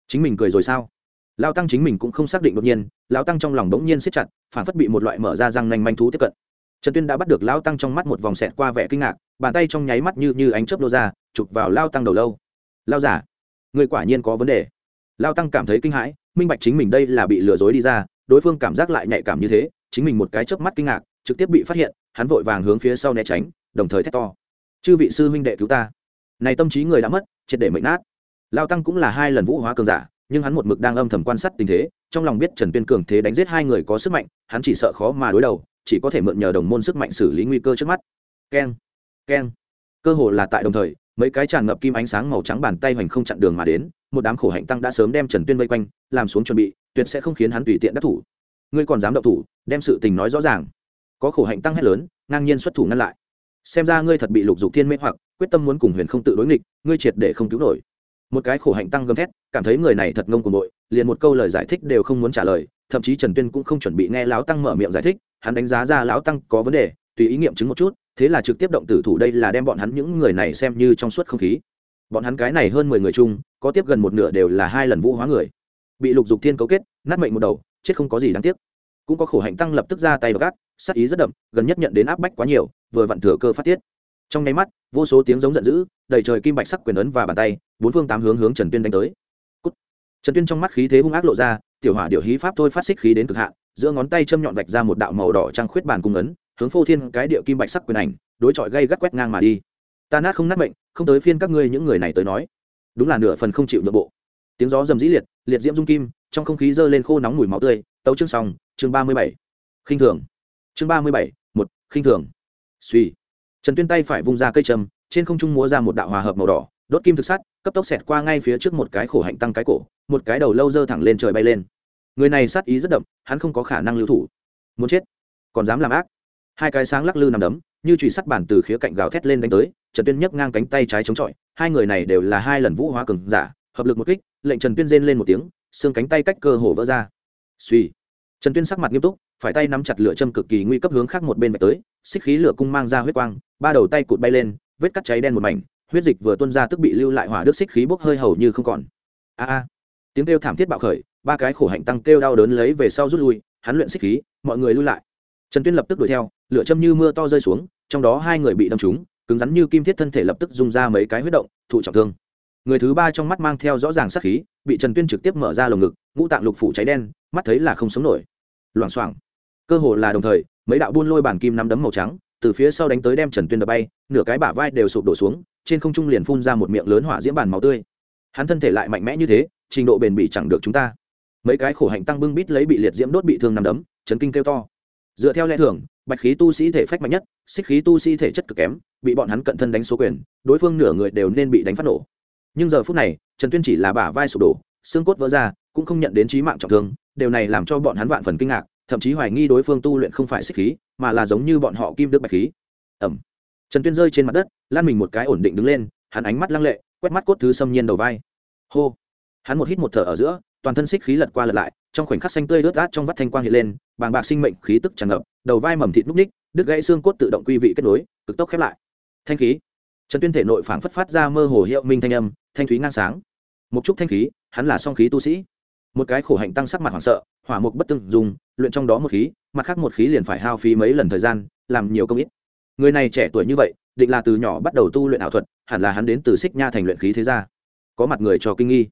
Chính mình cười rồi sao? Lao tăng chính mình cũng không xác định đột nhiên lao tăng trong lòng bỗng nhiên siết chặt, phản phất bị một loại mở ra răng nanh manh thú tiếp cận trần tuyên đã bắt được lao tăng trong mắt một vòng xẹt qua vẻ kinh ngạc, bàn tay trong nháy mắt như như ánh chớp lô ra, chụp vào lao tăng đầu lâu. Lao giả, người quả nhiên có vấn đề. Lao tăng cảm thấy kinh hãi, minh bạch chính mình đây là bị lừa dối đi ra, đối phương cảm giác lại nhạy cảm như thế, chính mình một cái chớp mắt kinh ngạc, trực tiếp bị phát hiện, hắn vội vàng hướng phía sau né tránh, đồng thời thét to. Chư vị sư huynh đệ cứu ta. Này tâm trí người đã mất, triệt để mệnh nát. Lao tăng cũng là hai lần vũ hóa cường giả, nhưng hắn một mực đang âm thầm quan sát tình thế, trong lòng biết trần tuyên cường thế đánh giết hai người có sức mạnh, hắn chỉ sợ khó mà đối đầu chỉ có thể mượn nhờ đồng môn sức mạnh xử lý nguy cơ trước mắt. Keng keng. Cơ hồ là tại đồng thời, mấy cái tràn ngập kim ánh sáng màu trắng bàn tay hoành không chặn đường mà đến, một đám khổ hạnh tăng đã sớm đem trần tuyên vây quanh, làm xuống chuẩn bị, tuyệt sẽ không khiến hắn tùy tiện đắc thủ. Ngươi còn dám động thủ, đem sự tình nói rõ ràng. Có khổ hạnh tăng hét lớn, ngang nhiên xuất thủ ngăn lại. Xem ra ngươi thật bị lục dục thiên mê hoặc, quyết tâm muốn cùng huyền không tự đối nghịch, ngươi triệt để không cứu nổi. Một cái khổ hạnh tăng gầm thét, cảm thấy người này thật ngông cùng nội liền một câu lời giải thích đều không muốn trả lời, thậm chí trần tuyên cũng không chuẩn bị nghe lão tăng mở miệng giải thích hắn đánh giá ra lão tăng có vấn đề, tùy ý nghiệm chứng một chút, thế là trực tiếp động tử thủ đây là đem bọn hắn những người này xem như trong suốt không khí. Bọn hắn cái này hơn mười người chung, có tiếp gần một nửa đều là hai lần vũ hóa người. Bị lục dục thiên cấu kết, nát mệnh một đầu, chết không có gì đáng tiếc. Cũng có khổ hạnh tăng lập tức ra tay gác sắc ý rất đậm, gần nhất nhận đến áp bách quá nhiều, vừa vặn thừa cơ phát tiết. Trong nháy mắt, vô số tiếng giống giận dữ, đầy trời kim bạch sắc quyền ấn và bàn tay, bốn phương tám hướng hướng trần tuyên đánh tới. Cút. trần tuyên trong mắt khí thế hung ác lộ ra, tiểu hỏa điệu hí pháp thôi phát xích khí đến cực hạn giữa ngón tay châm nhọn vạch ra một đạo màu đỏ trăng khuyết bàn cung ấn, hướng phô thiên cái điệu kim bạch sắc quyền ảnh, đối chọi gây gắt quét ngang mà đi. Ta nát không nát mệnh, không tới phiên các ngươi những người này tới nói. Đúng là nửa phần không chịu nội bộ. Tiếng gió rầm dĩ liệt liệt diễm dung kim, trong không khí dơ lên khô nóng mùi máu tươi, tấu chương xong, chương ba mươi bảy. Khinh thường. Chương ba mươi bảy, một, khinh thường. Suy trần tuyên tay phải vung ra cây trầm trên không trung múa ra một đạo hòa hợp màu đỏ, đốt kim thực sắt, cấp tốc xẹt qua ngay phía trước một cái khổ hạnh tăng cái cổ, một cái đầu lâu dơ thẳng lên trời bay lên người này sát ý rất đậm, hắn không có khả năng lưu thủ. Muốn chết, còn dám làm ác. Hai cái sáng lắc lư nằm đấm, như trụy sắt bản từ khía cạnh gào thét lên đánh tới, trần tuyên nhấc ngang cánh tay trái chống chọi, hai người này đều là hai lần vũ hóa cường giả, hợp lực một kích, lệnh trần tuyên rên lên một tiếng, xương cánh tay cách cơ hồ vỡ ra. Suy trần tuyên sắc mặt nghiêm túc, phải tay nắm chặt lửa châm cực kỳ nguy cấp hướng khác một bên vạch tới, xích khí lửa cung mang ra huyết quang, ba đầu tay cụt bay lên, vết cắt cháy đen một mảnh, huyết dịch vừa tuôn ra tức bị lưu lại hỏa đức xích khí bốc hơi hầu như không còn. A a. Tiếng kêu thảm thiết bạo khởi ba cái khổ hạnh tăng kêu đau đớn lấy về sau rút lui, hắn luyện xích khí, mọi người lui lại. Trần tuyên lập tức đuổi theo, lửa châm như mưa to rơi xuống, trong đó hai người bị đâm trúng, cứng rắn như kim thiết thân thể lập tức dùng ra mấy cái huyết động, thụ trọng thương. Người thứ ba trong mắt mang theo rõ ràng sắc khí, bị trần tuyên trực tiếp mở ra lồng ngực, ngũ tạng lục phủ cháy đen, mắt thấy là không sống nổi. Loảng xoảng. Cơ hồ là đồng thời, mấy đạo buôn lôi bản kim nắm đấm màu trắng, từ phía sau đánh tới đem trần tuyên đập bay, nửa cái bả vai đều sụp đổ xuống, trên không trung liền phun ra một miệng lớn hỏa diễm bàn máu tươi. Hắn thân thể lại mạnh mẽ như thế, trình độ bền bỉ chẳng được chúng ta mấy cái khổ hạnh tăng bưng bít lấy bị liệt diễm đốt bị thương nằm đấm, chấn kinh kêu to. Dựa theo lẽ thường, bạch khí tu sĩ thể phách mạnh nhất, xích khí tu sĩ thể chất cực kém, bị bọn hắn cận thân đánh số quyền, đối phương nửa người đều nên bị đánh phát nổ. Nhưng giờ phút này, trần tuyên chỉ là bả vai sụp đổ, xương cốt vỡ ra, cũng không nhận đến trí mạng trọng thương, điều này làm cho bọn hắn vạn phần kinh ngạc, thậm chí hoài nghi đối phương tu luyện không phải xích khí, mà là giống như bọn họ kim đức bạch khí. Ẩm trần tuyên rơi trên mặt đất lan mình một cái ổn định đứng lên, hắn ánh mắt lăng lệ, quét mắt cốt thứ xâm nhiên đầu vai. Hô. Hắn một hít một thở ở giữa toàn thân xích khí lật qua lật lại, trong khoảnh khắc xanh tươi rớt át trong vắt thanh quang hiện lên, bàng bạc sinh mệnh khí tức tràn ngập, đầu vai mầm thịt núc ních, đứt gãy xương cốt tự động quy vị kết nối, cực tốc khép lại. Thanh khí. Trần tuyên thể nội phảng phất phát ra mơ hồ hiệu minh thanh âm, thanh thúy ngang sáng. Một chút thanh khí, hắn là song khí tu sĩ. Một cái khổ hạnh tăng sắc mặt hoảng sợ, hỏa mục bất tương dùng, luyện trong đó một khí, mặt khác một khí liền phải hao phí mấy lần thời gian, làm nhiều công ít. Người này trẻ tuổi như vậy, định là từ nhỏ bắt đầu tu luyện ảo thuật, hẳn là hắn đến từ xích nha thành luyện khí thế gia. Có mặt người cho kinh nghi.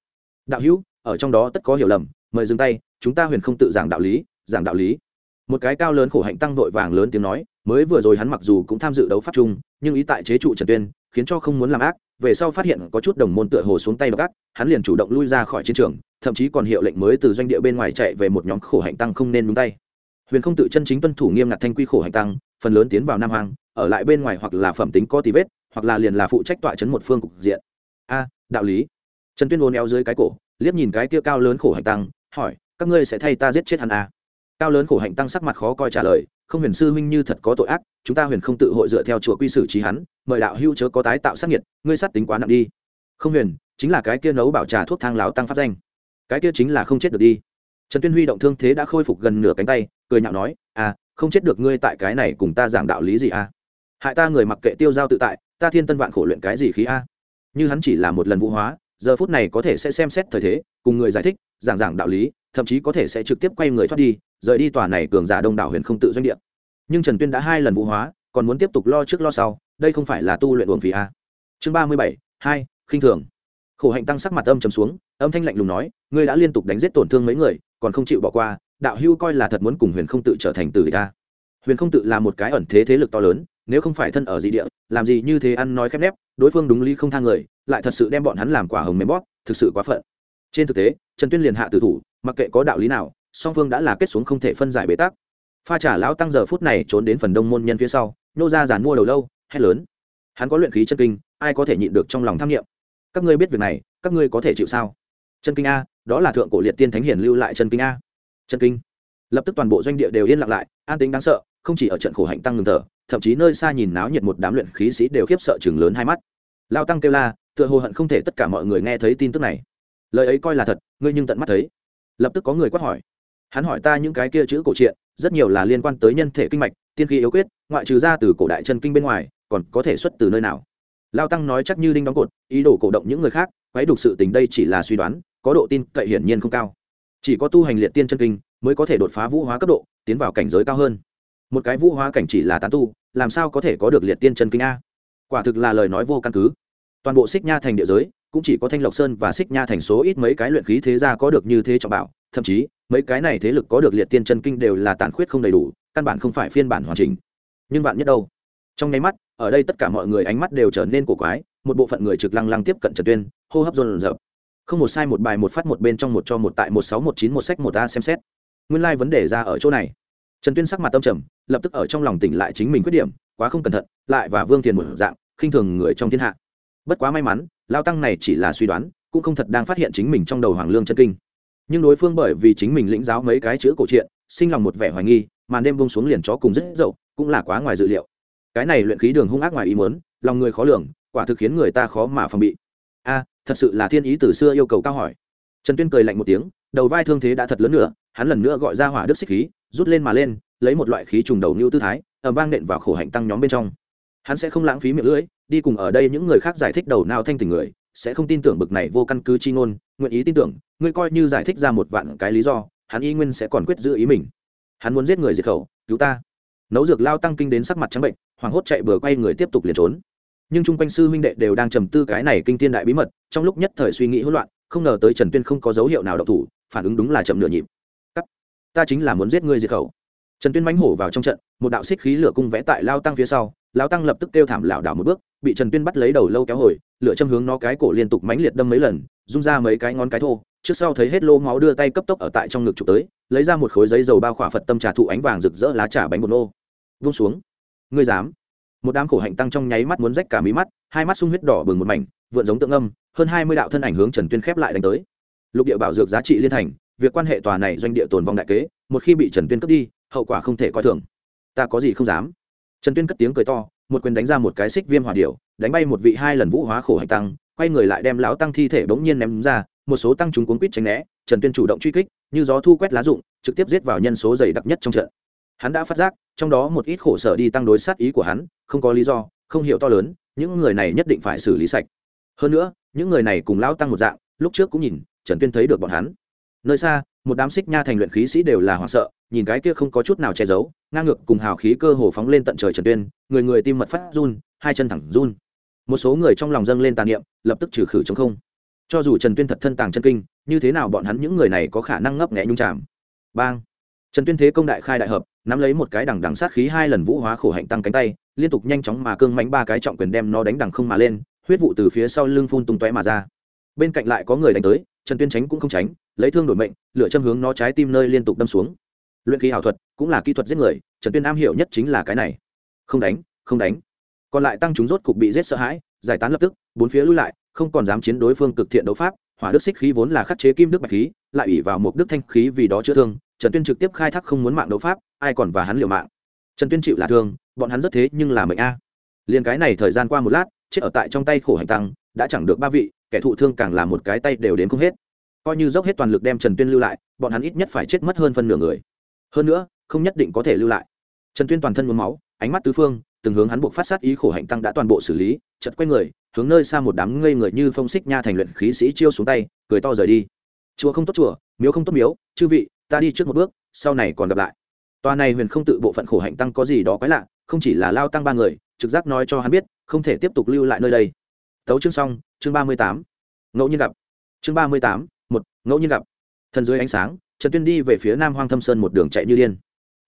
Đạo hữu ở trong đó tất có hiểu lầm, mời dừng tay, chúng ta huyền không tự giảng đạo lý, giảng đạo lý. Một cái cao lớn khổ hạnh tăng vội vàng lớn tiếng nói, mới vừa rồi hắn mặc dù cũng tham dự đấu pháp chung, nhưng ý tại chế trụ trần tuyên, khiến cho không muốn làm ác, về sau phát hiện có chút đồng môn tựa hồ xuống tay gác hắn liền chủ động lui ra khỏi chiến trường, thậm chí còn hiệu lệnh mới từ doanh địa bên ngoài chạy về một nhóm khổ hạnh tăng không nên nhúng tay. Huyền không tự chân chính tuân thủ nghiêm ngặt thanh quy khổ hạnh tăng, phần lớn tiến vào nam hoàng ở lại bên ngoài hoặc là phẩm tính có tí vết, hoặc là liền là phụ trách tọa chấn một phương cục diện. A, đạo lý. Trần tuyên ôn éo dưới cái cổ liếc nhìn cái kia cao lớn khổ hạnh tăng, hỏi, các ngươi sẽ thay ta giết chết hắn à? cao lớn khổ hạnh tăng sắc mặt khó coi trả lời, không huyền sư huynh như thật có tội ác, chúng ta huyền không tự hội dựa theo chùa quy xử trí hắn, mời đạo hưu chớ có tái tạo sát nhiệt ngươi sát tính quá nặng đi. Không huyền, chính là cái kia nấu bảo trà thuốc thang lão tăng phát danh. Cái kia chính là không chết được đi. Trần tuyên huy động thương thế đã khôi phục gần nửa cánh tay, cười nhạo nói à không chết được ngươi tại cái này cùng ta giảng đạo lý gì à? Hại ta người mặc kệ tiêu giao tự tại, ta thiên tân vạn khổ luyện cái gì khí a như hắn chỉ là một lần vũ hóa giờ phút này có thể sẽ xem xét thời thế, cùng người giải thích, giảng giảng đạo lý, thậm chí có thể sẽ trực tiếp quay người thoát đi, rời đi tòa này cường giả đông đảo huyền không tự doanh địa. Nhưng trần tuyên đã hai lần vũ hóa, còn muốn tiếp tục lo trước lo sau, đây không phải là tu luyện uổng phí a chương ba mươi bảy, hai, khinh thường. Khổ hạnh tăng sắc mặt âm trầm xuống, âm thanh lạnh lùng nói, ngươi đã liên tục đánh giết tổn thương mấy người, còn không chịu bỏ qua, đạo hưu coi là thật muốn cùng huyền không tự trở thành tử địch ta huyền không tự là một cái ẩn thế thế lực to lớn nếu không phải thân ở dị địa, làm gì như thế ăn nói khép nép, đối phương đúng lý không thang người, lại thật sự đem bọn hắn làm quả hồng mềm bóp, thực sự quá phận. Trên thực tế, trần tuyên liền hạ tử thủ, mặc kệ có đạo lý nào, song phương đã là kết xuống không thể phân giải bế tắc. Pha trả lão tăng giờ phút này trốn đến phần đông môn nhân phía sau, nô ra giàn mua đầu lâu, hét lớn. Hắn có luyện khí chân kinh, ai có thể nhịn được trong lòng tham nghiệm các ngươi biết việc này, các ngươi có thể chịu sao? Chân kinh a, đó là thượng cổ liệt tiên thánh hiền lưu lại chân kinh a. Chân kinh. Lập tức toàn bộ doanh địa đều yên lặng lại, an tính đáng sợ không chỉ ở trận khổ hạnh tăng ngừng thở, thậm chí nơi xa nhìn náo nhiệt một đám luyện khí sĩ đều khiếp sợ chừng lớn hai mắt. Lao tăng kêu la, tựa hồ hận không thể tất cả mọi người nghe thấy tin tức này. Lời ấy coi là thật, ngươi nhưng tận mắt thấy. Lập tức có người quát hỏi. Hắn hỏi ta những cái kia chữ cổ truyện, rất nhiều là liên quan tới nhân thể kinh mạch, tiên khí yếu quyết, ngoại trừ ra từ cổ đại chân kinh bên ngoài, còn có thể xuất từ nơi nào? Lao tăng nói chắc như đinh đóng cột, ý đồ cổ động những người khác, quấy đục sự tình đây chỉ là suy đoán, có độ tin cậy hiển nhiên không cao. Chỉ có tu hành liệt tiên chân kinh, mới có thể đột phá vũ hóa cấp độ, tiến vào cảnh giới cao hơn một cái vũ hóa cảnh chỉ là tán tu, làm sao có thể có được liệt tiên chân kinh a? Quả thực là lời nói vô căn cứ. Toàn bộ xích nha thành địa giới, cũng chỉ có thanh lộc sơn và xích nha thành số ít mấy cái luyện khí thế gia có được như thế trọng bảo, thậm chí, mấy cái này thế lực có được liệt tiên chân kinh đều là tàn khuyết không đầy đủ, căn bản không phải phiên bản hoàn chỉnh. Nhưng bạn nhất đâu? Trong nháy mắt, ở đây tất cả mọi người ánh mắt đều trở nên cổ quái, một bộ phận người trực lăng lăng tiếp cận trần tuyên, hô hấp dồn dập không một sai một bài, một phát một bên trong một cho một tại một sáu một chín một sách một a xem xét. Nguyên lai、like、vấn đề ra ở chỗ này trần tuyên sắc mặt tâm trầm, lập tức ở trong lòng tỉnh lại chính mình khuyết điểm, quá không cẩn thận, lại và vương thiền một dạng, khinh thường người trong thiên hạ. Bất quá may mắn, lao tăng này chỉ là suy đoán, cũng không thật đang phát hiện chính mình trong đầu hoàng lương chân kinh. Nhưng đối phương bởi vì chính mình lĩnh giáo mấy cái chữ cổ truyện, sinh lòng một vẻ hoài nghi, màn đêm bông xuống liền chó cùng rất dậu, cũng là quá ngoài dự liệu. Cái này luyện khí đường hung ác ngoài ý muốn, lòng người khó lường, quả thực khiến người ta khó mà phòng bị. A, thật sự là thiên ý từ xưa yêu cầu cao hỏi. Trần tuyên cười lạnh một tiếng, đầu vai thương thế đã thật lớn nữa, hắn lần nữa gọi ra hỏa đức xích khí rút lên mà lên, lấy một loại khí trùng đầu như tư thái ẩm vang nện vào khổ hạnh tăng nhóm bên trong. Hắn sẽ không lãng phí miệng lưỡi, đi cùng ở đây những người khác giải thích đầu nào thanh tình người, sẽ không tin tưởng bực này vô căn cứ chi ngôn, nguyện ý tin tưởng, ngươi coi như giải thích ra một vạn cái lý do, hắn y nguyên sẽ còn quyết giữ ý mình. Hắn muốn giết người diệt khẩu, cứu ta. Nấu dược lao tăng kinh đến sắc mặt trắng bệnh, hoảng hốt chạy bừa quay người tiếp tục liền trốn. Nhưng chung quanh sư huynh đệ đều đang trầm tư cái này kinh thiên đại bí mật, trong lúc nhất thời suy nghĩ hỗn loạn, không ngờ tới trần tuyên không có dấu hiệu nào độc thủ, phản ứng đúng là chậm nửa nhịp ta chính là muốn giết ngươi diệt khẩu. Trần tuyên mánh hổ vào trong trận, một đạo xích khí lửa cung vẽ tại lao tăng phía sau, lao tăng lập tức kêu thảm lảo đảo một bước, bị trần tuyên bắt lấy đầu lâu kéo hồi, lửa châm hướng nó cái cổ liên tục mánh liệt đâm mấy lần, rung ra mấy cái ngón cái thô, trước sau thấy hết lô máu đưa tay cấp tốc ở tại trong ngực chụp tới, lấy ra một khối giấy dầu bao khỏa phật tâm trà thụ ánh vàng rực rỡ lá trà bánh bột nô. Vung xuống. Ngươi dám? Một đám khổ hạnh tăng trong nháy mắt muốn rách cả mí mắt, hai mắt sung huyết đỏ bừng một mảnh, vượn giống tượng âm, hơn hai mươi đạo thân ảnh hướng trần tuyên khép lại đánh tới. Lục địa bảo dược giá trị liên thành việc quan hệ tòa này doanh địa tồn vong đại kế, một khi bị trần tuyên cướp đi, hậu quả không thể coi thường. Ta có gì không dám? Trần tuyên cất tiếng cười to, một quyền đánh ra một cái xích viêm hỏa điệu đánh bay một vị hai lần vũ hóa khổ hạch tăng, quay người lại đem lão tăng thi thể bỗng nhiên ném ra, một số tăng chúng cuốn quýt tránh né, trần tuyên chủ động truy kích, như gió thu quét lá rụng, trực tiếp giết vào nhân số dày đặc nhất trong trận. Hắn đã phát giác, trong đó một ít khổ sở đi tăng đối sát ý của hắn, không có lý do, không hiểu to lớn, những người này nhất định phải xử lý sạch. Hơn nữa, những người này cùng lão tăng một dạng, lúc trước cũng nhìn, trần tuyên thấy được bọn hắn nơi xa, một đám xích nha thành luyện khí sĩ đều là hoảng sợ, nhìn cái kia không có chút nào che giấu, ngang ngược cùng hào khí cơ hồ phóng lên tận trời trần tuyên, người người tim mật phát run, hai chân thẳng run. Một số người trong lòng dâng lên tàn niệm, lập tức trừ khử chống không. Cho dù trần tuyên thật thân tàng chân kinh, như thế nào bọn hắn những người này có khả năng ngấp nghẽ nhung chạm bang! Trần tuyên thế công đại khai đại hợp, nắm lấy một cái đằng đằng sát khí hai lần vũ hóa khổ hạnh tăng cánh tay, liên tục nhanh chóng mà cương mánh ba cái trọng quyền đem nó đánh đằng không mà lên, huyết vụ từ phía sau lưng phun tung tóe mà ra. Bên cạnh lại có người đánh tới, trần tuyên tránh cũng không tránh lấy thương đổi mệnh, lửa châm hướng nó trái tim nơi liên tục đâm xuống. Luyện khí ảo thuật, cũng là kỹ thuật giết người, trần tuyên am hiểu nhất chính là cái này. Không đánh không đánh. Còn lại tăng chúng rốt cục bị giết sợ hãi, giải tán lập tức, bốn phía lui lại, không còn dám chiến đối phương cực thiện đấu pháp, hỏa đức xích khí vốn là khắc chế kim đức bạch khí, lại ủy vào một đức thanh khí vì đó chữa thương, trần tuyên trực tiếp khai thác không muốn mạng đấu pháp, ai còn và hắn liều mạng. Trần tuyên chịu là thương, bọn hắn rất thế nhưng là mệnh a. À. liền cái này thời gian qua một lát, chết ở tại trong tay khổ hành tăng, đã chẳng được ba vị, kẻ thụ thương càng là một cái tay đều đến không hết coi như dốc hết toàn lực đem trần tuyên lưu lại, bọn hắn ít nhất phải chết mất hơn phân nửa người. Hơn nữa, không nhất định có thể lưu lại. Trần tuyên toàn thân muốn máu, ánh mắt tứ phương, từng hướng hắn buộc phát sát ý khổ hạnh tăng đã toàn bộ xử lý chật quay người, hướng nơi xa một đám ngây người như phong xích nha thành luyện khí sĩ chiêu xuống tay, cười to rời đi. Chùa không tốt chùa, miếu không tốt miếu, chư vị, ta đi trước một bước, sau này còn gặp lại. Tòa này huyền không tự bộ phận khổ hạnh tăng có gì đó quái lạ, không chỉ là lao tăng ba người, trực giác nói cho hắn biết, không thể tiếp tục lưu lại nơi đây. Tấu chương xong, chương ba mươi tám. Ngẫu nhiên gặp. Chương ba mươi tám ngẫu nhiên gặp. Thần dưới ánh sáng, trần tuyên đi về phía nam hoang thâm sơn một đường chạy như điên.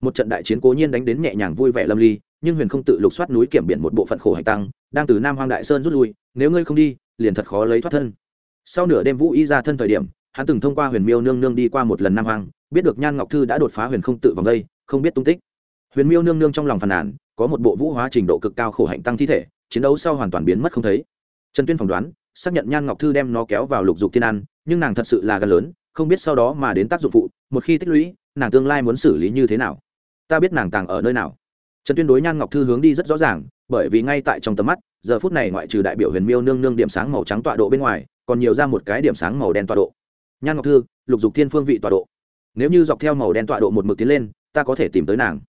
Một trận đại chiến cố nhiên đánh đến nhẹ nhàng vui vẻ lâm ly, nhưng huyền không tự lục soát núi kiểm biển một bộ phận khổ hành tăng, đang từ nam hoang đại sơn rút lui, nếu ngươi không đi, liền thật khó lấy thoát thân. Sau nửa đêm vũ y ra thân thời điểm, hắn từng thông qua huyền miêu nương nương đi qua một lần nam hoang, biết được nhan ngọc thư đã đột phá huyền không tự vòng đây, không biết tung tích. Huyền miêu nương nương trong lòng phàn nàn, có một bộ vũ hóa trình độ cực cao khổ hạnh tăng thi thể, chiến đấu sau hoàn toàn biến mất không thấy. Trần tuyên phỏng đoán, xác nhận nhan ngọc thư đem nó kéo vào lục dục thiên An nhưng nàng thật sự là gần lớn, không biết sau đó mà đến tác dụng phụ, một khi tích lũy, nàng tương lai muốn xử lý như thế nào? Ta biết nàng tàng ở nơi nào. Trần tuyên đối nhan ngọc thư hướng đi rất rõ ràng, bởi vì ngay tại trong tầm mắt, giờ phút này ngoại trừ đại biểu huyền miêu nương nương điểm sáng màu trắng tọa độ bên ngoài, còn nhiều ra một cái điểm sáng màu đen tọa độ. Nhan ngọc thư, lục dục thiên phương vị tọa độ. Nếu như dọc theo màu đen tọa độ một mực tiến lên, ta có thể tìm tới nàng.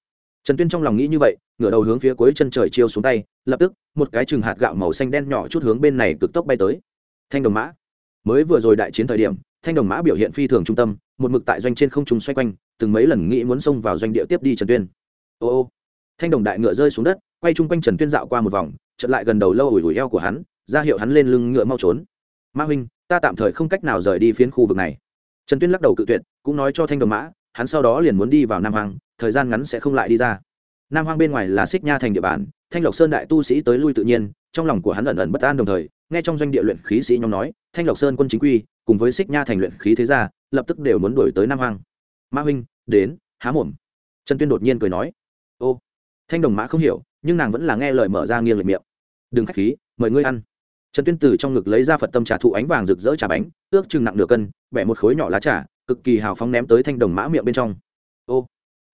Trần tuyên trong lòng nghĩ như vậy, ngửa đầu hướng phía cuối chân trời chiêu xuống tay, lập tức, một cái chừng hạt gạo màu xanh đen nhỏ chút hướng bên này cực tốc bay tới. Thanh đồng mã mới vừa rồi đại chiến thời điểm, thanh đồng mã biểu hiện phi thường trung tâm, một mực tại doanh trên không trung xoay quanh, từng mấy lần nghĩ muốn xông vào doanh địa tiếp đi trần tuyên. Ô ô, thanh đồng đại ngựa rơi xuống đất, quay chung quanh trần tuyên dạo qua một vòng, chợt lại gần đầu lâu ủi ủi eo của hắn, ra hiệu hắn lên lưng ngựa mau trốn. Ma huynh, ta tạm thời không cách nào rời đi phiến khu vực này. Trần tuyên lắc đầu cự tuyệt, cũng nói cho thanh đồng mã, hắn sau đó liền muốn đi vào nam hoàng thời gian ngắn sẽ không lại đi ra. Nam Hoang bên ngoài là xích nha thành địa bàn, thanh lộc sơn đại tu sĩ tới lui tự nhiên, trong lòng của hắn ẩn ẩn bất an đồng thời nghe trong doanh địa luyện khí sĩ nhóm nói, thanh lộc sơn quân chính quy, cùng với xích nha thành luyện khí thế gia, lập tức đều muốn đổi tới nam hoang. Ma huynh, đến, há mồm. Trần tuyên đột nhiên cười nói, ô, thanh đồng mã không hiểu, nhưng nàng vẫn là nghe lời mở ra nghiêng lệch miệng. Đừng khách khí, mời ngươi ăn. Trần tuyên từ trong ngực lấy ra phật tâm trà thụ ánh vàng rực rỡ trà bánh, ước chừng nặng nửa cân, bẻ một khối nhỏ lá trà, cực kỳ hào phóng ném tới thanh đồng mã miệng bên trong. Ô.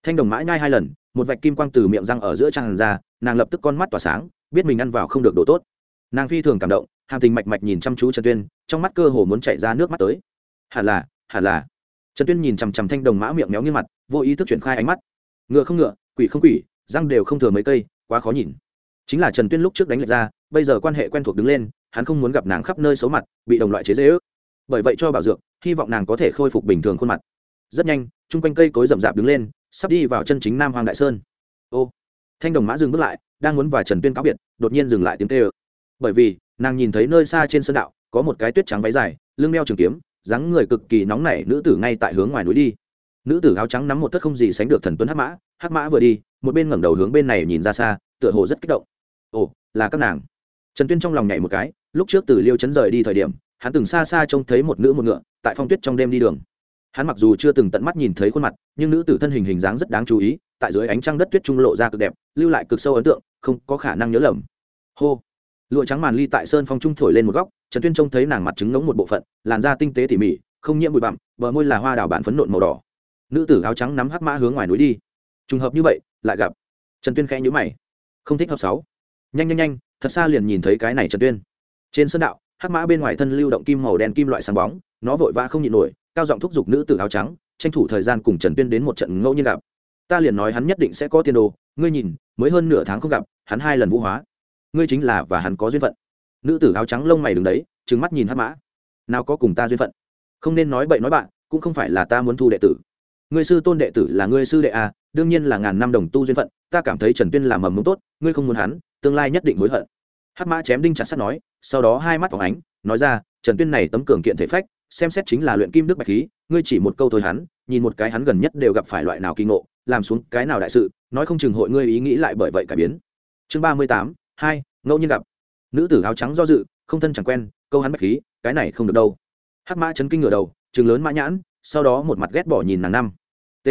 Thanh đồng mã nhai hai lần, một vạch kim quang từ miệng răng ở giữa tràn ra, nàng lập tức con mắt tỏa sáng, biết mình ăn vào không được đồ tốt. Nàng phi thường cảm động hàm tình mạch mạch nhìn chăm chú trần tuyên, trong mắt cơ hồ muốn chạy ra nước mắt tới. Hẳn là hẳn là. Trần tuyên nhìn chằm chằm thanh đồng mã miệng méo như mặt, vô ý thức chuyển khai ánh mắt. Ngựa không ngựa, quỷ không quỷ, răng đều không thừa mấy cây, quá khó nhìn. Chính là trần tuyên lúc trước đánh lệch ra, bây giờ quan hệ quen thuộc đứng lên, hắn không muốn gặp nàng khắp nơi xấu mặt, bị đồng loại chế dễ ước bởi vậy cho bảo dược, hy vọng nàng có thể khôi phục bình thường khuôn mặt. Rất nhanh, chung quanh cây cối rậm rạp đứng lên, sắp đi vào chân chính nam hoàng đại sơn. Ô, thanh đồng mã dừng bước lại, đang muốn và trần tuyên cáo biệt, đột nhiên dừng lại tiếng tê ơ bởi vì nàng nhìn thấy nơi xa trên sơn đạo, có một cái tuyết trắng váy dài, lưng đeo trường kiếm, dáng người cực kỳ nóng nảy, nữ tử ngay tại hướng ngoài núi đi. Nữ tử áo trắng nắm một thất không gì sánh được thần tuấn hắc mã hắc mã vừa đi, một bên ngẩng đầu hướng bên này nhìn ra xa, tựa hồ rất kích động. Ồ, là các nàng. Trần tuyên trong lòng nhảy một cái, lúc trước từ liêu chấn rời đi thời điểm, hắn từng xa xa trông thấy một nữ một ngựa, tại phong tuyết trong đêm đi đường. Hắn mặc dù chưa từng tận mắt nhìn thấy khuôn mặt, nhưng nữ tử thân hình hình dáng rất đáng chú ý, tại dưới ánh trăng đất tuyết trung lộ ra cực đẹp, lưu lại cực sâu ấn tượng, không có khả năng nhớ lầm. Hô lụa trắng màn ly tại sơn phong trung thổi lên một góc, trần tuyên trông thấy nàng mặt trứng ngống một bộ phận, làn da tinh tế tỉ mỉ, không nhiễm bụi bặm, bờ môi là hoa đào bản phấn nộn màu đỏ. Nữ tử áo trắng nắm hắc mã hướng ngoài núi đi. Trùng hợp như vậy, lại gặp. Trần tuyên khẽ nhữ mày. Không thích hợp sáu. Nhanh nhanh nhanh, thật xa liền nhìn thấy cái này trần tuyên. Trên sân đạo, hắc mã bên ngoài thân lưu động kim màu đen kim loại sáng bóng, nó vội vã không nhịn nổi, cao giọng thúc giục nữ tử áo trắng, tranh thủ thời gian cùng trần tuyên đến một trận ngẫu nhiên gặp. Ta liền nói hắn nhất định sẽ có tiền đồ, ngươi nhìn, mới hơn nửa tháng không gặp, hắn hai lần vũ hóa ngươi chính là và hắn có duyên phận. Nữ tử áo trắng lông mày đứng đấy, trừng mắt nhìn hắc mã. Nào có cùng ta duyên phận? Không nên nói bậy nói bạn, cũng không phải là ta muốn thu đệ tử. Ngươi sư tôn đệ tử là ngươi sư đệ à đương nhiên là ngàn năm đồng tu duyên phận, ta cảm thấy trần tuyên là mầm mống tốt, ngươi không muốn hắn, tương lai nhất định hối hận. Hắc mã chém đinh chặt sắt nói, sau đó hai mắt phóng ánh, nói ra, trần tuyên này tấm cường kiện thể phách, xem xét chính là luyện kim đức bạch khí, ngươi chỉ một câu thôi hắn, nhìn một cái hắn gần nhất đều gặp phải loại nào kỳ ngộ, làm xuống cái nào đại sự, nói không chừng hội ngươi ý nghĩ lại bởi vậy cải biến. Chương ba mươi tám hai, ngẫu nhiên gặp. Nữ tử áo trắng do dự, không thân chẳng quen, câu hắn bạch khí, cái này không được đâu. Hắc mã chấn kinh ngửa đầu chừng lớn mã nhãn, sau đó một mặt ghét bỏ nhìn nàng năm. T.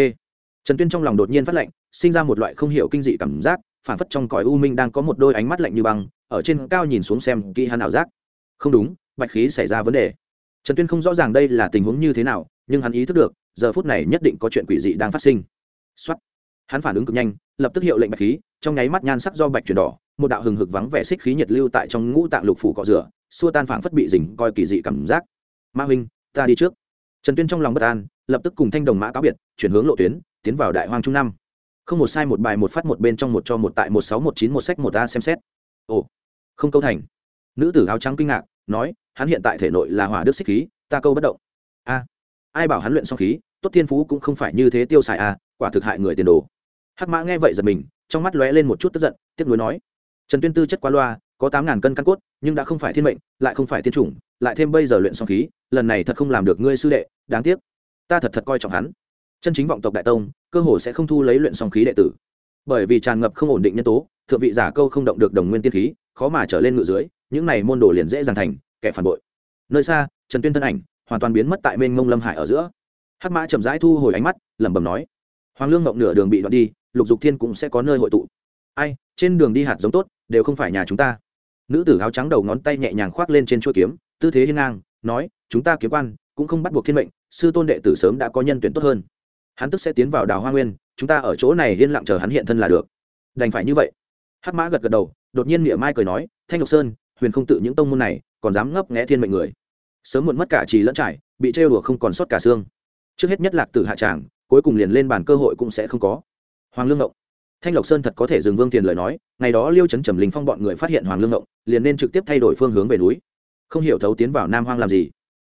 Trần tuyên trong lòng đột nhiên phát lạnh sinh ra một loại không hiểu kinh dị cảm giác, phản phất trong cõi u minh đang có một đôi ánh mắt lạnh như băng, ở trên cao nhìn xuống xem kỹ hắn ảo giác. Không đúng, bạch khí xảy ra vấn đề. Trần tuyên không rõ ràng đây là tình huống như thế nào, nhưng hắn ý thức được, giờ phút này nhất định có chuyện quỷ dị đang phát sinh. Xuất hắn phản ứng cực nhanh, lập tức hiệu lệnh bạch khí, trong nháy mắt nhan sắc do bạch chuyển đỏ một đạo hừng hực vắng vẻ xích khí nhiệt lưu tại trong ngũ tạng lục phủ cọ rửa, xua tan phảng phất bị dình coi kỳ dị cảm giác. Ma huynh, ta đi trước. Trần tuyên trong lòng bất an, lập tức cùng thanh đồng mã cáo biệt, chuyển hướng lộ tuyến, tiến vào đại hoang trung năm không một sai một bài một phát một bên trong một cho một tại một sáu một chín một sách một a xem xét. Ồ, không câu thành. Nữ tử áo trắng kinh ngạc, nói, hắn hiện tại thể nội là hỏa đức xích khí, ta câu bất động. A, ai bảo hắn luyện xong khí, tốt thiên phú cũng không phải như thế tiêu xài a quả thực hại người tiền đồ. Hắc mã nghe vậy giật mình, trong mắt lóe lên một chút tức giận tiếp nối nói trần tuyên tư chất quá loa, có tám ngàn cân căn cốt, nhưng đã không phải thiên mệnh, lại không phải tiên chủng, lại thêm bây giờ luyện xong khí, lần này thật không làm được ngươi sư đệ, đáng tiếc. Ta thật thật coi trọng hắn. Chân chính vọng tộc đại tông, cơ hồ sẽ không thu lấy luyện song khí đệ tử. Bởi vì tràn ngập không ổn định nhân tố, thượng vị giả câu không động được đồng nguyên tiên khí, khó mà trở lên ngự dưới, những này môn đồ liền dễ dàng thành, kẻ phản bội. Nơi xa, trần tuyên thân ảnh, hoàn toàn biến mất tại mênh mông lâm hải ở giữa. Hắc mã chậm rãi thu hồi ánh mắt, lẩm bẩm nói, hoàng lương ngộng nửa đường bị đoạn đi, lục dục thiên cũng sẽ có nơi hội tụ. Ai, trên đường đi hạt giống tốt đều không phải nhà chúng ta. Nữ tử áo trắng đầu ngón tay nhẹ nhàng khoác lên trên chuôi kiếm, tư thế hiên ngang, nói, chúng ta kiếm quan, cũng không bắt buộc thiên mệnh, sư tôn đệ tử sớm đã có nhân tuyển tốt hơn. Hắn tức sẽ tiến vào đào hoa nguyên, chúng ta ở chỗ này yên lặng chờ hắn hiện thân là được. Đành phải như vậy. Hắc mã gật gật đầu, đột nhiên miệng mai cười nói, thanh ngọc sơn, huyền không tự những tông môn này, còn dám ngấp nghẽ thiên mệnh người. Sớm muộn mất cả trì lẫn trải, bị trêu đùa không còn sót cả xương. Trước hết nhất lạc tử hạ tràng, cuối cùng liền lên bàn cơ hội cũng sẽ không có. Hoàng lương ngộng thanh lộc sơn thật có thể dừng vương tiền lời nói, ngày đó liêu Trấn trầm linh phong bọn người phát hiện hoàng lương ngộng, liền nên trực tiếp thay đổi phương hướng về núi. Không hiểu thấu tiến vào nam hoang làm gì.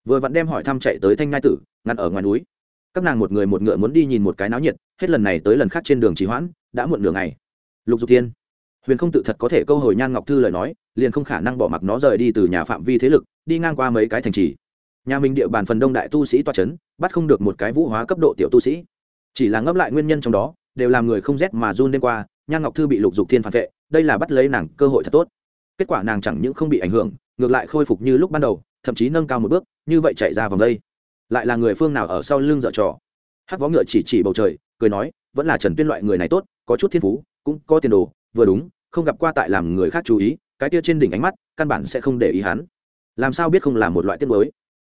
Vừa vặn đem hỏi thăm chạy tới thanh ngai tử, ngăn ở ngoài núi. Các nàng một người một ngựa muốn đi nhìn một cái náo nhiệt, hết lần này tới lần khác trên đường trì hoãn, đã muộn nửa ngày. Lục dục tiên huyền không tự thật có thể câu hồi nhan ngọc thư lời nói, liền không khả năng bỏ mặc nó rời đi từ nhà phạm vi thế lực, đi ngang qua mấy cái thành trì. Nhà mình địa bàn phần đông đại tu sĩ toa c h ấ n bắt không được một cái vũ hóa cấp độ tiểu tu sĩ. Chỉ là ngấp lại nguyên nhân trong đó đều làm người không rét mà run đêm qua nhan ngọc thư bị lục dục thiên phản vệ, đây là bắt lấy nàng cơ hội thật tốt. Kết quả nàng chẳng những không bị ảnh hưởng, ngược lại khôi phục như lúc ban đầu, thậm chí nâng cao một bước, như vậy chạy ra vòng đây. Lại là người phương nào ở sau lưng dở trò? Hát vó ngựa chỉ chỉ bầu trời, cười nói, vẫn là trần tuyên loại người này tốt, có chút thiên phú, cũng có tiền đồ, vừa đúng, không gặp qua tại làm người khác chú ý, cái tia trên đỉnh ánh mắt, căn bản sẽ không để ý hắn. Làm sao biết không là một loại tiết mới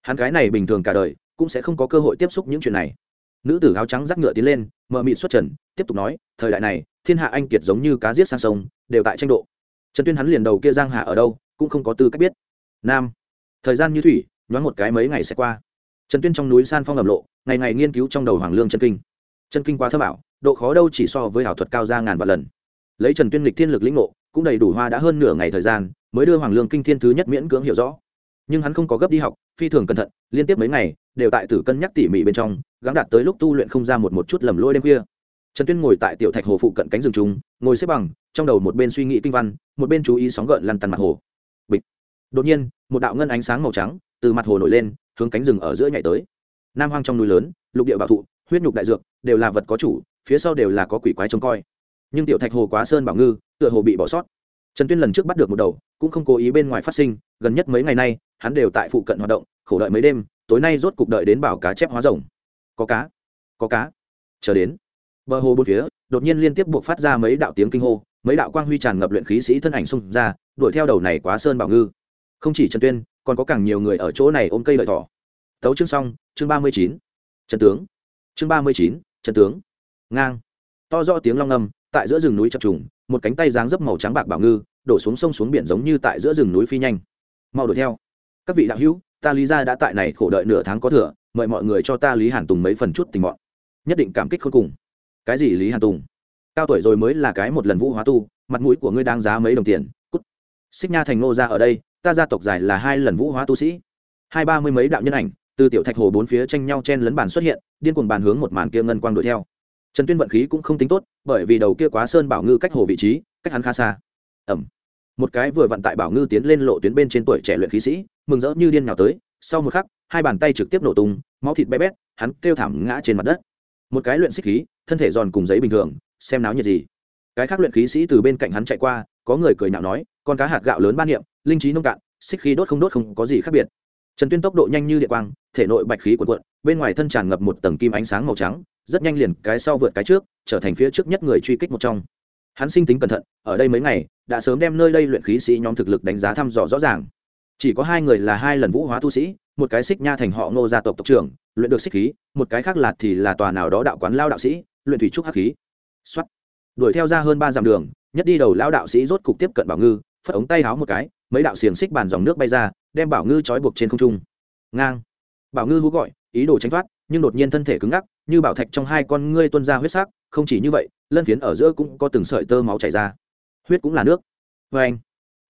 hắn cái này bình thường cả đời, cũng sẽ không có cơ hội tiếp xúc những chuyện này nữ tử áo trắng dắt ngựa tiến lên mờ mịt xuất trần, tiếp tục nói, thời đại này, thiên hạ anh kiệt giống như cá giết sang sông, đều tại tranh độ. Trần tuyên hắn liền đầu kia giang hạ ở đâu, cũng không có tư cách biết. Nam, thời gian như thủy, nhoáng một cái mấy ngày sẽ qua. Trần tuyên trong núi san phong ẩm lộ, ngày ngày nghiên cứu trong đầu hoàng lương chân kinh. Chân kinh quá thơ bảo, độ khó đâu chỉ so với ảo thuật cao ra ngàn vạn lần. Lấy trần tuyên lịch thiên lực lĩnh ngộ, cũng đầy đủ hoa đã hơn nửa ngày thời gian, mới đưa hoàng lương kinh thiên thứ nhất miễn cưỡng hiểu rõ. Nhưng hắn không có gấp đi học, phi thường cẩn thận, liên tiếp mấy ngày đều tại tử cân nhắc tỉ mỉ bên trong, gắng đạt tới lúc tu luyện không ra một một chút lầm lỗi đêm khuya. Trần tuyên ngồi tại tiểu thạch hồ phụ cận cánh rừng trùng, ngồi xếp bằng, trong đầu một bên suy nghĩ kinh văn, một bên chú ý sóng gợn lăn tăn mặt hồ. Bịch. Đột nhiên, một đạo ngân ánh sáng màu trắng từ mặt hồ nổi lên, hướng cánh rừng ở giữa nhảy tới. Nam hoang trong núi lớn, lục địa bảo thụ, huyết nhục đại dược, đều là vật có chủ, phía sau đều là có quỷ quái trông coi. Nhưng tiểu thạch hồ quá sơn bảo ngư, tựa hồ bị bỏ sót. Trần tuyên lần trước bắt được một đầu, cũng không cố ý bên ngoài phát sinh, gần nhất mấy ngày nay, hắn đều tại phụ cận hoạt động, khổ đợi mấy đêm tối nay rốt cục đợi đến bảo cá chép hóa rồng. Có cá. Có cá. Chờ đến. Bờ hồ bốn phía, đột nhiên liên tiếp buộc phát ra mấy đạo tiếng kinh hô, mấy đạo quang huy tràn ngập luyện khí sĩ thân ảnh xung ra, đuổi theo đầu này quá sơn bảo ngư. Không chỉ trần tuyên, còn có càng nhiều người ở chỗ này ôm cây lợi thỏ. Tấu chương xong, chương ba mươi chín. Trần tướng. Chương ba mươi chín, trần tướng. Ngang. To do tiếng long ngâm, tại giữa rừng núi chập trùng, một cánh tay dáng dấp màu trắng bạc bảo ngư, đổ xuống sông xuống biển giống như tại giữa rừng núi phi nhanh. Mau đuổi theo. Các vị đạo hữu ta lý ra đã tại này khổ đợi nửa tháng có thừa, mời mọi người cho ta lý hàn tùng mấy phần chút tình mọn nhất định cảm kích khôn cùng. Cái gì lý hàn tùng? Cao tuổi rồi mới là cái một lần vũ hóa tu, mặt mũi của ngươi đang giá mấy đồng tiền, cút. Xích nha thành nô ra ở đây, ta gia tộc dài là hai lần vũ hóa tu sĩ. Hai ba mươi mấy đạo nhân ảnh, từ tiểu thạch hồ bốn phía tranh nhau chen lấn bàn xuất hiện, điên cuồng bàn hướng một màn kia ngân quang đuổi theo. Trần tuyên vận khí cũng không tính tốt, bởi vì đầu kia quá sơn bảo ngư cách hồ vị trí, cách hắn khá xa. Ẩm một cái vừa vận tại bảo ngư tiến lên lộ tuyến bên trên tuổi trẻ luyện khí sĩ, mừng rỡ như điên nhào tới, sau một khắc, hai bàn tay trực tiếp nổ tung, máu thịt bé bét, hắn kêu thảm ngã trên mặt đất. Một cái luyện xích khí, thân thể giòn cùng giấy bình thường, xem náo nhiệt gì. Cái khác luyện khí sĩ từ bên cạnh hắn chạy qua, có người cười nhạo nói, con cá hạt gạo lớn ban niệm, linh trí nông cạn, xích khí đốt không đốt không có gì khác biệt. Trần tuyên tốc độ nhanh như địa quang, thể nội bạch khí cuộn cuộn, bên ngoài thân tràn ngập một tầng kim ánh sáng màu trắng, rất nhanh liền cái sau vượt cái trước, trở thành phía trước nhất người truy kích một trong hắn sinh tính cẩn thận, ở đây mấy ngày, đã sớm đem nơi đây luyện khí sĩ nhóm thực lực đánh giá thăm dò rõ ràng. Chỉ có hai người là hai lần vũ hóa tu sĩ, một cái xích nha thành họ ngô gia tộc tộc trưởng, luyện được xích khí, một cái khác là thì là tòa nào đó đạo quán lao đạo sĩ, luyện thủy trúc hắc khí. Xuất đuổi theo ra hơn ba dặm đường, nhất đi đầu lao đạo sĩ rốt cục tiếp cận bảo ngư, phất ống tay háo một cái, mấy đạo xiềng xích bàn dòng nước bay ra, đem bảo ngư trói buộc trên không trung. Ngang. Bảo ngư hú gọi, ý đồ tránh thoát, nhưng đột nhiên thân thể cứng ngắc, như bảo thạch trong hai con ngươi tuôn ra huyết sắc không chỉ như vậy, lân phiến ở giữa cũng có từng sợi tơ máu chảy ra. Huyết cũng là nước. Vê anh,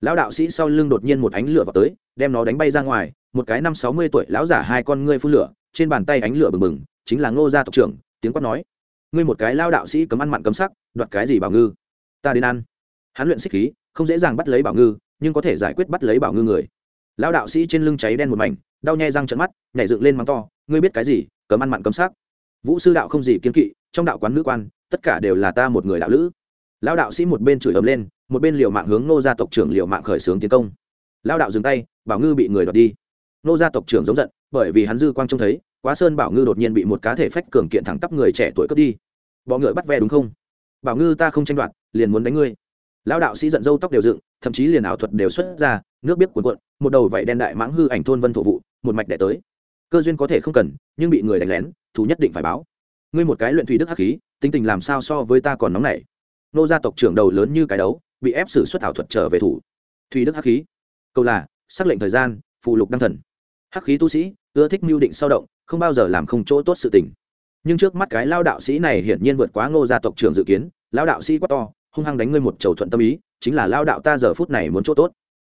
lão đạo sĩ sau lưng đột nhiên một ánh lửa vào tới, đem nó đánh bay ra ngoài, một cái năm sáu mươi tuổi lão giả hai con ngươi phun lửa, trên bàn tay ánh lửa bừng bừng, chính là ngô gia tộc trưởng, tiếng quát nói. Ngươi một cái lao đạo sĩ cấm ăn mặn cấm sắc, đoạt cái gì bảo ngư? Ta đến ăn. Hắn luyện xích khí, không dễ dàng bắt lấy bảo ngư, nhưng có thể giải quyết bắt lấy bảo ngư người. Lao đạo sĩ trên lưng cháy đen một mảnh, đau nhai răng trận mắt, nhảy dựng lên mắng to. Ngươi biết cái gì? Cấm ăn mặn cấm sắc. Vũ sư đạo không gì kiên kỵ trong đạo quán nữ quan, tất cả đều là ta một người đạo lữ. Lao đạo sĩ một bên chửi ấm lên, một bên liều mạng hướng nô gia tộc trưởng liều mạng khởi xướng tiến công. Lao đạo dừng tay, bảo ngư bị người đoạt đi. Nô gia tộc trưởng giống giận, bởi vì hắn dư quang trông thấy, quá sơn bảo ngư đột nhiên bị một cá thể phách cường kiện thẳng tắp người trẻ tuổi cướp đi. Bọ ngựa bắt ve đúng không? Bảo ngư ta không tranh đoạt, liền muốn đánh ngươi. Lão đạo sĩ giận dâu tóc đều dựng, thậm chí liền ảo thuật đều xuất ra, nước biết cuộn cuộn, một đầu vảy đen đại mãng hư ảnh thôn vân thổ vụ, một mạch đẻ tới. Cơ duyên có thể không cần, nhưng bị người đánh lén, thù nhất định phải báo ngươi một cái luyện thủy đức hắc khí, tính tình làm sao so với ta còn nóng nảy. Nô gia tộc trưởng đầu lớn như cái đấu, bị ép xử xuất ảo thuật trở về thủ. Thủy đức hắc khí. Câu là, xác lệnh thời gian, phù lục đăng thần. Hắc khí tu sĩ, ưa thích mưu định sao động, không bao giờ làm không chỗ tốt sự tình. Nhưng trước mắt cái lao đạo sĩ này hiển nhiên vượt quá ngô gia tộc trưởng dự kiến, lao đạo sĩ quá to, hung hăng đánh ngươi một chầu thuận tâm ý, chính là lao đạo ta giờ phút này muốn chỗ tốt.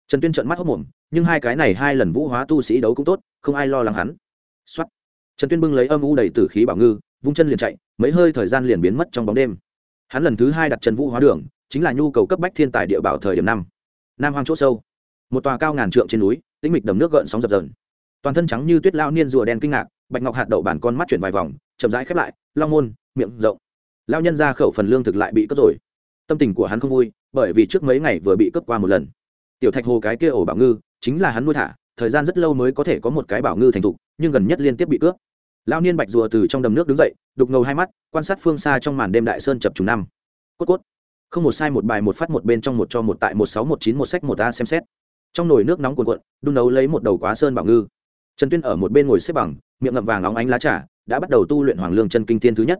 Trần tuyên trợn mắt hốc mồm, nhưng hai cái này hai lần vũ hóa tu sĩ đấu cũng tốt, không ai lo lắng hắn. Xuất trần tuyên bưng lấy âm u đầy tử khí bảo ngư vung chân liền chạy, mấy hơi thời gian liền biến mất trong bóng đêm. Hắn lần thứ hai đặt chân vũ hóa đường, chính là nhu cầu cấp bách thiên tài địa bảo thời điểm năm. Nam hoang chỗ sâu. Một tòa cao ngàn trượng trên núi, tĩnh mịch đầm nước gợn sóng dập dờn. Toàn thân trắng như tuyết lao niên rùa đen kinh ngạc, bạch ngọc hạt đậu bản con mắt chuyển vài vòng, chậm rãi khép lại, long môn, miệng rộng. Lao nhân ra khẩu phần lương thực lại bị cướp rồi. Tâm tình của hắn không vui, bởi vì trước mấy ngày vừa bị cướp qua một lần. Tiểu thạch hồ cái kia ổ bảo ngư, chính là hắn nuôi thả, thời gian rất lâu mới có thể có một cái bảo ngư thành thục, nhưng gần nhất liên tiếp bị cướp lao niên bạch rùa từ trong đầm nước đứng dậy, đục ngầu hai mắt, quan sát phương xa trong màn đêm đại sơn chập trùng năm. Cốt cốt. Không một sai một bài một phát một bên trong một cho một tại một sáu một chín một sách một a xem xét. Trong nồi nước nóng cuồn cuộn, đun nấu lấy một đầu quá sơn bảo ngư. Trần tuyên ở một bên ngồi xếp bằng, miệng ngậm vàng óng ánh lá trà, đã bắt đầu tu luyện hoàng lương chân kinh tiên thứ nhất.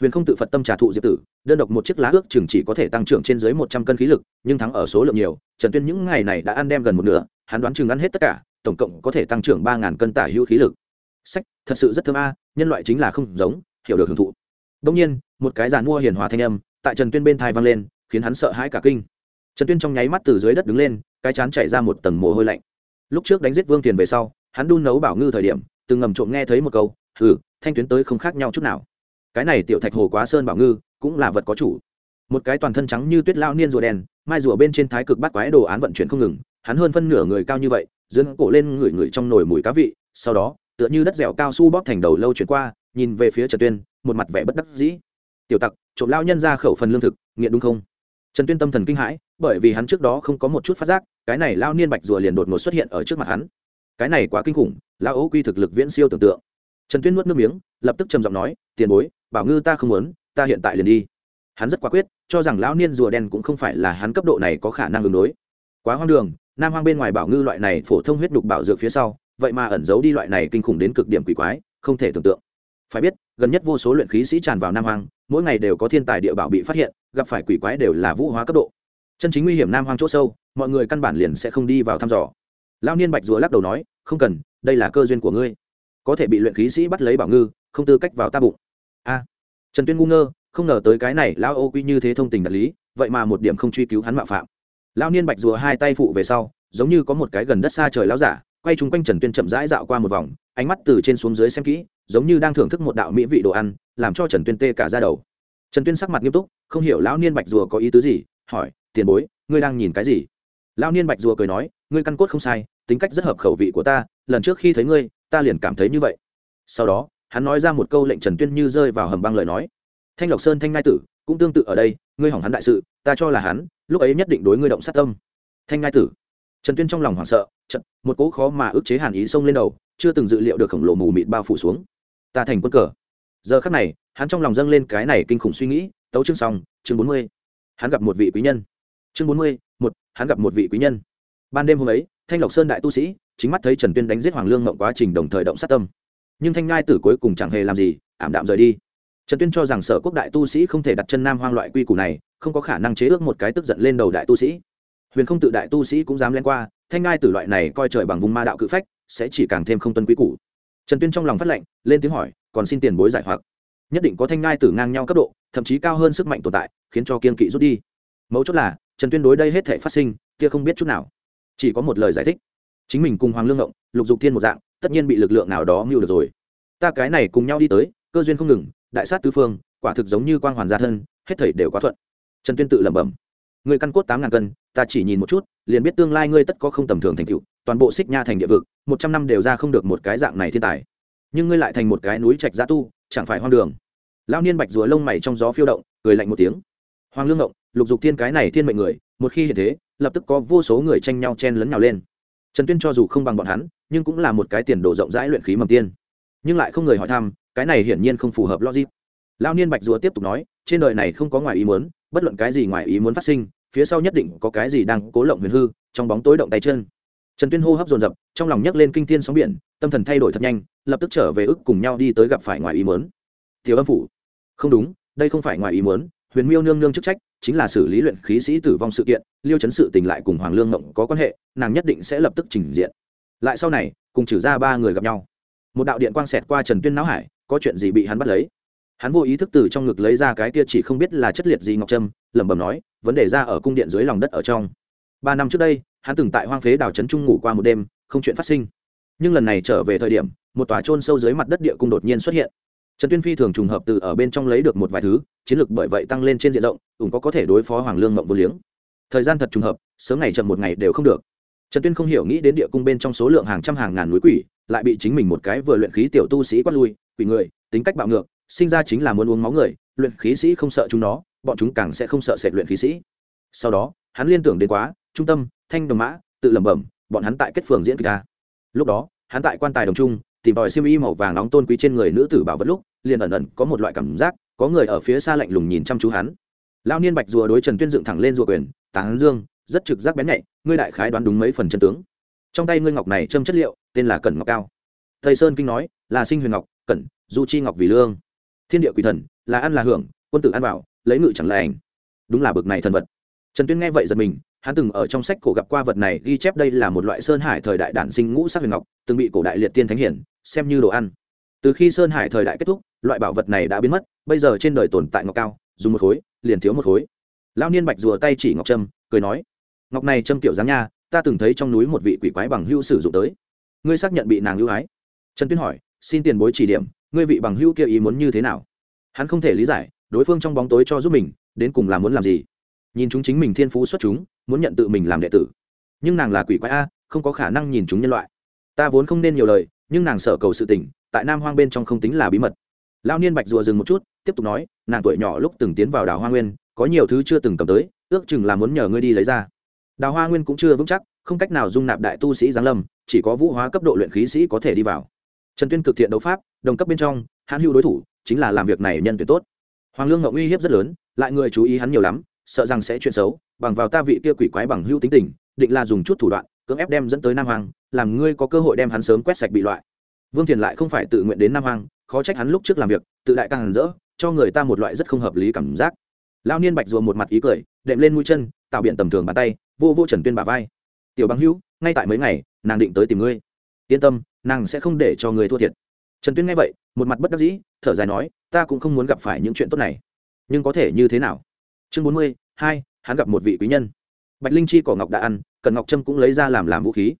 Huyền không tự phật tâm trà thụ diệp tử, đơn độc một chiếc lá ước chừng chỉ có thể tăng trưởng trên dưới một trăm cân khí lực, nhưng thắng ở số lượng nhiều, trần tuyên những ngày này đã ăn đem gần một nửa, hắn đoán chừng ăn hết tất cả, tổng cộng có thể tăng trưởng ba ngàn cân tả hữu khí lực sách, thật sự rất thơm a, nhân loại chính là không giống, hiểu được hưởng thụ. Đông nhiên, một cái giàn mua hiền hòa thanh âm tại trần tuyên bên thai vang lên, khiến hắn sợ hãi cả kinh. Trần tuyên trong nháy mắt từ dưới đất đứng lên, cái chán chảy ra một tầng mồ hôi lạnh. Lúc trước đánh giết vương tiền về sau, hắn đun nấu bảo ngư thời điểm, từng ngầm trộm nghe thấy một câu, hừ, thanh tuyến tới không khác nhau chút nào. Cái này tiểu thạch hồ quá sơn bảo ngư, cũng là vật có chủ. Một cái toàn thân trắng như tuyết lao niên rùa đen, mai rùa bên trên thái cực bắt quái đồ án vận chuyển không ngừng, hắn hơn phân nửa người cao như vậy, dưỡng cổ lên ngửi ngửi trong nồi mùi cá vị, sau đó tựa như đất dẻo cao su bóp thành đầu lâu chuyển qua, nhìn về phía trần tuyên, một mặt vẻ bất đắc dĩ. Tiểu tặc, trộm lao nhân ra khẩu phần lương thực, nghiện đúng không? Trần tuyên tâm thần kinh hãi, bởi vì hắn trước đó không có một chút phát giác, cái này lao niên bạch rùa liền đột ngột xuất hiện ở trước mặt hắn. Cái này quá kinh khủng, lao ấu quy thực lực viễn siêu tưởng tượng. Trần tuyên nuốt nước miếng, lập tức trầm giọng nói, tiền bối, bảo ngư ta không muốn, ta hiện tại liền đi. Hắn rất quả quyết, cho rằng lão niên rùa đen cũng không phải là hắn cấp độ này có khả năng đường đối. Quá hoang đường, nam hoang bên ngoài bảo ngư loại này phổ thông huyết đục bảo dược phía sau vậy mà ẩn giấu đi loại này kinh khủng đến cực điểm quỷ quái, không thể tưởng tượng. Phải biết, gần nhất vô số luyện khí sĩ tràn vào nam hoang, mỗi ngày đều có thiên tài địa bảo bị phát hiện, gặp phải quỷ quái đều là vũ hóa cấp độ. Chân chính nguy hiểm nam hoang chỗ sâu, mọi người căn bản liền sẽ không đi vào thăm dò. Lao niên bạch rùa lắc đầu nói, không cần, đây là cơ duyên của ngươi. Có thể bị luyện khí sĩ bắt lấy bảo ngư, không tư cách vào ta bụng. A. Trần tuyên ngu ngơ, không ngờ tới cái này lao ô quy như thế thông tình đạt lý, vậy mà một điểm không truy cứu hắn mạo phạm. Lao niên bạch rùa hai tay phụ về sau, giống như có một cái gần đất xa trời lao giả quay chung quanh trần tuyên chậm rãi dạo qua một vòng, ánh mắt từ trên xuống dưới xem kỹ, giống như đang thưởng thức một đạo mỹ vị đồ ăn, làm cho trần tuyên tê cả ra đầu. Trần tuyên sắc mặt nghiêm túc, không hiểu lão niên bạch rùa có ý tứ gì, hỏi, tiền bối, ngươi đang nhìn cái gì? Lão niên bạch rùa cười nói, ngươi căn cốt không sai, tính cách rất hợp khẩu vị của ta, lần trước khi thấy ngươi, ta liền cảm thấy như vậy. Sau đó, hắn nói ra một câu lệnh trần tuyên như rơi vào hầm băng lời nói. Thanh lộc sơn thanh ngai tử, cũng tương tự ở đây, ngươi hỏng hắn đại sự, ta cho là hắn, lúc ấy nhất định đối ngươi động sát tâm. Thanh ngai tử trần tuyên trong lòng hoảng sợ trận một cỗ khó mà ức chế hàn ý xông lên đầu, chưa từng dự liệu được khổng lồ mù mịt bao phủ xuống. Ta thành quân cờ. Giờ khắc này, hắn trong lòng dâng lên cái này kinh khủng suy nghĩ, tấu chương xong, chương bốn mươi. Hắn gặp một vị quý nhân. Chương bốn mươi, một, hắn gặp một vị quý nhân. Ban đêm hôm ấy, thanh lộc sơn đại tu sĩ, chính mắt thấy trần tuyên đánh giết hoàng lương mộng quá trình đồng thời động sát tâm. Nhưng thanh ngai tử cuối cùng chẳng hề làm gì, ảm đạm rời đi. Trần tuyên cho rằng sở quốc đại tu sĩ không thể đặt chân nam hoang loại quy củ này, không có khả năng chế ước một cái tức giận lên đầu đại tu sĩ huyền không tự đại tu sĩ cũng dám len qua, thanh ngai tử loại này coi trời bằng vùng ma đạo cự phách, sẽ chỉ càng thêm không tuân quý củ. Trần tuyên trong lòng phát lệnh, lên tiếng hỏi, còn xin tiền bối giải hoặc. Nhất định có thanh ngai tử ngang nhau cấp độ, thậm chí cao hơn sức mạnh tồn tại, khiến cho kiên kỵ rút đi. Mấu chốt là, trần tuyên đối đây hết thể phát sinh, kia không biết chút nào. Chỉ có một lời giải thích. Chính mình cùng hoàng lương ngộng, lục dục thiên một dạng, tất nhiên bị lực lượng nào đó mưu được rồi. Ta cái này cùng nhau đi tới, cơ duyên không ngừng, đại sát tứ phương, quả thực giống như quang hoàn gia thân, hết thảy đều quá thuận. Trần tuyên tự lẩm bẩm người căn cốt tám ngàn cân, ta chỉ nhìn một chút, liền biết tương lai ngươi tất có không tầm thường thành tựu, toàn bộ xích nha thành địa vực, một trăm năm đều ra không được một cái dạng này thiên tài. Nhưng ngươi lại thành một cái núi trạch giã tu, chẳng phải hoang đường. Lao niên bạch rùa lông mày trong gió phiêu động, cười lạnh một tiếng. Hoàng lương ngộng, lục dục thiên cái này thiên mệnh người, một khi hiện thế, lập tức có vô số người tranh nhau chen lấn nhào lên. Trần tuyên cho dù không bằng bọn hắn, nhưng cũng là một cái tiền đồ rộng rãi luyện khí mầm tiên. Nhưng lại không người hỏi thăm, cái này hiển nhiên không phù hợp logic. Lao niên bạch rùa tiếp tục nói, trên đời này không có ngoài ý muốn bất luận cái gì ngoài ý muốn phát sinh, phía sau nhất định có cái gì đang cố lộng huyền hư, trong bóng tối động tay chân. Trần tuyên hô hấp dồn dập, trong lòng nhấc lên kinh thiên sóng biển, tâm thần thay đổi thật nhanh, lập tức trở về ức cùng nhau đi tới gặp phải ngoài ý muốn. Tiểu âm phủ. Không đúng, đây không phải ngoài ý muốn, huyền miêu nương nương chức trách chính là xử lý luyện khí sĩ tử vong sự kiện, liêu chấn sự tình lại cùng hoàng lương ngộng có quan hệ, nàng nhất định sẽ lập tức trình diện. Lại sau này, cùng trừ ra ba người gặp nhau. Một đạo điện quang xẹt qua trần tuyên não hải, có chuyện gì bị hắn bắt lấy? Hắn vô ý thức từ trong ngực lấy ra cái kia chỉ không biết là chất liệt gì ngọc trâm, lẩm bẩm nói, vấn đề ra ở cung điện dưới lòng đất ở trong. Ba năm trước đây, hắn từng tại hoang phế đảo trấn trung ngủ qua một đêm, không chuyện phát sinh. Nhưng lần này trở về thời điểm, một tòa trôn sâu dưới mặt đất địa cung đột nhiên xuất hiện. Trần tuyên phi thường trùng hợp từ ở bên trong lấy được một vài thứ, chiến lược bởi vậy tăng lên trên diện rộng, ủng có có thể đối phó hoàng lương mộng vô liếng. Thời gian thật trùng hợp, sớm ngày chậm một ngày đều không được. Trần tuyên không hiểu nghĩ đến địa cung bên trong số lượng hàng trăm hàng ngàn núi quỷ, lại bị chính mình một cái vừa luyện khí tiểu tu sĩ quát lui, quỷ người, tính cách bạo ngược sinh ra chính là muốn uống máu người, luyện khí sĩ không sợ chúng nó, bọn chúng càng sẽ không sợ sệt luyện khí sĩ. Sau đó, hắn liên tưởng đến quá, trung tâm, thanh đồng mã, tự lẩm bẩm, bọn hắn tại kết phường diễn kịch lúc đó, hắn tại quan tài đồng trung, tìm tòi xiêm y màu vàng nóng tôn quý trên người nữ tử bảo vật lúc, liền ẩn ẩn có một loại cảm giác, có người ở phía xa lạnh lùng nhìn chăm chú hắn. Lao niên bạch rùa đối trần tuyên dựng thẳng lên rùa quyền tán dương, rất trực giác bén nhạy, ngươi đại khái đoán đúng mấy phần chân tướng. Trong tay ngươi ngọc này châm chất liệu, tên là cẩn ngọc cao. Thầy sơn kinh nói, là sinh huyền ngọc, cẩn, du chi ngọc vì lương thiên địa quỷ thần, là ăn là hưởng, quân tử ăn vào, lấy ngự chẳng là ảnh. Đúng là bực này thần vật. Trần tuyên nghe vậy giật mình, hắn từng ở trong sách cổ gặp qua vật này, ghi chép đây là một loại sơn hải thời đại đản sinh ngũ sắc huyền ngọc, từng bị cổ đại liệt tiên thánh hiển, xem như đồ ăn. Từ khi sơn hải thời đại kết thúc, loại bảo vật này đã biến mất, bây giờ trên đời tồn tại ngọc cao, dùng một khối, liền thiếu một khối. Lao niên bạch rùa tay chỉ ngọc trâm, cười nói, ngọc này trâm kiểu dáng nha, ta từng thấy trong núi một vị quỷ quái bằng hưu sử dụng tới. Ngươi xác nhận bị nàng hưu hái trần tuyên hỏi, xin tiền bối chỉ điểm ngươi vị bằng hưu kia ý muốn như thế nào? Hắn không thể lý giải, đối phương trong bóng tối cho giúp mình, đến cùng là muốn làm gì? Nhìn chúng chính mình thiên phú xuất chúng, muốn nhận tự mình làm đệ tử. Nhưng nàng là quỷ quái a, không có khả năng nhìn chúng nhân loại. Ta vốn không nên nhiều lời, nhưng nàng sợ cầu sự tình, tại nam hoang bên trong không tính là bí mật. Lao niên bạch rùa dừng một chút, tiếp tục nói, nàng tuổi nhỏ lúc từng tiến vào đảo hoa nguyên, có nhiều thứ chưa từng cầm tới, ước chừng là muốn nhờ ngươi đi lấy ra. Đào hoa nguyên cũng chưa vững chắc, không cách nào dung nạp đại tu sĩ giáng lâm, chỉ có vũ hóa cấp độ luyện khí sĩ có thể đi vào trần tuyên cực thiện đấu pháp, đồng cấp bên trong, hãn hữu đối thủ, chính là làm việc này nhân tuyệt tốt. Hoàng lương ngậu uy hiếp rất lớn, lại người chú ý hắn nhiều lắm, sợ rằng sẽ chuyện xấu, bằng vào ta vị kia quỷ quái bằng hữu tính tình, định là dùng chút thủ đoạn, cưỡng ép đem dẫn tới nam hoàng làm ngươi có cơ hội đem hắn sớm quét sạch bị loại. Vương thiền lại không phải tự nguyện đến nam hoàng khó trách hắn lúc trước làm việc, tự đại càng hẳn rỡ, cho người ta một loại rất không hợp lý cảm giác. Lao niên bạch rùa một mặt ý cười, đệm lên mũi chân, tạo biện tầm thường bàn tay, vô vô trần tuyên bà vai. Tiểu bằng hữu, ngay tại mấy ngày, nàng định tới tìm ngươi. Yên tâm nàng sẽ không để cho người thua thiệt. Trần tuyên nghe vậy, một mặt bất đắc dĩ, thở dài nói, ta cũng không muốn gặp phải những chuyện tốt này. Nhưng có thể như thế nào? Chương bốn mươi hai, hắn gặp một vị quý nhân. Bạch linh chi cỏ ngọc đã ăn cần ngọc trâm cũng lấy ra làm làm vũ khí.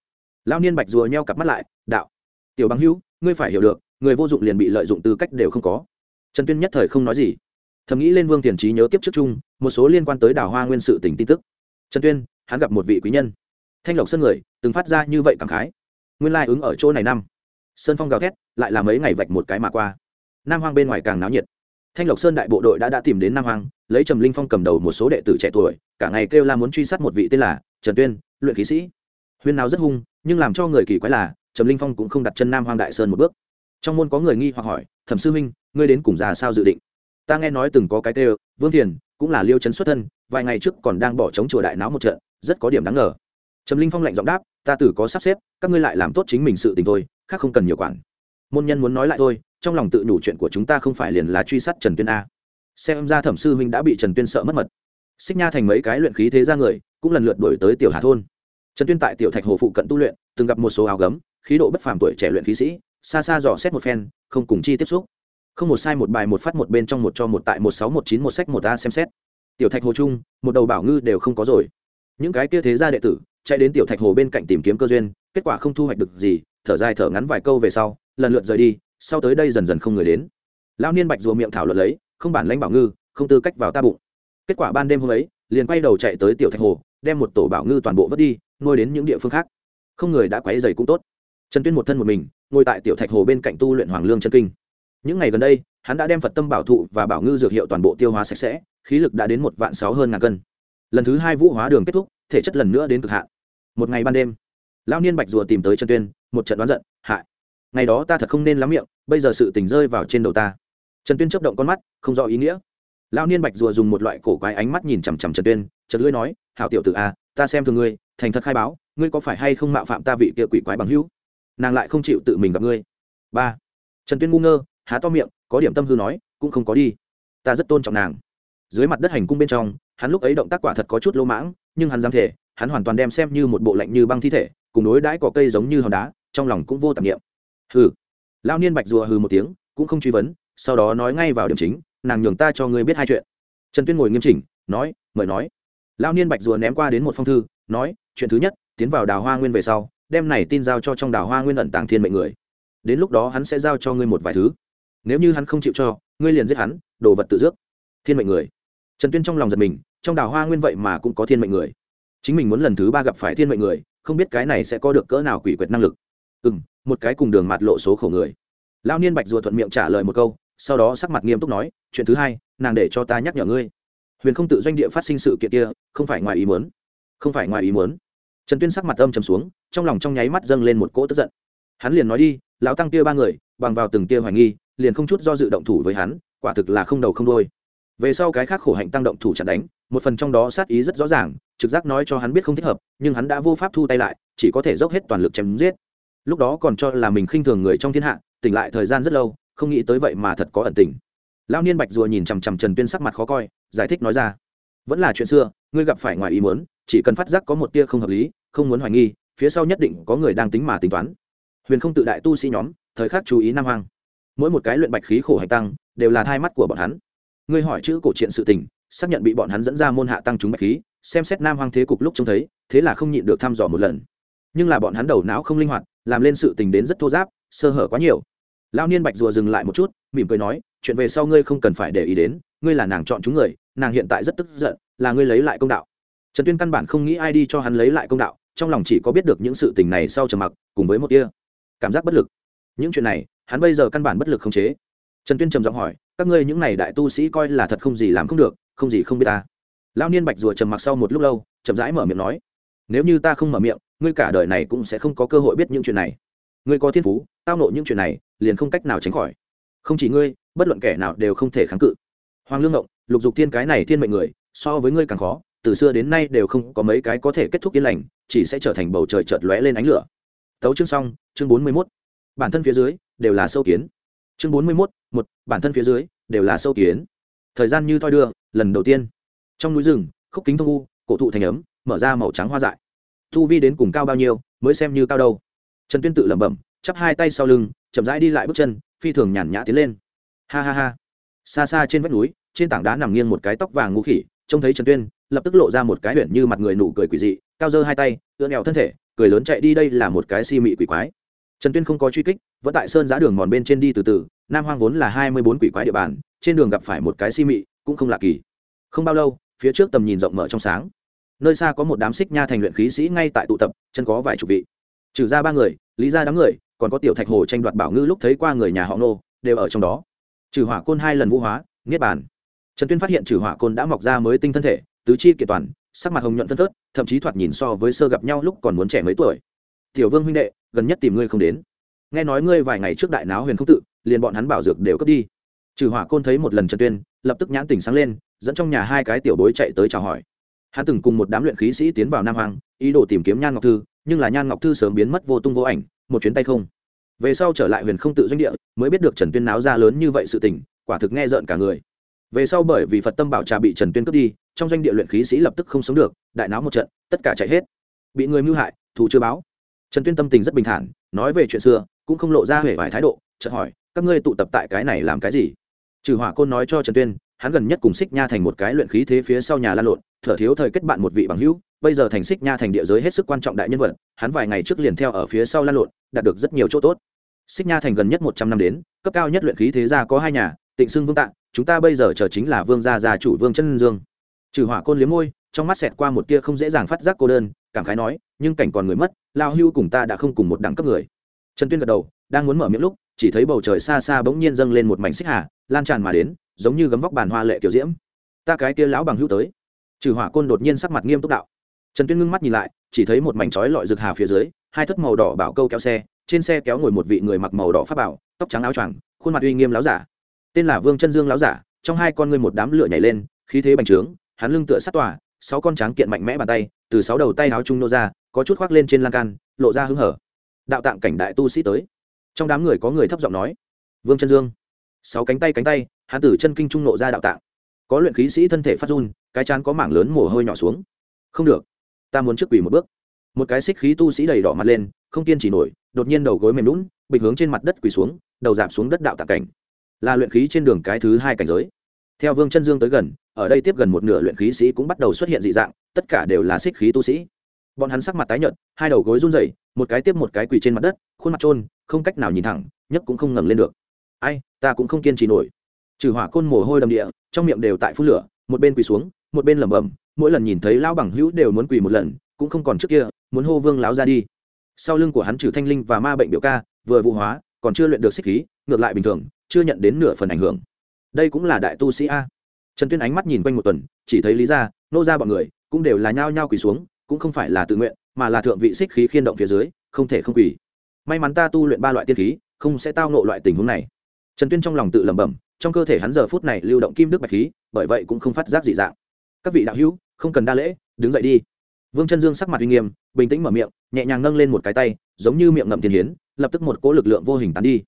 Lao niên bạch rùa nheo cặp mắt lại, đạo, tiểu bằng hữu, ngươi phải hiểu được, người vô dụng liền bị lợi dụng tư cách đều không có. Trần tuyên nhất thời không nói gì. Thầm nghĩ lên vương tiền trí nhớ tiếp trước chung, một số liên quan tới đảo hoa nguyên sự tỉnh tin tức. Trần tuyên, hắn gặp một vị quý nhân. Thanh lộc sơn người, từng phát ra như vậy cảm khái nguyên lai ứng ở chỗ này năm. Sơn phong gào thét, lại là mấy ngày vạch một cái mà qua. Nam hoang bên ngoài càng náo nhiệt. Thanh lộc sơn đại bộ đội đã đã tìm đến nam hoang, lấy trầm linh phong cầm đầu một số đệ tử trẻ tuổi, cả ngày kêu la muốn truy sát một vị tên là trần tuyên, luyện khí sĩ. Huyên nào rất hung, nhưng làm cho người kỳ quái là, trầm linh phong cũng không đặt chân nam hoang đại sơn một bước. Trong môn có người nghi hoặc hỏi, thẩm sư huynh, ngươi đến cùng già sao dự định? Ta nghe nói từng có cái tê vương thiền, cũng là liêu chấn xuất thân, vài ngày trước còn đang bỏ chống chùa đại náo một trận, rất có điểm đáng ngờ. Trầm linh phong lạnh giọng đáp ta tử có sắp xếp, các ngươi lại làm tốt chính mình sự tình thôi, khác không cần nhiều quản. Môn nhân muốn nói lại thôi, trong lòng tự nhủ chuyện của chúng ta không phải liền là truy sát trần tuyên a. Xem ra thẩm sư huynh đã bị trần tuyên sợ mất mật. Xích nha thành mấy cái luyện khí thế ra người, cũng lần lượt đổi tới tiểu hà thôn. Trần tuyên tại tiểu thạch hồ phụ cận tu luyện, từng gặp một số áo gấm, khí độ bất phàm tuổi trẻ luyện khí sĩ, xa xa dò xét một phen, không cùng chi tiếp xúc. Không một sai một bài một phát một bên trong một cho một tại một sáu một chín một sách một a xem xét. Tiểu thạch hồ chung một đầu bảo ngư đều không có rồi. Những cái kia thế gia đệ tử chạy đến tiểu thạch hồ bên cạnh tìm kiếm cơ duyên, kết quả không thu hoạch được gì, thở dài thở ngắn vài câu về sau, lần lượt rời đi, sau tới đây dần dần không người đến. Lão niên bạch rùa miệng thảo luận lấy, không bản lãnh bảo ngư, không tư cách vào ta bụng. Kết quả ban đêm hôm ấy, liền quay đầu chạy tới tiểu thạch hồ, đem một tổ bảo ngư toàn bộ vớt đi, nuôi đến những địa phương khác. Không người đã quấy dày cũng tốt. Trần tuyên một thân một mình, ngồi tại tiểu thạch hồ bên cạnh tu luyện hoàng lương chân kinh. Những ngày gần đây, hắn đã đem phật tâm bảo thụ và bảo ngư dược hiệu toàn bộ tiêu hóa sạch sẽ, khí lực đã đến một vạn sáu hơn ngàn cân. Lần thứ hai vũ hóa đường kết thúc, thể chất lần nữa đến cực hạn một ngày ban đêm. Lão niên bạch rùa tìm tới trần tuyên, một trận đoán giận, hại! Ngày đó ta thật không nên lắm miệng, bây giờ sự tình rơi vào trên đầu ta. Trần tuyên chấp động con mắt, không rõ ý nghĩa. Lão niên bạch rùa dùng một loại cổ quái ánh mắt nhìn chằm chằm trần tuyên trần lưỡi nói, hảo tiểu t ử a, ta xem thường ngươi, thành thật khai báo, ngươi có phải hay không mạo phạm ta vị kia quỷ quái bằng hữu? Nàng lại không chịu tự mình gặp ngươi. Ba. Trần tuyên ngu ngơ, há to miệng, có điểm tâm hư nói, cũng không có đi. Ta rất tôn trọng nàng. Dưới mặt đất hành cung bên trong, hắn lúc ấy động tác quả thật có chút lô mãng, nhưng hắn dám thể hắn hoàn toàn đem xem như một bộ lạnh như băng thi thể, cùng đối đãi cỏ cây giống như hòn đá, trong lòng cũng vô tạp nghiệm hừ. Lao niên bạch rùa hừ một tiếng, cũng không truy vấn, sau đó nói ngay vào điểm chính, nàng nhường ta cho ngươi biết hai chuyện. Trần tuyên ngồi nghiêm chỉnh, nói, mời nói. Lao niên bạch rùa ném qua đến một phong thư, nói, chuyện thứ nhất, tiến vào đào hoa nguyên về sau, đem này tin giao cho trong đào hoa nguyên ẩn tàng thiên mệnh người. Đến lúc đó hắn sẽ giao cho ngươi một vài thứ. Nếu như hắn không chịu cho, ngươi liền giết hắn, đồ vật tự dước thiên mệnh người. Trần tuyên trong lòng giật mình, trong đào hoa nguyên vậy mà cũng có thiên mệnh người chính mình muốn lần thứ ba gặp phải thiên mệnh người, không biết cái này sẽ có được cỡ nào quỷ quyệt năng lực. Ừ m một cái cùng đường mặt lộ số khổ người. Lao niên bạch rùa thuận miệng trả lời một câu, sau đó sắc mặt nghiêm túc nói, chuyện thứ hai, nàng để cho ta nhắc nhở ngươi. Huyền không tự doanh địa phát sinh sự kiện kia, không phải ngoài ý muốn. Không phải ngoài ý muốn. Trần tuyên sắc mặt âm trầm xuống, trong lòng trong nháy mắt dâng lên một cỗ tức giận. Hắn liền nói đi, lão tăng kia ba người, bằng vào từng tia hoài nghi, liền không chút do dự động thủ với hắn, quả thực là không đầu không đôi về sau cái khác khổ hạnh tăng động thủ chặn đánh, một phần trong đó sát ý rất rõ ràng trực giác nói cho hắn biết không thích hợp, nhưng hắn đã vô pháp thu tay lại, chỉ có thể dốc hết toàn lực chém giết. Lúc đó còn cho là mình khinh thường người trong thiên hạ, tỉnh lại thời gian rất lâu, không nghĩ tới vậy mà thật có ẩn tình. Lao niên bạch rùa nhìn chằm chằm trần tuyên sắc mặt khó coi, giải thích nói ra. Vẫn là chuyện xưa, ngươi gặp phải ngoài ý muốn, chỉ cần phát giác có một tia không hợp lý, không muốn hoài nghi, phía sau nhất định có người đang tính mà tính toán. Huyền không tự đại tu sĩ nhóm, thời khắc chú ý nam hoang. Mỗi một cái luyện bạch khí khổ hành tăng, đều là thai mắt của bọn hắn. Ngươi hỏi chữ cổ truyện sự tình, xác nhận bị bọn hắn dẫn ra môn hạ tăng chúng bạch khí xem xét nam hoàng thế cục lúc trông thấy, thế là không nhịn được thăm dò một lần. Nhưng là bọn hắn đầu não không linh hoạt, làm lên sự tình đến rất thô giáp, sơ hở quá nhiều. Lao niên bạch rùa dừng lại một chút, mỉm cười nói, chuyện về sau ngươi không cần phải để ý đến, ngươi là nàng chọn chúng người, nàng hiện tại rất tức giận, là ngươi lấy lại công đạo. Trần tuyên căn bản không nghĩ ai đi cho hắn lấy lại công đạo, trong lòng chỉ có biết được những sự tình này sau trầm mặc, cùng với một tia cảm giác bất lực. Những chuyện này, hắn bây giờ căn bản bất lực không chế. Trần tuyên trầm giọng hỏi, các ngươi những n à y đại tu sĩ coi là thật không gì làm không được, không gì không biết ta lao niên bạch rùa trầm mặc sau một lúc lâu, chậm rãi mở miệng nói, nếu như ta không mở miệng, ngươi cả đời này cũng sẽ không có cơ hội biết những chuyện này. Ngươi có thiên phú, tao nộ những chuyện này, liền không cách nào tránh khỏi. Không chỉ ngươi, bất luận kẻ nào đều không thể kháng cự. Hoàng lương ngộng, lục dục thiên cái này thiên mệnh người, so với ngươi càng khó, từ xưa đến nay đều không có mấy cái có thể kết thúc yên lành, chỉ sẽ trở thành bầu trời chợt lóe lên ánh lửa. Tấu chương xong, chương bốn mươi mốt. Bản thân phía dưới, đều là sâu kiến. Chương bốn mươi mốt, một, bản thân phía dưới, đều là sâu kiến. Thời gian như thoi đưa, lần đầu tiên trong núi rừng, khúc kính thông u, cổ thụ thành ấm, mở ra màu trắng hoa dại. Thu vi đến cùng cao bao nhiêu, mới xem như cao đâu. Trần tuyên tự lẩm bẩm, chắp hai tay sau lưng, chậm rãi đi lại bước chân, phi thường nhàn nhã tiến lên. Ha ha ha. Xa xa trên vách núi, trên tảng đá nằm nghiêng một cái tóc vàng ngũ khỉ, trông thấy trần tuyên, lập tức lộ ra một cái huyện như mặt người nụ cười quỷ dị, cao dơ hai tay, ưỡn đèo thân thể, cười lớn chạy đi đây là một cái si mị quỷ quái. Trần tuyên không có truy kích, vẫn tại sơn giã đường mòn bên trên đi từ từ, nam hoang vốn là hai mươi bốn quỷ quái địa bàn, trên đường gặp phải một cái si mị, cũng không lạ kỳ. Không bao lâu phía trước tầm nhìn rộng mở trong sáng. Nơi xa có một đám xích nha thành luyện khí sĩ ngay tại tụ tập, chân có vài chục vị. Trừ ra ba người, lý ra đám người, còn có tiểu thạch hồ tranh đoạt bảo ngư lúc thấy qua người nhà họ nô đều ở trong đó. Trừ hỏa côn hai lần vũ hóa, niết bàn. Trần tuyên phát hiện trừ hỏa côn đã mọc ra mới tinh thân thể, tứ chi kiện toàn, sắc mặt hồng nhuận phân phớt, thậm chí thoạt nhìn so với sơ gặp nhau lúc còn muốn trẻ mấy tuổi. Tiểu vương huynh đệ, gần nhất tìm ngươi không đến. Nghe nói ngươi vài ngày trước đại náo huyền không tự, liền bọn hắn bảo dược đều cướp đi. Trừ hỏa côn thấy một lần trần tuyên lập tức nhãn tỉnh sáng lên, dẫn trong nhà hai cái tiểu bối chạy tới chào hỏi. Hắn từng cùng một đám luyện khí sĩ tiến vào nam hoàng ý đồ tìm kiếm nhan ngọc thư, nhưng là nhan ngọc thư sớm biến mất vô tung vô ảnh, một chuyến tay không. Về sau trở lại huyền không tự doanh địa, mới biết được trần tuyên náo ra lớn như vậy sự tình, quả thực nghe rợn cả người. Về sau bởi vì phật tâm bảo trà bị trần tuyên cướp đi, trong doanh địa luyện khí sĩ lập tức không sống được, đại náo một trận, tất cả chạy hết. Bị người mưu hại, thù chưa báo. Trần tuyên tâm tình rất bình thản, nói về chuyện xưa, cũng không lộ ra hể vài thái độ, chợt hỏi, các ngươi tụ tập tại cái này làm cái gì? Trừ hỏa côn nói cho trần tuyên, hắn gần nhất cùng xích nha thành một cái luyện khí thế phía sau nhà lan lộn, thở thiếu thời kết bạn một vị bằng hữu, bây giờ thành xích nha thành địa giới hết sức quan trọng đại nhân vật, hắn vài ngày trước liền theo ở phía sau lan lộn, đạt được rất nhiều chỗ tốt. Xích nha thành gần nhất một trăm năm đến, cấp cao nhất luyện khí thế gia có hai nhà, tịnh xưng vương tạng, chúng ta bây giờ chờ chính là vương gia gia chủ vương chân dương. Trừ hỏa côn liếm môi, trong mắt xẹt qua một tia không dễ dàng phát giác cô đơn, cảm khái nói, nhưng cảnh còn người mất, lao hưu cùng ta đã không cùng một đẳng cấp người. Trần tuyên gật đầu, đang muốn mở miệng lúc chỉ thấy bầu trời xa xa bỗng nhiên dâng lên một mảnh xích hà, lan tràn mà đến, giống như gấm vóc bàn hoa lệ kiểu diễm. Ta cái kia lão bằng hữu tới. Trừ hỏa côn đột nhiên sắc mặt nghiêm túc đạo. Trần tuyên ngưng mắt nhìn lại, chỉ thấy một mảnh chói lọi rực hà phía dưới, hai thất màu đỏ bảo câu kéo xe, trên xe kéo ngồi một vị người mặc màu đỏ pháp bảo, tóc trắng áo choàng, khuôn mặt uy nghiêm láo giả. Tên là vương chân dương láo giả, trong hai con ngươi một đám lửa nhảy lên, khí thế bành trướng, hắn lưng tựa sát tòa, sáu con tráng kiện mạnh mẽ bàn tay, từ sáu đầu tay áo trung nô ra, có chút khoác lên trên lan can, lộ ra hứng hở. Đạo tạng cảnh đại tu sĩ tới trong đám người có người thấp giọng nói, vương chân dương. Sáu cánh tay cánh tay hán tử chân kinh trung nộ ra đạo tạng. Có luyện khí sĩ thân thể phát run, cái chán có mảng lớn mồ hôi nhỏ xuống. Không được, ta muốn trước quỳ một bước. Một cái xích khí tu sĩ đầy đỏ mặt lên, không kiên trì nổi, đột nhiên đầu gối mềm lún bịch hướng trên mặt đất quỳ xuống, đầu giảm xuống đất đạo tạng cảnh. Là luyện khí trên đường cái thứ hai cảnh giới. Theo vương chân dương tới gần, ở đây tiếp gần một nửa luyện khí sĩ cũng bắt đầu xuất hiện dị dạng, tất cả đều là xích khí tu sĩ. Bọn hắn sắc mặt tái nhợt, hai đầu gối run rẩy, một cái tiếp một cái quỳ trên mặt đất, khuôn mặt trôn không cách nào nhìn thẳng, nhấc cũng không ngẩng lên được. Ai, ta cũng không kiên trì nổi. Trừ hỏa côn mồ hôi đầm địa, trong miệng đều tại phun lửa, một bên quỳ xuống, một bên lẩm bẩm, mỗi lần nhìn thấy lão bằng hữu đều muốn quỳ một lần, cũng không còn trước kia, muốn hô vương láo ra đi. Sau lưng của hắn trừ thanh linh và ma bệnh biểu ca, vừa vụ hóa, còn chưa luyện được xích khí, ngược lại bình thường, chưa nhận đến nửa phần ảnh hưởng. Đây cũng là đại tu sĩ a. Trần tuyên ánh mắt nhìn quanh một tuần, chỉ thấy lý ra nô ra bọn người, cũng đều là nhao nhao quỳ xuống, cũng không phải là tự nguyện, mà là thượng vị xích khí khiên động phía dưới, không thể không quỳ may mắn ta tu luyện ba loại tiên khí, không sẽ tao nộ loại tình huống này. Trần tuyên trong lòng tự lẩm bẩm, trong cơ thể hắn giờ phút này lưu động kim đức bạch khí, bởi vậy cũng không phát giác dị dạng. Các vị đạo hữu, không cần đa lễ, đứng dậy đi. Vương chân dương sắc mặt uy nghiêm, bình tĩnh mở miệng, nhẹ nhàng nâng lên một cái tay, giống như miệng ngậm tiền hiến, lập tức một cỗ lực lượng vô hình tán đi.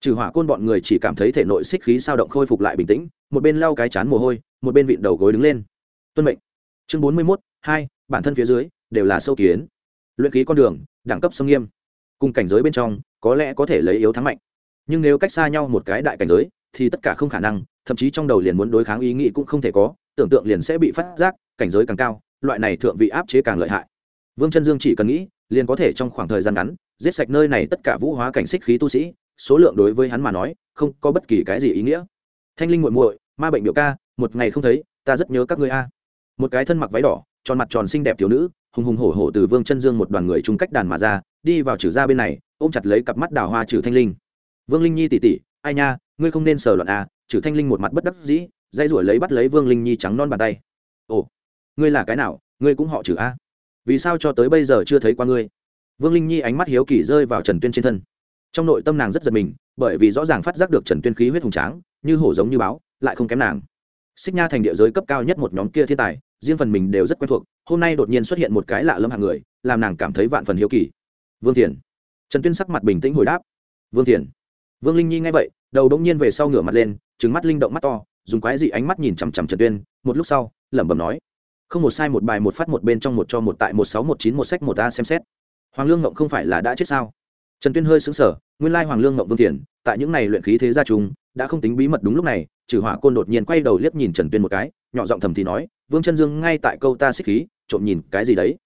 Trừ hỏa côn bọn người chỉ cảm thấy thể nội xích khí sao động khôi phục lại bình tĩnh, một bên lau cái chán mồ hôi, một bên vịn đầu gối đứng lên. Tuân mệnh. Chương bốn mươi mốt, hai, bản thân phía dưới, đều là sâu kiến. Luyện khí con đường, đẳng cấp sông nghiêm cùng cảnh giới bên trong, có lẽ có thể lấy yếu thắng mạnh. Nhưng nếu cách xa nhau một cái đại cảnh giới, thì tất cả không khả năng, thậm chí trong đầu liền muốn đối kháng ý nghĩ cũng không thể có, tưởng tượng liền sẽ bị phát giác, cảnh giới càng cao, loại này thượng vị áp chế càng lợi hại. Vương chân dương chỉ cần nghĩ, liền có thể trong khoảng thời gian ngắn, giết sạch nơi này tất cả vũ hóa cảnh xích khí tu sĩ, số lượng đối với hắn mà nói, không có bất kỳ cái gì ý nghĩa. Thanh linh muội muội, ma bệnh biểu ca, một ngày không thấy, ta rất nhớ các ngươi a. Một cái thân mặc váy đỏ, tròn mặt tròn xinh đẹp thiếu nữ, hùng hùng hổ hổ từ vương chân dương một đoàn người chung cách đàn mà ra đi vào trừ ra bên này, ôm chặt lấy cặp mắt đào hoa trừ thanh linh. Vương linh nhi tỉ tỉ, ai nha, ngươi không nên sờ loạn à trừ thanh linh một mặt bất đắc dĩ dây rủi lấy bắt lấy vương linh nhi trắng non bàn tay. Ồ, ngươi là cái nào, ngươi cũng họ trừ a vì sao cho tới bây giờ chưa thấy qua ngươi? Vương linh nhi ánh mắt hiếu kỳ rơi vào trần tuyên trên thân. Trong nội tâm nàng rất giật mình, bởi vì rõ ràng phát giác được trần tuyên khí huyết hùng tráng, như hổ giống như báo, lại không kém nàng. Xích nha thành địa giới cấp cao nhất một nhóm kia thiên tài, riêng phần mình đều rất quen thuộc, hôm nay đột nhiên xuất hiện một cái lạ lâm hạng người, làm nàng cảm thấy vạn phần hiếu kỳ vương thiền. Trần tuyên sắc mặt bình tĩnh hồi đáp. Vương thiền. Vương linh nhi nghe vậy, đầu đông nhiên về sau ngửa mặt lên trứng mắt linh động mắt to, dùng quái dị ánh mắt nhìn chằm chằm trần tuyên, một lúc sau, lẩm bẩm nói, không một sai, một bài, một phát, một bên trong, một cho, một tại, một sáu, một chín, một sách, một a xem xét. Hoàng lương ngộng không phải là đã chết sao? Trần tuyên hơi xứng sở nguyên lai hoàng lương ngộng vương thiền, tại những này luyện khí thế gia chúng đã không tính bí mật đúng lúc này trừ hỏa côn đột nhiên quay đầu liếc nhìn trần tuyên một cái, nhỏ giọng thầm thì nói, vương chân dương ngay tại câu ta xích khí, trộm nhìn cái gì đấy?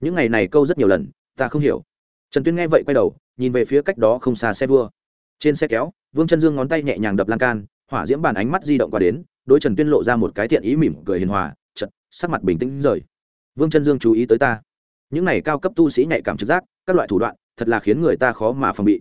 Những ngày này câu rất nhiều lần, ta không hiểu trần tuyên nghe vậy quay đầu, nhìn về phía cách đó không xa xe vua. Trên xe kéo, vương chân dương ngón tay nhẹ nhàng đập lan can, hỏa diễm bàn ánh mắt di động qua đến đôi trần tuyên lộ ra một cái thiện ý mỉm cười hiền hòa chật sắc mặt bình tĩnh rời. Vương chân dương chú ý tới ta. Những này cao cấp tu sĩ nhạy cảm trực giác, các loại thủ đoạn, thật là khiến người ta khó mà phòng bị.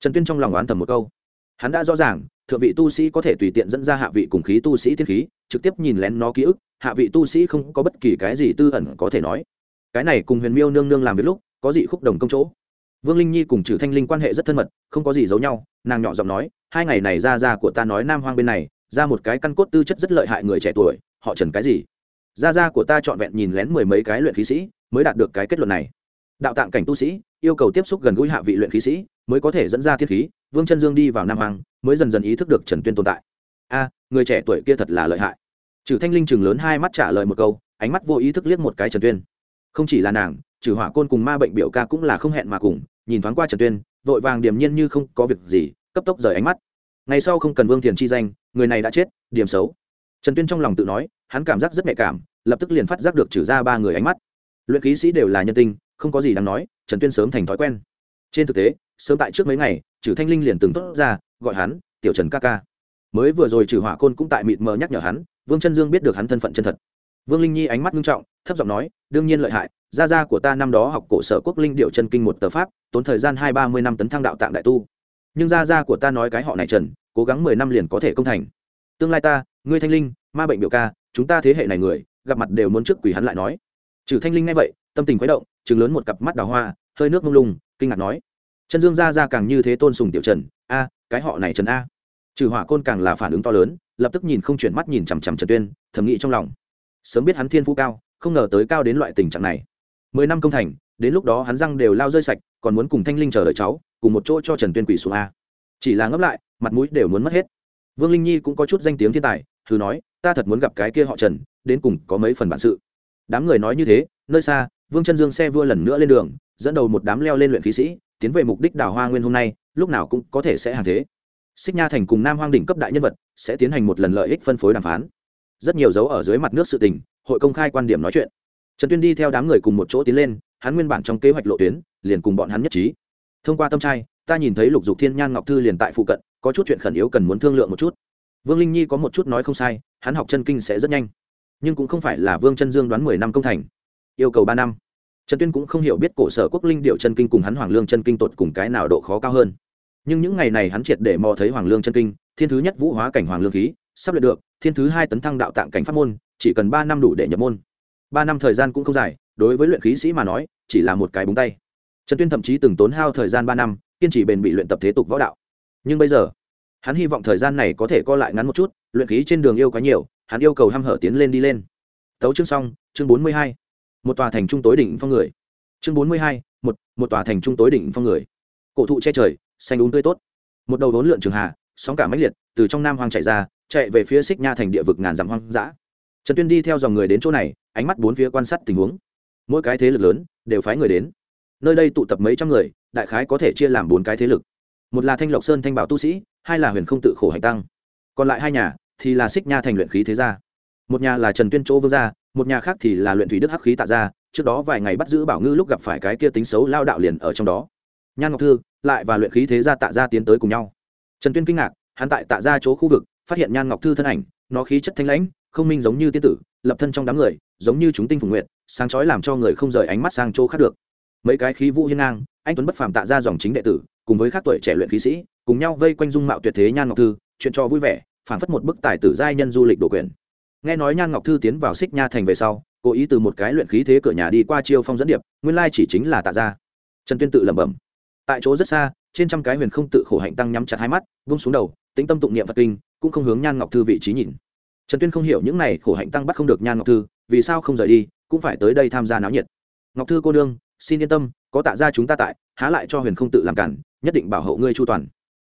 Trần tuyên trong lòng oán thầm một câu. Hắn đã rõ ràng, thượng vị tu sĩ có thể tùy tiện dẫn ra hạ vị cùng khí tu sĩ thiên khí, trực tiếp nhìn lén nó ký ức, hạ vị tu sĩ không có bất kỳ cái gì tư ẩn có thể nói. Cái này cùng huyền miêu nương nương làm việc lúc, có gì khúc đồng công chỗ vương linh nhi cùng trừ thanh linh quan hệ rất thân mật, không có gì giấu nhau, nàng nhỏ giọng nói, hai ngày này ra ra của ta nói nam hoang bên này, ra một cái căn cốt tư chất rất lợi hại người trẻ tuổi, họ trần cái gì? Ra ra của ta trọn vẹn nhìn lén mười mấy cái luyện khí sĩ, mới đạt được cái kết luận này. Đạo tạng cảnh tu sĩ, yêu cầu tiếp xúc gần gũi hạ vị luyện khí sĩ, mới có thể dẫn ra thiết khí, vương chân dương đi vào nam hoàng mới dần dần ý thức được trần tuyên tồn tại. A, người trẻ tuổi kia thật là lợi hại. Trừ thanh linh chừng lớn hai mắt trả lời một câu, ánh mắt vô ý thức liếc một cái trần tuyên. Không chỉ là nàng trừ hỏa côn cùng ma bệnh biểu ca cũng là không hẹn mà cùng, nhìn thoáng qua trần tuyên, vội vàng điềm nhiên như không có việc gì, cấp tốc rời ánh mắt. Ngày sau không cần vương thiền chi danh, người này đã chết, điểm xấu. Trần tuyên trong lòng tự nói, hắn cảm giác rất nhạy cảm, lập tức liền phát giác được trừ ra ba người ánh mắt. Luyện ký sĩ đều là nhân tinh, không có gì đáng nói, trần tuyên sớm thành thói quen. Trên thực tế, sớm tại trước mấy ngày trừ thanh linh liền từng thốt ra, gọi hắn, tiểu trần ca ca. Mới vừa rồi trừ hỏa côn cũng tại mịt mờ nhắc nhở hắn, vương chân dương biết được hắn thân phận chân thật vương linh nhi ánh mắt nghiêm trọng, thấp giọng nói, đương nhiên lợi hại, gia gia của ta năm đó học cổ sở quốc linh điệu chân kinh một tờ pháp, tốn thời gian hai ba mươi năm tấn thăng đạo tạng đại tu. Nhưng gia gia của ta nói cái họ này trần, cố gắng mười năm liền có thể công thành. Tương lai ta, ngươi thanh linh, ma bệnh biểu ca, chúng ta thế hệ này người, gặp mặt đều muốn trước quỷ hắn lại nói. Trừ thanh linh ngay vậy, tâm tình khuấy động chừng lớn một cặp mắt đào hoa, hơi nước mông lung, kinh ngạc nói, chân dương gia gia càng như thế tôn sùng tiểu trần, a, cái họ này trần a. Trừ hỏa côn càng là phản ứng to lớn, lập tức nhìn không chuyển mắt nhìn chằm chằm trần tuyên, thầm nghĩ trong lòng sớm biết hắn thiên phú cao, không ngờ tới cao đến loại tình trạng này. Mười năm công thành, đến lúc đó hắn răng đều lao rơi sạch, còn muốn cùng thanh linh chờ đợi cháu, cùng một chỗ cho trần tuyên quỷ xuống a. Chỉ là ngấp lại, mặt mũi đều muốn mất hết. Vương linh nhi cũng có chút danh tiếng thiên tài, thử nói, ta thật muốn gặp cái kia họ trần, đến cùng có mấy phần bản sự. Đám người nói như thế, nơi xa, vương chân dương xe vua lần nữa lên đường, dẫn đầu một đám leo lên luyện khí sĩ, tiến về mục đích đào hoa nguyên hôm nay, lúc nào cũng có thể sẽ hàng thế. Xích nha thành cùng nam hoang đỉnh cấp đại nhân vật, sẽ tiến hành một lần lợi ích phân phối đàm phán rất nhiều dấu ở dưới mặt nước sự tình, hội công khai quan điểm nói chuyện. Trần tuyên đi theo đám người cùng một chỗ tiến lên, hắn nguyên bản trong kế hoạch lộ tuyến, liền cùng bọn hắn nhất trí. Thông qua tâm trai, ta nhìn thấy lục dục thiên nhan ngọc thư liền tại phụ cận, có chút chuyện khẩn yếu cần muốn thương lượng một chút. Vương linh nhi có một chút nói không sai, hắn học chân kinh sẽ rất nhanh. Nhưng cũng không phải là vương chân dương đoán mười năm công thành. Yêu cầu ba năm. Trần tuyên cũng không hiểu biết cổ sở quốc linh điệu chân kinh cùng hắn hoàng lương chân kinh tột cùng cái nào độ khó cao hơn. Nhưng những ngày này hắn triệt để mò thấy hoàng lương chân kinh, thiên thứ nhất vũ hóa cảnh hoàng lương khí sắp luyện được, thiên thứ hai tấn thăng đạo tạng cảnh pháp môn, chỉ cần ba năm đủ để nhập môn. Ba năm thời gian cũng không dài, đối với luyện khí sĩ mà nói, chỉ là một cái búng tay. Trần tuyên thậm chí từng tốn hao thời gian ba năm, kiên trì bền bị luyện tập thế tục võ đạo. Nhưng bây giờ, hắn hy vọng thời gian này có thể co lại ngắn một chút, luyện khí trên đường yêu quá nhiều, hắn yêu cầu h hở tiến lên đi lên. Tấu chương xong, chương bốn mươi hai. Một tòa thành trung tối đỉnh phong người. Chương bốn mươi hai, một một tòa thành trung tối đỉnh phong người. Cổ thụ che trời, xanh úng tươi tốt. Một đầu vốn lượn trường hà, sóng cả máy liệt, từ trong nam hoang chạy ra chạy về phía xích nha thành địa vực ngàn dặm hoang dã. Trần tuyên đi theo dòng người đến chỗ này, ánh mắt bốn phía quan sát tình huống. Mỗi cái thế lực lớn đều phái người đến. Nơi đây tụ tập mấy trăm người, đại khái có thể chia làm bốn cái thế lực. Một là thanh lộc sơn thanh bảo tu sĩ, hai là huyền không tự khổ hành tăng. Còn lại hai nhà thì là xích nha thành luyện khí thế gia. Một nhà là trần tuyên chỗ vương gia, một nhà khác thì là luyện thủy đức hắc khí tạ gia, trước đó vài ngày bắt giữ bảo ngư lúc gặp phải cái kia tính xấu lao đạo liền ở trong đó. Nhan ngọc thư lại và luyện khí thế gia tạ gia tiến tới cùng nhau. Trần tuyên kinh ngạc, hắn tại tạ gia chỗ khu vực phát hiện nhan ngọc thư thân ảnh, nó khí chất thanh lãnh, không minh giống như tiên tử, lập thân trong đám người, giống như chúng tinh phùng nguyện sáng chói làm cho người không rời ánh mắt sang chỗ khác được. Mấy cái khí vũ hiên ngang, anh tuấn bất phàm tạ ra dòng chính đệ tử, cùng với các tuổi trẻ luyện khí sĩ, cùng nhau vây quanh dung mạo tuyệt thế nhan ngọc thư, chuyện cho vui vẻ, phảng phất một bức tài tử giai nhân du lịch đồ quyền. Nghe nói nhan ngọc thư tiến vào xích nha thành về sau, cố ý từ một cái luyện khí thế cửa nhà đi qua chiêu phong dẫn điệp, nguyên lai chỉ chính là tạ gia. Trần tuyên tự lẩm bẩm. Tại chỗ rất xa, trên trăm cái huyền không tự khổ hạnh tăng nhắm chặt hai mắt, vung xuống đầu, tĩnh tâm tụng niệm phật kinh cũng không hướng nhan ngọc thư vị trí nhìn. Trần tuyên không hiểu những này khổ hạnh tăng bắt không được nhan ngọc thư, vì sao không rời đi, cũng phải tới đây tham gia náo nhiệt. Ngọc thư cô đương xin yên tâm, có tạ ra chúng ta tại, há lại cho huyền không tự làm cản, nhất định bảo hộ ngươi chu toàn.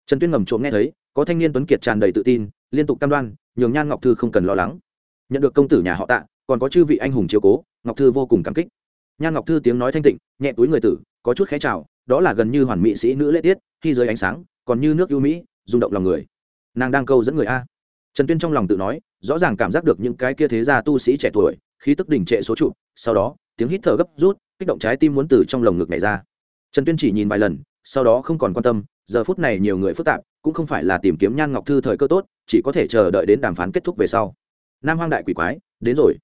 Trần tuyên ngầm trộm nghe thấy, có thanh niên tuấn kiệt tràn đầy tự tin, liên tục cam đoan, nhường nhan ngọc thư không cần lo lắng. Nhận được công tử nhà họ tạ, còn có chư vị anh hùng chiếu cố, ngọc thư vô cùng cảm kích. Nhan ngọc thư tiếng nói thanh tịnh, nhẹ túi người tử, có chút khẽ chào, đó là gần như hoàn mỹ sĩ nữ lễ tiết, khi dưới ánh sáng, còn như nước ưu mỹ, rung động lòng người nàng đang câu dẫn người a. Trần tuyên trong lòng tự nói, rõ ràng cảm giác được những cái kia thế gia tu sĩ trẻ tuổi, khí tức đỉnh trệ số trụ, sau đó, tiếng hít thở gấp rút, kích động trái tim muốn từ trong lồng ngực này ra. Trần tuyên chỉ nhìn vài lần, sau đó không còn quan tâm, giờ phút này nhiều người phức tạp, cũng không phải là tìm kiếm nhan ngọc thư thời cơ tốt, chỉ có thể chờ đợi đến đàm phán kết thúc về sau. Nam hoang đại quỷ quái, đến rồi.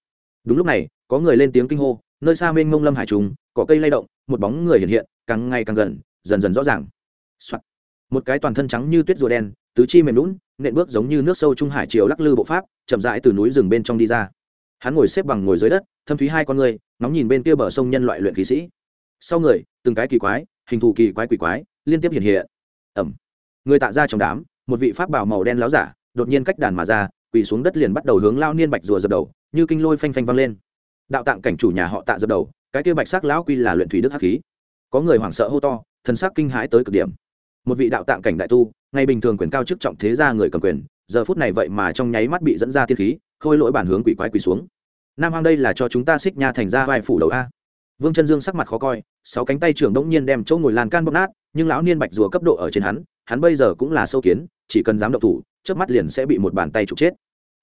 Đúng lúc này, có người lên tiếng kinh hô, nơi xa mênh mông lâm hải trùng có cây lay động, một bóng người hiện hiện, càng ngày càng gần, dần dần rõ ràng、Soạn. một cái toàn thân trắng như tuyết rùa đen tứ chi mềm lún, nện bước giống như nước sâu trung hải chiều lắc lư bộ pháp, chậm rãi từ núi rừng bên trong đi ra. Hắn ngồi xếp bằng ngồi dưới đất, thâm thúy hai con người nóng nhìn bên kia bờ sông nhân loại luyện khí sĩ. Sau người, từng cái kỳ quái, hình thù kỳ quái quỷ quái, liên tiếp hiện hiện. Ẩm. Người tạ ra trong đám, một vị pháp bảo màu đen láo giả, đột nhiên cách đàn mà ra, quỳ xuống đất liền bắt đầu hướng lao niên bạch rùa dập đầu, như kinh lôi phanh phanh vang lên. Đạo tạng cảnh chủ nhà họ tạ dập đầu, cái kia bạch sắc lão quy là luyện thủy đức hắc khí. Có người hoảng sợ hô to, thần sắc kinh hãi tới cực điểm. Một vị đạo tạng cảnh đại tu ngày bình thường quyền cao chức trọng thế gia người cầm quyền, giờ phút này vậy mà trong nháy mắt bị dẫn ra thiên khí, khôi lỗi bản hướng quỷ quái quỳ xuống. Nam hoang đây là cho chúng ta xích nha thành ra vai phủ đầu a. Vương chân dương sắc mặt khó coi, sáu cánh tay trưởng đống nhiên đem chỗ ngồi lan can bóp nát, nhưng lão niên bạch rùa cấp độ ở trên hắn hắn bây giờ cũng là sâu kiến, chỉ cần dám động thủ trước mắt liền sẽ bị một bàn tay trục chết.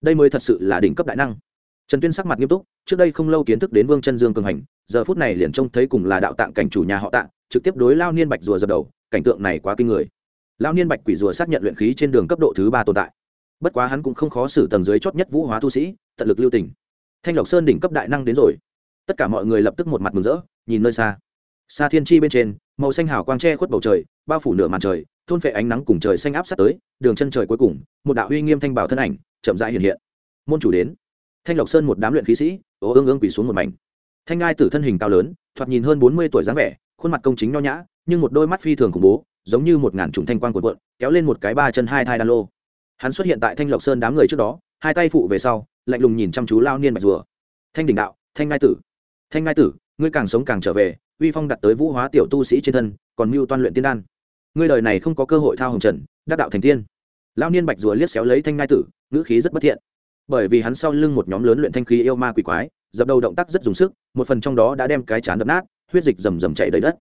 Đây mới thật sự là đỉnh cấp đại năng. Trần tuyên sắc mặt nghiêm túc, trước đây không lâu kiến thức đến vương chân dương cường hành, giờ phút này liền trông thấy cùng là đạo tạng cảnh chủ nhà họ tạng trực tiếp đối lao niên bạch rùa dập đầu, cảnh tượng này quá kinh người lao niên bạch quỷ rùa xác nhận luyện khí trên đường cấp độ thứ ba tồn tại. Bất quá hắn cũng không khó xử tầng dưới chót nhất vũ hóa tu sĩ, tận lực lưu tình. Thanh lộc sơn đỉnh cấp đại năng đến rồi. Tất cả mọi người lập tức một mặt mừng rỡ, nhìn nơi xa. Xa thiên chi bên trên, màu xanh hào quang tre khuất bầu trời, bao phủ nửa màn trời, thôn phệ ánh nắng cùng trời xanh áp sát tới, đường chân trời cuối cùng, một đạo uy nghiêm thanh bảo thân ảnh, chậm rãi hiện hiện. Môn chủ đến. Thanh lộc sơn một đám luyện khí sĩ, ố ương ương quỳ xuống một mảnh. Thanh ngai tử thân hình cao lớn, thoạt nhìn hơn bốn mươi tuổi dáng vẻ, khuôn mặt công chính nho nhã, nhưng một đôi mắt phi thường khủng bố giống như một ngàn trùng thanh quang cuộn cuộn, kéo lên một cái ba chân hai thai đan lô. Hắn xuất hiện tại thanh lộc sơn đám người trước đó, hai tay phụ về sau, lạnh lùng nhìn chăm chú lao niên bạch rùa. Thanh đỉnh đạo, thanh ngai tử. Thanh ngai tử, ngươi càng sống càng trở về, uy phong đặt tới vũ hóa tiểu tu sĩ trên thân, còn mưu toan luyện tiên đan. Ngươi đời này không có cơ hội thao hồng trần, đắc đạo thành tiên. Lao niên bạch rùa liếc xéo lấy thanh ngai tử, ngữ khí rất bất thiện. Bởi vì hắn sau lưng một nhóm lớn luyện thanh khí yêu ma quỷ quái, dập đầu động tác rất dùng sức, một phần trong đó đã đem cái chán đập nát, huyết dịch rầm rầm chảy đầy đất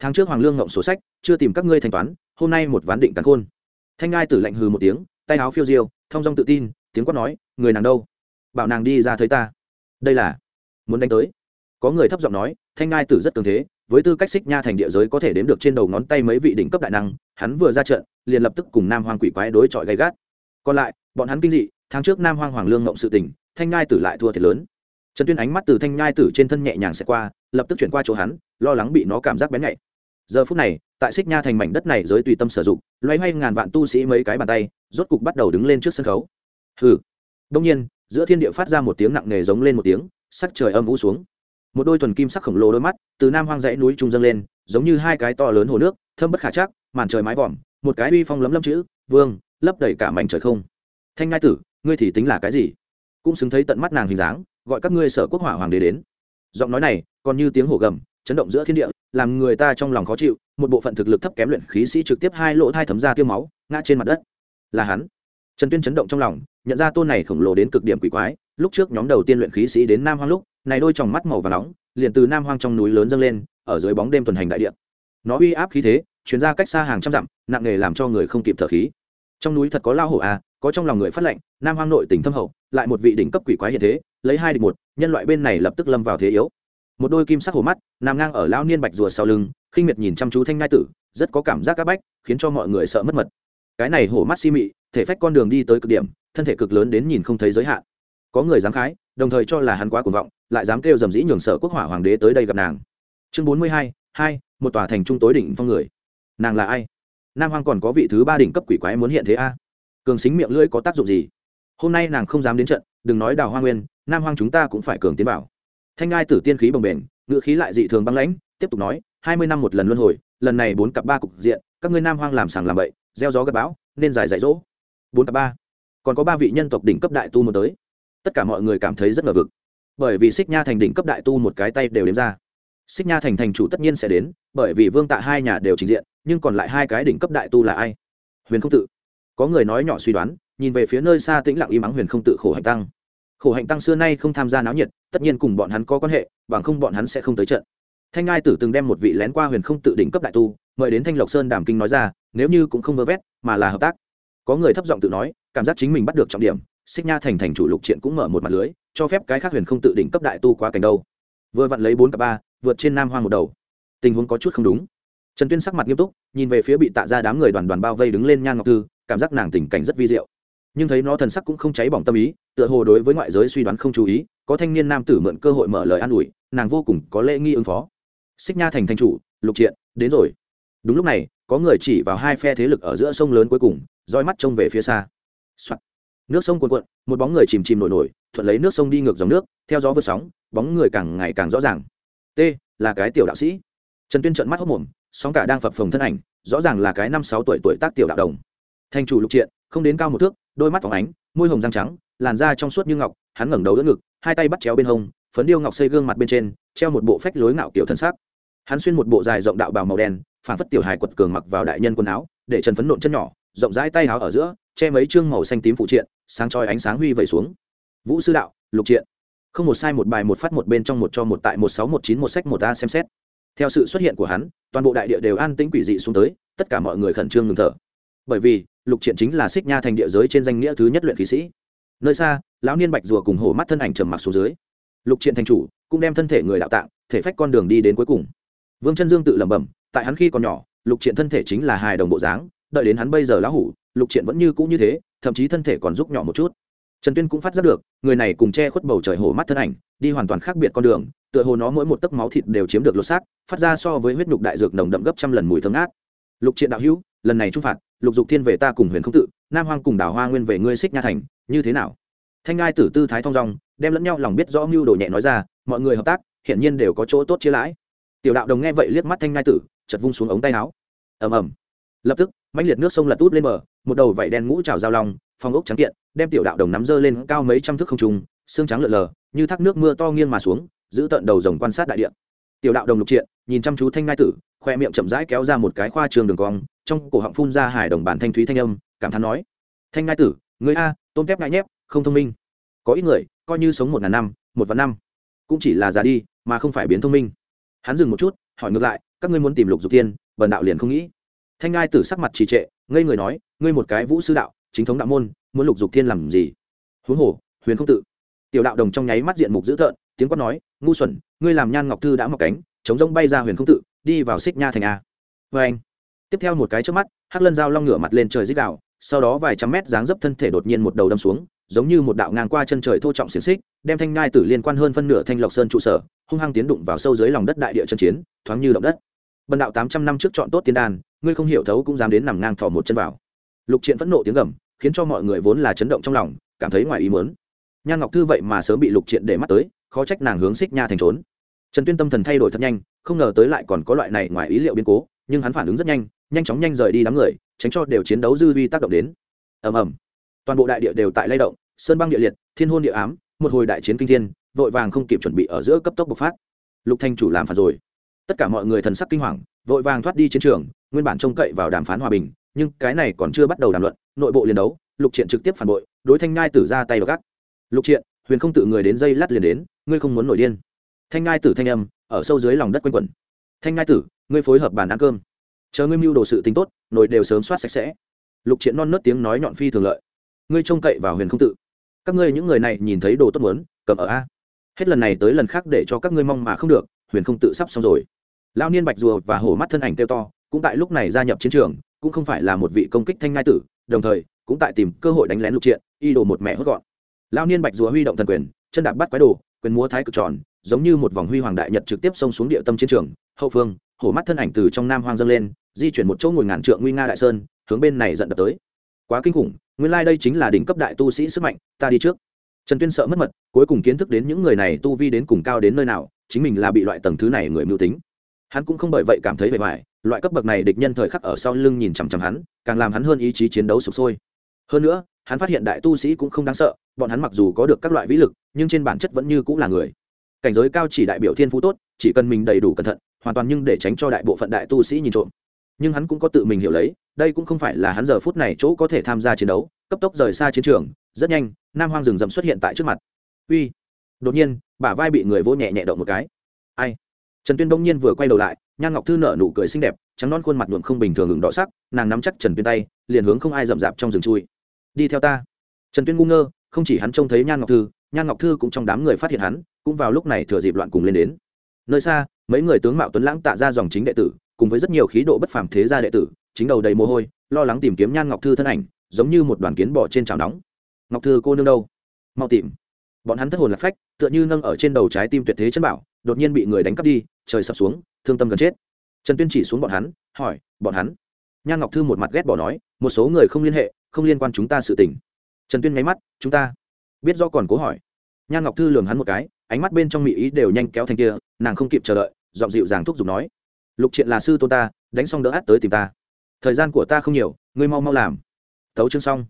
tháng trước hoàng lương ngộng sổ sách, chưa tìm các ngươi thanh toán, hôm nay một ván định cắn khôn. Thanh ngai tử lạnh hừ một tiếng, tay áo phiêu diêu thong dong tự tin, tiếng quát nói, người nàng đâu? Bảo nàng đi ra thấy ta. Đây là muốn đánh tới. Có người thấp giọng nói, thanh ngai tử rất cường thế, với tư cách xích nha thành địa giới có thể đếm được trên đầu ngón tay mấy vị đỉnh cấp đại năng, hắn vừa ra trận, liền lập tức cùng nam hoàng quỷ quái đối chọi gay gắt. Còn lại, bọn hắn kinh dị, tháng trước nam hoàng hoàng lương ngộng sự tình, thanh ngai tử lại thua thiệt lớn. Trần tuyên ánh mắt từ thanh ngai tử trên thân nhẹ nhàng sẽ qua, lập tức chuyển qua chỗ hắn, lo lắng bị nó cảm giác bén nhạy giờ phút này, tại xích nha thành mảnh đất này giới tùy tâm sử dụng, loay hoay ngàn vạn tu sĩ mấy cái bàn tay, rốt cục bắt đầu đứng lên trước sân khấu. Hừ. Đông nhiên, giữa thiên địa phát ra một tiếng nặng nề giống lên một tiếng, sắc trời âm u xuống. Một đôi thuần kim sắc khổng lồ đôi mắt, từ nam hoang dãy núi trung dâng lên, giống như hai cái to lớn hồ nước, thâm bất khả chắc, màn trời mái vòm, một cái uy phong lấm lâm chữ, vương, lấp đầy cả mảnh trời không. Thanh ngai tử, ngươi thì tính là cái gì? Cũng xứng thấy tận mắt nàng hình dáng, gọi các ngươi sở quốc hỏa hoàng đế đến. Giọng nói này, còn như tiếng hổ gầm chấn động giữa thiên địa, làm người ta trong lòng khó chịu, một bộ phận thực lực thấp kém luyện khí sĩ trực tiếp hai lỗ thai thấm ra tiêu máu, ngã trên mặt đất. Là hắn. Trần tuyên chấn động trong lòng, nhận ra tôn này khổng lồ đến cực điểm quỷ quái, lúc trước nhóm đầu tiên luyện khí sĩ đến nam hoang lúc, này đôi tròng mắt màu và nóng, liền từ nam hoang trong núi lớn dâng lên, ở dưới bóng đêm tuần hành đại địa. Nó uy áp khí thế, chuyến ra cách xa hàng trăm dặm, nặng nề làm cho người không kịp thở khí. Trong núi thật có lao hổ à có trong lòng người phát lệnh, nam hoang nội tỉnh thâm hậu, lại một vị đỉnh cấp quỷ quái hiện thế, lấy hai địch một, nhân loại bên này lập tức lâm vào thế yếu một đôi kim sắc hồ mắt, nằm ngang ở lão niên bạch rùa sau lưng, khinh miệt nhìn chăm chú thanh ngai tử, rất có cảm giác áp bách, khiến cho mọi người sợ mất mật. Cái này hổ mắt si mị, thể phách con đường đi tới cực điểm, thân thể cực lớn đến nhìn không thấy giới hạn. Có người dám khái, đồng thời cho là hắn quá cuồng vọng, lại dám kêu dầm dĩ nhường sở quốc hỏa hoàng đế tới đây gặp nàng. Chương bốn mươi hai hai, một tòa thành trung tối đỉnh phong người. Nàng là ai? Nam hoàng còn có vị thứ ba đỉnh cấp quỷ quái muốn hiện thế a? Cường xính miệng lưỡi có tác dụng gì? Hôm nay nàng không dám đến trận, đừng nói đào hoa nguyên, nam hoàng chúng ta cũng phải cường tiến bảo thanh ngai tử tiên khí bồng bềnh ngự khí lại dị thường băng lãnh, tiếp tục nói, hai mươi năm một lần luân hồi, lần này bốn cặp ba cục diện, các ngươi nam hoang làm sàng làm bậy, gieo gió gặp bão, nên giải dạy dỗ. Bốn cặp ba. Còn có ba vị nhân tộc đỉnh cấp đại tu một tới. Tất cả mọi người cảm thấy rất ngờ vực. Bởi vì xích nha thành đỉnh cấp đại tu một cái tay đều đếm ra. Xích nha thành thành chủ tất nhiên sẽ đến, bởi vì vương tạ hai nhà đều trình diện, nhưng còn lại hai cái đỉnh cấp đại tu là ai? Huyền không tự. Có người nói nhỏ suy đoán, nhìn về phía nơi xa tĩnh lặng im ắng huyền không tự khổ hạnh tăng khổ hạnh tăng xưa nay không tham gia náo nhiệt, tất nhiên cùng bọn hắn có quan hệ, bằng không bọn hắn sẽ không tới trận. Thanh ngai tử từng đem một vị lén qua huyền không tự đỉnh cấp đại tu, mời đến thanh lộc sơn đàm kinh nói ra, nếu như cũng không vơ vét, mà là hợp tác. Có người thấp giọng tự nói, cảm giác chính mình bắt được trọng điểm, xích nha thành thành chủ lục triện cũng mở một mặt lưới, cho phép cái khác huyền không tự đỉnh cấp đại tu quá cảnh đâu. Vừa vặn lấy bốn cặp ba, vượt trên nam hoang một đầu. Tình huống có chút không đúng. Trần tuyên sắc mặt nghiêm túc, nhìn về phía bị tạ ra đám người đoàn đoàn bao vây đứng lên nhan ngọc thư, cảm giác nàng tình cảnh rất vi diệu nhưng thấy nó thần sắc cũng không cháy bỏng tâm ý, tựa hồ đối với ngoại giới suy đoán không chú ý, có thanh niên nam tử mượn cơ hội mở lời an ủi, nàng vô cùng có lễ nghi ứng phó. Xích nha thành thành chủ, lục triện, đến rồi. Đúng lúc này, có người chỉ vào hai phe thế lực ở giữa sông lớn cuối cùng, roi mắt trông về phía xa、Soạn. nước sông cuồn cuộn, một bóng người chìm chìm nổi nổi, thuận lấy nước sông đi ngược dòng nước, theo gió vượt sóng, bóng người càng ngày càng rõ ràng. T, là cái tiểu đạo sĩ. Trần tuyên trận mắt hốc mồm sóng cả đang phập phồng thân ảnh, rõ ràng là cái năm sáu tuổi tuổi tác tiểu đạo đồng. Thành chủ lục triện, không đến cao một thước đôi mắt phóng ánh, môi hồng răng trắng, làn da trong suốt như ngọc, hắn ngẩng đầu đỡ ngực, hai tay bắt chéo bên hông, phấn điêu ngọc xây gương mặt bên trên, treo một bộ phách lối ngạo kiểu thân xác hắn xuyên một bộ dài rộng đạo bào màu đen, phản phất tiểu hài quật cường mặc vào đại nhân quần áo, để trần phấn nộn chân nhỏ, rộng rãi tay áo ở giữa, che mấy chương màu xanh tím phụ triện, sáng chói ánh sáng huy vẩy xuống. Vũ sư đạo, lục triện. Không một sai một bài một phát một bên trong một cho một tại một sáu một chín một sách một a xem xét. Theo sự xuất hiện của hắn, toàn bộ đại địa đều an tĩnh quỷ dị xuống tới, tất cả mọi người khẩn trương ngừng thở bởi vì, lục triện chính là xích nha thành địa giới trên danh nghĩa thứ nhất luyện khí sĩ. Nơi xa, lão niên bạch rùa cùng hổ mắt thân ảnh trầm mặc xuống dưới. Lục triện thành chủ cũng đem thân thể người đạo tạng, thể phách con đường đi đến cuối cùng. Vương chân dương tự lẩm bẩm, tại hắn khi còn nhỏ, lục triện thân thể chính là hài đồng bộ dáng, đợi đến hắn bây giờ lão hủ, lục triện vẫn như cũ như thế, thậm chí thân thể còn giúp nhỏ một chút. Trần tuyên cũng phát giác được, người này cùng che khuất bầu trời hổ mắt thân ảnh, đi hoàn toàn khác biệt con đường, tựa hồ nó mỗi một tấc máu thịt đều chiếm được lột xác, phát ra so với huyết nhục đại dược nồng đậm gấp trăm lần mùi thơm ngát. Lục triện đạo hữu, lần này trung phạt lục dục thiên về ta cùng huyền không tự, nam hoang cùng đào hoa nguyên về ngươi xích nha thành, như thế nào? Thanh ngai tử tư thái thong dong, đem lẫn nhau lòng biết rõ mưu đồ nhẹ nói ra, mọi người hợp tác hiện nhiên đều có chỗ tốt chia lãi. Tiểu đạo đồng nghe vậy liếc mắt thanh ngai tử chật vung xuống ống tay áo. Ầm ầm. Lập tức, mãnh liệt nước sông lật út lên bờ, một đầu vảy đen ngũ trào giao long, phong ốc trắng kiện, đem tiểu đạo đồng nắm dơ lên cao mấy trăm thước không trung, xương trắng lợn lờ, như thác nước mưa to nghiêng mà xuống, giữ tận đầu rồng quan sát đại địa. Tiểu đạo đồng lục triện, nhìn chăm chú thanh ngai tử khoe miệng chậm rãi kéo ra một cái khoa trường đường cong, trong cổ họng phun ra hải đồng bản thanh thúy thanh âm, cảm thán nói, thanh ngai tử, người a, tôm tép ngại nhép, không thông minh. Có ít người, coi như sống một ngàn năm, một vạn năm, cũng chỉ là già đi, mà không phải biến thông minh. Hắn dừng một chút, hỏi ngược lại, các ngươi muốn tìm lục dục tiên bần đạo liền không nghĩ. Thanh ngai tử sắc mặt trì trệ, ngây người nói, ngươi một cái vũ sư đạo, chính thống đạo môn, muốn lục dục thiên làm gì? Huống hồ, huyền không tự. Tiểu đạo đồng trong nháy mắt diện mục dữ thợn tiếng quát nói, ngu xuẩn, ngươi làm nhan ngọc thư đã mọc cánh, chống rông bay ra huyền không tự đi vào xích nha thành a. Vê anh, tiếp theo một cái trước mắt, hắc lân dao long ngửa mặt lên trời dích đạo sau đó vài trăm mét dáng dấp thân thể đột nhiên một đầu đâm xuống, giống như một đạo ngang qua chân trời thô trọng xiềng xích, đem thanh ngai tử liên quan hơn phân nửa thanh lộc sơn trụ sở, hung hăng tiến đụng vào sâu dưới lòng đất đại địa chân chiến, thoáng như động đất. Bần đạo tám trăm năm trước chọn tốt tiên đan ngươi không hiểu thấu cũng dám đến nằm ngang thò một chân vào. Lục triện phẫn nộ tiếng gầm, khiến cho mọi người vốn là chấn động trong lòng, cảm thấy ngoài ý mớn nhan ngọc thư vậy mà sớm bị lục triện để mắt tới, khó trách nàng hướng xích nha thành trốn. Trần tuyên tâm thần thay đổi thật nhanh không ngờ tới lại còn có loại này ngoài ý liệu biến cố, nhưng hắn phản ứng rất nhanh nhanh chóng nhanh rời đi đám người, tránh cho đều chiến đấu dư vi tác động đến. Ầm ầm. Toàn bộ đại địa đều tại lay động, sơn băng địa liệt, thiên hôn địa ám, một hồi đại chiến kinh thiên, vội vàng không kịp chuẩn bị ở giữa cấp tốc bộc phát. Lục thanh chủ làm phản rồi. Tất cả mọi người thần sắc kinh hoàng, vội vàng thoát đi chiến trường, nguyên bản trông cậy vào đàm phán hòa bình, nhưng cái này còn chưa bắt đầu đàm luận, nội bộ liền đấu, lục triện trực tiếp phản bội, đối thanh ngai tử ra tay gác lục triện, huyền không tự người đến dây lát liền đến, ngươi không muốn nổi điên. Thanh ngai tử thanh âm ở sâu dưới lòng đất quanh quẩn. Thanh ngai tử, ngươi phối hợp bàn ăn cơm. Chờ ngươi mưu đồ sự tính tốt, nồi đều sớm soát sạch sẽ. Lục triện non nớt tiếng nói nhọn phi thường lợi. Ngươi trông cậy vào huyền không tự. Các ngươi những người này nhìn thấy đồ tốt muốn, cầm ở a. Hết lần này tới lần khác để cho các ngươi mong mà không được, huyền không tự sắp xong rồi. Lao niên bạch rùa và hổ mắt thân ảnh kêu to, cũng tại lúc này gia nhập chiến trường, cũng không phải là một vị công kích thanh ngai tử, đồng thời, cũng tại tìm cơ hội đánh lén lục triện y đồ một mẹ hốt gọn. Lao niên bạch rùa huy động thần quyền, chân đạp bắt quái đồ quyền múa thái cực tròn, giống như một vòng huy hoàng đại nhật trực tiếp xông xuống địa tâm chiến trường. Hậu phương, hổ mắt thân ảnh từ trong nam hoang dâng lên, di chuyển một chỗ ngồi ngàn trượng nguy nga đại sơn, hướng bên này dẫn đập tới. Quá kinh khủng, nguyên lai、like、đây chính là đỉnh cấp đại tu sĩ sức mạnh, ta đi trước. Trần tuyên sợ mất mật, cuối cùng kiến thức đến những người này tu vi đến cùng cao đến nơi nào, chính mình là bị loại tầng thứ này người mưu tính. Hắn cũng không bởi vậy cảm thấy bề ngoài, loại cấp bậc này địch nhân thời khắc ở sau lưng nhìn chằm chằm hắn, càng làm hắn hơn ý chí chiến đấu sụp sôi. Hơn nữa hắn phát hiện đại tu sĩ cũng không đáng sợ, bọn hắn mặc dù có được các loại vĩ lực, nhưng trên bản chất vẫn như cũng là người. Cảnh giới cao chỉ đại biểu thiên phú tốt, chỉ cần mình đầy đủ cẩn thận, hoàn toàn nhưng để tránh cho đại bộ phận đại tu sĩ nhìn trộm. Nhưng hắn cũng có tự mình hiểu lấy, đây cũng không phải là hắn giờ phút này chỗ có thể tham gia chiến đấu, cấp tốc rời xa chiến trường, rất nhanh, nam hoang rừng rậm xuất hiện tại trước mặt. Uy! Đột nhiên, bả vai bị người vô nhẹ nhẹ động một cái. Ai? Trần tuyên đông nhiên vừa quay đầu lại, nhan ngọc thư nở nụ cười xinh đẹp, trắng non khuôn mặt nhuộm không bình thường ngừng đỏ sắc, nàng nắm chắc trần tuyên tay, liền hướng không ai rậm rạp trong rừng chui đi theo ta. Trần tuyên ngu ngơ, không chỉ hắn trông thấy nhan ngọc thư, nhan ngọc thư cũng trong đám người phát hiện hắn, cũng vào lúc này thừa dịp loạn cùng lên đến. Nơi xa, mấy người tướng mạo tuấn lãng tạ ra dòng chính đệ tử, cùng với rất nhiều khí độ bất phàm thế gia đệ tử, chính đầu đầy mồ hôi, lo lắng tìm kiếm nhan ngọc thư thân ảnh, giống như một đoàn kiến bỏ trên chảo nóng. Ngọc thư cô nương đâu? Mau tìm. Bọn hắn thất hồn lạc phách, tựa như nâng ở trên đầu trái tim tuyệt thế chân bảo, đột nhiên bị người đánh cắp đi, trời sập xuống, thương tâm gần chết. Trần tuyên chỉ xuống bọn hắn, hỏi, bọn hắn? Nhan ngọc thư một mặt ghét bỏ nói, một số người không liên hệ, không liên quan chúng ta sự tình. Trần tuyên nháy mắt, chúng ta? Biết do còn cố hỏi. Nhan ngọc thư lường hắn một cái, ánh mắt bên trong mỹ ý đều nhanh kéo thành kia, nàng không kịp chờ đợi dọn dịu dàng thúc giục nói, lục triện là sư tôn ta, đánh xong đỡ át tới tìm ta. Thời gian của ta không nhiều, ngươi mau mau làm. Tấu chương xong.